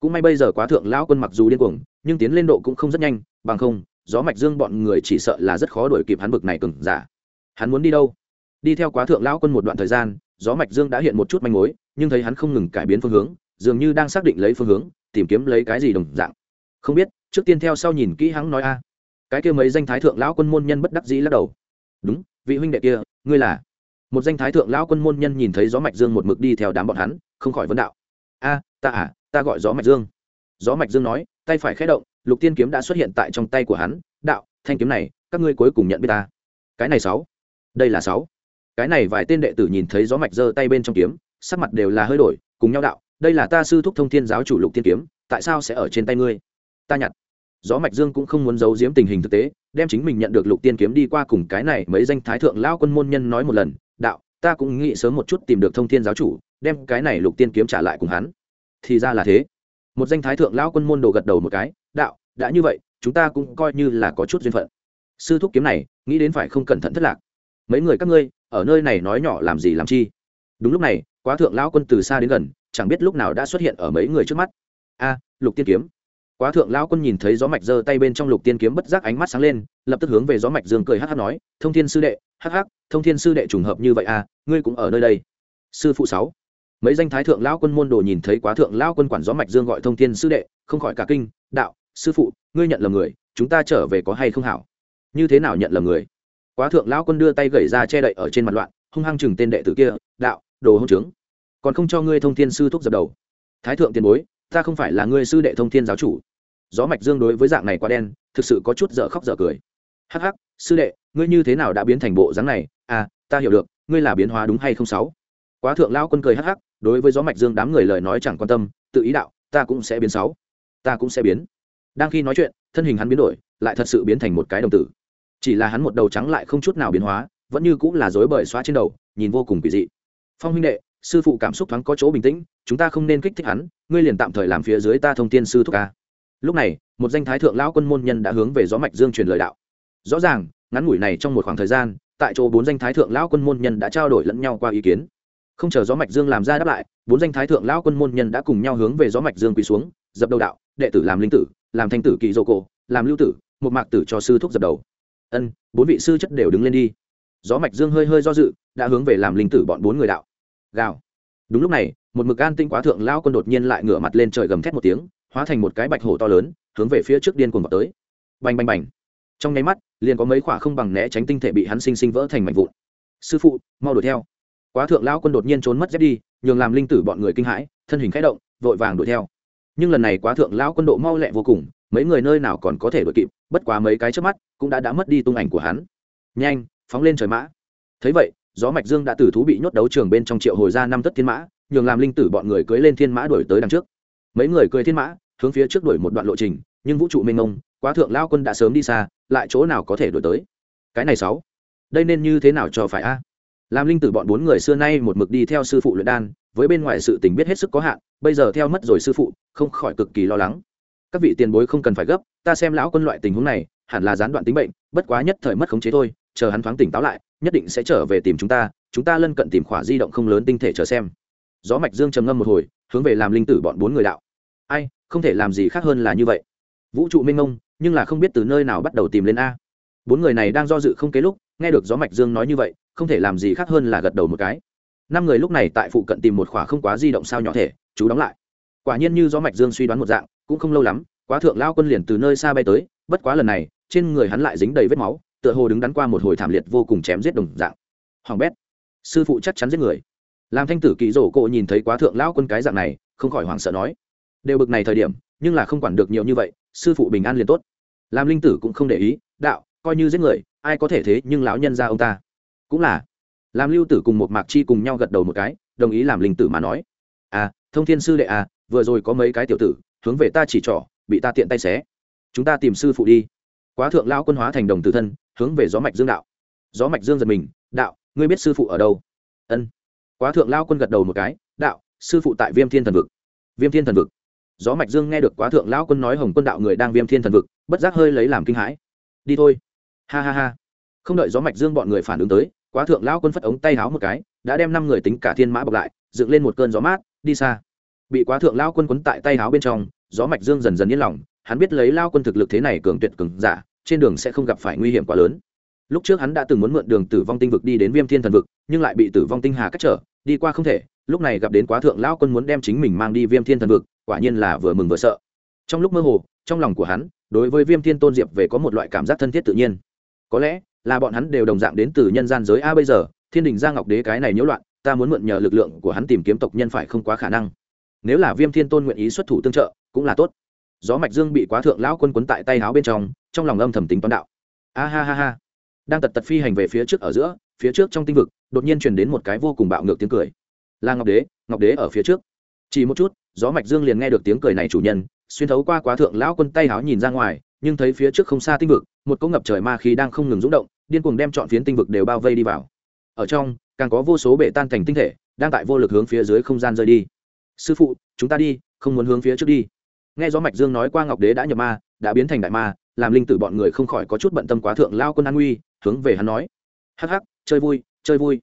Cũng may bây giờ quá thượng lao quân mặc dù điên cuồng, nhưng tiến lên độ cũng không rất nhanh, bằng không gió mạch dương bọn người chỉ sợ là rất khó đuổi kịp hắn bực này cừng giả. Hắn muốn đi đâu? Đi theo quá thượng lão quân một đoạn thời gian, gió mạch dương đã hiện một chút manh mối, nhưng thấy hắn không ngừng cải biến phương hướng, dường như đang xác định lấy phương hướng, tìm kiếm lấy cái gì đồng dạng. Không biết, trước tiên theo sau nhìn kỹ hắn nói a. Cái kia mấy danh thái thượng lão quân môn nhân bất đắc dĩ lắc đầu. Đúng, vị huynh đệ kia, ngươi là? Một danh thái thượng lão quân môn nhân nhìn thấy gió mạch dương một mực đi theo đám bọn hắn, không khỏi vấn đạo. A, ta à ta gọi gió mạch dương. Gió mạch dương nói, tay phải khẽ động lục tiên kiếm đã xuất hiện tại trong tay của hắn, đạo, thanh kiếm này, các ngươi cuối cùng nhận biết ta. Cái này sáu. Đây là sáu. Cái này vài tên đệ tử nhìn thấy gió mạch giơ tay bên trong kiếm, sắc mặt đều là hơi đổi, cùng nhau đạo, đây là ta sư thúc thông thiên giáo chủ lục tiên kiếm, tại sao sẽ ở trên tay ngươi? Ta nhặt. Gió mạch dương cũng không muốn giấu giếm tình hình thực tế, đem chính mình nhận được lục tiên kiếm đi qua cùng cái này mấy danh thái thượng lao quân môn nhân nói một lần, đạo, ta cũng nghĩ sớm một chút tìm được thông thiên giáo chủ, đem cái này lục tiên kiếm trả lại cùng hắn. Thì ra là thế. Một danh thái thượng lao quân môn đồ gật đầu một cái đạo, đã như vậy, chúng ta cũng coi như là có chút duyên phận. Sư thúc kiếm này, nghĩ đến phải không cẩn thận thất lạc. Mấy người các ngươi, ở nơi này nói nhỏ làm gì làm chi? Đúng lúc này, quá thượng lão quân từ xa đến gần, chẳng biết lúc nào đã xuất hiện ở mấy người trước mắt. A, lục tiên kiếm. Quá thượng lão quân nhìn thấy gió mạch giơ tay bên trong lục tiên kiếm bất giác ánh mắt sáng lên, lập tức hướng về gió mạch dương cười hát hát nói, thông thiên sư đệ, hắc hắc, thông thiên sư đệ trùng hợp như vậy à ngươi cũng ở nơi đây. Sư phụ sáu. Mấy danh thái thượng lão quân môn đồ nhìn thấy quá thượng lão quân quản gió mạch dương gọi thông thiên sư đệ, không khỏi cả kinh, đạo sư phụ, ngươi nhận lầm người, chúng ta trở về có hay không hảo? Như thế nào nhận lầm người? Quá thượng lão quân đưa tay gẩy ra che đậy ở trên mặt loạn, hung hăng chừng tên đệ tử kia, đạo, đồ hông trướng. Còn không cho ngươi thông thiên sư thúc dập đầu. Thái thượng tiền bối, ta không phải là ngươi sư đệ thông thiên giáo chủ. Gió mạch dương đối với dạng này quá đen, thực sự có chút dở khóc dở cười. Hắc hắc, sư đệ, ngươi như thế nào đã biến thành bộ dáng này? À ta hiểu được, ngươi là biến hóa đúng hay không sáu? Quá thượng lão quân cười hắc hắc, đối với gió mạch dương đám người lời nói chẳng quan tâm, tự ý đạo, ta cũng sẽ biến sáu. Ta cũng sẽ biến đang khi nói chuyện, thân hình hắn biến đổi, lại thật sự biến thành một cái đồng tử. Chỉ là hắn một đầu trắng lại không chút nào biến hóa, vẫn như cũng là dối bời xóa trên đầu, nhìn vô cùng kỳ dị. Phong huynh đệ, sư phụ cảm xúc thoáng có chỗ bình tĩnh, chúng ta không nên kích thích hắn, ngươi liền tạm thời làm phía dưới ta thông tin sư thúc ca. Lúc này, một danh thái thượng lão quân môn nhân đã hướng về gió mạch dương truyền lời đạo. Rõ ràng, ngắn ngủi này trong một khoảng thời gian, tại chỗ bốn danh thái thượng lão quân môn nhân đã trao đổi lẫn nhau qua ý kiến. Không chờ gió mạch dương làm ra đáp lại, bốn danh thái thượng lão quân môn nhân đã cùng nhau hướng về gió mạch dương quỳ xuống, dập đầu đạo, đệ tử làm linh tử làm thanh tử kỳ dô cổ, làm lưu tử, một mạc tử cho sư thúc dập đầu. Ân, bốn vị sư chất đều đứng lên đi. Gió mạch dương hơi hơi do dự, đã hướng về làm linh tử bọn bốn người đạo. Gào. Đúng lúc này, một mực an tinh quá thượng lao quân đột nhiên lại ngửa mặt lên trời gầm thét một tiếng, hóa thành một cái bạch hổ to lớn, hướng về phía trước điên cuồng vào tới. Bành bành bành. Trong nháy mắt, liền có mấy khỏa không bằng né tránh tinh thể bị hắn sinh sinh vỡ thành mảnh vụn. Sư phụ, mau đuổi theo. Quá thượng lão quân đột nhiên trốn mất dép đi, nhường làm linh tử bọn người kinh hãi, thân hình khẽ động, vội vàng đuổi theo nhưng lần này quá thượng lão quân độ mau lẹ vô cùng, mấy người nơi nào còn có thể đuổi kịp, bất quá mấy cái trước mắt cũng đã đã mất đi tung ảnh của hắn. Nhanh, phóng lên trời mã. Thấy vậy, gió mạch dương đã tử thú bị nhốt đấu trường bên trong triệu hồi ra năm tất thiên mã, nhường làm linh tử bọn người cưới lên thiên mã đuổi tới đằng trước. Mấy người cưới thiên mã, hướng phía trước đuổi một đoạn lộ trình, nhưng vũ trụ mênh mông, quá thượng lao quân đã sớm đi xa, lại chỗ nào có thể đuổi tới? Cái này sáu, đây nên như thế nào cho phải a? Làm linh tử bọn bốn người xưa nay một mực đi theo sư phụ luyện đan, với bên ngoài sự tình biết hết sức có hạn bây giờ theo mất rồi sư phụ, không khỏi cực kỳ lo lắng. Các vị tiền bối không cần phải gấp, ta xem lão quân loại tình huống này, hẳn là gián đoạn tính bệnh, bất quá nhất thời mất khống chế thôi, chờ hắn thoáng tỉnh táo lại, nhất định sẽ trở về tìm chúng ta chúng ta lân cận tìm khỏa di động không lớn tinh thể chờ xem. Gió mạch dương trầm ngâm một hồi, hướng về làm linh tử bọn bốn người đạo. Ai, không thể làm gì khác hơn là như vậy. Vũ trụ minh ngông nhưng là không biết từ nơi nào bắt đầu tìm lên a. Bốn người này đang do dự không kế lúc, nghe được gió mạch dương nói như vậy, không thể làm gì khác hơn là gật đầu một cái năm người lúc này tại phụ cận tìm một khỏa không quá di động sao nhỏ thể, chú đóng lại. Quả nhiên như gió mạch dương suy đoán một dạng, cũng không lâu lắm, quá thượng lao quân liền từ nơi xa bay tới, bất quá lần này, trên người hắn lại dính đầy vết máu, tựa hồ đứng đắn qua một hồi thảm liệt vô cùng chém giết đồng dạng. Hoàng bét, sư phụ chắc chắn giết người. Làm thanh tử kỳ rổ cộ nhìn thấy quá thượng lão quân cái dạng này, không khỏi hoảng sợ nói, đều bực này thời điểm, nhưng là không quản được nhiều như vậy, sư phụ bình an liền tốt. Làm linh tử cũng không để ý, đạo, coi như giết người, ai có thể thế nhưng lão nhân ra ông ta? Cũng là làm lưu tử cùng một mạc chi cùng nhau gật đầu một cái, đồng ý làm linh tử mà nói. À thông thiên sư đệ à vừa rồi có mấy cái tiểu tử, hướng về ta chỉ trỏ, bị ta tiện tay xé. Chúng ta tìm sư phụ đi. Quá thượng lao quân hóa thành đồng tử thân, hướng về gió mạch dương đạo. Gió mạch dương giật mình, đạo, ngươi biết sư phụ ở đâu? Ân. Quá thượng lao quân gật đầu một cái, đạo, sư phụ tại viêm thiên thần vực. Viêm thiên thần vực? Gió mạch dương nghe được quá thượng lão quân nói hồng quân đạo người đang viêm thiên thần vực, bất giác hơi lấy làm kinh hãi. Đi thôi. Ha ha ha. Không đợi gió mạch dương bọn người phản ứng tới quá thượng lão quân phất ống tay háo một cái, đã đem năm người tính cả thiên mã bọc lại, dựng lên một cơn gió mát, đi xa. Bị quá thượng lão quân quấn tại tay háo bên trong, gió mạch dương dần dần yên lòng, hắn biết lấy lao quân thực lực thế này cường tuyệt cường giả, trên đường sẽ không gặp phải nguy hiểm quá lớn. Lúc trước hắn đã từng muốn mượn đường tử vong tinh vực đi đến viêm thiên thần vực, nhưng lại bị tử vong tinh hà cách trở, đi qua không thể, lúc này gặp đến quá thượng lão quân muốn đem chính mình mang đi viêm thiên thần vực, quả nhiên là vừa mừng vừa sợ. Trong lúc mơ hồ, trong lòng của hắn, đối với viêm thiên tôn diệp về có một loại cảm giác thân thiết tự nhiên. Có lẽ là bọn hắn đều đồng dạng đến từ nhân gian giới a bây giờ, thiên đình gia ngọc đế cái này nhiễu loạn, ta muốn mượn nhờ lực lượng của hắn tìm kiếm tộc nhân phải không quá khả năng. Nếu là viêm thiên tôn nguyện ý xuất thủ tương trợ, cũng là tốt. Gió mạch dương bị quá thượng lão quân quấn tại tay áo bên trong trong lòng âm thầm tính toán đạo. A ha ha ha. Đang tật tật phi hành về phía trước ở giữa, phía trước trong tinh vực, đột nhiên truyền đến một cái vô cùng bạo ngược tiếng cười. Là ngọc đế ngọc đế ở phía trước. Chỉ một chút, gió mạch dương liền nghe được tiếng cười này chủ nhân, xuyên thấu qua quá thượng lão quân tay áo nhìn ra ngoài nhưng thấy phía trước không xa tinh vực, một cỗ ngập trời ma khí đang không ngừng rung động, điên cuồng đem chọn phiến tinh vực đều bao vây đi vào. Ở trong, càng có vô số bể tan thành tinh thể, đang tại vô lực hướng phía dưới không gian rơi đi. Sư phụ, chúng ta đi, không muốn hướng phía trước đi. Nghe gió mạch dương nói qua ngọc đế đã nhập ma, đã biến thành đại ma, làm linh tử bọn người không khỏi có chút bận tâm quá thượng lao quân an nguy, hướng về hắn nói. Hắc hắc, chơi vui chơi vui.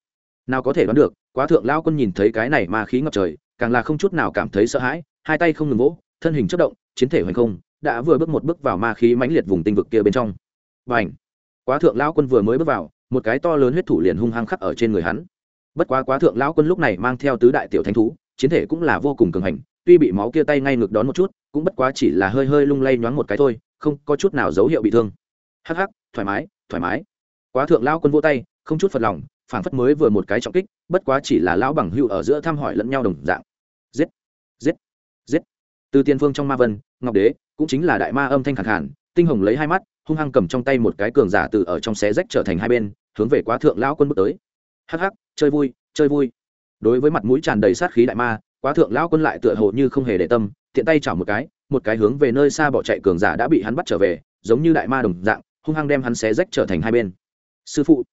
Nào có thể đoán được, quá thượng lao quân nhìn thấy cái này ma khí ngập trời, càng là không chút nào cảm thấy sợ hãi, hai tay không ngừng vỗ, thân hình chất động, chiến thể hoành không đã vừa bước một bước vào ma khí mãnh liệt vùng tinh vực kia bên trong. Và ảnh quá thượng lao quân vừa mới bước vào, một cái to lớn huyết thủ liền hung hăng khắc ở trên người hắn. Bất quá quá thượng lão quân lúc này mang theo tứ đại tiểu thánh thú, chiến thể cũng là vô cùng cường hành, tuy bị máu kia tay ngay ngực đón một chút, cũng bất quá chỉ là hơi hơi lung lay nhoáng một cái thôi, không có chút nào dấu hiệu bị thương. Hắc hắc, thoải mái thoải mái. Quá thượng lao quân vô tay, không chút phật lòng, phảng phất mới vừa một cái trọng kích, bất quá chỉ là lão bằng hưu ở giữa thăm hỏi lẫn nhau đồng dạng. Giết! Giết! Giết! Từ tiên phương trong ma vân, ngọc đế cũng chính là đại ma âm thanh khẳng hẳn tinh hồng lấy hai mắt, hung hăng cầm trong tay một cái cường giả từ ở trong xé rách trở thành hai bên, hướng về quá thượng lão quân bước tới. Hắc hắc, chơi vui chơi vui. Đối với mặt mũi tràn đầy sát khí đại ma, quá thượng lão quân lại tựa hồ như không hề để tâm, tiện tay chảo một cái một cái hướng về nơi xa bỏ chạy cường giả đã bị hắn bắt trở về, giống như đại ma đồng dạng, hung hăng đem hắn xé rách trở thành hai bên. Sư phụ,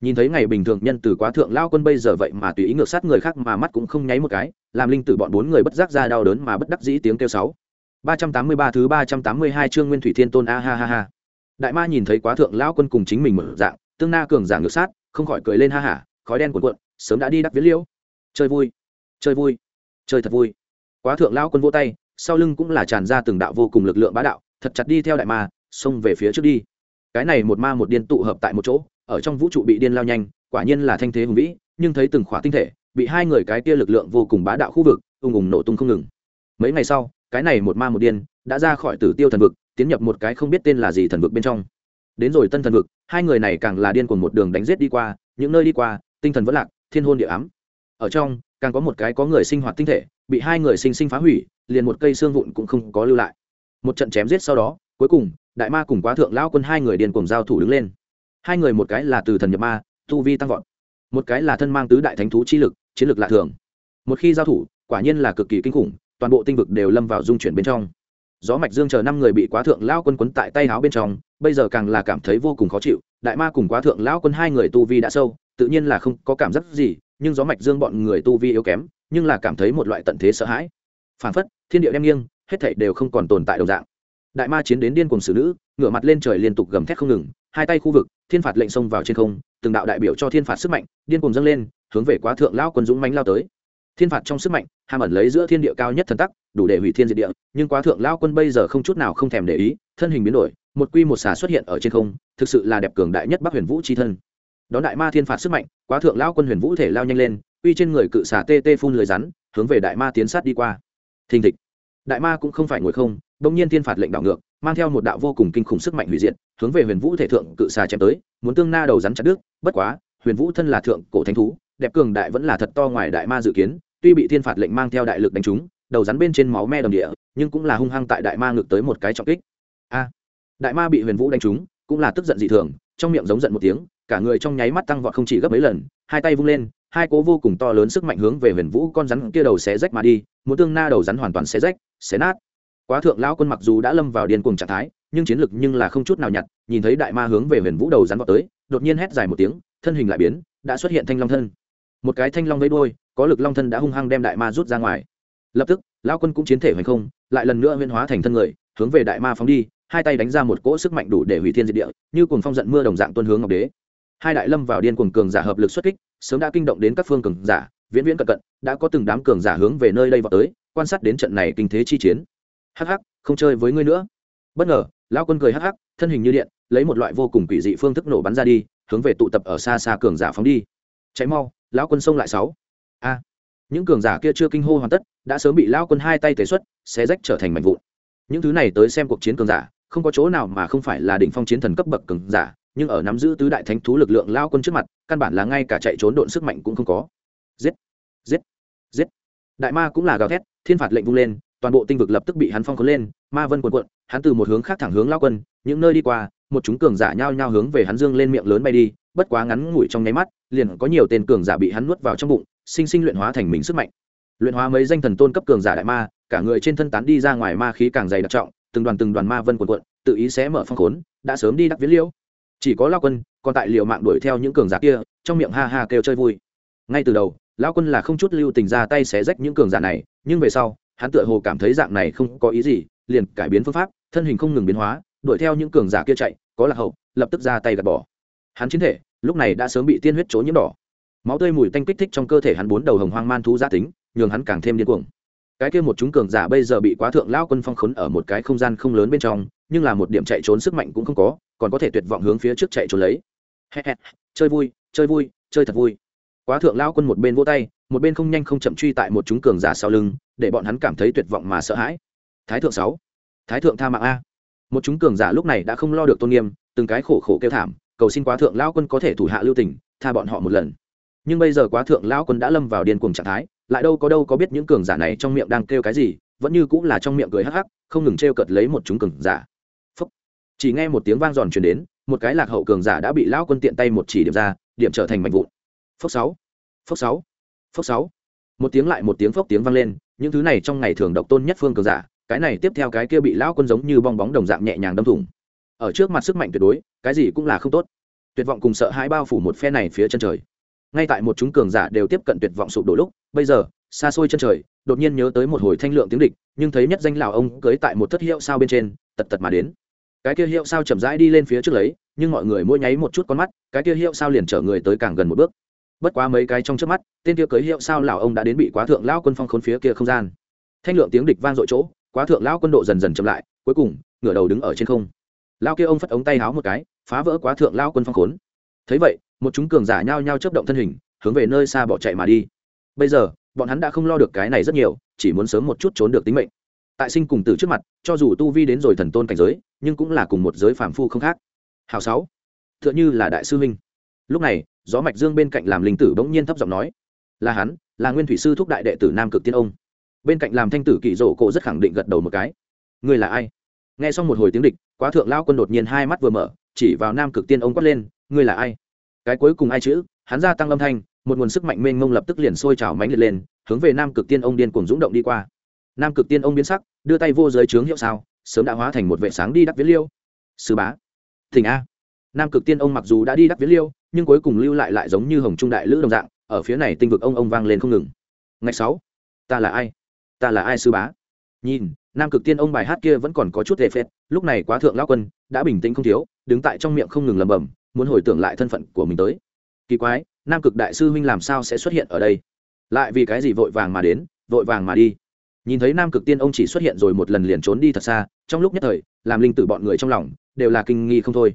nhìn thấy ngày bình thường nhân từ quá thượng lao quân bây giờ vậy mà tùy ý ngược sát người khác mà mắt cũng không nháy một cái, làm linh tử bọn bốn người bất giác ra đau đớn mà bất đắc dĩ tiếng kêu sáu ba trăm tám mươi ba thứ ba trăm tám mươi hai chương nguyên thủy thiên tôn a ha ha ha. Đại ma nhìn thấy quá thượng lão quân cùng chính mình mở dạng tương na cường giả ngược sát không khỏi cười lên ha ha, khói đen cuộn cuộn sớm đã đi đắc viễn liễu. Chơi vui chơi vui chơi thật vui. Quá thượng lão quân vỗ tay sau lưng cũng là tràn ra từng đạo vô cùng lực lượng bá đạo thật chặt đi theo đại ma xông về phía trước đi. Cái này một ma một điên tụ hợp tại một chỗ ở trong vũ trụ bị điên lao nhanh quả nhiên là thanh thế hùng vĩ nhưng thấy từng khỏa tinh thể bị hai người cái kia lực lượng vô cùng bá đạo khu vực ung ung nổ tung không ngừng. Mấy ngày sau cái này một ma một điên, đã ra khỏi tử tiêu thần vực, tiến nhập một cái không biết tên là gì thần vực bên trong. Đến rồi tân thần vực, hai người này càng là điên cuồng một đường đánh giết đi qua, những nơi đi qua, tinh thần vẫn lạc, thiên hôn địa ám. Ở trong, càng có một cái có người sinh hoạt tinh thể, bị hai người sinh sinh phá hủy, liền một cây xương vụn cũng không có lưu lại. Một trận chém giết sau đó, cuối cùng, đại ma cùng quá thượng lao quân hai người điên cuồng giao thủ đứng lên. Hai người một cái là từ thần nhập ma, tu vi tăng vọt. Một cái là thân mang tứ đại thánh thú chi lực, chiến lược lạ thường. Một khi giao thủ, quả nhiên là cực kỳ kinh khủng toàn bộ tinh vực đều lâm vào dung chuyển bên trong. Gió mạch dương chờ năm người bị quá thượng lao quân quấn tại tay áo bên trong, bây giờ càng là cảm thấy vô cùng khó chịu, đại ma cùng quá thượng lão quân hai người tu vi đã sâu, tự nhiên là không có cảm giác gì, nhưng gió mạch dương bọn người tu vi yếu kém, nhưng là cảm thấy một loại tận thế sợ hãi. Phản phất, thiên địa đem nghiêng, hết thảy đều không còn tồn tại đồng dạng. Đại ma chiến đến điên cùng xử nữ, ngửa mặt lên trời liên tục gầm thét không ngừng, hai tay khu vực, thiên phạt lệnh xông vào trên không, từng đạo đại biểu cho thiên phạt sức mạnh, điên cùng dâng lên, hướng về quá thượng lão quân dũng mãnh lao tới. Thiên phạt trong sức mạnh hàm ẩn lấy giữa thiên địa cao nhất thần tắc, đủ để hủy thiên diệt địa, nhưng quá thượng lao quân bây giờ không chút nào không thèm để ý, thân hình biến đổi, một quy một xà xuất hiện ở trên không, thực sự là đẹp cường đại nhất bắc huyền vũ chi thân. Đón đại ma thiên phạt sức mạnh, quá thượng lao quân huyền vũ thể lao nhanh lên, uy trên người cự xà tê tê phun lưới rắn, hướng về đại ma tiến sát đi qua. Thình thịch. Đại ma cũng không phải ngồi không, bỗng nhiên thiên phạt lệnh đảo ngược, mang theo một đạo vô cùng kinh khủng sức mạnh hủy diệt, hướng về huyền vũ thể thượng cự xà chém tới, muốn tương na đầu rắn chặt đứt, bất quá, huyền vũ thân là thượng cổ thánh thú, đẹp cường đại vẫn là thật to ngoài đại ma dự kiến tuy bị thiên phạt lệnh mang theo đại lực đánh trúng, đầu rắn bên trên máu me đồng địa, nhưng cũng là hung hăng tại đại ma ngược tới một cái trọng kích. A! Đại ma bị huyền vũ đánh trúng, cũng là tức giận dị thường, trong miệng giống giận một tiếng, cả người trong nháy mắt tăng vọt không chỉ gấp mấy lần, hai tay vung lên, hai cố vô cùng to lớn sức mạnh hướng về huyền vũ con rắn kia đầu xé rách mà đi, muốn tương na đầu rắn hoàn toàn xé rách, xé nát. Quá thượng lão quân mặc dù đã lâm vào điên cuồng trạng thái, nhưng chiến lực nhưng là không chút nào nhặt, nhìn thấy đại ma hướng về huyền vũ đầu rắn vọt tới, đột nhiên hét dài một tiếng, thân hình lại biến, đã xuất hiện thanh long thân. Một cái thanh long vây đôi có lực long thân đã hung hăng đem đại ma rút ra ngoài. Lập tức, lão quân cũng chiến thể hoành không, lại lần nữa huyên hóa thành thân người, hướng về đại ma phóng đi, hai tay đánh ra một cỗ sức mạnh đủ để hủy thiên diệt địa, như cuồng phong giận mưa đồng dạng tuân hướng ngọc đế. Hai đại lâm vào điên cuồng cường giả hợp lực xuất kích, sớm đã kinh động đến các phương cường giả, viễn viễn cận cận, đã có từng đám cường giả hướng về nơi đây vào tới, quan sát đến trận này kinh thế chi chiến. Hắc hắc, không chơi với ngươi nữa. Bất ngờ, lão quân cười hắc hắc, thân hình như điện, lấy một loại vô cùng quỷ dị phương thức nổ bắn ra đi, hướng về tụ tập ở xa xa cường giả phóng đi. Cháy mau, lão quân xông lại sáu a những cường giả kia chưa kinh hô hoàn tất, đã sớm bị lão quân hai tay tế xuất, xé rách trở thành mảnh vụn. Những thứ này tới xem cuộc chiến cường giả, không có chỗ nào mà không phải là đỉnh phong chiến thần cấp bậc cường giả, nhưng ở nắm giữ tứ đại thánh thú lực lượng lao quân trước mặt, căn bản là ngay cả chạy trốn độn sức mạnh cũng không có. Giết giết giết. Đại ma cũng là gào thét, thiên phạt lệnh vung lên, toàn bộ tinh vực lập tức bị hắn phong khốn lên, ma vân quần quận hắn từ một hướng khác thẳng hướng lao quân, những nơi đi qua, một chúng cường giả nhao nhao hướng về hắn dương lên miệng lớn bay đi, bất quá ngắn ngủi trong nháy mắt, liền có nhiều tên cường giả bị hắn nuốt vào trong bụng sinh sinh luyện hóa thành mình sức mạnh. Luyện hóa mấy danh thần tôn cấp cường giả đại ma, cả người trên thân tán đi ra ngoài ma khí càng dày đặc trọng, từng đoàn từng đoàn ma vân quần quận tự ý xé mở phong khốn, đã sớm đi đắc viễn liêu chỉ có lao quân, còn tại liệu mạng đuổi theo những cường giả kia, trong miệng ha ha kêu chơi vui. Ngay từ đầu lao quân là không chút lưu tình ra tay xé rách những cường giả này, nhưng về sau, hắn tựa hồ cảm thấy dạng này không có ý gì, liền cải biến phương pháp, thân hình không ngừng biến hóa, đuổi theo những cường giả kia chạy, có lạc hậu, lập tức ra tay gạt bỏ. Hắn chiến thể, lúc này đã sớm bị tiên huyết trố nhiễm đỏ máu tươi mùi tanh kích thích trong cơ thể hắn bốn đầu hồng hoang man thú gia tính, nhường hắn càng thêm điên cuồng. Cái kia một chúng cường giả bây giờ bị quá thượng lao quân phong khốn ở một cái không gian không lớn bên trong, nhưng là một điểm chạy trốn sức mạnh cũng không có, còn có thể tuyệt vọng hướng phía trước chạy trốn lấy. Chơi vui chơi vui, chơi thật vui. Quá thượng lao quân một bên vỗ tay, một bên không nhanh không chậm truy tại một chúng cường giả sau lưng, để bọn hắn cảm thấy tuyệt vọng mà sợ hãi. Thái thượng sáu, thái thượng tha mạng a. Một chúng cường giả lúc này đã không lo được tôn nghiêm, từng cái khổ khổ kêu thảm, cầu xin quá thượng lao quân có thể thủ hạ lưu tình, tha bọn họ một lần nhưng bây giờ quá thượng lão quân đã lâm vào điên cuồng trạng thái, lại đâu có đâu có biết những cường giả này trong miệng đang kêu cái gì, vẫn như cũng là trong miệng cười hắc hắc, không ngừng t cợt lấy một chúng cường giả. Phúc. chỉ nghe một tiếng vang giòn truyền đến, một cái lạc hậu cường giả đã bị lão quân tiện tay một chỉ điểm ra, điểm trở thành mạnh vụn. Phốc sáu. Phốc sáu. Phốc sáu. Một tiếng lại một tiếng phốc tiếng vang lên, những thứ này trong ngày thường độc tôn nhất phương cường giả, cái này tiếp theo cái kia bị lão quân giống như bong bóng đồng dạng nhẹ nhàng đâm thủng. Ở trước mặt sức mạnh tuyệt đối, cái gì cũng là không tốt. Tuyệt vọng cùng sợ hãi bao phủ một phe này phía chân trời ngay tại một chúng cường giả đều tiếp cận tuyệt vọng sụp đổ lúc, bây giờ, xa xôi chân trời, đột nhiên nhớ tới một hồi thanh lượng tiếng địch, nhưng thấy nhất danh lào ông cưới tại một thất hiệu sao bên trên, tật tật mà đến. Cái kia hiệu sao chậm rãi đi lên phía trước lấy, nhưng mọi người mỗi nháy một chút con mắt, cái kia hiệu sao liền chở người tới càng gần một bước. Bất quá mấy cái trong trước mắt, tên kia cưới hiệu sao lào ông đã đến bị quá thượng lao quân phong khốn phía kia không gian. Thanh lượng tiếng địch vang dội chỗ, quá thượng lao quân độ dần dần chậm lại, cuối cùng, ngửa đầu đứng ở trên không. Lao kia ông phất ống tay háo một cái, phá vỡ quá thượng lao quân phong khốn thấy vậy, một chúng cường giả nhao nhao chấp động thân hình, hướng về nơi xa bỏ chạy mà đi. Bây giờ, bọn hắn đã không lo được cái này rất nhiều, chỉ muốn sớm một chút trốn được tính mệnh. Tại sinh cùng tử trước mặt, cho dù tu vi đến rồi thần tôn cảnh giới, nhưng cũng là cùng một giới phàm phu không khác. Hào sáu, tựa như là đại sư huynh. Lúc này, gió mạch dương bên cạnh làm linh tử bỗng nhiên thấp giọng nói, là hắn, là nguyên thủy sư thúc đại đệ tử nam cực tiên ông. Bên cạnh làm thanh tử kỳ rổ cổ rất khẳng định gật đầu một cái. Ngươi là ai? Nghe xong một hồi tiếng địch, quá thượng lao quân đột nhiên hai mắt vừa mở, chỉ vào nam cực tiên ông quát lên ngươi là ai? Cái cuối cùng ai chữ? Hắn gia tăng âm thanh, một nguồn sức mạnh mênh mông lập tức liền sôi trào mánh liệt lên, hướng về nam cực tiên ông điên cuồng dũng động đi qua. Nam cực tiên ông biến sắc, đưa tay vô giới trướng hiệu sao, sớm đã hóa thành một vệ sáng đi đắc viễn liêu. Sư bá, thỉnh a. Nam cực tiên ông mặc dù đã đi đắc viễn liêu, nhưng cuối cùng lưu lại lại giống như hồng trung đại lữ đồng dạng, ở phía này tinh vực ông ông vang lên không ngừng. Ngày sáu, ta là ai? Ta là ai sư bá? Nhìn, nam cực tiên ông bài hát kia vẫn còn có chút tệ phết, lúc này quá thượng lao quân, đã bình tĩnh không thiếu, đứng tại trong miệng không ngừng lầm bầm muốn hồi tưởng lại thân phận của mình tới. Kỳ quái, nam cực đại sư huynh làm sao sẽ xuất hiện ở đây? Lại vì cái gì vội vàng mà đến, vội vàng mà đi? Nhìn thấy nam cực tiên ông chỉ xuất hiện rồi một lần liền trốn đi thật xa, trong lúc nhất thời, làm linh tử bọn người trong lòng đều là kinh nghi không thôi.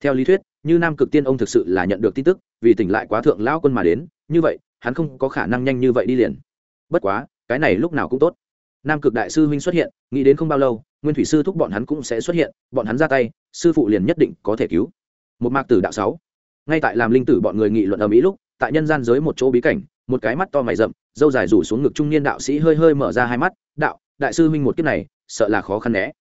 Theo lý thuyết, như nam cực tiên ông thực sự là nhận được tin tức, vì tỉnh lại quá thượng lão quân mà đến, như vậy, hắn không có khả năng nhanh như vậy đi liền. Bất quá, cái này lúc nào cũng tốt. Nam cực đại sư huynh xuất hiện, nghĩ đến không bao lâu, nguyên thủy sư thúc bọn hắn cũng sẽ xuất hiện, bọn hắn ra tay, sư phụ liền nhất định có thể cứu một mạc tử đạo sáu. Ngay tại làm linh tử bọn người nghị luận ở mỹ lúc, tại nhân gian giới một chỗ bí cảnh, một cái mắt to mày rậm, dâu dài rủ xuống ngực trung niên đạo sĩ hơi hơi mở ra hai mắt, đạo, đại sư huynh một kiếp này, sợ là khó khăn né.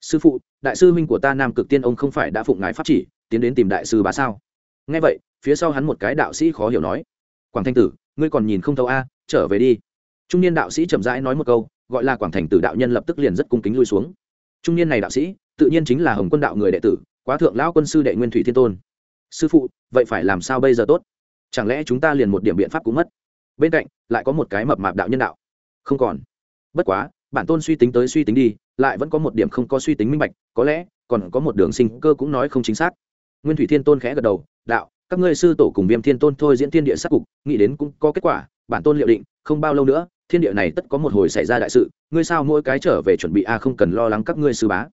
Sư phụ, đại sư huynh của ta nam cực tiên ông không phải đã phụng ngài pháp chỉ, tiến đến tìm đại sư bá sao? Nghe vậy, phía sau hắn một cái đạo sĩ khó hiểu nói, quảng thanh tử, ngươi còn nhìn không thấu a, trở về đi. Trung niên đạo sĩ chậm rãi nói một câu, gọi là quảng thành tử đạo nhân lập tức liền rất cung kính lui xuống. Trung niên này đạo sĩ, tự nhiên chính là hồng quân đạo người đệ tử quá thượng lão quân sư đệ nguyên thủy thiên tôn. Sư phụ, vậy phải làm sao bây giờ tốt? Chẳng lẽ chúng ta liền một điểm biện pháp cũng mất? Bên cạnh, lại có một cái mập mạp đạo nhân đạo. Không còn. Bất quá, bản tôn suy tính tới suy tính đi, lại vẫn có một điểm không có suy tính minh bạch, có lẽ, còn có một đường sinh cơ cũng nói không chính xác. Nguyên thủy thiên tôn khẽ gật đầu, đạo, các ngươi sư tổ cùng viêm thiên tôn thôi diễn thiên địa sắc cục, nghĩ đến cũng có kết quả, bản tôn liệu định, không bao lâu nữa, thiên địa này tất có một hồi xảy ra đại sự, ngươi sao mỗi cái trở về chuẩn bị a không cần lo lắng các ngươi sư bá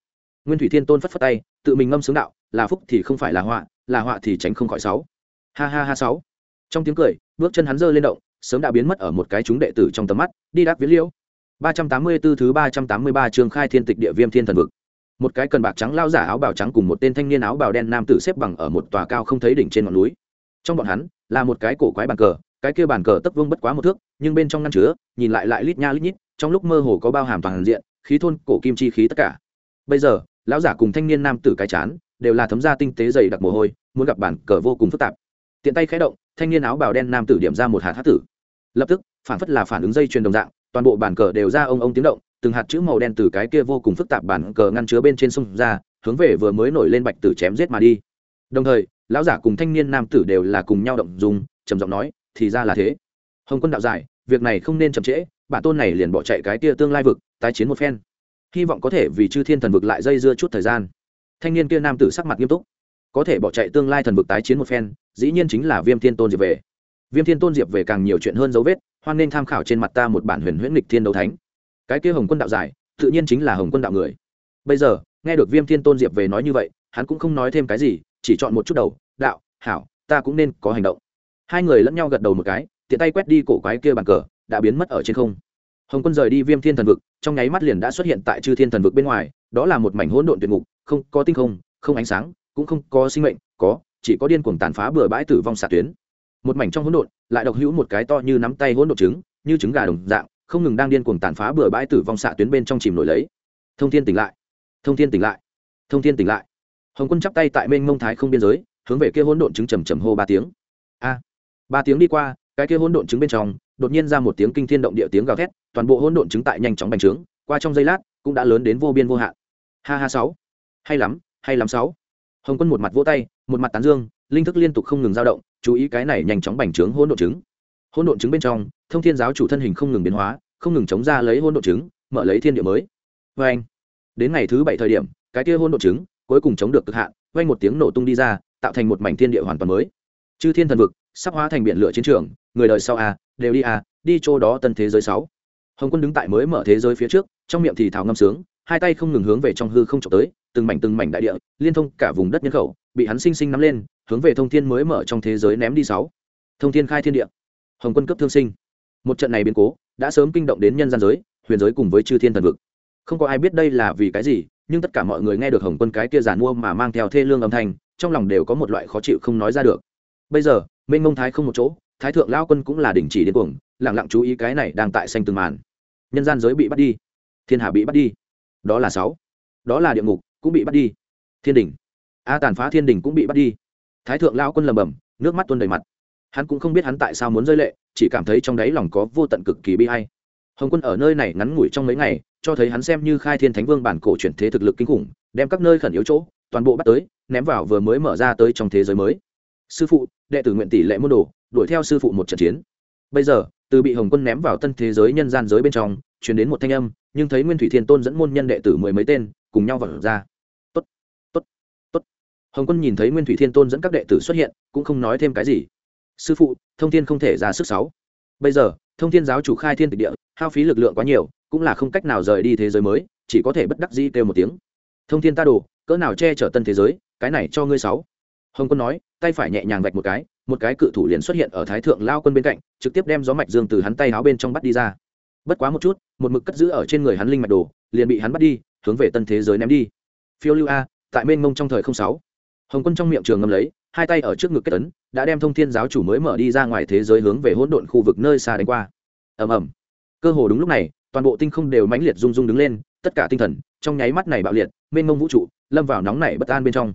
nguyên thủy thiên tôn phất phất tay, tự mình ngâm sướng đạo, là phúc thì không phải là họa là họa thì tránh không khỏi sáu. Ha ha ha sáu. Trong tiếng cười, bước chân hắn giơ lên động, sớm đã biến mất ở một cái chúng đệ tử trong tầm mắt, đi đáp viễn liêu ba trăm tám mươi 384 thứ ba trăm tám mươi ba chương khai thiên tịch địa viêm thiên thần vực. Một cái cần bạc trắng lao giả áo bào trắng cùng một tên thanh niên áo bào đen nam tử xếp bằng ở một tòa cao không thấy đỉnh trên ngọn núi. Trong bọn hắn, là một cái cổ quái bàn cờ, cái kia bàn cờ tấp vương bất quá một thước, nhưng bên trong ngăn chứa, nhìn lại lại lít nha lít nhít, trong lúc mơ hồ có bao hàm toàn diện, khí thôn, cổ kim chi khí tất cả. Bây giờ lão giả cùng thanh niên nam tử cái chán, đều là thấm da tinh tế dày đặc mồ hôi, muốn gặp bản cờ vô cùng phức tạp. Tiện tay khẽ động, thanh niên áo bào đen nam tử điểm ra một hạt hát tử. Lập tức, phản phất là phản ứng dây chuyền đồng dạng, toàn bộ bản cờ đều ra ông ông tiếng động, từng hạt chữ màu đen từ cái kia vô cùng phức tạp bản cờ ngăn chứa bên trên sông ra, hướng về vừa mới nổi lên bạch tử chém giết mà đi. Đồng thời, lão giả cùng thanh niên nam tử đều là cùng nhau động dùng trầm giọng nói, thì ra là thế. Hồng quân đạo giải, việc này không nên chậm trễ, bản tôn này liền bỏ chạy cái kia tương lai vực, tái chiến một phen hy vọng có thể vì chư thiên thần vực lại dây dưa chút thời gian. Thanh niên kia nam tử sắc mặt nghiêm túc. Có thể bỏ chạy tương lai thần vực tái chiến một phen, dĩ nhiên chính là viêm thiên tôn diệp về. Viêm thiên tôn diệp về càng nhiều chuyện hơn dấu vết, hoan nên tham khảo trên mặt ta một bản huyền huyễn lịch thiên đấu thánh. Cái kia hồng quân đạo giải, tự nhiên chính là hồng quân đạo người. Bây giờ, nghe được viêm thiên tôn diệp về nói như vậy, hắn cũng không nói thêm cái gì, chỉ chọn một chút đầu, đạo, hảo, ta cũng nên có hành động. Hai người lẫn nhau gật đầu một cái, tiện tay quét đi cổ quái kia bàn cờ, đã biến mất ở trên không. Hồng quân rời đi viêm thiên thần vực trong nháy mắt liền đã xuất hiện tại chư thiên thần vực bên ngoài, đó là một mảnh hỗn độn tuyệt ngục, không, có tinh không không ánh sáng, cũng không có sinh mệnh, có, chỉ có điên cuồng tàn phá bừa bãi tử vong xạ tuyến. Một mảnh trong hỗn độn, lại độc hữu một cái to như nắm tay hỗn độn trứng, như trứng gà đồng dạng, không ngừng đang điên cuồng tàn phá bừa bãi tử vong xạ tuyến bên trong chìm nổi lấy. Thông thiên tỉnh lại, thông thiên tỉnh lại, thông thiên tỉnh lại. Hồng quân chắp tay tại mênh mông thái không biên giới, hướng về kia hỗn độn trứng trầm trầm hô ba tiếng. A, ba tiếng đi qua, cái kia hỗn độn trứng bên trong đột nhiên ra một tiếng kinh thiên động địa tiếng gào thét, toàn bộ hỗn độn trứng tại nhanh chóng bành trướng, qua trong giây lát, cũng đã lớn đến vô biên vô hạn. Ha ha sáu. Hay lắm hay lắm sáu. Hồng quân một mặt vỗ tay, một mặt tán dương, linh thức liên tục không ngừng dao động, chú ý cái này nhanh chóng bành trướng hỗn độn trứng. Hỗn độn trứng bên trong, thông thiên giáo chủ thân hình không ngừng biến hóa, không ngừng chống ra lấy hỗn độn trứng, mở lấy thiên địa mới. Vê anh đến ngày thứ bảy thời điểm, cái kia hỗn độn trứng cuối cùng chống được cực hạn vang một tiếng nổ tung đi ra, tạo thành một mảnh thiên địa hoàn toàn mới. Chư thiên thần vực sắp hóa thành biển lửa chiến trường, người đời sau a đều đi a đi chỗ đó tân thế giới sáu. Hồng quân đứng tại mới mở thế giới phía trước, trong miệng thì thào ngâm sướng, hai tay không ngừng hướng về trong hư không trộm tới, từng mảnh từng mảnh đại địa, liên thông cả vùng đất nhân khẩu, bị hắn sinh sinh nắm lên, hướng về thông thiên mới mở trong thế giới ném đi sáu. Thông thiên khai thiên địa. Hồng quân cấp thương sinh. Một trận này biến cố, đã sớm kinh động đến nhân gian giới, huyền giới cùng với chư thiên thần vực. Không có ai biết đây là vì cái gì, nhưng tất cả mọi người nghe được hồng quân cái kia giàn mua mà mang theo thê lương âm thanh, trong lòng đều có một loại khó chịu không nói ra được. Bây giờ mênh mông thái không một chỗ, thái thượng lao quân cũng là đình chỉ đến cuồng lẳng lặng chú ý cái này đang tại xanh từng màn. Nhân gian giới bị bắt đi, thiên hà bị bắt đi. Đó là sáu. Đó là địa ngục, cũng bị bắt đi. Thiên đình. A tàn phá thiên đình cũng bị bắt đi. Thái thượng lao quân lầm bầm, nước mắt tuôn đầy mặt. Hắn cũng không biết hắn tại sao muốn rơi lệ, chỉ cảm thấy trong đáy lòng có vô tận cực kỳ bi hay hồng quân ở nơi này ngắn ngủi trong mấy ngày, cho thấy hắn xem như khai thiên thánh vương bản cổ chuyển thế thực lực kinh khủng, đem các nơi khẩn yếu chỗ, toàn bộ bắt tới, ném vào vừa mới mở ra tới trong thế giới mới sư phụ, đệ tử nguyện tỷ lệ môn đồ, đuổi theo sư phụ một trận chiến. Bây giờ, từ bị hồng quân ném vào tân thế giới nhân gian giới bên trong chuyển đến một thanh âm, nhưng thấy nguyên thủy thiên tôn dẫn môn nhân đệ tử mười mấy tên, cùng nhau vào ra. Tốt tốt tốt. Hồng quân nhìn thấy nguyên thủy thiên tôn dẫn các đệ tử xuất hiện, cũng không nói thêm cái gì. Sư phụ, thông thiên không thể ra sức sáu. Bây giờ, thông thiên giáo chủ khai thiên tịch địa, hao phí lực lượng quá nhiều, cũng là không cách nào rời đi thế giới mới, chỉ có thể bất đắc dĩ kêu một tiếng. Thông thiên ta đồ, cỡ nào che chở tân thế giới, cái này cho ngươi sáu hồng quân nói, tay phải nhẹ nhàng vạch một cái một cái cự thủ liền xuất hiện ở thái thượng lao quân bên cạnh, trực tiếp đem gió mạch dương từ hắn tay áo bên trong bắt đi ra. Bất quá một chút, một mực cất giữ ở trên người hắn linh mạch đồ, liền bị hắn bắt đi, hướng về tân thế giới ném đi. Phiêu lưu a, tại mênh mông trong thời không sáu. Hồng quân trong miệng trường ngâm lấy, hai tay ở trước ngực kết tấn đã đem thông thiên giáo chủ mới mở đi ra ngoài thế giới hướng về hỗn độn khu vực nơi xa đánh qua. Ầm ầm. Cơ hồ đúng lúc này, toàn bộ tinh không đều mãnh liệt rung rung đứng lên, tất cả tinh thần, trong nháy mắt này bạo liệt, mênh mông vũ trụ, lâm vào nóng nảy bất an bên trong.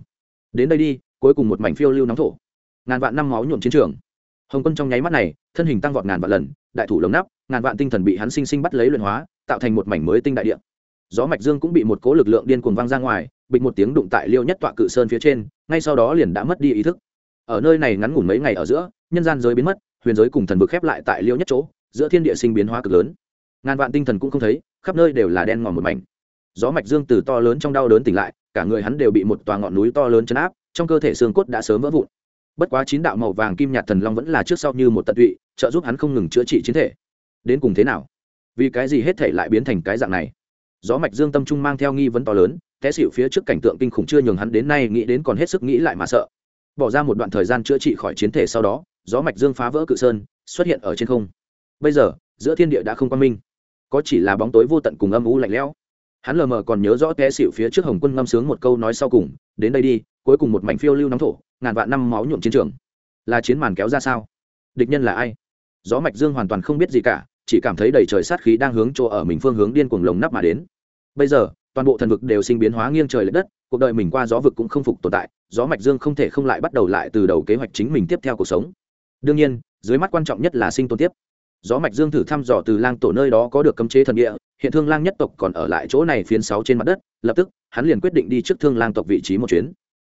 Đến đây đi cuối cùng một mảnh phiêu lưu nóng thổ. Ngàn vạn năm máu nhuộm chiến trường. Hồng quân trong nháy mắt này, thân hình tăng vọt ngàn vạn lần, đại thủ lồng nắp, ngàn vạn tinh thần bị hắn sinh sinh bắt lấy luyện hóa, tạo thành một mảnh mới tinh đại địa. Gió mạch dương cũng bị một cố lực lượng điên cuồng vang ra ngoài, bịch một tiếng đụng tại liêu nhất tọa cự sơn phía trên, ngay sau đó liền đã mất đi ý thức. Ở nơi này ngắn ngủn mấy ngày ở giữa, nhân gian giới biến mất, huyền giới cùng thần vực khép lại tại liêu nhất chỗ, giữa thiên địa sinh biến hóa cực lớn. Ngàn vạn tinh thần cũng không thấy, khắp nơi đều là đen ngòm một mảnh. Gió mạch dương từ to lớn trong đau đớn tỉnh lại cả người hắn đều bị một tòa ngọn núi to lớn chấn áp, trong cơ thể xương cốt đã sớm vỡ vụn. Bất quá chín đạo màu vàng kim nhạt thần long vẫn là trước sau như một tận tụy, trợ giúp hắn không ngừng chữa trị chiến thể. Đến cùng thế nào? Vì cái gì hết thể lại biến thành cái dạng này? Gió mạch dương tâm trung mang theo nghi vấn to lớn, té xịu phía trước cảnh tượng kinh khủng chưa nhường hắn đến nay nghĩ đến còn hết sức nghĩ lại mà sợ. Bỏ ra một đoạn thời gian chữa trị khỏi chiến thể sau đó, gió mạch dương phá vỡ cự sơn, xuất hiện ở trên không. Bây giờ, giữa thiên địa đã không quan minh. Có chỉ là bóng tối vô tận cùng âm u lạnh lẽo hắn lờ mờ còn nhớ rõ té xịu phía trước hồng quân ngâm sướng một câu nói sau cùng, đến đây đi, cuối cùng một mảnh phiêu lưu nóng thổ, ngàn vạn năm máu nhuộm chiến trường. Là chiến màn kéo ra sao? Địch nhân là ai? Gió mạch dương hoàn toàn không biết gì cả, chỉ cảm thấy đầy trời sát khí đang hướng chỗ ở mình phương hướng điên cuồng lồng nắp mà đến. Bây giờ, toàn bộ thần vực đều sinh biến hóa nghiêng trời lệch đất, cuộc đời mình qua gió vực cũng không phục tồn tại, gió mạch dương không thể không lại bắt đầu lại từ đầu kế hoạch chính mình tiếp theo cuộc sống. Đương nhiên, dưới mắt quan trọng nhất là sinh tồn tiếp gió mạch dương thử thăm dò từ lang tổ nơi đó có được cấm chế thần địa, hiện thương lang nhất tộc còn ở lại chỗ này phiến sáu trên mặt đất, lập tức, hắn liền quyết định đi trước thương lang tộc vị trí một chuyến.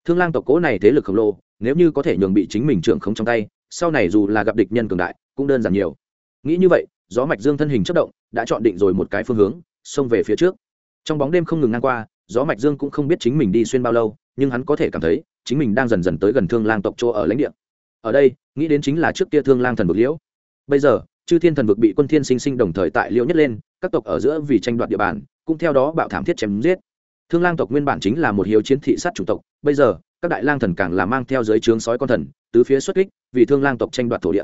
Thương lang tộc cố này thế lực khổng lồ, nếu như có thể nhường bị chính mình trưởng không trong tay, sau này dù là gặp địch nhân cường đại, cũng đơn giản nhiều. Nghĩ như vậy, gió mạch dương thân hình chất động, đã chọn định rồi một cái phương hướng, xông về phía trước. Trong bóng đêm không ngừng ngang qua, gió mạch dương cũng không biết chính mình đi xuyên bao lâu, nhưng hắn có thể cảm thấy, chính mình đang dần dần tới gần thương lang tộc chỗ ở lãnh địa. Ở đây, nghĩ đến chính là trước kia thương lang thần vực liễu. Bây giờ chư thiên thần vực bị quân thiên sinh sinh đồng thời tại liễu nhất lên, các tộc ở giữa vì tranh đoạt địa bàn, cũng theo đó bạo thảm thiết chém giết. Thương lang tộc nguyên bản chính là một hiếu chiến thị sát chủng tộc, bây giờ, các đại lang thần càng là mang theo giới trướng sói con thần, tứ phía xuất kích, vì thương lang tộc tranh đoạt thổ địa.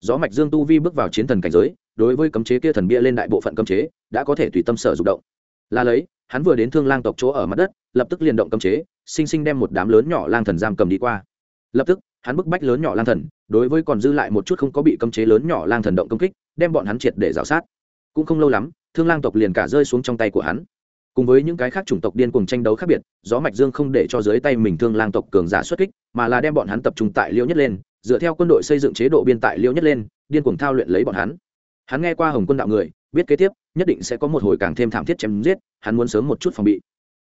Gió mạch dương tu vi bước vào chiến thần cảnh giới, đối với cấm chế kia thần bia lên đại bộ phận cấm chế, đã có thể tùy tâm sở dụng động. Là lấy, hắn vừa đến thương lang tộc chỗ ở mặt đất, lập tức liền động cấm chế, sinh sinh đem một đám lớn nhỏ lang thần giam cầm đi qua. Lập tức hắn bức bách lớn nhỏ lang thần, đối với còn dư lại một chút không có bị cấm chế lớn nhỏ lang thần động công kích, đem bọn hắn triệt để rào sát. Cũng không lâu lắm, thương lang tộc liền cả rơi xuống trong tay của hắn. Cùng với những cái khác chủng tộc điên cùng tranh đấu khác biệt, gió mạch dương không để cho dưới tay mình thương lang tộc cường giả xuất kích, mà là đem bọn hắn tập trung tại liễu nhất lên, dựa theo quân đội xây dựng chế độ biên tại liễu nhất lên, điên cuồng thao luyện lấy bọn hắn. Hắn nghe qua hồng quân đạo người, biết kế tiếp, nhất định sẽ có một hồi càng thêm thảm thiết chém giết, hắn muốn sớm một chút phòng bị.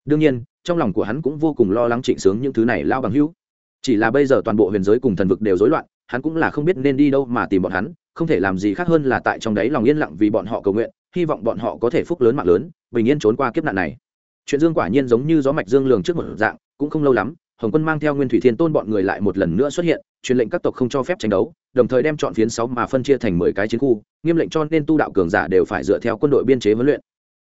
Đương nhiên, trong lòng của hắn cũng vô cùng lo lắng trịnh sướng những thứ này lao bằng hữu chỉ là bây giờ toàn bộ huyền giới cùng thần vực đều rối loạn, hắn cũng là không biết nên đi đâu mà tìm bọn hắn, không thể làm gì khác hơn là tại trong đấy lòng yên lặng vì bọn họ cầu nguyện, hy vọng bọn họ có thể phúc lớn mạng lớn, bình yên trốn qua kiếp nạn này. Chuyện dương quả nhiên giống như gió mạch dương lường trước một dạng, cũng không lâu lắm, hồng quân mang theo nguyên thủy thiên tôn bọn người lại một lần nữa xuất hiện, truyền lệnh các tộc không cho phép tranh đấu, đồng thời đem chọn phiến sáu mà phân chia thành mười cái chiến khu, nghiêm lệnh cho nên tu đạo cường giả đều phải dựa theo quân đội biên chế huấn luyện.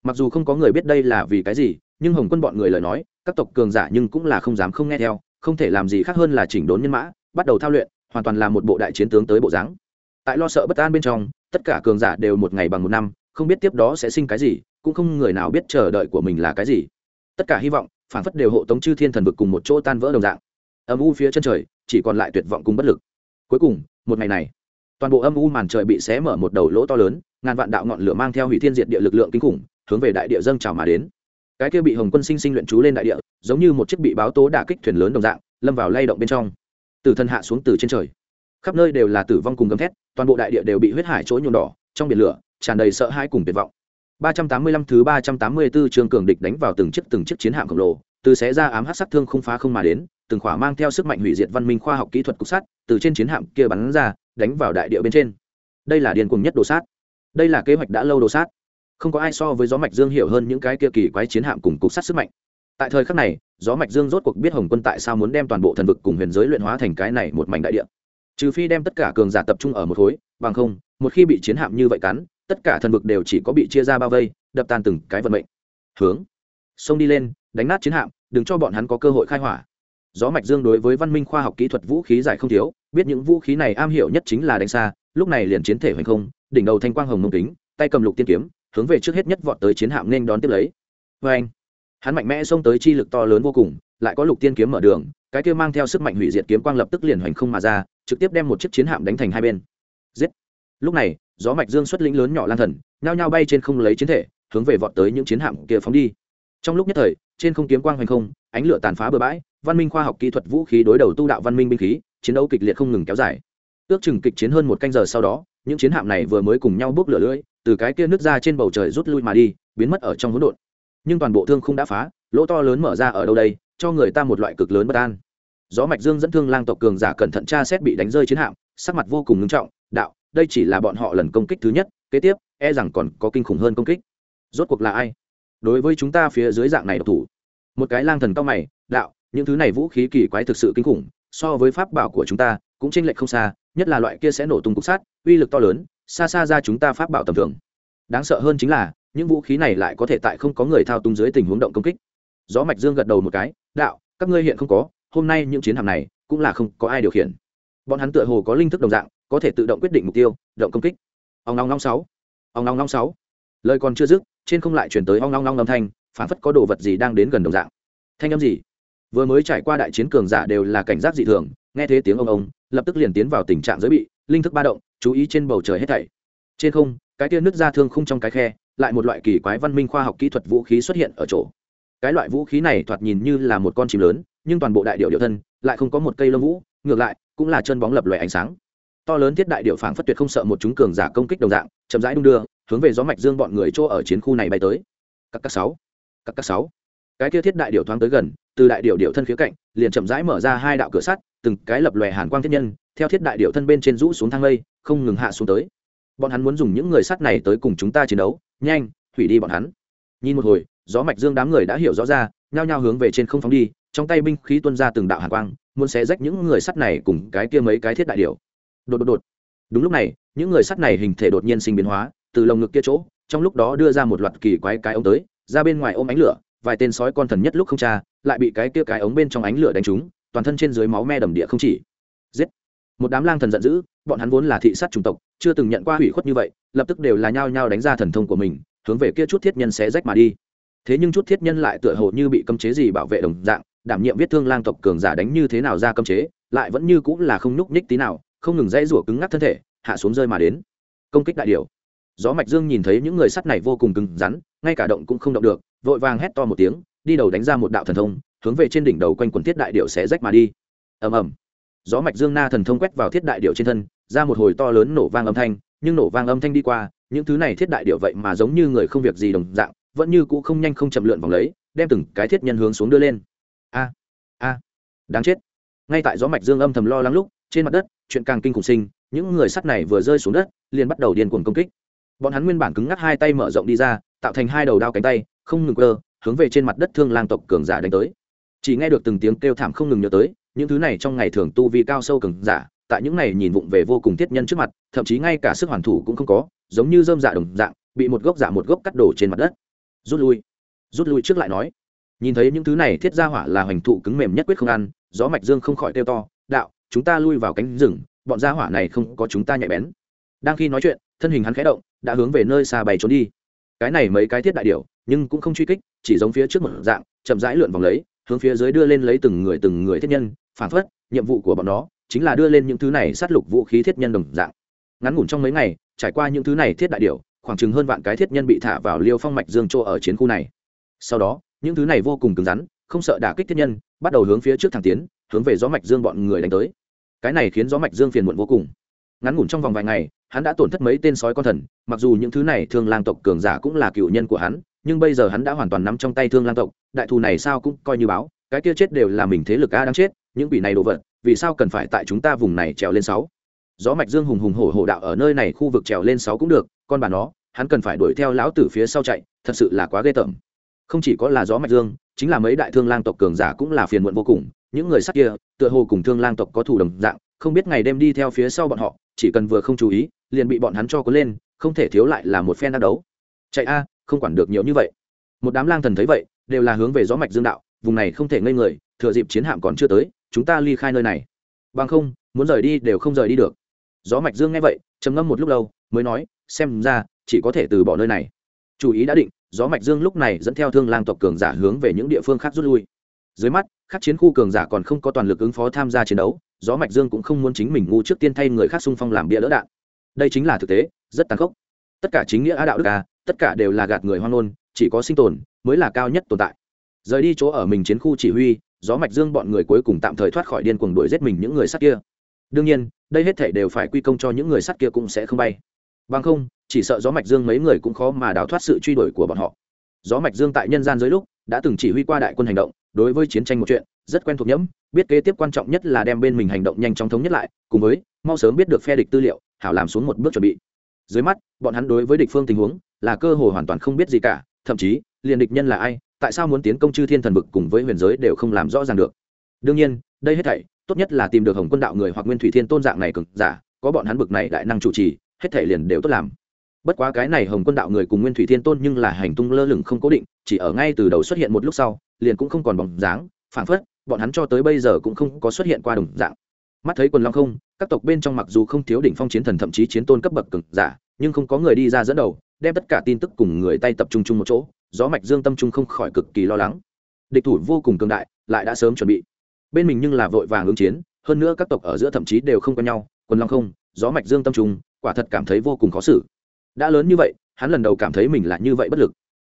Mặc dù không có người biết đây là vì cái gì, nhưng hồng quân bọn người lời nói, các tộc cường giả nhưng cũng là không dám không nghe theo không thể làm gì khác hơn là chỉnh đốn nhân mã, bắt đầu thao luyện, hoàn toàn là một bộ đại chiến tướng tới bộ dáng. Tại lo sợ bất an bên trong, tất cả cường giả đều một ngày bằng một năm, không biết tiếp đó sẽ sinh cái gì, cũng không người nào biết chờ đợi của mình là cái gì. Tất cả hy vọng phản phất đều hộ tống chư thiên thần vực cùng một chỗ tan vỡ đồng dạng. Âm u phía chân trời, chỉ còn lại tuyệt vọng cùng bất lực. Cuối cùng, một ngày này, toàn bộ âm u màn trời bị xé mở một đầu lỗ to lớn, ngàn vạn đạo ngọn lửa mang theo hủy thiên diệt địa lực lượng kinh khủng, hướng về đại địa dâng trào mà đến cái kia bị hồng quân sinh sinh luyện chú lên đại địa, giống như một chiếc bị báo tố đả kích thuyền lớn đồng dạng, lâm vào lay động bên trong. Từ thân hạ xuống từ trên trời. Khắp nơi đều là tử vong cùng gầm thét, toàn bộ đại địa đều bị huyết hải chỗ nhuộm đỏ, trong biển lửa, tràn đầy sợ hãi cùng tuyệt vọng. 385 thứ 384 trường cường địch đánh vào từng chiếc từng chiếc chiến hạm khổng lồ, từ xé ra ám hắc sát thương không phá không mà đến, từng khỏa mang theo sức mạnh hủy diệt văn minh khoa học kỹ thuật cục sát từ trên chiến hạm kia bắn ra, đánh vào đại địa bên trên. Đây là điên cuồng nhất đồ sát. Đây là kế hoạch đã lâu đồ sát không có ai so với gió mạch dương hiểu hơn những cái kia kỳ quái chiến hạm cùng cục sát sức mạnh. Tại thời khắc này, gió mạch dương rốt cuộc biết hồng quân tại sao muốn đem toàn bộ thần vực cùng huyền giới luyện hóa thành cái này một mảnh đại địa. Trừ phi đem tất cả cường giả tập trung ở một khối, bằng không, một khi bị chiến hạm như vậy cắn, tất cả thần vực đều chỉ có bị chia ra bao vây, đập tan từng cái vận mệnh. Hướng. Xông đi lên, đánh nát chiến hạm, đừng cho bọn hắn có cơ hội khai hỏa. Gió mạch dương đối với văn minh khoa học kỹ thuật vũ khí giải không thiếu, biết những vũ khí này am hiểu nhất chính là đánh xa, lúc này liền chiến thể hoành không, đỉnh đầu thanh quang hồng mông kính, tay cầm lục tiên kiếm hướng về trước hết nhất vọt tới chiến hạm nên đón tiếp lấy. Vê anh, hắn mạnh mẽ xông tới chi lực to lớn vô cùng, lại có lục tiên kiếm mở đường, cái kia mang theo sức mạnh hủy diệt kiếm quang lập tức liền hoành không mà ra, trực tiếp đem một chiếc chiến hạm đánh thành hai bên. Giết! Lúc này, gió mạch dương xuất lĩnh lớn nhỏ lan thần, nhao nhao bay trên không lấy chiến thể, hướng về vọt tới những chiến hạm kia phóng đi. Trong lúc nhất thời, trên không kiếm quang hoành không, ánh lửa tàn phá bừa bãi, văn minh khoa học kỹ thuật vũ khí đối đầu tu đạo văn minh binh khí, chiến đấu kịch liệt không ngừng kéo dài. Ước chừng kịch chiến hơn một canh giờ sau đó, những chiến hạm này vừa mới cùng nhau bước lửa lưỡi từ cái kia nước ra trên bầu trời rút lui mà đi, biến mất ở trong hỗn độn. Nhưng toàn bộ thương không đã phá, lỗ to lớn mở ra ở đâu đây, cho người ta một loại cực lớn bất an. Gió mạch dương dẫn thương lang tộc cường giả cẩn thận tra xét bị đánh rơi chiến hạm, sắc mặt vô cùng nghiêm trọng, đạo, đây chỉ là bọn họ lần công kích thứ nhất, kế tiếp e rằng còn có kinh khủng hơn công kích. Rốt cuộc là ai? Đối với chúng ta phía dưới dạng này độc thủ. Một cái lang thần cao mày, đạo, những thứ này vũ khí kỳ quái thực sự kinh khủng, so với pháp bảo của chúng ta, cũng chênh lệch không xa, nhất là loại kia sẽ nổ tung cục sát uy lực to lớn xa xa ra chúng ta pháp bảo tầm thường. Đáng sợ hơn chính là, những vũ khí này lại có thể tại không có người thao túng dưới tình huống động công kích. Gió mạch dương gật đầu một cái, đạo, các ngươi hiện không có, hôm nay những chiến hạm này cũng là không có ai điều khiển. Bọn hắn tựa hồ có linh thức đồng dạng, có thể tự động quyết định mục tiêu, động công kích. Ông long long sáu. Ông long long sáu. Lời còn chưa dứt, trên không lại chuyển tới ong long long âm thanh phản phất có đồ vật gì đang đến gần đồng dạng. Thanh âm gì? Vừa mới trải qua đại chiến cường giả đều là cảnh giác dị thường, nghe thấy tiếng ông ông lập tức liền tiến vào tình trạng giới bị, linh thức ba động chú ý trên bầu trời hết thảy. Trên không, cái tia nứt ra thương khung trong cái khe, lại một loại kỳ quái văn minh khoa học kỹ thuật vũ khí xuất hiện ở chỗ. Cái loại vũ khí này thoạt nhìn như là một con chim lớn, nhưng toàn bộ đại điệu điệu thân lại không có một cây lông vũ, ngược lại, cũng là chân bóng lập loè ánh sáng. To lớn thiết đại điệu phảng phất tuyệt không sợ một chúng cường giả công kích đồng dạng, chậm rãi đung đưa, hướng về gió mạch dương bọn người chỗ ở chiến khu này bay tới. Các các sáu, các các sáu. Cái kia thiết đại điệu thoáng tới gần, từ đại điệu điệu thân khía cạnh, liền chậm rãi mở ra hai đạo cửa sắt, từng cái lập lòe hàn quang thiết nhân theo thiết đại điệu thân bên trên rũ xuống thang lây, không ngừng hạ xuống tới. Bọn hắn muốn dùng những người sắt này tới cùng chúng ta chiến đấu, nhanh, hủy đi bọn hắn. Nhìn một hồi, gió mạch dương đám người đã hiểu rõ ra, nhao nhao hướng về trên không phóng đi, trong tay binh khí tuôn ra từng đạo hàn quang, muốn xé rách những người sắt này cùng cái kia mấy cái thiết đại điệu đột đột đột. Đúng lúc này, những người sắt này hình thể đột nhiên sinh biến hóa, từ lồng ngực kia chỗ, trong lúc đó đưa ra một loạt kỳ quái cái ống tới, ra bên ngoài ôm ánh lửa, vài tên sói con thần nhất lúc không cha lại bị cái kia cái ống bên trong ánh lửa đánh trúng, toàn thân trên dưới máu me đầm địa không chỉ một đám lang thần giận dữ, bọn hắn vốn là thị sát chủng tộc, chưa từng nhận qua hủy khuất như vậy, lập tức đều là nhao nhao đánh ra thần thông của mình, hướng về kia chút thiết nhân sẽ rách mà đi. Thế nhưng chút thiết nhân lại tựa hồ như bị cấm chế gì bảo vệ đồng dạng, đảm nhiệm viết thương lang tộc cường giả đánh như thế nào ra cấm chế, lại vẫn như cũng là không nhúc nhích tí nào, không ngừng dãy rủa cứng ngắc thân thể, hạ xuống rơi mà đến. Công kích đại điều. Gió mạch dương nhìn thấy những người sắt này vô cùng cứng rắn, ngay cả động cũng không động được, vội vàng hét to một tiếng, đi đầu đánh ra một đạo thần thông, hướng về trên đỉnh đầu quanh quần thiết đại điệu sẽ rách mà đi. Ầm ầm gió mạch dương na thần thông quét vào thiết đại điệu trên thân, ra một hồi to lớn nổ vang âm thanh, nhưng nổ vang âm thanh đi qua, những thứ này thiết đại điệu vậy mà giống như người không việc gì đồng dạng, vẫn như cũ không nhanh không chậm lượn vòng lấy, đem từng cái thiết nhân hướng xuống đưa lên. A a, đáng chết. Ngay tại gió mạch dương âm thầm lo lắng lúc, trên mặt đất, chuyện càng kinh khủng sinh, những người sắt này vừa rơi xuống đất, liền bắt đầu điên cuồng công kích. Bọn hắn nguyên bản cứng ngắc hai tay mở rộng đi ra, tạo thành hai đầu đao cánh tay, không ngừng cơ hướng về trên mặt đất thương lang tộc cường giả đánh tới. Chỉ nghe được từng tiếng kêu thảm không ngừng nhớ tới những thứ này trong ngày thường tu vi cao sâu cường giả, tại những này nhìn vụng về vô cùng thiết nhân trước mặt, thậm chí ngay cả sức hoàn thủ cũng không có, giống như dơm dạ đồng dạng, bị một gốc giả một gốc cắt đổ trên mặt đất. Rút lui. Rút lui trước lại nói. Nhìn thấy những thứ này thiết ra hỏa là hoành thụ cứng mềm nhất quyết không ăn, gió mạch dương không khỏi kêu to, đạo, chúng ta lui vào cánh rừng, bọn gia hỏa này không có chúng ta nhạy bén. Đang khi nói chuyện, thân hình hắn khẽ động, đã hướng về nơi xa bày trốn đi. Cái này mấy cái thiết đại điểu, nhưng cũng không truy kích, chỉ giống phía trước một dạng, chậm rãi lượn vòng lấy, hướng phía dưới đưa lên lấy từng người từng người thiết nhân phản phất, nhiệm vụ của bọn nó chính là đưa lên những thứ này sát lục vũ khí thiết nhân đồng dạng. Ngắn ngủn trong mấy ngày, trải qua những thứ này thiết đại điểu, khoảng chừng hơn vạn cái thiết nhân bị thả vào liêu phong mạch dương chỗ ở chiến khu này. Sau đó, những thứ này vô cùng cứng rắn, không sợ đả kích thiết nhân, bắt đầu hướng phía trước thẳng tiến, hướng về gió mạch dương bọn người đánh tới. Cái này khiến gió mạch dương phiền muộn vô cùng. Ngắn ngủn trong vòng vài ngày, hắn đã tổn thất mấy tên sói con thần, mặc dù những thứ này thương lang tộc cường giả cũng là cựu nhân của hắn, nhưng bây giờ hắn đã hoàn toàn nắm trong tay thương lang tộc, đại thù này sao cũng coi như báo, cái kia chết đều là mình thế lực a đang chết những quỷ này đồ vật, vì sao cần phải tại chúng ta vùng này trèo lên sáu? Gió mạch dương hùng hùng hổ hổ đạo ở nơi này khu vực trèo lên sáu cũng được, con bà nó, hắn cần phải đuổi theo lão tử phía sau chạy, thật sự là quá ghê tởm. Không chỉ có là gió mạch dương, chính là mấy đại thương lang tộc cường giả cũng là phiền muộn vô cùng, những người sắc kia, tựa hồ cùng thương lang tộc có thủ đồng dạng, không biết ngày đêm đi theo phía sau bọn họ, chỉ cần vừa không chú ý, liền bị bọn hắn cho cuốn lên, không thể thiếu lại là một phen đắc đấu. Chạy a, không quản được nhiều như vậy. Một đám lang thần thấy vậy, đều là hướng về gió mạch dương đạo, vùng này không thể ngây người, thừa dịp chiến hạm còn chưa tới chúng ta ly khai nơi này. Bằng không, muốn rời đi đều không rời đi được. Gió mạch dương nghe vậy, trầm ngâm một lúc lâu, mới nói, xem ra, chỉ có thể từ bỏ nơi này. Chủ ý đã định, gió mạch dương lúc này dẫn theo thương lang tộc cường giả hướng về những địa phương khác rút lui. Dưới mắt, các chiến khu cường giả còn không có toàn lực ứng phó tham gia chiến đấu, gió mạch dương cũng không muốn chính mình ngu trước tiên thay người khác xung phong làm bia lỡ đạn. Đây chính là thực tế, rất tàn khốc. Tất cả chính nghĩa á đạo đức à tất cả đều là gạt người hoang ngôn, chỉ có sinh tồn mới là cao nhất tồn tại. Rời đi chỗ ở mình chiến khu chỉ huy gió mạch dương bọn người cuối cùng tạm thời thoát khỏi điên cuồng đuổi giết mình những người sắt kia. Đương nhiên, đây hết thảy đều phải quy công cho những người sắt kia cũng sẽ không bay. Bằng không, chỉ sợ gió mạch dương mấy người cũng khó mà đào thoát sự truy đuổi của bọn họ. Gió mạch dương tại nhân gian dưới lúc, đã từng chỉ huy qua đại quân hành động, đối với chiến tranh một chuyện, rất quen thuộc nhẫm, biết kế tiếp quan trọng nhất là đem bên mình hành động nhanh chóng thống nhất lại, cùng với, mau sớm biết được phe địch tư liệu, hảo làm xuống một bước chuẩn bị. Dưới mắt, bọn hắn đối với địch phương tình huống, là cơ hội hoàn toàn không biết gì cả, thậm chí, liền địch nhân là ai tại sao muốn tiến công chư thiên thần vực cùng với huyền giới đều không làm rõ ràng được? Đương nhiên, đây hết thảy, tốt nhất là tìm được hồng quân đạo người hoặc nguyên thủy thiên tôn dạng này cực giả, có bọn hắn bực này đại năng chủ trì, hết thảy liền đều tốt làm. Bất quá cái này hồng quân đạo người cùng nguyên thủy thiên tôn nhưng là hành tung lơ lửng không cố định, chỉ ở ngay từ đầu xuất hiện một lúc sau, liền cũng không còn bóng dáng phản phất, bọn hắn cho tới bây giờ cũng không có xuất hiện qua đồng dạng. Mắt thấy quần long không, các tộc bên trong mặc dù không thiếu đỉnh phong chiến thần thậm chí chiến tôn cấp bậc cực giả, nhưng không có người đi ra dẫn đầu, đem tất cả tin tức cùng người tay tập trung chung một chỗ gió mạch dương tâm trung không khỏi cực kỳ lo lắng. Địch thủ vô cùng cường đại, lại đã sớm chuẩn bị. Bên mình nhưng là vội vàng ứng chiến, hơn nữa các tộc ở giữa thậm chí đều không quen nhau, quần long không, gió mạch dương tâm trung, quả thật cảm thấy vô cùng khó xử. Đã lớn như vậy, hắn lần đầu cảm thấy mình là như vậy bất lực.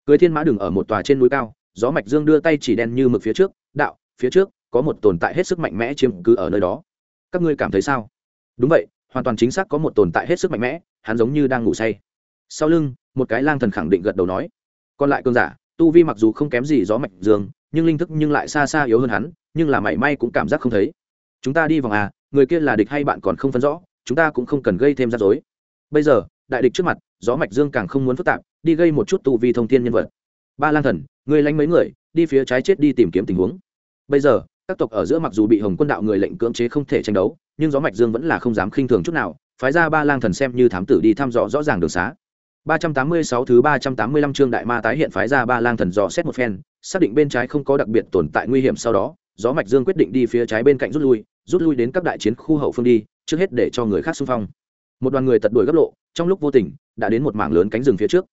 Cưới thiên mã Đường ở một tòa trên núi cao, gió mạch dương đưa tay chỉ đen như mực phía trước, đạo, phía trước, có một tồn tại hết sức mạnh mẽ chiếm cứ ở nơi đó. Các ngươi cảm thấy sao? Đúng vậy, hoàn toàn chính xác có một tồn tại hết sức mạnh mẽ, hắn giống như đang ngủ say. Sau lưng, một cái lang thần khẳng định gật đầu nói còn lại cường giả, tu vi mặc dù không kém gì gió mạch dương, nhưng linh thức nhưng lại xa xa yếu hơn hắn, nhưng là mảy may cũng cảm giác không thấy. Chúng ta đi vòng à người kia là địch hay bạn còn không phân rõ, chúng ta cũng không cần gây thêm rắc rối. Bây giờ, đại địch trước mặt, gió mạch dương càng không muốn phức tạp, đi gây một chút tu vi thông thiên nhân vật. Ba lang thần, người lánh mấy người, đi phía trái chết đi tìm kiếm tình huống. Bây giờ, các tộc ở giữa mặc dù bị hồng quân đạo người lệnh cưỡng chế không thể tranh đấu, nhưng gió mạch dương vẫn là không dám khinh thường chút nào, phái ra ba lang thần xem như thám tử đi thăm dò rõ ràng đường xá. 386 thứ 385 chương đại ma tái hiện phái ra ba lang thần dò xét một phen, xác định bên trái không có đặc biệt tồn tại nguy hiểm sau đó, gió mạch dương quyết định đi phía trái bên cạnh rút lui rút lui đến các đại chiến khu hậu phương đi, trước hết để cho người khác xung phong. Một đoàn người tật đuổi gấp lộ, trong lúc vô tình, đã đến một mảng lớn cánh rừng phía trước.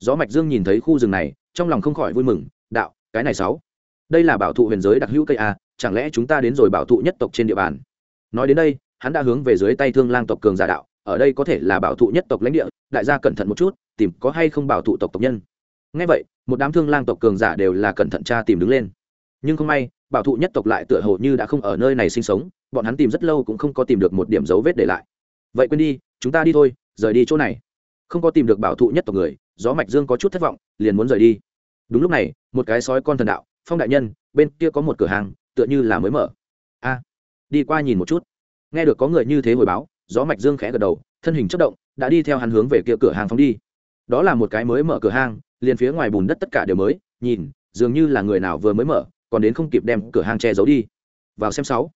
Gió mạch dương nhìn thấy khu rừng này, trong lòng không khỏi vui mừng, đạo, cái này sáu, đây là bảo thụ huyền giới đặc hữu cây a chẳng lẽ chúng ta đến rồi bảo thụ nhất tộc trên địa bàn? Nói đến đây, hắn đã hướng về dưới tay thương lang tộc cường giả đạo ở đây có thể là bảo thụ nhất tộc lãnh địa, đại gia cẩn thận một chút, tìm có hay không bảo thụ tộc tộc nhân. Ngay vậy, một đám thương lang tộc cường giả đều là cẩn thận tra tìm đứng lên. Nhưng không may, bảo thụ nhất tộc lại tựa hồ như đã không ở nơi này sinh sống, bọn hắn tìm rất lâu cũng không có tìm được một điểm dấu vết để lại. Vậy quên đi, chúng ta đi thôi, rời đi chỗ này. Không có tìm được bảo thụ nhất tộc người, gió mạch dương có chút thất vọng, liền muốn rời đi. Đúng lúc này, một cái sói con thần đạo, phong đại nhân, bên kia có một cửa hàng, tựa như là mới mở. A, đi qua nhìn một chút. Nghe được có người như thế hồi báo gió mạch dương khẽ gật đầu, thân hình chất động, đã đi theo hắn hướng về kia cửa hàng phóng đi. Đó là một cái mới mở cửa hàng, liền phía ngoài bùn đất tất cả đều mới, nhìn, dường như là người nào vừa mới mở, còn đến không kịp đem cửa hàng che giấu đi. Vào xem sáu.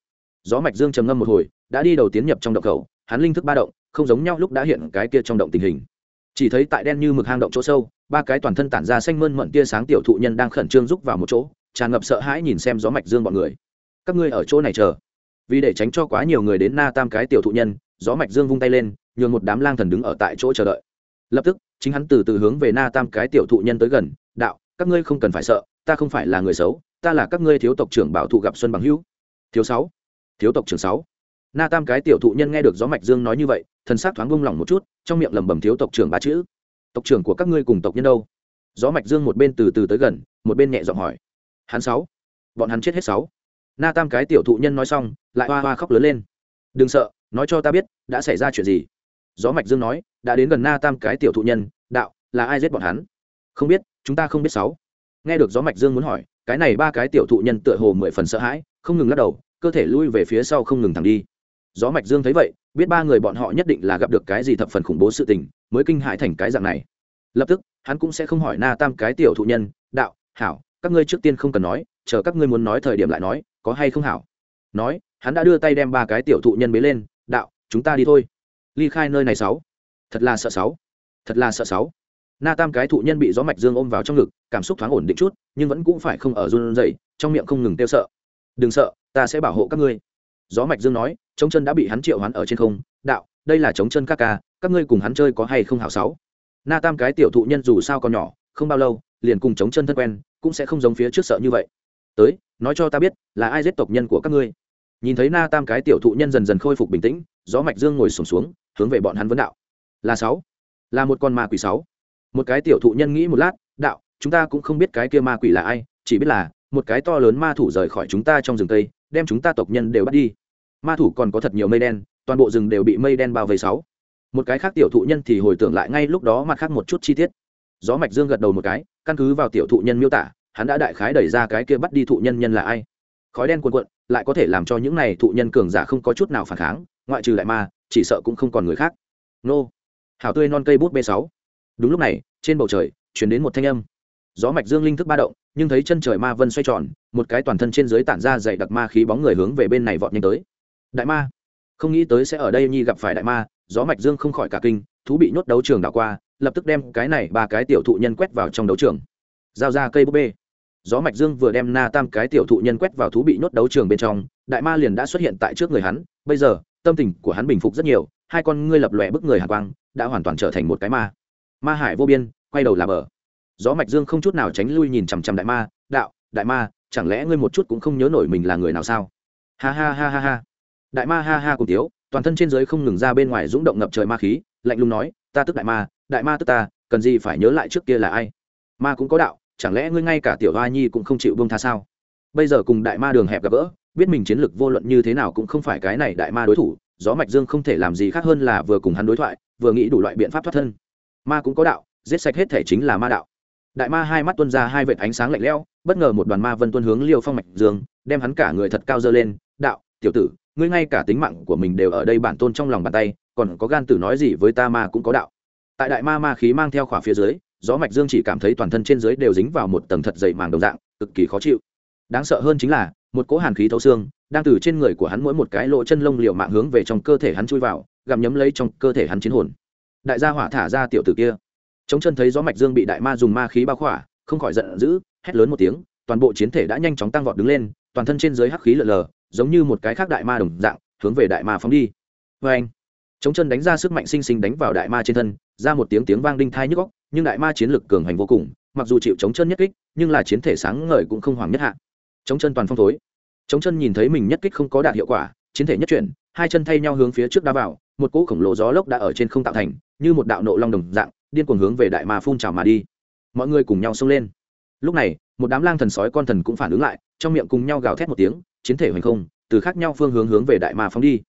Gió mạch dương trầm ngâm một hồi, đã đi đầu tiến nhập trong động khẩu, hắn linh thức ba động, không giống nhau lúc đã hiện cái kia trong động tình hình. Chỉ thấy tại đen như mực hang động chỗ sâu, ba cái toàn thân tản ra xanh mơn mận tia sáng tiểu thụ nhân đang khẩn trương rúc vào một chỗ, tràn ngập sợ hãi nhìn xem gió mạch dương bọn người. Các ngươi ở chỗ này chờ. Vì để tránh cho quá nhiều người đến na tam cái tiểu thụ nhân gió mạch dương vung tay lên, nhường một đám lang thần đứng ở tại chỗ chờ đợi. Lập tức, chính hắn từ từ hướng về na tam cái tiểu thụ nhân tới gần, đạo, các ngươi không cần phải sợ, ta không phải là người xấu, ta là các ngươi thiếu tộc trưởng bảo thụ gặp xuân bằng hữu. Thiếu sáu, thiếu tộc trưởng sáu. Na tam cái tiểu thụ nhân nghe được gió mạch dương nói như vậy, thần sắc thoáng bông lỏng một chút, trong miệng lẩm bẩm thiếu tộc trưởng ba chữ. Tộc trưởng của các ngươi cùng tộc nhân đâu? Gió mạch dương một bên từ từ tới gần, một bên nhẹ giọng hỏi. Hắn sáu, bọn hắn chết hết sáu. Na tam cái tiểu thụ nhân nói xong, lại hoa hoa khóc lớn lên. Đừng sợ nói cho ta biết, đã xảy ra chuyện gì? Gió mạch dương nói, đã đến gần na tam cái tiểu thụ nhân, đạo, là ai giết bọn hắn? Không biết, chúng ta không biết sáu. Nghe được gió mạch dương muốn hỏi, cái này ba cái tiểu thụ nhân tựa hồ mười phần sợ hãi, không ngừng lắc đầu, cơ thể lui về phía sau không ngừng thẳng đi. Gió mạch dương thấy vậy, biết ba người bọn họ nhất định là gặp được cái gì thập phần khủng bố sự tình, mới kinh hãi thành cái dạng này. Lập tức, hắn cũng sẽ không hỏi na tam cái tiểu thụ nhân, đạo, hảo, các ngươi trước tiên không cần nói, chờ các ngươi muốn nói thời điểm lại nói, có hay không hảo? Nói, hắn đã đưa tay đem ba cái tiểu thụ nhân bế lên đạo, chúng ta đi thôi. Ly khai nơi này sáu. Thật là sợ sáu. Thật là sợ sáu. Na tam cái thụ nhân bị gió mạch dương ôm vào trong ngực, cảm xúc thoáng ổn định chút, nhưng vẫn cũng phải không ở run rẩy, trong miệng không ngừng tiêu sợ. Đừng sợ, ta sẽ bảo hộ các ngươi. Gió mạch dương nói chống chân đã bị hắn triệu hắn ở trên không. Đạo, đây là chống chân các ca, các ngươi cùng hắn chơi có hay không hảo sáu? Na tam cái tiểu thụ nhân dù sao còn nhỏ, không bao lâu, liền cùng chống chân thân quen, cũng sẽ không giống phía trước sợ như vậy. Tới, nói cho ta biết, là ai giết tộc nhân của các ngươi? Nhìn thấy na tam cái tiểu thụ nhân dần dần khôi phục bình tĩnh gió mạch dương ngồi sùng xuống, xuống hướng về bọn hắn vấn đạo. Là sáu. Là một con ma quỷ sáu. Một cái tiểu thụ nhân nghĩ một lát đạo chúng ta cũng không biết cái kia ma quỷ là ai chỉ biết là một cái to lớn ma thủ rời khỏi chúng ta trong rừng tây đem chúng ta tộc nhân đều bắt đi. Ma thủ còn có thật nhiều mây đen toàn bộ rừng đều bị mây đen bao vây sáu. Một cái khác tiểu thụ nhân thì hồi tưởng lại ngay lúc đó mặt khác một chút chi tiết. Gió mạch dương gật đầu một cái căn cứ vào tiểu thụ nhân miêu tả hắn đã đại khái đẩy ra cái kia bắt đi thụ nhân nhân là ai khói đen cuồn cuộn, lại có thể làm cho những này thụ nhân cường giả không có chút nào phản kháng, ngoại trừ đại ma, chỉ sợ cũng không còn người khác. Nô. Hảo tươi non cây bút b sáu. Đúng lúc này, trên bầu trời chuyển đến một thanh âm. Gió mạch dương linh thức ba động, nhưng thấy chân trời ma vân xoay tròn, một cái toàn thân trên dưới tản ra dày đặc ma khí bóng người hướng về bên này vọt nhanh tới. Đại ma. Không nghĩ tới sẽ ở đây nhi gặp phải đại ma, gió mạch dương không khỏi cả kinh, thú bị nhốt đấu trường đảo qua, lập tức đem cái này ba cái tiểu thụ nhân quét vào trong đấu trường. Giao ra cây búp bê gió mạch dương vừa đem na tam cái tiểu thụ nhân quét vào thú bị nhốt đấu trường bên trong, đại ma liền đã xuất hiện tại trước người hắn, bây giờ, tâm tình của hắn bình phục rất nhiều, hai con ngươi lập lòe bức người hàn quang, đã hoàn toàn trở thành một cái ma. Ma hải vô biên, quay đầu là bờ. Gió mạch dương không chút nào tránh lui nhìn chằm chằm đại ma, đạo, đại ma, chẳng lẽ ngươi một chút cũng không nhớ nổi mình là người nào sao? Ha ha ha ha ha. Đại ma ha ha cùng tiếu, toàn thân trên giới không ngừng ra bên ngoài rung động ngập trời ma khí, lạnh lùng nói, ta tức đại ma đại ma tức ta, cần gì phải nhớ lại trước kia là ai? Ma cũng có đạo chẳng lẽ ngươi ngay cả tiểu hoa nhi cũng không chịu bông tha sao? Bây giờ cùng đại ma đường hẹp gặp gỡ, biết mình chiến lược vô luận như thế nào cũng không phải cái này đại ma đối thủ, gió mạch dương không thể làm gì khác hơn là vừa cùng hắn đối thoại, vừa nghĩ đủ loại biện pháp thoát thân. Ma cũng có đạo, giết sạch hết thể chính là ma đạo. Đại ma hai mắt tuân ra hai vệt ánh sáng lạnh lẽo, bất ngờ một đoàn ma vân tuân hướng liêu phong mạch dương, đem hắn cả người thật cao dơ lên, đạo, tiểu tử, ngươi ngay cả tính mạng của mình đều ở đây bản tôn trong lòng bàn tay, còn có gan tử nói gì với ta ma cũng có đạo. Tại đại ma ma khí mang theo khỏa phía dưới gió mạch dương chỉ cảm thấy toàn thân trên dưới đều dính vào một tầng thật dày màng đồng dạng, cực kỳ khó chịu. Đáng sợ hơn chính là, một cỗ hàn khí thấu xương đang từ trên người của hắn mỗi một cái lỗ chân lông liều mạng hướng về trong cơ thể hắn chui vào, gặm nhấm lấy trong cơ thể hắn chiến hồn. Đại gia hỏa thả ra tiểu tử kia. Chống chân thấy gió mạch dương bị đại ma dùng ma khí bao khỏa, không khỏi giận dữ, hét lớn một tiếng, toàn bộ chiến thể đã nhanh chóng tăng vọt đứng lên, toàn thân trên dưới hắc khí lờ lờ, giống như một cái khác đại ma đồng dạng, hướng về đại ma phóng đi. Vê anh chống chân đánh ra sức mạnh sinh sinh đánh vào đại ma trên thân, ra một tiếng tiếng vang đinh thai nhức góc nhưng đại ma chiến lực cường hành vô cùng, mặc dù chịu chống chân nhất kích, nhưng là chiến thể sáng ngời cũng không hoàng nhất hạ. Chống chân toàn phong thối. Chống chân nhìn thấy mình nhất kích không có đạt hiệu quả, chiến thể nhất chuyển, hai chân thay nhau hướng phía trước đá vào, một cỗ khổng lồ gió lốc đã ở trên không tạo thành, như một đạo nộ long đồng dạng, điên cuồng hướng về đại ma phun trào mà đi. Mọi người cùng nhau xông lên. Lúc này, một đám lang thần sói con thần cũng phản ứng lại, trong miệng cùng nhau gào thét một tiếng, chiến thể hoành không, từ khác nhau phương hướng hướng về đại ma phóng đi.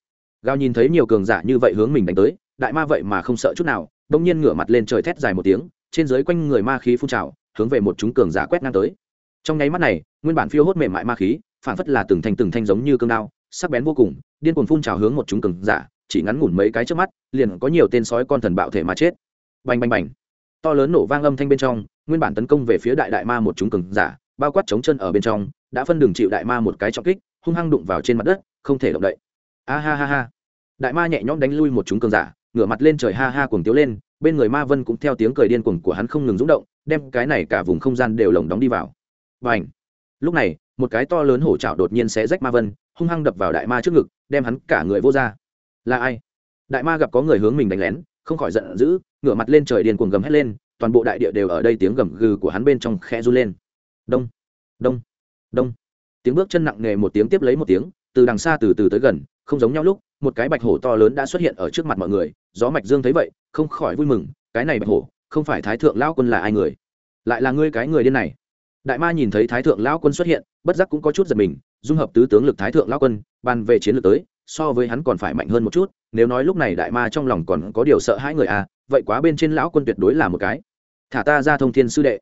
Gào nhìn thấy nhiều cường giả như vậy hướng mình đánh tới, đại ma vậy mà không sợ chút nào đông nhiên ngửa mặt lên trời thét dài một tiếng, trên dưới quanh người ma khí phun trào, hướng về một chúng cường giả quét ngang tới. Trong nháy mắt này, nguyên bản phiêu hốt mềm mại ma khí, phản phất là từng thanh từng thanh giống như cương đao, sắc bén vô cùng, điên cuồng phun trào hướng một chúng cường giả, chỉ ngắn ngủn mấy cái trước mắt, liền có nhiều tên sói con thần bạo thể mà chết. Bành bành bành. To lớn nổ vang âm thanh bên trong, nguyên bản tấn công về phía đại đại ma một chúng cường giả, bao quát chống chân ở bên trong, đã phân đường chịu đại ma một cái trọng kích, hung hăng đụng vào trên mặt đất, không thể động đậy. A ha ha ha. Đại ma nhẹ nhõm đánh lui một chúng cường giả ngửa mặt lên trời ha ha cuồng tiếu lên, bên người ma vân cũng theo tiếng cười điên cuồng của hắn không ngừng rung động, đem cái này cả vùng không gian đều lồng đóng đi vào. Và ảnh lúc này, một cái to lớn hổ trảo đột nhiên sẽ rách ma vân, hung hăng đập vào đại ma trước ngực, đem hắn cả người vô ra. Là ai? Đại ma gặp có người hướng mình đánh lén, không khỏi giận dữ, ngửa mặt lên trời điên cuồng gầm hét lên, toàn bộ đại địa đều ở đây tiếng gầm gừ của hắn bên trong khẽ run lên. Đông! Đông! Đông! Tiếng bước chân nặng nề một tiếng tiếp lấy một tiếng, từ đằng xa từ từ tới gần, không giống nhau lúc một cái bạch hổ to lớn đã xuất hiện ở trước mặt mọi người, gió mạch dương thấy vậy, không khỏi vui mừng, cái này bạch hổ, không phải thái thượng lão quân là ai người? Lại là ngươi cái người điên này. Đại ma nhìn thấy thái thượng lão quân xuất hiện, bất giác cũng có chút giật mình, dung hợp tứ tướng lực thái thượng lão quân ban về chiến lược tới, so với hắn còn phải mạnh hơn một chút, nếu nói lúc này đại ma trong lòng còn có điều sợ hãi người à vậy quá bên trên lão quân tuyệt đối là một cái. Thả ta ra thông thiên sư đệ.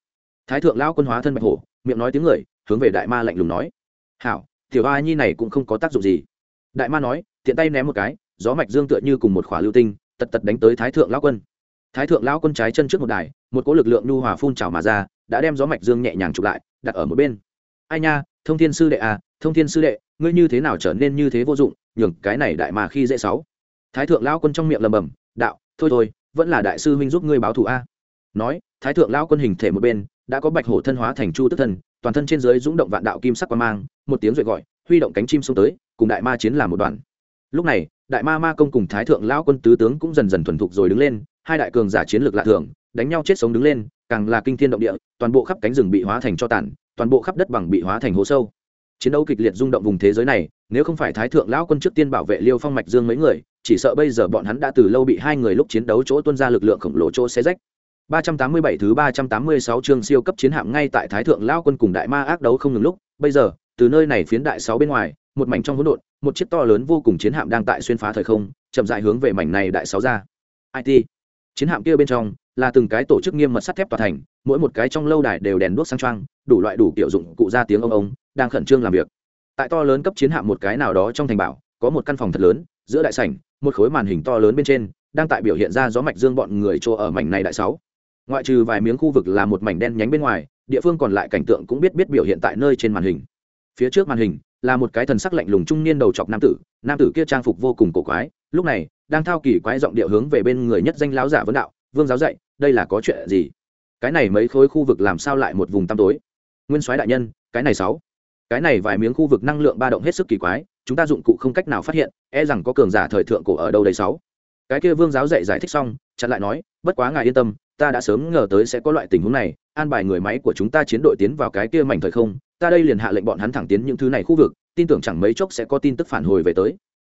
Thái thượng lão quân hóa thân bạch hổ, miệng nói tiếng người, hướng về đại ma lạnh lùng nói. Hảo, tiểu a nhi này cũng không có tác dụng gì đại ma nói, tiện tay ném một cái, gió mạch dương tựa như cùng một khỏa lưu tinh, tật tật đánh tới thái thượng lão quân. Thái thượng lão quân trái chân trước một đài, một cỗ lực lượng nhu hòa phun trào mà ra, đã đem gió mạch dương nhẹ nhàng chụp lại, đặt ở một bên. Ai nha, thông thiên sư đệ à thông thiên sư đệ, ngươi như thế nào trở nên như thế vô dụng, nhường cái này đại mà khi dễ sáu. Thái thượng lão quân trong miệng lầm bầm, đạo, thôi thôi, vẫn là đại sư huynh giúp ngươi báo thù a. Nói, thái thượng lão quân hình thể một bên, đã có bạch hổ thân hóa thành chu tức thần toàn thân trên dưới dũng động vạn đạo kim sắc quan mang, một tiếng rồi gọi, huy động cánh chim xông tới cùng đại ma chiến làm một đoàn. Lúc này đại ma ma công cùng thái thượng lão quân tứ tướng cũng dần dần thuần thục rồi đứng lên hai đại cường giả chiến lược lạ thường đánh nhau chết sống đứng lên càng là kinh thiên động địa toàn bộ khắp cánh rừng bị hóa thành cho tàn toàn bộ khắp đất bằng bị hóa thành hố sâu. Chiến đấu kịch liệt rung động vùng thế giới này nếu không phải thái thượng lão quân trước tiên bảo vệ liêu phong mạch dương mấy người chỉ sợ bây giờ bọn hắn đã từ lâu bị hai người lúc chiến đấu chỗ tuân ra lực lượng khổng lồ chỗ xé rách. 387 thứ 386 chương siêu cấp chiến hạm ngay tại Thái thượng lão quân cùng đại ma ác đấu không ngừng lúc, bây giờ, từ nơi này phiến đại sáu bên ngoài, một mảnh trong hỗn độn, một chiếc to lớn vô cùng chiến hạm đang tại xuyên phá thời không, chậm rãi hướng về mảnh này đại sáu ra. IT. Chiến hạm kia bên trong là từng cái tổ chức nghiêm mật sắt thép tòa thành, mỗi một cái trong lâu đài đều đèn đuốc sáng choang, đủ loại đủ kiểu dụng cụ ra tiếng ông ông, đang khẩn trương làm việc. Tại to lớn cấp chiến hạm một cái nào đó trong thành bảo, có một căn phòng thật lớn, giữa đại sảnh, một khối màn hình to lớn bên trên, đang tại biểu hiện ra gió mạch dương bọn người chỗ ở mảnh này đại sáu ngoại trừ vài miếng khu vực là một mảnh đen nhánh bên ngoài địa phương còn lại cảnh tượng cũng biết biết biểu hiện tại nơi trên màn hình phía trước màn hình, là một cái thần sắc lạnh lùng trung niên đầu chọc nam tử nam tử kia trang phục vô cùng cổ quái, lúc này, đang thao kỳ quái giọng điệu hướng về bên người nhất danh lão giả vấn đạo, vương giáo dạy, đây là có chuyện gì? Cái này mấy khối khu vực làm sao lại một vùng tăm tối? Nguyên soái đại nhân, cái này sáu. Cái này vài miếng khu vực năng lượng ba động hết sức kỳ quái, chúng ta dụng cụ không cách nào phát hiện e rằng có cường giả thời thượng cổ ở đâu đây sáu. Cái kia vương giáo dạy giải thích xong, chặn lại nói, bất quá ngài yên tâm, ta đã sớm ngờ tới sẽ có loại tình huống này, an bài người máy của chúng ta chiến đội tiến vào cái kia mảnh thời không ta đây liền hạ lệnh bọn hắn thẳng tiến những thứ này khu vực, tin tưởng chẳng mấy chốc sẽ có tin tức phản hồi về tới.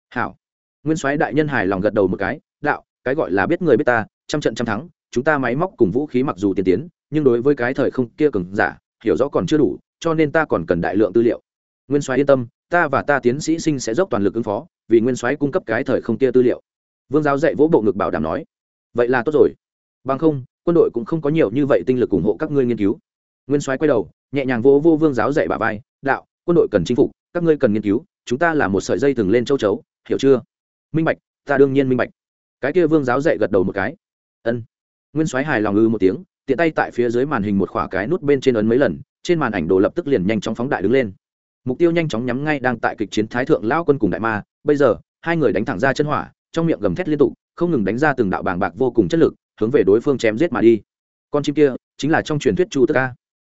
Hảo. Nguyên soái đại nhân hài lòng gật đầu một cái, đạo, cái gọi là biết người biết ta, trăm trận trăm thắng, chúng ta máy móc cùng vũ khí mặc dù tiên tiến, nhưng đối với cái thời không kia cường giả, hiểu rõ còn chưa đủ, cho nên ta còn cần đại lượng tư liệu. Nguyên soái yên tâm, ta và ta tiến sĩ sinh sẽ dốc toàn lực ứng phó, vì nguyên soái cung cấp cái thời không kia tư liệu. Vương giáo dạy vỗ bộ ngực bảo đảm nói. Vậy là tốt rồi. Bằng không, quân đội cũng không có nhiều như vậy tinh lực ủng hộ các ngươi nghiên cứu. Nguyên soái quay đầu nhẹ nhàng vô vô vương giáo dạy bà vai, đạo, quân đội cần chinh phục, các ngươi cần nghiên cứu, chúng ta là một sợi dây thừng lên châu chấu, hiểu chưa? Minh bạch, ta đương nhiên minh bạch. Cái kia vương giáo dạy gật đầu một cái. Ân. Nguyên soái hài lòng ư một tiếng, tiện tay tại phía dưới màn hình một khỏa cái nút bên trên ấn mấy lần, trên màn ảnh đồ lập tức liền nhanh chóng phóng đại đứng lên. Mục tiêu nhanh chóng nhắm ngay đang tại kịch chiến thái thượng lao quân cùng đại ma, bây giờ, hai người đánh thẳng ra chân hỏa, trong miệng gầm thét liên tục, không ngừng đánh ra từng đạo bàng bạc vô cùng chất lực, hướng về đối phương chém giết mà đi. Con chim kia, chính là trong truyền thuyết chu tức ca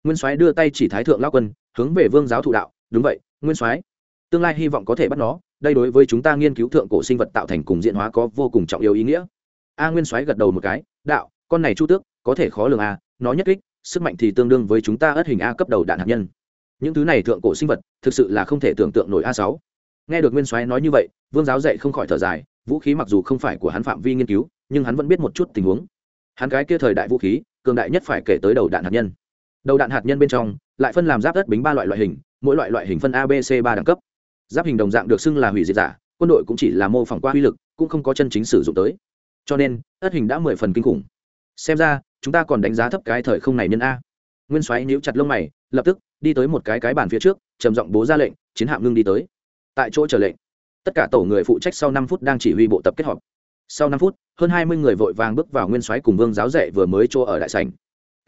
nguyên soái đưa tay chỉ thái thượng lao quân, hướng về vương giáo thụ đạo, đúng vậy, nguyên soái, tương lai hy vọng có thể bắt nó, đây đối với chúng ta nghiên cứu thượng cổ sinh vật tạo thành cùng diện hóa có vô cùng trọng yếu ý nghĩa. A nguyên soái gật đầu một cái, đạo, con này chu tước, có thể khó lường a, nó nhất kích, sức mạnh thì tương đương với chúng ta ất hình a cấp đầu đạn hạt nhân. Những thứ này thượng cổ sinh vật, thực sự là không thể tưởng tượng nổi a sáu. Nghe được nguyên soái nói như vậy, vương giáo dạy không khỏi thở dài, vũ khí mặc dù không phải của hắn phạm vi nghiên cứu, nhưng hắn vẫn biết một chút tình huống. Hắn cái kia thời đại vũ khí, cường đại nhất phải kể tới đầu đạn hạt nhân đầu đạn hạt nhân bên trong, lại phân làm giáp đất bính ba loại loại hình, mỗi loại loại hình phân ABC ba đẳng cấp. Giáp hình đồng dạng được xưng là hủy diệt giả, quân đội cũng chỉ là mô phỏng qua uy lực, cũng không có chân chính sử dụng tới. Cho nên đất hình đã mười phần kinh khủng. Xem ra, chúng ta còn đánh giá thấp cái thời không này nhân a. Nguyên soái níu chặt lông mày, lập tức, đi tới một cái cái bàn phía trước, trầm giọng bố ra lệnh, chiến hạm ngưng đi tới. Tại chỗ chờ lệnh. Tất cả tổ người phụ trách sau năm phút đang chỉ huy bộ tập kết họp. Sau năm phút, hơn hai mươi người vội vàng bước vào nguyên soái cùng vương giáo dạy vừa mới chỗ ở đại sảnh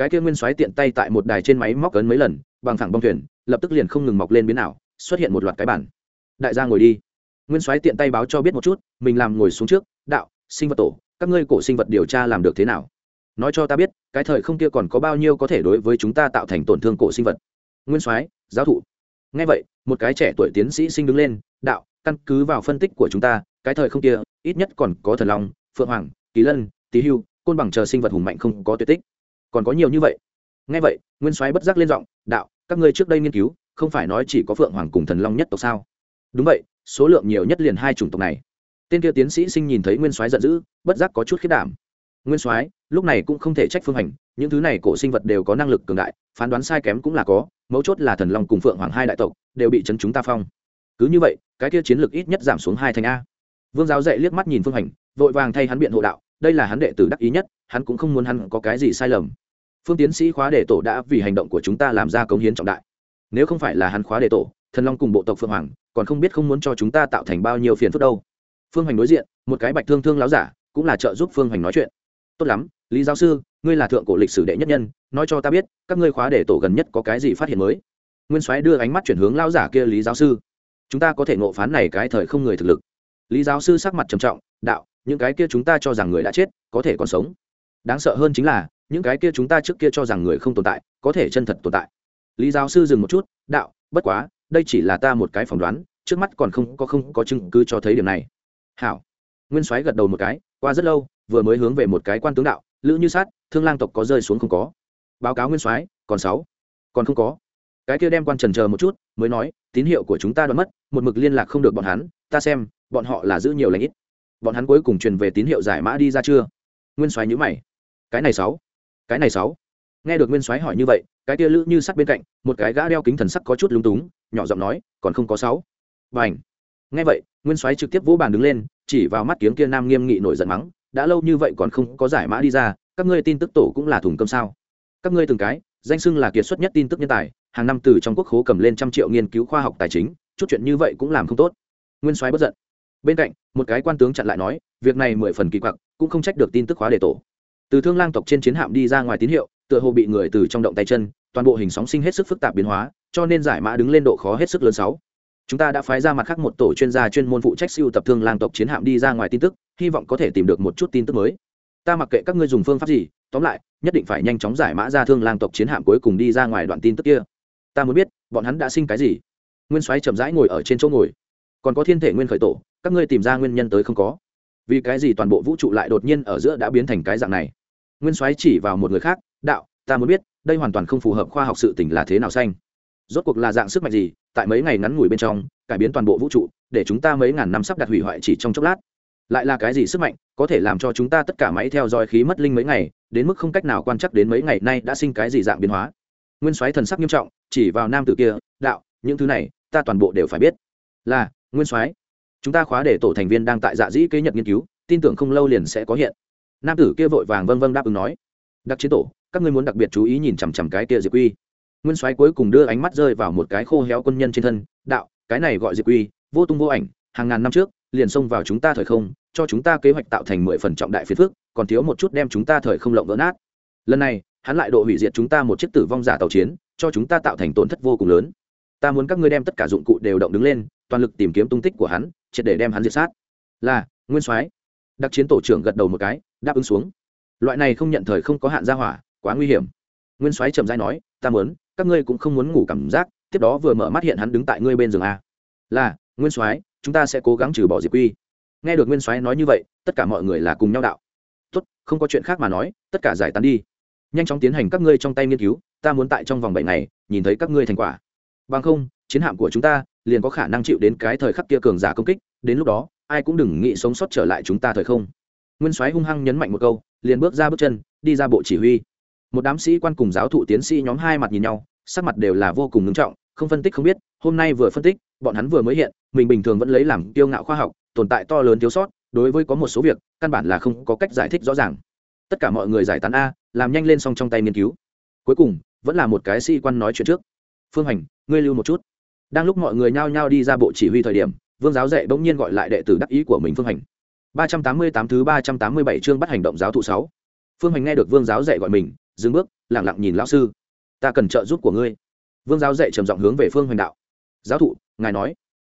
cái kia nguyên soái tiện tay tại một đài trên máy móc ấn mấy lần, bằng thẳng bong thuyền, lập tức liền không ngừng mọc lên biến ảo, xuất hiện một loạt cái bản. Đại gia ngồi đi. Nguyên soái tiện tay báo cho biết một chút, mình làm ngồi xuống trước, đạo, sinh vật tổ, các ngươi cổ sinh vật điều tra làm được thế nào? Nói cho ta biết, cái thời không kia còn có bao nhiêu có thể đối với chúng ta tạo thành tổn thương cổ sinh vật? Nguyên soái, giáo thụ. Ngay vậy, một cái trẻ tuổi tiến sĩ sinh đứng lên, đạo, căn cứ vào phân tích của chúng ta, cái thời không kia, ít nhất còn có thần long, phượng hoàng, kỳ lân tý hưu, côn bằng chờ sinh vật hùng mạnh không có tuyệt tích còn có nhiều như vậy. Ngay vậy, nguyên soái bất giác lên giọng, đạo, các ngươi trước đây nghiên cứu, không phải nói chỉ có phượng hoàng cùng thần long nhất tộc sao? Đúng vậy, số lượng nhiều nhất liền hai chủng tộc này. Tên kia tiến sĩ sinh nhìn thấy nguyên soái giận dữ, bất giác có chút khiết đảm. Nguyên soái, lúc này cũng không thể trách phương hành, những thứ này cổ sinh vật đều có năng lực cường đại, phán đoán sai kém cũng là có, mấu chốt là thần long cùng phượng hoàng hai đại tộc đều bị chấn chúng ta phong. Cứ như vậy, cái kia chiến lược ít nhất giảm xuống hai thành a. Vương giáo dạy liếc mắt nhìn phương hành, vội vàng thay hắn biện hộ đạo, đây là hắn đệ tử đắc ý nhất, hắn cũng không muốn hắn có cái gì sai lầm phương tiến sĩ khóa đệ tổ đã vì hành động của chúng ta làm ra cống hiến trọng đại. Nếu không phải là hắn khóa đệ tổ, thần long cùng bộ tộc phương hoàng, còn không biết không muốn cho chúng ta tạo thành bao nhiêu phiền phức đâu. Phương hoành đối diện, một cái bạch thương thương láo giả, cũng là trợ giúp phương hoành nói chuyện. Tốt lắm, lý giáo sư, ngươi là thượng cổ lịch sử đệ nhất nhân, nói cho ta biết, các ngươi khóa đề tổ gần nhất có cái gì phát hiện mới? Nguyên soái đưa ánh mắt chuyển hướng lao giả kia lý giáo sư. Chúng ta có thể ngộ phán này cái thời không người thực lực. Lý giáo sư sắc mặt trầm trọng, đạo, những cái kia chúng ta cho rằng người đã chết, có thể còn sống. Đáng sợ hơn chính là những cái kia chúng ta trước kia cho rằng người không tồn tại, có thể chân thật tồn tại. Lý giáo sư dừng một chút, đạo, bất quá, đây chỉ là ta một cái phỏng đoán, trước mắt còn không có không có chứng cứ cho thấy điểm này. Hảo. Nguyên soái gật đầu một cái, qua rất lâu, vừa mới hướng về một cái quan tướng đạo, lữ như sát, thương lang tộc có rơi xuống không có. Báo cáo nguyên soái, còn sáu. Còn không có. Cái kia đem quan trần chờ một chút, mới nói, tín hiệu của chúng ta đoán mất, một mực liên lạc không được bọn hắn, ta xem, bọn họ là giữ nhiều lãnh ít. Bọn hắn cuối cùng truyền về tín hiệu giải mã đi ra chưa? Nguyên soái nhữ mày. Cái này sáu cái này sáu. Nghe được nguyên soái hỏi như vậy, cái kia lữ như sắt bên cạnh, một cái gã đeo kính thần sắc có chút lúng túng, nhỏ giọng nói, còn không có sáu. Và ảnh nghe vậy, nguyên soái trực tiếp vỗ bàn đứng lên, chỉ vào mắt kiếng kia nam nghiêm nghị nổi giận mắng, đã lâu như vậy còn không có giải mã đi ra, các ngươi tin tức tổ cũng là thùng cơm sao? Các ngươi từng cái, danh xưng là kiệt xuất nhất tin tức nhân tài, hàng năm từ trong quốc khố cầm lên trăm triệu nghiên cứu khoa học tài chính, chút chuyện như vậy cũng làm không tốt. Nguyên soái bất giận. Bên cạnh, một cái quan tướng chặn lại nói, việc này mười phần kỳ quặc, cũng không trách được tin tức khóa đề tổ từ thương lang tộc trên chiến hạm đi ra ngoài tín hiệu, tựa hồ bị người từ trong động tay chân, toàn bộ hình sóng sinh hết sức phức tạp biến hóa, cho nên giải mã đứng lên độ khó hết sức lớn sáu. Chúng ta đã phái ra mặt khác một tổ chuyên gia chuyên môn phụ trách siêu tập thương lang tộc chiến hạm đi ra ngoài tin tức, hy vọng có thể tìm được một chút tin tức mới. Ta mặc kệ các ngươi dùng phương pháp gì, tóm lại, nhất định phải nhanh chóng giải mã ra thương lang tộc chiến hạm cuối cùng đi ra ngoài đoạn tin tức kia. Ta muốn biết, bọn hắn đã sinh cái gì? Nguyên soái chậm rãi ngồi ở trên chỗ ngồi. Còn có thiên thể nguyên khởi tổ, các ngươi tìm ra nguyên nhân tới không có. Vì cái gì toàn bộ vũ trụ lại đột nhiên ở giữa đã biến thành cái dạng này? Nguyên soái chỉ vào một người khác, đạo, ta muốn biết, đây hoàn toàn không phù hợp khoa học sự tình là thế nào xanh? Rốt cuộc là dạng sức mạnh gì, tại mấy ngày ngắn ngủi bên trong, cải biến toàn bộ vũ trụ, để chúng ta mấy ngàn năm sắp đặt hủy hoại chỉ trong chốc lát? Lại là cái gì sức mạnh, có thể làm cho chúng ta tất cả máy theo dõi khí mất linh mấy ngày, đến mức không cách nào quan chắc đến mấy ngày nay đã sinh cái gì dạng biến hóa? Nguyên soái thần sắc nghiêm trọng, chỉ vào nam tử kia, đạo, những thứ này, ta toàn bộ đều phải biết. Là, nguyên soái, chúng ta khóa để tổ thành viên đang tại dạ dĩ kế nhật nghiên cứu, tin tưởng không lâu liền sẽ có hiện nam tử kia vội vàng vâng vâng đáp ứng nói. Đặc chiến tổ, các ngươi muốn đặc biệt chú ý nhìn chằm chằm cái kia diệp quy. Nguyên soái cuối cùng đưa ánh mắt rơi vào một cái khô héo quân nhân trên thân, đạo, cái này gọi diệp quy, vô tung vô ảnh, hàng ngàn năm trước, liền xông vào chúng ta thời không, cho chúng ta kế hoạch tạo thành mười phần trọng đại phiền phước còn thiếu một chút đem chúng ta thời không lộng vỡ nát. Lần này, hắn lại độ hủy diệt chúng ta một chiếc tử vong giả tàu chiến, cho chúng ta tạo thành tổn thất vô cùng lớn. Ta muốn các ngươi đem tất cả dụng cụ đều động đứng lên, toàn lực tìm kiếm tung tích của hắn, triệt để đem hắn diệt sát. Là, nguyên soái đặc chiến tổ trưởng gật đầu một cái, đáp ứng xuống. Loại này không nhận thời không có hạn ra hỏa, quá nguy hiểm. Nguyên soái trầm dai nói, ta muốn, các ngươi cũng không muốn ngủ cảm giác, tiếp đó vừa mở mắt hiện hắn đứng tại ngươi bên giường a. Là, nguyên soái, chúng ta sẽ cố gắng trừ bỏ diệp quy. Nghe được nguyên soái nói như vậy, tất cả mọi người là cùng nhau đạo. Tốt, không có chuyện khác mà nói, tất cả giải tán đi. Nhanh chóng tiến hành các ngươi trong tay nghiên cứu, ta muốn tại trong vòng bảy ngày, nhìn thấy các ngươi thành quả. Bằng không, chiến hạm của chúng ta liền có khả năng chịu đến cái thời khắc kia cường giả công kích, đến lúc đó ai cũng đừng nghĩ sống sót trở lại chúng ta thời không. Nguyên soái hung hăng nhấn mạnh một câu, liền bước ra bước chân, đi ra bộ chỉ huy. Một đám sĩ quan cùng giáo thụ tiến sĩ nhóm hai mặt nhìn nhau, sắc mặt đều là vô cùng ngưng trọng, không phân tích không biết, hôm nay vừa phân tích, bọn hắn vừa mới hiện, mình bình thường vẫn lấy làm kiêu ngạo khoa học, tồn tại to lớn thiếu sót, đối với có một số việc, căn bản là không có cách giải thích rõ ràng. Tất cả mọi người giải tán a, làm nhanh lên xong trong tay nghiên cứu. Cuối cùng, vẫn là một cái sĩ quan nói chuyện trước. Phương hành, ngươi lưu một chút. Đang lúc mọi người nhao nhao đi ra bộ chỉ huy thời điểm vương giáo dạy bỗng nhiên gọi lại đệ tử đắc ý của mình phương hành. Ba trăm tám mươi tám thứ ba trăm tám mươi bảy chương bắt hành động giáo thụ sáu. Phương hành nghe được vương giáo dạy gọi mình, dừng bước lẳng lặng nhìn lão sư. Ta cần trợ giúp của ngươi. Vương giáo dạy trầm giọng hướng về phương hoành đạo. Giáo thụ, ngài nói.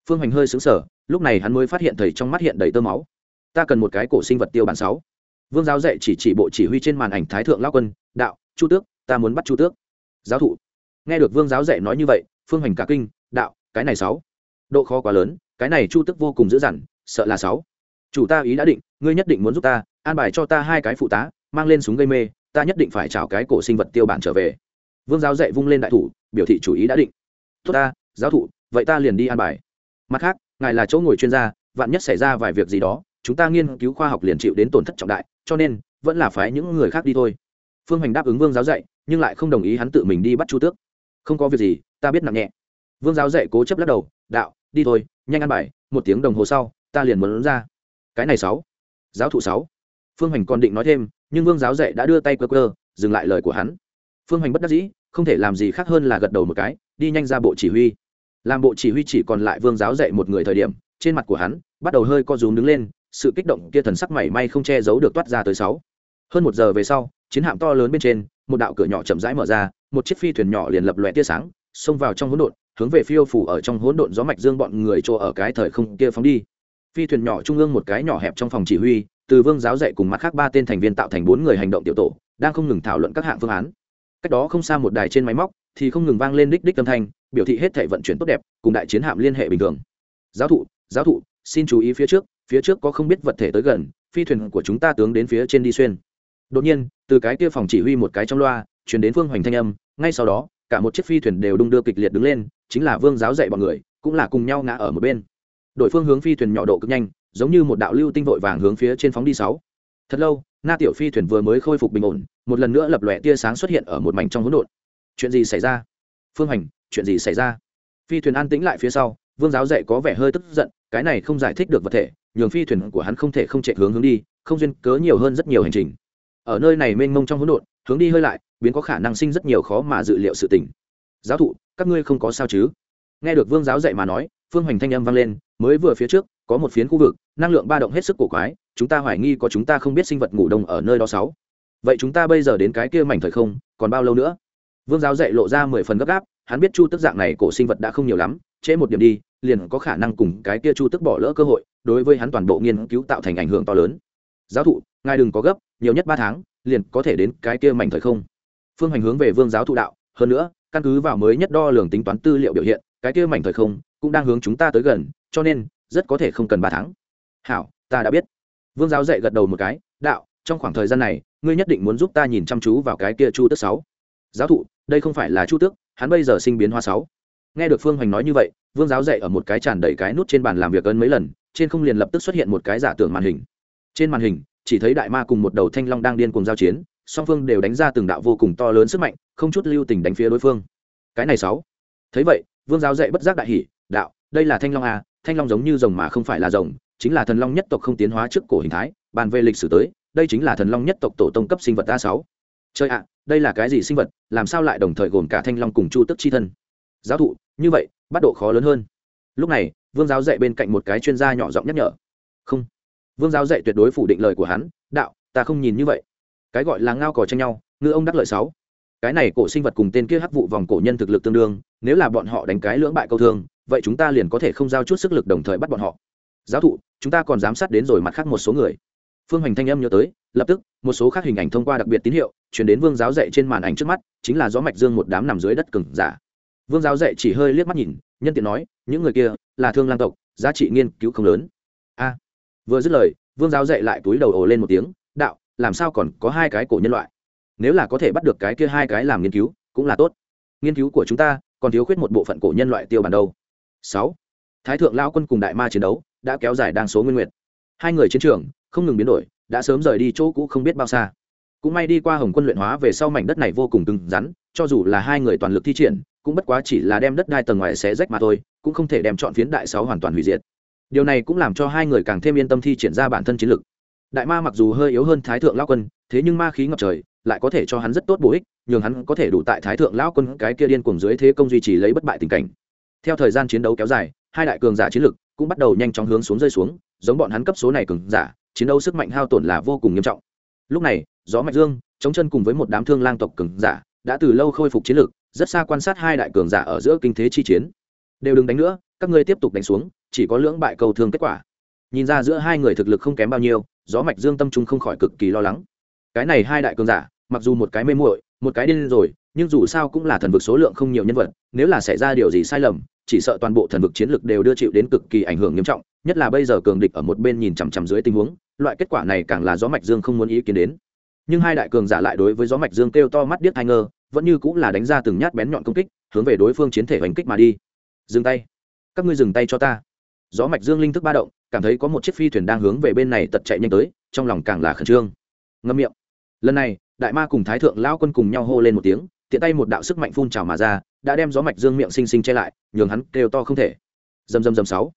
Phương hoành hơi xứng sở lúc này hắn mới phát hiện thầy trong mắt hiện đầy tơ máu. Ta cần một cái cổ sinh vật tiêu bản sáu. Vương giáo dạy chỉ chỉ bộ chỉ huy trên màn ảnh thái thượng lao quân, đạo, chu tước, ta muốn bắt chu tước. Giáo thụ. Nghe được vương giáo dạy nói như vậy, phương hoành cả kinh, đạo, cái này sáu độ khó quá lớn, cái này chu tước vô cùng dữ dằn, sợ là sáu. Chủ ta ý đã định, ngươi nhất định muốn giúp ta, an bài cho ta hai cái phụ tá, mang lên súng gây mê, ta nhất định phải chào cái cổ sinh vật tiêu bản trở về. Vương giáo dạy vung lên đại thủ, biểu thị chủ ý đã định. Tốt ta, giáo thụ, vậy ta liền đi an bài. Mặt khác, ngài là chỗ ngồi chuyên gia, vạn nhất xảy ra vài việc gì đó, chúng ta nghiên cứu khoa học liền chịu đến tổn thất trọng đại, cho nên, vẫn là phái những người khác đi thôi. Phương hoành đáp ứng vương giáo dạy, nhưng lại không đồng ý hắn tự mình đi bắt chu tước. Không có việc gì, ta biết nặng nhẹ. Vương giáo dạy cố chấp lắc đầu, đạo đi thôi, nhanh ăn bài, một tiếng đồng hồ sau, ta liền muốn ra. Cái này sáu, giáo thụ sáu. Phương hoành còn định nói thêm, nhưng vương giáo dạy đã đưa tay cơ cơ dừng lại lời của hắn. Phương hoành bất đắc dĩ, không thể làm gì khác hơn là gật đầu một cái, đi nhanh ra bộ chỉ huy. Làm bộ chỉ huy chỉ còn lại vương giáo dạy một người thời điểm, trên mặt của hắn bắt đầu hơi co rúm đứng lên, sự kích động kia thần sắc mảy may không che giấu được toát ra tới sáu. Hơn một giờ về sau, chiến hạm to lớn bên trên, một đạo cửa nhỏ chậm rãi mở ra, một chiếc phi thuyền nhỏ liền lập lòe tia sáng xông vào trong hỗn độn, hướng về phiêu phủ ở trong hỗn độn gió mạch dương bọn người chỗ ở cái thời không kia phóng đi. Phi thuyền nhỏ trung ương một cái nhỏ hẹp trong phòng chỉ huy, từ vương giáo dạy cùng mặt khác ba tên thành viên tạo thành bốn người hành động tiểu tổ, đang không ngừng thảo luận các hạng phương án. Cách đó không xa một đài trên máy móc, thì không ngừng vang lên đích đích âm thanh, biểu thị hết thể vận chuyển tốt đẹp, cùng đại chiến hạm liên hệ bình thường. Giáo thụ giáo thụ, xin chú ý phía trước phía trước có không biết vật thể tới gần, phi thuyền của chúng ta tướng đến phía trên đi xuyên. Đột nhiên, từ cái kia phòng chỉ huy một cái trong loa chuyển đến phương hoành thanh âm, ngay sau đó cả một chiếc phi thuyền đều đung đưa kịch liệt đứng lên, chính là vương giáo dạy bọn người, cũng là cùng nhau ngã ở một bên. Đội phương hướng phi thuyền nhỏ độ cực nhanh, giống như một đạo lưu tinh vội vàng hướng phía trên phóng đi sáu. Thật lâu na tiểu phi thuyền vừa mới khôi phục bình ổn, một lần nữa lập lòe tia sáng xuất hiện ở một mảnh trong hỗn độn. Chuyện gì xảy ra? Phương hành, chuyện gì xảy ra? Phi thuyền an tĩnh lại phía sau, vương giáo dạy có vẻ hơi tức giận, cái này không giải thích được vật thể, nhường phi thuyền của hắn không thể không chạy hướng hướng đi, không duyên cớ nhiều hơn rất nhiều hành trình. Ở nơi này mênh mông trong hỗn độn hướng đi hơi lại, biến có khả năng sinh rất nhiều khó mà dự liệu sự tình. Giáo thụ, các ngươi không có sao chứ? Nghe được vương giáo dạy mà nói, phương hoành thanh âm vang lên, mới vừa phía trước, có một phiến khu vực, năng lượng ba động hết sức cổ quái, chúng ta hoài nghi có chúng ta không biết sinh vật ngủ đông ở nơi đó sáu. Vậy chúng ta bây giờ đến cái kia mảnh thời không, còn bao lâu nữa? Vương giáo dạy lộ ra mười phần gấp gáp, hắn biết chu tức dạng này cổ sinh vật đã không nhiều lắm, trễ một điểm đi, liền có khả năng cùng cái kia chu tức bỏ lỡ cơ hội, đối với hắn toàn bộ nghiên cứu tạo thành ảnh hưởng to lớn. Giáo thụ, ngài đừng có gấp nhiều nhất ba tháng, liền có thể đến cái kia mảnh thời không. Phương hành hướng về vương giáo thụ đạo, hơn nữa, căn cứ vào mới nhất đo lường tính toán tư liệu biểu hiện, cái kia mảnh thời không cũng đang hướng chúng ta tới gần, cho nên rất có thể không cần ba tháng. Hảo, ta đã biết. Vương giáo dạy gật đầu một cái, đạo, trong khoảng thời gian này, ngươi nhất định muốn giúp ta nhìn chăm chú vào cái kia chu tước sáu. Giáo thụ, đây không phải là chu tước, hắn bây giờ sinh biến hoa sáu. Nghe được phương hoành nói như vậy, vương giáo dạy ở một cái tràn đầy cái nút trên bàn làm việc ấn mấy lần, trên không liền lập tức xuất hiện một cái giả tưởng màn hình. Trên màn hình chỉ thấy đại ma cùng một đầu thanh long đang điên cùng giao chiến, song phương đều đánh ra từng đạo vô cùng to lớn sức mạnh, không chút lưu tình đánh phía đối phương. Cái này sáu. Thấy vậy, vương giáo dạy bất giác đại hỷ đạo, đây là thanh long à thanh long giống như rồng mà không phải là rồng, chính là thần long nhất tộc không tiến hóa trước cổ hình thái, bàn về lịch sử tới, đây chính là thần long nhất tộc tổ tông cấp sinh vật a sáu. Chơi ạ, đây là cái gì sinh vật, làm sao lại đồng thời gồm cả thanh long cùng chu tức chi thân? Giáo thụ, như vậy, bắt độ khó lớn hơn. Lúc này, vương giáo dạy bên cạnh một cái chuyên gia nhỏ giọng nhắc nhở. Không vương giáo dạy tuyệt đối phủ định lời của hắn, đạo, ta không nhìn như vậy. Cái gọi là ngao cò tranh nhau, ngư ông đắc lợi sáu. Cái này cổ sinh vật cùng tên kia hắc vụ vòng cổ nhân thực lực tương đương, nếu là bọn họ đánh cái lưỡng bại câu thương, vậy chúng ta liền có thể không giao chút sức lực đồng thời bắt bọn họ. Giáo thụ, chúng ta còn giám sát đến rồi mặt khác một số người. Phương hoành thanh âm nhớ tới, lập tức, một số khác hình ảnh thông qua đặc biệt tín hiệu chuyển đến vương giáo dạy trên màn ảnh trước mắt, chính là gió mạch dương một đám nằm dưới đất cừng giả. Vương giáo dạy chỉ hơi liếc mắt nhìn, nhân tiện nói, những người kia là thương lang tộc, giá trị nghiên cứu không lớn. A vừa dứt lời, vương giáo dạy lại túi đầu ồ lên một tiếng, đạo, làm sao còn có hai cái cổ nhân loại? Nếu là có thể bắt được cái kia hai cái làm nghiên cứu, cũng là tốt. Nghiên cứu của chúng ta còn thiếu khuyết một bộ phận cổ nhân loại tiêu bản đâu. Sáu. Thái thượng lao quân cùng đại ma chiến đấu đã kéo dài đang số nguyên nguyệt. Hai người chiến trường không ngừng biến đổi, đã sớm rời đi chỗ cũ không biết bao xa. Cũng may đi qua hồng quân luyện hóa về sau mảnh đất này vô cùng cứng rắn, cho dù là hai người toàn lực thi triển, cũng bất quá chỉ là đem đất đai tầng ngoài xé rách mà thôi, cũng không thể đem chọn phiến đại sáu hoàn toàn hủy diệt điều này cũng làm cho hai người càng thêm yên tâm thi triển ra bản thân chiến lực. Đại ma mặc dù hơi yếu hơn thái thượng lao quân, thế nhưng ma khí ngập trời, lại có thể cho hắn rất tốt bổ ích, nhường hắn có thể đủ tại thái thượng lão quân cái kia điên cuồng dưới thế công duy trì lấy bất bại tình cảnh. Theo thời gian chiến đấu kéo dài, hai đại cường giả chiến lực cũng bắt đầu nhanh chóng hướng xuống rơi xuống, giống bọn hắn cấp số này cường giả, chiến đấu sức mạnh hao tổn là vô cùng nghiêm trọng. Lúc này, gió mạnh dương, chống chân cùng với một đám thương lang tộc cường giả, đã từ lâu khôi phục chiến lực, rất xa quan sát hai đại cường giả ở giữa kinh thế chi chiến. Đều đừng đánh nữa, các ngươi tiếp tục đánh xuống chỉ có lưỡng bại cầu thương kết quả. Nhìn ra giữa hai người thực lực không kém bao nhiêu, gió mạch dương tâm trung không khỏi cực kỳ lo lắng. Cái này hai đại cường giả, mặc dù một cái mê muội, một cái điên rồi, nhưng dù sao cũng là thần vực số lượng không nhiều nhân vật, nếu là xảy ra điều gì sai lầm, chỉ sợ toàn bộ thần vực chiến lực đều đưa chịu đến cực kỳ ảnh hưởng nghiêm trọng, nhất là bây giờ cường địch ở một bên nhìn chằm chằm dưới tình huống, loại kết quả này càng là gió mạch dương không muốn ý kiến đến. Nhưng hai đại cường giả lại đối với gió mạch dương kêu to mắt điếc hai ngơ, vẫn như cũng là đánh ra từng nhát bén nhọn công kích, hướng về đối phương chiến thể hành kích mà đi. Dừng tay. Các ngươi dừng tay cho ta gió mạch dương linh thức ba động, cảm thấy có một chiếc phi thuyền đang hướng về bên này tật chạy nhanh tới, trong lòng càng là khẩn trương. Ngâm miệng. Lần này, đại ma cùng thái thượng lao quân cùng nhau hô lên một tiếng, tiện tay một đạo sức mạnh phun trào mà ra, đã đem gió mạch dương miệng xinh xinh che lại, nhường hắn kêu to không thể. Dầm dầm dầm sáu.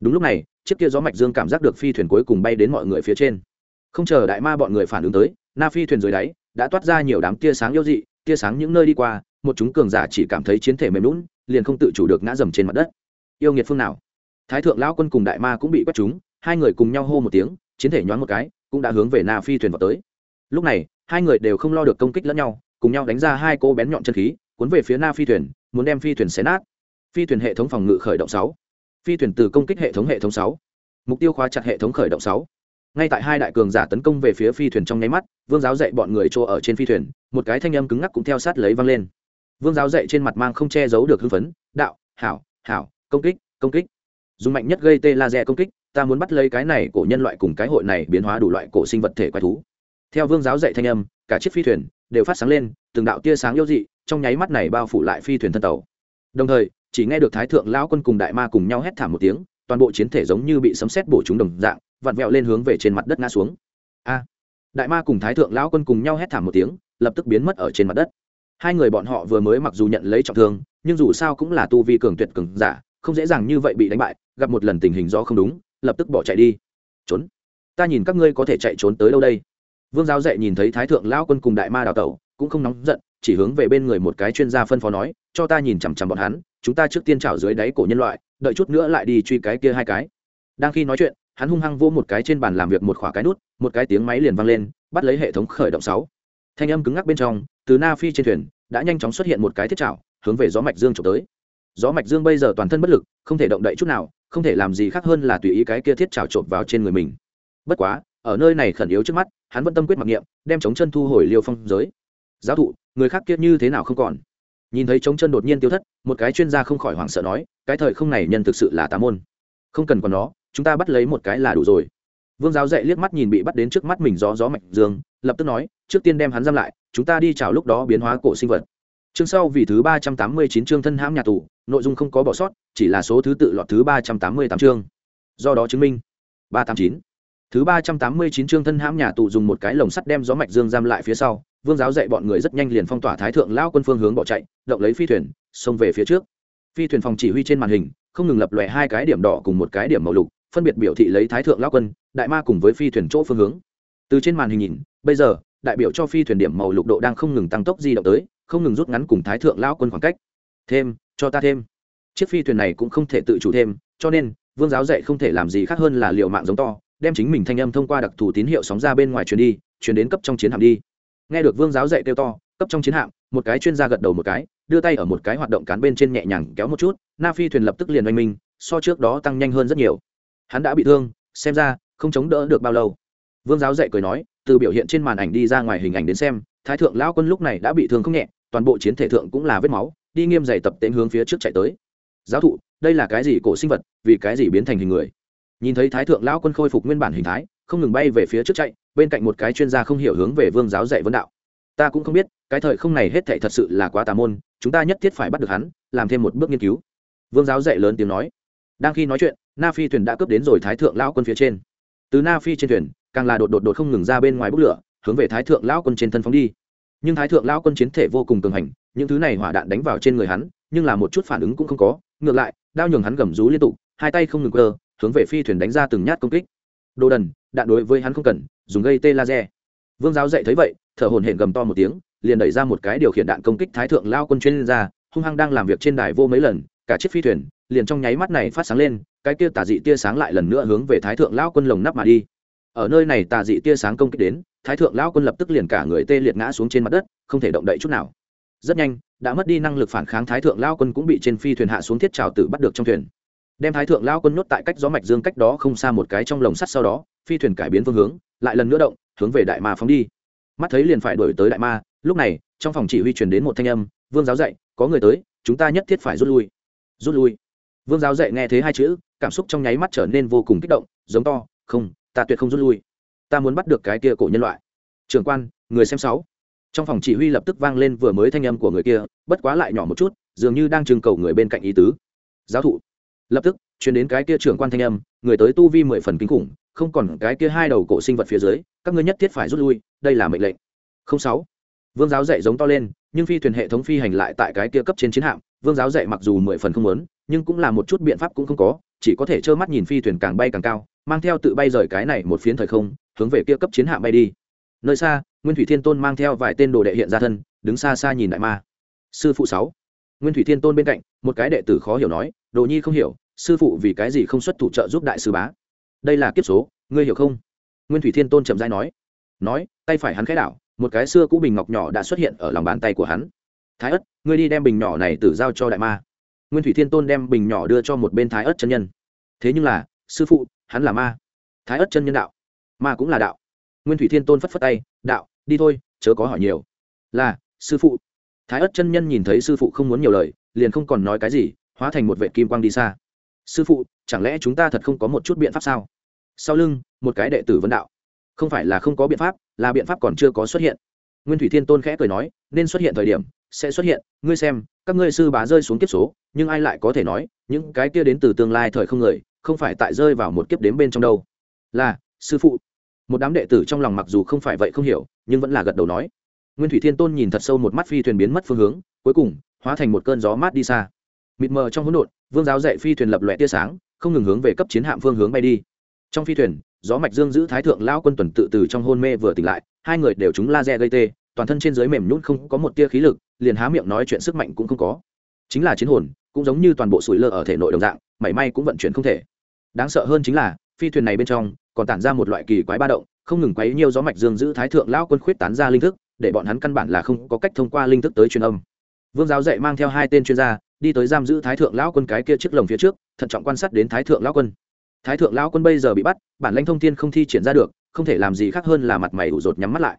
Đúng lúc này, chiếc kia gió mạch dương cảm giác được phi thuyền cuối cùng bay đến mọi người phía trên. Không chờ đại ma bọn người phản ứng tới, na phi thuyền dưới đáy, đã toát ra nhiều đám tia sáng yêu dị, tia sáng những nơi đi qua, một chúng cường giả chỉ cảm thấy chiến thể mềm lún liền không tự chủ được ngã dầm trên mặt đất. Yêu nghiệt phương nào? Thái thượng lão quân cùng đại ma cũng bị quét chúng, hai người cùng nhau hô một tiếng, chiến thể nhoáng một cái, cũng đã hướng về na phi thuyền vào tới. Lúc này, hai người đều không lo được công kích lẫn nhau, cùng nhau đánh ra hai cô bén nhọn chân khí, cuốn về phía na phi thuyền, muốn đem phi thuyền xé nát. Phi thuyền hệ thống phòng ngự khởi động sáu. Phi thuyền từ công kích hệ thống hệ thống sáu. Mục tiêu khóa chặt hệ thống khởi động sáu. Ngay tại hai đại cường giả tấn công về phía phi thuyền trong nháy mắt, vương giáo dạy bọn người chỗ ở trên phi thuyền, một cái thanh âm cứng ngắc cũng theo sát lấy văng lên. Vương giáo dạy trên mặt mang không che giấu được hưng phấn, đạo, hảo hảo, công kích công kích dùng mạnh nhất gây tê laser công kích, ta muốn bắt lấy cái này của nhân loại cùng cái hội này biến hóa đủ loại cổ sinh vật thể quái thú. Theo vương giáo dạy thanh âm, cả chiếc phi thuyền đều phát sáng lên, từng đạo tia sáng yếu dị, trong nháy mắt này bao phủ lại phi thuyền thân tàu. Đồng thời, chỉ nghe được thái thượng lão quân cùng đại ma cùng nhau hét thảm một tiếng, toàn bộ chiến thể giống như bị sấm sét bổ trúng đồng dạng, vặn vẹo lên hướng về trên mặt đất ngã xuống. A! Đại ma cùng thái thượng lão quân cùng nhau hét thảm một tiếng, lập tức biến mất ở trên mặt đất. Hai người bọn họ vừa mới mặc dù nhận lấy trọng thương, nhưng dù sao cũng là tu vi cường tuyệt cường giả không dễ dàng như vậy bị đánh bại, gặp một lần tình hình do không đúng, lập tức bỏ chạy đi. Trốn. Ta nhìn các ngươi có thể chạy trốn tới đâu đây? Vương giáo dạy nhìn thấy thái thượng lão quân cùng đại ma đào tẩu, cũng không nóng giận, chỉ hướng về bên người một cái chuyên gia phân phó nói, cho ta nhìn chằm chằm bọn hắn, chúng ta trước tiên trào dưới đáy cổ nhân loại, đợi chút nữa lại đi truy cái kia hai cái. Đang khi nói chuyện, hắn hung hăng vô một cái trên bàn làm việc một khỏa cái nút, một cái tiếng máy liền vang lên, bắt lấy hệ thống khởi động sáu. Thanh âm cứng ngắc bên trong, từ na phi trên thuyền, đã nhanh chóng xuất hiện một cái thiết trào hướng về gió mạch dương trộm tới gió mạch dương bây giờ toàn thân bất lực, không thể động đậy chút nào, không thể làm gì khác hơn là tùy ý cái kia thiết trào trộn vào trên người mình. Bất quá, ở nơi này khẩn yếu trước mắt, hắn vẫn tâm quyết mặc niệm, đem chống chân thu hồi liêu phong giới. Giáo thụ, người khác kia như thế nào không còn? Nhìn thấy chống chân đột nhiên tiêu thất, một cái chuyên gia không khỏi hoảng sợ nói, cái thời không này nhân thực sự là tà môn. Không cần còn nó, chúng ta bắt lấy một cái là đủ rồi. Vương giáo dạy liếc mắt nhìn bị bắt đến trước mắt mình gió gió mạch dương, lập tức nói, trước tiên đem hắn giam lại, chúng ta đi chào lúc đó biến hóa cổ sinh vật chương sau vì thứ ba trăm tám mươi chín chương thân hãm nhà tù, nội dung không có bỏ sót, chỉ là số thứ tự lọt thứ ba trăm tám mươi tám chương. Do đó chứng minh. ba tám chín. Thứ ba trăm tám mươi chín chương thân hãm nhà tù dùng một cái lồng sắt đem gió mạch dương giam lại phía sau, vương giáo dạy bọn người rất nhanh liền phong tỏa thái thượng lao quân phương hướng bỏ chạy, động lấy phi thuyền, xông về phía trước. Phi thuyền phòng chỉ huy trên màn hình, không ngừng lập lòe hai cái điểm đỏ cùng một cái điểm màu lục, phân biệt biểu thị lấy thái thượng lao quân, đại ma cùng với phi thuyền chỗ phương hướng. Từ trên màn hình nhìn, bây giờ, đại biểu cho phi thuyền điểm màu lục độ đang không ngừng tăng tốc di động tới không ngừng rút ngắn cùng thái thượng lao quân khoảng cách. Thêm, cho ta thêm. Chiếc phi thuyền này cũng không thể tự chủ thêm, cho nên, vương giáo dạy không thể làm gì khác hơn là liệu mạng giống to, đem chính mình thanh âm thông qua đặc thù tín hiệu sóng ra bên ngoài truyền đi, truyền đến cấp trong chiến hạm đi. Nghe được vương giáo dạy kêu to, cấp trong chiến hạm, một cái chuyên gia gật đầu một cái, đưa tay ở một cái hoạt động cán bên trên nhẹ nhàng kéo một chút, na phi thuyền lập tức liền oanh minh, so trước đó tăng nhanh hơn rất nhiều. Hắn đã bị thương, xem ra, không chống đỡ được bao lâu. Vương giáo dạy cười nói, từ biểu hiện trên màn ảnh đi ra ngoài hình ảnh đến xem thái thượng lão quân lúc này đã bị thương không nhẹ, toàn bộ chiến thể thượng cũng là vết máu, đi nghiêm dày tập tễnh hướng phía trước chạy tới. Giáo thụ, đây là cái gì cổ sinh vật, vì cái gì biến thành hình người? Nhìn thấy thái thượng lão quân khôi phục nguyên bản hình thái, không ngừng bay về phía trước chạy, bên cạnh một cái chuyên gia không hiểu hướng về vương giáo dạy vấn đạo. Ta cũng không biết, cái thời không này hết thảy thật sự là quá tà môn, chúng ta nhất thiết phải bắt được hắn, làm thêm một bước nghiên cứu. Vương giáo dạy lớn tiếng nói. Đang khi nói chuyện, na phi thuyền đã cướp đến rồi thái thượng lão quân phía trên. Từ na phi trên thuyền, càng là đột đột đột không ngừng ra bên ngoài bốc lửa hướng về thái thượng lão quân trên thân phóng đi. Nhưng thái thượng lão quân chiến thể vô cùng cường hành, những thứ này hỏa đạn đánh vào trên người hắn, nhưng là một chút phản ứng cũng không có, ngược lại, đao nhường hắn gầm rú liên tục, hai tay không ngừng cơ hướng về phi thuyền đánh ra từng nhát công kích. Đồ đần, đạn đối với hắn không cần, dùng gây tê laser. Vương giáo dạy thấy vậy, thở hồn hển gầm to một tiếng, liền đẩy ra một cái điều khiển đạn công kích thái thượng lao quân chuyên ra. hung hăng đang làm việc trên đài vô mấy lần, cả chiếc phi thuyền liền trong nháy mắt này phát sáng lên, cái kia tà dị tia sáng lại lần nữa hướng về thái thượng lao quân lồng nắp mà đi ở nơi này tà dị tia sáng công kích đến, thái thượng lão quân lập tức liền cả người tê liệt ngã xuống trên mặt đất, không thể động đậy chút nào. Rất nhanh, đã mất đi năng lực phản kháng thái thượng lao quân cũng bị trên phi thuyền hạ xuống thiết trào tử bắt được trong thuyền. Đem thái thượng lao quân nhốt tại cách gió mạch dương cách đó không xa một cái trong lồng sắt sau đó, phi thuyền cải biến phương hướng, lại lần nữa động, hướng về đại ma phóng đi. Mắt thấy liền phải đổi tới đại ma, lúc này, trong phòng chỉ huy truyền đến một thanh âm, vương giáo dạy, có người tới, chúng ta nhất thiết phải rút lui. Rút lui. Vương giáo dạy nghe thấy hai chữ, cảm xúc trong nháy mắt trở nên vô cùng kích động, giống to, không ta tuyệt không rút lui. Ta muốn bắt được cái kia cổ nhân loại. Trưởng quan, người xem sáu. Trong phòng chỉ huy lập tức vang lên vừa mới thanh âm của người kia, bất quá lại nhỏ một chút, dường như đang trưng cầu người bên cạnh ý tứ. Giáo thụ. Lập tức chuyển đến cái kia trưởng quan thanh âm, người tới tu vi mười phần kinh khủng, không còn cái kia hai đầu cổ sinh vật phía dưới, các ngươi nhất thiết phải rút lui, đây là mệnh lệnh. Không sáu. Vương giáo dạy giống to lên, nhưng phi thuyền hệ thống phi hành lại tại cái kia cấp trên chiến hạm, vương giáo dạy mặc dù mười phần không lớn nhưng cũng là một chút biện pháp cũng không có chỉ có thể trơ mắt nhìn phi thuyền càng bay càng cao, mang theo tự bay rời cái này một phiến thời không, hướng về kia cấp chiến hạm bay đi. Nơi xa, nguyên thủy thiên tôn mang theo vài tên đồ đệ hiện ra thân, đứng xa xa nhìn đại ma. Sư phụ sáu. Nguyên thủy thiên tôn bên cạnh, một cái đệ tử khó hiểu nói, đồ nhi không hiểu, sư phụ vì cái gì không xuất thủ trợ giúp đại sư bá? Đây là kiếp số, ngươi hiểu không? Nguyên thủy thiên tôn chậm dai nói. Nói, tay phải hắn khẽ đảo, một cái xưa cũ bình ngọc nhỏ đã xuất hiện ở lòng bàn tay của hắn. Thái ất, ngươi đi đem bình nhỏ này tử giao cho đại ma nguyên thủy thiên tôn đem bình nhỏ đưa cho một bên thái ớt chân nhân. Thế nhưng là, sư phụ, hắn là ma. Thái ớt chân nhân đạo. Ma cũng là đạo. Nguyên thủy thiên tôn phất phất tay, đạo, đi thôi, chớ có hỏi nhiều. Là, sư phụ. Thái ớt chân nhân nhìn thấy sư phụ không muốn nhiều lời, liền không còn nói cái gì, hóa thành một vệ kim quang đi xa. Sư phụ, chẳng lẽ chúng ta thật không có một chút biện pháp sao? Sau lưng, một cái đệ tử vấn đạo. Không phải là không có biện pháp, là biện pháp còn chưa có xuất hiện. Nguyên thủy thiên tôn khẽ cười nói, nên xuất hiện thời điểm, sẽ xuất hiện, ngươi xem các ngươi sư bá rơi xuống kiếp số, nhưng ai lại có thể nói, những cái kia đến từ tương lai thời không người, không phải tại rơi vào một kiếp đếm bên trong đâu. Là, sư phụ. Một đám đệ tử trong lòng mặc dù không phải vậy không hiểu, nhưng vẫn là gật đầu nói. Nguyên thủy thiên tôn nhìn thật sâu một mắt phi thuyền biến mất phương hướng, cuối cùng, hóa thành một cơn gió mát đi xa. Mịt mờ trong hỗn độn, vương giáo dạy phi thuyền lập lòe tia sáng, không ngừng hướng về cấp chiến hạm phương hướng bay đi. Trong phi thuyền, gió mạch dương giữ thái thượng lão quân tuần tự từ trong hôn mê vừa tỉnh lại, hai người đều trúng laser gây tê toàn thân trên dưới mềm nhún không có một tia khí lực, liền há miệng nói chuyện sức mạnh cũng không có. Chính là chiến hồn, cũng giống như toàn bộ sủi lơ ở thể nội đồng dạng, mảy may cũng vận chuyển không thể. Đáng sợ hơn chính là, phi thuyền này bên trong, còn tản ra một loại kỳ quái ba động, không ngừng quấy nhiều gió mạch dương giữ thái thượng lão quân khuyết tán ra linh thức, để bọn hắn căn bản là không có cách thông qua linh thức tới truyền âm. Vương giáo dạy mang theo hai tên chuyên gia, đi tới giam giữ thái thượng lão quân cái kia chiếc lồng phía trước, thận trọng quan sát đến thái thượng lão quân. Thái thượng lão quân bây giờ bị bắt, bản lãnh thông thiên không thi triển ra được, không thể làm gì khác hơn là mặt mày ủ rột nhắm mắt lại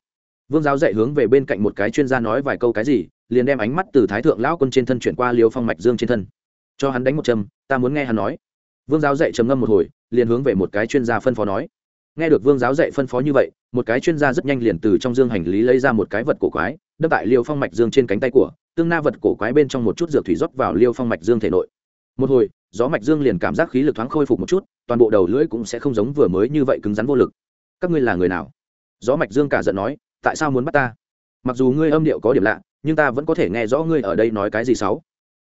vương giáo dạy hướng về bên cạnh một cái chuyên gia nói vài câu cái gì, liền đem ánh mắt từ thái thượng lão quân trên thân chuyển qua Liêu phong mạch dương trên thân. Cho hắn đánh một châm, ta muốn nghe hắn nói. Vương giáo dạy trầm ngâm một hồi, liền hướng về một cái chuyên gia phân phó nói. Nghe được vương giáo dạy phân phó như vậy, một cái chuyên gia rất nhanh liền từ trong dương hành lý lấy ra một cái vật cổ quái, đâm tại liêu phong mạch dương trên cánh tay của, tương na vật cổ quái bên trong một chút dược thủy rót vào liêu phong mạch dương thể nội. Một hồi, gió mạch dương liền cảm giác khí lực thoáng khôi phục một chút, toàn bộ đầu lưỡi cũng sẽ không giống vừa mới như vậy cứng rắn vô lực. Các ngươi là người nào? Gió mạch dương cả giận nói tại sao muốn bắt ta? Mặc dù ngươi âm điệu có điểm lạ, nhưng ta vẫn có thể nghe rõ ngươi ở đây nói cái gì xấu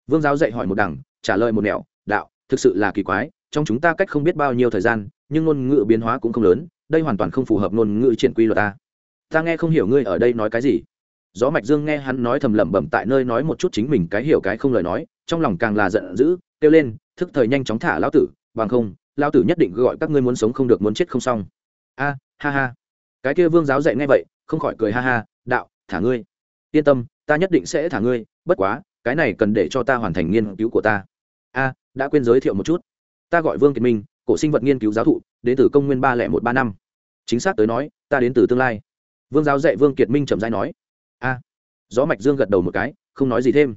vương giáo dạy hỏi một đằng, trả lời một nẻo, đạo, thực sự là kỳ quái, trong chúng ta cách không biết bao nhiêu thời gian, nhưng ngôn ngữ biến hóa cũng không lớn, đây hoàn toàn không phù hợp ngôn ngữ triển quy luật ta. Ta nghe không hiểu ngươi ở đây nói cái gì. Gió mạch dương nghe hắn nói thầm lẩm bẩm tại nơi nói một chút chính mình cái hiểu cái không lời nói, trong lòng càng là giận dữ, kêu lên, thức thời nhanh chóng thả lão tử, bằng không, lão tử nhất định gọi các ngươi muốn sống không được muốn chết không xong. A, ha ha. Cái kia vương giáo dạy nghe vậy không khỏi cười ha ha, đạo, thả ngươi. Yên tâm, ta nhất định sẽ thả ngươi, bất quá, cái này cần để cho ta hoàn thành nghiên cứu của ta. A, đã quên giới thiệu một chút. Ta gọi vương kiệt minh, cổ sinh vật nghiên cứu giáo thụ, đến từ công nguyên ba lẻ một ba năm. Chính xác tới nói, ta đến từ tương lai. Vương giáo dạy vương kiệt minh trầm dai nói. A. Gió mạch dương gật đầu một cái, không nói gì thêm.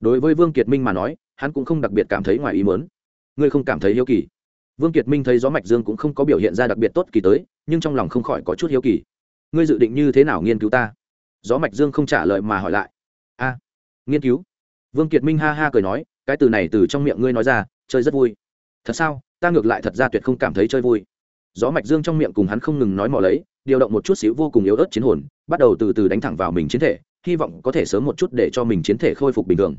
Đối với vương kiệt minh mà nói, hắn cũng không đặc biệt cảm thấy ngoài ý mớn ngươi không cảm thấy hiếu kỳ. Vương kiệt minh thấy gió mạch dương cũng không có biểu hiện ra đặc biệt tốt kỳ tới, nhưng trong lòng không khỏi có chút hiếu kỳ ngươi dự định như thế nào nghiên cứu ta? Gió mạch dương không trả lời mà hỏi lại. A, nghiên cứu? Vương kiệt minh ha ha cười nói, cái từ này từ trong miệng ngươi nói ra, chơi rất vui. Thật sao? Ta ngược lại thật ra tuyệt không cảm thấy chơi vui. Gió mạch dương trong miệng cùng hắn không ngừng nói mò lấy, điều động một chút xíu vô cùng yếu ớt chiến hồn, bắt đầu từ từ đánh thẳng vào mình chiến thể, hy vọng có thể sớm một chút để cho mình chiến thể khôi phục bình thường.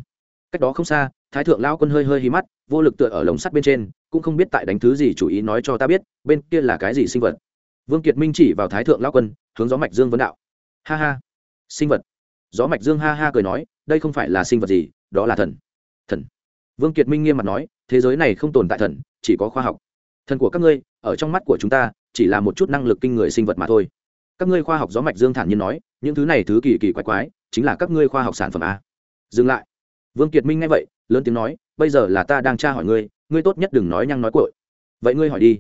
Cách đó không xa, thái thượng lao quân hơi hơi hí mắt, vô lực tựa ở lồng sắt bên trên, cũng không biết tại đánh thứ gì chủ ý nói cho ta biết, bên kia là cái gì sinh vật vương kiệt minh chỉ vào thái thượng lao quân, hướng gió mạch dương vấn đạo. Ha ha. Sinh vật. Gió mạch dương ha ha cười nói, đây không phải là sinh vật gì, đó là thần. Thần. Vương kiệt minh nghiêm mặt nói, thế giới này không tồn tại thần, chỉ có khoa học. Thần của các ngươi, ở trong mắt của chúng ta, chỉ là một chút năng lực kinh người sinh vật mà thôi. Các ngươi khoa học gió mạch dương thản nhiên nói, những thứ này thứ kỳ kỳ quái quái, chính là các ngươi khoa học sản phẩm a. Dừng lại. Vương kiệt minh nghe vậy, lớn tiếng nói, bây giờ là ta đang tra hỏi ngươi ngươi tốt nhất đừng nói nhăng nói cội vậy ngươi hỏi đi.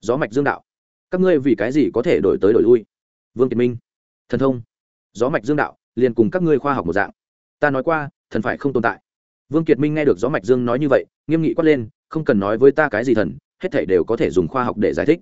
Gió mạch dương đạo các ngươi vì cái gì có thể đổi tới đổi lui? Vương kiệt minh, thần thông, gió mạch dương đạo, liền cùng các ngươi khoa học một dạng. Ta nói qua, thần phải không tồn tại. Vương kiệt minh nghe được gió mạch dương nói như vậy, nghiêm nghị quát lên, không cần nói với ta cái gì thần, hết thảy đều có thể dùng khoa học để giải thích.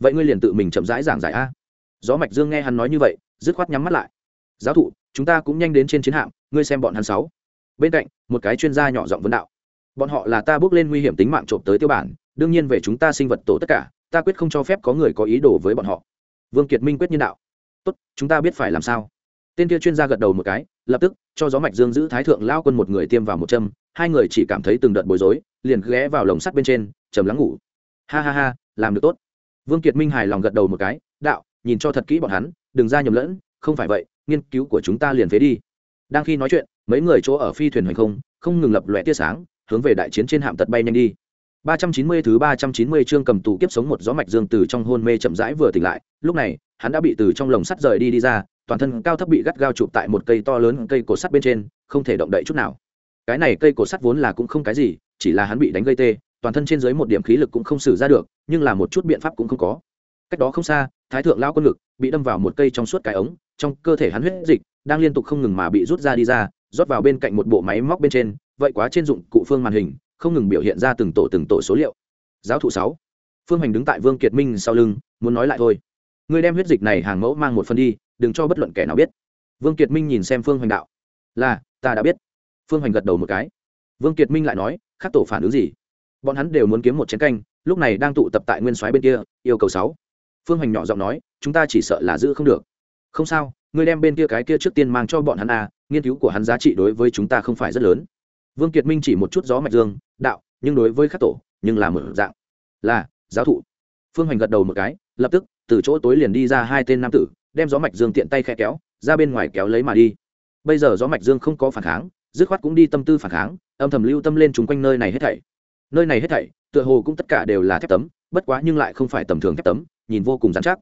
Vậy ngươi liền tự mình chậm rãi giảng giải a. Gió mạch dương nghe hắn nói như vậy, dứt khoát nhắm mắt lại. Giáo thụ, chúng ta cũng nhanh đến trên chiến hạm, ngươi xem bọn hắn sáu. Bên cạnh, một cái chuyên gia nhỏ giọng vấn đạo. Bọn họ là ta bước lên nguy hiểm tính mạng trộm tới tiêu bản, đương nhiên về chúng ta sinh vật tổ tất cả ta quyết không cho phép có người có ý đồ với bọn họ. Vương kiệt minh quyết nhân đạo. Tốt, chúng ta biết phải làm sao. Tên kia chuyên gia gật đầu một cái, lập tức, cho gió mạch dương giữ thái thượng lao quân một người tiêm vào một châm, hai người chỉ cảm thấy từng đợt bối rối, liền ghé vào lồng sắt bên trên chầm lắng ngủ. Ha ha ha, làm được tốt. Vương kiệt minh hài lòng gật đầu một cái, đạo, nhìn cho thật kỹ bọn hắn, đừng ra nhầm lẫn, không phải vậy, nghiên cứu của chúng ta liền phế đi. Đang khi nói chuyện, mấy người chỗ ở phi thuyền hành không không ngừng lập lòe tia sáng, hướng về đại chiến trên hạm tật bay nhanh đi. 390 thứ 390 chương cầm tù kiếp sống một gió mạch dương từ trong hôn mê chậm rãi vừa tỉnh lại, lúc này, hắn đã bị từ trong lồng sắt rời đi đi ra, toàn thân cao thấp bị gắt gao chụp tại một cây to lớn cây cột sắt bên trên, không thể động đậy chút nào. Cái này cây cột sắt vốn là cũng không cái gì, chỉ là hắn bị đánh gây tê, toàn thân trên dưới một điểm khí lực cũng không sử ra được, nhưng là một chút biện pháp cũng không có. Cách đó không xa, Thái thượng lão quân lực bị đâm vào một cây trong suốt cái ống, trong cơ thể hắn huyết dịch đang liên tục không ngừng mà bị rút ra đi ra, rót vào bên cạnh một bộ máy móc bên trên, vậy quá trên dụng cụ phương màn hình, không ngừng biểu hiện ra từng tổ từng tổ số liệu. Giáo thụ sáu. Phương hành đứng tại vương kiệt minh sau lưng, muốn nói lại thôi. Ngươi đem huyết dịch này hàng mẫu mang một phần đi, đừng cho bất luận kẻ nào biết. Vương kiệt minh nhìn xem phương hành đạo. Là, ta đã biết. Phương hành gật đầu một cái. Vương kiệt minh lại nói, khác tổ phản ứng gì? Bọn hắn đều muốn kiếm một chén canh, lúc này đang tụ tập tại nguyên soái bên kia, yêu cầu sáu. Phương hành nhỏ giọng nói, chúng ta chỉ sợ là giữ không được. Không sao ngươi đem bên kia cái kia trước tiên mang cho bọn hắn a nghiên cứu của hắn giá trị đối với chúng ta không phải rất lớn vương kiệt minh chỉ một chút gió mạch dương, đạo, nhưng đối với khắc tổ, nhưng là một dạng. Là, giáo thụ. Phương hoành gật đầu một cái, lập tức, từ chỗ tối liền đi ra hai tên nam tử, đem gió mạch dương tiện tay khe kéo, ra bên ngoài kéo lấy mà đi. Bây giờ gió mạch dương không có phản kháng, dứt khoát cũng đi tâm tư phản kháng, âm thầm lưu tâm lên chung quanh nơi này hết thảy. Nơi này hết thảy, tựa hồ cũng tất cả đều là thép tấm, bất quá nhưng lại không phải tầm thường thép tấm, nhìn vô cùng dán chắc.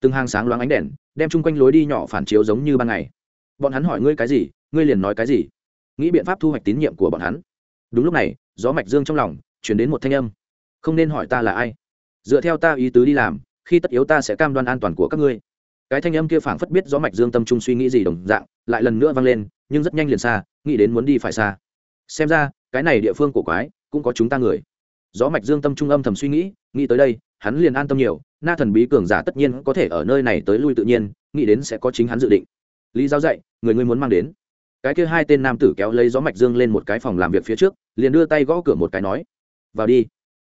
Từng hàng sáng loáng ánh đèn, đem chung quanh lối đi nhỏ phản chiếu giống như ban ngày. Bọn hắn hỏi ngươi cái gì, ngươi liền nói cái gì? Nghĩ biện pháp thu hoạch tín nhiệm của bọn hắn. Đúng lúc này, gió mạch dương trong lòng, chuyển đến một thanh âm. Không nên hỏi ta là ai. Dựa theo ta ý tứ đi làm, khi tất yếu ta sẽ cam đoan an toàn của các ngươi. Cái thanh âm kia phảng phất biết gió mạch dương tâm trung suy nghĩ gì đồng dạng, lại lần nữa vang lên, nhưng rất nhanh liền xa, nghĩ đến muốn đi phải xa. Xem ra, cái này địa phương của quái, cũng có chúng ta người. Gió mạch dương tâm trung âm thầm suy nghĩ nghĩ tới đây, hắn liền an tâm nhiều, na thần bí cường giả tất nhiên có thể ở nơi này tới lui tự nhiên, nghĩ đến sẽ có chính hắn dự định. Lý giáo dạy, người ngươi muốn mang đến cái kia hai tên nam tử kéo lấy gió mạch dương lên một cái phòng làm việc phía trước, liền đưa tay gõ cửa một cái nói, vào đi.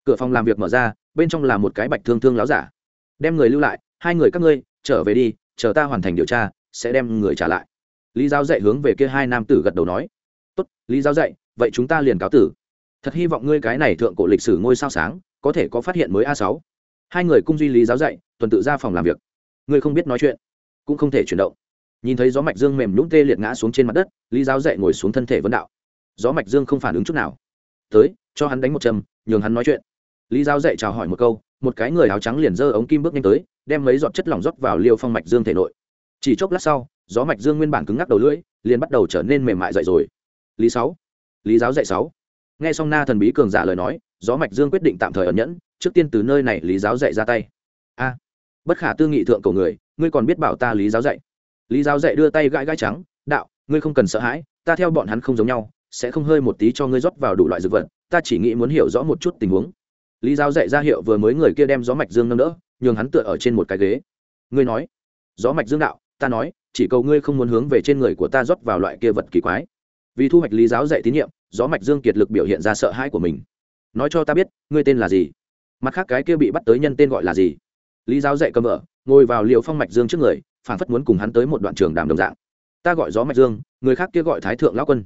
Cửa phòng làm việc mở ra, bên trong là một cái bạch thương thương láo giả. Đem người lưu lại, hai người các ngươi, trở về đi, chờ ta hoàn thành điều tra, sẽ đem người trả lại. Lý giáo dạy hướng về kia hai nam tử gật đầu nói, tốt, lý giáo dạy, vậy chúng ta liền cáo tử. Thật hy vọng ngươi cái này thượng cổ lịch sử ngôi sao sáng, có thể có phát hiện mới a sáu. Hai người cung duy lý giáo dạy, tuần tự ra phòng làm việc. Ngươi không biết nói chuyện, cũng không thể chuyển động nhìn thấy gió mạch dương mềm nhũng tê liệt ngã xuống trên mặt đất, lý giáo dạy ngồi xuống thân thể vấn đạo. Gió mạch dương không phản ứng chút nào. Tới, cho hắn đánh một châm, nhường hắn nói chuyện. Lý giáo dạy chào hỏi một câu, một cái người áo trắng liền giơ ống kim bước nhanh tới, đem mấy giọt chất lỏng rót vào liêu phong mạch dương thể nội. Chỉ chốc lát sau, gió mạch dương nguyên bản cứng ngắc đầu lưỡi, liền bắt đầu trở nên mềm mại dậy rồi. Lý sáu, lý giáo dạy sáu. Nghe xong na thần bí cường giả lời nói, gió mạch dương quyết định tạm thời ẩn nhẫn, trước tiên từ nơi này lý giáo dạy ra tay. A, bất khả tư nghị thượng cầu người, ngươi còn biết bảo ta lý giáo dạy lý giáo dạy đưa tay gãi gãi trắng, đạo, ngươi không cần sợ hãi, ta theo bọn hắn không giống nhau, sẽ không hơi một tí cho ngươi rót vào đủ loại dược vật, ta chỉ nghĩ muốn hiểu rõ một chút tình huống. Lý giáo dạy ra hiệu vừa mới người kia đem gió mạch dương nâng đỡ, nhường hắn tựa ở trên một cái ghế. Ngươi nói, gió mạch dương đạo, ta nói, chỉ cầu ngươi không muốn hướng về trên người của ta rót vào loại kia vật kỳ quái. Vì thu hoạch lý giáo dạy tín nhiệm, gió mạch dương kiệt lực biểu hiện ra sợ hãi của mình. Nói cho ta biết, ngươi tên là gì? Mặt khác cái kia bị bắt tới nhân tên gọi là gì? Lý giáo dạy cầm ở ngồi vào liệu phong mạch dương trước người phản phất muốn cùng hắn tới một đoạn trường đàm đồng dạng. Ta gọi gió mạch dương, người khác kia gọi thái thượng lão quân.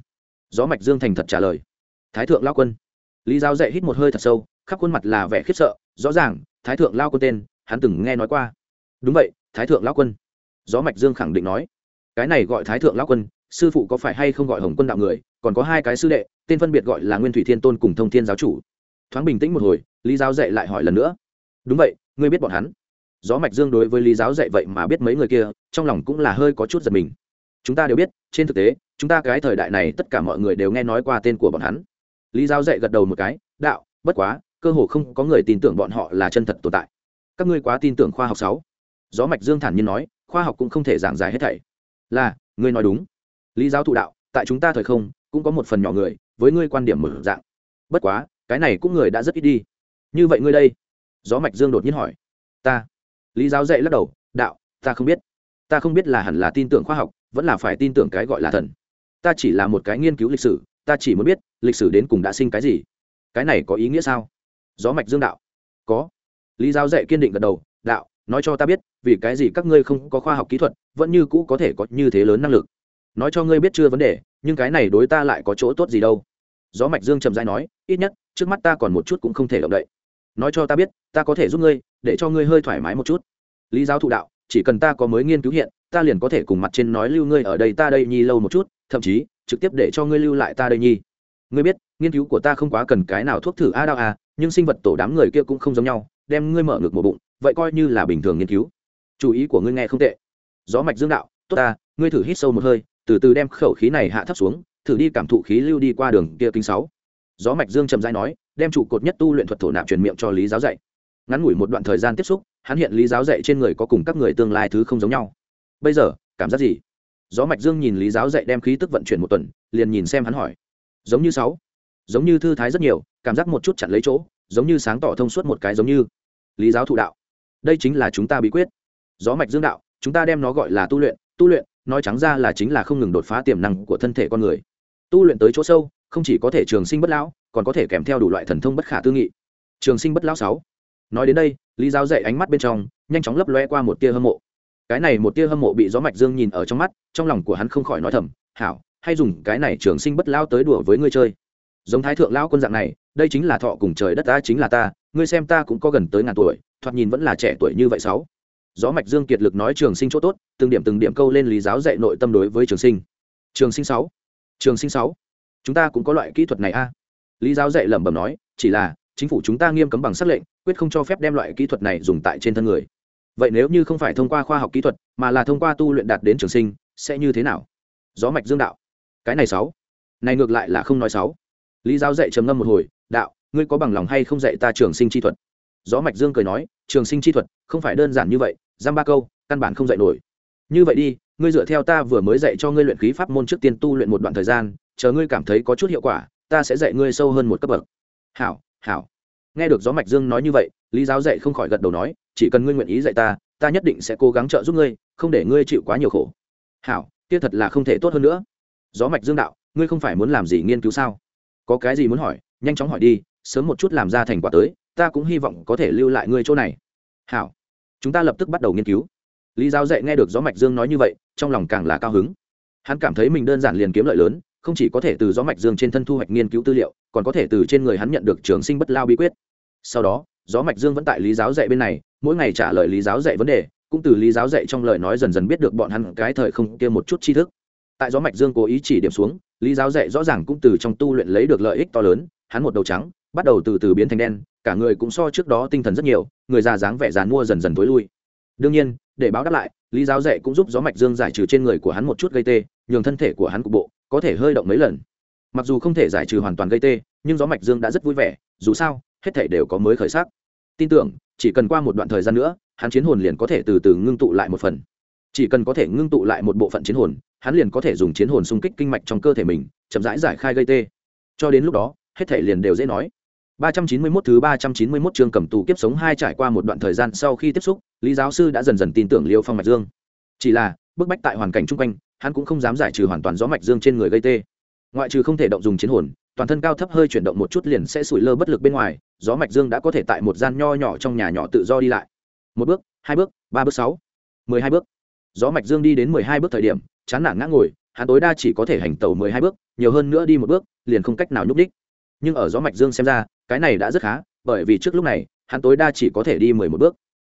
Gió mạch dương thành thật trả lời. Thái thượng lão quân. Lý giáo dạy hít một hơi thật sâu, khắp khuôn mặt là vẻ khiếp sợ, rõ ràng, thái thượng lao quân tên, hắn từng nghe nói qua. Đúng vậy, thái thượng lão quân. Gió mạch dương khẳng định nói. Cái này gọi thái thượng lão quân, sư phụ có phải hay không gọi hồng quân đạo người, còn có hai cái sư đệ, tên phân biệt gọi là nguyên thủy thiên tôn cùng thông thiên giáo chủ. Thoáng bình tĩnh một hồi, lý giáo dạy lại hỏi lần nữa. Đúng vậy, ngươi biết bọn hắn gió mạch dương đối với lý giáo dạy vậy mà biết mấy người kia, trong lòng cũng là hơi có chút giật mình. Chúng ta đều biết, trên thực tế, chúng ta cái thời đại này tất cả mọi người đều nghe nói qua tên của bọn hắn. Lý giáo dạy gật đầu một cái, đạo, bất quá, cơ hồ không có người tin tưởng bọn họ là chân thật tồn tại. Các ngươi quá tin tưởng khoa học sáu. Gió mạch dương thản nhiên nói, khoa học cũng không thể giảng giải hết thảy. Là, ngươi nói đúng. Lý giáo thụ đạo, tại chúng ta thời không, cũng có một phần nhỏ người, với ngươi quan điểm mở dạng. Bất quá, cái này cũng người đã rất ít đi. Như vậy ngươi đây? Gió mạch dương đột nhiên hỏi. Ta lý giáo dạy lắc đầu, đạo, ta không biết. Ta không biết là hẳn là tin tưởng khoa học, vẫn là phải tin tưởng cái gọi là thần. Ta chỉ là một cái nghiên cứu lịch sử, ta chỉ muốn biết lịch sử đến cùng đã sinh cái gì. Cái này có ý nghĩa sao? Gió mạch dương đạo. Có. Lý giáo dạy kiên định gật đầu, đạo, nói cho ta biết, vì cái gì các ngươi không có khoa học kỹ thuật, vẫn như cũ có thể có như thế lớn năng lực? Nói cho ngươi biết chưa vấn đề, nhưng cái này đối ta lại có chỗ tốt gì đâu. Gió mạch dương trầm dai nói, ít nhất, trước mắt ta còn một chút cũng không thể động đậy. Nói cho ta biết, ta có thể giúp ngươi để cho ngươi hơi thoải mái một chút. Lý giáo thụ đạo, chỉ cần ta có mới nghiên cứu hiện, ta liền có thể cùng mặt trên nói lưu ngươi ở đây ta đây nhi lâu một chút, thậm chí, trực tiếp để cho ngươi lưu lại ta đây nhi. Ngươi biết, nghiên cứu của ta không quá cần cái nào thuốc thử a đau a, nhưng sinh vật tổ đám người kia cũng không giống nhau, đem ngươi mở ngực một bụng, vậy coi như là bình thường nghiên cứu. Chú ý của ngươi nghe không tệ. Gió mạch dương đạo, tốt ta, ngươi thử hít sâu một hơi, từ từ đem khẩu khí này hạ thấp xuống, thử đi cảm thụ khí lưu đi qua đường kia kinh sáu. Gió mạch dương trầm rãi nói, đem trụ cột nhất tu luyện thuật thổ nạp truyền miệng cho lý giáo dạy ngắn ngủi một đoạn thời gian tiếp xúc, hắn hiện lý giáo dạy trên người có cùng các người tương lai thứ không giống nhau. Bây giờ, cảm giác gì? Gió mạch dương nhìn lý giáo dạy đem khí tức vận chuyển một tuần, liền nhìn xem hắn hỏi. Giống như sáu. Giống như thư thái rất nhiều, cảm giác một chút chặn lấy chỗ, giống như sáng tỏ thông suốt một cái giống như. Lý giáo thụ đạo. Đây chính là chúng ta bí quyết. Gió mạch dương đạo, chúng ta đem nó gọi là tu luyện tu luyện, nói trắng ra là chính là không ngừng đột phá tiềm năng của thân thể con người. Tu luyện tới chỗ sâu, không chỉ có thể trường sinh bất lão, còn có thể kèm theo đủ loại thần thông bất khả tư nghị. Trường sinh bất lão sáu nói đến đây, lý giáo dạy ánh mắt bên trong, nhanh chóng lấp loe qua một tia hâm mộ. Cái này một tia hâm mộ bị gió mạch dương nhìn ở trong mắt, trong lòng của hắn không khỏi nói thầm, hảo, hay dùng cái này trường sinh bất lao tới đùa với ngươi chơi. Giống thái thượng lao quân dạng này, đây chính là thọ cùng trời đất ta chính là ta, ngươi xem ta cũng có gần tới ngàn tuổi, thoạt nhìn vẫn là trẻ tuổi như vậy sáu. Gió mạch dương kiệt lực nói trường sinh chỗ tốt, từng điểm từng điểm câu lên lý giáo dạy nội tâm đối với trường sinh. Trường sinh sáu. Trường sinh sáu. Chúng ta cũng có loại kỹ thuật này a. Lý giáo dạy lẩm bẩm nói, chỉ là, chính phủ chúng ta nghiêm cấm bằng sắc lệnh quyết không cho phép đem loại kỹ thuật này dùng tại trên thân người. Vậy nếu như không phải thông qua khoa học kỹ thuật, mà là thông qua tu luyện đạt đến trường sinh, sẽ như thế nào? Gió mạch dương đạo. Cái này sáu. Này ngược lại là không nói sáu. Lý giáo dạy trầm ngâm một hồi, đạo, ngươi có bằng lòng hay không dạy ta trường sinh chi thuật? Gió mạch dương cười nói, trường sinh chi thuật, không phải đơn giản như vậy, giam ba câu, căn bản không dạy nổi. Như vậy đi, ngươi dựa theo ta vừa mới dạy cho ngươi luyện khí pháp môn trước tiên tu luyện một đoạn thời gian, chờ ngươi cảm thấy có chút hiệu quả, ta sẽ dạy ngươi sâu hơn một cấp bậc. Hảo hảo nghe được gió mạch dương nói như vậy, lý giáo dạy không khỏi gật đầu nói, chỉ cần ngươi nguyện ý dạy ta ta nhất định sẽ cố gắng trợ giúp ngươi, không để ngươi chịu quá nhiều khổ. Hảo, kia thật là không thể tốt hơn nữa. Gió mạch dương đạo, ngươi không phải muốn làm gì nghiên cứu sao? Có cái gì muốn hỏi, nhanh chóng hỏi đi, sớm một chút làm ra thành quả tới, ta cũng hy vọng có thể lưu lại ngươi chỗ này. Hảo, chúng ta lập tức bắt đầu nghiên cứu. Lý giáo dạy nghe được gió mạch dương nói như vậy, trong lòng càng là cao hứng. Hắn cảm thấy mình đơn giản liền kiếm lợi lớn, không chỉ có thể từ gió mạch dương trên thân thu hoạch nghiên cứu tư liệu còn có thể từ trên người hắn nhận được trường sinh bất lao bí quyết. Sau đó, gió mạch dương vẫn tại lý giáo dạy bên này, mỗi ngày trả lời lý giáo dạy vấn đề, cũng từ lý giáo dạy trong lời nói dần dần biết được bọn hắn cái thời không kia một chút tri thức. Tại gió mạch dương cố ý chỉ điểm xuống, lý giáo dạy rõ ràng cũng từ trong tu luyện lấy được lợi ích to lớn, hắn một đầu trắng, bắt đầu từ từ biến thành đen, cả người cũng so trước đó tinh thần rất nhiều, người già dáng vẻ dàn mua dần dần tối lui. Đương nhiên, để báo đáp lại, lý giáo dạy cũng giúp gió mạch dương giải trừ trên người của hắn một chút gây tê, nhường thân thể của hắn cục bộ, có thể hơi động mấy lần mặc dù không thể giải trừ hoàn toàn gây tê nhưng gió mạch dương đã rất vui vẻ dù sao hết thể đều có mới khởi sắc tin tưởng chỉ cần qua một đoạn thời gian nữa hắn chiến hồn liền có thể từ từ ngưng tụ lại một phần chỉ cần có thể ngưng tụ lại một bộ phận chiến hồn hắn liền có thể dùng chiến hồn xung kích kinh mạch trong cơ thể mình chậm rãi giải khai gây tê cho đến lúc đó hết thể liền đều dễ nói 391 thứ 391 chương cầm tù kiếp sống hai trải qua một đoạn thời gian sau khi tiếp xúc, Lý giáo sư đã dần dần tin tưởng Liêu Phong Mạch Dương. Chỉ là, bức bách tại hoàn cảnh chung quanh, hắn cũng không dám giải trừ hoàn toàn gió mạch dương trên người gây tê. Ngoại trừ không thể động dùng chiến hồn, toàn thân cao thấp hơi chuyển động một chút liền sẽ sủi lơ bất lực bên ngoài, gió mạch dương đã có thể tại một gian nho nhỏ trong nhà nhỏ tự do đi lại. Một bước, hai bước, ba bước sáu, mười hai bước. Gió mạch dương đi đến mười hai bước thời điểm, chán nản ngã ngồi, hắn tối đa chỉ có thể hành tẩu mười hai bước, nhiều hơn nữa đi một bước, liền không cách nào nhúc đích. Nhưng ở gió mạch dương xem ra, cái này đã rất khá bởi vì trước lúc này hắn tối đa chỉ có thể đi mười một bước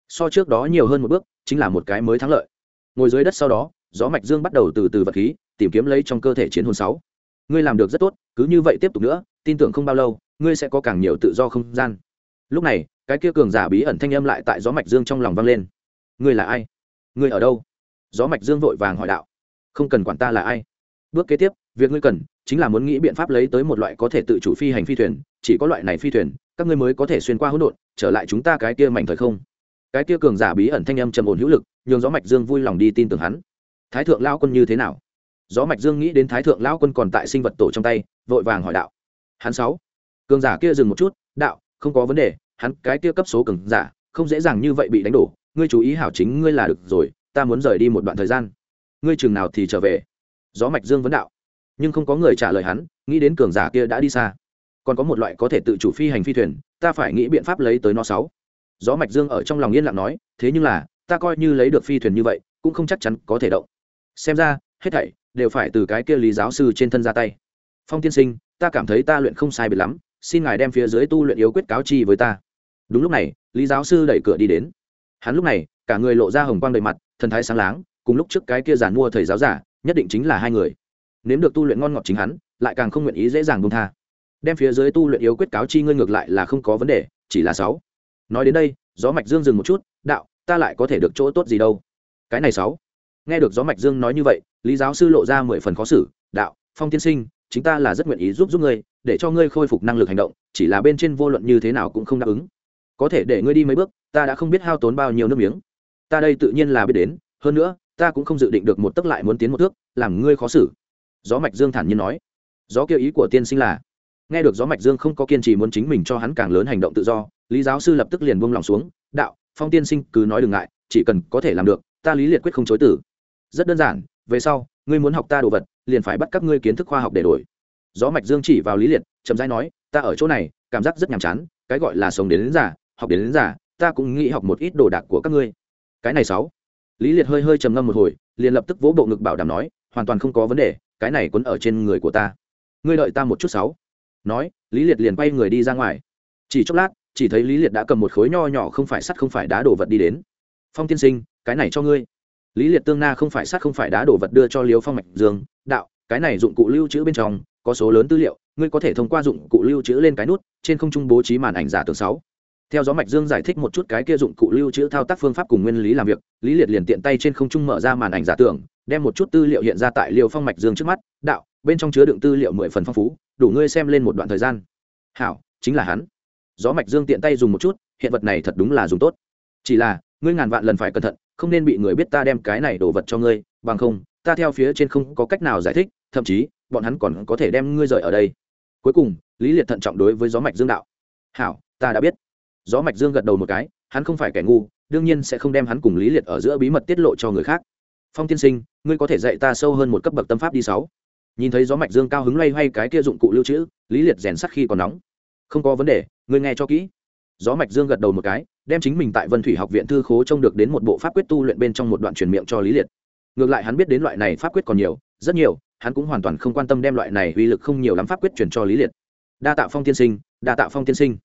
so trước đó nhiều hơn một bước chính là một cái mới thắng lợi ngồi dưới đất sau đó gió mạch dương bắt đầu từ từ vật khí tìm kiếm lấy trong cơ thể chiến hồn sáu ngươi làm được rất tốt, cứ như vậy tiếp tục nữa, tin tưởng không bao lâu, ngươi sẽ có càng nhiều tự do không gian. Lúc này, cái kia cường giả bí ẩn thanh âm lại tại gió mạch dương trong lòng vang lên. Ngươi là ai? Ngươi ở đâu? Gió mạch dương vội vàng hỏi đạo. Không cần quản ta là ai. Bước kế tiếp, việc ngươi cần chính là muốn nghĩ biện pháp lấy tới một loại có thể tự chủ phi hành phi thuyền, chỉ có loại này phi thuyền, các ngươi mới có thể xuyên qua hỗn độn, trở lại chúng ta cái kia mảnh thời không. Cái kia cường giả bí ẩn thanh âm trầm ổn hữu lực, nhường gió mạch dương vui lòng đi tin tưởng hắn. Thái thượng lao quân như thế nào? Gió mạch dương nghĩ đến thái thượng Lão quân còn tại sinh vật tổ trong tay, vội vàng hỏi đạo. Hắn sáu. Cường giả kia dừng một chút, đạo, không có vấn đề, hắn cái kia cấp số cường giả, không dễ dàng như vậy bị đánh đổ. Ngươi chú ý hảo chính ngươi là được rồi, ta muốn rời đi một đoạn thời gian. Ngươi chừng nào thì trở về? Gió mạch dương vấn đạo. Nhưng không có người trả lời hắn, nghĩ đến cường giả kia đã đi xa. Còn có một loại có thể tự chủ phi hành phi thuyền, ta phải nghĩ biện pháp lấy tới nó sáu. Gió mạch dương ở trong lòng yên lặng nói, thế nhưng là, ta coi như lấy được phi thuyền như vậy, cũng không chắc chắn có thể động. Xem ra, hết thảy đều phải từ cái kia lý giáo sư trên thân ra tay. Phong tiên sinh, ta cảm thấy ta luyện không sai biệt lắm, xin ngài đem phía dưới tu luyện yếu quyết cáo chi với ta. Đúng lúc này, lý giáo sư đẩy cửa đi đến. Hắn lúc này, cả người lộ ra hồng quang đầy mặt, thần thái sáng láng, cùng lúc trước cái kia giàn mua thầy giáo giả, nhất định chính là hai người. Nếm được tu luyện ngon ngọt chính hắn, lại càng không nguyện ý dễ dàng buông tha. Đem phía dưới tu luyện yếu quyết cáo chi ngươi ngược lại là không có vấn đề, chỉ là sáu. Nói đến đây, gió mạch dương dừng một chút, đạo, ta lại có thể được chỗ tốt gì đâu? Cái này sáu nghe được gió mạch dương nói như vậy, lý giáo sư lộ ra mười phần khó xử, đạo, phong tiên sinh, chính ta là rất nguyện ý giúp giúp ngươi, để cho ngươi khôi phục năng lực hành động, chỉ là bên trên vô luận như thế nào cũng không đáp ứng. Có thể để ngươi đi mấy bước, ta đã không biết hao tốn bao nhiêu nước miếng. Ta đây tự nhiên là biết đến, hơn nữa, ta cũng không dự định được một tấc lại muốn tiến một thước, làm ngươi khó xử. Gió mạch dương thản nhiên nói. Gió kêu ý của tiên sinh là, nghe được gió mạch dương không có kiên trì muốn chính mình cho hắn càng lớn hành động tự do, lý giáo sư lập tức liền buông lòng xuống, đạo, phong tiên sinh cứ nói đừng ngại, chỉ cần có thể làm được, ta lý liệt quyết không chối tử rất đơn giản về sau ngươi muốn học ta đồ vật liền phải bắt các ngươi kiến thức khoa học để đổi. Gió mạch dương chỉ vào lý liệt chậm rãi nói ta ở chỗ này cảm giác rất nhàm chán cái gọi là sống đến, đến giả học đến, đến giả ta cũng nghĩ học một ít đồ đạc của các ngươi. Cái này sáu. Lý liệt hơi hơi trầm ngâm một hồi liền lập tức vỗ bộ ngực bảo đảm nói hoàn toàn không có vấn đề cái này quấn ở trên người của ta. Ngươi đợi ta một chút sáu. Nói lý liệt liền quay người đi ra ngoài. Chỉ chốc lát chỉ thấy lý liệt đã cầm một khối nho nhỏ không phải sắt không phải đá đổ vật đi đến. Phong tiên sinh cái này cho ngươi lý liệt tương na không phải sắt không phải đá đổ vật đưa cho Liêu phong mạch dương. Đạo, cái này dụng cụ lưu trữ bên trong, có số lớn tư liệu, ngươi có thể thông qua dụng cụ lưu trữ lên cái nút, trên không trung bố trí màn ảnh giả tường sáu. Theo gió mạch dương giải thích một chút cái kia dụng cụ lưu trữ thao tác phương pháp cùng nguyên lý làm việc, lý liệt liền tiện tay trên không trung mở ra màn ảnh giả tưởng, đem một chút tư liệu hiện ra tại liều phong mạch dương trước mắt. Đạo, bên trong chứa đựng tư liệu mười phần phong phú, đủ ngươi xem lên một đoạn thời gian. Hảo, chính là hắn. Gió mạch dương tiện tay dùng một chút, hiện vật này thật đúng là dùng tốt. Chỉ là, ngươi ngàn vạn lần phải cẩn thận không nên bị người biết ta đem cái này đồ vật cho ngươi, bằng không, ta theo phía trên không có cách nào giải thích, thậm chí, bọn hắn còn có thể đem ngươi rời ở đây. Cuối cùng, lý liệt thận trọng đối với gió mạch dương đạo, hảo, ta đã biết. Gió mạch dương gật đầu một cái, hắn không phải kẻ ngu, đương nhiên sẽ không đem hắn cùng lý liệt ở giữa bí mật tiết lộ cho người khác. Phong tiên sinh, ngươi có thể dạy ta sâu hơn một cấp bậc tâm pháp đi sáu. Nhìn thấy gió mạch dương cao hứng loay hoay cái kia dụng cụ lưu trữ, lý liệt rèn sắt khi còn nóng. Không có vấn đề, ngươi nghe cho kỹ. Gió mạch dương gật đầu một cái đem chính mình tại vân thủy học viện thư khố trông được đến một bộ pháp quyết tu luyện bên trong một đoạn truyền miệng cho lý liệt. Ngược lại hắn biết đến loại này pháp quyết còn nhiều, rất nhiều, hắn cũng hoàn toàn không quan tâm đem loại này uy lực không nhiều lắm pháp quyết truyền cho lý liệt. Đa tạo phong tiên sinh, đa tạo phong tiên sinh.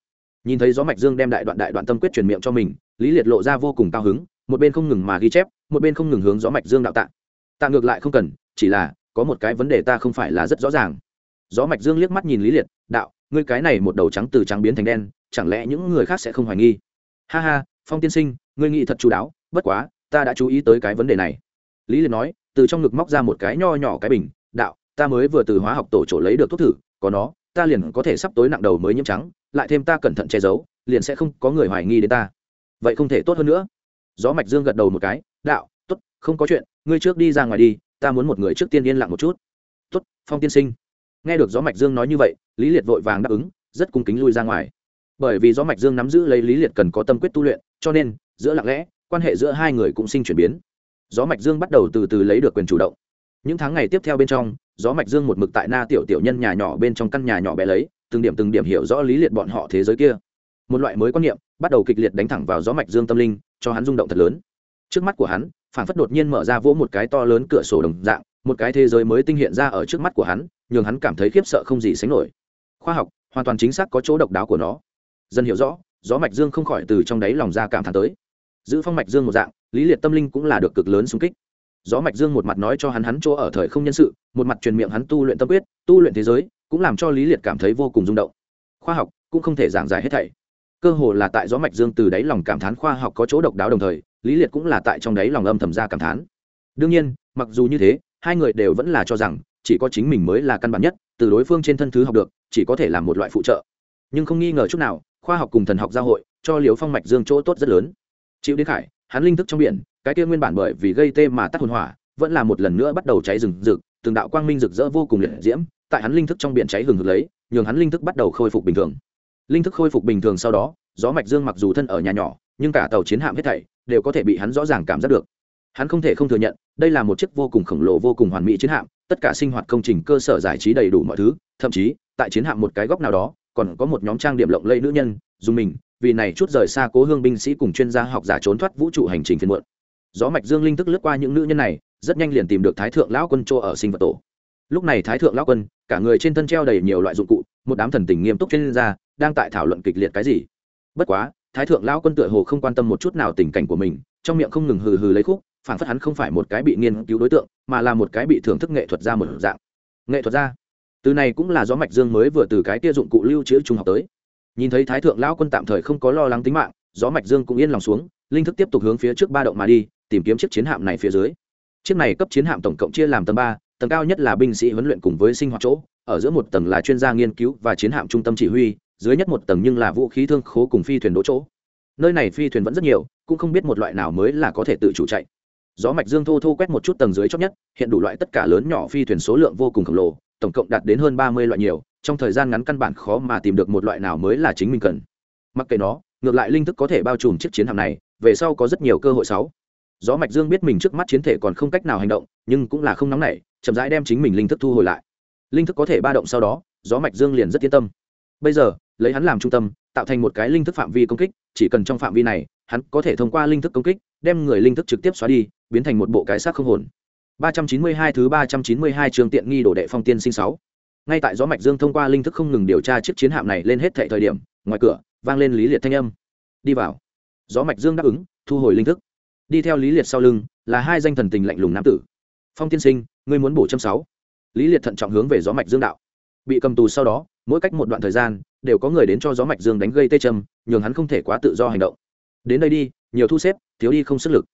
Nhìn thấy gió mạch dương đem đại đoạn đại đoạn tâm quyết truyền miệng cho mình, lý liệt lộ ra vô cùng cao hứng, một bên không ngừng mà ghi chép, một bên không ngừng hướng gió mạch dương đạo tạ. Tạ ngược lại không cần, chỉ là, có một cái vấn đề ta không phải là rất rõ ràng. Gió mạch dương liếc mắt nhìn lý liệt, đạo, ngươi cái này một đầu trắng từ trắng biến thành đen, chẳng lẽ những người khác sẽ không hoài nghi? Ha ha, phong tiên sinh, ngươi nghĩ thật chú đáo, bất quá, ta đã chú ý tới cái vấn đề này. Lý liệt nói, từ trong ngực móc ra một cái nho nhỏ cái bình, đạo, ta mới vừa từ hóa học tổ chỗ lấy được thuốc thử, có nó, ta liền có thể sắp tối nặng đầu mới nhiễm trắng, lại thêm ta cẩn thận che giấu, liền sẽ không có người hoài nghi đến ta. Vậy không thể tốt hơn nữa. Gió mạch dương gật đầu một cái, đạo, tốt, không có chuyện, ngươi trước đi ra ngoài đi, ta muốn một người trước tiên yên lặng một chút. Tốt, phong tiên sinh. Nghe được gió mạch dương nói như vậy, lý liệt vội vàng đáp ứng, rất cung kính lui ra ngoài bởi vì gió mạch dương nắm giữ lấy lý liệt cần có tâm quyết tu luyện, cho nên, giữa lặng lẽ, quan hệ giữa hai người cũng sinh chuyển biến. Gió mạch dương bắt đầu từ từ lấy được quyền chủ động. Những tháng ngày tiếp theo bên trong, gió mạch dương một mực tại na tiểu tiểu nhân nhà nhỏ bên trong căn nhà nhỏ bé lấy, từng điểm từng điểm hiểu rõ lý liệt bọn họ thế giới kia. Một loại mới quan niệm, bắt đầu kịch liệt đánh thẳng vào gió mạch dương tâm linh, cho hắn rung động thật lớn. Trước mắt của hắn, phản phất đột nhiên mở ra vỗ một cái to lớn cửa sổ đồng dạng, một cái thế giới mới tinh hiện ra ở trước mắt của hắn, nhường hắn cảm thấy khiếp sợ không gì sánh nổi. Khoa học, hoàn toàn chính xác có chỗ độc đáo của nó dân hiểu rõ, gió mạch dương không khỏi từ trong đáy lòng ra cảm thán tới. Giữ phong mạch dương một dạng, lý liệt tâm linh cũng là được cực lớn xung kích. Gió mạch dương một mặt nói cho hắn hắn chỗ ở thời không nhân sự, một mặt truyền miệng hắn tu luyện tâm quyết, tu luyện thế giới, cũng làm cho lý liệt cảm thấy vô cùng rung động. Khoa học cũng không thể giảng giải hết thảy. Cơ hồ là tại gió mạch dương từ đáy lòng cảm thán khoa học có chỗ độc đáo đồng thời, lý liệt cũng là tại trong đáy lòng âm thầm ra cảm thán. Đương nhiên, mặc dù như thế, hai người đều vẫn là cho rằng, chỉ có chính mình mới là căn bản nhất, từ đối phương trên thân thứ học được, chỉ có thể là một loại phụ trợ. Nhưng không nghi ngờ chút nào khoa học cùng thần học giao hội, cho liều phong mạch dương chỗ tốt rất lớn. Chịu đến khải, hắn linh thức trong biển, cái kia nguyên bản bởi vì gây tê mà tắt hồn hỏa, vẫn là một lần nữa bắt đầu cháy rừng rực, từng đạo quang minh rực rỡ vô cùng liệt diễm, tại hắn linh thức trong biển cháy hừng hực lấy, nhường hắn linh thức bắt đầu khôi phục bình thường. Linh thức khôi phục bình thường sau đó, gió mạch dương mặc dù thân ở nhà nhỏ, nhưng cả tàu chiến hạm hết thảy đều có thể bị hắn rõ ràng cảm giác được. Hắn không thể không thừa nhận, đây là một chiếc vô cùng khổng lồ vô cùng hoàn mỹ chiến hạm, tất cả sinh hoạt công trình cơ sở giải trí đầy đủ mọi thứ, thậm chí, tại chiến hạm một cái góc nào đó còn có một nhóm trang điểm lộng lẫy nữ nhân, dùng mình, vì này chút rời xa cố hương binh sĩ cùng chuyên gia học giả trốn thoát vũ trụ hành trình phiên muộn. Gió mạch dương linh thức lướt qua những nữ nhân này, rất nhanh liền tìm được thái thượng lão quân chỗ ở sinh vật tổ. Lúc này thái thượng lão quân, cả người trên thân treo đầy nhiều loại dụng cụ, một đám thần tình nghiêm túc chuyên gia, đang tại thảo luận kịch liệt cái gì. Bất quá, thái thượng lão quân tựa hồ không quan tâm một chút nào tình cảnh của mình, trong miệng không ngừng hừ hừ lấy khúc, phản phất hắn không phải một cái bị nghiên cứu đối tượng, mà là một cái bị thưởng thức nghệ thuật ra một dạng. Nghệ thuật ra từ này cũng là gió mạch dương mới vừa từ cái kia dụng cụ lưu trữ trung học tới. Nhìn thấy thái thượng lão quân tạm thời không có lo lắng tính mạng, gió mạch dương cũng yên lòng xuống, linh thức tiếp tục hướng phía trước ba động mà đi, tìm kiếm chiếc chiến hạm này phía dưới. Chiếc này cấp chiến hạm tổng cộng chia làm tầng ba, tầng cao nhất là binh sĩ huấn luyện cùng với sinh hoạt chỗ, ở giữa một tầng là chuyên gia nghiên cứu và chiến hạm trung tâm chỉ huy, dưới nhất một tầng nhưng là vũ khí thương khố cùng phi thuyền đỗ chỗ. Nơi này phi thuyền vẫn rất nhiều, cũng không biết một loại nào mới là có thể tự chủ chạy. Gió mạch dương thô thô quét một chút tầng dưới chót nhất, hiện đủ loại tất cả lớn nhỏ phi thuyền số lượng vô cùng khổng lồ tổng cộng đạt đến hơn ba mươi loại nhiều, trong thời gian ngắn căn bản khó mà tìm được một loại nào mới là chính mình cần. Mặc kệ nó, ngược lại linh thức có thể bao trùm chiếc chiến hạm này, về sau có rất nhiều cơ hội sáu. Gió mạch dương biết mình trước mắt chiến thể còn không cách nào hành động, nhưng cũng là không nóng nảy, chậm rãi đem chính mình linh thức thu hồi lại. Linh thức có thể ba động sau đó, gió mạch dương liền rất yên tâm. Bây giờ, lấy hắn làm trung tâm, tạo thành một cái linh thức phạm vi công kích, chỉ cần trong phạm vi này, hắn có thể thông qua linh thức công kích, đem người linh thức trực tiếp xóa đi, biến thành một bộ cái xác không hồn. 392 thứ 392 trường tiện nghi đổ đệ phong tiên sinh 6. ngay tại gió mạch dương thông qua linh thức không ngừng điều tra chiếc chiến hạm này lên hết thảy thời điểm, ngoài cửa, vang lên lý liệt thanh âm. Đi vào. Gió mạch dương đáp ứng, thu hồi linh thức. Đi theo lý liệt sau lưng, là hai danh thần tình lạnh lùng nam tử. Phong tiên sinh, ngươi muốn bổ châm sáu. Lý liệt thận trọng hướng về gió mạch dương đạo. Bị cầm tù sau đó, mỗi cách một đoạn thời gian, đều có người đến cho gió mạch dương đánh gây tê châm, nhường hắn không thể quá tự do hành động. Đến đây đi, nhiều thu xếp, thiếu đi không sức lực.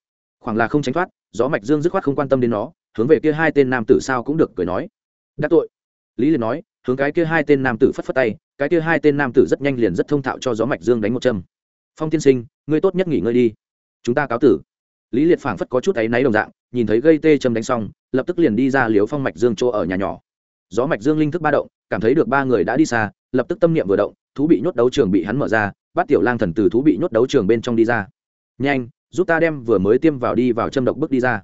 Khoảng là không tránh thoát gió mạch dương dứt khoát không quan tâm đến nó, hướng về kia hai tên nam tử sao cũng được cười nói. Đắc tội. Lý liệt nói, hướng cái kia hai tên nam tử phất phất tay, cái kia hai tên nam tử rất nhanh liền rất thông thạo cho gió mạch dương đánh một châm. Phong tiên sinh, ngươi tốt nhất nghỉ ngơi đi. Chúng ta cáo tử. Lý liệt phảng phất có chút áy náy đồng dạng, nhìn thấy gây tê châm đánh xong, lập tức liền đi ra liếu phong mạch dương chỗ ở nhà nhỏ. Gió mạch dương linh thức ba động, cảm thấy được ba người đã đi xa, lập tức tâm niệm vừa động, thú bị nhốt đấu trường bị hắn mở ra, bắt tiểu lang thần từ thú bị nhốt đấu trường bên trong đi ra. Nhanh giúp ta đem vừa mới tiêm vào đi vào châm độc bước đi ra.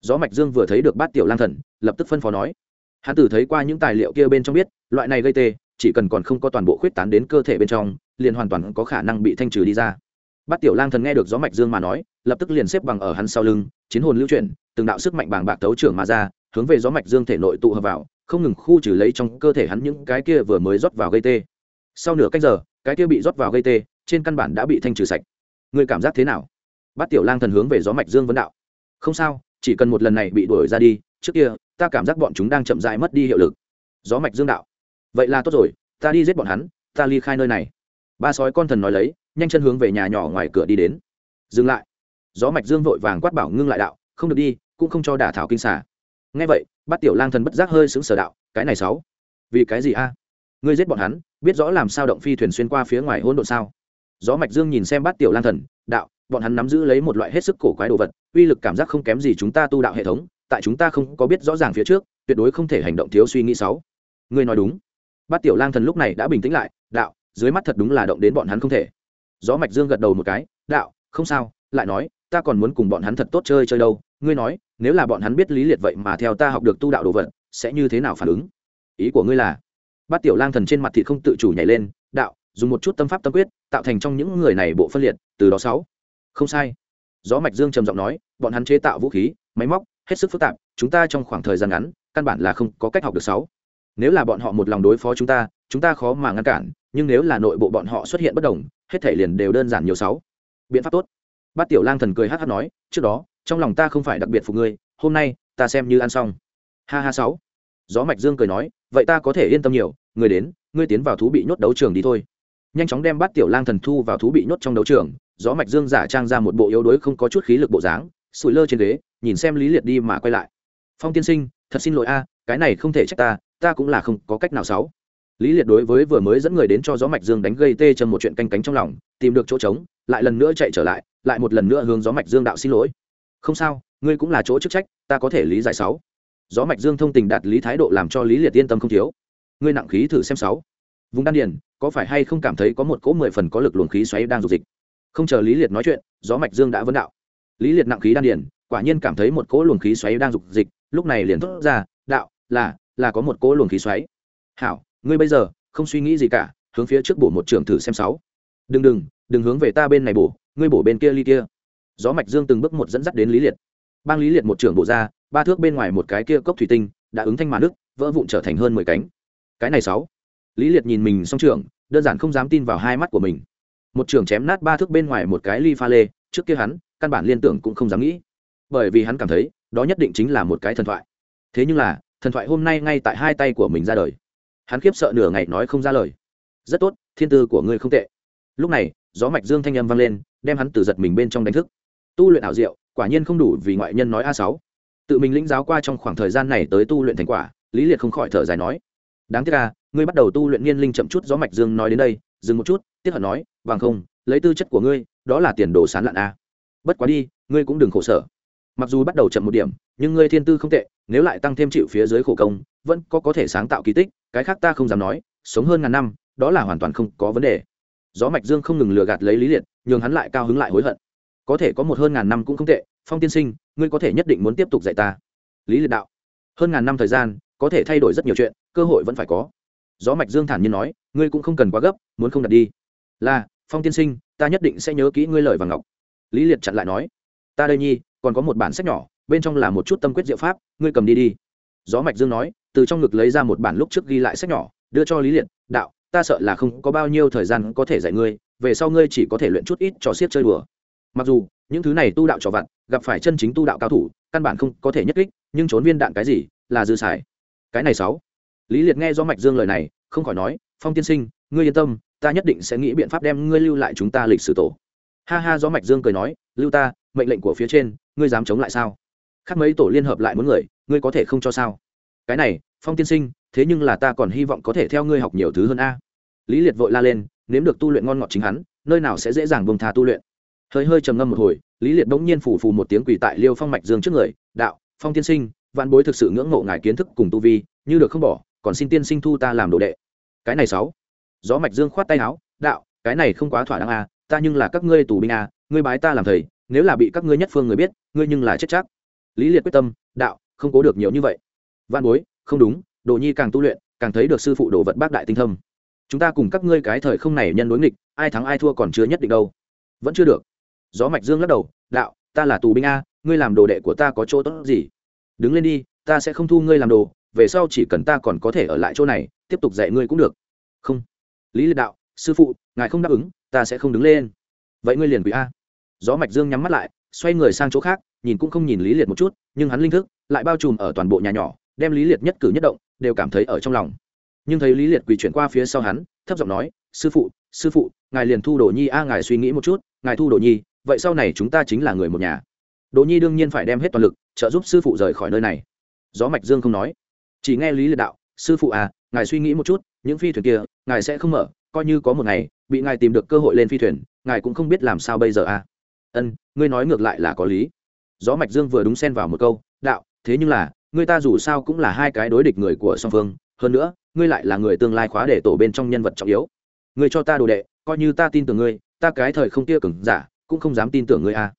Gió mạch dương vừa thấy được bát tiểu lang thần, lập tức phân phó nói. Hắn tử thấy qua những tài liệu kia bên trong biết, loại này gây tê, chỉ cần còn không có toàn bộ khuyết tán đến cơ thể bên trong, liền hoàn toàn có khả năng bị thanh trừ đi ra. Bát tiểu lang thần nghe được gió mạch dương mà nói, lập tức liền xếp bằng ở hắn sau lưng, chiến hồn lưu chuyển, từng đạo sức mạnh bàng bạc tấu trưởng mà ra, hướng về gió mạch dương thể nội tụ hợp vào, không ngừng khu trừ lấy trong cơ thể hắn những cái kia vừa mới rót vào gây tê. Sau nửa cách giờ, cái kia bị rót vào gây tê, trên căn bản đã bị thanh trừ sạch. Người cảm giác thế nào? Bát tiểu lang thần hướng về gió mạch dương vấn đạo. Không sao, chỉ cần một lần này bị đuổi ra đi, trước kia, ta cảm giác bọn chúng đang chậm rãi mất đi hiệu lực. Gió mạch dương đạo. Vậy là tốt rồi, ta đi giết bọn hắn, ta ly khai nơi này. Ba sói con thần nói lấy, nhanh chân hướng về nhà nhỏ ngoài cửa đi đến. Dừng lại. Gió mạch dương vội vàng quát bảo ngưng lại đạo, không được đi, cũng không cho đả thảo kinh xà. Nghe vậy bát tiểu lang thần bất giác hơi sững sờ đạo, cái này sáu. Vì cái gì a? Ngươi giết bọn hắn, biết rõ làm sao động phi thuyền xuyên qua phía ngoài hỗn độn sao? Gió mạch dương nhìn xem bát tiểu lang thần, đạo bọn hắn nắm giữ lấy một loại hết sức cổ quái đồ vật, uy lực cảm giác không kém gì chúng ta tu đạo hệ thống, tại chúng ta không có biết rõ ràng phía trước, tuyệt đối không thể hành động thiếu suy nghĩ sáu. Ngươi nói đúng. Bát tiểu lang thần lúc này đã bình tĩnh lại, đạo, dưới mắt thật đúng là động đến bọn hắn không thể. Gió mạch dương gật đầu một cái, đạo, không sao, lại nói, ta còn muốn cùng bọn hắn thật tốt chơi chơi đâu. Ngươi nói, nếu là bọn hắn biết lý liệt vậy mà theo ta học được tu đạo đồ vật, sẽ như thế nào phản ứng? Ý của ngươi là? Bát tiểu lang thần trên mặt thị không tự chủ nhảy lên, đạo, dùng một chút tâm pháp tâm quyết, tạo thành trong những người này bộ phân liệt, từ đó sáu không sai. Gió mạch dương trầm giọng nói, bọn hắn chế tạo vũ khí, máy móc, hết sức phức tạp, chúng ta trong khoảng thời gian ngắn, căn bản là không có cách học được sáu. Nếu là bọn họ một lòng đối phó chúng ta chúng ta khó mà ngăn cản, nhưng nếu là nội bộ bọn họ xuất hiện bất đồng, hết thể liền đều đơn giản nhiều sáu. Biện pháp tốt. Bát tiểu lang thần cười hát hát nói, trước đó, trong lòng ta không phải đặc biệt phục ngươi, hôm nay, ta xem như ăn xong. Ha ha sáu. Gió mạch dương cười nói, vậy ta có thể yên tâm nhiều người đến, ngươi tiến vào thú bị nhốt đấu trường đi thôi. Nhanh chóng đem bát tiểu lang thần thu vào thú bị nhốt trong đấu trường gió mạch dương giả trang ra một bộ yếu đuối không có chút khí lực bộ dáng, sủi lơ trên ghế, nhìn xem lý liệt đi mà quay lại. Phong tiên sinh, thật xin lỗi a, cái này không thể trách ta ta cũng là không có cách nào sáu lý liệt đối với vừa mới dẫn người đến cho gió mạch dương đánh gây tê chân một chuyện canh cánh trong lòng, tìm được chỗ trống, lại lần nữa chạy trở lại lại một lần nữa hướng gió mạch dương đạo xin lỗi. Không sao, ngươi cũng là chỗ chức trách, ta có thể lý giải sáu gió mạch dương thông tình đạt lý thái độ làm cho lý liệt yên tâm không thiếu. Ngươi nặng khí thử xem sáu vùng đan điền, có phải hay không cảm thấy có một cỗ mười phần có lực luồng khí xoáy đang dục dịch? Không chờ lý liệt nói chuyện, gió mạch dương đã vấn đạo. Lý liệt nặng khí đan điền, quả nhiên cảm thấy một cỗ luồng khí xoáy đang dục dịch, lúc này liền thốt ra, đạo, là là có một cỗ luồng khí xoáy. Hảo, ngươi bây giờ không suy nghĩ gì cả, hướng phía trước bổ một trường thử xem sáu. Đừng đừng đừng hướng về ta bên này bổ, ngươi bổ bên kia ly kia. Gió mạch dương từng bước một dẫn dắt đến lý liệt. Bang lý liệt một trường bổ ra, ba thước bên ngoài một cái kia cốc thủy tinh, đã ứng thanh mà nước vỡ vụn trở thành hơn mười cánh. Cái này sáu. Lý liệt nhìn mình song trường, đơn giản không dám tin vào hai mắt của mình một trường chém nát ba thước bên ngoài một cái ly pha lê, trước kia hắn, căn bản liên tưởng cũng không dám nghĩ. Bởi vì hắn cảm thấy, đó nhất định chính là một cái thần thoại. Thế nhưng là, thần thoại hôm nay ngay tại hai tay của mình ra đời. Hắn khiếp sợ nửa ngày nói không ra lời. Rất tốt, thiên tư của ngươi không tệ. Lúc này, gió mạch dương thanh âm vang lên, đem hắn từ giật mình bên trong đánh thức. Tu luyện ảo diệu, quả nhiên không đủ vì ngoại nhân nói a sáu. Tự mình lĩnh giáo qua trong khoảng thời gian này tới tu luyện thành quả, lý liệt không khỏi thở dài nói. Đáng tiếc à ngươi bắt đầu tu luyện niên linh chậm chút, gió mạch dương nói đến đây dừng một chút tiếc hận nói, bằng không, lấy tư chất của ngươi, đó là tiền đồ sán lạn a. Bất quá đi, ngươi cũng đừng khổ sở. Mặc dù bắt đầu chậm một điểm, nhưng ngươi thiên tư không tệ, nếu lại tăng thêm chịu phía dưới khổ công, vẫn có có thể sáng tạo kỳ tích, cái khác ta không dám nói, sống hơn ngàn năm, đó là hoàn toàn không có vấn đề. Gió mạch dương không ngừng lừa gạt lấy lý liệt, nhường hắn lại cao hứng lại hối hận. Có thể có một hơn ngàn năm cũng không tệ, phong tiên sinh, ngươi có thể nhất định muốn tiếp tục dạy ta. Lý liệt đạo, hơn ngàn năm thời gian, có thể thay đổi rất nhiều chuyện, cơ hội vẫn phải có gió mạch dương thản nhiên nói, ngươi cũng không cần quá gấp, muốn không đặt đi. Là, phong tiên sinh, ta nhất định sẽ nhớ kỹ ngươi lời và ngọc. Lý liệt chặn lại nói, ta đây nhi, còn có một bản sách nhỏ, bên trong là một chút tâm quyết diệu pháp, ngươi cầm đi đi. Gió mạch dương nói, từ trong ngực lấy ra một bản lúc trước ghi lại sách nhỏ, đưa cho lý liệt, đạo, ta sợ là không có bao nhiêu thời gian có thể dạy ngươi, về sau ngươi chỉ có thể luyện chút ít trò xiết chơi đùa. Mặc dù, những thứ này tu đạo trò vặt, gặp phải chân chính tu đạo cao thủ, căn bản không có thể nhất kích, nhưng trốn viên đạn cái gì, là dư xài. Cái này sáu lý liệt nghe do mạch dương lời này, không khỏi nói, phong tiên sinh, ngươi yên tâm, ta nhất định sẽ nghĩ biện pháp đem ngươi lưu lại chúng ta lịch sử tổ. Ha ha do mạch dương cười nói, lưu ta, mệnh lệnh của phía trên, ngươi dám chống lại sao? Khác mấy tổ liên hợp lại muốn người, ngươi có thể không cho sao? Cái này, phong tiên sinh, thế nhưng là ta còn hy vọng có thể theo ngươi học nhiều thứ hơn a. Lý liệt vội la lên, nếm được tu luyện ngon ngọt chính hắn, nơi nào sẽ dễ dàng bông thà tu luyện. Hơi hơi trầm ngâm một hồi, lý liệt bỗng nhiên phủ phù một tiếng quỳ tại liêu phong mạch dương trước người, đạo, phong tiên sinh, vạn bối thực sự ngưỡng mộ ngài kiến thức cùng tu vi, như được không bỏ còn xin tiên sinh thu ta làm đồ đệ. Cái này sáu. Gió mạch dương khoát tay áo, đạo, cái này không quá thỏa đáng à? ta nhưng là các ngươi tù binh à? ngươi bái ta làm thầy, nếu là bị các ngươi nhất phương người biết, ngươi nhưng là chết chắc. Lý liệt quyết tâm, đạo, không cố được nhiều như vậy. Văn bối, không đúng, đồ nhi càng tu luyện, càng thấy được sư phụ đồ vật bác đại tinh thâm. Chúng ta cùng các ngươi cái thời không này nhân đối nghịch, ai thắng ai thua còn chưa nhất định đâu. Vẫn chưa được. Gió mạch dương lắc đầu, đạo, ta là tù binh a ngươi làm đồ đệ của ta có chỗ tốt gì? Đứng lên đi, ta sẽ không thu ngươi làm đồ về sau chỉ cần ta còn có thể ở lại chỗ này, tiếp tục dạy ngươi cũng được. Không. Lý liệt đạo, sư phụ, ngài không đáp ứng, ta sẽ không đứng lên. Vậy ngươi liền quỷ a. Gió mạch dương nhắm mắt lại, xoay người sang chỗ khác, nhìn cũng không nhìn lý liệt một chút, nhưng hắn linh thức lại bao trùm ở toàn bộ nhà nhỏ, đem lý liệt nhất cử nhất động đều cảm thấy ở trong lòng. Nhưng thấy lý liệt quỳ chuyển qua phía sau hắn, thấp giọng nói, sư phụ sư phụ, ngài liền thu đồ nhi a, ngài suy nghĩ một chút, ngài thu đồ nhi, vậy sau này chúng ta chính là người một nhà. Đồ nhi đương nhiên phải đem hết toàn lực, trợ giúp sư phụ rời khỏi nơi này. Gió mạch dương không nói chỉ nghe lý liệt đạo, sư phụ à ngài suy nghĩ một chút, những phi thuyền kia, ngài sẽ không mở, coi như có một ngày, bị ngài tìm được cơ hội lên phi thuyền, ngài cũng không biết làm sao bây giờ à. Ân, ngươi nói ngược lại là có lý. Gió mạch dương vừa đúng xen vào một câu, đạo, thế nhưng là, ngươi ta dù sao cũng là hai cái đối địch người của song phương, hơn nữa, ngươi lại là người tương lai khóa để tổ bên trong nhân vật trọng yếu. Ngươi cho ta đồ đệ, coi như ta tin tưởng ngươi, ta cái thời không kia cứng, giả, cũng không dám tin tưởng ngươi à.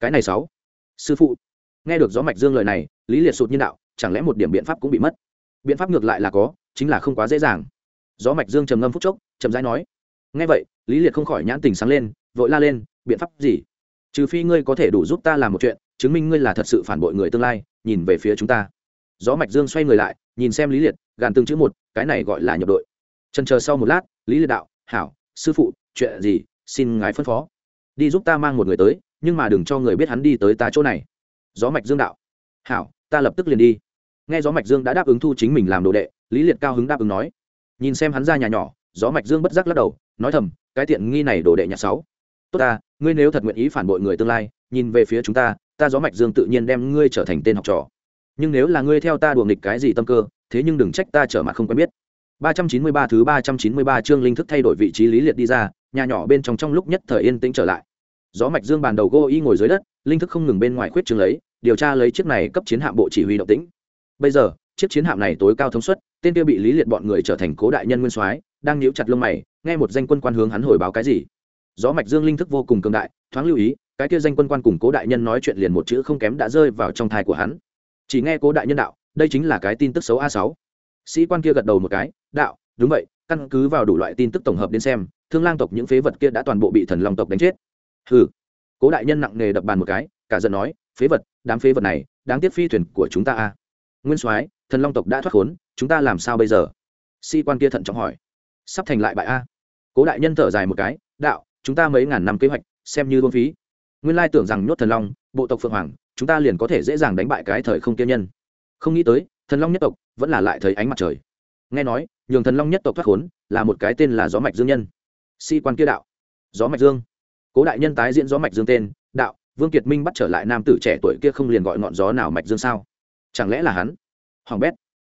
Cái này sáu. Sư phụ. Nghe được gió mạch dương lời này, lý liệt sụt nhân đạo, chẳng lẽ một điểm biện pháp cũng bị mất? Biện pháp ngược lại là có, chính là không quá dễ dàng. Gió mạch dương trầm ngâm phút chốc, chậm rãi nói, nghe vậy, lý liệt không khỏi nhãn tình sáng lên, vội la lên, biện pháp gì? Trừ phi ngươi có thể đủ giúp ta làm một chuyện, chứng minh ngươi là thật sự phản bội người tương lai, nhìn về phía chúng ta. Gió mạch dương xoay người lại, nhìn xem lý liệt, gàn từng chữ một, cái này gọi là nhập đội. Trần chờ sau một lát, lý liệt đạo, hảo, sư phụ, chuyện gì, xin ngài phân phó. Đi giúp ta mang một người tới, nhưng mà đừng cho người biết hắn đi tới ta chỗ này. Gió mạch dương đạo, hảo, ta lập tức liền đi nghe gió mạch dương đã đáp ứng thu chính mình làm đồ đệ, lý liệt cao hứng đáp ứng nói. Nhìn xem hắn ra nhà nhỏ, gió mạch dương bất giác lắc đầu, nói thầm, cái tiện nghi này đồ đệ nhà sáu. Tốt ta, ngươi nếu thật nguyện ý phản bội người tương lai, nhìn về phía chúng ta ta gió mạch dương tự nhiên đem ngươi trở thành tên học trò. Nhưng nếu là ngươi theo ta đùa nghịch cái gì tâm cơ, thế nhưng đừng trách ta trở mặt không quen biết. 393 thứ 393 chương linh thức thay đổi vị trí lý liệt đi ra, nhà nhỏ bên trong trong lúc nhất thời yên tĩnh trở lại. Gió mạch dương bàn đầu gô y ngồi dưới đất, linh thức không ngừng bên ngoài khuyết trường lấy, điều tra lấy chiếc này cấp chiến hạm bộ chỉ huy động tĩnh bây giờ, chiếc chiến hạm này tối cao thống suất, tên kia bị lý liệt bọn người trở thành cố đại nhân nguyên soái, đang nhíu chặt lông mày, nghe một danh quân quan hướng hắn hồi báo cái gì. Gió mạch dương linh thức vô cùng cường đại, thoáng lưu ý, cái kia danh quân quan cùng cố đại nhân nói chuyện liền một chữ không kém đã rơi vào trong thai của hắn. Chỉ nghe cố đại nhân đạo, đây chính là cái tin tức xấu a sáu. Sĩ quan kia gật đầu một cái, đạo, đúng vậy, căn cứ vào đủ loại tin tức tổng hợp đến xem, thương lang tộc những phế vật kia đã toàn bộ bị thần long tộc đánh chết. Hừ. Cố đại nhân nặng nề đập bàn một cái, cả giận nói, phế vật, đám phế vật này, đáng tiếc phi thuyền của chúng ta a nguyên soái, thần long tộc đã thoát khốn, chúng ta làm sao bây giờ? Sĩ quan kia thận trọng hỏi. Sắp thành lại bại a. Cố đại nhân thở dài một cái, đạo, chúng ta mấy ngàn năm kế hoạch, xem như luân phí. Nguyên lai tưởng rằng nhốt thần long, bộ tộc phượng hoàng, chúng ta liền có thể dễ dàng đánh bại cái thời không kiên nhân. Không nghĩ tới, thần long nhất tộc vẫn là lại thấy ánh mặt trời. Nghe nói, nhường thần long nhất tộc thoát khốn là một cái tên là gió mạch dương nhân. Sĩ quan kia đạo, gió mạch dương. Cố đại nhân tái diễn gió mạch dương tên, đạo, vương kiệt minh bắt trở lại nam tử trẻ tuổi kia không liền gọi ngọn gió nào mạch dương sao? Chẳng lẽ là hắn? Hoàng bét.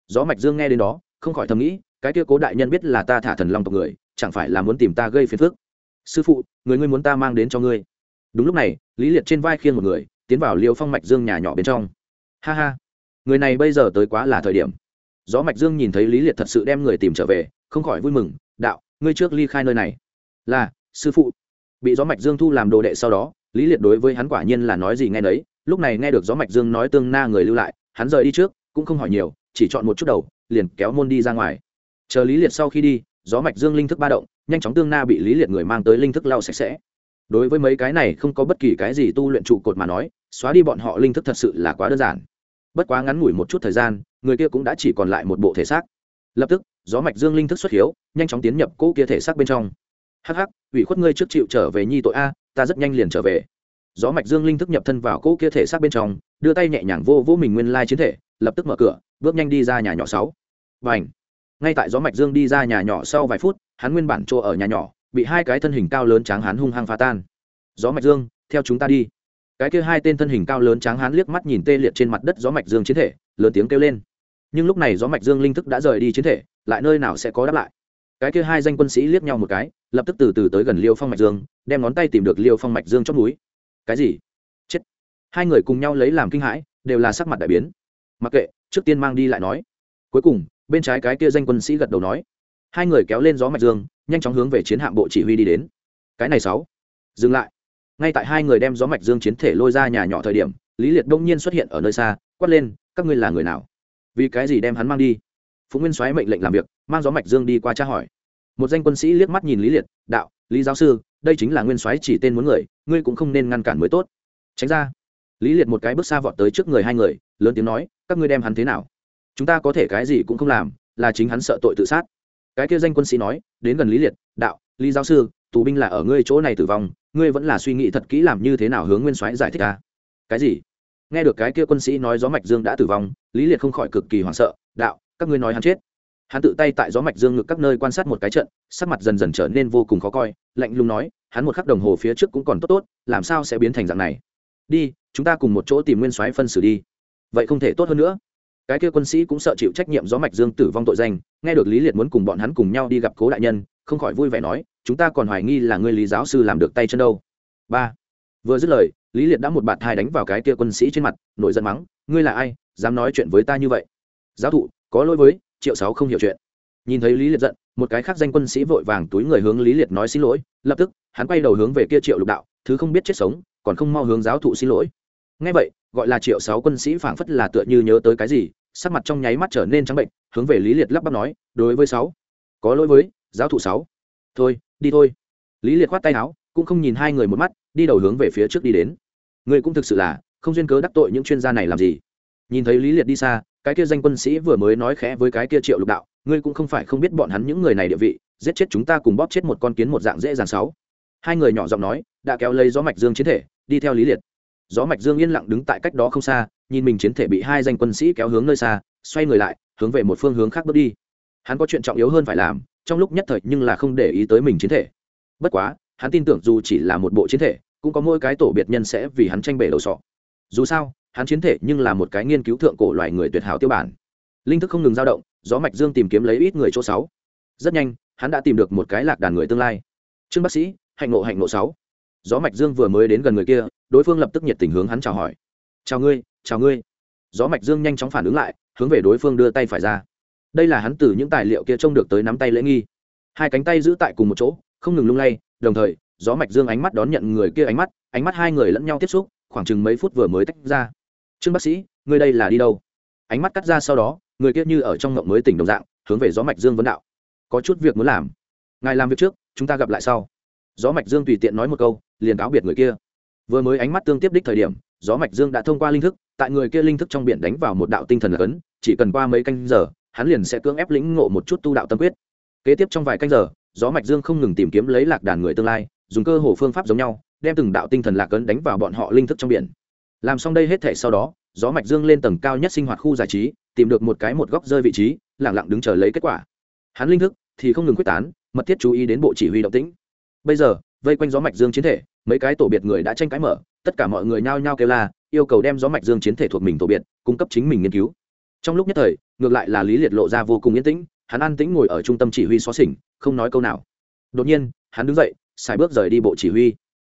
Gió mạch dương nghe đến đó, không khỏi thầm nghĩ, cái kia cố đại nhân biết là ta thả thần long tộc người, chẳng phải là muốn tìm ta gây phiền phức? Sư phụ, người ngươi muốn ta mang đến cho ngươi. Đúng lúc này, lý liệt trên vai khiêng một người, tiến vào liêu phong mạch dương nhà nhỏ bên trong. Ha ha. Người này bây giờ tới quá là thời điểm. Gió mạch dương nhìn thấy lý liệt thật sự đem người tìm trở về, không khỏi vui mừng, đạo, ngươi trước ly khai nơi này. Là, sư phụ. Bị gió mạch dương thu làm đồ đệ sau đó, lý liệt đối với hắn quả nhiên là nói gì nghe đấy lúc này nghe được gió mạch dương nói tương na người lưu lại hắn rời đi trước, cũng không hỏi nhiều, chỉ chọn một chút đầu, liền kéo môn đi ra ngoài. Chờ lý liệt sau khi đi, gió mạch dương linh thức ba động, nhanh chóng tương na bị lý liệt người mang tới linh thức lau sạch sẽ. Đối với mấy cái này không có bất kỳ cái gì tu luyện trụ cột mà nói, xóa đi bọn họ linh thức thật sự là quá đơn giản. Bất quá ngắn ngủi một chút thời gian, người kia cũng đã chỉ còn lại một bộ thể xác. Lập tức, gió mạch dương linh thức xuất hiếu, nhanh chóng tiến nhập cỗ kia thể xác bên trong. Hắc hắc, ủy khuất ngươi trước chịu trở về nhi tội a, ta rất nhanh liền trở về gió mạch dương linh thức nhập thân vào cỗ kia thể xác bên trong, đưa tay nhẹ nhàng vô vô mình nguyên lai chiến thể, lập tức mở cửa, bước nhanh đi ra nhà nhỏ sáu. Và ảnh ngay tại gió mạch dương đi ra nhà nhỏ sau vài phút, hắn nguyên bản chỗ ở nhà nhỏ, bị hai cái thân hình cao lớn tráng hắn hung hăng phá tan. Gió mạch dương, theo chúng ta đi. Cái kia hai tên thân hình cao lớn tráng hắn liếc mắt nhìn tê liệt trên mặt đất gió mạch dương chiến thể, lớn tiếng kêu lên. Nhưng lúc này gió mạch dương linh thức đã rời đi chiến thể, lại nơi nào sẽ có đáp lại? Cái kia hai danh quân sĩ liếc nhau một cái, lập tức từ từ tới gần liêu phong mạch dương, đem ngón tay tìm được liêu phong mạch dương chót núi cái gì? Chết. Hai người cùng nhau lấy làm kinh hãi, đều là sắc mặt đại biến. Mặc kệ, trước tiên mang đi lại nói. Cuối cùng, bên trái cái kia danh quân sĩ gật đầu nói. Hai người kéo lên gió mạch dương, nhanh chóng hướng về chiến hạm bộ chỉ huy đi đến. Cái này sáu. Dừng lại. Ngay tại hai người đem gió mạch dương chiến thể lôi ra nhà nhỏ thời điểm, lý liệt đông nhiên xuất hiện ở nơi xa, quát lên, các ngươi là người nào? Vì cái gì đem hắn mang đi? Phú nguyên soái mệnh lệnh làm việc, mang gió mạch dương đi qua tra hỏi. Một danh quân sĩ liếc mắt nhìn lý liệt, đạo, lý giáo sư, đây chính là nguyên soái chỉ tên muốn người ngươi cũng không nên ngăn cản mới tốt. Tránh ra. Lý liệt một cái bước xa vọt tới trước người hai người, lớn tiếng nói, các ngươi đem hắn thế nào? Chúng ta có thể cái gì cũng không làm, là chính hắn sợ tội tự sát. Cái kia danh quân sĩ nói, đến gần lý liệt, đạo, lý giáo sư, tù binh là ở ngươi chỗ này tử vong, ngươi vẫn là suy nghĩ thật kỹ làm như thế nào hướng nguyên soái giải thích ta. Cái gì? Nghe được cái kia quân sĩ nói gió mạch dương đã tử vong, lý liệt không khỏi cực kỳ hoảng sợ, đạo, các ngươi nói hắn chết hắn tự tay tại gió mạch dương ngực các nơi quan sát một cái trận, sắc mặt dần dần trở nên vô cùng khó coi, lạnh lùng nói, hắn một khắc đồng hồ phía trước cũng còn tốt tốt, làm sao sẽ biến thành dạng này? Đi, chúng ta cùng một chỗ tìm nguyên soái phân xử đi. Vậy không thể tốt hơn nữa. Cái kia quân sĩ cũng sợ chịu trách nhiệm gió mạch dương tử vong tội danh, nghe được lý liệt muốn cùng bọn hắn cùng nhau đi gặp cố đại nhân, không khỏi vui vẻ nói, chúng ta còn hoài nghi là ngươi lý giáo sư làm được tay chân đâu. Ba. Vừa dứt lời, lý liệt đã một bạt thai đánh vào cái kia quân sĩ trên mặt, nổi giận mắng, ngươi là ai, dám nói chuyện với ta như vậy? Giáo thụ, có lỗi với triệu sáu không hiểu chuyện. Nhìn thấy lý liệt giận, một cái khác danh quân sĩ vội vàng túi người hướng lý liệt nói xin lỗi, lập tức, hắn quay đầu hướng về kia triệu lục đạo, thứ không biết chết sống, còn không mau hướng giáo thụ xin lỗi. Ngay vậy, gọi là triệu sáu quân sĩ phảng phất là tựa như nhớ tới cái gì, sắc mặt trong nháy mắt trở nên trắng bệnh, hướng về lý liệt lắp bắp nói, đối với sáu, có lỗi với giáo thụ sáu. Thôi, đi thôi. Lý liệt khoát tay áo, cũng không nhìn hai người một mắt, đi đầu hướng về phía trước đi đến. Ngươi cũng thực sự là không duyên cớ đắc tội những chuyên gia này làm gì. Nhìn thấy lý liệt đi xa cái kia danh quân sĩ vừa mới nói khẽ với cái kia triệu lục đạo, ngươi cũng không phải không biết bọn hắn những người này địa vị, giết chết chúng ta cùng bóp chết một con kiến một dạng dễ dàng sáu. Hai người nhỏ giọng nói, đã kéo lấy gió mạch dương chiến thể, đi theo lý liệt. Gió mạch dương yên lặng đứng tại cách đó không xa, nhìn mình chiến thể bị hai danh quân sĩ kéo hướng nơi xa, xoay người lại, hướng về một phương hướng khác bước đi. Hắn có chuyện trọng yếu hơn phải làm, trong lúc nhất thời nhưng là không để ý tới mình chiến thể. Bất quá, hắn tin tưởng dù chỉ là một bộ chiến thể, cũng có mỗi cái tổ biệt nhân sẽ vì hắn tranh bể đầu sọ. Dù sao hắn chiến thể nhưng là một cái nghiên cứu thượng cổ loài người tuyệt hảo tiêu bản. Linh thức không ngừng dao động, gió mạch dương tìm kiếm lấy ít người chỗ sáu. Rất nhanh, hắn đã tìm được một cái lạc đàn người tương lai. Trương bác sĩ, hạnh ngộ hạnh ngộ sáu. Gió mạch dương vừa mới đến gần người kia, đối phương lập tức nhiệt tình hướng hắn chào hỏi. Chào ngươi chào ngươi. Gió mạch dương nhanh chóng phản ứng lại, hướng về đối phương đưa tay phải ra. Đây là hắn từ những tài liệu kia trông được tới nắm tay lễ nghi. Hai cánh tay giữ tại cùng một chỗ, không ngừng lung lay, đồng thời, gió mạch dương ánh mắt đón nhận người kia ánh mắt ánh mắt hai người lẫn nhau tiếp xúc, khoảng chừng mấy phút vừa mới tách ra trương bác sĩ, ngươi đây là đi đâu? Ánh mắt cắt ra sau đó, người kia như ở trong ngộng mới tỉnh đồng dạng, hướng về gió mạch dương vấn đạo. Có chút việc muốn làm. Ngài làm việc trước, chúng ta gặp lại sau. Gió mạch dương tùy tiện nói một câu, liền cáo biệt người kia. Vừa mới ánh mắt tương tiếp đích thời điểm, gió mạch dương đã thông qua linh thức, tại người kia linh thức trong biển đánh vào một đạo tinh thần là ấn chỉ cần qua mấy canh giờ, hắn liền sẽ cưỡng ép lĩnh ngộ một chút tu đạo tâm quyết. Kế tiếp trong vài canh giờ, gió mạch dương không ngừng tìm kiếm lấy lạc đàn người tương lai, dùng cơ hồ phương pháp giống nhau, đem từng đạo tinh thần lạc ấn đánh vào bọn họ linh thức trong biển làm xong đây hết thể sau đó, gió mạch dương lên tầng cao nhất sinh hoạt khu giải trí, tìm được một cái một góc rơi vị trí lẳng lặng đứng chờ lấy kết quả. Hắn linh thức thì không ngừng quyết tán, mật thiết chú ý đến bộ chỉ huy động tĩnh. Bây giờ, vây quanh gió mạch dương chiến thể, mấy cái tổ biệt người đã tranh cãi mở, tất cả mọi người nhao nhao kêu la, yêu cầu đem gió mạch dương chiến thể thuộc mình tổ biệt, cung cấp chính mình nghiên cứu. Trong lúc nhất thời, ngược lại là lý liệt lộ ra vô cùng yên tĩnh, hắn an tĩnh ngồi ở trung tâm chỉ huy xó xỉnh, không nói câu nào. Đột nhiên, hắn đứng dậy xài bước rời đi bộ chỉ huy.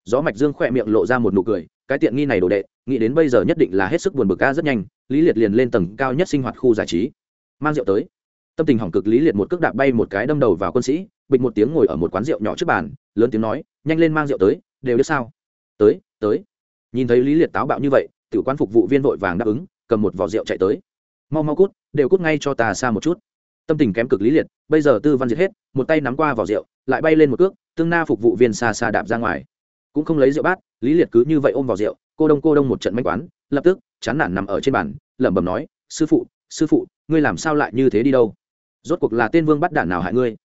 Gió mạch dương khỏe miệng lộ ra một nụ cười cái tiện nghi này đồ đệ, nghĩ đến bây giờ nhất định là hết sức buồn bực ca rất nhanh, lý liệt liền lên tầng cao nhất sinh hoạt khu giải trí. Mang rượu tới. Tâm tình hỏng cực, lý liệt một cước đạp bay một cái đâm đầu vào quân sĩ, bịch một tiếng ngồi ở một quán rượu nhỏ trước bàn, lớn tiếng nói, nhanh lên mang rượu tới, đều biết sao? Tới tới. Nhìn thấy lý liệt táo bạo như vậy, tiểu quan phục vụ viên vội vàng đáp ứng, cầm một vỏ rượu chạy tới. Mau mau cút, đều cút ngay cho ta xa một chút. Tâm tình kém cực lý liệt, bây giờ tư văn diệt hết, một tay nắm qua vỏ rượu, lại bay lên một cước, tương na phục vụ viên xa xa đạp ra ngoài cũng không lấy rượu bát, lý liệt cứ như vậy ôm vào rượu, cô đông cô đông một trận manh quán, lập tức, chán nản nằm ở trên bàn, lẩm bẩm nói, sư phụ sư phụ, ngươi làm sao lại như thế đi đâu? Rốt cuộc là tên vương bắt đản nào hại ngươi?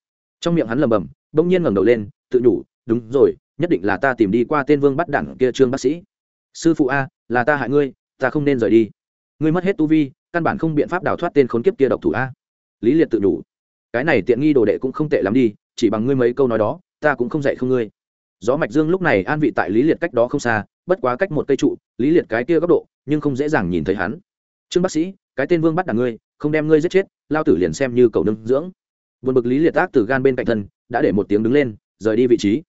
Trong miệng hắn lẩm bẩm, bỗng nhiên ngẩng đầu lên, tự nhủ, đúng rồi, nhất định là ta tìm đi qua tên vương bắt đản kia trương bác sĩ. Sư phụ a, là ta hại ngươi, ta không nên rời đi. Ngươi mất hết tu vi, căn bản không biện pháp đào thoát tên khốn kiếp kia độc thủ a. Lý liệt tự nhủ, cái này tiện nghi đồ đệ cũng không tệ lắm đi, chỉ bằng ngươi mấy câu nói đó, ta cũng không dạy không ngươi gió mạch dương lúc này an vị tại lý liệt cách đó không xa, bất quá cách một cây trụ, lý liệt cái kia góc độ, nhưng không dễ dàng nhìn thấy hắn. Trương bác sĩ, cái tên vương bắt đằng ngươi, không đem ngươi giết chết, lao tử liền xem như cầu nương dưỡng. Buồn bực lý liệt ác từ gan bên cạnh thân, đã để một tiếng đứng lên, rời đi vị trí.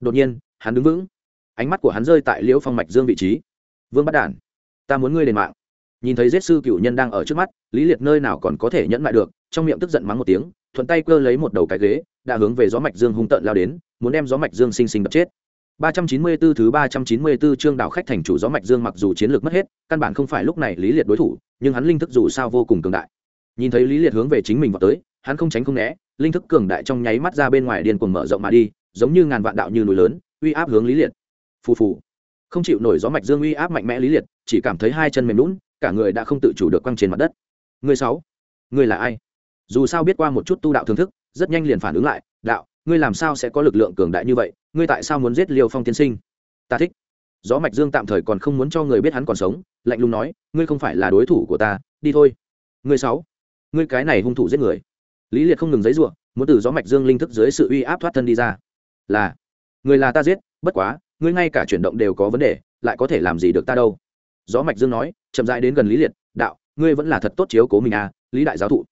Đột nhiên, hắn đứng vững. Ánh mắt của hắn rơi tại liễu phong mạch dương vị trí. Vương bắt đản, ta muốn ngươi đền mạng. Nhìn thấy giết sư cựu nhân đang ở trước mắt, lý liệt nơi nào còn có thể nhẫn lại được, trong miệng tức giận mắng một tiếng, thuận tay cơ lấy một đầu cái ghế đã hướng về gió mạch dương hung tợn lao đến muốn đem gió mạch dương sinh sinh đập chết 394 thứ 394 chương đảo khách thành chủ gió mạch dương mặc dù chiến lược mất hết, căn bản không phải lúc này Lý Liệt đối thủ, nhưng hắn linh thức dù sao vô cùng cường đại. Nhìn thấy Lý Liệt hướng về chính mình vọt tới, hắn không tránh không né, linh thức cường đại trong nháy mắt ra bên ngoài điên cuồng mở rộng mà đi, giống như ngàn vạn đạo như núi lớn, uy áp hướng Lý Liệt. Phù phù. Không chịu nổi gió mạch dương uy áp mạnh mẽ Lý Liệt, chỉ cảm thấy hai chân mềm nhũn, cả người đã không tự chủ được quăng trên mặt đất. Người sáu, người là ai? Dù sao biết qua một chút tu đạo thưởng thức, rất nhanh liền phản ứng lại, đạo, ngươi làm sao sẽ có lực lượng cường đại như vậy? Ngươi tại sao muốn giết liêu phong tiên sinh? Ta thích. Gió mạch dương tạm thời còn không muốn cho người biết hắn còn sống lạnh lùng nói ngươi không phải là đối thủ của ta đi thôi. Ngươi sáu ngươi cái này hung thủ giết người. Lý liệt không ngừng giấy ruộng muốn từ gió mạch dương linh thức dưới sự uy áp thoát thân đi ra. Là người là ta giết bất quá ngươi ngay cả chuyển động đều có vấn đề lại có thể làm gì được ta đâu? Gió mạch dương nói chậm rãi đến gần lý liệt đạo ngươi vẫn là thật tốt chiếu cố mình à lý đại giáo thụ.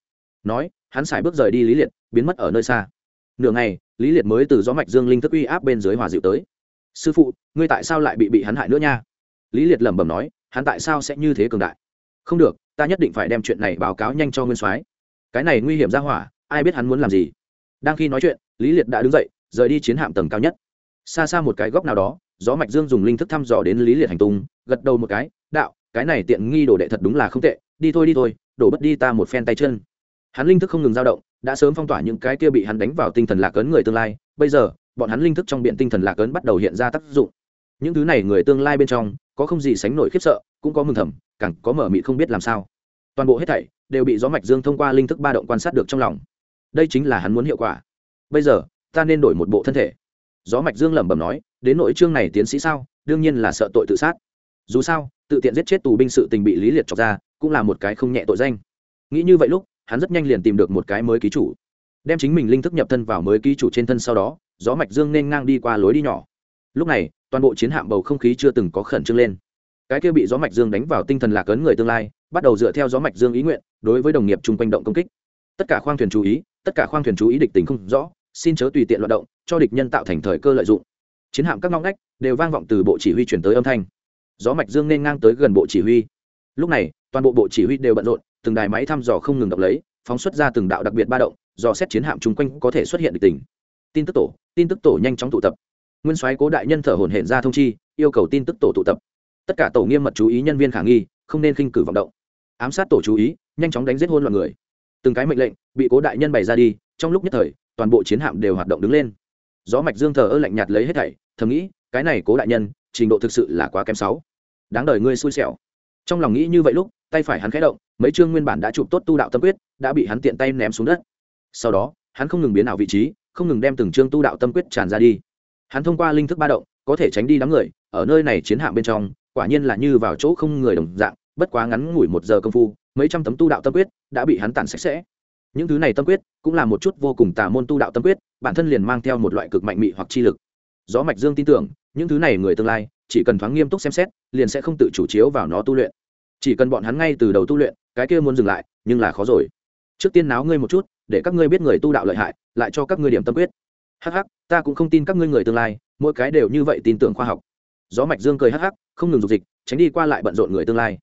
Nói hắn xài bước rời đi lý liệt, biến mất ở nơi xa. Nửa ngày, lý liệt mới từ gió mạch dương linh thức uy áp bên dưới hòa dịu tới. Sư phụ, ngươi tại sao lại bị bị hắn hại nữa nha? Lý liệt lẩm bẩm nói, hắn tại sao sẽ như thế cường đại? Không được, ta nhất định phải đem chuyện này báo cáo nhanh cho nguyên soái. Cái này nguy hiểm ra hỏa, ai biết hắn muốn làm gì? Đang khi nói chuyện, lý liệt đã đứng dậy, rời đi chiến hạm tầng cao nhất. Xa xa một cái góc nào đó, gió mạch dương dùng linh thức thăm dò đến lý liệt hành tung, gật đầu một cái, đạo, cái này tiện nghi đồ đệ thật đúng là không tệ, đi thôi đi thôi, đổ bất đi ta một phen tay chân hắn linh thức không ngừng dao động, đã sớm phong tỏa những cái kia bị hắn đánh vào tinh thần lạc ấn người tương lai, bây giờ, bọn hắn linh thức trong biện tinh thần lạc ấn bắt đầu hiện ra tác dụng. Những thứ này người tương lai bên trong, có không gì sánh nổi khiếp sợ, cũng có mừng thầm, càng có mở mị không biết làm sao. Toàn bộ hết thảy đều bị gió mạch dương thông qua linh thức ba động quan sát được trong lòng. Đây chính là hắn muốn hiệu quả. Bây giờ, ta nên đổi một bộ thân thể. Gió mạch dương lẩm bẩm nói, đến nội chương này tiến sĩ sao, đương nhiên là sợ tội tự sát. Dù sao, tự tiện giết chết tù binh sự tình bị lý liệt chọc ra, cũng là một cái không nhẹ tội danh. Nghĩ như vậy lúc hắn rất nhanh liền tìm được một cái mới ký chủ. Đem chính mình linh thức nhập thân vào mới ký chủ trên thân sau đó, gió mạch dương nên ngang đi qua lối đi nhỏ. Lúc này, toàn bộ chiến hạm bầu không khí chưa từng có khẩn trương lên. Cái kia bị gió mạch dương đánh vào tinh thần lạc ấn người tương lai, bắt đầu dựa theo gió mạch dương ý nguyện, đối với đồng nghiệp chung quanh động công kích. Tất cả khoang thuyền chú ý, tất cả khoang thuyền chú ý địch tình không rõ, xin chớ tùy tiện loạt động, cho địch nhân tạo thành thời cơ lợi dụng. Chiến hạm các ngóc ngách đều vang vọng từ bộ chỉ huy chuyển tới âm thanh. Gió mạch dương nên ngang tới gần bộ chỉ huy. Lúc này, toàn bộ bộ chỉ huy đều bận rộn từng đài máy thăm dò không ngừng đọc lấy, phóng xuất ra từng đạo đặc biệt ba động, do xét chiến hạm chung quanh có thể xuất hiện địch tình. Tin tức tổ, tin tức tổ nhanh chóng tụ tập. Nguyên soái cố đại nhân thở hổn hển ra thông chi, yêu cầu tin tức tổ tụ tập. Tất cả tổ nghiêm mật chú ý nhân viên khả nghi, không nên khinh cử vọng động. Ám sát tổ chú ý, nhanh chóng đánh giết hôn loạn người. Từng cái mệnh lệnh bị cố đại nhân bày ra đi, trong lúc nhất thời, toàn bộ chiến hạm đều hoạt động đứng lên. Gió mạch dương thờ ơ lạnh nhạt lấy hết thảy, thầm nghĩ, cái này cố đại nhân, trình độ thực sự là quá kém sáu. Đáng đời ngươi xui xẻo. Trong lòng nghĩ như vậy lúc tay phải hắn khẽ động, mấy chương nguyên bản đã chụp tốt tu đạo tâm quyết, đã bị hắn tiện tay ném xuống đất. Sau đó, hắn không ngừng biến ảo vị trí, không ngừng đem từng chương tu đạo tâm quyết tràn ra đi. Hắn thông qua linh thức ba động, có thể tránh đi đám người, ở nơi này chiến hạm bên trong, quả nhiên là như vào chỗ không người đồng dạng, bất quá ngắn ngủi một giờ công phu, mấy trăm tấm tu đạo tâm quyết đã bị hắn tàn sạch sẽ. Những thứ này tâm quyết cũng là một chút vô cùng tà môn tu đạo tâm quyết, bản thân liền mang theo một loại cực mạnh mị hoặc chi lực. Gió mạch dương tin tưởng, những thứ này người tương lai, chỉ cần thoáng nghiêm túc xem xét, liền sẽ không tự chủ chiếu vào nó tu luyện chỉ cần bọn hắn ngay từ đầu tu luyện, cái kia muốn dừng lại, nhưng là khó rồi. Trước tiên náo ngươi một chút, để các ngươi biết người tu đạo lợi hại, lại cho các ngươi điểm tâm quyết. Hắc hắc, ta cũng không tin các ngươi người tương lai, mỗi cái đều như vậy tin tưởng khoa học. Gió mạch dương cười hắc hắc, không ngừng dục dịch, tránh đi qua lại bận rộn người tương lai.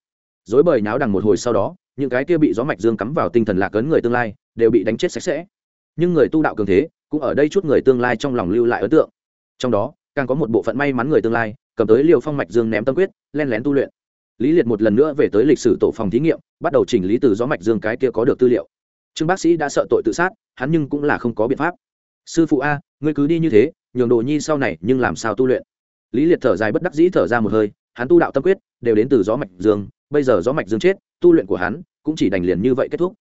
Dối bời náo đằng một hồi sau đó, những cái kia bị gió mạch dương cắm vào tinh thần lạc ấn người tương lai, đều bị đánh chết sạch sẽ. Nhưng người tu đạo cường thế, cũng ở đây chút người tương lai trong lòng lưu lại ấn tượng. Trong đó, càng có một bộ phận may mắn người tương lai, cầm tới liều phong mạch dương ném tâm quyết, len lén tu luyện lý liệt một lần nữa về tới lịch sử tổ phòng thí nghiệm, bắt đầu chỉnh lý từ gió mạch dương cái kia có được tư liệu. Trương bác sĩ đã sợ tội tự sát, hắn nhưng cũng là không có biện pháp. Sư phụ a, ngươi cứ đi như thế, nhường đồ nhi sau này nhưng làm sao tu luyện? Lý liệt thở dài bất đắc dĩ thở ra một hơi, hắn tu đạo tâm quyết, đều đến từ gió mạch dương, bây giờ gió mạch dương chết, tu luyện của hắn cũng chỉ đành liền như vậy kết thúc.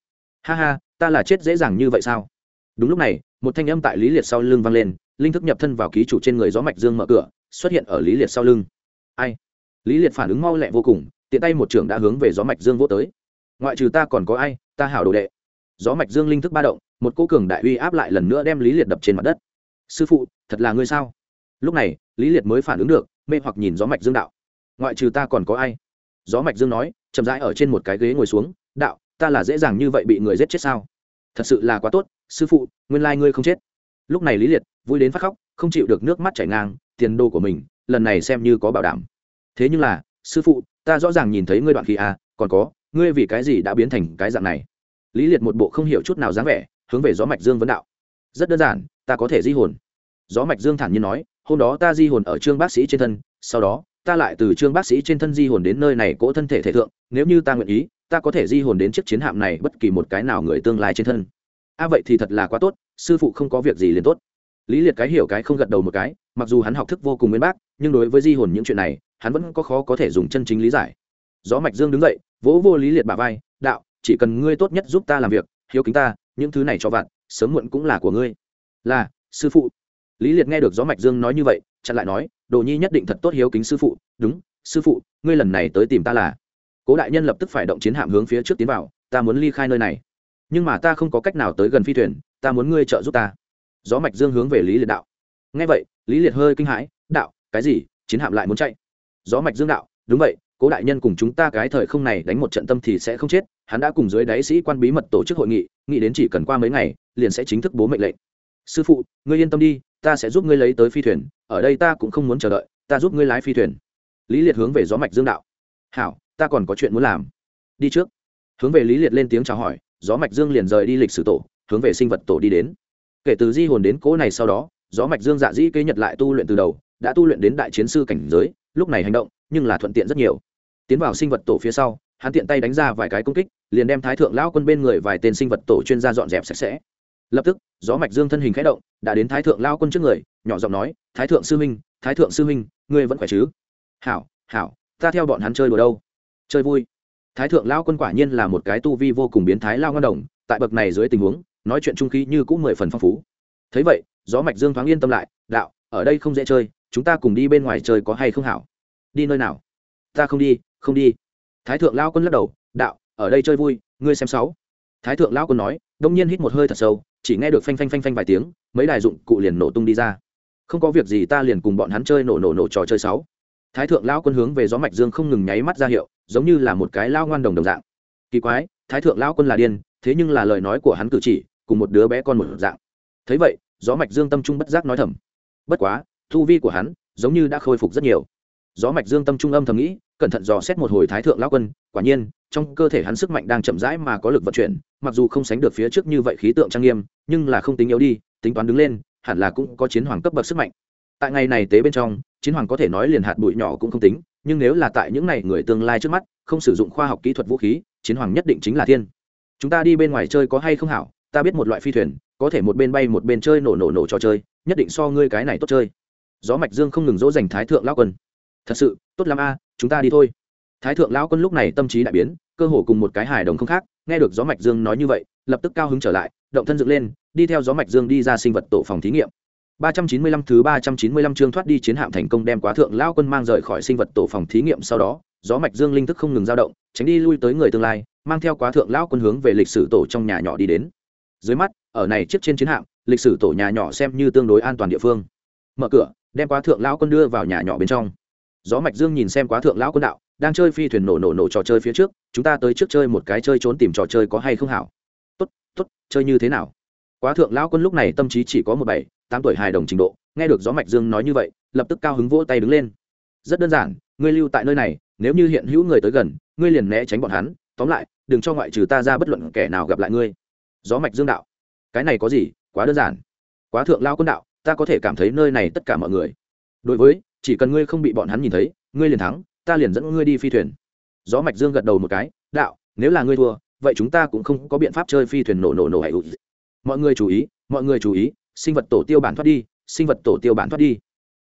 Ha ha, ta là chết dễ dàng như vậy sao? Đúng lúc này, một thanh âm tại lý liệt sau lưng vang lên, linh thức nhập thân vào ký chủ trên người gió mạch dương mở cửa, xuất hiện ở lý liệt sau lưng. Ai? Lý liệt phản ứng mau lẹ vô cùng, tiện tay một trưởng đã hướng về gió mạch dương vô tới. Ngoại trừ ta còn có ai? Ta hảo đồ đệ. Gió mạch dương linh thức ba động, một cô cường đại uy áp lại lần nữa đem lý liệt đập trên mặt đất. Sư phụ, thật là ngươi sao? Lúc này, lý liệt mới phản ứng được, mê hoặc nhìn gió mạch dương đạo. Ngoại trừ ta còn có ai? Gió mạch dương nói, chậm rãi ở trên một cái ghế ngồi xuống, đạo, ta là dễ dàng như vậy bị người giết chết sao? Thật sự là quá tốt, sư phụ, nguyên lai ngươi không chết. Lúc này lý liệt vui đến phát khóc, không chịu được nước mắt chảy ngang, tiền đồ của mình, lần này xem như có bảo đảm thế nhưng là, sư phụ, ta rõ ràng nhìn thấy ngươi đoạn khí à còn có, ngươi vì cái gì đã biến thành cái dạng này? Lý liệt một bộ không hiểu chút nào dáng vẻ, hướng về gió mạch dương vấn đạo. Rất đơn giản, ta có thể di hồn. Gió mạch dương thản nhiên nói, hôm đó ta di hồn ở trương bác sĩ trên thân, sau đó, ta lại từ trương bác sĩ trên thân di hồn đến nơi này cỗ thân thể thể thượng, nếu như ta nguyện ý, ta có thể di hồn đến chiếc chiến hạm này bất kỳ một cái nào người tương lai trên thân. A à vậy thì thật là quá tốt, sư phụ không có việc gì liền tốt. Lý liệt cái hiểu cái không gật đầu một cái, mặc dù hắn học thức vô cùng nguyên bác, nhưng đối với di hồn những chuyện này hắn vẫn có khó có thể dùng chân chính lý giải. Gió mạch dương đứng dậy, vỗ vô lý liệt bà vai, đạo, chỉ cần ngươi tốt nhất giúp ta làm việc, hiếu kính ta, những thứ này cho vặt sớm muộn cũng là của ngươi. Là, sư phụ. Lý liệt nghe được gió mạch dương nói như vậy, chặn lại nói, đồ nhi nhất định thật tốt hiếu kính sư phụ. Đúng, sư phụ, ngươi lần này tới tìm ta là. Cố đại nhân lập tức phải động chiến hạm hướng phía trước tiến vào, ta muốn ly khai nơi này, nhưng mà ta không có cách nào tới gần phi thuyền, ta muốn ngươi trợ giúp ta. Gió mạch dương hướng về lý liệt đạo. Nghe vậy, lý liệt hơi kinh hãi, đạo, cái gì? Chiến hạm lại muốn chạy? Gió mạch dương đạo, đúng vậy, cố đại nhân cùng chúng ta cái thời không này đánh một trận tâm thì sẽ không chết, hắn đã cùng dưới đáy sĩ quan bí mật tổ chức hội nghị, nghĩ đến chỉ cần qua mấy ngày, liền sẽ chính thức bố mệnh lệnh. Sư phụ, ngươi yên tâm đi, ta sẽ giúp ngươi lấy tới phi thuyền, ở đây ta cũng không muốn chờ đợi, ta giúp ngươi lái phi thuyền. Lý liệt hướng về gió mạch dương đạo. Hảo, ta còn có chuyện muốn làm. Đi trước. Hướng về lý liệt lên tiếng chào hỏi, gió mạch dương liền rời đi lịch sử tổ, hướng về sinh vật tổ đi đến. Kể từ di hồn đến cỗ này sau đó, gió mạch dương dạ dĩ kế nhật lại tu luyện từ đầu, đã tu luyện đến đại chiến sư cảnh giới lúc này hành động, nhưng là thuận tiện rất nhiều. Tiến vào sinh vật tổ phía sau, hắn tiện tay đánh ra vài cái công kích, liền đem thái thượng lão quân bên người vài tên sinh vật tổ chuyên gia dọn dẹp sạch sẽ. Lập tức, gió mạch dương thân hình khẽ động, đã đến thái thượng lao quân trước người, nhỏ giọng nói, thái thượng sư minh, thái thượng sư minh, ngươi vẫn khỏe chứ? Hảo hảo, ta theo bọn hắn chơi đùa đâu? Chơi vui. Thái thượng lao quân quả nhiên là một cái tu vi vô cùng biến thái lao ngon đồng, tại bậc này dưới tình huống, nói chuyện trung khí như cũng mười phần phong phú. Thấy vậy, gió mạch dương thoáng yên tâm lại, đạo, ở đây không dễ chơi chúng ta cùng đi bên ngoài chơi có hay không hảo? Đi nơi nào? Ta không đi không đi. Thái thượng lao quân lắc đầu, đạo, ở đây chơi vui, ngươi xem sáu. Thái thượng lao quân nói, đông nhiên hít một hơi thật sâu, chỉ nghe được phanh phanh phanh phanh vài tiếng, mấy đài dụng cụ liền nổ tung đi ra. Không có việc gì ta liền cùng bọn hắn chơi nổ nổ nổ trò chơi sáu. Thái thượng lao quân hướng về gió mạch dương không ngừng nháy mắt ra hiệu, giống như là một cái lao ngoan đồng đồng dạng. Kỳ quái, thái thượng lao quân là điên, thế nhưng là lời nói của hắn cử chỉ, cùng một đứa bé con một dạng. Thấy vậy, gió mạch dương tâm trung bất giác nói thầm. Bất quá thu vi của hắn giống như đã khôi phục rất nhiều. Gió mạch dương tâm trung âm thầm nghĩ, cẩn thận dò xét một hồi thái thượng lão quân, quả nhiên, trong cơ thể hắn sức mạnh đang chậm rãi mà có lực vận chuyển, mặc dù không sánh được phía trước như vậy khí tượng trang nghiêm, nhưng là không tính yếu đi, tính toán đứng lên, hẳn là cũng có chiến hoàng cấp bậc sức mạnh. Tại ngày này tế bên trong, chiến hoàng có thể nói liền hạt bụi nhỏ cũng không tính, nhưng nếu là tại những ngày người tương lai trước mắt, không sử dụng khoa học kỹ thuật vũ khí, chiến hoàng nhất định chính là thiên. Chúng ta đi bên ngoài chơi có hay không hảo, ta biết một loại phi thuyền, có thể một bên bay một bên chơi nổ nổ nổ trò chơi, nhất định so ngươi cái này tốt chơi gió mạch dương không ngừng dỗ dành thái thượng lão quân. Thật sự, tốt lắm a, chúng ta đi thôi. Thái thượng lão quân lúc này tâm trí đại biến, cơ hồ cùng một cái hài đồng không khác, nghe được gió mạch dương nói như vậy, lập tức cao hứng trở lại, động thân dựng lên, đi theo gió mạch dương đi ra sinh vật tổ phòng thí nghiệm. 395 thứ 395 chương thoát đi chiến hạm thành công đem quá thượng lão quân mang rời khỏi sinh vật tổ phòng thí nghiệm sau đó, gió mạch dương linh thức không ngừng dao động, tránh đi lui tới người tương lai, mang theo quá thượng lão quân hướng về lịch sử tổ trong nhà nhỏ đi đến. Dưới mắt, ở này chiếc trên chiến hạm, lịch sử tổ nhà nhỏ xem như tương đối an toàn địa phương. Mở cửa đem quá thượng lão quân đưa vào nhà nhỏ bên trong. Gió mạch dương nhìn xem quá thượng lão quân đạo, đang chơi phi thuyền nổ nổ nổ trò chơi phía trước, chúng ta tới trước chơi một cái chơi trốn tìm trò chơi có hay không hảo? Tốt tốt, chơi như thế nào? Quá thượng lão quân lúc này tâm trí chỉ có một bảy, tám tuổi hài đồng trình độ, nghe được gió mạch dương nói như vậy, lập tức cao hứng vỗ tay đứng lên. Rất đơn giản, ngươi lưu tại nơi này, nếu như hiện hữu người tới gần, ngươi liền né tránh bọn hắn, tóm lại, đừng cho ngoại trừ ta ra bất luận kẻ nào gặp lại ngươi. Gió mạch dương đạo, cái này có gì? Quá đơn giản. Quá thượng lao quân đạo ta có thể cảm thấy nơi này tất cả mọi người. Đối với, chỉ cần ngươi không bị bọn hắn nhìn thấy, ngươi liền thắng, ta liền dẫn ngươi đi phi thuyền. Gió mạch dương gật đầu một cái, đạo, nếu là ngươi thua, vậy chúng ta cũng không có biện pháp chơi phi thuyền nổ nổ nổ hãy mọi người chú ý, mọi người chú ý, sinh vật tổ tiêu bản thoát đi, sinh vật tổ tiêu bản thoát đi.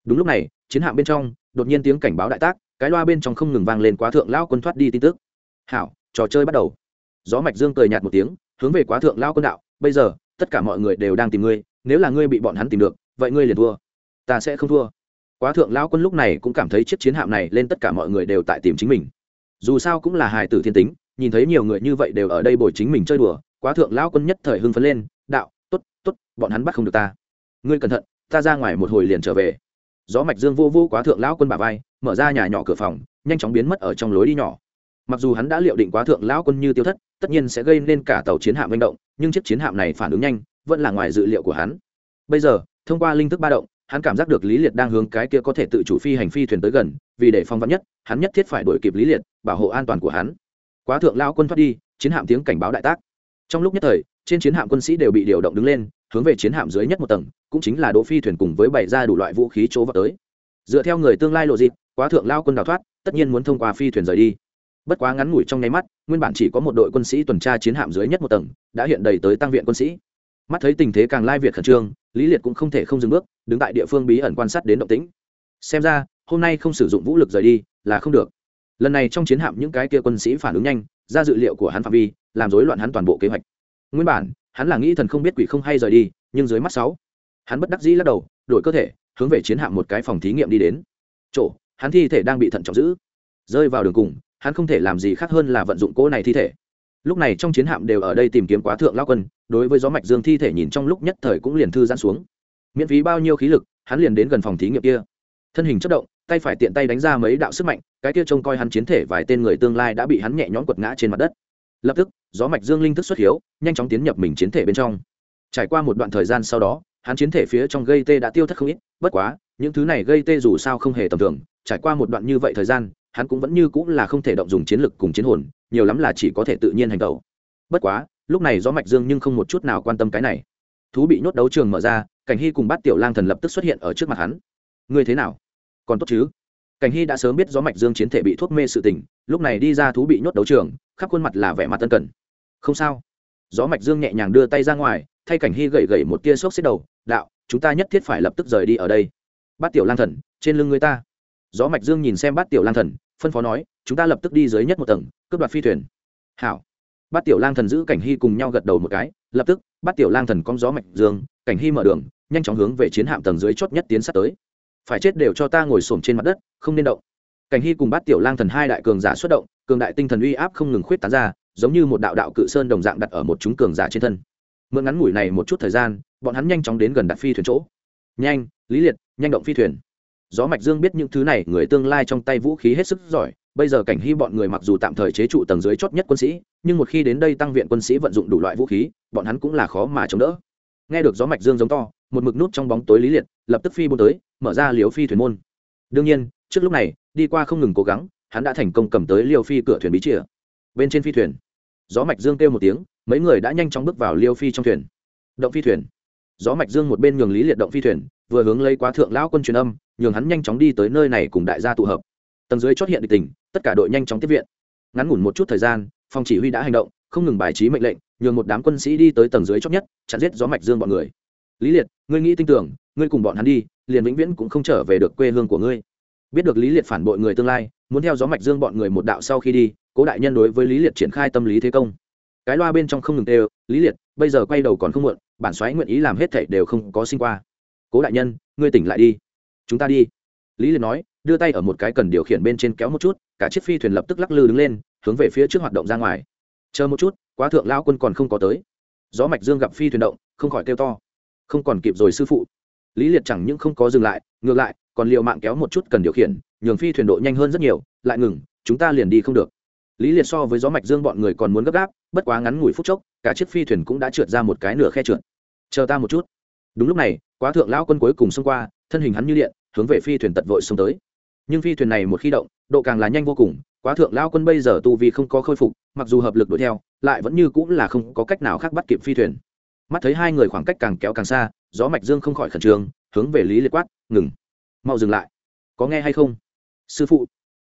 Đúng lúc này, chiến hạm bên trong, đột nhiên tiếng cảnh báo đại tác, cái loa bên trong không ngừng vang lên quá thượng lao quân thoát đi tin tức. Hảo, trò chơi bắt đầu. Gió mạch dương cười nhạt một tiếng, hướng về quá thượng lao quân đạo, bây giờ, tất cả mọi người đều đang tìm ngươi, nếu là ngươi bị bọn hắn tìm được vậy ngươi liền thua. Ta sẽ không thua. Quá thượng lao quân lúc này cũng cảm thấy chiếc chiến hạm này lên tất cả mọi người đều tại tìm chính mình. Dù sao cũng là hài tử thiên tính, nhìn thấy nhiều người như vậy đều ở đây bồi chính mình chơi đùa, quá thượng lao quân nhất thời hưng phấn lên, đạo t ố t t ố t bọn hắn bắt không được ta. Ngươi cẩn thận, ta ra ngoài một hồi liền trở về. Gió mạch dương vô vô quá thượng lão quân bà vai, mở ra nhà nhỏ cửa phòng, nhanh chóng biến mất ở trong lối đi nhỏ. Mặc dù hắn đã liệu định quá thượng lão quân như tiêu thất, tất nhiên sẽ gây nên cả tàu chiến hạm manh động, nhưng chiếc chiến hạm này phản ứng nhanh, vẫn là ngoài dự liệu của hắn. Bây giờ thông qua linh thức ba động, hắn cảm giác được lý liệt đang hướng cái kia có thể tự chủ phi hành phi thuyền tới gần, vì để phong vắn nhất, hắn nhất thiết phải đổi kịp lý liệt, bảo hộ an toàn của hắn. Quá thượng lão quân thoát đi, chiến hạm tiếng cảnh báo đại tác. Trong lúc nhất thời, trên chiến hạm quân sĩ đều bị điều động đứng lên, hướng về chiến hạm dưới nhất một tầng, cũng chính là đỗ phi thuyền cùng với bày ra đủ loại vũ khí chỗ vào tới. Dựa theo người tương lai lộ dịp, quá thượng lao quân đào thoát, tất nhiên muốn thông qua phi thuyền rời đi. Bất quá ngắn ngủi trong nháy mắt, nguyên bản chỉ có một đội quân sĩ tuần tra chiến hạm dưới nhất một tầng, đã hiện đầy tới tăng viện quân sĩ. Mắt thấy tình thế càng lai việt khẩn trương lý liệt cũng không thể không dừng bước, đứng tại địa phương bí ẩn quan sát đến động tĩnh. Xem ra, hôm nay không sử dụng vũ lực rời đi là không được. Lần này trong chiến hạm những cái kia quân sĩ phản ứng nhanh, ra dự liệu của hắn phạm vi, làm rối loạn hắn toàn bộ kế hoạch. Nguyên bản, hắn là nghĩ thần không biết quỷ không hay rời đi, nhưng dưới mắt sáu, hắn bất đắc dĩ lắc đầu, đổi cơ thể, hướng về chiến hạm một cái phòng thí nghiệm đi đến. Chỗ, hắn thi thể đang bị thận trọng giữ. Rơi vào đường cùng, hắn không thể làm gì khác hơn là vận dụng cỗ này thi thể lúc này trong chiến hạm đều ở đây tìm kiếm quá thượng lao quân, đối với gió mạch dương thi thể nhìn trong lúc nhất thời cũng liền thư giãn xuống. Miễn phí bao nhiêu khí lực, hắn liền đến gần phòng thí nghiệm kia. Thân hình chất động, tay phải tiện tay đánh ra mấy đạo sức mạnh, cái kia trông coi hắn chiến thể vài tên người tương lai đã bị hắn nhẹ nhõm quật ngã trên mặt đất. Lập tức, gió mạch dương linh thức xuất hiếu, nhanh chóng tiến nhập mình chiến thể bên trong. Trải qua một đoạn thời gian sau đó, hắn chiến thể phía trong gây tê đã tiêu thất không ít, bất quá, những thứ này gây tê dù sao không hề tầm thường, trải qua một đoạn như vậy thời gian hắn cũng vẫn như cũng là không thể động dùng chiến lực cùng chiến hồn, nhiều lắm là chỉ có thể tự nhiên hành động bất quá, lúc này gió mạch dương nhưng không một chút nào quan tâm cái này. Thú bị nhốt đấu trường mở ra, cảnh hy cùng bát tiểu lang thần lập tức xuất hiện ở trước mặt hắn. Ngươi thế nào? Còn tốt chứ? Cảnh hy đã sớm biết gió mạch dương chiến thể bị thuốc mê sự tình, lúc này đi ra thú bị nhốt đấu trường, khắp khuôn mặt là vẻ mặt tân cần. Không sao. Gió mạch dương nhẹ nhàng đưa tay ra ngoài, thay cảnh hy gậy gậy một tia sốc xếp đầu, đạo, chúng ta nhất thiết phải lập tức rời đi ở đây. Bát tiểu lang thần, trên lưng người ta. Gió mạch dương nhìn xem bát tiểu lang thần phân phó nói, chúng ta lập tức đi dưới nhất một tầng, cướp đoạt phi thuyền. Hảo. Bát tiểu lang thần giữ cảnh hy cùng nhau gật đầu một cái, lập tức, bát tiểu lang thần con gió mạch dương, cảnh hy mở đường, nhanh chóng hướng về chiến hạm tầng dưới chót nhất tiến sát tới. Phải chết đều cho ta ngồi xổm trên mặt đất, không nên động. Cảnh hy cùng bát tiểu lang thần hai đại cường giả xuất động, cường đại tinh thần uy áp không ngừng khuyết tán ra, giống như một đạo đạo cự sơn đồng dạng đặt ở một chúng cường giả trên thân. Mượn ngắn ngủi này một chút thời gian, bọn hắn nhanh chóng đến gần đặt phi thuyền chỗ. Nhanh, lý liệt, nhanh động phi thuyền gió mạch dương biết những thứ này, người tương lai trong tay vũ khí hết sức giỏi. Bây giờ cảnh hy bọn người mặc dù tạm thời chế trụ tầng dưới chót nhất quân sĩ, nhưng một khi đến đây tăng viện quân sĩ vận dụng đủ loại vũ khí, bọn hắn cũng là khó mà chống đỡ. Nghe được gió mạch dương giống to, một mực nút trong bóng tối lý liệt, lập tức phi bôn tới, mở ra liều phi thuyền môn. Đương nhiên, trước lúc này, đi qua không ngừng cố gắng, hắn đã thành công cầm tới liều phi cửa thuyền bí chìa. Bên trên phi thuyền, gió mạch dương kêu một tiếng, mấy người đã nhanh chóng bước vào liêu phi trong thuyền. Động phi thuyền. Gió mạch dương một bên nhường lý liệt động phi thuyền vừa hướng lấy quá thượng lão quân truyền âm, nhường hắn nhanh chóng đi tới nơi này cùng đại gia tụ hợp. Tầng dưới chót hiện địch tình tất cả đội nhanh chóng tiếp viện. Ngắn ngủn một chút thời gian, phòng chỉ huy đã hành động, không ngừng bài trí mệnh lệnh, nhường một đám quân sĩ đi tới tầng dưới chót nhất, chặn giết gió mạch dương bọn người. Lý liệt, ngươi nghĩ tin tưởng, ngươi cùng bọn hắn đi, liền vĩnh viễn cũng không trở về được quê hương của ngươi. Biết được lý liệt phản bội người tương lai, muốn theo gió mạch dương bọn người một đạo sau khi đi, cố đại nhân đối với lý liệt triển khai tâm lý thế công. Cái loa bên trong không ngừng đều lý liệt, bây giờ quay đầu còn không muộn, bản xoáy nguyện ý làm hết thảy đều không có sinh qua cố đại nhân, ngươi tỉnh lại đi. Chúng ta đi. Lý liệt nói, đưa tay ở một cái cần điều khiển bên trên kéo một chút, cả chiếc phi thuyền lập tức lắc lư đứng lên, hướng về phía trước hoạt động ra ngoài. Chờ một chút, quá thượng lao quân còn không có tới. Gió mạch dương gặp phi thuyền động, không khỏi kêu to. Không còn kịp rồi sư phụ. Lý liệt chẳng những không có dừng lại, ngược lại, còn liệu mạng kéo một chút cần điều khiển, nhường phi thuyền độ nhanh hơn rất nhiều, lại ngừng, chúng ta liền đi không được. Lý liệt so với gió mạch dương bọn người còn muốn gấp gáp, bất quá ngắn ngủi phút chốc, cả chiếc phi thuyền cũng đã trượt ra một cái nửa khe trượt. Chờ ta một chút. Đúng lúc này quá thượng lão quân cuối cùng xông qua, thân hình hắn như điện, hướng về phi thuyền tật vội xông tới. Nhưng phi thuyền này một khi động, độ càng là nhanh vô cùng, quá thượng lão quân bây giờ tu vi không có khôi phục, mặc dù hợp lực đuổi theo, lại vẫn như cũng là không có cách nào khác bắt kịp phi thuyền. Mắt thấy hai người khoảng cách càng kéo càng xa, gió mạch dương không khỏi khẩn trương, hướng về lý liệt quát, ngừng, mau dừng lại. Có nghe hay không? Sư phụ.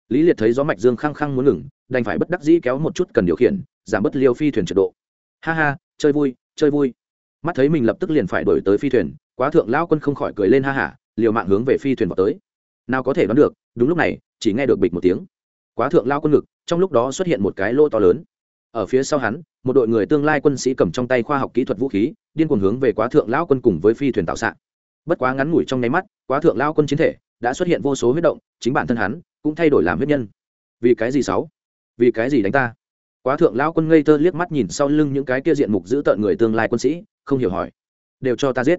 Lý liệt thấy gió mạch dương khăng khăng muốn ngừng, đành phải bất đắc dĩ kéo một chút cần điều khiển, giảm bớt liêu phi thuyền trượt độ. Ha ha, chơi vui chơi vui mắt thấy mình lập tức liền phải đổi tới phi thuyền, quá thượng lão quân không khỏi cười lên ha hả, liều mạng hướng về phi thuyền vào tới. Nào có thể đoán được, đúng lúc này, chỉ nghe được bịch một tiếng. Quá thượng lao quân ngực, trong lúc đó xuất hiện một cái lô to lớn. Ở phía sau hắn, một đội người tương lai quân sĩ cầm trong tay khoa học kỹ thuật vũ khí, điên cuồng hướng về quá thượng lao quân cùng với phi thuyền tạo xạ. Bất quá ngắn ngủi trong nháy mắt, quá thượng lao quân chiến thể đã xuất hiện vô số huyết động, chính bản thân hắn cũng thay đổi làm huyết nhân. Vì cái gì sáu? Vì cái gì đánh ta? Quá thượng lao quân ngây thơ liếc mắt nhìn sau lưng những cái kia diện mục giữ tợn người tương lai quân sĩ không hiểu hỏi. Đều cho ta giết.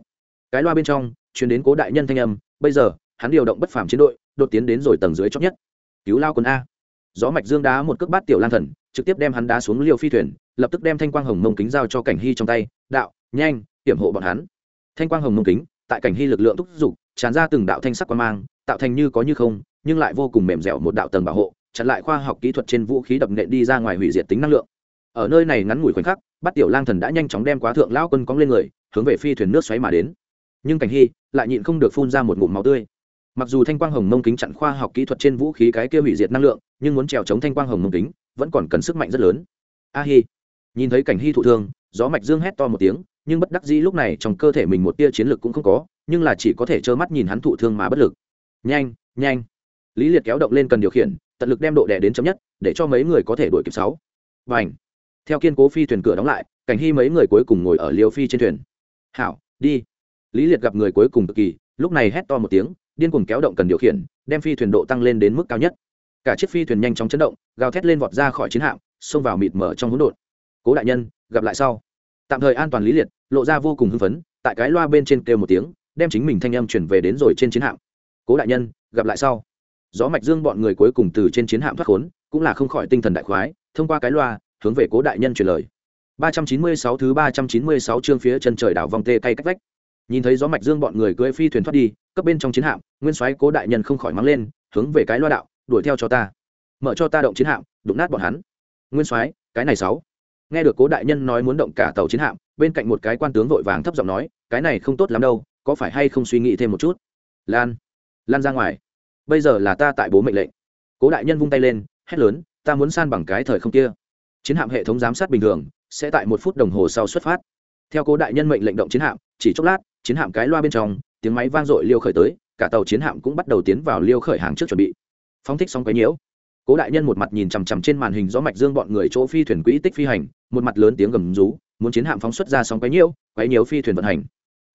Cái loa bên trong chuyển đến cố đại nhân thanh âm, bây giờ, hắn điều động bất phàm chiến đội, đột tiến đến rồi tầng dưới chót nhất. Cứu lao quân a. Gió mạch dương đá một cước bát tiểu lan thần, trực tiếp đem hắn đá xuống liêu phi thuyền, lập tức đem thanh quang hồng mông kính giao cho cảnh hy trong tay, đạo, nhanh, hiểm hộ bọn hắn. Thanh quang hồng mông kính, tại cảnh hy lực lượng thúc giục, tràn ra từng đạo thanh sắc quang mang, tạo thành như có như không, nhưng lại vô cùng mềm dẻo một đạo tầng bảo hộ, chặn lại khoa học kỹ thuật trên vũ khí đập nện đi ra ngoài hủy diệt tính năng lượng. Ở nơi này ngắn ngủi khoảnh khắc bát tiểu lang thần đã nhanh chóng đem quá thượng lão quân cóng lên người, hướng về phi thuyền nước xoáy mà đến. Nhưng cảnh hy lại nhịn không được phun ra một ngụm máu tươi. Mặc dù thanh quang hồng mông kính chặn khoa học kỹ thuật trên vũ khí cái kia hủy diệt năng lượng, nhưng muốn trèo chống thanh quang hồng mông kính, vẫn còn cần sức mạnh rất lớn. A hi. Nhìn thấy cảnh hy thụ thương, gió mạch dương hét to một tiếng, nhưng bất đắc dĩ lúc này trong cơ thể mình một tia chiến lực cũng không có, nhưng là chỉ có thể trơ mắt nhìn hắn thụ thương mà bất lực. Nhanh nhanh. Lý liệt kéo động lên cần điều khiển, tận lực đem độ đè đến chấm nhất, để cho mấy người có thể đuổi kịp sáu. Vành theo kiên cố phi thuyền cửa đóng lại, cảnh hy mấy người cuối cùng ngồi ở liều phi trên thuyền. Hảo, đi. Lý liệt gặp người cuối cùng cực kỳ, lúc này hét to một tiếng, điên cuồng kéo động cần điều khiển, đem phi thuyền độ tăng lên đến mức cao nhất. Cả chiếc phi thuyền nhanh chóng chấn động, gào thét lên vọt ra khỏi chiến hạm, xông vào mịt mở trong hỗn độn. Cố đại nhân, gặp lại sau. Tạm thời an toàn lý liệt, lộ ra vô cùng hưng phấn, tại cái loa bên trên kêu một tiếng, đem chính mình thanh âm chuyển về đến rồi trên chiến hạm. Cố đại nhân, gặp lại sau. Gió mạch dương bọn người cuối cùng từ trên chiến hạm thoát khốn, cũng là không khỏi tinh thần đại khoái, thông qua cái loa hướng về cố đại nhân truyền lời. 396 thứ 396 chương phía chân trời đảo vòng tê cay cách vách. Nhìn thấy gió mạch dương bọn người cưỡi phi thuyền thoát đi, cấp bên trong chiến hạm, nguyên soái cố đại nhân không khỏi mắng lên, hướng về cái loa đạo, đuổi theo cho ta. Mở cho ta động chiến hạm, đụng nát bọn hắn. Nguyên soái, cái này sáu. Nghe được cố đại nhân nói muốn động cả tàu chiến hạm, bên cạnh một cái quan tướng vội vàng thấp giọng nói, cái này không tốt lắm đâu, có phải hay không suy nghĩ thêm một chút? Lan lan ra ngoài. Bây giờ là ta tại bố mệnh lệnh. Cố đại nhân vung tay lên, hét lớn, ta muốn san bằng cái thời không kia chiến hạm hệ thống giám sát bình thường, sẽ tại một phút đồng hồ sau xuất phát. Theo cố đại nhân mệnh lệnh động chiến hạm, chỉ chốc lát, chiến hạm cái loa bên trong, tiếng máy vang dội liêu khởi tới, cả tàu chiến hạm cũng bắt đầu tiến vào liêu khởi hàng trước chuẩn bị. Phóng thích xong cái nhiễu. Cố đại nhân một mặt nhìn chằm chằm trên màn hình gió mạch dương bọn người chỗ phi thuyền quỹ tích phi hành, một mặt lớn tiếng gầm rú, muốn chiến hạm phóng xuất ra sóng quấy nhiễu quấy nhiễu phi thuyền vận hành.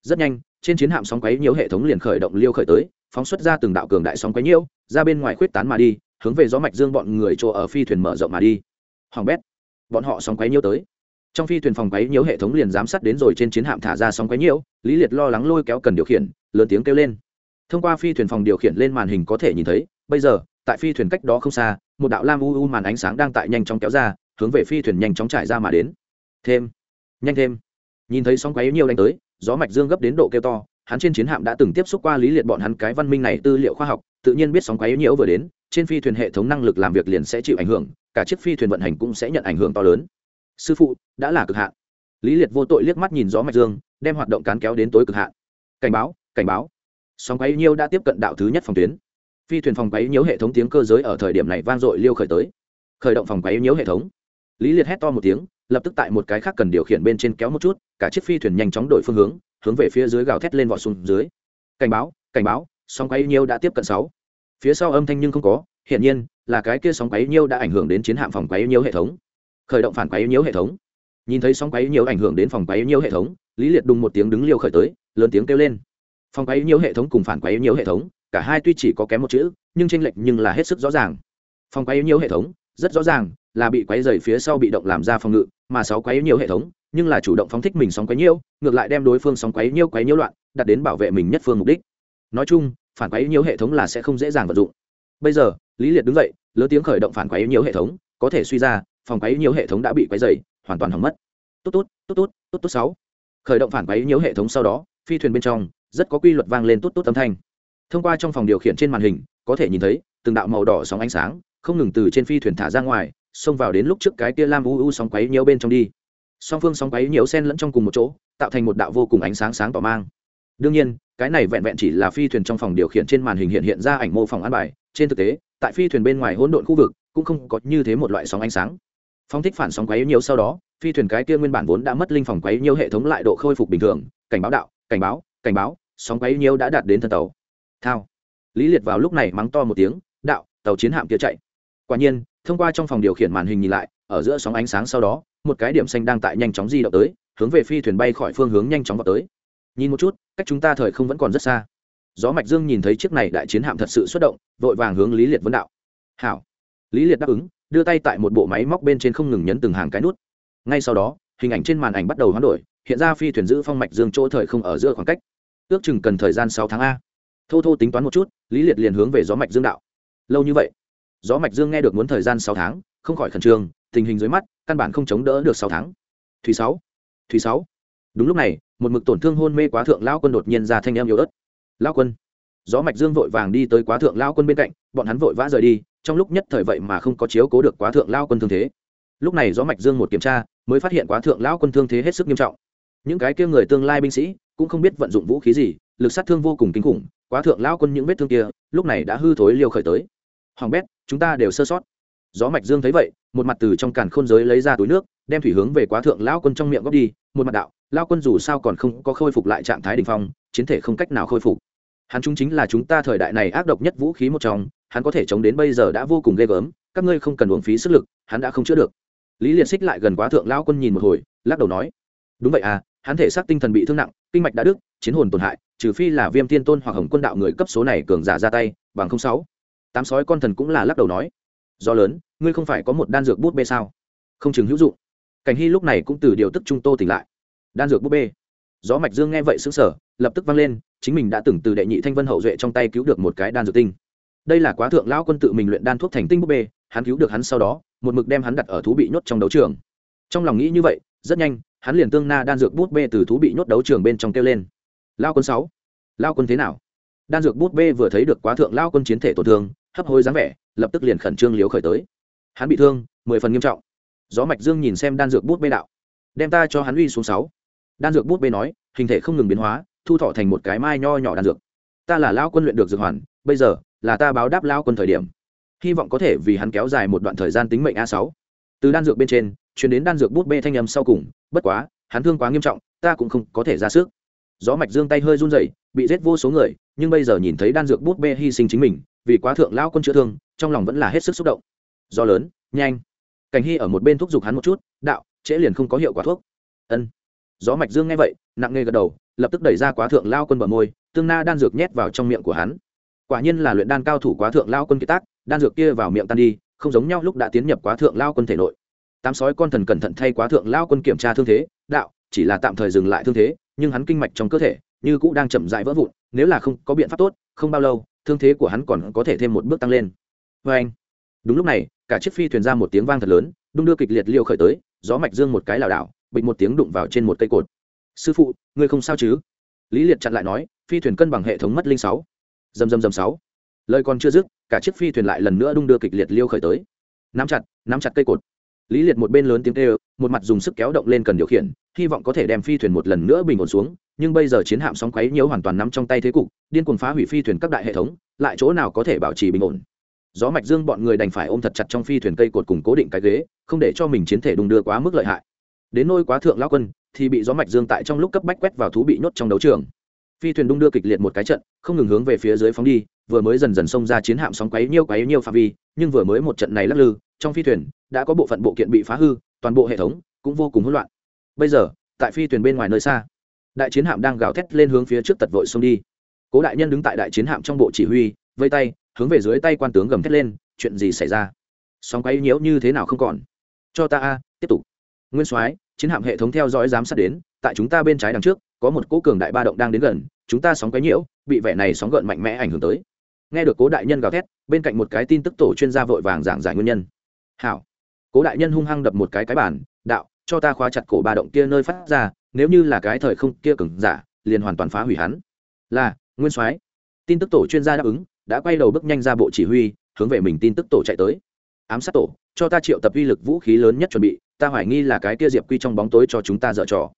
Rất nhanh, trên chiến hạm sóng quấy nhiễu hệ thống liền khởi động liêu khởi tới, phóng xuất ra từng đạo cường đại sóng quấy nhiễu, ra bên ngoài khuyết tán mà đi, hướng về gió mạch dương bọn người chỗ ở phi thuyền mở rộng mà đi. Hoàng bét bọn họ sóng quấy nhiễu tới. Trong phi thuyền phòng quấy nhiễu hệ thống liền giám sát đến rồi trên chiến hạm thả ra sóng quấy nhiễu, lý liệt lo lắng lôi kéo cần điều khiển, lớn tiếng kêu lên. Thông qua phi thuyền phòng điều khiển lên màn hình có thể nhìn thấy, bây giờ, tại phi thuyền cách đó không xa, một đạo lam u u màn ánh sáng đang tại nhanh chóng kéo ra, hướng về phi thuyền nhanh chóng trải ra mà đến. Thêm, nhanh thêm. Nhìn thấy sóng quấy nhiều đánh tới, gió mạch dương gấp đến độ kêu to, hắn trên chiến hạm đã từng tiếp xúc qua lý liệt bọn hắn cái văn minh này tư liệu khoa học, tự nhiên biết sóng quấy nhiễu vừa đến, trên phi thuyền hệ thống năng lực làm việc liền sẽ chịu ảnh hưởng cả chiếc phi thuyền vận hành cũng sẽ nhận ảnh hưởng to lớn. Sư phụ, đã là cực hạn. Lý liệt vô tội liếc mắt nhìn gió mạch dương, đem hoạt động cán kéo đến tối cực hạn. Cảnh báo cảnh báo. Sóng quấy nhiêu đã tiếp cận đạo thứ nhất phòng tuyến. Phi thuyền phòng quấy nhiễu hệ thống tiếng cơ giới ở thời điểm này vang dội liêu khởi tới. Khởi động phòng quấy nhiễu hệ thống. Lý liệt hét to một tiếng, lập tức tại một cái khác cần điều khiển bên trên kéo một chút, cả chiếc phi thuyền nhanh chóng đổi phương hướng hướng về phía dưới gào thét lên vọt xuống dưới. Cảnh báo cảnh báo, sóng quấy nhiễu đã tiếp cận sáu. Phía sau âm thanh nhưng không có, hiển nhiên là cái kia sóng quấy nhiễu đã ảnh hưởng đến chiến hạm phòng quấy nhiễu hệ thống khởi động phản quấy nhiễu hệ thống nhìn thấy sóng quấy nhiễu ảnh hưởng đến phòng quấy nhiễu hệ thống lý liệt đùng một tiếng đứng liều khởi tới lớn tiếng kêu lên phòng quấy nhiễu hệ thống cùng phản quấy nhiễu hệ thống cả hai tuy chỉ có kém một chữ nhưng tranh lệch nhưng là hết sức rõ ràng phòng quấy nhiễu hệ thống rất rõ ràng là bị quấy dày phía sau bị động làm ra phòng ngự mà sáu quấy nhiễu hệ thống nhưng là chủ động phóng thích mình sóng quấy nhiễu ngược lại đem đối phương sóng quấy nhiễu quấy nhiễu loạn đặt đến bảo vệ mình nhất phương mục đích nói chung phản quấy nhiễu hệ thống là sẽ không dễ dàng vận dụng bây giờ lý liệt đứng dậy, lớn tiếng khởi động phản quấy nhiễu hệ thống, có thể suy ra, phòng quấy nhiễu hệ thống đã bị quấy dày hoàn toàn hỏng mất. Tốt tốt tốt tốt tốt tốt sáu. Khởi động phản quấy nhiễu hệ thống sau đó, phi thuyền bên trong, rất có quy luật vang lên tốt tốt âm thanh. Thông qua trong phòng điều khiển trên màn hình, có thể nhìn thấy, từng đạo màu đỏ sóng ánh sáng, không ngừng từ trên phi thuyền thả ra ngoài, xông vào đến lúc trước cái kia lam u u sóng quấy nhiễu bên trong đi. Song phương sóng quấy nhiễu sen lẫn trong cùng một chỗ, tạo thành một đạo vô cùng ánh sáng sáng tỏ mang. Đương nhiên, cái này vẹn vẹn chỉ là phi thuyền trong phòng điều khiển trên màn hình hiện hiện ra ảnh mô phỏng an bài, trên thực tế tại phi thuyền bên ngoài hỗn độn khu vực, cũng không có như thế một loại sóng ánh sáng. Phong thích phản sóng quấy nhiễu sau đó, phi thuyền cái kia nguyên bản vốn đã mất linh phòng quấy nhiễu hệ thống lại độ khôi phục bình thường, cảnh báo đạo, cảnh báo cảnh báo, sóng quấy nhiễu đã đạt đến thân tàu. Thao. Lý liệt vào lúc này mắng to một tiếng, đạo, tàu chiến hạm kia chạy. Quả nhiên, thông qua trong phòng điều khiển màn hình nhìn lại, ở giữa sóng ánh sáng sau đó, một cái điểm xanh đang tại nhanh chóng di động tới, hướng về phi thuyền bay khỏi phương hướng nhanh chóng vào tới. Nhìn một chút, cách chúng ta thời không vẫn còn rất xa gió mạch dương nhìn thấy chiếc này đại chiến hạm thật sự xuất động, vội vàng hướng lý liệt vấn đạo. Hảo. Lý liệt đáp ứng, đưa tay tại một bộ máy móc bên trên không ngừng nhấn từng hàng cái nút. Ngay sau đó, hình ảnh trên màn ảnh bắt đầu hoán đổi, hiện ra phi thuyền giữ phong mạch dương chỗ thời không ở giữa khoảng cách. Ước chừng cần thời gian sáu tháng a. Thô thô tính toán một chút, lý liệt liền hướng về gió mạch dương đạo. Lâu như vậy, gió mạch dương nghe được muốn thời gian sáu tháng, không khỏi khẩn trương, tình hình dưới mắt, căn bản không chống đỡ được sáu tháng. Thủy sáu thủy sáu. Đúng lúc này, một mực tổn thương hôn mê quá thượng lão quân đột nhiên ra thanh em yếu ớt lao quân. Gió mạch dương vội vàng đi tới quá thượng lao quân bên cạnh, bọn hắn vội vã rời đi, trong lúc nhất thời vậy mà không có chiếu cố được quá thượng lao quân thương thế. Lúc này gió mạch dương một kiểm tra, mới phát hiện quá thượng lao quân thương thế hết sức nghiêm trọng. Những cái kia người tương lai binh sĩ, cũng không biết vận dụng vũ khí gì, lực sát thương vô cùng kinh khủng, quá thượng lao quân những vết thương kia, lúc này đã hư thối liều khởi tới. Hoàng bét, chúng ta đều sơ sót. Gió mạch dương thấy vậy, một mặt từ trong càn khôn giới lấy ra túi nước, đem thủy hướng về quá thượng lao quân trong miệng góp đi, một mặt đạo, lao quân dù sao còn không có khôi phục lại trạng thái đình phong, chiến thể không cách nào khôi phục hắn chúng chính là chúng ta thời đại này ác độc nhất vũ khí một trong, hắn có thể chống đến bây giờ đã vô cùng ghê gớm, các ngươi không cần uống phí sức lực, hắn đã không chữa được. Lý liệt xích lại gần quá thượng lao quân nhìn một hồi, lắc đầu nói, đúng vậy à hắn thể xác tinh thần bị thương nặng, kinh mạch đã đứt, chiến hồn tổn hại, trừ phi là viêm tiên tôn hoặc hồng quân đạo người cấp số này cường giả ra tay, bằng không sáu. Tám sói con thần cũng là lắc đầu nói, do lớn, ngươi không phải có một đan dược bút bê sao? Không chừng hữu dụng. Cảnh hy lúc này cũng từ điều tức trung tô tỉnh lại. Đan dược bút bê? Gió mạch dương nghe vậy xứng sở lập tức vang lên, chính mình đã từng từ đệ nhị thanh vân hậu duệ trong tay cứu được một cái đan dược tinh. Đây là quá thượng lão quân tự mình luyện đan thuốc thành tinh bút bê, hắn cứu được hắn sau đó, một mực đem hắn đặt ở thú bị nhốt trong đấu trường. Trong lòng nghĩ như vậy, rất nhanh, hắn liền tương na đan dược bút bê từ thú bị nhốt đấu trường bên trong kêu lên. Lao quân sáu lao quân thế nào? Đan dược bút bê vừa thấy được quá thượng lao quân chiến thể tổn thương, hấp hối dáng vẻ, lập tức liền khẩn trương liếu khởi tới. Hắn bị thương, mười phần nghiêm trọng. Gió mạch dương nhìn xem đan dược bút bê đạo, đem ta cho hắn uy xuống sáu đan dược bút bê nói, hình thể không ngừng biến hóa, thu thọ thành một cái mai nho nhỏ đan dược. Ta là lao quân luyện được dược hoàn, bây giờ là ta báo đáp lao quân thời điểm. Hy vọng có thể vì hắn kéo dài một đoạn thời gian tính mệnh a sáu. Từ đan dược bên trên, chuyển đến đan dược bút bê thanh âm sau cùng, bất quá, hắn thương quá nghiêm trọng, ta cũng không có thể ra sức. Gió mạch dương tay hơi run rẩy, bị giết vô số người, nhưng bây giờ nhìn thấy đan dược bút bê hy sinh chính mình, vì quá thượng lao quân chữa thương, trong lòng vẫn là hết sức xúc động. Do lớn, nhanh. Cảnh hy ở một bên thúc giục hắn một chút, đạo, trễ liền không có hiệu quả thuốc. Ân gió mạch dương nghe vậy, nặng nề gật đầu, lập tức đẩy ra quá thượng lao quân bờ môi, tương na đan dược nhét vào trong miệng của hắn. Quả nhiên là luyện đan cao thủ quá thượng lao quân kiệt tác, đan dược kia vào miệng tan đi, không giống nhau lúc đã tiến nhập quá thượng lao quân thể nội. Tám sói con thần cẩn thận thay quá thượng lao quân kiểm tra thương thế, đạo, chỉ là tạm thời dừng lại thương thế, nhưng hắn kinh mạch trong cơ thể, như cũ đang chậm rãi vỡ vụn, nếu là không có biện pháp tốt, không bao lâu, thương thế của hắn còn có thể thêm một bước tăng lên. Vê anh, đúng lúc này, cả chiếc phi thuyền ra một tiếng vang thật lớn, đung đưa kịch liệt liêu khởi tới, gió mạch dương một cái lảo đảo bịch một tiếng đụng vào trên một cây cột. Sư phụ, ngươi không sao chứ? Lý liệt chặn lại nói, phi thuyền cân bằng hệ thống mất linh sáu. Dầm dầm dầm sáu. Lời còn chưa dứt, cả chiếc phi thuyền lại lần nữa đung đưa kịch liệt liêu khởi tới. Nắm chặt nắm chặt cây cột. Lý liệt một bên lớn tiếng kêu, một mặt dùng sức kéo động lên cần điều khiển, hy vọng có thể đem phi thuyền một lần nữa bình ổn xuống, nhưng bây giờ chiến hạm sóng quấy nhiễu hoàn toàn nắm trong tay thế cục, điên cuồng phá hủy phi thuyền các đại hệ thống, lại chỗ nào có thể bảo trì bình ổn? Gió mạch dương bọn người đành phải ôm thật chặt trong phi thuyền cây cột cùng cố định cái ghế, không để cho mình chiến thể đung đưa quá mức lợi hại đến nôi quá thượng lão quân, thì bị gió mạch dương tại trong lúc cấp bách quét vào thú bị nhốt trong đấu trường. Phi thuyền đung đưa kịch liệt một cái trận, không ngừng hướng về phía dưới phóng đi, vừa mới dần dần xông ra chiến hạm sóng quấy nhiêu quấy nhiêu phạm vi, nhưng vừa mới một trận này lắc lư, trong phi thuyền đã có bộ phận bộ kiện bị phá hư, toàn bộ hệ thống cũng vô cùng hỗn loạn. Bây giờ, tại phi thuyền bên ngoài nơi xa, đại chiến hạm đang gào thét lên hướng phía trước tật vội xông đi. Cố đại nhân đứng tại đại chiến hạm trong bộ chỉ huy, vây tay, hướng về dưới tay quan tướng gầm thét lên, chuyện gì xảy ra? Sóng quấy nhiễu như thế nào không còn? Cho ta a, tiếp tục nguyên soái, chiến hạm hệ thống theo dõi giám sát đến, tại chúng ta bên trái đằng trước, có một cỗ cường đại ba động đang đến gần, chúng ta sóng quấy nhiễu, bị vẻ này sóng gợn mạnh mẽ ảnh hưởng tới. Nghe được cố đại nhân gào thét, bên cạnh một cái tin tức tổ chuyên gia vội vàng giảng giải nguyên nhân. Hảo. Cố đại nhân hung hăng đập một cái cái bản đạo, cho ta khóa chặt cổ ba động kia nơi phát ra, nếu như là cái thời không kia cứng giả, liền hoàn toàn phá hủy hắn. Là, nguyên soái. Tin tức tổ chuyên gia đáp ứng, đã quay đầu bước nhanh ra bộ chỉ huy, hướng về mình tin tức tổ chạy tới ám sát tổ, cho ta triệu tập uy lực vũ khí lớn nhất chuẩn bị, ta hoài nghi là cái kia diệp quy trong bóng tối cho chúng ta dở trò.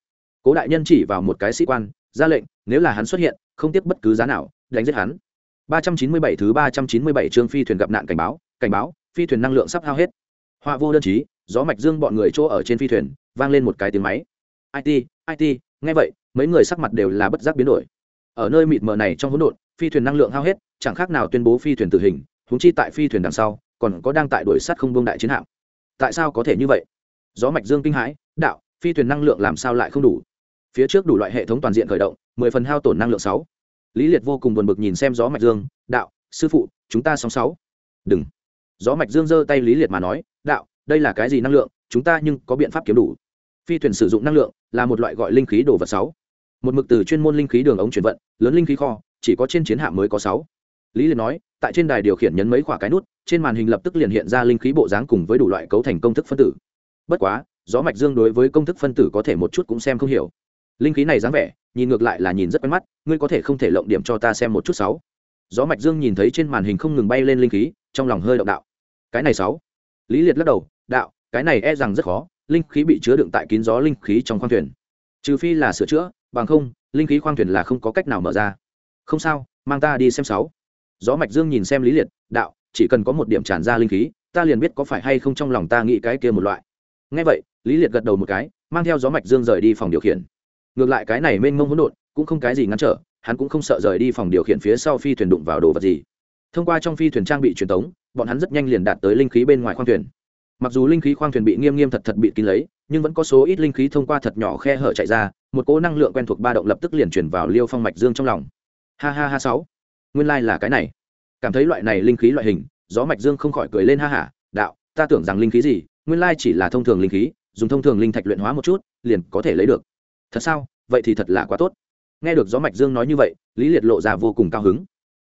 Cố đại nhân chỉ vào một cái sĩ quan, ra lệnh, nếu là hắn xuất hiện, không tiếc bất cứ giá nào, đánh giết hắn. 397 thứ 397 chương phi thuyền gặp nạn cảnh báo cảnh báo, phi thuyền năng lượng sắp hao hết. Họa vô đơn chí, gió mạch dương bọn người chỗ ở trên phi thuyền, vang lên một cái tiếng máy. It it nghe vậy, mấy người sắc mặt đều là bất giác biến đổi. Ở nơi mịt mờ này trong hỗn độn, phi thuyền năng lượng hao hết, chẳng khác nào tuyên bố phi thuyền tử hình húng chi tại phi thuyền đằng sau còn có đang tại đuổi sát không buông đại chiến hạm. Tại sao có thể như vậy? Gió mạch dương kinh hãi, đạo, phi thuyền năng lượng làm sao lại không đủ? Phía trước đủ loại hệ thống toàn diện khởi động, mười phần hao tổn năng lượng sáu. Lý liệt vô cùng buồn bực nhìn xem gió mạch dương, đạo, sư phụ, chúng ta sóng sáu. Đừng. Gió mạch dương giơ tay lý liệt mà nói, đạo, đây là cái gì năng lượng, chúng ta nhưng có biện pháp kiếm đủ. Phi thuyền sử dụng năng lượng là một loại gọi linh khí đồ vật sáu. Một mực từ chuyên môn linh khí đường ống chuyển vận, lớn linh khí kho, chỉ có trên chiến hạm mới có sáu lý liệt nói, tại trên đài điều khiển nhấn mấy khoả cái nút, trên màn hình lập tức liền hiện ra linh khí bộ dáng cùng với đủ loại cấu thành công thức phân tử. Bất quá, gió mạch dương đối với công thức phân tử có thể một chút cũng xem không hiểu. Linh khí này dáng vẻ, nhìn ngược lại là nhìn rất quen mắt, ngươi có thể không thể lộng điểm cho ta xem một chút sáu. Gió mạch dương nhìn thấy trên màn hình không ngừng bay lên linh khí, trong lòng hơi động đạo. Cái này sáu. Lý liệt lắc đầu, đạo, cái này e rằng rất khó, linh khí bị chứa đựng tại kín gió linh khí trong khoang thuyền. Trừ phi là sửa chữa, bằng không, linh khí khoang thuyền là không có cách nào mở ra. Không sao, mang ta đi xem sáu gió mạch dương nhìn xem lý liệt, đạo, chỉ cần có một điểm tràn ra linh khí, ta liền biết có phải hay không trong lòng ta nghĩ cái kia một loại. Ngay vậy, lý liệt gật đầu một cái, mang theo gió mạch dương rời đi phòng điều khiển. Ngược lại cái này mênh mông hỗn độn, cũng không cái gì ngăn trở, hắn cũng không sợ rời đi phòng điều khiển phía sau phi thuyền đụng vào đồ vật gì. Thông qua trong phi thuyền trang bị truyền tống, bọn hắn rất nhanh liền đạt tới linh khí bên ngoài khoang thuyền. Mặc dù linh khí khoang thuyền bị nghiêm nghiêm thật thật bị kín lấy, nhưng vẫn có số ít linh khí thông qua thật nhỏ khe hở chạy ra, một cỗ năng lượng quen thuộc ba động lập tức liền chuyển vào liêu phong mạch dương trong lòng. Ha ha ha sáu nguyên lai là cái này. Cảm thấy loại này linh khí loại hình, gió mạch dương không khỏi cười lên ha hả, đạo, ta tưởng rằng linh khí gì, nguyên lai chỉ là thông thường linh khí, dùng thông thường linh thạch luyện hóa một chút, liền có thể lấy được. Thật sao? Vậy thì thật là quá tốt. Nghe được gió mạch dương nói như vậy, lý liệt lộ ra vô cùng cao hứng.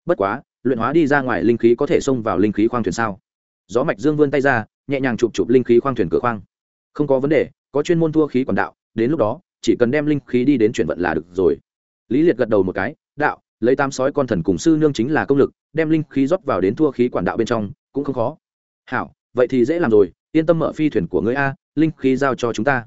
Bất quá, luyện hóa đi ra ngoài linh khí có thể xông vào linh khí khoang thuyền sao? Gió mạch dương vươn tay ra, nhẹ nhàng chụp chụp linh khí khoang thuyền cửa khoang. Không có vấn đề, có chuyên môn thua khí quản đạo, đến lúc đó, chỉ cần đem linh khí đi đến chuyển vận là được rồi. Lý liệt gật đầu một cái, đạo lấy tam sói con thần cùng sư nương chính là công lực, đem linh khí rót vào đến thua khí quản đạo bên trong, cũng không khó. Hảo, vậy thì dễ làm rồi, yên tâm mở phi thuyền của ngươi a, linh khí giao cho chúng ta.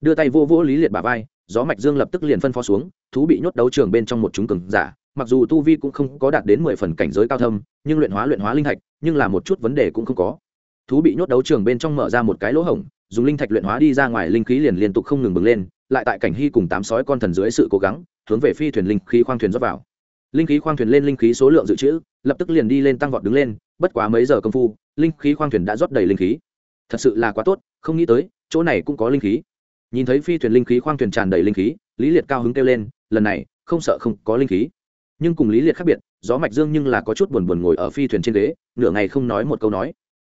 Đưa tay vô vỗ lý liệt bà vai, gió mạch dương lập tức liền phân phó xuống, thú bị nhốt đấu trường bên trong một chúng cường giả, mặc dù tu vi cũng không có đạt đến mười phần cảnh giới cao thâm, nhưng luyện hóa luyện hóa linh thạch, nhưng là một chút vấn đề cũng không có. Thú bị nhốt đấu trường bên trong mở ra một cái lỗ hổng, dùng linh thạch luyện hóa đi ra ngoài linh khí liền liên tục không ngừng bừng lên, lại tại cảnh hy cùng tám sói con thần dưới sự cố gắng, hướng về phi thuyền linh khí khoang thuyền rót vào linh khí khoang thuyền lên linh khí số lượng dự trữ, lập tức liền đi lên tăng vọt đứng lên, bất quá mấy giờ công phu, linh khí khoang thuyền đã rót đầy linh khí. Thật sự là quá tốt, không nghĩ tới, chỗ này cũng có linh khí. Nhìn thấy phi thuyền linh khí khoang thuyền tràn đầy linh khí, lý liệt cao hứng kêu lên, lần này, không sợ không có linh khí. Nhưng cùng lý liệt khác biệt, gió mạch dương nhưng là có chút buồn buồn ngồi ở phi thuyền trên ghế, nửa ngày không nói một câu nói.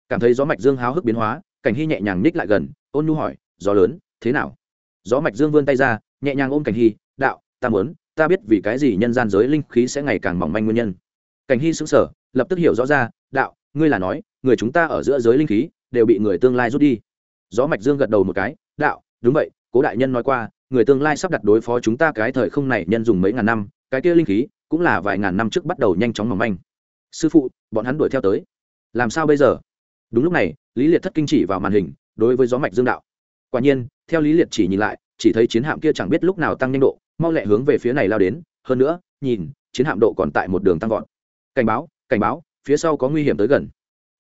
Cảm thấy gió mạch dương háo hức biến hóa, cảnh hy nhẹ nhàng ních lại gần, ôn nhu hỏi, gió lớn, thế nào? Gió mạch dương vươn tay ra, nhẹ nhàng ôm cảnh hy, đạo, ta muốn ta biết vì cái gì nhân gian giới linh khí sẽ ngày càng mỏng manh nguyên nhân. Cảnh hy sững sờ, lập tức hiểu rõ ra, đạo, ngươi là nói, người chúng ta ở giữa giới linh khí đều bị người tương lai rút đi. Gió mạch dương gật đầu một cái, đạo, đúng vậy, cố đại nhân nói qua, người tương lai sắp đặt đối phó chúng ta cái thời không này nhân dùng mấy ngàn năm, cái kia linh khí cũng là vài ngàn năm trước bắt đầu nhanh chóng mỏng manh. Sư phụ, bọn hắn đuổi theo tới. Làm sao bây giờ? Đúng lúc này, lý liệt thất kinh chỉ vào màn hình, đối với gió mạch dương đạo. Quả nhiên, theo lý liệt chỉ nhìn lại, chỉ thấy chiến hạm kia chẳng biết lúc nào tăng nhanh độ mau lẹ hướng về phía này lao đến, hơn nữa, nhìn, chiến hạm độ còn tại một đường tăng vọt. Cảnh báo cảnh báo, phía sau có nguy hiểm tới gần.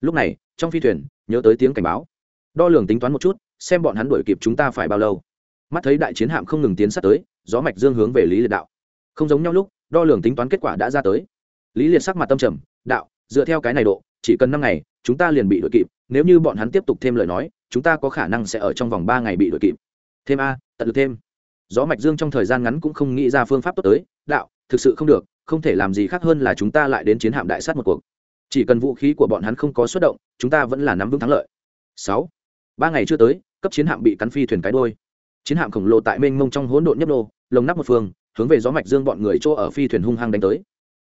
Lúc này, trong phi thuyền, nhớ tới tiếng cảnh báo. Đo lường tính toán một chút, xem bọn hắn đuổi kịp chúng ta phải bao lâu. Mắt thấy đại chiến hạm không ngừng tiến sát tới, gió mạch dương hướng về lý liệt đạo. Không giống nhau lúc, đo lường tính toán kết quả đã ra tới. Lý liệt sắc mặt tâm trầm, đạo, dựa theo cái này độ, chỉ cần năm ngày, chúng ta liền bị đuổi kịp, nếu như bọn hắn tiếp tục thêm lời nói, chúng ta có khả năng sẽ ở trong vòng ba ngày bị đuổi kịp. Thêm a, tận lực thêm gió mạch dương trong thời gian ngắn cũng không nghĩ ra phương pháp tốt tới. Đạo, thực sự không được, không thể làm gì khác hơn là chúng ta lại đến chiến hạm đại sát một cuộc. Chỉ cần vũ khí của bọn hắn không có xuất động, chúng ta vẫn là nắm vững thắng lợi. Sáu. Ba ngày chưa tới, cấp chiến hạm bị cắn phi thuyền cái đôi chiến hạm khổng lồ tại mênh mông trong hỗn độn nhấp nô, lồng nắp một phương, hướng về gió mạch dương bọn người chỗ ở phi thuyền hung hăng đánh tới.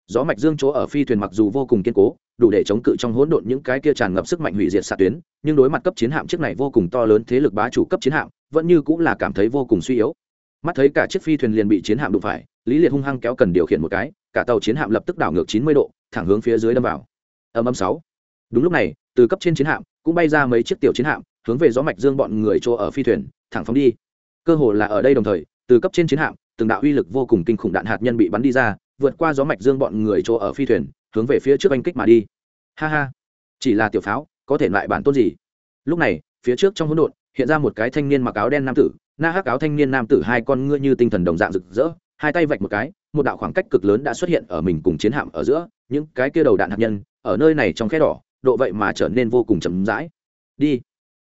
Gió mạch dương chỗ ở phi thuyền mặc dù vô cùng kiên cố, đủ để chống cự trong hỗn độn những cái kia tràn ngập sức mạnh hủy diệt xạ tuyến, nhưng đối mặt cấp chiến hạm chiếc này vô cùng to lớn thế lực bá chủ cấp chiến hạm, vẫn như cũng là cảm thấy vô cùng suy yếu mắt thấy cả chiếc phi thuyền liền bị chiến hạm đụng phải, lý liệt hung hăng kéo cần điều khiển một cái, cả tàu chiến hạm lập tức đảo ngược chín mươi độ, thẳng hướng phía dưới đâm vào. Âm âm sáu. Đúng lúc này, từ cấp trên chiến hạm, cũng bay ra mấy chiếc tiểu chiến hạm, hướng về gió mạch dương bọn người chỗ ở phi thuyền, thẳng phóng đi. Cơ hồ là ở đây đồng thời, từ cấp trên chiến hạm, từng đạo uy lực vô cùng kinh khủng đạn hạt nhân bị bắn đi ra, vượt qua gió mạch dương bọn người chỗ ở phi thuyền, hướng về phía trước anh kích mà đi. Ha ha. Chỉ là tiểu pháo, có thể loại bản tôn gì? Lúc này, phía trước trong hỗn độn hiện ra một cái thanh niên mặc áo đen nam tử, na hắc áo thanh niên nam tử hai con ngươi như tinh thần đồng dạng rực rỡ, hai tay vạch một cái, một đạo khoảng cách cực lớn đã xuất hiện ở mình cùng chiến hạm ở giữa, những cái kia đầu đạn hạt nhân, ở nơi này trong khe đỏ, độ vậy mà trở nên vô cùng chậm rãi. Đi.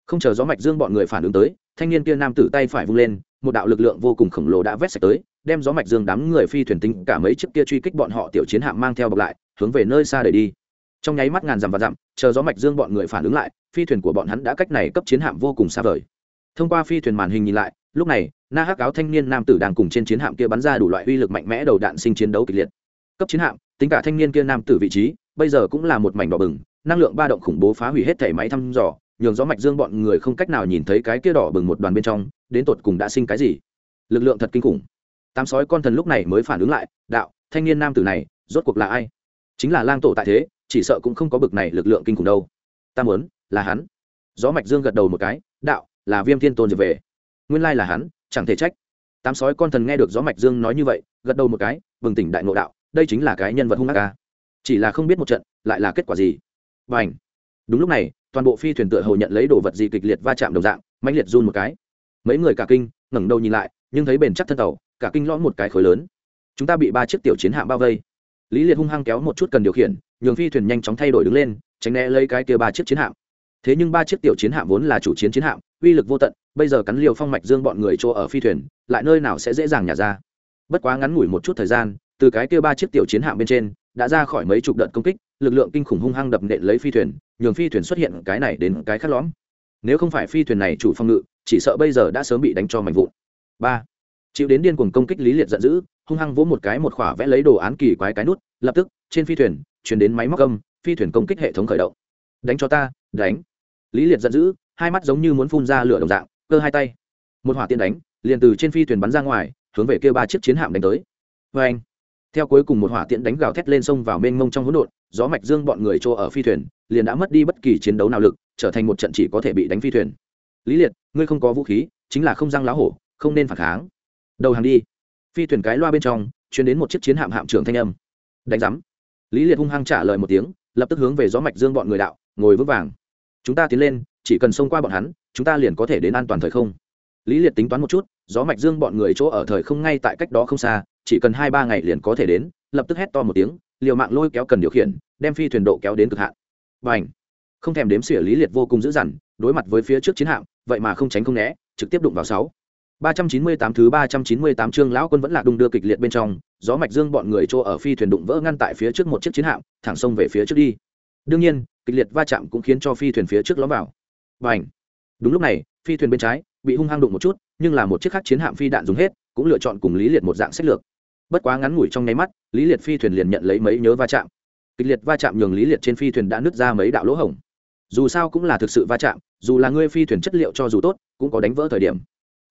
Không chờ gió mạch dương bọn người phản ứng tới, thanh niên kia nam tử tay phải vung lên, một đạo lực lượng vô cùng khổng lồ đã vét sạch tới, đem gió mạch dương đám người phi thuyền tính cả mấy chiếc kia truy kích bọn họ tiểu chiến hạm mang theo bọc lại, hướng về nơi xa để đi trong nháy mắt ngàn dặm và dặm, chờ gió mạch dương bọn người phản ứng lại, phi thuyền của bọn hắn đã cách này cấp chiến hạm vô cùng xa vời. Thông qua phi thuyền màn hình nhìn lại, lúc này, na hắc áo thanh niên nam tử đang cùng trên chiến hạm kia bắn ra đủ loại uy lực mạnh mẽ đầu đạn sinh chiến đấu kịch liệt. Cấp chiến hạm, tính cả thanh niên kia nam tử vị trí, bây giờ cũng là một mảnh đỏ bừng, năng lượng ba động khủng bố phá hủy hết thể máy thăm dò, nhường gió mạch dương bọn người không cách nào nhìn thấy cái kia đỏ bừng một đoàn bên trong, đến tột cùng đã sinh cái gì. Lực lượng thật kinh khủng. Tám sói con thần lúc này mới phản ứng lại, đạo, thanh niên nam tử này, rốt cuộc là ai? Chính là lang tổ tại thế chỉ sợ cũng không có bực này lực lượng kinh khủng đâu. Ta muốn là hắn. Gió mạch dương gật đầu một cái, đạo, là viêm thiên tôn trở về. Nguyên lai là hắn, chẳng thể trách. Tám sói con thần nghe được gió mạch dương nói như vậy, gật đầu một cái, bừng tỉnh đại ngộ đạo, đây chính là cái nhân vật hung ác ca chỉ là không biết một trận, lại là kết quả gì. Bành. đúng lúc này, toàn bộ phi thuyền tựa hồ nhận lấy đồ vật gì kịch liệt va chạm đồng dạng, mãnh liệt run một cái. Mấy người cả kinh, ngẩng đầu nhìn lại, nhưng thấy bền chắc thân tàu, cả kinh lõm một cái khối lớn. Chúng ta bị ba chiếc tiểu chiến hạm bao vây. Lý liệt hung hăng kéo một chút cần điều khiển nhường phi thuyền nhanh chóng thay đổi đứng lên, tránh né lấy cái kia ba chiếc chiến hạm. Thế nhưng ba chiếc tiểu chiến hạm vốn là chủ chiến chiến hạm, uy lực vô tận, bây giờ cắn liều phong mạch dương bọn người chỗ ở phi thuyền, lại nơi nào sẽ dễ dàng nhả ra. Bất quá ngắn ngủi một chút thời gian, từ cái kia ba chiếc tiểu chiến hạm bên trên, đã ra khỏi mấy chục đợt công kích, lực lượng kinh khủng hung hăng đập nện lấy phi thuyền, nhường phi thuyền xuất hiện cái này đến cái khác lõm. Nếu không phải phi thuyền này chủ phong ngự, chỉ sợ bây giờ đã sớm bị đánh cho mạnh vụn. Ba. Chịu đến điên cuồng công kích lý liệt giận dữ, hung hăng vỗ một cái một khỏa vẽ lấy đồ án kỳ quái cái nút, lập tức, trên phi thuyền chuyển đến máy móc âm, phi thuyền công kích hệ thống khởi động. Đánh cho ta, đánh. Lý liệt giận dữ, hai mắt giống như muốn phun ra lửa đồng dạng, cơ hai tay. Một hỏa tiên đánh, liền từ trên phi thuyền bắn ra ngoài, hướng về kêu ba chiếc chiến hạm đánh tới. Vê anh, theo cuối cùng một hỏa tiễn đánh gào thét lên sông vào mênh mông trong hỗn độn, gió mạch dương bọn người chỗ ở phi thuyền, liền đã mất đi bất kỳ chiến đấu nào lực, trở thành một trận chỉ có thể bị đánh phi thuyền. Lý liệt, ngươi không có vũ khí, chính là không răng lá hổ, không nên phản kháng. Đầu hàng đi. Phi thuyền cái loa bên trong chuyển đến một chiếc chiến hạm hạm trưởng thanh âm. Đánh giám lý liệt hung hăng trả lời một tiếng, lập tức hướng về gió mạch dương bọn người đạo, ngồi vững vàng. Chúng ta tiến lên, chỉ cần xông qua bọn hắn, chúng ta liền có thể đến an toàn thời không. Lý liệt tính toán một chút, gió mạch dương bọn người chỗ ở thời không ngay tại cách đó không xa, chỉ cần hai ba ngày liền có thể đến, lập tức hét to một tiếng, liều mạng lôi kéo cần điều khiển, đem phi thuyền độ kéo đến cực hạn. Và ảnh không thèm đếm xỉa lý liệt vô cùng dữ dằn, đối mặt với phía trước chiến hạm, vậy mà không tránh không né, trực tiếp đụng vào sáu ba trăm chín mươi tám thứ ba trăm chín mươi tám chương lão quân vẫn là đung đưa kịch liệt bên trong, gió mạch dương bọn người chỗ ở phi thuyền đụng vỡ ngăn tại phía trước một chiếc chiến hạm, thẳng sông về phía trước đi. Đương nhiên, kịch liệt va chạm cũng khiến cho phi thuyền phía trước lõm vào. Bành. đúng lúc này, phi thuyền bên trái bị hung hăng đụng một chút, nhưng là một chiếc khác chiến hạm phi đạn dùng hết, cũng lựa chọn cùng lý liệt một dạng sách lược. Bất quá ngắn ngủi trong nháy mắt, lý liệt phi thuyền liền nhận lấy mấy nhớ va chạm. Kịch liệt va chạm nhường lý liệt trên phi thuyền đã nứt ra mấy đạo lỗ hổng. Dù sao cũng là thực sự va chạm, dù là ngươi phi thuyền chất liệu cho dù tốt, cũng có đánh vỡ thời điểm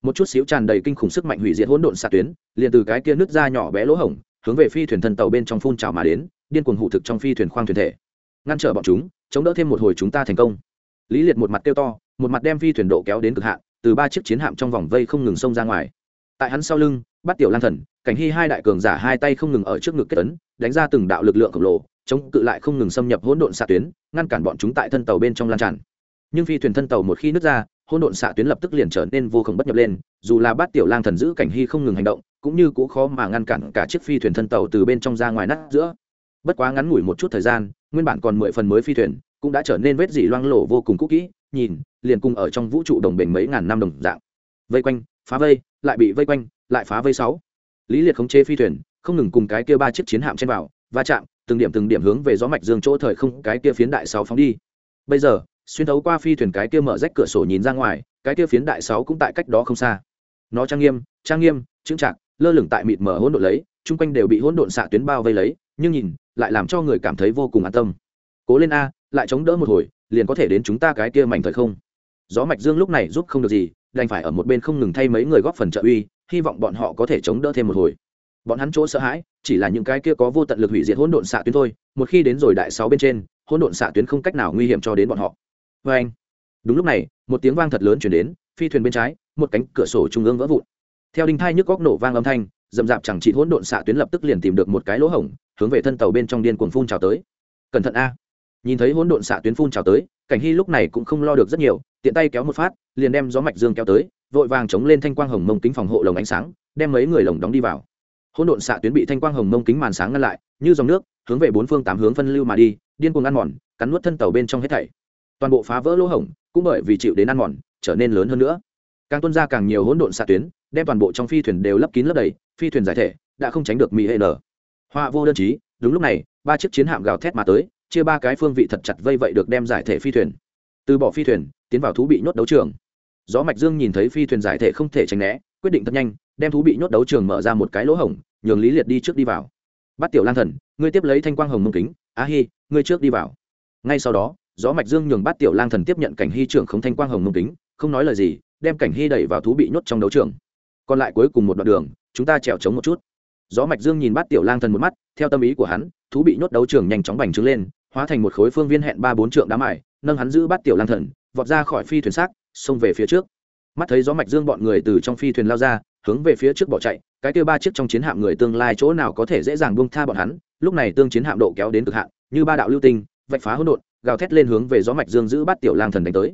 một chút xíu tràn đầy kinh khủng sức mạnh hủy diệt hỗn độn xạ tuyến, liền từ cái kia nứt ra nhỏ bé lỗ hổng, hướng về phi thuyền thân tàu bên trong phun trào mà đến, điên cuồng hụ thực trong phi thuyền khoang thuyền thể. Ngăn trở bọn chúng, chống đỡ thêm một hồi chúng ta thành công. Lý liệt một mặt kêu to, một mặt đem phi thuyền độ kéo đến cực hạn, từ ba chiếc chiến hạm trong vòng vây không ngừng xông ra ngoài. Tại hắn sau lưng, bắt tiểu lang thần, cảnh hy hai đại cường giả hai tay không ngừng ở trước ngực kết tấn đánh ra từng đạo lực lượng khổng lồ, chống cự lại không ngừng xâm nhập hỗn độn xạ tuyến, ngăn cản bọn chúng tại thân tàu bên trong lan tràn. Nhưng phi thuyền thân tàu một khi nứt ra hỗn độn xạ tuyến lập tức liền trở nên vô cùng bất nhập lên, dù là bát tiểu lang thần giữ cảnh hy không ngừng hành động, cũng như cũ khó mà ngăn cản cả chiếc phi thuyền thân tàu từ bên trong ra ngoài nát giữa. Bất quá ngắn ngủi một chút thời gian, nguyên bản còn mười phần mới phi thuyền, cũng đã trở nên vết dỉ loang lổ vô cùng cũ kỹ, nhìn, liền cùng ở trong vũ trụ đồng bền mấy ngàn năm đồng dạng. Vây quanh, phá vây, lại bị vây quanh, lại phá vây sáu. Lý liệt khống chế phi thuyền, không ngừng cùng cái kia ba chiếc chiến hạm trên vào, va chạm, từng điểm từng điểm hướng về gió mạch dương chỗ thời không, cái kia phiến đại sáu phóng đi. Bây giờ xuyên thấu qua phi thuyền cái kia mở rách cửa sổ nhìn ra ngoài, cái kia phiến đại sáu cũng tại cách đó không xa. Nó trang nghiêm trang nghiêm, chững chạc, lơ lửng tại mịt mở hỗn độn lấy, chung quanh đều bị hỗn độn xạ tuyến bao vây lấy, nhưng nhìn, lại làm cho người cảm thấy vô cùng an tâm. Cố lên a, lại chống đỡ một hồi, liền có thể đến chúng ta cái kia mảnh thời không. Gió mạch dương lúc này giúp không được gì, đành phải ở một bên không ngừng thay mấy người góp phần trợ uy, hy vọng bọn họ có thể chống đỡ thêm một hồi. Bọn hắn chỗ sợ hãi, chỉ là những cái kia có vô tận lực hủy diệt hỗn độn xạ tuyến thôi, một khi đến rồi đại sáu bên trên, hỗn độn xạ tuyến không cách nào nguy hiểm cho đến bọn họ vê anh. Đúng lúc này, một tiếng vang thật lớn chuyển đến, phi thuyền bên trái, một cánh cửa sổ trung ương vỡ vụn. Theo đinh thai nhức góc nổ vang âm thanh dầm dạp chẳng chỉ hỗn độn xạ tuyến lập tức liền tìm được một cái lỗ hổng, hướng về thân tàu bên trong điên cuồng phun trào tới. Cẩn thận a. Nhìn thấy hỗn độn xạ tuyến phun trào tới, cảnh hy lúc này cũng không lo được rất nhiều, tiện tay kéo một phát, liền đem gió mạch dương kéo tới, vội vàng chống lên thanh quang hồng mông kính phòng hộ lồng ánh sáng, đem mấy người lồng đóng đi vào. Hỗn độn xạ tuyến bị thanh quang hồng mông kính màn sáng ngăn lại, như dòng nước, hướng về bốn phương tám hướng phân lưu mà đi, điên cuồng ăn mòn, cắn nuốt thân tàu bên trong hết thảy toàn bộ phá vỡ lỗ hổng, cũng bởi vì chịu đến ăn mòn, trở nên lớn hơn nữa. Càng tuân ra càng nhiều hỗn độn xạ tuyến, đem toàn bộ trong phi thuyền đều lấp kín lấp đầy, phi thuyền giải thể đã không tránh được mỹ hệ nở. Họa vô đơn chí, đúng lúc này, ba chiếc chiến hạm gào thét mà tới, chia ba cái phương vị thật chặt vây vậy được đem giải thể phi thuyền. Từ bỏ phi thuyền, tiến vào thú bị nhốt đấu trường. Gió mạch dương nhìn thấy phi thuyền giải thể không thể tránh né, quyết định thật nhanh, đem thú bị nhốt đấu trường mở ra một cái lỗ hổng, nhường lý liệt đi trước đi vào. Bắt tiểu lan thần, ngươi tiếp lấy thanh quang hồng mông kính á hi, ngươi trước đi vào. Ngay sau đó gió mạch dương nhường Bát tiểu lang thần tiếp nhận cảnh hy trưởng không thanh quang hồng mông kính, không nói lời gì, đem cảnh hy đẩy vào thú bị nhốt trong đấu trường. Còn lại cuối cùng một đoạn đường, chúng ta trèo trống một chút. Gió mạch dương nhìn bát tiểu lang thần một mắt, theo tâm ý của hắn, thú bị nhốt đấu trường nhanh chóng bành trướng lên, hóa thành một khối phương viên hẹn ba bốn trượng đá mài, nâng hắn giữ bát tiểu lang thần, vọt ra khỏi phi thuyền xác, xông về phía trước. Mắt thấy gió mạch dương bọn người từ trong phi thuyền lao ra, hướng về phía trước bỏ chạy, cái kia ba chiếc trong chiến hạm người tương lai chỗ nào có thể dễ dàng buông tha bọn hắn, lúc này tương chiến hạm độ kéo đến cực hạn, như ba đạo lưu tinh, vạch phá hỗn độn gào thét lên hướng về gió mạch dương giữ bát tiểu lang thần đánh tới.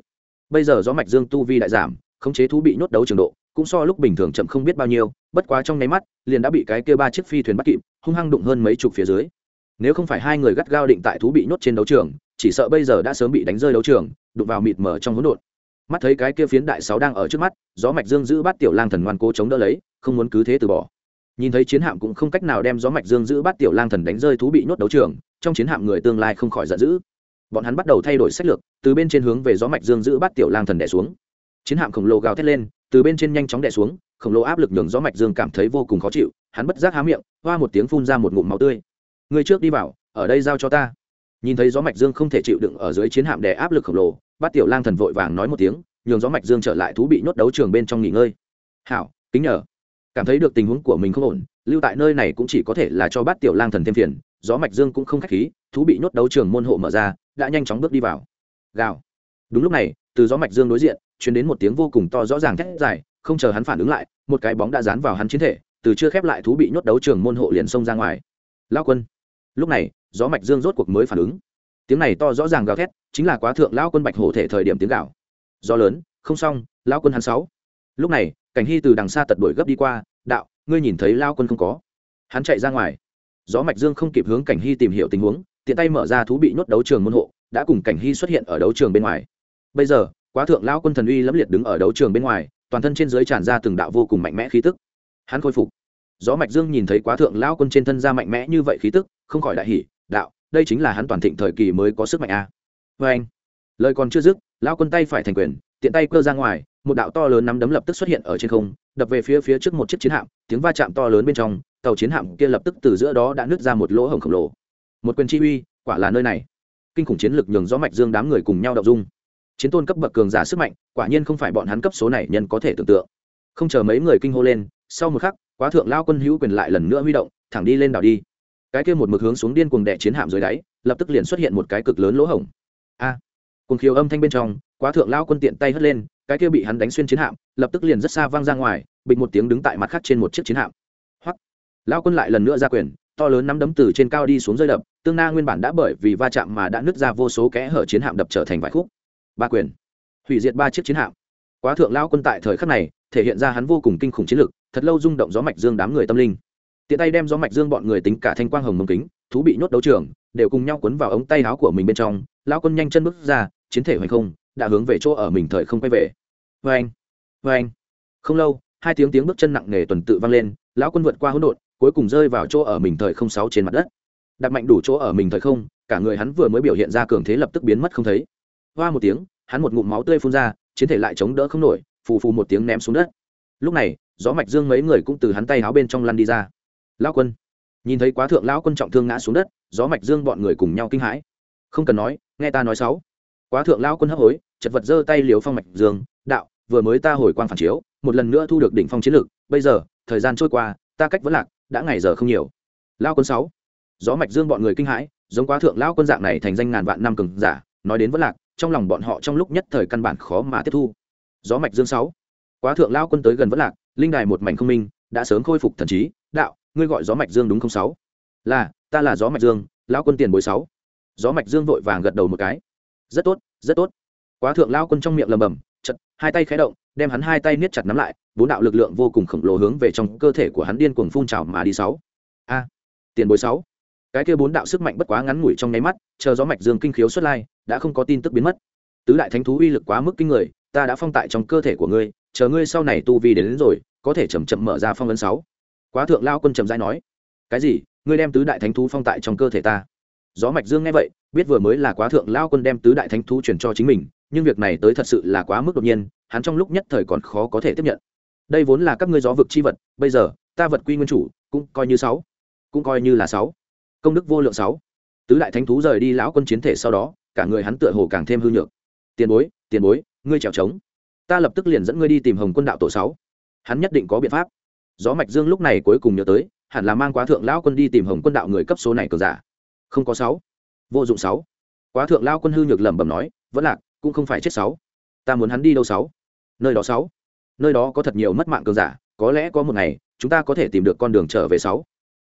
Bây giờ gió mạch dương tu vi đại giảm, khống chế thú bị nhốt đấu trường độ, cũng so lúc bình thường chậm không biết bao nhiêu, bất quá trong nháy mắt, liền đã bị cái kia ba chiếc phi thuyền bắt kịp, hung hăng đụng hơn mấy chục phía dưới. Nếu không phải hai người gắt gao định tại thú bị nhốt trên đấu trường, chỉ sợ bây giờ đã sớm bị đánh rơi đấu trường, đụng vào mịt mờ trong hỗn độn. Mắt thấy cái kia phiến đại sáu đang ở trước mắt, gió mạch dương giữ bắt tiểu lang thần ngoan cố chống đỡ lấy, không muốn cứ thế từ bỏ. Nhìn thấy chiến hạm cũng không cách nào đem gió mạch dương giữ bắt tiểu lang thần đánh rơi thú bị nhốt đấu trường, trong chiến hạm người tương lai không khỏi giận dữ bọn hắn bắt đầu thay đổi sách lược, từ bên trên hướng về gió mạch dương giữ bắt tiểu lang thần đẻ xuống. Chiến hạm khổng lồ gào thét lên, từ bên trên nhanh chóng đè xuống, khổng lồ áp lực nhường gió mạch dương cảm thấy vô cùng khó chịu, hắn bất giác há miệng, hoa một tiếng phun ra một ngụm máu tươi. Người trước đi vào, ở đây giao cho ta. Nhìn thấy gió mạch dương không thể chịu đựng ở dưới chiến hạm đè áp lực khổng lồ bát tiểu lang thần vội vàng nói một tiếng, nhường gió mạch dương trở lại thú bị nhốt đấu trường bên trong nghỉ ngơi. Hảo, kính nhờ. Cảm thấy được tình huống của mình không ổn, lưu tại nơi này cũng chỉ có thể là cho bát tiểu lang thần thêm phiền, gió mạch dương cũng không khách khí, thú bị nhốt đấu trường môn hộ mở ra đã nhanh chóng bước đi vào. Gào. Đúng lúc này, từ gió mạch dương đối diện chuyển đến một tiếng vô cùng to rõ ràng thét dài, không chờ hắn phản ứng lại, một cái bóng đã dán vào hắn chiến thể, từ chưa khép lại thú bị nhốt đấu trường môn hộ liền xông ra ngoài. Lao quân. Lúc này, gió mạch dương rốt cuộc mới phản ứng. Tiếng này to rõ ràng gào thét, chính là quá thượng lao quân bạch hổ thể thời điểm tiếng gạo do lớn, không xong lao quân hắn sáu. Lúc này, cảnh hy từ đằng xa tật đuổi gấp đi qua, đạo, ngươi nhìn thấy lao quân không có? Hắn chạy ra ngoài. Gió mạch dương không kịp hướng cảnh hy tìm hiểu tình huống tiện tay mở ra thú bị nhốt đấu trường môn hộ, đã cùng cảnh hy xuất hiện ở đấu trường bên ngoài. Bây giờ, quá thượng lão quân thần uy lẫm liệt đứng ở đấu trường bên ngoài, toàn thân trên dưới tràn ra từng đạo vô cùng mạnh mẽ khí tức. Hắn khôi phục. Gió mạch dương nhìn thấy quá thượng lão quân trên thân ra mạnh mẽ như vậy khí tức, không khỏi đại hỉ, đạo, đây chính là hắn toàn thịnh thời kỳ mới có sức mạnh a. Vê anh, lời còn chưa dứt, lão quân tay phải thành quyền, tiện tay cơ ra ngoài, một đạo to lớn nắm đấm lập tức xuất hiện ở trên không, đập về phía phía trước một chiếc chiến hạm, tiếng va chạm to lớn bên trong, tàu chiến hạm kia lập tức từ giữa đó đã nứt ra một lỗ hổng khổng lồ một quyền chi uy quả là nơi này. Kinh khủng chiến lực nhường gió mạch dương đám người cùng nhau đậu dung. Chiến tôn cấp bậc cường giả sức mạnh quả nhiên không phải bọn hắn cấp số này nhân có thể tưởng tượng. Không chờ mấy người kinh hô lên sau một khắc quá thượng lao quân hữu quyền lại lần nữa huy động thẳng đi lên đảo đi. Cái kia một mực hướng xuống điên cuồng đệ chiến hạm dưới đáy lập tức liền xuất hiện một cái cực lớn lỗ hổng. A! À, cùng khiếu âm thanh bên trong quá thượng lao quân tiện tay hất lên cái kia bị hắn đánh xuyên chiến hạm lập tức liền rất xa vang ra ngoài bịch một tiếng đứng tại mặt khác trên một chiếc chiến hạm. Hoắc! Lao quân lại lần nữa ra quyền to lớn nắm đấm từ trên cao đi xuống rơi đập tương na nguyên bản đã bởi vì va chạm mà đã nứt ra vô số kẽ hở chiến hạm đập trở thành vài khúc. Ba quyền. Hủy diệt ba chiếc chiến hạm. Quá thượng lao quân tại thời khắc này, thể hiện ra hắn vô cùng kinh khủng chiến lực, thật lâu rung động gió mạch dương đám người tâm linh. Tiện tay đem gió mạch dương bọn người tính cả thanh quang hồng mông kính, thú bị nhốt đấu trường, đều cùng nhau cuốn vào ống tay áo của mình bên trong. Lao quân nhanh chân bước ra, chiến thể hoành không, đã hướng về chỗ ở mình thời không quay về. Vê anh vê anh không lâu, hai tiếng tiếng bước chân nặng nề tuần tự vang lên, lão quân vượt qua hỗn độn, cuối cùng rơi vào chỗ ở mình thời không sáu trên mặt đất đặt mạnh đủ chỗ ở mình thời không, cả người hắn vừa mới biểu hiện ra cường thế lập tức biến mất không thấy. Hoa một tiếng, hắn một ngụm máu tươi phun ra, chiến thể lại chống đỡ không nổi, phù phù một tiếng ném xuống đất. Lúc này, gió mạch dương mấy người cũng từ hắn tay áo bên trong lăn đi ra. Lão quân, nhìn thấy quá thượng lão quân trọng thương ngã xuống đất, gió mạch dương bọn người cùng nhau kinh hãi. Không cần nói, nghe ta nói sáu. Quá thượng lão quân hấp hối, chật vật giơ tay liều phong mạch dương, đạo, vừa mới ta hồi quang phản chiếu, một lần nữa thu được đỉnh phong chiến lược, bây giờ, thời gian trôi qua, ta cách vẫn lạc, đã ngày giờ không nhiều. Lao quân sáu gió mạch dương bọn người kinh hãi, giống quá thượng lão quân dạng này thành danh ngàn vạn năm cường giả, nói đến vẫn lạc, trong lòng bọn họ trong lúc nhất thời căn bản khó mà tiếp thu. Gió mạch dương sáu, quá thượng lão quân tới gần vẫn lạc, linh đài một mảnh không minh, đã sớm khôi phục thần trí, đạo, ngươi gọi gió mạch dương đúng không sáu? Là, ta là gió mạch dương, lão quân tiền bối sáu. Gió mạch dương vội vàng gật đầu một cái. Rất tốt rất tốt. Quá thượng lão quân trong miệng lầm bầm, chật, hai tay khẽ động, đem hắn hai tay niết chặt nắm lại, bốn đạo lực lượng vô cùng khổng lồ hướng về trong cơ thể của hắn điên cuồng phun trào mà đi sáu. A, tiền bối sáu cái kia bốn đạo sức mạnh bất quá ngắn ngủi trong nháy mắt chờ gió mạch dương kinh khiếu xuất lai đã không có tin tức biến mất. Tứ đại thánh thú uy lực quá mức kinh người ta đã phong tại trong cơ thể của ngươi chờ ngươi sau này tu vi đến, đến rồi có thể chậm chậm mở ra phong ấn sáu. Quá thượng lao quân trầm rãi nói cái gì? Ngươi đem tứ đại thánh thú phong tại trong cơ thể ta? Gió mạch dương nghe vậy biết vừa mới là quá thượng lao quân đem tứ đại thánh thú truyền cho chính mình nhưng việc này tới thật sự là quá mức đột nhiên hắn trong lúc nhất thời còn khó có thể tiếp nhận. Đây vốn là các ngươi gió vực chi vật bây giờ ta vật quy nguyên chủ cũng coi như sáu. Cũng coi như là sáu công đức vô lượng sáu. Tứ đại thánh thú rời đi lão quân chiến thể sau đó, cả người hắn tựa hồ càng thêm hư nhược. Tiền bối tiền bối, ngươi trèo trống. Ta lập tức liền dẫn ngươi đi tìm hồng quân đạo tổ sáu. Hắn nhất định có biện pháp. Gió mạch dương lúc này cuối cùng nhớ tới, hẳn là mang quá thượng lão quân đi tìm hồng quân đạo người cấp số này cờ giả. Không có sáu. Vô dụng sáu. Quá thượng lão quân hư nhược lẩm bẩm nói, vẫn lạc, cũng không phải chết sáu. Ta muốn hắn đi đâu sáu? Nơi đó sáu. Nơi đó có thật nhiều mất mạng cường giả, có lẽ có một ngày, chúng ta có thể tìm được con đường trở về sáu.